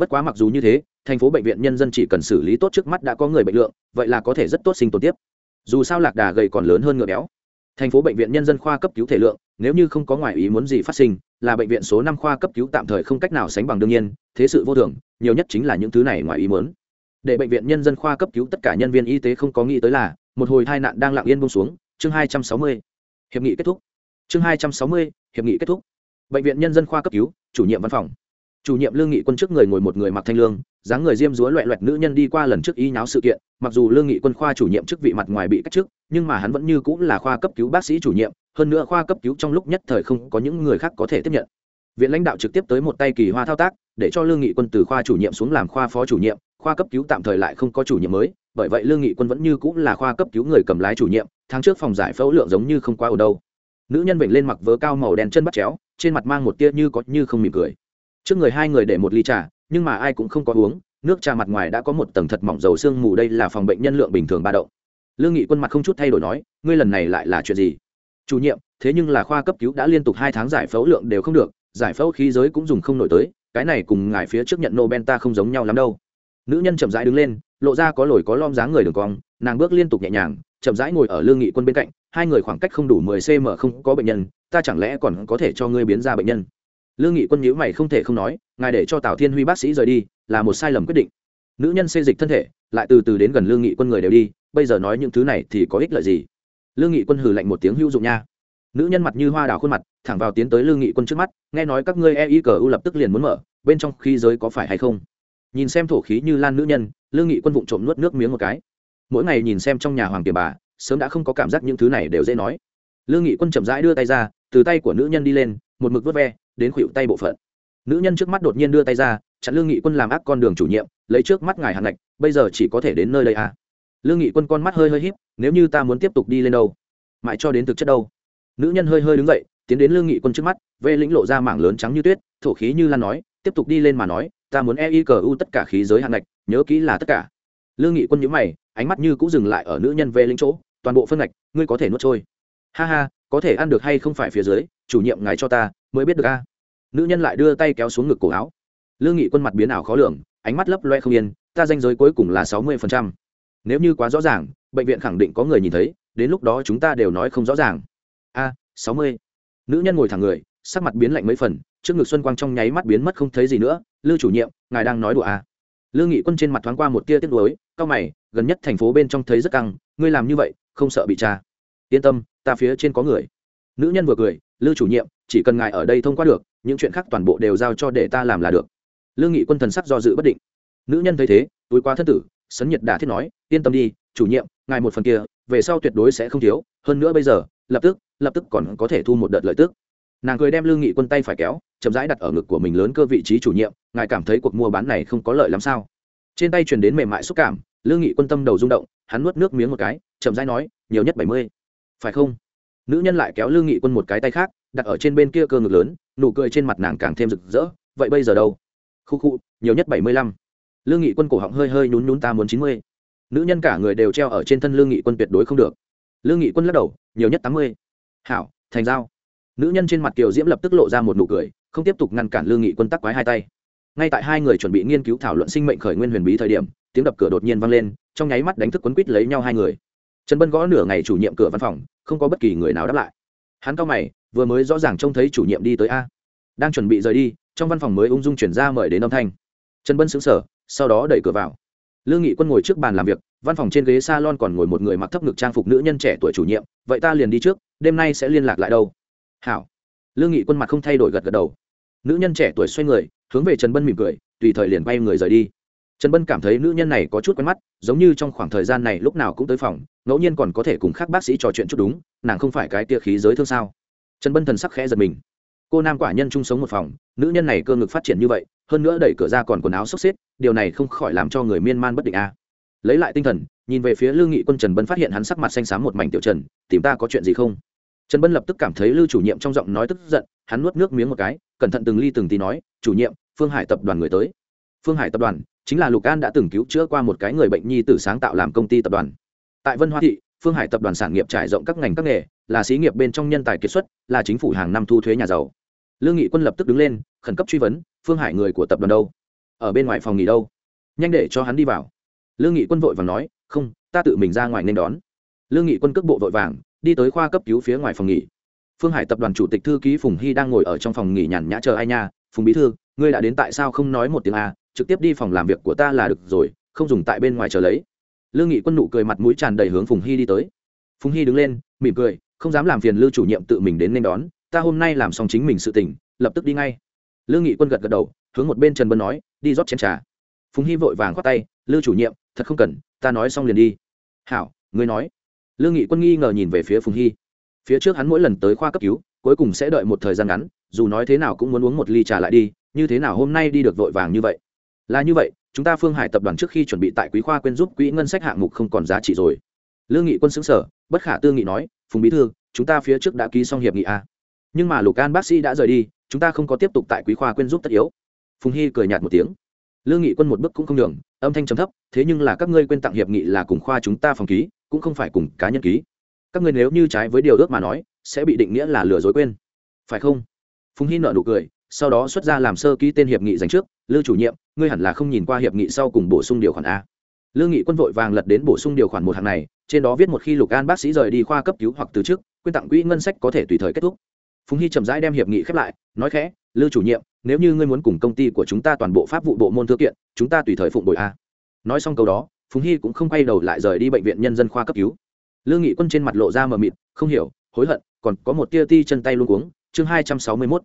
bất quá mặc dù như thế, thành phố bệnh viện nhân dân chỉ cần xử lý tốt trước mắt đã có người bệnh lượng, vậy là có thể rất tốt sinh tồn tiếp dù sao lạc đà gầy còn lớn hơn ngựa béo. Thành phố bệnh viện nhân dân khoa cấp cứu thể lượng, nếu như không có ngoại ý muốn gì phát sinh, là bệnh viện số năm khoa cấp cứu tạm thời không cách nào sánh bằng đương nhiên, thế sự vô thường, nhiều nhất chính là những thứ này ngoài ý muốn. Để bệnh viện nhân dân khoa cấp cứu tất cả nhân viên y tế không có nghĩ tới là, một hồi tai nạn đang lặng yên bông xuống, chương hai trăm sáu mươi. Hiệp nghị kết thúc. Chương hai trăm sáu mươi, hiệp nghị kết thúc. Bệnh viện nhân dân khoa cấp cứu, chủ nhiệm văn phòng. Chủ nhiệm lương nghị quân trước người ngồi một người mặc thanh lương dáng người diêm dúa loẹ loẹt nữ nhân đi qua lần trước y nháo sự kiện, mặc dù lương nghị quân khoa chủ nhiệm chức vị mặt ngoài bị cách chức, nhưng mà hắn vẫn như cũng là khoa cấp cứu bác sĩ chủ nhiệm, hơn nữa khoa cấp cứu trong lúc nhất thời không có những người khác có thể tiếp nhận. Viện lãnh đạo trực tiếp tới một tay kỳ hoa thao tác, để cho lương nghị quân từ khoa chủ nhiệm xuống làm khoa phó chủ nhiệm, khoa cấp cứu tạm thời lại không có chủ nhiệm mới, bởi vậy lương nghị quân vẫn như cũng là khoa cấp cứu người cầm lái chủ nhiệm, tháng trước phòng giải phẫu lượng giống như không quá ở đâu. Nữ nhân bệnh lên mặc vớ cao màu đen chân bắt chéo, trên mặt mang một tia như có như không mỉm cười. Trước người hai người để một ly trà nhưng mà ai cũng không có uống, nước trà mặt ngoài đã có một tầng thật mỏng dầu sương mù, đây là phòng bệnh nhân lượng bình thường ba động. Lương nghị quân mặt không chút thay đổi nói, ngươi lần này lại là chuyện gì? Chủ nhiệm, thế nhưng là khoa cấp cứu đã liên tục hai tháng giải phẫu lượng đều không được, giải phẫu khí giới cũng dùng không nổi tới, cái này cùng ngài phía trước nhận nobel ta không giống nhau lắm đâu. Nữ nhân chậm rãi đứng lên, lộ ra có lồi có lom dáng người đường cong, nàng bước liên tục nhẹ nhàng, chậm rãi ngồi ở lương nghị quân bên cạnh, hai người khoảng cách không đủ mười cm không có bệnh nhân, ta chẳng lẽ còn có thể cho ngươi biến ra bệnh nhân? Lương nghị quân nhíu mày không thể không nói, ngài để cho tào thiên huy bác sĩ rời đi là một sai lầm quyết định. Nữ nhân xê dịch thân thể, lại từ từ đến gần lương nghị quân người đều đi, bây giờ nói những thứ này thì có ích lợi gì? Lương nghị quân hừ lạnh một tiếng hữu dụng nha. Nữ nhân mặt như hoa đào khuôn mặt, thẳng vào tiến tới lương nghị quân trước mắt, nghe nói các ngươi e y cờ u lập tức liền muốn mở, bên trong khí giới có phải hay không? Nhìn xem thổ khí như lan nữ nhân lương nghị quân vụng trộm nuốt nước miếng một cái. Mỗi ngày nhìn xem trong nhà hoàng kiềm bà, sớm đã không có cảm giác những thứ này đều dễ nói. Lương nghị quân chậm rãi đưa tay ra, từ tay của nữ nhân đi lên, một mực vớt ve đến khuỵu tay bộ phận. Nữ nhân trước mắt đột nhiên đưa tay ra, chặn lương nghị quân làm ác con đường chủ nhiệm, lấy trước mắt ngài hàng lạch bây giờ chỉ có thể đến nơi đây à. lương nghị quân con mắt hơi hơi híp, nếu như ta muốn tiếp tục đi lên đâu? Mãi cho đến thực chất đâu? Nữ nhân hơi hơi đứng dậy, tiến đến lương nghị quân trước mắt, vê lĩnh lộ ra mảng lớn trắng như tuyết, thổ khí như lan nói, tiếp tục đi lên mà nói, ta muốn e y cờ u tất cả khí giới hạng lạch nhớ kỹ là tất cả. Lương nghị quân nhữ mày, ánh mắt như cũng dừng lại ở nữ nhân vê lĩnh chỗ, toàn bộ phân lạch ngươi có thể nuốt trôi. Ha ha, có thể ăn được hay không phải phía dưới, chủ nhiệm ngài cho ta, mới biết được a nữ nhân lại đưa tay kéo xuống ngực cổ áo. Lương nghị quân mặt biến ảo khó lường, ánh mắt lấp loe không yên, ta danh giới cuối cùng là sáu mươi phần trăm. Nếu như quá rõ ràng, bệnh viện khẳng định có người nhìn thấy, đến lúc đó chúng ta đều nói không rõ ràng. A, sáu mươi. Nữ nhân ngồi thẳng người, sắc mặt biến lạnh mấy phần, trước ngực xuân quang trong nháy mắt biến mất không thấy gì nữa, lư chủ nhiệm, ngài đang nói đùa à. lương nghị quân trên mặt thoáng qua một tia tiếc nuối, cao mày, gần nhất thành phố bên trong thấy rất căng, ngươi làm như vậy, không sợ bị tra. Yên tâm, ta phía trên có người. Nữ nhân vừa cười, lư chủ nhiệm, chỉ cần ngài ở đây thông qua được những chuyện khác toàn bộ đều giao cho để ta làm là được. Lương nghị quân thần sắc do dự bất định. Nữ nhân thấy thế, túi qua thân tử, sấn nhiệt đã thiết nói, yên tâm đi, chủ nhiệm, ngài một phần kia, về sau tuyệt đối sẽ không thiếu, hơn nữa bây giờ, lập tức lập tức còn có thể thu một đợt lợi tức. Nàng cười đem lương nghị quân tay phải kéo, chậm rãi đặt ở ngực của mình lớn cơ vị trí chủ nhiệm, ngài cảm thấy cuộc mua bán này không có lợi lắm sao? Trên tay truyền đến mềm mại xúc cảm, lương nghị quân tâm đầu rung động, hắn nuốt nước miếng một cái, chậm rãi nói, nhiều nhất bảy mươi. Phải không? Nữ nhân lại kéo lương nghị quân một cái tay khác đặt ở trên bên kia cơ ngực lớn, nụ cười trên mặt nàng càng thêm rực rỡ, vậy bây giờ đâu? Khu khu, nhiều nhất bảy mươi lăm. Lương nghị quân cổ họng hơi hơi nhún nhún ta muốn chín mươi. Nữ nhân cả người đều treo ở trên thân lương nghị quân tuyệt đối không được. Lương nghị quân lắc đầu, nhiều nhất tám mươi. Hảo, thành giao. Nữ nhân trên mặt kiều diễm lập tức lộ ra một nụ cười, không tiếp tục ngăn cản lương nghị quân tắc quái hai tay. Ngay tại hai người chuẩn bị nghiên cứu thảo luận sinh mệnh khởi nguyên huyền bí thời điểm, tiếng đập cửa đột nhiên vang lên, trong nháy mắt đánh thức quấn quýt lấy nhau hai người. Trần bân gõ nửa ngày chủ nhiệm cửa văn phòng, không có bất kỳ người nào đáp lại hắn cao mày, vừa mới rõ ràng trông thấy chủ nhiệm đi tới a. Đang chuẩn bị rời đi, trong văn phòng mới ung dung chuyển ra mời đến âm thanh. Trần bân xứng sở sau đó đẩy cửa vào. Lương nghị quân ngồi trước bàn làm việc, văn phòng trên ghế salon còn ngồi một người mặc thấp ngực trang phục nữ nhân trẻ tuổi chủ nhiệm, vậy ta liền đi trước, đêm nay sẽ liên lạc lại đâu? Hảo. Lương nghị quân mặt không thay đổi gật gật đầu. Nữ nhân trẻ tuổi xoay người, hướng về trần bân mỉm cười, tùy thời liền bay người rời đi trần bân cảm thấy nữ nhân này có chút quen mắt, giống như trong khoảng thời gian này lúc nào cũng tới phòng, ngẫu nhiên còn có thể cùng các bác sĩ trò chuyện chút đúng, nàng không phải cái tia khí giới thương sao? Trần bân thần sắc khẽ giật mình. Cô nam quả nhân chung sống một phòng, nữ nhân này cơ ngực phát triển như vậy, hơn nữa đẩy cửa ra còn quần áo xốc xếp, điều này không khỏi làm cho người miên man bất định a. Lấy lại tinh thần, nhìn về phía lương nghị quân trần bân phát hiện hắn sắc mặt xanh xám một mảnh tiểu trần, tìm ta có chuyện gì không? Trần bân lập tức cảm thấy lưu chủ nhiệm trong giọng nói tức giận, hắn nuốt nước miếng một cái, cẩn thận từng ly từng tí nói, chủ nhiệm, phương hải tập đoàn người tới. Phương hải tập đoàn chính là lục an đã từng cứu chữa qua một cái người bệnh nhi tử sáng tạo làm công ty tập đoàn. Tại vân hoa thị, phương hải tập đoàn sản nghiệp trải rộng các ngành các nghề, là xí nghiệp bên trong nhân tài kiệt xuất, là chính phủ hàng năm thu thuế nhà giàu. Lương nghị quân lập tức đứng lên, khẩn cấp truy vấn, phương hải người của tập đoàn đâu? Ở bên ngoài phòng nghỉ đâu? Nhanh để cho hắn đi vào. Lương nghị quân vội vàng nói, không, ta tự mình ra ngoài nên đón. Lương nghị quân cước bộ vội vàng, đi tới khoa cấp cứu phía ngoài phòng nghỉ. Phương hải tập đoàn chủ tịch thư ký phùng hy đang ngồi ở trong phòng nghỉ nhàn nhã chờ ai nha. Phùng bí thư, ngươi đã đến tại sao không nói một tiếng a? Trực tiếp đi phòng làm việc của ta là được rồi, không dùng tại bên ngoài chờ lấy. Lương nghị quân nụ cười mặt mũi tràn đầy hướng phùng hy đi tới. Phùng hy đứng lên, mỉm cười, không dám làm phiền lưu chủ nhiệm tự mình đến nên đón, ta hôm nay làm xong chính mình sự tỉnh lập tức đi ngay. Lương nghị quân gật gật đầu, hướng một bên trần bân nói, đi rót chén trà. Phùng hy vội vàng khoát tay Lưu chủ nhiệm, thật không cần, ta nói xong liền đi. Hảo, ngươi nói. Lương nghị quân nghi ngờ nhìn về phía phùng hy. Phía trước hắn mỗi lần tới khoa cấp cứu, cuối cùng sẽ đợi một thời gian ngắn, dù nói thế nào cũng muốn uống một ly trà lại đi, như thế nào hôm nay đi được vội vàng như vậy? Là như vậy, chúng ta phương hải tập đoàn trước khi chuẩn bị tại quý khoa quên giúp quỹ ngân sách hạng mục không còn giá trị rồi. Lương nghị quân xứng sở bất khả tư nghị nói, phùng bí thư, chúng ta phía trước đã ký xong hiệp nghị a nhưng mà lục an bác sĩ đã rời đi, chúng ta không có tiếp tục tại quý khoa quên giúp tất yếu. Phùng hy cười nhạt một tiếng. Lương nghị quân một bước cũng không đường âm thanh trầm thấp, thế nhưng là các ngươi quên tặng hiệp nghị là cùng khoa chúng ta phòng ký, cũng không phải cùng cá nhân ký. Các ngươi nếu như trái với điều ước mà nói, sẽ bị định nghĩa là lừa dối quên. Phải không? Phùng hy nợ nụ cười sau đó xuất ra làm sơ ký tên hiệp nghị dành trước, lư chủ nhiệm, ngươi hẳn là không nhìn qua hiệp nghị sau cùng bổ sung điều khoản a. Lương nghị quân vội vàng lật đến bổ sung điều khoản một hàng này, trên đó viết một khi lục an bác sĩ rời đi khoa cấp cứu hoặc từ chức, quyên tặng quỹ ngân sách có thể tùy thời kết thúc. Phùng hy chậm rãi đem hiệp nghị khép lại, nói khẽ, lư chủ nhiệm, nếu như ngươi muốn cùng công ty của chúng ta toàn bộ pháp vụ bộ môn thư kiện, chúng ta tùy thời phụng bồi a. Nói xong câu đó, phùng hy cũng không quay đầu lại rời đi bệnh viện nhân dân khoa cấp cứu. Lương nghị quân trên mặt lộ ra mờ mịt, không hiểu, hối hận, còn có một tia ti chân tay luôn cuống, chương hai trăm sáu mươi mốt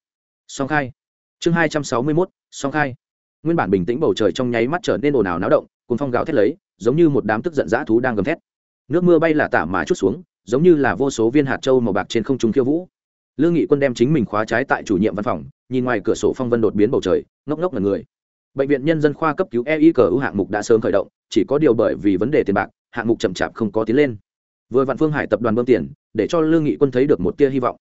song khai. Chương hai trăm sáu mươi mốt, song khai. Nguyên bản bình tĩnh bầu trời trong nháy mắt trở nên ồn ào náo động cùng phong gào thét lấy, giống như một đám tức giận dã thú đang gầm thét. Nước mưa bay là tả mà chút xuống, giống như là vô số viên hạt trâu màu bạc trên không trung khiêu vũ. Lương nghị quân đem chính mình khóa trái tại chủ nhiệm văn phòng, nhìn ngoài cửa sổ phong vân đột biến bầu trời, ngốc ngốc là người. Bệnh viện nhân dân khoa cấp cứu ei cờ ưu hạng mục đã sớm khởi động, chỉ có điều bởi vì vấn đề tiền bạc, hạng mục chậm chạp không có tiến lên. Vừa vạn phương hải tập đoàn bơm tiền, để cho lương nghị quân thấy được một tia hy vọng.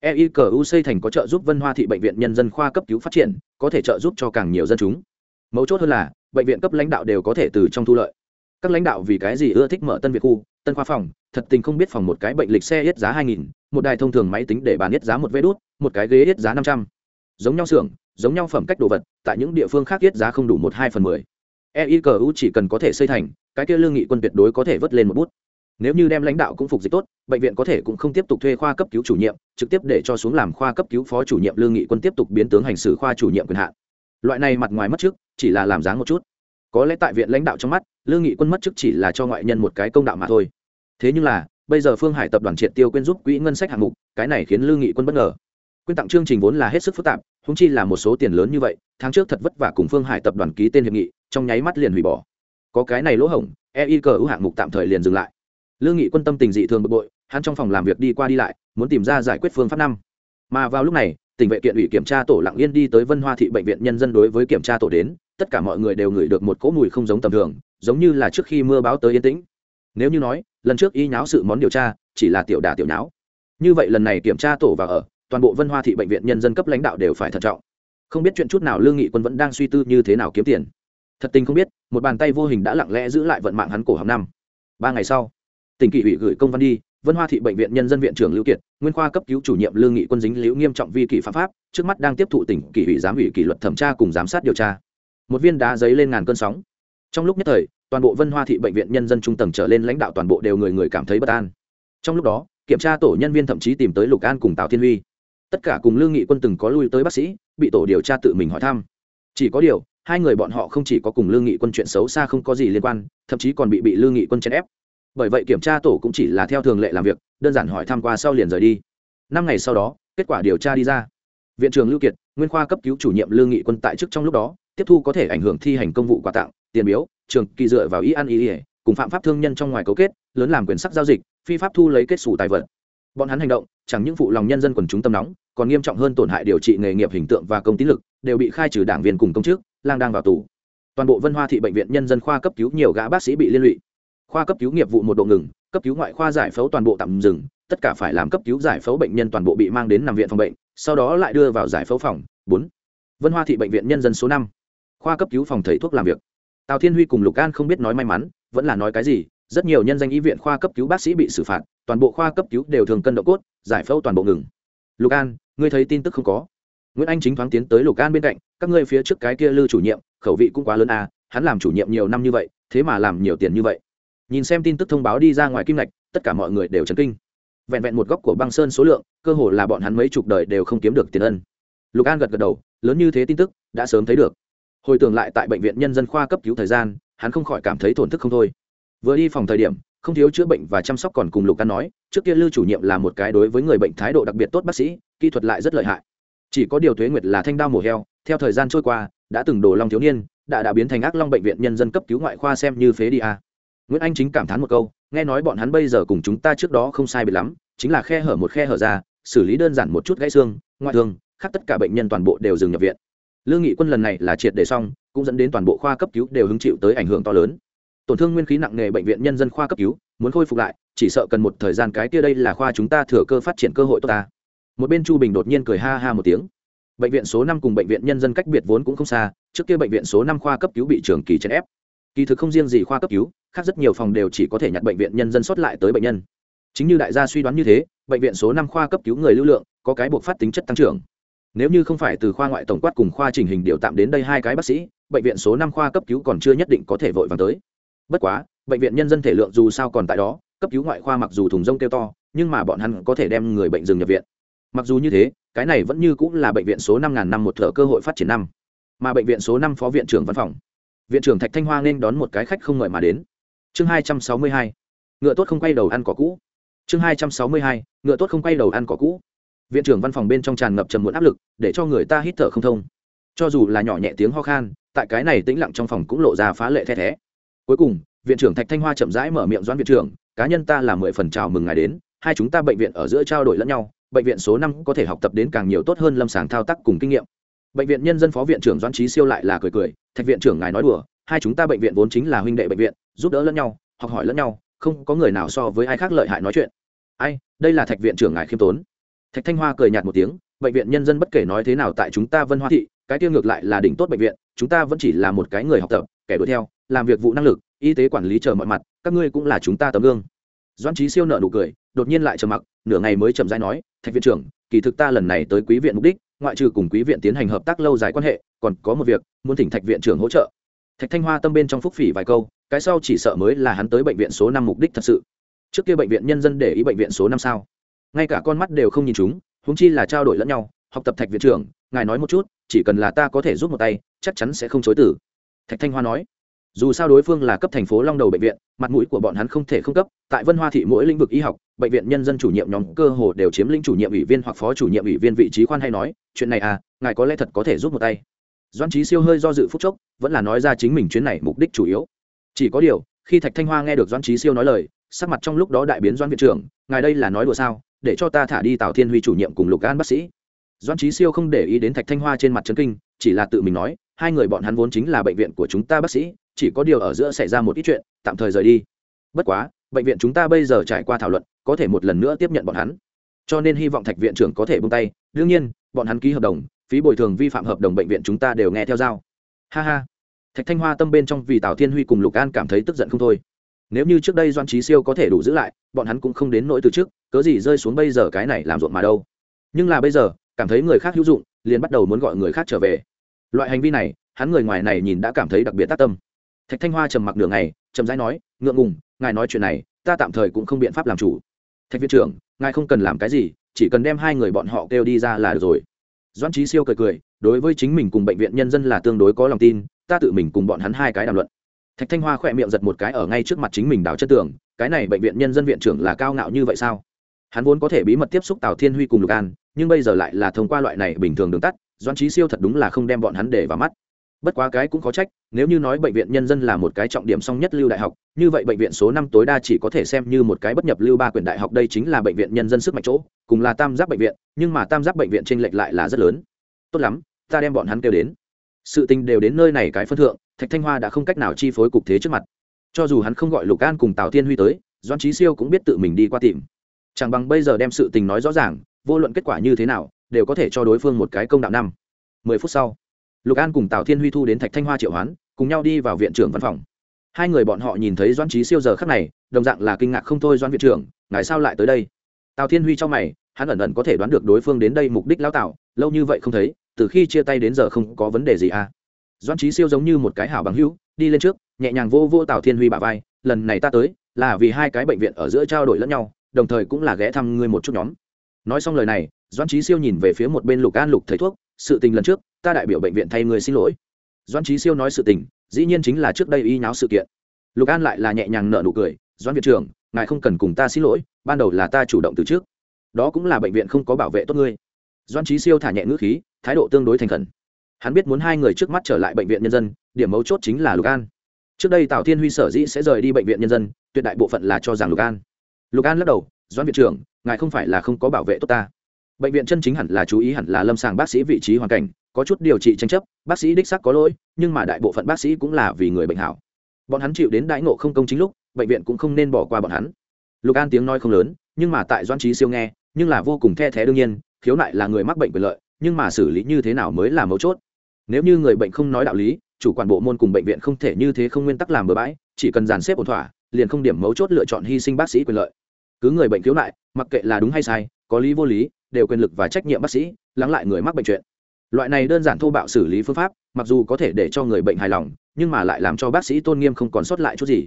EICU xây thành có trợ giúp vân hoa thị bệnh viện nhân dân khoa cấp cứu phát triển, có thể trợ giúp cho càng nhiều dân chúng. Mấu chốt hơn là, bệnh viện cấp lãnh đạo đều có thể từ trong thu lợi. Các lãnh đạo vì cái gì ưa thích mở tân việt khu, tân khoa phòng? Thật tình không biết phòng một cái bệnh lịch xe hết giá hai nghìn, một đài thông thường máy tính để bàn hết giá một vé đốt một cái ghế hết giá năm trăm. Giống nhau xưởng, giống nhau phẩm cách đồ vật, tại những địa phương khác hết giá không đủ một hai phần mười. Eicu chỉ cần có thể xây thành, cái kia lương nghị quân tuyệt đối có thể vớt lên một bút nếu như đem lãnh đạo cũng phục dịch tốt, bệnh viện có thể cũng không tiếp tục thuê khoa cấp cứu chủ nhiệm, trực tiếp để cho xuống làm khoa cấp cứu phó chủ nhiệm lương nghị quân tiếp tục biến tướng hành xử khoa chủ nhiệm quyền hạn. Loại này mặt ngoài mất trước, chỉ là làm dáng một chút. Có lẽ tại viện lãnh đạo trong mắt, lương nghị quân mất chức chỉ là cho ngoại nhân một cái công đạo mà thôi. Thế nhưng là, bây giờ phương hải tập đoàn triệt tiêu quyên giúp quỹ ngân sách hạng mục, cái này khiến lương nghị quân bất ngờ. Quyên tặng chương trình vốn là hết sức phức tạp húng chi là một số tiền lớn như vậy, tháng trước thật vất vả cùng phương hải tập đoàn ký tên hiệp nghị, trong nháy mắt liền hủy bỏ. Có cái này lỗ hổng ei cờ ưu hạng mục tạm thời liền dừng lại lương nghị quân tâm tình dị thường bực bội, hắn trong phòng làm việc đi qua đi lại, muốn tìm ra giải quyết phương pháp năm. Mà vào lúc này, tỉnh vệ kiện ủy kiểm tra tổ lặng yên đi tới vân hoa thị bệnh viện nhân dân đối với kiểm tra tổ đến, tất cả mọi người đều ngửi được một cỗ mùi không giống tầm thường, giống như là trước khi mưa báo tới yên tĩnh. Nếu như nói, lần trước y nháo sự món điều tra, chỉ là tiểu đà tiểu nháo. Như vậy lần này kiểm tra tổ và ở, toàn bộ vân hoa thị bệnh viện nhân dân cấp lãnh đạo đều phải thận trọng. Không biết chuyện chút nào lương nghị quân vẫn đang suy tư như thế nào kiếm tiền. Thật tình không biết, một bàn tay vô hình đã lặng lẽ giữ lại vận mạng hắn cổ hàng năm. Ba ngày sau tỉnh kỷ ủy gửi công văn đi, vân hoa thị bệnh viện nhân dân viện trưởng lưu kiệt, nguyên khoa cấp cứu chủ nhiệm lương nghị quân dính liễu nghiêm trọng vi kỷ phạm pháp, trước mắt đang tiếp thụ tỉnh kỷ ủy giám ủy kỷ luật thẩm tra cùng giám sát điều tra. Một viên đá giấy lên ngàn cơn sóng. Trong lúc nhất thời, toàn bộ vân hoa thị bệnh viện nhân dân trung tầng trở lên lãnh đạo toàn bộ đều người người cảm thấy bất an. Trong lúc đó, kiểm tra tổ nhân viên thậm chí tìm tới lục an cùng tào thiên huy. Tất cả cùng lương nghị quân từng có lui tới bác sĩ, bị tổ điều tra tự mình hỏi thăm. Chỉ có điều, hai người bọn họ không chỉ có cùng lương nghị quân chuyện xấu xa không có gì liên quan, thậm chí còn bị bị lương nghị quân chèn ép bởi vậy kiểm tra tổ cũng chỉ là theo thường lệ làm việc, đơn giản hỏi thăm qua sau liền rời đi. Năm ngày sau đó, kết quả điều tra đi ra. Viện trưởng lưu kiệt, nguyên khoa cấp cứu chủ nhiệm lương nghị quân tại chức trong lúc đó, tiếp thu có thể ảnh hưởng thi hành công vụ quà tặng, tiền biếu, trường kỳ dựa vào ý ăn ý ỉa cùng phạm pháp thương nhân trong ngoài cấu kết, lớn làm quyền sắc giao dịch, phi pháp thu lấy kết xù tài vật. Bọn hắn hành động, chẳng những phụ lòng nhân dân quần chúng tâm nóng, còn nghiêm trọng hơn tổn hại điều trị nghề nghiệp hình tượng và công tín lực, đều bị khai trừ đảng viên cùng công chức, lang đang vào tù. Toàn bộ vân hoa thị bệnh viện nhân dân khoa cấp cứu nhiều gã bác sĩ bị liên lụy khoa cấp cứu nghiệp vụ một độ ngừng, cấp cứu ngoại khoa giải phẫu toàn bộ tạm dừng, tất cả phải làm cấp cứu giải phẫu bệnh nhân toàn bộ bị mang đến nằm viện phòng bệnh, sau đó lại đưa vào giải phẫu phòng. Bốn, vân hoa thị bệnh viện nhân dân số năm, khoa cấp cứu phòng thầy thuốc làm việc. Tào thiên huy cùng lục an không biết nói may mắn, vẫn là nói cái gì, rất nhiều nhân danh y viện khoa cấp cứu bác sĩ bị xử phạt, toàn bộ khoa cấp cứu đều thường cân độ cốt, giải phẫu toàn bộ ngừng. Lục an, ngươi thấy tin tức không có? Nguyễn anh chính thoáng tiến tới lục an bên cạnh, các ngươi phía trước cái kia lư chủ nhiệm, khẩu vị cũng quá lớn à hắn làm chủ nhiệm nhiều năm như vậy, thế mà làm nhiều tiền như vậy nhìn xem tin tức thông báo đi ra ngoài kim ngạch, tất cả mọi người đều chấn kinh. Vẹn vẹn một góc của băng sơn số lượng, cơ hồ là bọn hắn mấy chục đời đều không kiếm được tiền ân. Lục an gật gật đầu, lớn như thế tin tức, đã sớm thấy được. Hồi tưởng lại tại bệnh viện nhân dân khoa cấp cứu thời gian, hắn không khỏi cảm thấy thổn thức không thôi. Vừa đi phòng thời điểm, không thiếu chữa bệnh và chăm sóc còn cùng lục an nói, trước kia lưu chủ nhiệm là một cái đối với người bệnh thái độ đặc biệt tốt bác sĩ, kỹ thuật lại rất lợi hại. Chỉ có điều thuế nguyệt là thanh đao mổ heo, theo thời gian trôi qua, đã từng đổ long thiếu niên, đã đã biến thành ác long bệnh viện nhân dân cấp cứu ngoại khoa xem như phế đi a nguyễn anh chính cảm thán một câu, nghe nói bọn hắn bây giờ cùng chúng ta trước đó không sai biệt lắm, chính là khe hở một khe hở ra, xử lý đơn giản một chút gãy xương, ngoại thương khác tất cả bệnh nhân toàn bộ đều dừng nhập viện. Lương nghị quân lần này là triệt để xong, cũng dẫn đến toàn bộ khoa cấp cứu đều hứng chịu tới ảnh hưởng to lớn. Tổn thương nguyên khí nặng nề bệnh viện nhân dân khoa cấp cứu, muốn khôi phục lại, chỉ sợ cần một thời gian cái kia đây là khoa chúng ta thừa cơ phát triển cơ hội tốt ta. Một bên chu bình đột nhiên cười ha ha một tiếng. Bệnh viện số năm cùng bệnh viện nhân dân cách biệt vốn cũng không xa, trước kia bệnh viện số năm khoa cấp cứu bị trường kỳ chèn ép kỳ thực không riêng gì khoa cấp cứu, khác rất nhiều phòng đều chỉ có thể nhặt bệnh viện nhân dân xuất lại tới bệnh nhân. Chính như đại gia suy đoán như thế, bệnh viện số năm khoa cấp cứu người lưu lượng, có cái buộc phát tính chất tăng trưởng. Nếu như không phải từ khoa ngoại tổng quát cùng khoa trình hình điều tạm đến đây hai cái bác sĩ, bệnh viện số năm khoa cấp cứu còn chưa nhất định có thể vội vàng tới. Bất quá, bệnh viện nhân dân thể lượng dù sao còn tại đó, cấp cứu ngoại khoa mặc dù thùng rông kêu to, nhưng mà bọn hắn có thể đem người bệnh dừng nhập viện. Mặc dù như thế, cái này vẫn như cũng là bệnh viện số năm ngàn năm một thợ cơ hội phát triển năm. Mà bệnh viện số năm phó viện trưởng văn phòng viện trưởng thạch thanh hoa nên đón một cái khách không ngợi mà đến. Chương hai trăm sáu mươi hai, ngựa tốt không quay đầu ăn cỏ cũ. Chương hai trăm sáu mươi hai, ngựa tốt không quay đầu ăn cỏ cũ. Viện trưởng văn phòng bên trong tràn ngập trầm muộn áp lực, để cho người ta hít thở không thông. Cho dù là nhỏ nhẹ tiếng ho khan, tại cái này tĩnh lặng trong phòng cũng lộ ra phá lệ the thé. Cuối cùng, viện trưởng thạch thanh hoa chậm rãi mở miệng doãn viện trưởng, cá nhân ta là mười phần chào mừng ngài đến, hai chúng ta bệnh viện ở giữa trao đổi lẫn nhau, bệnh viện số năm có thể học tập đến càng nhiều tốt hơn lâm sàng thao tác cùng kinh nghiệm bệnh viện nhân dân phó viện trưởng doãn trí siêu lại là cười cười, thạch viện trưởng ngài nói đùa, hai chúng ta bệnh viện vốn chính là huynh đệ bệnh viện, giúp đỡ lẫn nhau, học hỏi lẫn nhau, không có người nào so với ai khác lợi hại nói chuyện. Ai, đây là thạch viện trưởng ngài khiêm tốn. Thạch thanh hoa cười nhạt một tiếng, bệnh viện nhân dân bất kể nói thế nào tại chúng ta vân hoa thị, cái tiêu ngược lại là đỉnh tốt bệnh viện, chúng ta vẫn chỉ là một cái người học tập, kẻ đuổi theo, làm việc vụ năng lực, y tế quản lý chờ mọi mặt, các ngươi cũng là chúng ta tấm gương. Doãn trí siêu nợ nụ cười, đột nhiên lại trầm mặc, nửa ngày mới chậm rãi nói, thạch viện trưởng, kỳ thực ta lần này tới quý viện mục đích ngoại trừ cùng quý viện tiến hành hợp tác lâu dài quan hệ, còn có một việc, muốn thỉnh thạch viện trưởng hỗ trợ. Thạch thanh hoa tâm bên trong phúc phỉ vài câu, cái sau chỉ sợ mới là hắn tới bệnh viện số năm mục đích thật sự. Trước kia bệnh viện nhân dân để ý bệnh viện số năm sao? Ngay cả con mắt đều không nhìn chúng húng chi là trao đổi lẫn nhau, học tập thạch viện trưởng, ngài nói một chút, chỉ cần là ta có thể giúp một tay, chắc chắn sẽ không chối tử thạch thanh hoa nói, dù sao đối phương là cấp thành phố long đầu bệnh viện, mặt mũi của bọn hắn không thể không cấp, tại vân hoa thị mỗi lĩnh vực y học bệnh viện nhân dân chủ nhiệm nhóm cơ hồ đều chiếm lĩnh chủ nhiệm ủy viên hoặc phó chủ nhiệm ủy viên vị trí khoan hay nói, chuyện này à ngài có lẽ thật có thể giúp một tay. Doan trí siêu hơi do dự phúc chốc, vẫn là nói ra chính mình chuyến này mục đích chủ yếu. Chỉ có điều, khi thạch thanh hoa nghe được doan trí siêu nói lời, sắc mặt trong lúc đó đại biến doan viện trưởng, ngài đây là nói đùa sao, để cho ta thả đi tào thiên huy chủ nhiệm cùng lục an bác sĩ. Doan trí siêu không để ý đến thạch thanh hoa trên mặt trấn kinh, chỉ là tự mình nói, hai người bọn hắn vốn chính là bệnh viện của chúng ta bác sĩ, chỉ có điều ở giữa xảy ra một ít chuyện, tạm thời rời đi. Bất quá bệnh viện chúng ta bây giờ trải qua thảo luận, có thể một lần nữa tiếp nhận bọn hắn. Cho nên hy vọng thạch viện trưởng có thể bung tay. Đương nhiên, bọn hắn ký hợp đồng, phí bồi thường vi phạm hợp đồng bệnh viện chúng ta đều nghe theo giao. Ha ha. Thạch thanh hoa tâm bên trong vì tào thiên huy cùng lục an cảm thấy tức giận không thôi. Nếu như trước đây doan trí siêu có thể đủ giữ lại, bọn hắn cũng không đến nỗi từ trước, cớ gì rơi xuống bây giờ cái này làm ruộng mà đâu. Nhưng là bây giờ, cảm thấy người khác hữu dụng, liền bắt đầu muốn gọi người khác trở về. Loại hành vi này, hắn người ngoài này nhìn đã cảm thấy đặc biệt tác tâm. Thạch thanh hoa trầm mặc đường này trầm rãi nói, ngượng ngùng ngài nói chuyện này, ta tạm thời cũng không biện pháp làm chủ. Thạch viện trưởng, ngài không cần làm cái gì, chỉ cần đem hai người bọn họ kêu đi ra là được rồi. Doan trí siêu cười cười, đối với chính mình cùng bệnh viện nhân dân là tương đối có lòng tin, ta tự mình cùng bọn hắn hai cái đàm luận. Thạch thanh hoa khỏe miệng giật một cái ở ngay trước mặt chính mình đào chất tường, cái này bệnh viện nhân dân viện trưởng là cao ngạo như vậy sao? Hắn vốn có thể bí mật tiếp xúc tào thiên huy cùng lục an, nhưng bây giờ lại là thông qua loại này bình thường đường tắt doan trí siêu thật đúng là không đem bọn hắn để vào mắt bất quá cái cũng có trách, nếu như nói bệnh viện nhân dân là một cái trọng điểm song nhất lưu đại học, như vậy bệnh viện số năm tối đa chỉ có thể xem như một cái bất nhập lưu ba quyển đại học đây chính là bệnh viện nhân dân sức mạnh chỗ, cùng là tam giác bệnh viện, nhưng mà tam giác bệnh viện t r ê n lệch lại là rất lớn. Tốt lắm, ta đem bọn hắn kêu đến. Sự tình đều đến nơi này cái phân thượng, thạch thanh hoa đã không cách nào chi phối cục thế trước mặt. Cho dù hắn không gọi lục an cùng tào tiên huy tới doan trí siêu cũng biết tự mình đi qua tìm. Chẳng bằng bây giờ đem sự tình nói rõ ràng, vô luận kết quả như thế nào, đều có thể cho đối phương một cái công đạo năm. Mười phút sau lục an cùng tào thiên huy thu đến thạch thanh hoa triệu hoán, cùng nhau đi vào viện trưởng văn phòng. Hai người bọn họ nhìn thấy doan trí siêu giờ khắc này, đồng dạng là kinh ngạc không thôi doan viện trưởng, ngài sao lại tới đây? Tào thiên huy cho mày, hắn ẩn ẩn có thể đoán được đối phương đến đây mục đích lao tạo lâu như vậy không thấy, từ khi chia tay đến giờ không có vấn đề gì à? Doan trí siêu giống như một cái hảo bằng hữu, đi lên trước, nhẹ nhàng vô vô tào thiên huy bà vai, lần này ta tới, là vì hai cái bệnh viện ở giữa trao đổi lẫn nhau, đồng thời cũng là ghé thăm ngươi một chút nhóm. Nói xong lời này doan trí siêu nhìn về phía một bên lục an lục thầy thuốc, sự tình lần trước ta đại biểu bệnh viện thay người xin lỗi. Doan trí siêu nói sự tình, dĩ nhiên chính là trước đây y nháo sự kiện. Lục an lại là nhẹ nhàng nợ nụ cười doan viện trưởng, ngài không cần cùng ta xin lỗi, ban đầu là ta chủ động từ trước. Đó cũng là bệnh viện không có bảo vệ tốt ngươi. Doan trí siêu thả nhẹ ngữ khí, thái độ tương đối thành khẩn. Hắn biết muốn hai người trước mắt trở lại bệnh viện nhân dân, điểm mấu chốt chính là lục an. Trước đây tào thiên huy sở dĩ sẽ rời đi bệnh viện nhân dân, tuyệt đại bộ phận là cho rằng lục an. Lục an lắc đầu, doãn viện trưởng, ngài không phải là không có bảo vệ tốt ta. Bệnh viện chân chính hẳn là chú ý hẳn là lâm sàng bác sĩ vị trí hoàn cảnh có chút điều trị tranh chấp, bác sĩ đích sắc có lỗi, nhưng mà đại bộ phận bác sĩ cũng là vì người bệnh hảo. Bọn hắn chịu đến đãi ngộ không công chính lúc, bệnh viện cũng không nên bỏ qua bọn hắn. Lục an tiếng nói không lớn, nhưng mà tại doan trí siêu nghe, nhưng là vô cùng the thé đương nhiên, khiếu nại là người mắc bệnh quyền lợi, nhưng mà xử lý như thế nào mới là mấu chốt. Nếu như người bệnh không nói đạo lý, chủ quản bộ môn cùng bệnh viện không thể như thế không nguyên tắc làm bừa bãi, chỉ cần dàn xếp ổn thỏa, liền không điểm mấu chốt lựa chọn hy sinh bác sĩ quyền lợi. Cứ người bệnh khiếu nại, mặc kệ là đúng hay sai, có lý vô lý, đều quyền lực và trách nhiệm bác sĩ, lắng lại người mắc bệnh chuyện loại này đơn giản thô bạo xử lý phương pháp, mặc dù có thể để cho người bệnh hài lòng, nhưng mà lại làm cho bác sĩ tôn nghiêm không còn sót lại chút gì.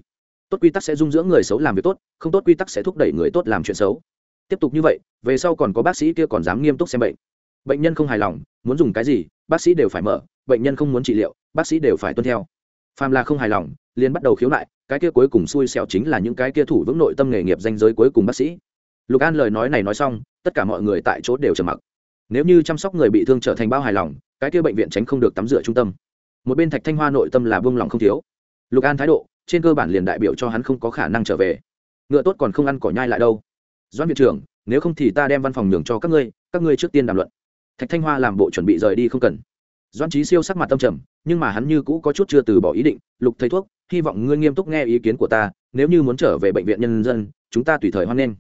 Tốt quy tắc sẽ dung dưỡng người xấu làm việc tốt, không tốt quy tắc sẽ thúc đẩy người tốt làm chuyện xấu. Tiếp tục như vậy, về sau còn có bác sĩ kia còn dám nghiêm túc xem bệnh. Bệnh nhân không hài lòng, muốn dùng cái gì, bác sĩ đều phải mở, bệnh nhân không muốn trị liệu, bác sĩ đều phải tuân theo. Phàm là không hài lòng, liền bắt đầu khiếu nại, cái kia cuối cùng xui xẻo chính là những cái kia thủ vững nội tâm nghề nghiệp danh giới cuối cùng bác sĩ. Lục an lời nói này nói xong, tất cả mọi người tại chỗ đều trầm mặc nếu như chăm sóc người bị thương trở thành bao hài lòng, cái kia bệnh viện tránh không được tắm rửa trung tâm. Một bên thạch thanh hoa nội tâm là buông lòng không thiếu. Lục an thái độ, trên cơ bản liền đại biểu cho hắn không có khả năng trở về. Ngựa tốt còn không ăn cỏ nhai lại đâu. Doãn viện trưởng, nếu không thì ta đem văn phòng nhường cho các ngươi các ngươi trước tiên đàm luận. Thạch thanh hoa làm bộ chuẩn bị rời đi không cần. Doãn trí siêu sắc mặt tâm trầm, nhưng mà hắn như cũ có chút chưa từ bỏ ý định, lục thầy thuốc, hy vọng ngươi nghiêm túc nghe ý kiến của ta, nếu như muốn trở về bệnh viện nhân dân, chúng ta tùy thời hoan nghênh.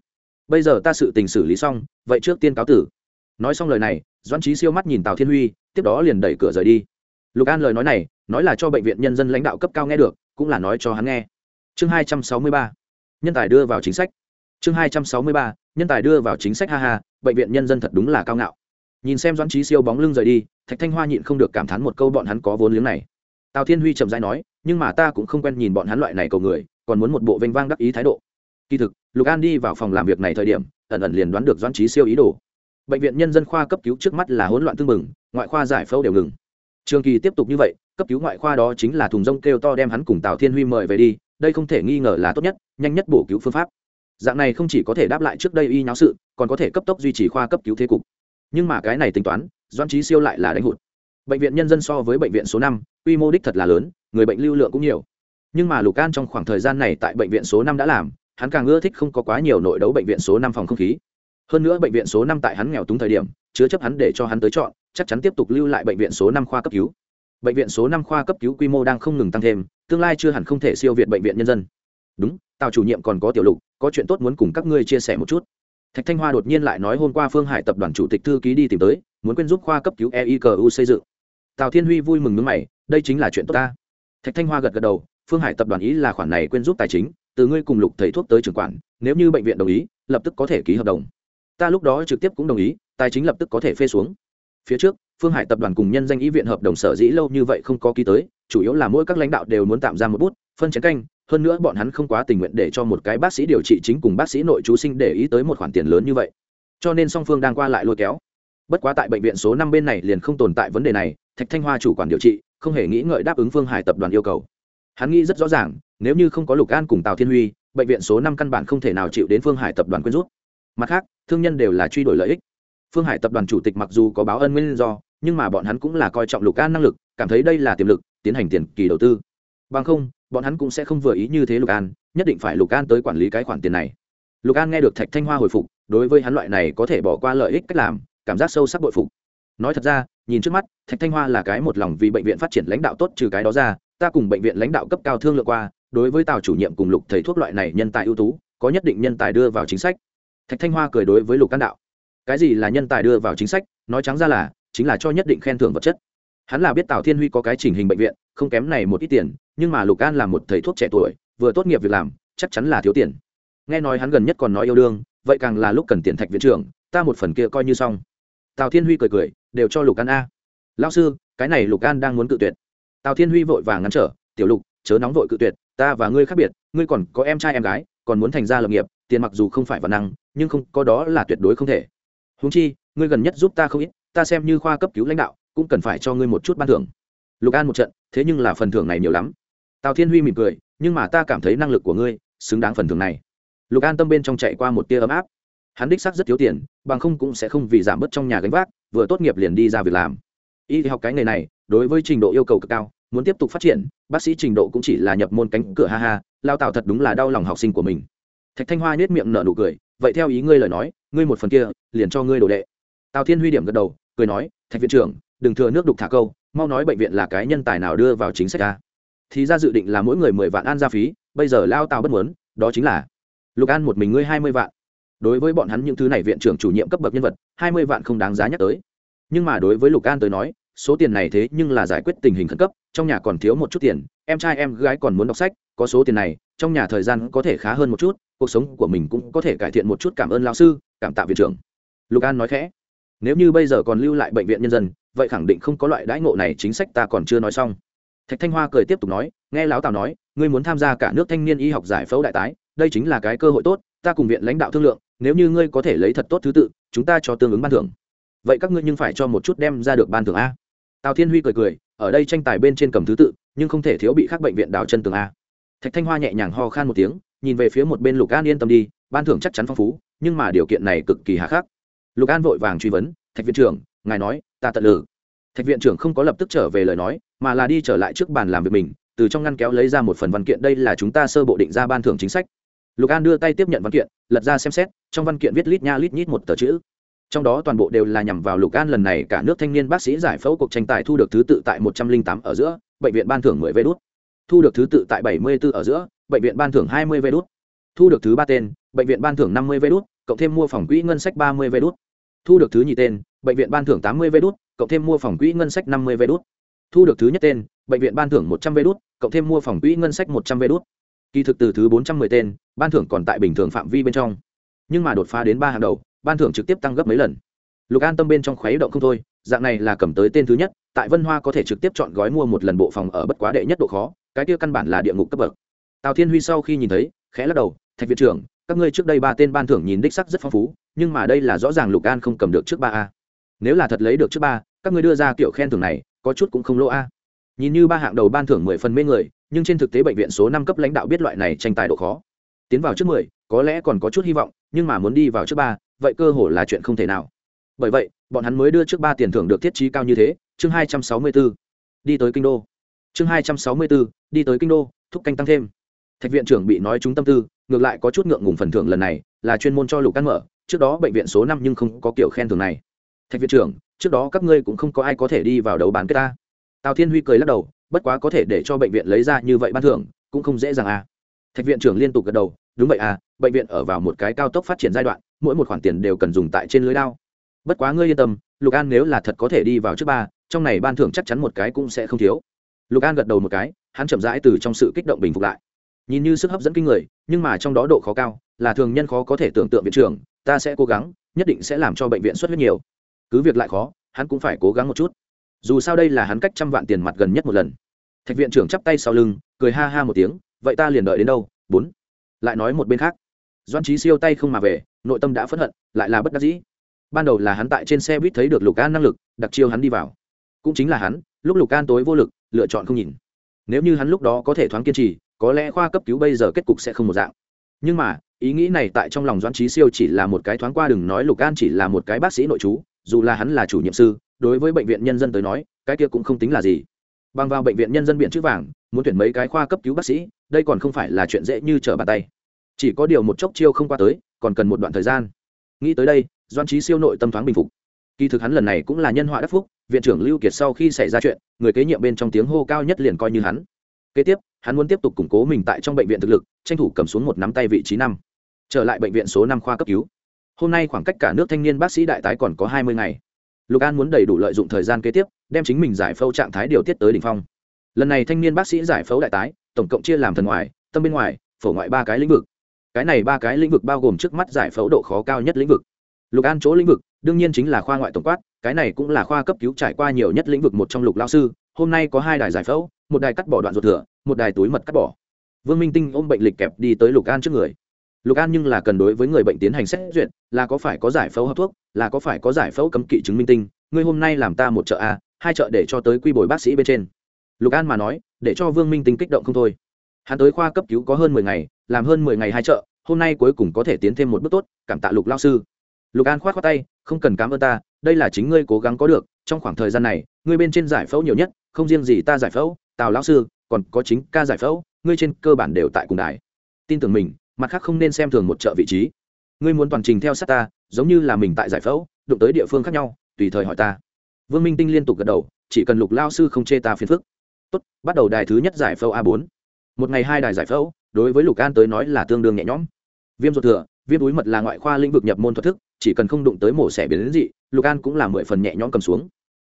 Bây giờ ta sự tình xử lý xong, vậy trước tiên cáo tử nói xong lời này, doãn trí siêu mắt nhìn tào thiên huy, tiếp đó liền đẩy cửa rời đi. Lục an lời nói này, nói là cho bệnh viện nhân dân lãnh đạo cấp cao nghe được, cũng là nói cho hắn nghe. Chương hai trăm sáu mươi ba. Nhân tài đưa vào chính sách. Chương hai trăm sáu mươi ba. Nhân tài đưa vào chính sách, ha ha, bệnh viện nhân dân thật đúng là cao ngạo. Nhìn xem doãn trí siêu bóng lưng rời đi, thạch thanh hoa nhịn không được cảm thán một câu bọn hắn có vốn liếng này. Tào thiên huy trầm dai nói, nhưng mà ta cũng không quen nhìn bọn hắn loại này cầu người, còn muốn một bộ vênh vang đắc ý thái độ. Kỳ thực, lục an đi vào phòng làm việc này thời điểm, ẩn ẩn liền đoán được doãn trí siêu ý đồ bệnh viện nhân dân khoa cấp cứu trước mắt là hỗn loạn tương mừng ngoại khoa giải phẫu đều ngừng. Trường kỳ tiếp tục như vậy, cấp cứu ngoại khoa đó chính là thùng rông kêu to đem hắn cùng tào thiên huy mời về đi, đây không thể nghi ngờ là tốt nhất, nhanh nhất bổ cứu phương pháp. Dạng này không chỉ có thể đáp lại trước đây y nháo sự, còn có thể cấp tốc duy trì khoa cấp cứu thế cục. Nhưng mà cái này tính toán doan trí siêu lại là đánh hụt. Bệnh viện nhân dân so với bệnh viện số năm, quy mô đích thật là lớn, người bệnh lưu lượng cũng nhiều. Nhưng mà lục can trong khoảng thời gian này tại bệnh viện số năm đã làm, hắn càng ưa thích không có quá nhiều nội đấu bệnh viện số năm phòng không khí hơn nữa bệnh viện số năm tại hắn nghèo túng thời điểm, chứa chấp hắn để cho hắn tới chọn, chắc chắn tiếp tục lưu lại bệnh viện số năm khoa cấp cứu. Bệnh viện số năm khoa cấp cứu quy mô đang không ngừng tăng thêm, tương lai chưa hẳn không thể siêu việt bệnh viện nhân dân. Đúng, tào chủ nhiệm còn có tiểu lục, có chuyện tốt muốn cùng các ngươi chia sẻ một chút. Thạch thanh hoa đột nhiên lại nói hôm qua phương hải tập đoàn chủ tịch thư ký đi tìm tới, muốn quên giúp khoa cấp cứu eicu xây dựng. Tào thiên huy vui mừng nước mày, đây chính là chuyện tốt ta. Thạch thanh hoa gật gật đầu, phương hải tập đoàn ý là khoản này quên giúp tài chính, từ ngươi cùng lục thầy thuốc tới trưởng quản, nếu như bệnh viện đồng ý, lập tức có thể ký hợp đồng ta lúc đó trực tiếp cũng đồng ý, tài chính lập tức có thể phê xuống. Phía trước, phương hải tập đoàn cùng nhân danh ý viện hợp đồng sở dĩ lâu như vậy không có ký tới, chủ yếu là mỗi các lãnh đạo đều muốn tạm ra một bút, phân chén canh, hơn nữa bọn hắn không quá tình nguyện để cho một cái bác sĩ điều trị chính cùng bác sĩ nội chú sinh để ý tới một khoản tiền lớn như vậy. Cho nên song phương đang qua lại lôi kéo. Bất quá tại bệnh viện số năm bên này liền không tồn tại vấn đề này, thạch thanh hoa chủ quản điều trị, không hề nghĩ ngợi đáp ứng phương hải tập đoàn yêu cầu. Hắn nghĩ rất rõ ràng, nếu như không có lục an cùng tào thiên huy, bệnh viện số năm căn bản không thể nào chịu đến phương hải tập đoàn quyên rút mặt khác, thương nhân đều là truy đổi lợi ích. Phương hải tập đoàn chủ tịch mặc dù có báo ân nguyên do, nhưng mà bọn hắn cũng là coi trọng lục an năng lực, cảm thấy đây là tiềm lực, tiến hành tiền kỳ đầu tư. Bằng không, bọn hắn cũng sẽ không vừa ý như thế lục an, nhất định phải lục an tới quản lý cái khoản tiền này. Lục an nghe được thạch thanh hoa hồi phục, đối với hắn loại này có thể bỏ qua lợi ích cách làm, cảm giác sâu sắc bội phục. Nói thật ra, nhìn trước mắt, thạch thanh hoa là cái một lòng vì bệnh viện phát triển lãnh đạo tốt trừ cái đó ra, ta cùng bệnh viện lãnh đạo cấp cao thương lượng qua, đối với tào chủ nhiệm cùng lục thầy thuốc loại này nhân tài ưu tú, có nhất định nhân tài đưa vào chính sách thạch thanh hoa cười đối với lục can đạo. Cái gì là nhân tài đưa vào chính sách, nói trắng ra là, chính là cho nhất định khen thưởng vật chất. Hắn là biết tào thiên huy có cái chỉnh hình bệnh viện, không kém này một ít tiền, nhưng mà lục Can là một thầy thuốc trẻ tuổi, vừa tốt nghiệp việc làm, chắc chắn là thiếu tiền. Nghe nói hắn gần nhất còn nói yêu đương, vậy càng là lúc cần tiền thạch viện trưởng, ta một phần kia coi như xong. Tào thiên huy cười cười, đều cho lục an a. Lao sư, cái này lục an đang muốn cự tuyệt. Tào thiên huy vội vàng ngăn trở, tiểu lục, chớ nóng vội cự tuyệt, ta và ngươi khác biệt, ngươi còn có em trai em gái, còn muốn thành ra lập nghiệp tiền mặc dù không phải văn năng, nhưng không, có đó là tuyệt đối không thể. Húng chi, ngươi gần nhất giúp ta không ít, ta xem như khoa cấp cứu lãnh đạo, cũng cần phải cho ngươi một chút ban thưởng. Lục an một trận, thế nhưng là phần thưởng này nhiều lắm. Tào thiên huy mỉm cười, nhưng mà ta cảm thấy năng lực của ngươi xứng đáng phần thưởng này. Lục an tâm bên trong chạy qua một tia ấm áp. Hắn đích xác rất thiếu tiền, bằng không cũng sẽ không vì giảm bớt trong nhà gánh vác, vừa tốt nghiệp liền đi ra việc làm. Y học cái nghề này, đối với trình độ yêu cầu cực cao, muốn tiếp tục phát triển, bác sĩ trình độ cũng chỉ là nhập môn cánh cửa ha ha, lao tạo thật đúng là đau lòng học sinh của mình thạch thanh hoa nhếch miệng nở nụ cười, vậy theo ý ngươi lời nói, ngươi một phần kia, liền cho ngươi đồ đệ. Tào thiên huy điểm gật đầu, cười nói, thạch viện trưởng, đừng thừa nước đục thả câu, mau nói bệnh viện là cái nhân tài nào đưa vào chính sách ta thì ra dự định là mỗi người mười vạn an gia phí, bây giờ lao tào bất muốn, đó chính là lục an một mình ngươi hai mươi vạn. Đối với bọn hắn những thứ này viện trưởng chủ nhiệm cấp bậc nhân vật, hai mươi vạn không đáng giá nhắc tới. Nhưng mà đối với lục an tới nói, số tiền này thế nhưng là giải quyết tình hình khẩn cấp, trong nhà còn thiếu một chút tiền, em trai em gái còn muốn đọc sách, có số tiền này, trong nhà thời gian có thể khá hơn một chút cuộc sống của mình cũng có thể cải thiện một chút. Cảm ơn lao sư, cảm tạ viện trưởng. Lục an nói khẽ. Nếu như bây giờ còn lưu lại bệnh viện nhân dân, vậy khẳng định không có loại đãi ngộ này, chính sách ta còn chưa nói xong. Thạch thanh hoa cười tiếp tục nói, nghe lão tào nói, ngươi muốn tham gia cả nước thanh niên y học giải phẫu đại tái, đây chính là cái cơ hội tốt, ta cùng viện lãnh đạo thương lượng, nếu như ngươi có thể lấy thật tốt thứ tự, chúng ta cho tương ứng ban thưởng. Vậy các ngươi nhưng phải cho một chút đem ra được ban thưởng a. Tào thiên huy cười cười, ở đây tranh tài bên trên cầm thứ tự, nhưng không thể thiếu bị các bệnh viện đào chân tường a. Thạch thanh hoa nhẹ nhàng ho khan một tiếng nhìn về phía một bên lục an yên tâm đi, ban thưởng chắc chắn phong phú, nhưng mà điều kiện này cực kỳ hà khắc. Lục an vội vàng truy vấn, thạch viện trưởng, ngài nói, ta tận lử thạch viện trưởng không có lập tức trở về lời nói, mà là đi trở lại trước bàn làm việc mình, từ trong ngăn kéo lấy ra một phần văn kiện, đây là chúng ta sơ bộ định ra ban thưởng chính sách. Lục an đưa tay tiếp nhận văn kiện, lật ra xem xét, trong văn kiện viết lít nha lít nhít một tờ chữ. Trong đó toàn bộ đều là nhằm vào lục an lần này cả nước thanh niên bác sĩ giải phẫu cuộc tranh tài thu được thứ tự tại một trăm linh tám ở giữa, bệnh viện ban thưởng mười vê đốt thu được thứ tự tại bảy mươi b ố ở giữa, bệnh viện ban thưởng hai mươi vê thu được thứ ba tên, bệnh viện ban thưởng năm mươi vê cộng thêm mua phòng quỹ ngân sách ba mươi vê thu được thứ nhì tên, bệnh viện ban thưởng tám mươi vê cộng thêm mua phòng quỹ ngân sách năm mươi vê thu được thứ nhất tên, bệnh viện ban thưởng một trăm vê cộng thêm mua phòng quỹ ngân sách một trăm vê kỳ thực từ thứ bốn trăm mười tên, ban thưởng còn tại bình thường phạm vi bên trong. Nhưng mà đột phá đến ba hàng đầu, ban thưởng trực tiếp tăng gấp mấy lần. Lục an tâm bên trong khuấy động không thôi, dạng này là cầm tới tên thứ nhất, tại vân hoa có thể trực tiếp chọn gói mua một lần bộ phòng ở bất quá đệ nhất độ khó cái kia căn bản là địa ngục cấp bậc. Tào thiên huy sau khi nhìn thấy, khẽ lắc đầu, thạch viện trưởng, các ngươi trước đây ba tên ban thưởng nhìn đích sắc rất phong phú, nhưng mà đây là rõ ràng lục an không cầm được trước ba a. Nếu là thật lấy được trước ba, các ngươi đưa ra kiểu khen thưởng này, có chút cũng không lỗ a. Nhìn như ba hạng đầu ban thưởng mười phần mê người, nhưng trên thực tế bệnh viện số năm cấp lãnh đạo biết loại này tranh tài độ khó. Tiến vào trước mười, có lẽ còn có chút hy vọng, nhưng mà muốn đi vào trước ba, vậy cơ hội là chuyện không thể nào. Bởi vậy, bọn hắn mới đưa trước ba tiền thưởng được thiết trí cao như thế, chương hai trăm sáu mươi b ố đi tới kinh đô chương hai trăm sáu mươi bốn đi tới kinh đô, thúc canh tăng thêm. Thạch viện trưởng bị nói trúng tâm tư, ngược lại có chút ngượng ngùng phần thưởng lần này, là chuyên môn cho lục căn mở, trước đó bệnh viện số năm nhưng không có kiểu khen thưởng này. Thạch viện trưởng, trước đó các ngươi cũng không có ai có thể đi vào đấu bán kết ta. Tào thiên huy cười lắc đầu, bất quá có thể để cho bệnh viện lấy ra như vậy ban thưởng, cũng không dễ dàng à. Thạch viện trưởng liên tục gật đầu, đúng vậy à bệnh viện ở vào một cái cao tốc phát triển giai đoạn, mỗi một khoản tiền đều cần dùng tại trên lưới lao bất quá ngươi yên tâm, lục an nếu là thật có thể đi vào trước ba, trong này ban thưởng chắc chắn một cái cũng sẽ không thiếu lục an gật đầu một cái, hắn chậm rãi từ trong sự kích động bình phục lại. Nhìn như sức hấp dẫn kinh người, nhưng mà trong đó độ khó cao, là thường nhân khó có thể tưởng tượng viện trưởng, ta sẽ cố gắng, nhất định sẽ làm cho bệnh viện xuất huyết nhiều. Cứ việc lại khó, hắn cũng phải cố gắng một chút. Dù sao đây là hắn cách trăm vạn tiền mặt gần nhất một lần. Thạch viện trưởng chắp tay sau lưng, cười ha ha một tiếng, vậy ta liền đợi đến đâu? Bốn. Lại nói một bên khác. Doan trí siêu tay không mà về, nội tâm đã phẫn hận, lại là bất đắc dĩ. Ban đầu là hắn tại trên xe buýt thấy được lục an năng lực, đặc chiêu hắn đi vào. Cũng chính là hắn lúc lục an tối vô lực, lựa chọn không nhìn. Nếu như hắn lúc đó có thể thoáng kiên trì, có lẽ khoa cấp cứu bây giờ kết cục sẽ không một dạng. Nhưng mà, ý nghĩ này tại trong lòng doãn trí siêu chỉ là một cái thoáng qua đừng nói lục an chỉ là một cái bác sĩ nội chú, dù là hắn là chủ nhiệm sư, đối với bệnh viện nhân dân tới nói, cái kia cũng không tính là gì. Bằng vào bệnh viện nhân dân biện chữ vàng, muốn tuyển mấy cái khoa cấp cứu bác sĩ, đây còn không phải là chuyện dễ như trở bàn tay. Chỉ có điều một chốc chiêu không qua tới, còn cần một đoạn thời gian. Nghĩ tới đây doan trí siêu nội tâm thoáng bình phục. Kỳ thực hắn lần này cũng là nhân họa đắc phúc viện trưởng lưu kiệt sau khi xảy ra chuyện, người kế nhiệm bên trong tiếng hô cao nhất liền coi như hắn. Kế tiếp, hắn muốn tiếp tục củng cố mình tại trong bệnh viện thực lực, tranh thủ cầm xuống một nắm tay vị trí năm. Trở lại bệnh viện số năm khoa cấp cứu. Hôm nay khoảng cách cả nước thanh niên bác sĩ đại tái còn có hai mươi ngày. Lục an muốn đầy đủ lợi dụng thời gian kế tiếp, đem chính mình giải phẫu trạng thái điều tiết tới đ ỉ n h phong. Lần này thanh niên bác sĩ giải phẫu đại tái, tổng cộng chia làm thần ngoài, tâm bên ngoài, phổ ngoại ba cái lĩnh vực. Cái này ba cái lĩnh vực bao gồm trước mắt giải phẫu độ khó cao nhất lĩnh vực. Lục an chỗ lĩnh vực, đương nhiên chính là khoa ngoại tổng quát cái này cũng là khoa cấp cứu trải qua nhiều nhất lĩnh vực một trong lục lao sư, hôm nay có hai đài giải phẫu, một đài cắt bỏ đoạn ruột thừa, một đài túi mật cắt bỏ. Vương minh tinh ôm bệnh lịch kẹp đi tới lục an trước người. Lục an nhưng là cần đối với người bệnh tiến hành xét duyệt, là có phải có giải phẫu hấp thuốc, là có phải có giải phẫu cấm kỵ chứng minh tinh, ngươi hôm nay làm ta một chợ a, hai chợ để cho tới quy bồi bác sĩ bên trên. Lục an mà nói, để cho vương minh tinh kích động không thôi. Hắn tới khoa cấp cứu có hơn mười ngày, làm hơn mười ngày hai chợ, hôm nay cuối cùng có thể tiến thêm một bước tốt, cảm tạ lục lao sư. Lục an k h o á t khoác tay, không cần cám ơn ta đây là chính ngươi cố gắng có được, trong khoảng thời gian này, ngươi bên trên giải phẫu nhiều nhất, không riêng gì ta giải phẫu, tào lão sư, còn có chính ca giải phẫu, ngươi trên cơ bản đều tại cùng đài. Tin tưởng mình, mặt khác không nên xem thường một chợ vị trí. Ngươi muốn toàn trình theo sát ta, giống như là mình tại giải phẫu, đụng tới địa phương khác nhau, tùy thời hỏi ta. Vương minh tinh liên tục gật đầu, chỉ cần lục lao sư không chê ta phiền phức. Tốt, bắt đầu đài thứ nhất giải phẫu a bốn. Một ngày hai đài giải phẫu, đối với lục an tới nói là tương đương nhẹ nhõm. Viêm ruột thừa, viêm túi mật là ngoại khoa lĩnh vực nhập môn thuật thức chỉ cần không đụng tới mổ xẻ biến đến dị, lục an cũng là mười phần nhẹ nhõm cầm xuống.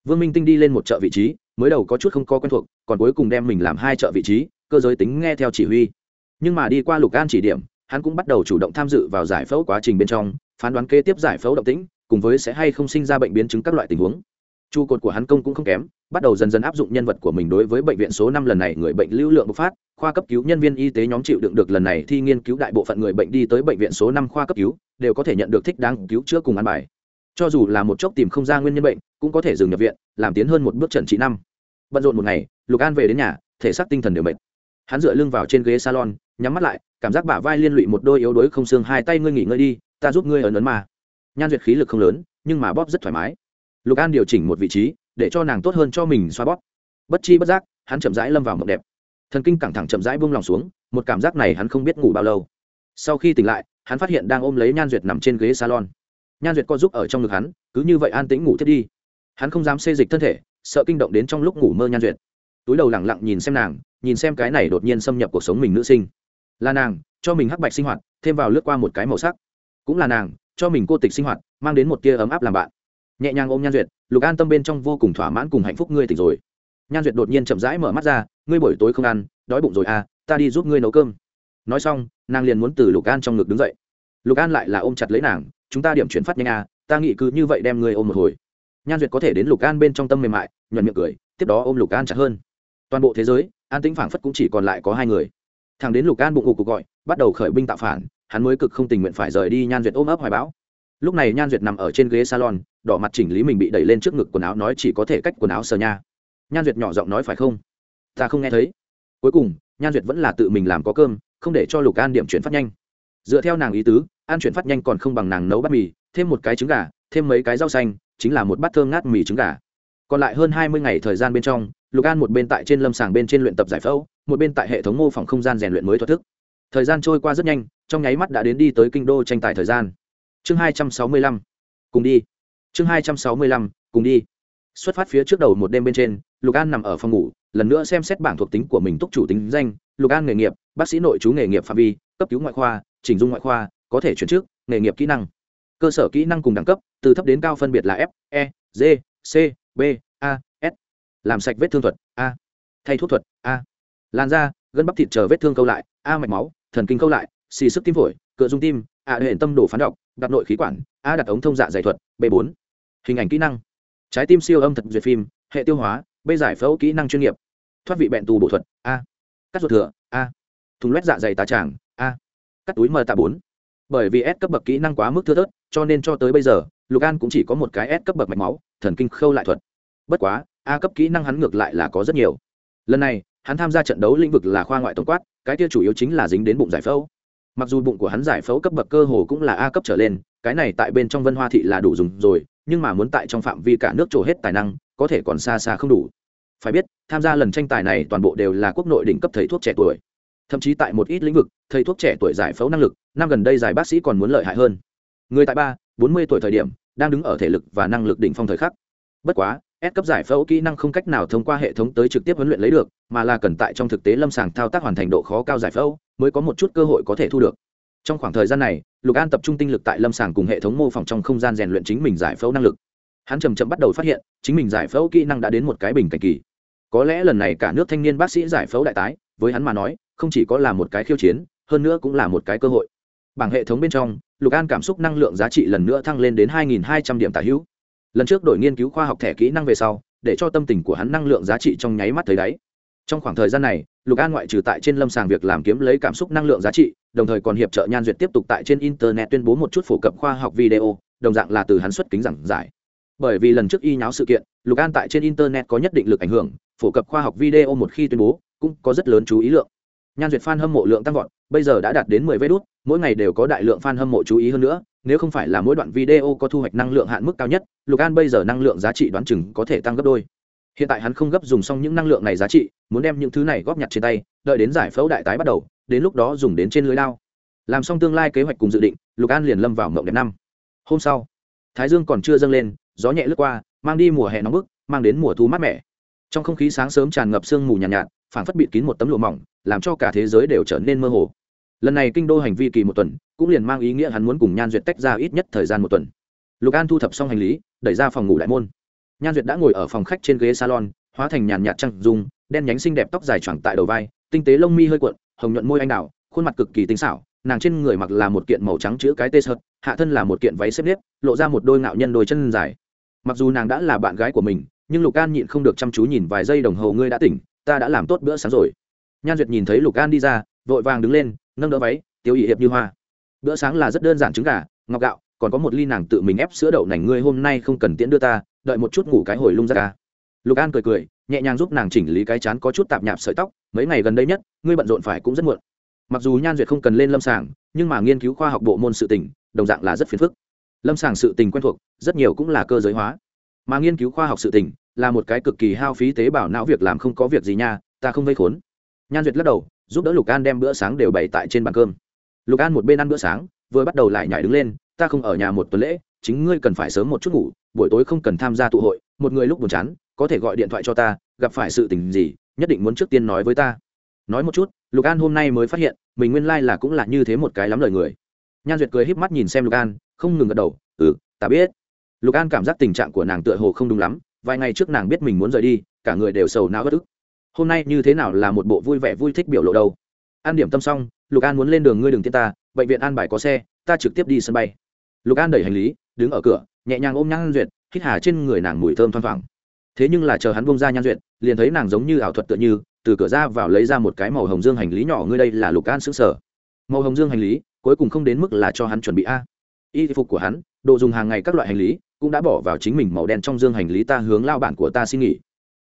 Vương minh tinh đi lên một chợ vị trí, mới đầu có chút không có quen thuộc, còn cuối cùng đem mình làm hai chợ vị trí, cơ giới tính nghe theo chỉ huy. Nhưng mà đi qua lục an chỉ điểm, hắn cũng bắt đầu chủ động tham dự vào giải phẫu quá trình bên trong, phán đoán kế tiếp giải phẫu động tĩnh, cùng với sẽ hay không sinh ra bệnh biến chứng các loại tình huống trụ cột của hắn công cũng không kém, bắt đầu dần dần áp dụng nhân vật của mình đối với bệnh viện số năm lần này người bệnh lưu lượng bộc phát, khoa cấp cứu nhân viên y tế nhóm chịu đựng được lần này thi nghiên cứu đại bộ phận người bệnh đi tới bệnh viện số năm khoa cấp cứu, đều có thể nhận được thích đáng cứu chữa cùng ăn bài. Cho dù là một chốc tìm không ra nguyên nhân bệnh, cũng có thể dừng nhập viện, làm tiến hơn một bước trần trị năm. Bận rộn một ngày, lục an về đến nhà, thể xác tinh thần đều mệt. Hắn dựa lưng vào trên ghế salon, nhắm mắt lại, cảm giác bả vai liên lụy một đôi yếu đuối không xương, hai tay ngươi nghỉ ngơi đi, ta giúp ngươi ấn ấn mà. Nhan duyệt khí lực không lớn, nhưng mà bóp rất thoải mái lục an điều chỉnh một vị trí để cho nàng tốt hơn cho mình xoa bóp. Bất chi bất giác, hắn chậm rãi lâm vào mộng đẹp. Thần kinh căng thẳng chậm rãi buông lòng xuống, một cảm giác này hắn không biết ngủ bao lâu. Sau khi tỉnh lại, hắn phát hiện đang ôm lấy nhan duyệt nằm trên ghế salon. Nhan duyệt co giúp ở trong ngực hắn, cứ như vậy an tĩnh ngủ thiết đi. Hắn không dám xê dịch thân thể, sợ kinh động đến trong lúc ngủ mơ nhan duyệt. Túi đầu lẳng lặng nhìn xem nàng, nhìn xem cái này đột nhiên xâm nhập cuộc sống mình nữ sinh. Là nàng, cho mình hắc bạch sinh hoạt, thêm vào lướt qua một cái màu sắc. Cũng là nàng, cho mình cô tịch sinh hoạt, mang đến một tia ấm áp làm bạn nhẹ nhàng ôm nhan duyệt, lục an tâm bên trong vô cùng thỏa mãn cùng hạnh phúc, ngươi tỉnh rồi. Nhan duyệt đột nhiên chậm rãi mở mắt ra, ngươi buổi tối không ăn, đói bụng rồi à ta đi giúp ngươi nấu cơm. Nói xong, nàng liền muốn từ lục an trong ngực đứng dậy. Lục an lại là ôm chặt lấy nàng, chúng ta điểm chuyển phát nhanh à ta nghĩ cứ như vậy đem ngươi ôm một hồi. Nhan duyệt có thể đến lục an bên trong tâm mềm mại, nhuận miệng cười, tiếp đó ôm lục an chặt hơn. Toàn bộ thế giới, an tĩnh phảng phất cũng chỉ còn lại có hai người. Thằng đến lục an bụng ngục cuộc gọi, bắt đầu khởi binh tạo phản, hắn mới cực không tình nguyện phải rời đi nhan duyệt ôm ấp hoài bão. Lúc này nhan duyệt nằm ở trên ghế salon đỏ mặt chỉnh lý mình bị đẩy lên trước ngực quần áo nói chỉ có thể cách quần áo sờ nha. Nhan duyệt nhỏ giọng nói phải không? Ta không nghe thấy. Cuối cùng, nhan duyệt vẫn là tự mình làm có cơm, không để cho lục an điểm chuyển phát nhanh. Dựa theo nàng ý tứ an chuyển phát nhanh còn không bằng nàng nấu bát mì, thêm một cái trứng gà, thêm mấy cái rau xanh, chính là một bát thơm ngát mì trứng gà. Còn lại hơn hai mươi ngày thời gian bên trong, lục an một bên tại trên lâm sàng bên trên luyện tập giải phẫu, một bên tại hệ thống mô phỏng không gian rèn luyện mới thoát thức. Thời gian trôi qua rất nhanh, trong nháy mắt đã đến đi tới kinh đô tranh tài thời gian. Chương hai trăm sáu mươi lăm. Cùng đi chương hai trăm sáu mươi lăm, cùng đi. Xuất phát phía trước đầu một đêm bên trên, lục an nằm ở phòng ngủ, lần nữa xem xét bảng thuộc tính của mình túc chủ tính danh, lục an nghề nghiệp, bác sĩ nội chú nghề nghiệp phạm vi, cấp cứu ngoại khoa, chỉnh dung ngoại khoa, có thể chuyển trước nghề nghiệp kỹ năng. Cơ sở kỹ năng cùng đẳng cấp, từ thấp đến cao phân biệt là f e g, c, b, a, s. Làm sạch vết thương thuật, a. Thay thuốc thuật, a. Lan da, gân bắp thịt chờ vết thương câu lại, a mạch máu, thần kinh câu lại, xì sức tim phổi cựa dung tim a hệ tâm đồ phán đọc, đặt nội khí quản, a đặt ống thông dạ dày thuật, b bốn. Hình ảnh kỹ năng. Trái tim siêu âm thật duyệt phim, hệ tiêu hóa, b giải phẫu kỹ năng chuyên nghiệp. Thoát vị bẹn tù bổ thuật, a. Cắt ruột thừa, a. Thùng loét dạ dày tá tràng, a. Cắt túi mờ tạ bốn. Bởi vì S cấp bậc kỹ năng quá mức thưa thớt, cho nên cho tới bây giờ, lục an cũng chỉ có một cái S cấp bậc mạch máu, thần kinh khâu lại thuật. Bất quá, a cấp kỹ năng hắn ngược lại là có rất nhiều. Lần này, hắn tham gia trận đấu lĩnh vực là khoa ngoại tổng quát, cái kia chủ yếu chính là dính đến bụng giải phẫu mặc dù bụng của hắn giải phẫu cấp bậc cơ hồ cũng là a cấp trở lên cái này tại bên trong vân hoa thị là đủ dùng rồi nhưng mà muốn tại trong phạm vi cả nước trổ hết tài năng có thể còn xa xa không đủ. Phải biết tham gia lần tranh tài này toàn bộ đều là quốc nội đỉnh cấp thầy thuốc trẻ tuổi. Thậm chí tại một ít lĩnh vực thầy thuốc trẻ tuổi giải phẫu năng lực năm gần đây giải bác sĩ còn muốn lợi hại hơn. Người tại ba bốn mươi tuổi thời điểm đang đứng ở thể lực và năng lực đỉnh phong thời khắc. Bất quá S cấp giải phẫu kỹ năng không cách nào thông qua hệ thống tới trực tiếp huấn luyện lấy được, mà là cần tại trong thực tế lâm sàng thao tác hoàn thành độ khó cao giải phẫu, mới có một chút cơ hội có thể thu được. Trong khoảng thời gian này, Lục An tập trung tinh lực tại lâm sàng cùng hệ thống mô phỏng trong không gian rèn luyện chính mình giải phẫu năng lực. Hắn chầm chậm bắt đầu phát hiện, chính mình giải phẫu kỹ năng đã đến một cái bình cảnh kỳ. Có lẽ lần này cả nước thanh niên bác sĩ giải phẫu đại tái, với hắn mà nói, không chỉ có là một cái khiêu chiến, hơn nữa cũng là một cái cơ hội. Bảng hệ thống bên trong, Lục An cảm xúc năng lượng giá trị lần nữa thăng lên đến 2200 điểm tả hữu. Lần trước đổi nghiên cứu khoa học thẻ kỹ năng về sau, để cho tâm tình của hắn năng lượng giá trị trong nháy mắt thấy đáy trong khoảng thời gian này lục an ngoại trừ tại trên lâm sàng việc làm kiếm lấy cảm xúc năng lượng giá trị, đồng thời còn hiệp trợ nhan duyệt tiếp tục tại trên internet tuyên bố một chút phổ cập khoa học video, đồng dạng là từ hắn xuất kính giảng giải. Bởi vì lần trước y nháo sự kiện, lục an tại trên internet có nhất định lực ảnh hưởng, phổ cập khoa học video một khi tuyên bố, cũng có rất lớn chú ý lượng. Nhan duyệt f a n hâm mộ lượng tăng vọt, bây giờ đã đạt đến mười vé đốt mỗi ngày đều có đại lượng f a n hâm mộ chú ý hơn nữa, nếu không phải là mỗi đoạn video có thu hoạch năng lượng hạn mức cao nhất, lục an bây giờ năng lượng giá trị đoán chừng có thể tăng gấp đôi hiện tại hắn không gấp dùng xong những năng lượng này giá trị muốn đem những thứ này góp nhặt trên tay đợi đến giải phẫu đại tái bắt đầu đến lúc đó dùng đến trên lưới lao làm xong tương lai kế hoạch cùng dự định lục an liền lâm vào mộng đẹp năm. Hôm sau thái dương còn chưa dâng lên gió nhẹ lướt qua mang đi mùa hè nóng bức mang đến mùa thu mát mẻ. Trong không khí sáng sớm tràn ngập sương mù nhàn nhạt, nhạt phảng phất bịt kín một tấm lụa mỏng làm cho cả thế giới đều trở nên mơ hồ. Lần này kinh đô hành vi kỳ một tuần cũng liền mang ý nghĩa hắn muốn cùng nhan duyệt tách ra ít nhất thời gian một tuần. Lục an thu thập xong hành lý đẩy ra phòng ngủ đại môn nhan duyệt đã ngồi ở phòng khách trên ghế salon, hóa thành nhàn nhạt trăng dung, đen nhánh xinh đẹp tóc dài choàng tại đầu vai, tinh tế lông mi hơi cuộn, hồng nhuận môi anh đào, khuôn mặt cực kỳ tinh xảo, nàng trên người mặc là một kiện màu trắng chữ cái tê sợt, hạ thân là một kiện váy xếp nếp, lộ ra một đôi ngạo nhân đôi chân dài. Mặc dù nàng đã là bạn gái của mình, nhưng lục an nhịn không được chăm chú nhìn vài giây đồng hồ ngươi đã tỉnh, ta đã làm tốt bữa sáng rồi. Nhan duyệt nhìn thấy lục an đi ra, vội vàng đứng lên, nâng đỡ váy, tiêu ỵ hiệp như hoa. Bữa sáng là rất đơn giản trứng gà, ngọc gạo, còn có một ly nàng tự mình ép sữa đậu nành, ngươi hôm nay không cần tiễn đưa ta đợi một chút ngủ cái hồi lung ra ca. Lục an cười cười, nhẹ nhàng giúp nàng chỉnh lý cái chán có chút tạp nhạp sợi tóc, mấy ngày gần đây nhất, ngươi bận rộn phải cũng rất muộn. Mặc dù nhan duyệt không cần lên lâm sàng, nhưng mà nghiên cứu khoa học bộ môn sự tình, đồng dạng là rất phiền phức. Lâm sàng sự tình quen thuộc, rất nhiều cũng là cơ giới hóa. Mà nghiên cứu khoa học sự tình, là một cái cực kỳ hao phí tế bào não việc làm không có việc gì nha, ta không vây khốn. Nhan duyệt lắc đầu, giúp đỡ lục an đem bữa sáng đều bày tại trên bàn cơm. Lục an một bên ăn bữa sáng, vừa bắt đầu lại nhảy đứng lên, ta không ở nhà một tuần lễ chính ngươi cần phải sớm một chút ngủ, buổi tối không cần tham gia tụ hội, một người lúc buồn chán, có thể gọi điện thoại cho ta, gặp phải sự tình gì, nhất định muốn trước tiên nói với ta. Nói một chút, lục an hôm nay mới phát hiện, mình nguyên lai là cũng là như thế một cái lắm lời người. Nhan duyệt cười híp mắt nhìn xem lục an, không ngừng gật đầu ừ ta biết. Lục an cảm giác tình trạng của nàng tựa hồ không đúng lắm, vài ngày trước nàng biết mình muốn rời đi, cả người đều sầu não bất ức. Hôm nay như thế nào là một bộ vui vẻ vui thích biểu lộ đâu? An điểm tâm xong, lục an muốn lên đường ngươi đường tiên ta, bệnh viện an bài có xe, ta trực tiếp đi sân bay. Lục an đẩy hành lý đứng ở cửa, nhẹ nhàng ôm nhan duyệt, hít hà trên người nàng mùi thơm thoang thoảng. Thế nhưng là chờ hắn bông ra nhan duyệt, liền thấy nàng giống như ảo thuật tựa như, từ cửa ra vào lấy ra một cái màu hồng dương hành lý nhỏ, ngươi đây là lục an xứng sở. Màu hồng dương hành lý, cuối cùng không đến mức là cho hắn chuẩn bị a. Y phục của hắn, đồ dùng hàng ngày các loại hành lý, cũng đã bỏ vào chính mình màu đen trong dương hành lý ta hướng lao bản của ta xin nghỉ.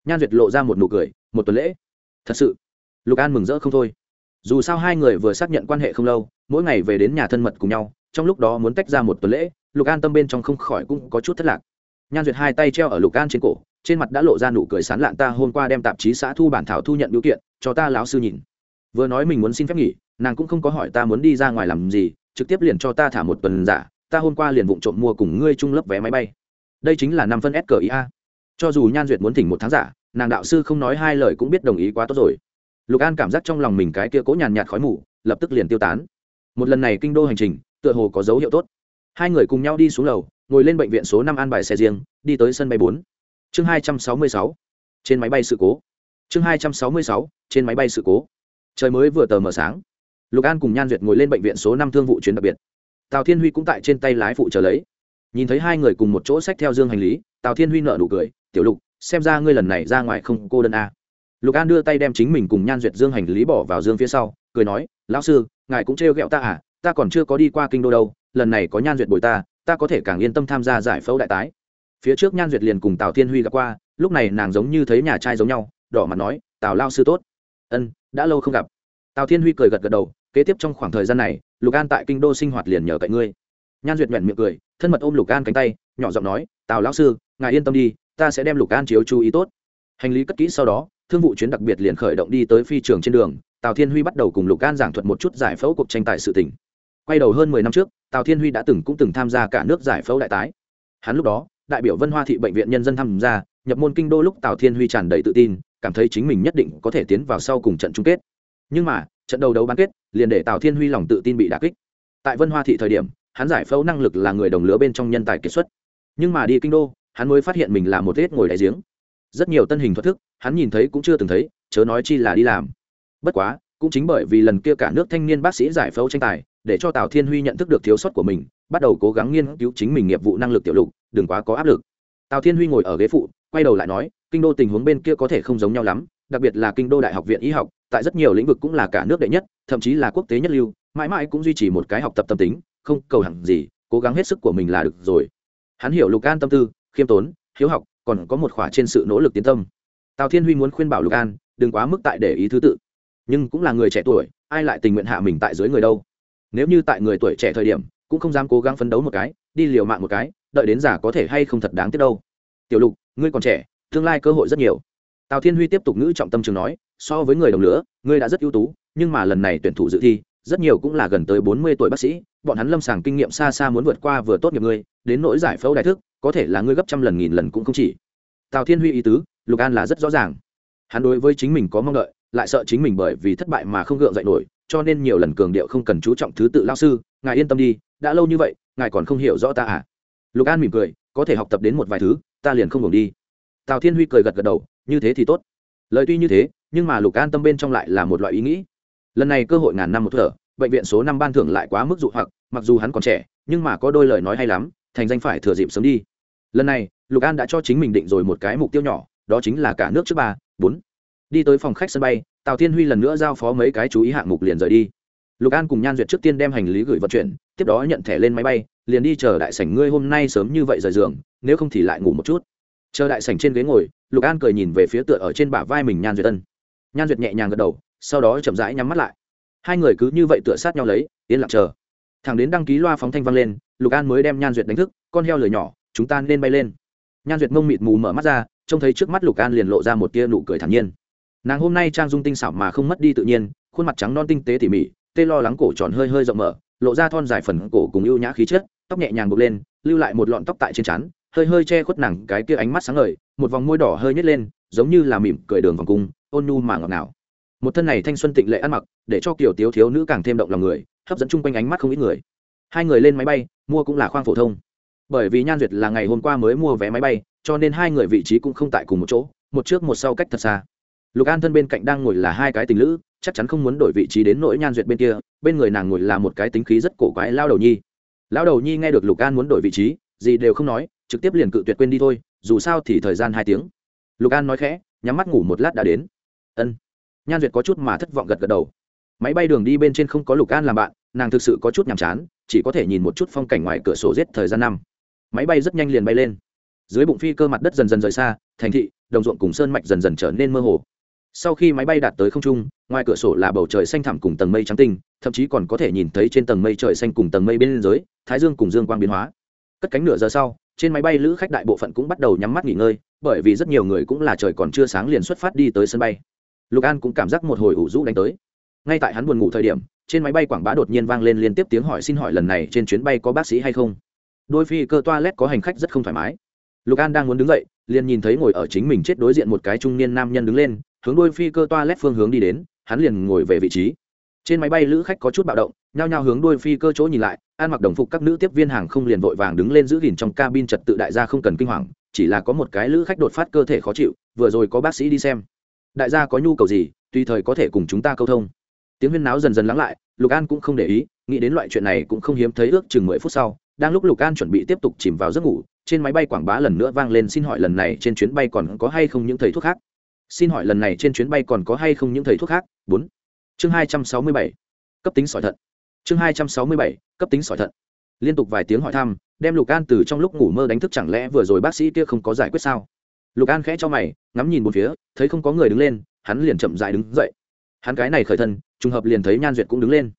Nhan duyệt lộ ra một nụ cười, một tuần lễ. Thật sự? Lục an mừng rỡ không thôi. Dù sao hai người vừa xác nhận quan hệ không lâu, mỗi ngày về đến nhà thân mật cùng nhau, trong lúc đó muốn tách ra một tuần lễ lục an tâm bên trong không khỏi cũng có chút thất lạc. Nhan duyệt hai tay treo ở lục an trên cổ, trên mặt đã lộ ra nụ cười sán lạn ta hôm qua đem tạp chí xã thu bản thảo thu nhận biểu kiện, cho ta lão sư nhìn. Vừa nói mình muốn xin phép nghỉ, nàng cũng không có hỏi ta muốn đi ra ngoài làm gì, trực tiếp liền cho ta thả một tuần giả, ta hôm qua liền vụng trộm mua cùng ngươi chung lớp vé máy bay. Đây chính là năm phân s cờ ý a. Cho dù nhan duyệt muốn thỉnh một tháng giả, nàng đạo sư không nói hai lời cũng biết đồng ý quá tốt rồi. Lục an cảm giác trong lòng mình cái kia cố nhàn nhạt khói mù, lập tức liền tiêu tán. Một lần này kinh đô hành trình, tựa hồ có dấu hiệu tốt hai người cùng nhau đi xuống lầu, ngồi lên bệnh viện số năm an bài xe riêng, đi tới sân bay bốn. Chương hai trăm sáu mươi sáu. Trên máy bay sự cố. Chương hai trăm sáu mươi sáu, trên máy bay sự cố. Trời mới vừa tờ mờ sáng. Lục an cùng nhan duyệt ngồi lên bệnh viện số năm thương vụ chuyến đặc biệt. Tào thiên huy cũng tại trên tay lái phụ chờ lấy. Nhìn thấy hai người cùng một chỗ xách theo dương hành lý, tào thiên huy nợ nụ cười, tiểu lục, xem ra ngươi lần này ra ngoài không cô đơn a. Lục an đưa tay đem chính mình cùng nhan duyệt dương hành lý bỏ vào dương phía sau, cười nói, lão sư, ngài cũng trêu ghẹo ta à ta còn chưa có đi qua kinh đô đâu lần này có nhan duyệt bồi ta ta có thể càng yên tâm tham gia giải phẫu đại tái. Phía trước nhan duyệt liền cùng tào thiên huy gặp qua, lúc này nàng giống như thấy nhà trai giống nhau, đỏ mặt nói, tào lao sư tốt. Ân, đã lâu không gặp. Tào thiên huy cười gật gật đầu, kế tiếp trong khoảng thời gian này, lục an tại kinh đô sinh hoạt liền nhờ cậy ngươi. Nhan duyệt nhoẹn miệng cười, thân mật ôm lục an cánh tay, nhỏ giọng nói, tào lão sư, ngài yên tâm đi, ta sẽ đem lục an chiếu chú ý tốt. Hành lý cất kỹ sau đó, thương vụ chuyến đặc biệt liền khởi động đi tới phi trường trên đường, tào thiên huy bắt đầu cùng lục an giảng thuật một chút giải phẫu cuộc tranh tài sự tỉnh quay đầu hơn mười năm trước, tào thiên huy đã từng cũng từng tham gia cả nước giải phẫu đại tái. Hắn lúc đó, đại biểu vân hoa thị bệnh viện nhân dân tham gia, nhập môn kinh đô lúc tào thiên huy tràn đầy tự tin, cảm thấy chính mình nhất định có thể tiến vào sau cùng trận chung kết. Nhưng mà, trận đầu đấu bán kết liền để tào thiên huy lòng tự tin bị đà kích. Tại vân hoa thị thời điểm, hắn giải phẫu năng lực là người đồng lứa bên trong nhân tài kiệt xuất. Nhưng mà đi kinh đô, hắn mới phát hiện mình là một vết ngồi đại giếng. Rất nhiều tân hình thoát thức, hắn nhìn thấy cũng chưa từng thấy, chớ nói chi là đi làm. Bất quá, cũng chính bởi vì lần kia cả nước thanh niên bác sĩ giải phẫu tranh tài để cho tào thiên huy nhận thức được thiếu sót của mình, bắt đầu cố gắng nghiên cứu chính mình nghiệp vụ năng lực tiểu lục, đừng quá có áp lực. Tào thiên huy ngồi ở ghế phụ, quay đầu lại nói, kinh đô tình huống bên kia có thể không giống nhau lắm, đặc biệt là kinh đô đại học viện y học, tại rất nhiều lĩnh vực cũng là cả nước đệ nhất, thậm chí là quốc tế nhất lưu, mãi mãi cũng duy trì một cái học tập tâm tính, không cầu hẳn gì, cố gắng hết sức của mình là được rồi. Hắn hiểu lục an tâm tư, khiêm tốn, hiếu học, còn có một khỏa trên sự nỗ lực tiến tâm. Tào thiên huy muốn khuyên bảo lục an, đừng quá mức tại để ý thứ tự. Nhưng cũng là người trẻ tuổi, ai lại tình nguyện hạ mình tại dưới người đâu? Nếu như tại người tuổi trẻ thời điểm, cũng không dám cố gắng phấn đấu một cái, đi liều mạng một cái, đợi đến già có thể hay không thật đáng tiếc đâu. Tiểu lục, ngươi còn trẻ, tương lai cơ hội rất nhiều. Tào thiên huy tiếp tục ngữ trọng tâm trường nói, so với người đồng lửa ngươi đã rất ưu tú, nhưng mà lần này tuyển thủ dự thi, rất nhiều cũng là gần tới bốn mươi tuổi bác sĩ, bọn hắn lâm sàng kinh nghiệm xa xa muốn vượt qua vừa tốt nghiệp ngươi, đến nỗi giải phẫu đại thức, có thể là ngươi gấp trăm lần, nghìn lần cũng không chỉ. Tào thiên huy ý tứ, lục an là rất rõ ràng. Hắn đối với chính mình có mong đợi, lại sợ chính mình bởi vì thất bại mà không gượng dậy nổi cho nên nhiều lần cường điệu không cần chú trọng thứ tự lao sư, ngài yên tâm đi, đã lâu như vậy, ngài còn không hiểu rõ ta à? Lục an mỉm cười, có thể học tập đến một vài thứ, ta liền không ngừng đi. Tào thiên huy cười gật gật đầu, như thế thì tốt. Lời tuy như thế, nhưng mà lục an tâm bên trong lại là một loại ý nghĩ. Lần này cơ hội ngàn năm một thở, bệnh viện số năm ban thưởng lại quá mức dụ hoặc, mặc dù hắn còn trẻ, nhưng mà có đôi lời nói hay lắm, thành danh phải thừa dịp sớm đi. Lần này, lục an đã cho chính mình định rồi một cái mục tiêu nhỏ, đó chính là cả nước trước ba, bốn. Đi tới phòng khách sân bay tào thiên huy lần nữa giao phó mấy cái chú ý hạng mục liền rời đi. Lục an cùng nhan duyệt trước tiên đem hành lý gửi vận chuyển, tiếp đó nhận thẻ lên máy bay, liền đi chờ đại sảnh ngươi hôm nay sớm như vậy rời giường, nếu không thì lại ngủ một chút. Chờ đại sảnh trên ghế ngồi, lục an cười nhìn về phía tựa ở trên bả vai mình nhan duyệt ân. Nhan duyệt nhẹ nhàng gật đầu, sau đó chậm rãi nhắm mắt lại. Hai người cứ như vậy tựa sát nhau lấy, yên lặng chờ. Thằng đến đăng ký loa phóng thanh vang lên, lục an mới đem nhan duyệt đánh thức, con heo lửa nhỏ, chúng ta nên bay lên. Nhan duyệt mông mịt mù mở mắt ra, trông thấy trước mắt lục an liền lộ ra một tia nụ cười thản nhiên nàng hôm nay trang dung tinh xảo mà không mất đi tự nhiên, khuôn mặt trắng non tinh tế tỉ mỉ, tê lo lắng cổ tròn hơi hơi rộng mở, lộ ra thon dài phần cổ cùng ưu nhã khí chất, tóc nhẹ nhàng bục lên, lưu lại một lọn tóc tại trên trán, hơi hơi che khuất nàng cái kia ánh mắt sáng ngời, một vòng môi đỏ hơi nhét lên, giống như là mỉm cười đường vòng cung, ôn nhu mà ngọt ngào. Một thân này thanh xuân tịnh lệ ăn mặc, để cho kiểu tiếu thiếu nữ càng thêm động lòng người, hấp dẫn chung quanh ánh mắt không ít người. Hai người lên máy bay, mua cũng là khoang phổ thông. Bởi vì nhan duyệt là ngày hôm qua mới mua vé máy bay, cho nên hai người vị trí cũng không tại cùng một chỗ, một trước một sau cách thật xa lục an thân bên cạnh đang ngồi là hai cái tình lữ, chắc chắn không muốn đổi vị trí đến nỗi nhan duyệt bên kia, bên người nàng ngồi là một cái tính khí rất cổ quái lao đầu nhi. Lao đầu nhi nghe được lục an muốn đổi vị trí, gì đều không nói, trực tiếp liền cự tuyệt quên đi thôi, dù sao thì thời gian hai tiếng. Lục an nói khẽ, nhắm mắt ngủ một lát đã đến. Ân. Nhan duyệt có chút mà thất vọng gật gật đầu. Máy bay đường đi bên trên không có lục an làm bạn, nàng thực sự có chút nhàm chán, chỉ có thể nhìn một chút phong cảnh ngoài cửa sổ giết thời gian năm. Máy bay rất nhanh liền bay lên. Dưới bụng phi cơ mặt đất dần dần rời xa, thành thị, đồng ruộng cùng sơn mạch dần dần trở nên mơ hồ sau khi máy bay đạt tới không trung, ngoài cửa sổ là bầu trời xanh thẳm cùng tầng mây trắng tinh, thậm chí còn có thể nhìn thấy trên tầng mây trời xanh cùng tầng mây bên dưới, thái dương cùng dương quang biến hóa. Cất cánh nửa giờ sau, trên máy bay lữ khách đại bộ phận cũng bắt đầu nhắm mắt nghỉ ngơi, bởi vì rất nhiều người cũng là trời còn chưa sáng liền xuất phát đi tới sân bay. Lục an cũng cảm giác một hồi ủ rũ đánh tới. Ngay tại hắn buồn ngủ thời điểm, trên máy bay quảng bá đột nhiên vang lên liên tiếp tiếng hỏi xin hỏi lần này trên chuyến bay có bác sĩ hay không. Đôi phi cơ toilet có hành khách rất không thoải mái. Lục an đang muốn đứng dậy, liền nhìn thấy ngồi ở chính mình chết đối diện một cái trung niên nam nhân đứng lên hướng đôi phi cơ toa lét phương hướng đi đến, hắn liền ngồi về vị trí. Trên máy bay lữ khách có chút bạo động, nhao nhao hướng đôi phi cơ chỗ nhìn lại, ăn mặc đồng phục các nữ tiếp viên hàng không liền vội vàng đứng lên giữ gìn trong cabin trật tự đại gia không cần kinh hoàng, chỉ là có một cái lữ khách đột phát cơ thể khó chịu, vừa rồi có bác sĩ đi xem. Đại gia có nhu cầu gì, tùy thời có thể cùng chúng ta câu thông. Tiếng huyên náo dần dần lắng lại, lục an cũng không để ý, nghĩ đến loại chuyện này cũng không hiếm thấy ước chừng mười phút sau, đang lúc lục an chuẩn bị tiếp tục chìm vào giấc ngủ, trên máy bay quảng bá lần nữa vang lên xin hỏi lần này trên chuyến bay còn có hay không những thầy thuốc khác xin hỏi lần này trên chuyến bay còn có hay không những thầy thuốc khác? Bốn. Chương hai trăm sáu mươi bảy. Cấp tính sỏi thận. Chương hai trăm sáu mươi bảy, cấp tính sỏi thận. Liên tục vài tiếng hỏi thăm, đem lục an từ trong lúc ngủ mơ đánh thức chẳng lẽ vừa rồi bác sĩ kia không có giải quyết sao? Lục an khẽ cho mày, ngắm nhìn một phía, thấy không có người đứng lên, hắn liền chậm dại đứng dậy. Hắn cái này khởi thân, trùng hợp liền thấy nhan duyệt cũng đứng lên.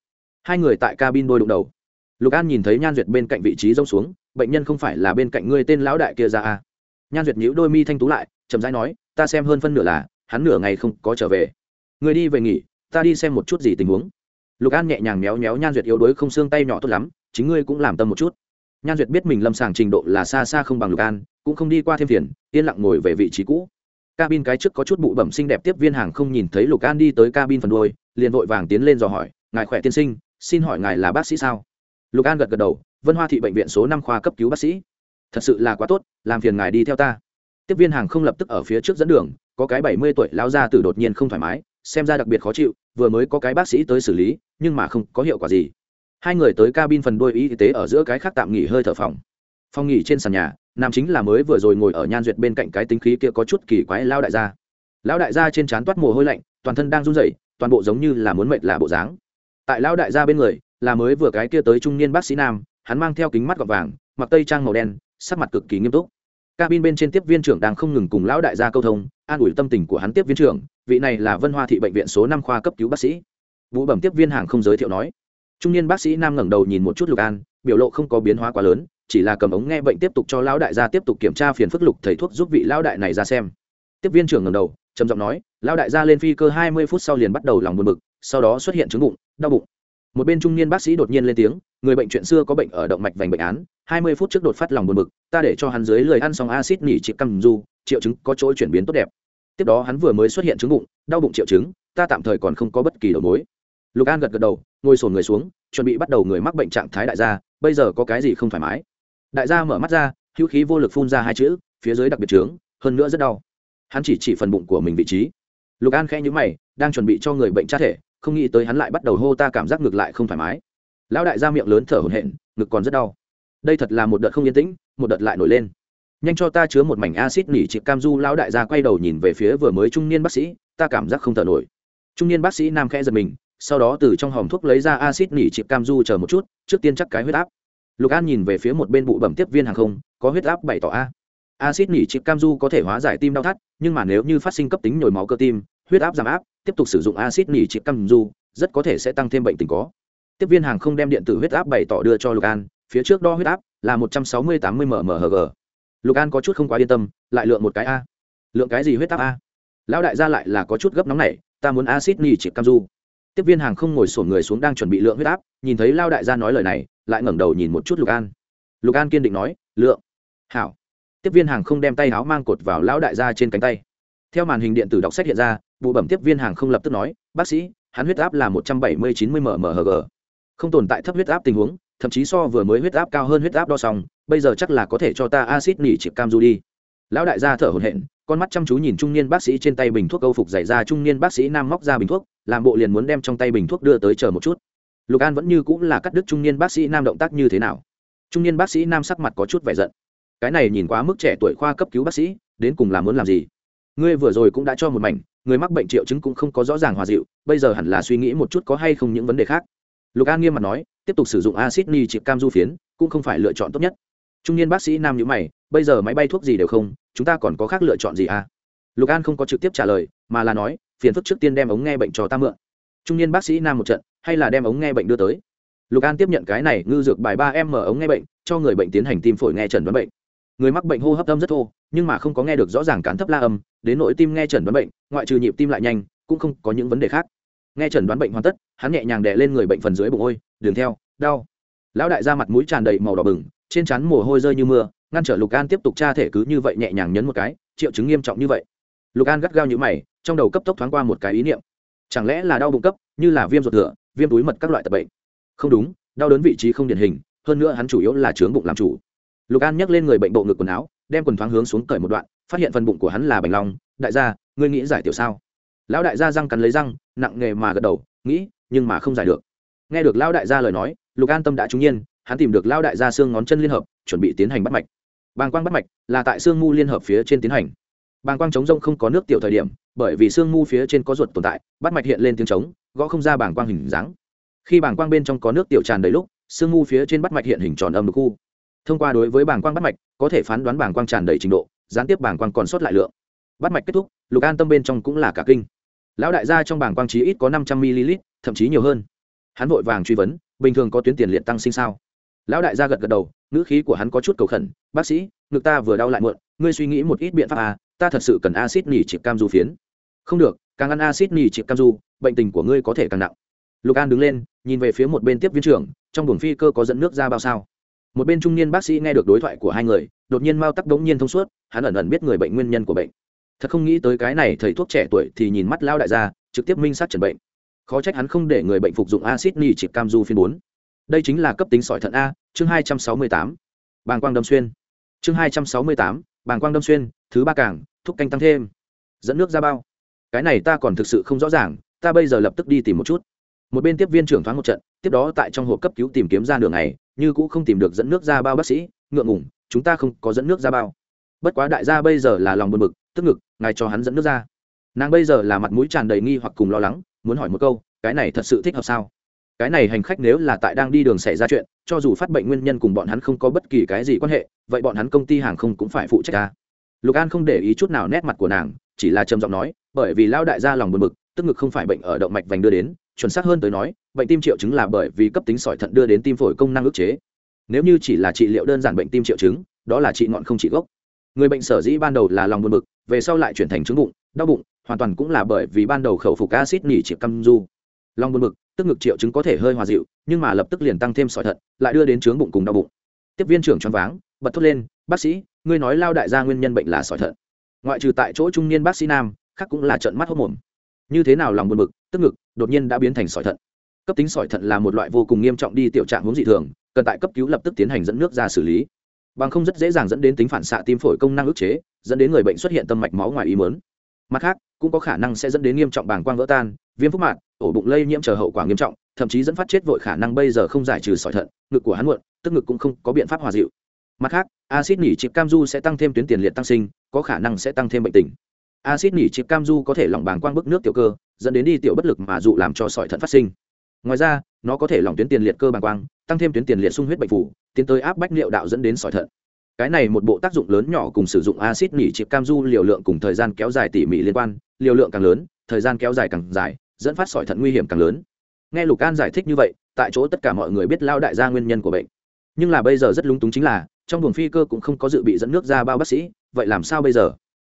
Hai người tại cabin đôi đụng đầu. Lục an nhìn thấy nhan duyệt bên cạnh vị trí rông xuống, bệnh nhân không phải là bên cạnh ngươi tên lão đại kia ra à. nhan duyệt nhíu đôi mi thanh tú lại, chậm rãi nói ta xem hơn phân nửa là, hắn nửa ngày không có trở về. Người đi về nghỉ, ta đi xem một chút gì tình huống. Lục an nhẹ nhàng méo méo nhan duyệt yếu đuối không xương tay nhỏ tốt lắm, chính ngươi cũng làm tâm một chút. Nhan duyệt biết mình lâm sàng trình độ là xa xa không bằng lục an, cũng không đi qua thêm phiền, yên lặng ngồi về vị trí cũ. Cabin cái trước có chút bụi bẩm xinh đẹp tiếp viên hàng không nhìn thấy lục an đi tới cabin phần đuôi, liền vội vàng tiến lên dò hỏi, ngài khỏe tiên sinh, xin hỏi ngài là bác sĩ sao? Lục an gật gật đầu, vân hoa thị bệnh viện số năm khoa cấp cứu bác sĩ. Thật sự là quá tốt, làm phiền ngài đi theo ta tiếp viên hàng không lập tức ở phía trước dẫn đường, có cái bảy mươi tuổi lao ra từ đột nhiên không thoải mái, xem ra đặc biệt khó chịu, vừa mới có cái bác sĩ tới xử lý, nhưng mà không có hiệu quả gì. Hai người tới cabin phần đôi y tế ở giữa cái khác tạm nghỉ hơi thở phòng. Phòng nghỉ trên sàn nhà, nam chính là mới vừa rồi ngồi ở nhan duyệt bên cạnh cái tính khí kia có chút kỳ quái lao đại gia. Lão đại gia trên trán toát mồ hôi lạnh, toàn thân đang run rẩy, toàn bộ giống như là muốn mệt là bộ dáng. Tại lão đại gia bên người, là mới vừa cái kia tới trung niên bác sĩ nam, hắn mang theo kính mắt gọt vàng, mặc tây trang màu đen, sắc mặt cực kỳ nghiêm túc cabin bên trên tiếp viên trưởng đang không ngừng cùng lão đại gia câu thông, an ủi tâm tình của hắn tiếp viên trưởng, vị này là vân hoa thị bệnh viện số năm khoa cấp cứu bác sĩ. Vũ bẩm tiếp viên hàng không giới thiệu nói, trung niên bác sĩ nam ngẩng đầu nhìn một chút lục an, biểu lộ không có biến hóa quá lớn, chỉ là cầm ống nghe bệnh tiếp tục cho lão đại gia tiếp tục kiểm tra phiền phức lục thầy thuốc giúp vị lão đại này ra xem. Tiếp viên trưởng ngẩng đầu, trầm giọng nói, lão đại gia lên phi cơ hai mươi phút sau liền bắt đầu lòng buồn bực, sau đó xuất hiện chứng bụng, đau bụng một bên trung niên bác sĩ đột nhiên lên tiếng, người bệnh chuyện xưa có bệnh ở động mạch vành bệnh án, hai mươi phút trước đột phát lòng buồn bực, ta để cho hắn dưới lời ăn xong acid nỉ trị căm du, triệu chứng có chỗ chuyển biến tốt đẹp. Tiếp đó hắn vừa mới xuất hiện chứng bụng, đau bụng triệu chứng, ta tạm thời còn không có bất kỳ đầu mối. Lục an gật gật đầu, ngồi sồn người xuống, chuẩn bị bắt đầu người mắc bệnh trạng thái đại gia, bây giờ có cái gì không thoải mái. Đại gia mở mắt ra, hữu khí vô lực phun ra hai chữ, phía dưới đặc biệt trướng, hơn nữa rất đau. Hắn chỉ chỉ phần bụng của mình vị trí. Lục an khẽ nhữ mày, đang chuẩn bị cho người bệnh tra thể không nghĩ tới hắn lại bắt đầu hô ta cảm giác ngược lại không thoải mái. Lão đại gia miệng lớn thở hổn hển, ngực còn rất đau. Đây thật là một đợt không yên tĩnh, một đợt lại nổi lên. Nhanh cho ta chứa một mảnh acid nỉ trị cam du, lão đại gia quay đầu nhìn về phía vừa mới trung niên bác sĩ, ta cảm giác không thở nổi. Trung niên bác sĩ nam khẽ giật mình, sau đó từ trong hòm thuốc lấy ra acid nỉ trị cam du chờ một chút, trước tiên chắc cái huyết áp. Lục an nhìn về phía một bên bụ bẩm tiếp viên hàng không, có huyết áp bày tỏ a. Acid nỉ trị cam du có thể hóa giải tim đau thắt, nhưng mà nếu như phát sinh cấp tính nhồi máu cơ tim huyết áp giảm áp, tiếp tục sử dụng acid nỉ trị căm du, rất có thể sẽ tăng thêm bệnh tình có. Tiếp viên hàng không đem điện tử huyết áp bày tỏ đưa cho lục an, phía trước đo huyết áp là một trăm sáu mươi tám mươi mmhg lục an có chút không quá yên tâm, lại lượng một cái a. Lượng cái gì huyết áp a? Lão đại gia lại là có chút gấp nóng này ta muốn acid nỉ trị cam du. Tiếp viên hàng không ngồi sổn người xuống đang chuẩn bị lượng huyết áp, nhìn thấy lao đại gia nói lời này, lại ngẩng đầu nhìn một chút lục an. Lục an kiên định nói, lượng. Hảo. Tiếp viên hàng không đem tay áo mang cột vào lão đại gia trên cánh tay. Theo màn hình điện tử đọc sách hiện ra vụ bẩm tiếp viên hàng không lập tức nói, bác sĩ, hắn huyết áp là một trăm bảy mươi chín mươi mmhg không tồn tại thấp huyết áp tình huống, thậm chí so vừa mới huyết áp cao hơn huyết áp đo xong, bây giờ chắc là có thể cho ta acid nỉ chịp cam du đi. Lão đại gia thở hổn hển, con mắt chăm chú nhìn trung niên bác sĩ trên tay bình thuốc câu phục dày ra trung niên bác sĩ nam móc ra bình thuốc, làm bộ liền muốn đem trong tay bình thuốc đưa tới chờ một chút. Lục an vẫn như cũng là cắt đứt trung niên bác sĩ nam động tác như thế nào. Trung niên bác sĩ nam sắc mặt có chút vẻ giận. Cái này nhìn quá mức trẻ tuổi khoa cấp cứu bác sĩ, đến cùng là muốn làm gì? Ngươi vừa rồi cũng đã cho một mảnh người mắc bệnh triệu chứng cũng không có rõ ràng hòa dịu, bây giờ hẳn là suy nghĩ một chút có hay không những vấn đề khác. Lục an nghiêm mặt nói, tiếp tục sử dụng acid ni trị cam du phiến, cũng không phải lựa chọn tốt nhất. Trung niên bác sĩ nam nhữ mày, bây giờ máy bay thuốc gì đều không, chúng ta còn có khác lựa chọn gì à? Lục an không có trực tiếp trả lời, mà là nói, phiền phức trước tiên đem ống nghe bệnh cho ta mượn. Trung niên bác sĩ nam một trận, hay là đem ống nghe bệnh đưa tới? Lục an tiếp nhận cái này, ngư dược bài ba em mở ống nghe bệnh, cho người bệnh tiến hành tim phổi nghe trần đoán bệnh người mắc bệnh hô hấp âm rất thô, nhưng mà không có nghe được rõ ràng cán thấp la âm, đến nội tim nghe chẩn đoán bệnh, ngoại trừ nhịp tim lại nhanh, cũng không có những vấn đề khác. Nghe chẩn đoán bệnh hoàn tất, hắn nhẹ nhàng đè lên người bệnh phần dưới bụng ôi, đường theo, đau. Lão đại ra mặt mũi tràn đầy màu đỏ bừng, trên chắn mồ hôi rơi như mưa, ngăn trở lục an tiếp tục tra thể cứ như vậy nhẹ nhàng nhấn một cái, triệu chứng nghiêm trọng như vậy. Lục an gắt gao như mày, trong đầu cấp tốc thoáng qua một cái ý niệm. Chẳng lẽ là đau bụng cấp, như là viêm ruột thừa, viêm túi mật các loại tập bệnh? Không đúng, đau đớn vị trí không điển hình, hơn nữa hắn chủ yếu là chướng bụng làm chủ lục an nhấc lên người bệnh bộ ngực quần áo, đem quần thoáng hướng xuống cởi một đoạn, phát hiện phần bụng của hắn là bành long. Đại gia, ngươi nghĩ giải tiểu sao? Lão đại gia răng cắn lấy răng, nặng nghề mà gật đầu, nghĩ, nhưng mà không giải được. Nghe được lão đại gia lời nói, lục an tâm đã trúng nhiên, hắn tìm được lão đại gia xương ngón chân liên hợp, chuẩn bị tiến hành bắt mạch. Bàng quang bắt mạch là tại xương mu liên hợp phía trên tiến hành. Bàng quang chống rông không có nước tiểu thời điểm, bởi vì xương mu phía trên có ruột tồn tại, bắt mạch hiện lên tiếng trống, gõ không ra bàng quang hình dáng. Khi bàng quang bên trong có nước tiểu tràn đầy lúc, xương mu phía trên bắt mạch hiện hình tròn âm được khu thông qua đối với bảng quang bắt mạch, có thể phán đoán bảng quang tràn đầy trình độ, gián tiếp bảng quang còn sót lại lượng. Bắt mạch kết thúc, lục an tâm bên trong cũng là cả kinh. Lão đại gia trong bảng quang trí ít có năm trăm ml, thậm chí nhiều hơn. Hắn vội vàng truy vấn, bình thường có tuyến tiền liệt tăng sinh sao? Lão đại gia gật gật đầu, ngữ khí của hắn có chút cầu khẩn, bác sĩ, ngực ta vừa đau lại muộn, ngươi suy nghĩ một ít biện pháp à ta thật sự cần acid nỉ chịp cam du phiến. Không được, càng ăn acid nỉ chịp cam du, bệnh tình của ngươi có thể càng nặng. Lục an đứng lên, nhìn về phía một bên tiếp viên trưởng, trong buồng phi cơ có dẫn nước ra bao sao? Một bên trung niên bác sĩ nghe được đối thoại của hai người, đột nhiên mau tắc đống nhiên thông suốt, hắn ẩn ẩn biết người bệnh nguyên nhân của bệnh. Thật không nghĩ tới cái này thầy thuốc trẻ tuổi thì nhìn mắt lao đại gia, trực tiếp minh sát trần bệnh. Khó trách hắn không để người bệnh phục dụng acid ni chịp cam du phiên bốn. Đây chính là cấp tính sỏi thận a, chương hai trăm sáu mươi tám. Bàng quang đâm xuyên. Chương hai trăm sáu mươi tám, bàng quang đâm xuyên, thứ ba cảng thúc canh tăng thêm. Dẫn nước ra bao. Cái này ta còn thực sự không rõ ràng, ta bây giờ lập tức đi tìm một chút. Một bên tiếp viên trưởng thoáng một trận, tiếp đó tại trong hộp cấp cứu tìm kiếm ra đường này như cũng không tìm được dẫn nước ra bao bác sĩ, ngượng ngủng chúng ta không có dẫn nước ra bao. Bất quá đại gia bây giờ là lòng buồn bực, tức ngực, ngài cho hắn dẫn nước ra. Nàng bây giờ là mặt mũi tràn đầy nghi hoặc cùng lo lắng, muốn hỏi một câu, cái này thật sự thích hợp sao? Cái này hành khách nếu là tại đang đi đường xảy ra chuyện, cho dù phát bệnh nguyên nhân cùng bọn hắn không có bất kỳ cái gì quan hệ, vậy bọn hắn công ty hàng không cũng phải phụ trách ta. Lục an không để ý chút nào nét mặt của nàng, chỉ là trầm giọng nói, bởi vì lao đại gia lòng buồn bực, tức ngực không phải bệnh ở động mạch vành đưa đến, chuẩn xác hơn tới nói bệnh tim triệu chứng là bởi vì cấp tính sỏi thận đưa đến tim phổi công năng ức chế. Nếu như chỉ là trị liệu đơn giản bệnh tim triệu chứng, đó là trị ngọn không trị gốc. Người bệnh sở dĩ ban đầu là lòng buồn bực, về sau lại chuyển thành chứng bụng, đau bụng, hoàn toàn cũng là bởi vì ban đầu khẩu phục acid nỉ triệu căm du. Lòng buồn bực, tức ngực triệu chứng có thể hơi hòa dịu, nhưng mà lập tức liền tăng thêm sỏi thận, lại đưa đến trướng bụng cùng đau bụng. Tiếp viên trưởng choáng váng, bật thốt lên, bác sĩ, ngươi nói lao đại gia nguyên nhân bệnh là sỏi thận. Ngoại trừ tại chỗ trung niên bác sĩ nam, khác cũng là trận mắt hốc mồm. Như thế nào lòng buồn bực, tức ngực, đột nhiên đã biến thành sỏi thận cấp tính sỏi thận là một loại vô cùng nghiêm trọng đi tiểu trạng hướng dị thường, cần tại cấp cứu lập tức tiến hành dẫn nước ra xử lý. Bằng không rất dễ dàng dẫn đến tính phản xạ tim phổi công năng ức chế, dẫn đến người bệnh xuất hiện tâm mạch máu ngoài ý mớn mặt khác, cũng có khả năng sẽ dẫn đến nghiêm trọng bàng quang vỡ tan, viêm phúc mạn ổ bụng lây nhiễm chờ hậu quả nghiêm trọng, thậm chí dẫn phát chết vội khả năng bây giờ không giải trừ sỏi thận, ngực của hắn muộn, tức ngực cũng không có biện pháp hòa dịu. Mặt khác acid nỉ chịp cam du sẽ tăng thêm tuyến tiền liệt tăng sinh, có khả năng sẽ tăng thêm bệnh tình. Acid nỉ chịp cam du có thể lỏng bàng quang bức nước tiểu cơ, dẫn đến đi tiểu bất lực mà dụ làm cho sỏi thận phát sinh ngoài ra, nó có thể lỏng tuyến tiền liệt cơ bàng quang, tăng thêm tuyến tiền liệt sung huyết bệnh phủ, tiến tới áp bách liệu đạo dẫn đến sỏi thận. Cái này một bộ tác dụng lớn nhỏ cùng sử dụng acid nỉ chịp cam du liều lượng cùng thời gian kéo dài tỉ mỉ liên quan, liều lượng càng lớn, thời gian kéo dài càng dài, dẫn phát sỏi thận nguy hiểm càng lớn. Nghe lục an giải thích như vậy, tại chỗ tất cả mọi người biết lao đại gia nguyên nhân của bệnh. Nhưng là bây giờ rất lúng túng chính là, trong buồng phi cơ cũng không có dự bị dẫn nước ra bao bác sĩ, vậy làm sao bây giờ?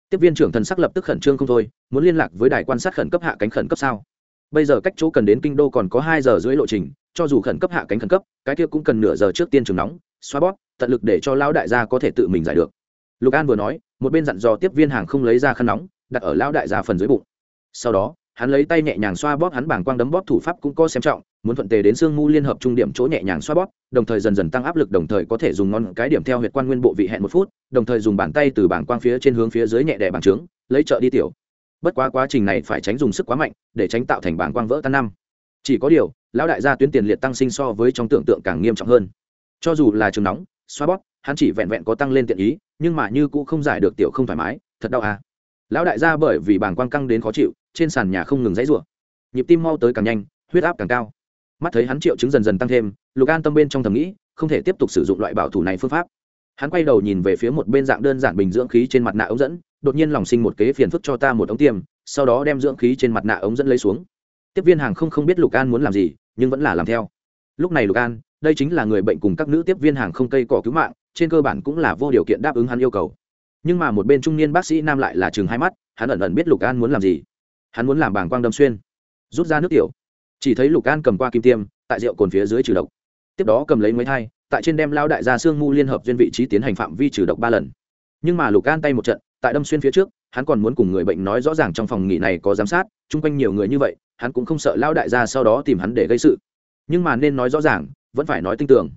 Tiếp viên trưởng thần sắc lập tức khẩn trương không thôi, muốn liên lạc với đài quan sát khẩn cấp hạ cánh khẩn cấp sao? Bây giờ cách chỗ cần đến kinh đô còn có hai giờ rưỡi lộ trình, cho dù khẩn cấp hạ cánh khẩn cấp, cái kia cũng cần nửa giờ trước tiên trường nóng, xoa bóp, tận lực để cho lão đại gia có thể tự mình giải được. Lục an vừa nói, một bên dặn dò tiếp viên hàng không lấy ra khăn nóng, đặt ở lão đại gia phần dưới bụng. Sau đó, hắn lấy tay nhẹ nhàng xoa bóp hắn bảng quang đấm bóp thủ pháp cũng có xem trọng, muốn thuận tề đến xương mu liên hợp trung điểm chỗ nhẹ nhàng xoa bóp, đồng thời dần dần tăng áp lực, đồng thời có thể dùng ngon cái điểm theo huyệt quan nguyên bộ vị hẹn một phút, đồng thời dùng bàn tay từ bảng quang phía trên hướng phía dưới nhẹ đè bảng trướng, lấy trợ đi tiểu bất quá quá trình này phải tránh dùng sức quá mạnh, để tránh tạo thành bảng quang vỡ tan năm. Chỉ có điều, lão đại gia tuyến tiền liệt tăng sinh so với trong tưởng tượng càng nghiêm trọng hơn. Cho dù là trường nóng, xoa bóp, hắn chỉ vẹn vẹn có tăng lên tiện ý, nhưng mà như cũng không giải được tiểu không thoải mái, thật đau à. Lão đại gia bởi vì bảng quang căng đến khó chịu, trên sàn nhà không ngừng dãy rủa. Nhịp tim mau tới càng nhanh, huyết áp càng cao. Mắt thấy hắn triệu chứng dần dần tăng thêm, lục an tâm bên trong thầm nghĩ, không thể tiếp tục sử dụng loại bảo thủ này phương pháp. Hắn quay đầu nhìn về phía một bên dạng đơn giản bình dưỡng khí trên mặt nạ ống dẫn đột nhiên lòng sinh một kế phiền phức cho ta một ống tiêm, sau đó đem dưỡng khí trên mặt nạ ống dẫn lấy xuống. Tiếp viên hàng không không biết lục an muốn làm gì, nhưng vẫn là làm theo. Lúc này lục an, đây chính là người bệnh cùng các nữ tiếp viên hàng không cây cỏ cứu mạng, trên cơ bản cũng là vô điều kiện đáp ứng hắn yêu cầu. Nhưng mà một bên trung niên bác sĩ nam lại là chừng hai mắt, hắn ẩn ẩn biết lục an muốn làm gì. Hắn muốn làm bảng quang đâm xuyên, rút ra nước tiểu. Chỉ thấy lục an cầm qua kim tiêm, tại rượu cồn phía dưới trừ độc. Tiếp đó cầm lấy mấy thai, tại trên đem lao đại gia xương mu liên hợp duyên vị trí tiến hành phạm vi trừ độc ba lần. Nhưng mà lục an tay một trận tại đâm xuyên phía trước, hắn còn muốn cùng người bệnh nói rõ ràng trong phòng nghỉ này có giám sát, chung quanh nhiều người như vậy, hắn cũng không sợ lao đại gia sau đó tìm hắn để gây sự. Nhưng mà nên nói rõ ràng, vẫn phải nói tin tưởng.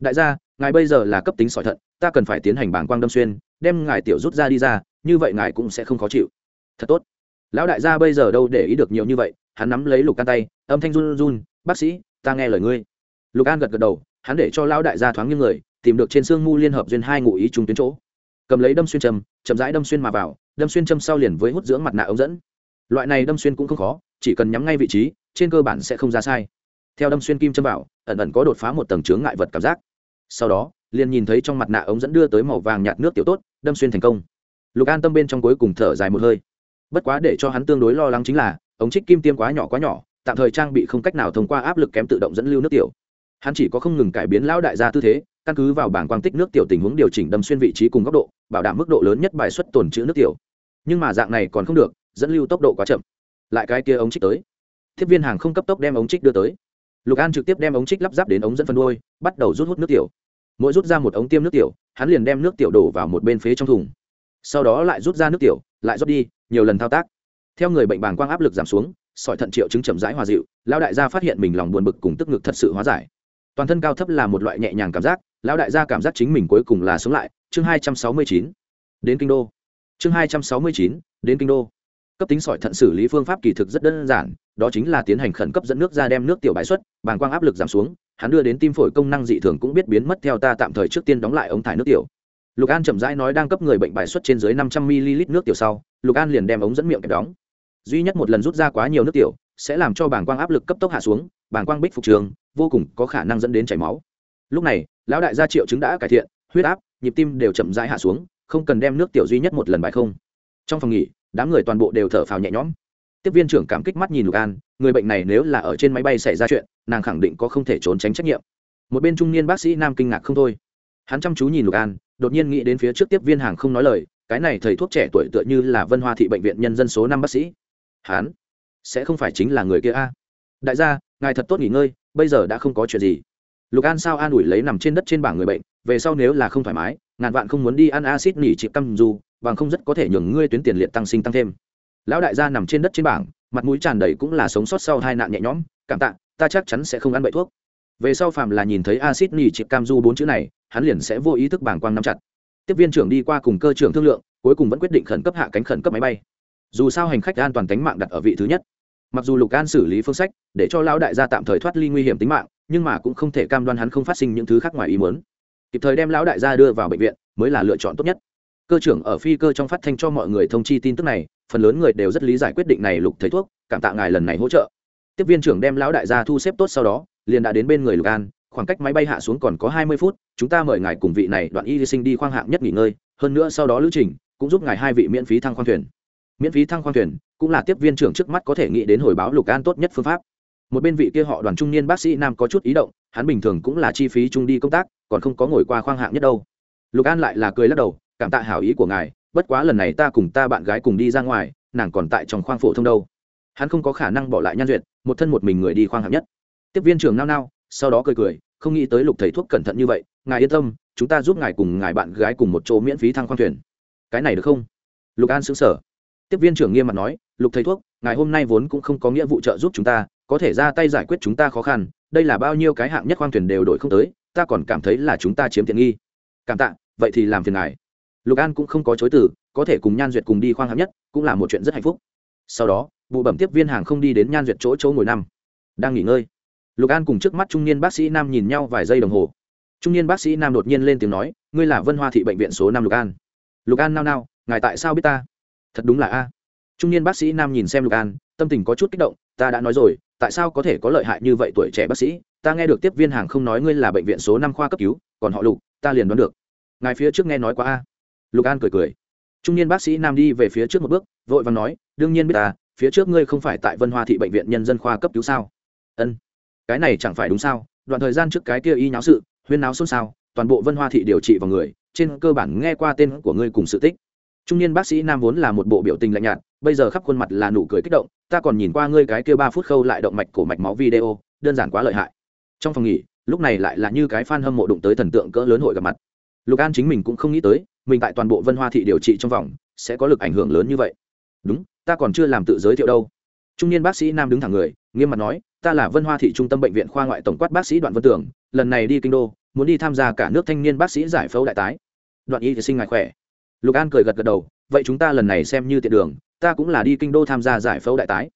Đại gia, ngài bây giờ là cấp tính sỏi thận, ta cần phải tiến hành bảng quang đâm xuyên, đem ngài tiểu rút ra đi ra, như vậy ngài cũng sẽ không khó chịu. Thật tốt. Lão đại gia bây giờ đâu để ý được nhiều như vậy, hắn nắm lấy lục can tay, âm thanh run run, bác sĩ, ta nghe lời ngươi. Lục an gật gật đầu, hắn để cho lão đại gia thoáng như người, tìm được trên xương mu liên hợp duyên hai ngụ ý trùng tuyến chỗ. Cầm lấy đâm xuyên trầm chậm rãi đâm xuyên mà vào, đâm xuyên châm sau liền với hút dưỡng mặt nạ ống dẫn. Loại này đâm xuyên cũng không khó, chỉ cần nhắm ngay vị trí, trên cơ bản sẽ không ra sai. Theo đâm xuyên kim châm vào, ẩn ẩn có đột phá một tầng chướng ngại vật cảm giác. Sau đó, liền nhìn thấy trong mặt nạ ống dẫn đưa tới màu vàng nhạt nước tiểu tốt, đâm xuyên thành công. Lục an tâm bên trong cuối cùng thở dài một hơi. Bất quá để cho hắn tương đối lo lắng chính là, ống trích kim tiêm quá nhỏ quá nhỏ, tạm thời trang bị không cách nào thông qua áp lực kém tự động dẫn lưu nước tiểu. Hắn chỉ có không ngừng cải biến lão đại gia tư thế căn cứ vào bảng quang tích nước tiểu tình huống điều chỉnh đâm xuyên vị trí cùng góc độ, bảo đảm mức độ lớn nhất bài xuất tồn trữ nước tiểu. Nhưng mà dạng này còn không được, dẫn lưu tốc độ quá chậm. Lại cái kia ống trích tới. Tiếp viên hàng không cấp tốc đem ống trích đưa tới. Lục an trực tiếp đem ống trích lắp ráp đến ống dẫn phân đôi, bắt đầu rút hút nước tiểu. Mỗi rút ra một ống tiêm nước tiểu, hắn liền đem nước tiểu đổ vào một bên phế trong thùng. Sau đó lại rút ra nước tiểu, lại rót đi, nhiều lần thao tác. Theo người bệnh bàng quang áp lực giảm xuống, sỏi thận triệu chứng chậm rãi hòa dịu, lão đại gia phát hiện mình lòng buồn bực cùng tức ngực thật sự hóa giải toàn thân cao thấp là một loại nhẹ nhàng cảm giác, lão đại gia cảm giác chính mình cuối cùng là sống lại. Chương hai trăm sáu mươi chín, đến kinh đô. Chương hai trăm sáu mươi chín, đến kinh đô. Cấp tính sỏi thận xử lý phương pháp kỳ thực rất đơn giản, đó chính là tiến hành khẩn cấp dẫn nước ra đem nước tiểu bài xuất, bàng quang áp lực giảm xuống, hắn đưa đến tim phổi công năng dị thường cũng biết biến mất theo ta tạm thời trước tiên đóng lại ống thải nước tiểu. Lục an chậm rãi nói đang cấp người bệnh bài xuất trên dưới năm trăm ml nước tiểu sau, lục an liền đem ống dẫn miệng kẹp đóng. Duy nhất một lần rút ra quá nhiều nước tiểu, sẽ làm cho bảng quang áp lực cấp tốc hạ xuống bảng quang bích phục trường vô cùng có khả năng dẫn đến chảy máu. Lúc này, lão đại gia triệu chứng đã cải thiện, huyết áp, nhịp tim đều chậm rãi hạ xuống, không cần đem nước tiểu duy nhất một lần bài không. Trong phòng nghỉ, đám người toàn bộ đều thở phào nhẹ nhõm. Tiếp viên trưởng cảm kích mắt nhìn lục an, người bệnh này nếu là ở trên máy bay xảy ra chuyện, nàng khẳng định có không thể trốn tránh trách nhiệm. Một bên trung niên bác sĩ nam kinh ngạc không thôi. Hắn chăm chú nhìn lục an, đột nhiên nghĩ đến phía trước tiếp viên hàng không nói lời, cái này thầy thuốc trẻ tuổi tựa như là vân hoa thị bệnh viện nhân dân số năm bác sĩ. Hắn sẽ không phải chính là người kia a. Đại gia, ngài thật tốt nghỉ ngơi bây giờ đã không có chuyện gì. Lục an sao an ủi lấy nằm trên đất trên bảng người bệnh, về sau nếu là không thoải mái, ngàn vạn không muốn đi ăn acid nỉ chịp căm dù, bằng không rất có thể nhường ngươi tuyến tiền liệt tăng sinh tăng thêm. Lão đại gia nằm trên đất trên bảng, mặt mũi tràn đầy cũng là sống sót sau hai nạn nhẹ nhõm, cảm tạ, ta chắc chắn sẽ không ăn bậy thuốc. Về sau phạm là nhìn thấy acid nỉ chịp cam du bốn chữ này, hắn liền sẽ vô ý thức bảng quang nắm chặt. Tiếp viên trưởng đi qua cùng cơ trưởng thương lượng, cuối cùng vẫn quyết định khẩn cấp hạ cánh khẩn cấp máy bay. Dù sao hành khách an toàn tính mạng đặt ở vị thứ nhất mặc dù lục an xử lý phương sách để cho lão đại gia tạm thời thoát ly nguy hiểm tính mạng, nhưng mà cũng không thể cam đoan hắn không phát sinh những thứ khác ngoài ý muốn. Kịp thời đem lão đại gia đưa vào bệnh viện mới là lựa chọn tốt nhất. Cơ trưởng ở phi cơ trong phát thanh cho mọi người thông chi tin tức này, phần lớn người đều rất lý giải quyết định này lục thầy thuốc, cảm tạ ngài lần này hỗ trợ. Tiếp viên trưởng đem lão đại gia thu xếp tốt sau đó, liền đã đến bên người lục an, khoảng cách máy bay hạ xuống còn có hai mươi phút, chúng ta mời ngài cùng vị này đoạn y sinh đi khoang hạng nhất nghỉ ngơi, hơn nữa sau đó lữ trình cũng giúp ngài hai vị miễn phí thăng khoang thuyền miễn phí thăng khoang thuyền, cũng là tiếp viên trưởng trước mắt có thể nghĩ đến hồi báo lục an tốt nhất phương pháp. Một bên vị kia họ đoàn trung niên bác sĩ nam có chút ý động, hắn bình thường cũng là chi phí chung đi công tác, còn không có ngồi qua khoang hạng nhất đâu. Lục an lại là cười lắc đầu, cảm tạ hảo ý của ngài, bất quá lần này ta cùng ta bạn gái cùng đi ra ngoài, nàng còn tại trong khoang phổ thông đâu. Hắn không có khả năng bỏ lại nhan duyệt, một thân một mình người đi khoang hạng nhất. Tiếp viên trưởng nao nao, sau đó cười cười, không nghĩ tới lục thầy thuốc cẩn thận như vậy, ngài yên tâm, chúng ta giúp ngài cùng ngài bạn gái cùng một chỗ miễn phí thăng khoang thuyền. Cái này được không? Lục an xứng sở tiếp viên trưởng nghiêm mặt nói, lục thầy thuốc, ngài hôm nay vốn cũng không có nghĩa vụ trợ giúp chúng ta, có thể ra tay giải quyết chúng ta khó khăn, đây là bao nhiêu cái hạng nhất khoang thuyền đều đổi không tới, ta còn cảm thấy là chúng ta chiếm tiện nghi. Cảm tạ, vậy thì làm phiền ngài. Lục an cũng không có chối từ, có thể cùng nhan duyệt cùng đi khoang hạng nhất, cũng là một chuyện rất hạnh phúc. Sau đó vụ bẩm tiếp viên hàng không đi đến nhan duyệt chỗ chỗ ngồi năm đang nghỉ ngơi, lục an cùng trước mắt trung niên bác sĩ nam nhìn nhau vài giây đồng hồ. Trung niên bác sĩ nam đột nhiên lên tiếng nói, ngươi là vân hoa thị bệnh viện số năm lục an. Lục an nao nao, ngài tại sao biết ta? Thật đúng là a. Trung niên bác sĩ nam nhìn xem lục an, tâm tình có chút kích động, ta đã nói rồi, tại sao có thể có lợi hại như vậy tuổi trẻ bác sĩ? Ta nghe được tiếp viên hàng không nói ngươi là bệnh viện số năm khoa cấp cứu, còn họ lục, ta liền đoán được. Ngài phía trước nghe nói quá a. Lục an cười cười. Trung niên bác sĩ nam đi về phía trước một bước, vội và nói, đương nhiên biết ta, phía trước ngươi không phải tại vân hoa thị bệnh viện nhân dân khoa cấp cứu sao? Ân, cái này chẳng phải đúng sao, đoạn thời gian trước cái kia y nháo sự, huyên náo xôn xao, toàn bộ vân hoa thị điều trị vào người, trên cơ bản nghe qua tên của ngươi cùng sự tích trung niên bác sĩ nam vốn là một bộ biểu tình lạnh nhạt, bây giờ khắp khuôn mặt là nụ cười kích động, ta còn nhìn qua ngươi cái kia ba phút khâu lại động mạch, cổ mạch máu video, đơn giản quá lợi hại. Trong phòng nghỉ, lúc này lại là như cái f a n hâm mộ đụng tới thần tượng cỡ lớn hội gặp mặt. Lục an chính mình cũng không nghĩ tới, mình tại toàn bộ vân hoa thị điều trị trong vòng, sẽ có lực ảnh hưởng lớn như vậy. Đúng, ta còn chưa làm tự giới thiệu đâu. Trung niên bác sĩ nam đứng thẳng người, nghiêm mặt nói, ta là vân hoa thị trung tâm bệnh viện khoa ngoại tổng quát bác sĩ đoạn vân tưởng lần này đi kinh đô, muốn đi tham gia cả nước thanh niên bác sĩ giải phẫu đại tái. Đoạn y thì sinh ngài khỏe lục an cười gật gật đầu, vậy chúng ta lần này xem như tiện đường, ta cũng là đi kinh đô tham gia giải phẫu đại tái.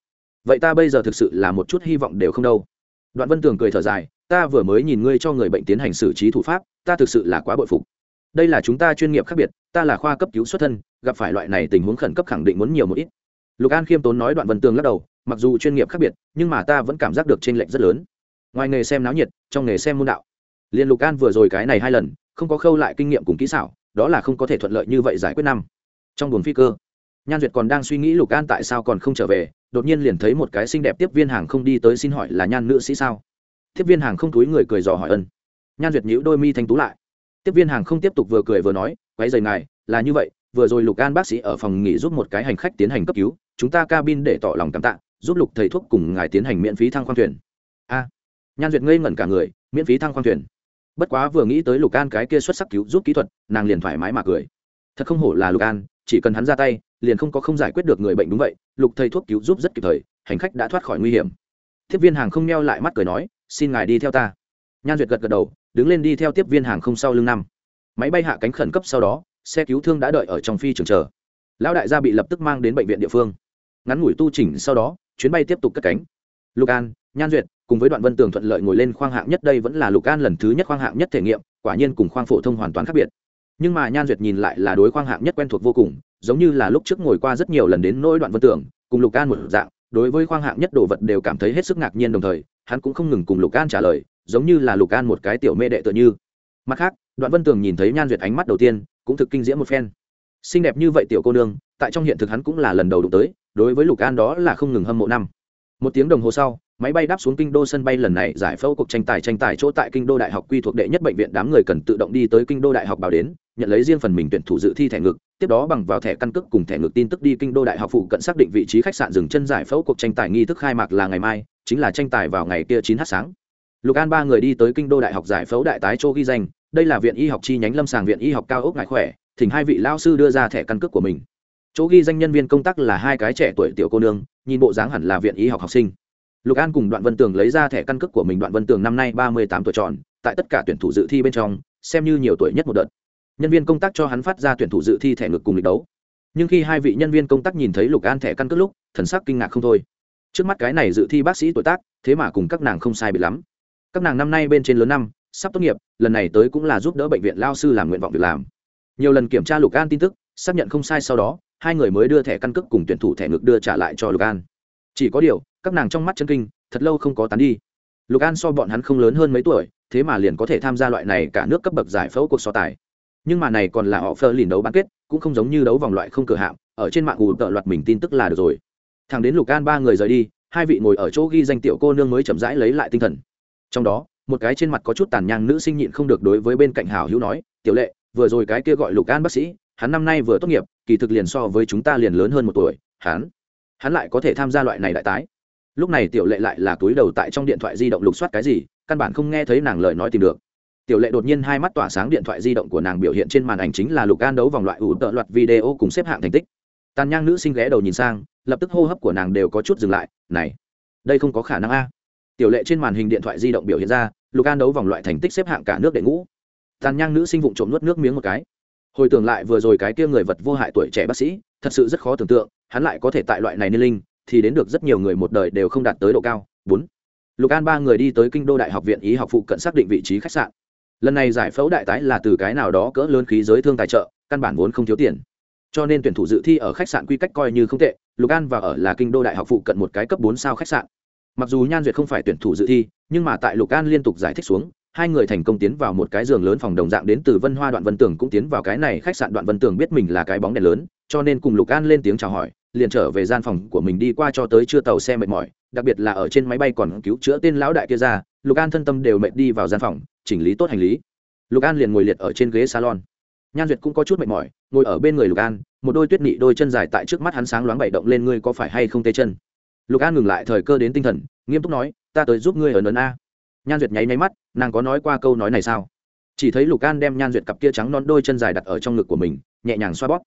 Vậy ta bây giờ thực sự là một chút hy vọng đều không đâu. Đoạn vân tường cười thở dài, ta vừa mới nhìn ngươi cho người bệnh tiến hành xử trí thủ pháp, ta thực sự là quá bội phục. Đây là chúng ta chuyên nghiệp khác biệt, ta là khoa cấp cứu xuất thân, gặp phải loại này tình huống khẩn cấp khẳng định muốn nhiều một ít. Lục an khiêm tốn nói đoạn vân tường lắc đầu, mặc dù chuyên nghiệp khác biệt, nhưng mà ta vẫn cảm giác được t r ê n lệch rất lớn. Ngoài nghề xem náo nhiệt, trong nghề xem môn đạo. Liên lục an vừa rồi cái này hai lần, không có khâu lại kinh nghiệm cùng kỹ xảo đó là không có thể thuận lợi như vậy giải quyết năm. Trong buồng phi cơ, nhan duyệt còn đang suy nghĩ lục an tại sao còn không trở về, đột nhiên liền thấy một cái xinh đẹp tiếp viên hàng không đi tới xin hỏi là nhan nữ sĩ sao? Tiếp viên hàng không túi người cười dò hỏi ân. Nhan duyệt nhữ đôi mi thanh tú lại. Tiếp viên hàng không tiếp tục vừa cười vừa nói, quấy rầy ngài, là như vậy, vừa rồi lục an bác sĩ ở phòng nghỉ giúp một cái hành khách tiến hành cấp cứu, chúng ta cabin để tỏ lòng cảm tạ, giúp lục thầy thuốc cùng ngài tiến hành miễn phí thăng khoang thuyền. A. Nhan duyệt ngây ngẩn cả người, miễn phí thăng khoang thuyền? Bất quá vừa nghĩ tới lục an cái kia xuất sắc cứu giúp kỹ thuật, nàng liền thoải mái mà cười. Thật không hổ là lục an, chỉ cần hắn ra tay, liền không có không giải quyết được người bệnh đúng vậy, lục thầy thuốc cứu giúp rất kịp thời, hành khách đã thoát khỏi nguy hiểm. Tiếp viên hàng không neo lại mắt cười nói, xin ngài đi theo ta. Nhan duyệt gật gật đầu, đứng lên đi theo tiếp viên hàng không sau lưng năm. Máy bay hạ cánh khẩn cấp sau đó, xe cứu thương đã đợi ở trong phi trường chờ. Lão đại gia bị lập tức mang đến bệnh viện địa phương. Ngắn ngủi tu chỉnh sau đó, chuyến bay tiếp tục cất cánh. Lục an, nhan duyệt cùng với đoạn vân tường thuận lợi ngồi lên khoang hạng nhất đây vẫn là lục an lần thứ nhất khoang hạng nhất thể nghiệm, quả nhiên cùng khoang phổ thông hoàn toàn khác biệt. Nhưng mà nhan duyệt nhìn lại là đối khoang hạng nhất quen thuộc vô cùng, giống như là lúc trước ngồi qua rất nhiều lần đến nỗi đoạn vân tường, cùng lục an một dạng, đối với khoang hạng nhất đồ vật đều cảm thấy hết sức ngạc nhiên đồng thời, hắn cũng không ngừng cùng lục an trả lời, giống như là lục an một cái tiểu mê đệ tựa như. Mặt khác, đoạn vân tường nhìn thấy nhan duyệt ánh mắt đầu tiên, cũng thực kinh diễm một phen. Xinh đẹp như vậy tiểu cô nương, tại trong hiện thực hắn cũng là lần đầu đụng tới, đối với lục an đó là không ngừng hâm mộ năm một tiếng đồng hồ sau, máy bay đáp xuống kinh đô sân bay lần này giải phẫu cuộc tranh tài tranh tài chỗ tại kinh đô đại học quy thuộc đệ nhất bệnh viện đám người cần tự động đi tới kinh đô đại học bảo đến, nhận lấy riêng phần mình tuyển thủ dự thi thẻ ngực, tiếp đó bằng vào thẻ căn cước cùng thẻ ngực tin tức đi kinh đô đại học phụ cận xác định vị trí khách sạn dừng chân giải phẫu cuộc tranh tài nghi thức khai mạc là ngày mai, chính là tranh tài vào ngày kia chín h sáng. Lục an ba người đi tới kinh đô đại học giải phẫu đại tái châu ghi danh, đây là viện y học chi nhánh lâm sàng viện y học cao ốc ngại khỏe, thỉnh hai vị lao sư đưa ra thẻ căn cước của mình chỗ ghi danh nhân viên công tác là hai cái trẻ tuổi tiểu cô nương, nhìn bộ dáng hẳn là viện y học học sinh. Lục an cùng đoạn vân tường lấy ra thẻ căn cước của mình. Đoạn vân tường năm nay ba mươi tám tuổi tròn, tại tất cả tuyển thủ dự thi bên trong, xem như nhiều tuổi nhất một đợt. Nhân viên công tác cho hắn phát ra tuyển thủ dự thi thẻ ngực cùng lịch đấu. Nhưng khi hai vị nhân viên công tác nhìn thấy lục an thẻ căn cước lúc, thần sắc kinh ngạc không thôi. Trước mắt cái này dự thi bác sĩ tuổi tác, thế mà cùng các nàng không sai bị lắm. Các nàng năm nay bên trên lớn năm, sắp tốt nghiệp, lần này tới cũng là giúp đỡ bệnh viện lao sư làm nguyện vọng việc làm. Nhiều lần kiểm tra lục an tin tức, xác nhận không sai sau đó hai người mới đưa thẻ căn cước cùng tuyển thủ thẻ ngực đưa trả lại cho lục an. Chỉ có điều, các nàng trong mắt chân kinh, thật lâu không có tán đi. Lục an so bọn hắn không lớn hơn mấy tuổi, thế mà liền có thể tham gia loại này cả nước cấp bậc giải phẫu cuộc so tài. Nhưng mà này còn là họ phơ lìn đấu bán kết, cũng không giống như đấu vòng loại không cửa hạm ở trên mạng ủ tợ loạt mình tin tức là được rồi. Thằng đến lục an ba người rời đi, hai vị ngồi ở chỗ ghi danh tiểu cô nương mới chậm rãi lấy lại tinh thần. Trong đó, một cái trên mặt có chút tàn nhang nữ sinh nhịn không được đối với bên cạnh hảo hữu nói, tiểu lệ, vừa rồi cái kia gọi lục an bác sĩ, hắn năm nay vừa tốt nghiệp kỳ thực liền so với chúng ta liền lớn hơn một tuổi, hắn hắn lại có thể tham gia loại này đại tái. Lúc này tiểu lệ lại là túi đầu tại trong điện thoại di động lục soát cái gì, căn bản không nghe thấy nàng lời nói tìm được. Tiểu lệ đột nhiên hai mắt tỏa sáng điện thoại di động của nàng biểu hiện trên màn ảnh chính là lục an đấu vòng loại ủ tợ loạt video cùng xếp hạng thành tích. Tàn nhang nữ sinh ghé đầu nhìn sang, lập tức hô hấp của nàng đều có chút dừng lại, này, đây không có khả năng a. Tiểu lệ trên màn hình điện thoại di động biểu hiện ra, lục an đấu vòng loại thành tích xếp hạng cả nước đệ ngũ. Tàn nhang nữ sinh vụng trộm nuốt nước miếng một cái hồi tưởng lại vừa rồi cái kia người vật vô hại tuổi trẻ bác sĩ, thật sự rất khó tưởng tượng, hắn lại có thể tại loại này niên linh, thì đến được rất nhiều người một đời đều không đạt tới độ cao. Bốn. Lục an ba người đi tới kinh đô đại học viện ý học phụ cận xác định vị trí khách sạn. Lần này giải phẫu đại tái là từ cái nào đó cỡ lớn khí giới thương tài trợ, căn bản vốn không thiếu tiền. Cho nên tuyển thủ dự thi ở khách sạn quy cách coi như không tệ, lục an và ở là kinh đô đại học phụ cận một cái cấp bốn sao khách sạn. Mặc dù nhan duyệt không phải tuyển thủ dự thi, nhưng mà tại lục an liên tục giải thích xuống hai người thành công tiến vào một cái giường lớn phòng đồng dạng đến từ vân hoa đoạn vân tường cũng tiến vào cái này khách sạn đoạn vân tường biết mình là cái bóng đèn lớn, cho nên cùng lục an lên tiếng chào hỏi, liền trở về gian phòng của mình đi qua cho tới chưa tàu xe mệt mỏi, đặc biệt là ở trên máy bay còn cứu chữa tên lão đại kia ra, lục an thân tâm đều mệt đi vào gian phòng, chỉnh lý tốt hành lý. Lục an liền ngồi liệt ở trên ghế salon. Nhan duyệt cũng có chút mệt mỏi, ngồi ở bên người lục an, một đôi tuyết nị đôi chân dài tại trước mắt hắn sáng loáng bậy động lên ngươi có phải hay không tê chân? Lục an ngừng lại thời cơ đến tinh thần, nghiêm túc nói, ta tới giúp ngươi ở nấn a. Nhan duyệt nháy nháy mắt nàng có nói qua câu nói này sao? Chỉ thấy lục an đem nhan duyệt cặp kia trắng non đôi chân dài đặt ở trong ngực của mình, nhẹ nhàng xoa bóp.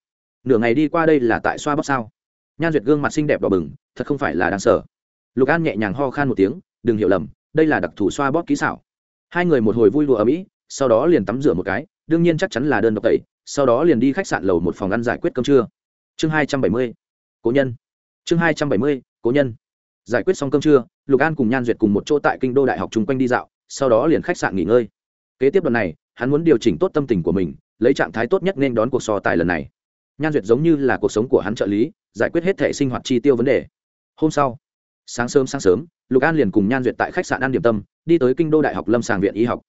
Nửa ngày đi qua đây là tại xoa bóp sao? Nhan duyệt gương mặt xinh đẹp đỏ bừng, thật không phải là đáng sợ. Lục an nhẹ nhàng ho khan một tiếng, đừng hiểu lầm, đây là đặc thù xoa bóp kỹ xảo. Hai người một hồi vui đùa ở mỹ, sau đó liền tắm rửa một cái, đương nhiên chắc chắn là đơn độc tẩy, sau đó liền đi khách sạn lầu một phòng ăn giải quyết cơm trưa. Chương hai trăm bảy mươi, cố nhân. Chương hai trăm bảy mươi, cố nhân. Giải quyết xong cơm trưa, lục an cùng nhan duyệt cùng một chỗ tại kinh đô đại học chung quanh đi dạo sau đó liền khách sạn nghỉ ngơi. Kế tiếp đoạn này, hắn muốn điều chỉnh tốt tâm tình của mình, lấy trạng thái tốt nhất nên đón cuộc so tài lần này. Nhan duyệt giống như là cuộc sống của hắn trợ lý, giải quyết hết thể sinh hoạt chi tiêu vấn đề. Hôm sau, sáng sớm sáng sớm, lục an liền cùng nhan duyệt tại khách sạn an điểm tâm, đi tới kinh đô đại học lâm sàng viện y học.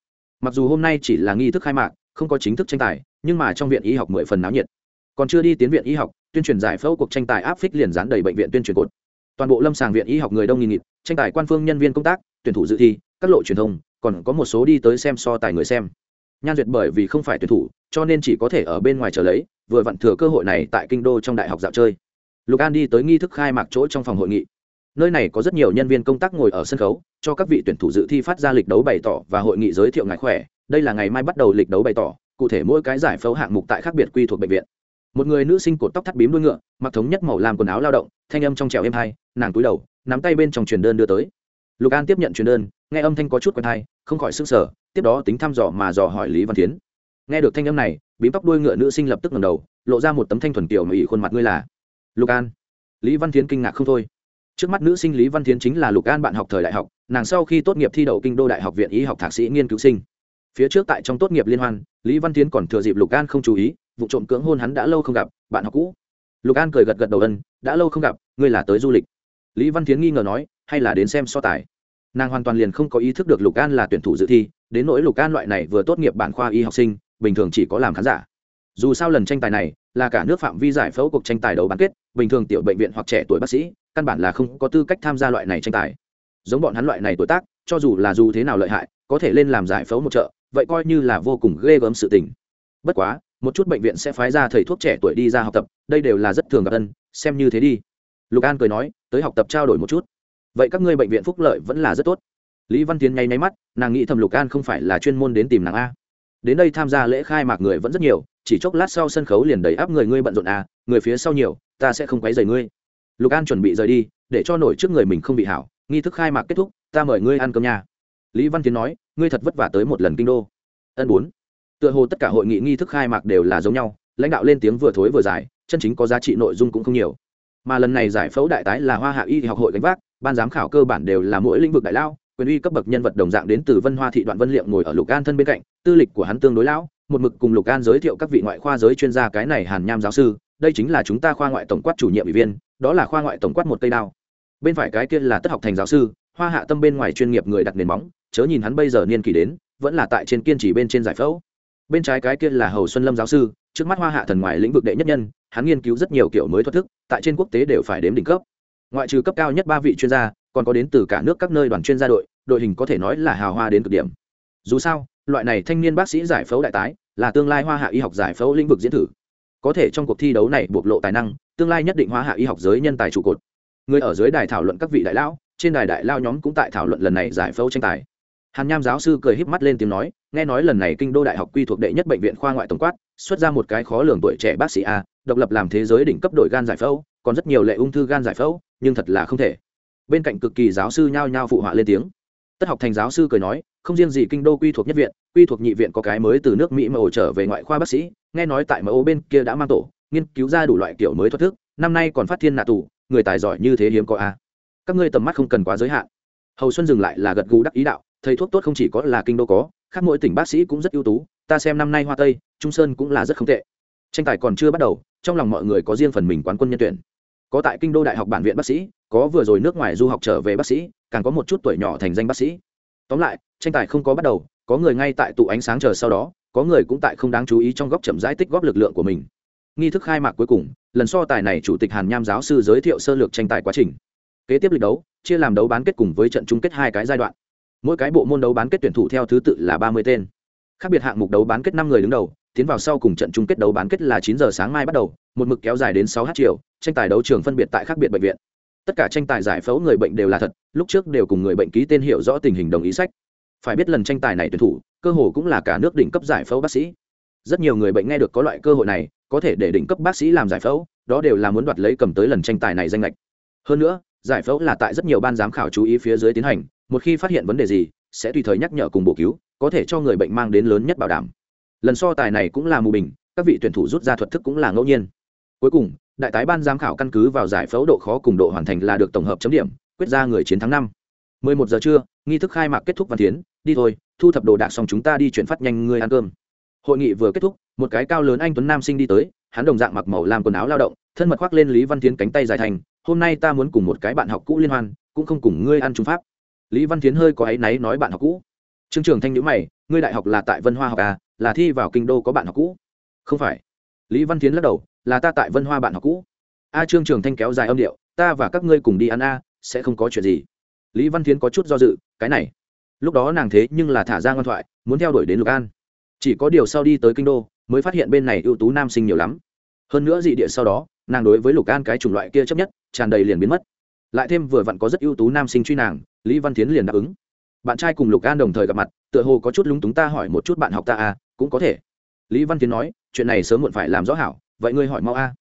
Mặc dù hôm nay chỉ là nghi thức khai mạc, không có chính thức tranh tài, nhưng mà trong viện y học mười phần náo nhiệt. Còn chưa đi tiến viện y học, tuyên truyền giải phẫu cuộc tranh tài áp phích liền dán đầy bệnh viện tuyên truyền cột. Toàn bộ lâm sàng viện y học người đông nghìn nghịt, tranh tài quan phương nhân viên công tác, tuyển thủ dự thi, các lộ truyền thông còn có một số đi tới xem so tài người xem. Nhan duyệt bởi vì không phải tuyển thủ, cho nên chỉ có thể ở bên ngoài chờ lấy, vừa vặn thừa cơ hội này tại kinh đô trong đại học dạo chơi. Lục an đi tới nghi thức khai mạc chỗ trong phòng hội nghị. Nơi này có rất nhiều nhân viên công tác ngồi ở sân khấu, cho các vị tuyển thủ dự thi phát ra lịch đấu bày tỏ và hội nghị giới thiệu ngài khỏe. Đây là ngày mai bắt đầu lịch đấu bày tỏ, cụ thể mỗi cái giải phẫu hạng mục tại khác biệt quy thuộc bệnh viện. Một người nữ sinh cột tóc thắt bím đuôi ngựa, mặc thống nhất màu làm quần áo lao động, thanh âm trong trèo êm hai nàng túi đầu, nắm tay bên trong truyền đơn đưa tới. Lục an tiếp nhận truyền đơn nghe âm thanh có chút quen thai không khỏi sức sở tiếp đó tính thăm dò mà dò hỏi lý văn tiến nghe được thanh âm này, bím tóc đuôi ngựa nữ sinh lập tức ngầm đầu, lộ ra một tấm thanh thuần tiểu mà ỉ khuôn mặt ngươi là lục an. Lý văn tiến kinh ngạc không thôi. Trước mắt nữ sinh lý văn tiến chính là lục an bạn học thời đại học, nàng sau khi tốt nghiệp thi đậu kinh đô đại học viện y học thạc sĩ nghiên cứu sinh. Phía trước tại trong tốt nghiệp liên hoan, lý văn tiến còn thừa dịp lục an không chú ý, vụ trộm cưỡng hôn hắn đã lâu không gặp, bạn học cũ. Lục an cười gật gật đầu ân, đã lâu không gặp, ngươi là tới du lịch. Lý văn tiến nghi ngờ nói, hay là đến xem so tài? Nàng hoàn toàn liền không có ý thức được lục an là tuyển thủ dự thi, đến nỗi lục an loại này vừa tốt nghiệp bản khoa y học sinh, bình thường chỉ có làm khán giả. Dù sao lần tranh tài này là cả nước phạm vi giải phẫu cuộc tranh tài đấu bán kết, bình thường tiểu bệnh viện hoặc trẻ tuổi bác sĩ, căn bản là không có tư cách tham gia loại này tranh tài. Giống bọn hắn loại này tuổi tác, cho dù là dù thế nào lợi hại, có thể lên làm giải phẫu một chợ, vậy coi như là vô cùng ghê gớm sự tình. Bất quá, một chút bệnh viện sẽ phái ra thầy thuốc trẻ tuổi đi ra học tập, đây đều là rất thường gặp ân xem như thế đi. Lục an cười nói, tới học tập trao đổi một chút vậy các ngươi bệnh viện phúc lợi vẫn là rất tốt. Lý văn tiến nháy nháy mắt, nàng nghĩ thầm lục an không phải là chuyên môn đến tìm nàng a. Đến đây tham gia lễ khai mạc người vẫn rất nhiều, chỉ chốc lát sau sân khấu liền đầy áp người ngươi bận rộn a, người phía sau nhiều, ta sẽ không quấy rầy ngươi. Lục an chuẩn bị rời đi, để cho nổi trước người mình không bị hảo, nghi thức khai mạc kết thúc, ta mời ngươi ăn cơm nhà lý văn tiến nói, ngươi thật vất vả tới một lần kinh đô. Ân bốn. Tựa hồ tất cả hội nghị nghi thức khai mạc đều là giống nhau, lãnh đạo lên tiếng vừa thối vừa dài chân chính có giá trị nội dung cũng không nhiều. Mà lần này giải phẫu đại tái là hoa hạ y học hội gánh vác ban giám khảo cơ bản đều là mỗi lĩnh vực đại lao quyền uy cấp bậc nhân vật đồng dạng đến từ vân hoa thị đoạn vân liệm ngồi ở lục an thân bên cạnh, tư lịch của hắn tương đối lão, một mực cùng lục an giới thiệu các vị ngoại khoa giới chuyên gia cái này hàn nham giáo sư, đây chính là chúng ta khoa ngoại tổng quát chủ nhiệm ủy viên, đó là khoa ngoại tổng quát một cây đao. Bên phải cái kia là tất học thành giáo sư, hoa hạ tâm bên ngoài chuyên nghiệp người đặt nền móng, chớ nhìn hắn bây giờ niên kỷ đến, vẫn là tại trên kiên trì bên trên giải phẫu. Bên trái cái kia là hầu xuân lâm giáo sư, trước mắt hoa hạ thần ngoài lĩnh vực đệ nhất nhân, hắn nghiên cứu rất nhiều kiểu mới thoát thức, tại trên quốc tế đều phải đếm đỉnh cấp ngoại trừ cấp cao nhất ba vị chuyên gia, còn có đến từ cả nước các nơi đoàn chuyên gia đội đội hình có thể nói là hào hoa đến cực điểm. Dù sao, loại này thanh niên bác sĩ giải phẫu đại tái là tương lai hoa hạ y học giải phẫu lĩnh vực diễn thử. Có thể trong cuộc thi đấu này bộc lộ tài năng, tương lai nhất định hoa hạ y học giới nhân tài trụ cột. Người ở dưới đài thảo luận các vị đại lão, trên đài đại lao nhóm cũng tại thảo luận lần này giải phẫu tranh tài hàn nham giáo sư cười híp mắt lên tiếng nói, nghe nói lần này kinh đô đại học quy thuộc đệ nhất bệnh viện khoa ngoại tổng quát, xuất ra một cái khó lường tuổi trẻ bác sĩ a, độc lập làm thế giới đỉnh cấp đội gan giải phẫu, còn rất nhiều lệ ung thư gan giải phẫu, nhưng thật là không thể. Bên cạnh cực kỳ giáo sư nhao nhao phụ họa lên tiếng. Tất học thành giáo sư cười nói, không riêng gì kinh đô quy thuộc nhất viện, quy thuộc nhị viện có cái mới từ nước mỹ mà ổ trở về ngoại khoa bác sĩ, nghe nói tại mẫu bên kia đã mang tổ, nghiên cứu ra đủ loại kiểu mới thoát thức, năm nay còn phát thiên nạ tù, người tài giỏi như thế hiếm có a. Các ngươi tầm mắt không cần quá giới hạn. Hầu xuân dừng lại là gật gù đắc ý đạo thầy thuốc tốt không chỉ có là kinh đô có, khác mỗi tỉnh bác sĩ cũng rất ưu tú, ta xem năm nay hoa tây, trung sơn cũng là rất không tệ. Tranh tài còn chưa bắt đầu, trong lòng mọi người có riêng phần mình quán quân nhân tuyển. Có tại kinh đô đại học bản viện bác sĩ, có vừa rồi nước ngoài du học trở về bác sĩ, càng có một chút tuổi nhỏ thành danh bác sĩ. Tóm lại, tranh tài không có bắt đầu, có người ngay tại tụ ánh sáng chờ sau đó, có người cũng tại không đáng chú ý trong góc chậm rãi tích góp lực lượng của mình. Nghi thức khai mạc cuối cùng, lần so tài này chủ tịch hàn nham giáo sư giới thiệu sơ lược tranh tài quá trình. Kế tiếp lịch đấu, chia làm đấu bán kết cùng với trận chung kết hai cái giai đoạn mỗi cái bộ môn đấu bán kết tuyển thủ theo thứ tự là ba mươi tên. Khác biệt hạng mục đấu bán kết năm người đứng đầu, tiến vào sau cùng trận chung kết đấu bán kết là chín giờ sáng mai bắt đầu, một mực kéo dài đến sáu h chiều, tranh tài đấu trường phân biệt tại khác biệt bệnh viện. Tất cả tranh tài giải phẫu người bệnh đều là thật, lúc trước đều cùng người bệnh ký tên hiểu rõ tình hình đồng ý sách. Phải biết lần tranh tài này tuyển thủ, cơ hồ cũng là cả nước đỉnh cấp giải phẫu bác sĩ. Rất nhiều người bệnh nghe được có loại cơ hội này, có thể để đỉnh cấp bác sĩ làm giải phẫu, đó đều là muốn đoạt lấy cầm tới lần tranh tài này danh lệch hơn nữa giải phẫu là tại rất nhiều ban giám khảo chú ý phía dưới tiến hành, một khi phát hiện vấn đề gì, sẽ tùy thời nhắc nhở cùng bổ cứu, có thể cho người bệnh mang đến lớn nhất bảo đảm. Lần so tài này cũng là mù bình, các vị tuyển thủ rút ra thuật thức cũng là ngẫu nhiên. Cuối cùng, đại tái ban giám khảo căn cứ vào giải phẫu độ khó cùng độ hoàn thành là được tổng hợp chấm điểm, quyết ra người chiến thắng năm. 11 giờ trưa, nghi thức khai mạc kết thúc văn tiến, đi thôi, thu thập đồ đạc xong chúng ta đi chuyển phát nhanh người ăn cơm. Hội nghị vừa kết thúc, một cái cao lớn anh tuấn nam sinh đi tới, hắn đồng dạng mặc màu làm quần áo lao động, thân mật khoác lên lý văn tiến cánh tay dài thành hôm nay ta muốn cùng một cái bạn học cũ liên hoan, cũng không cùng ngươi ăn trung pháp. Lý văn tiến hơi có áy náy nói bạn học cũ. Trương trường thanh nhữ mày, ngươi đại học là tại vân hoa học à là thi vào kinh đô có bạn học cũ? Không phải. Lý văn tiến lắc đầu, là ta tại vân hoa bạn học cũ. A trương trường thanh kéo dài âm điệu, ta và các ngươi cùng đi ăn a, sẽ không có chuyện gì. Lý văn tiến có chút do dự, cái này. Lúc đó nàng thế nhưng là thả ra ngoan thoại, muốn theo đuổi đến lục an. Chỉ có điều sau đi tới kinh đô, mới phát hiện bên này ưu tú nam sinh nhiều lắm. Hơn nữa dị địa sau đó nàng đối với lục an cái chủng loại kia chấp nhất, tràn đầy liền biến mất. Lại thêm vừa vặn có rất ưu tú nam sinh truy nàng, lý văn tiến liền đáp ứng. Bạn trai cùng lục an đồng thời gặp mặt, tựa hồ có chút lúng túng ta hỏi một chút bạn học ta à cũng có thể. Lý văn tiến nói, chuyện này sớm muộn phải làm rõ hảo, vậy ngươi hỏi mau a.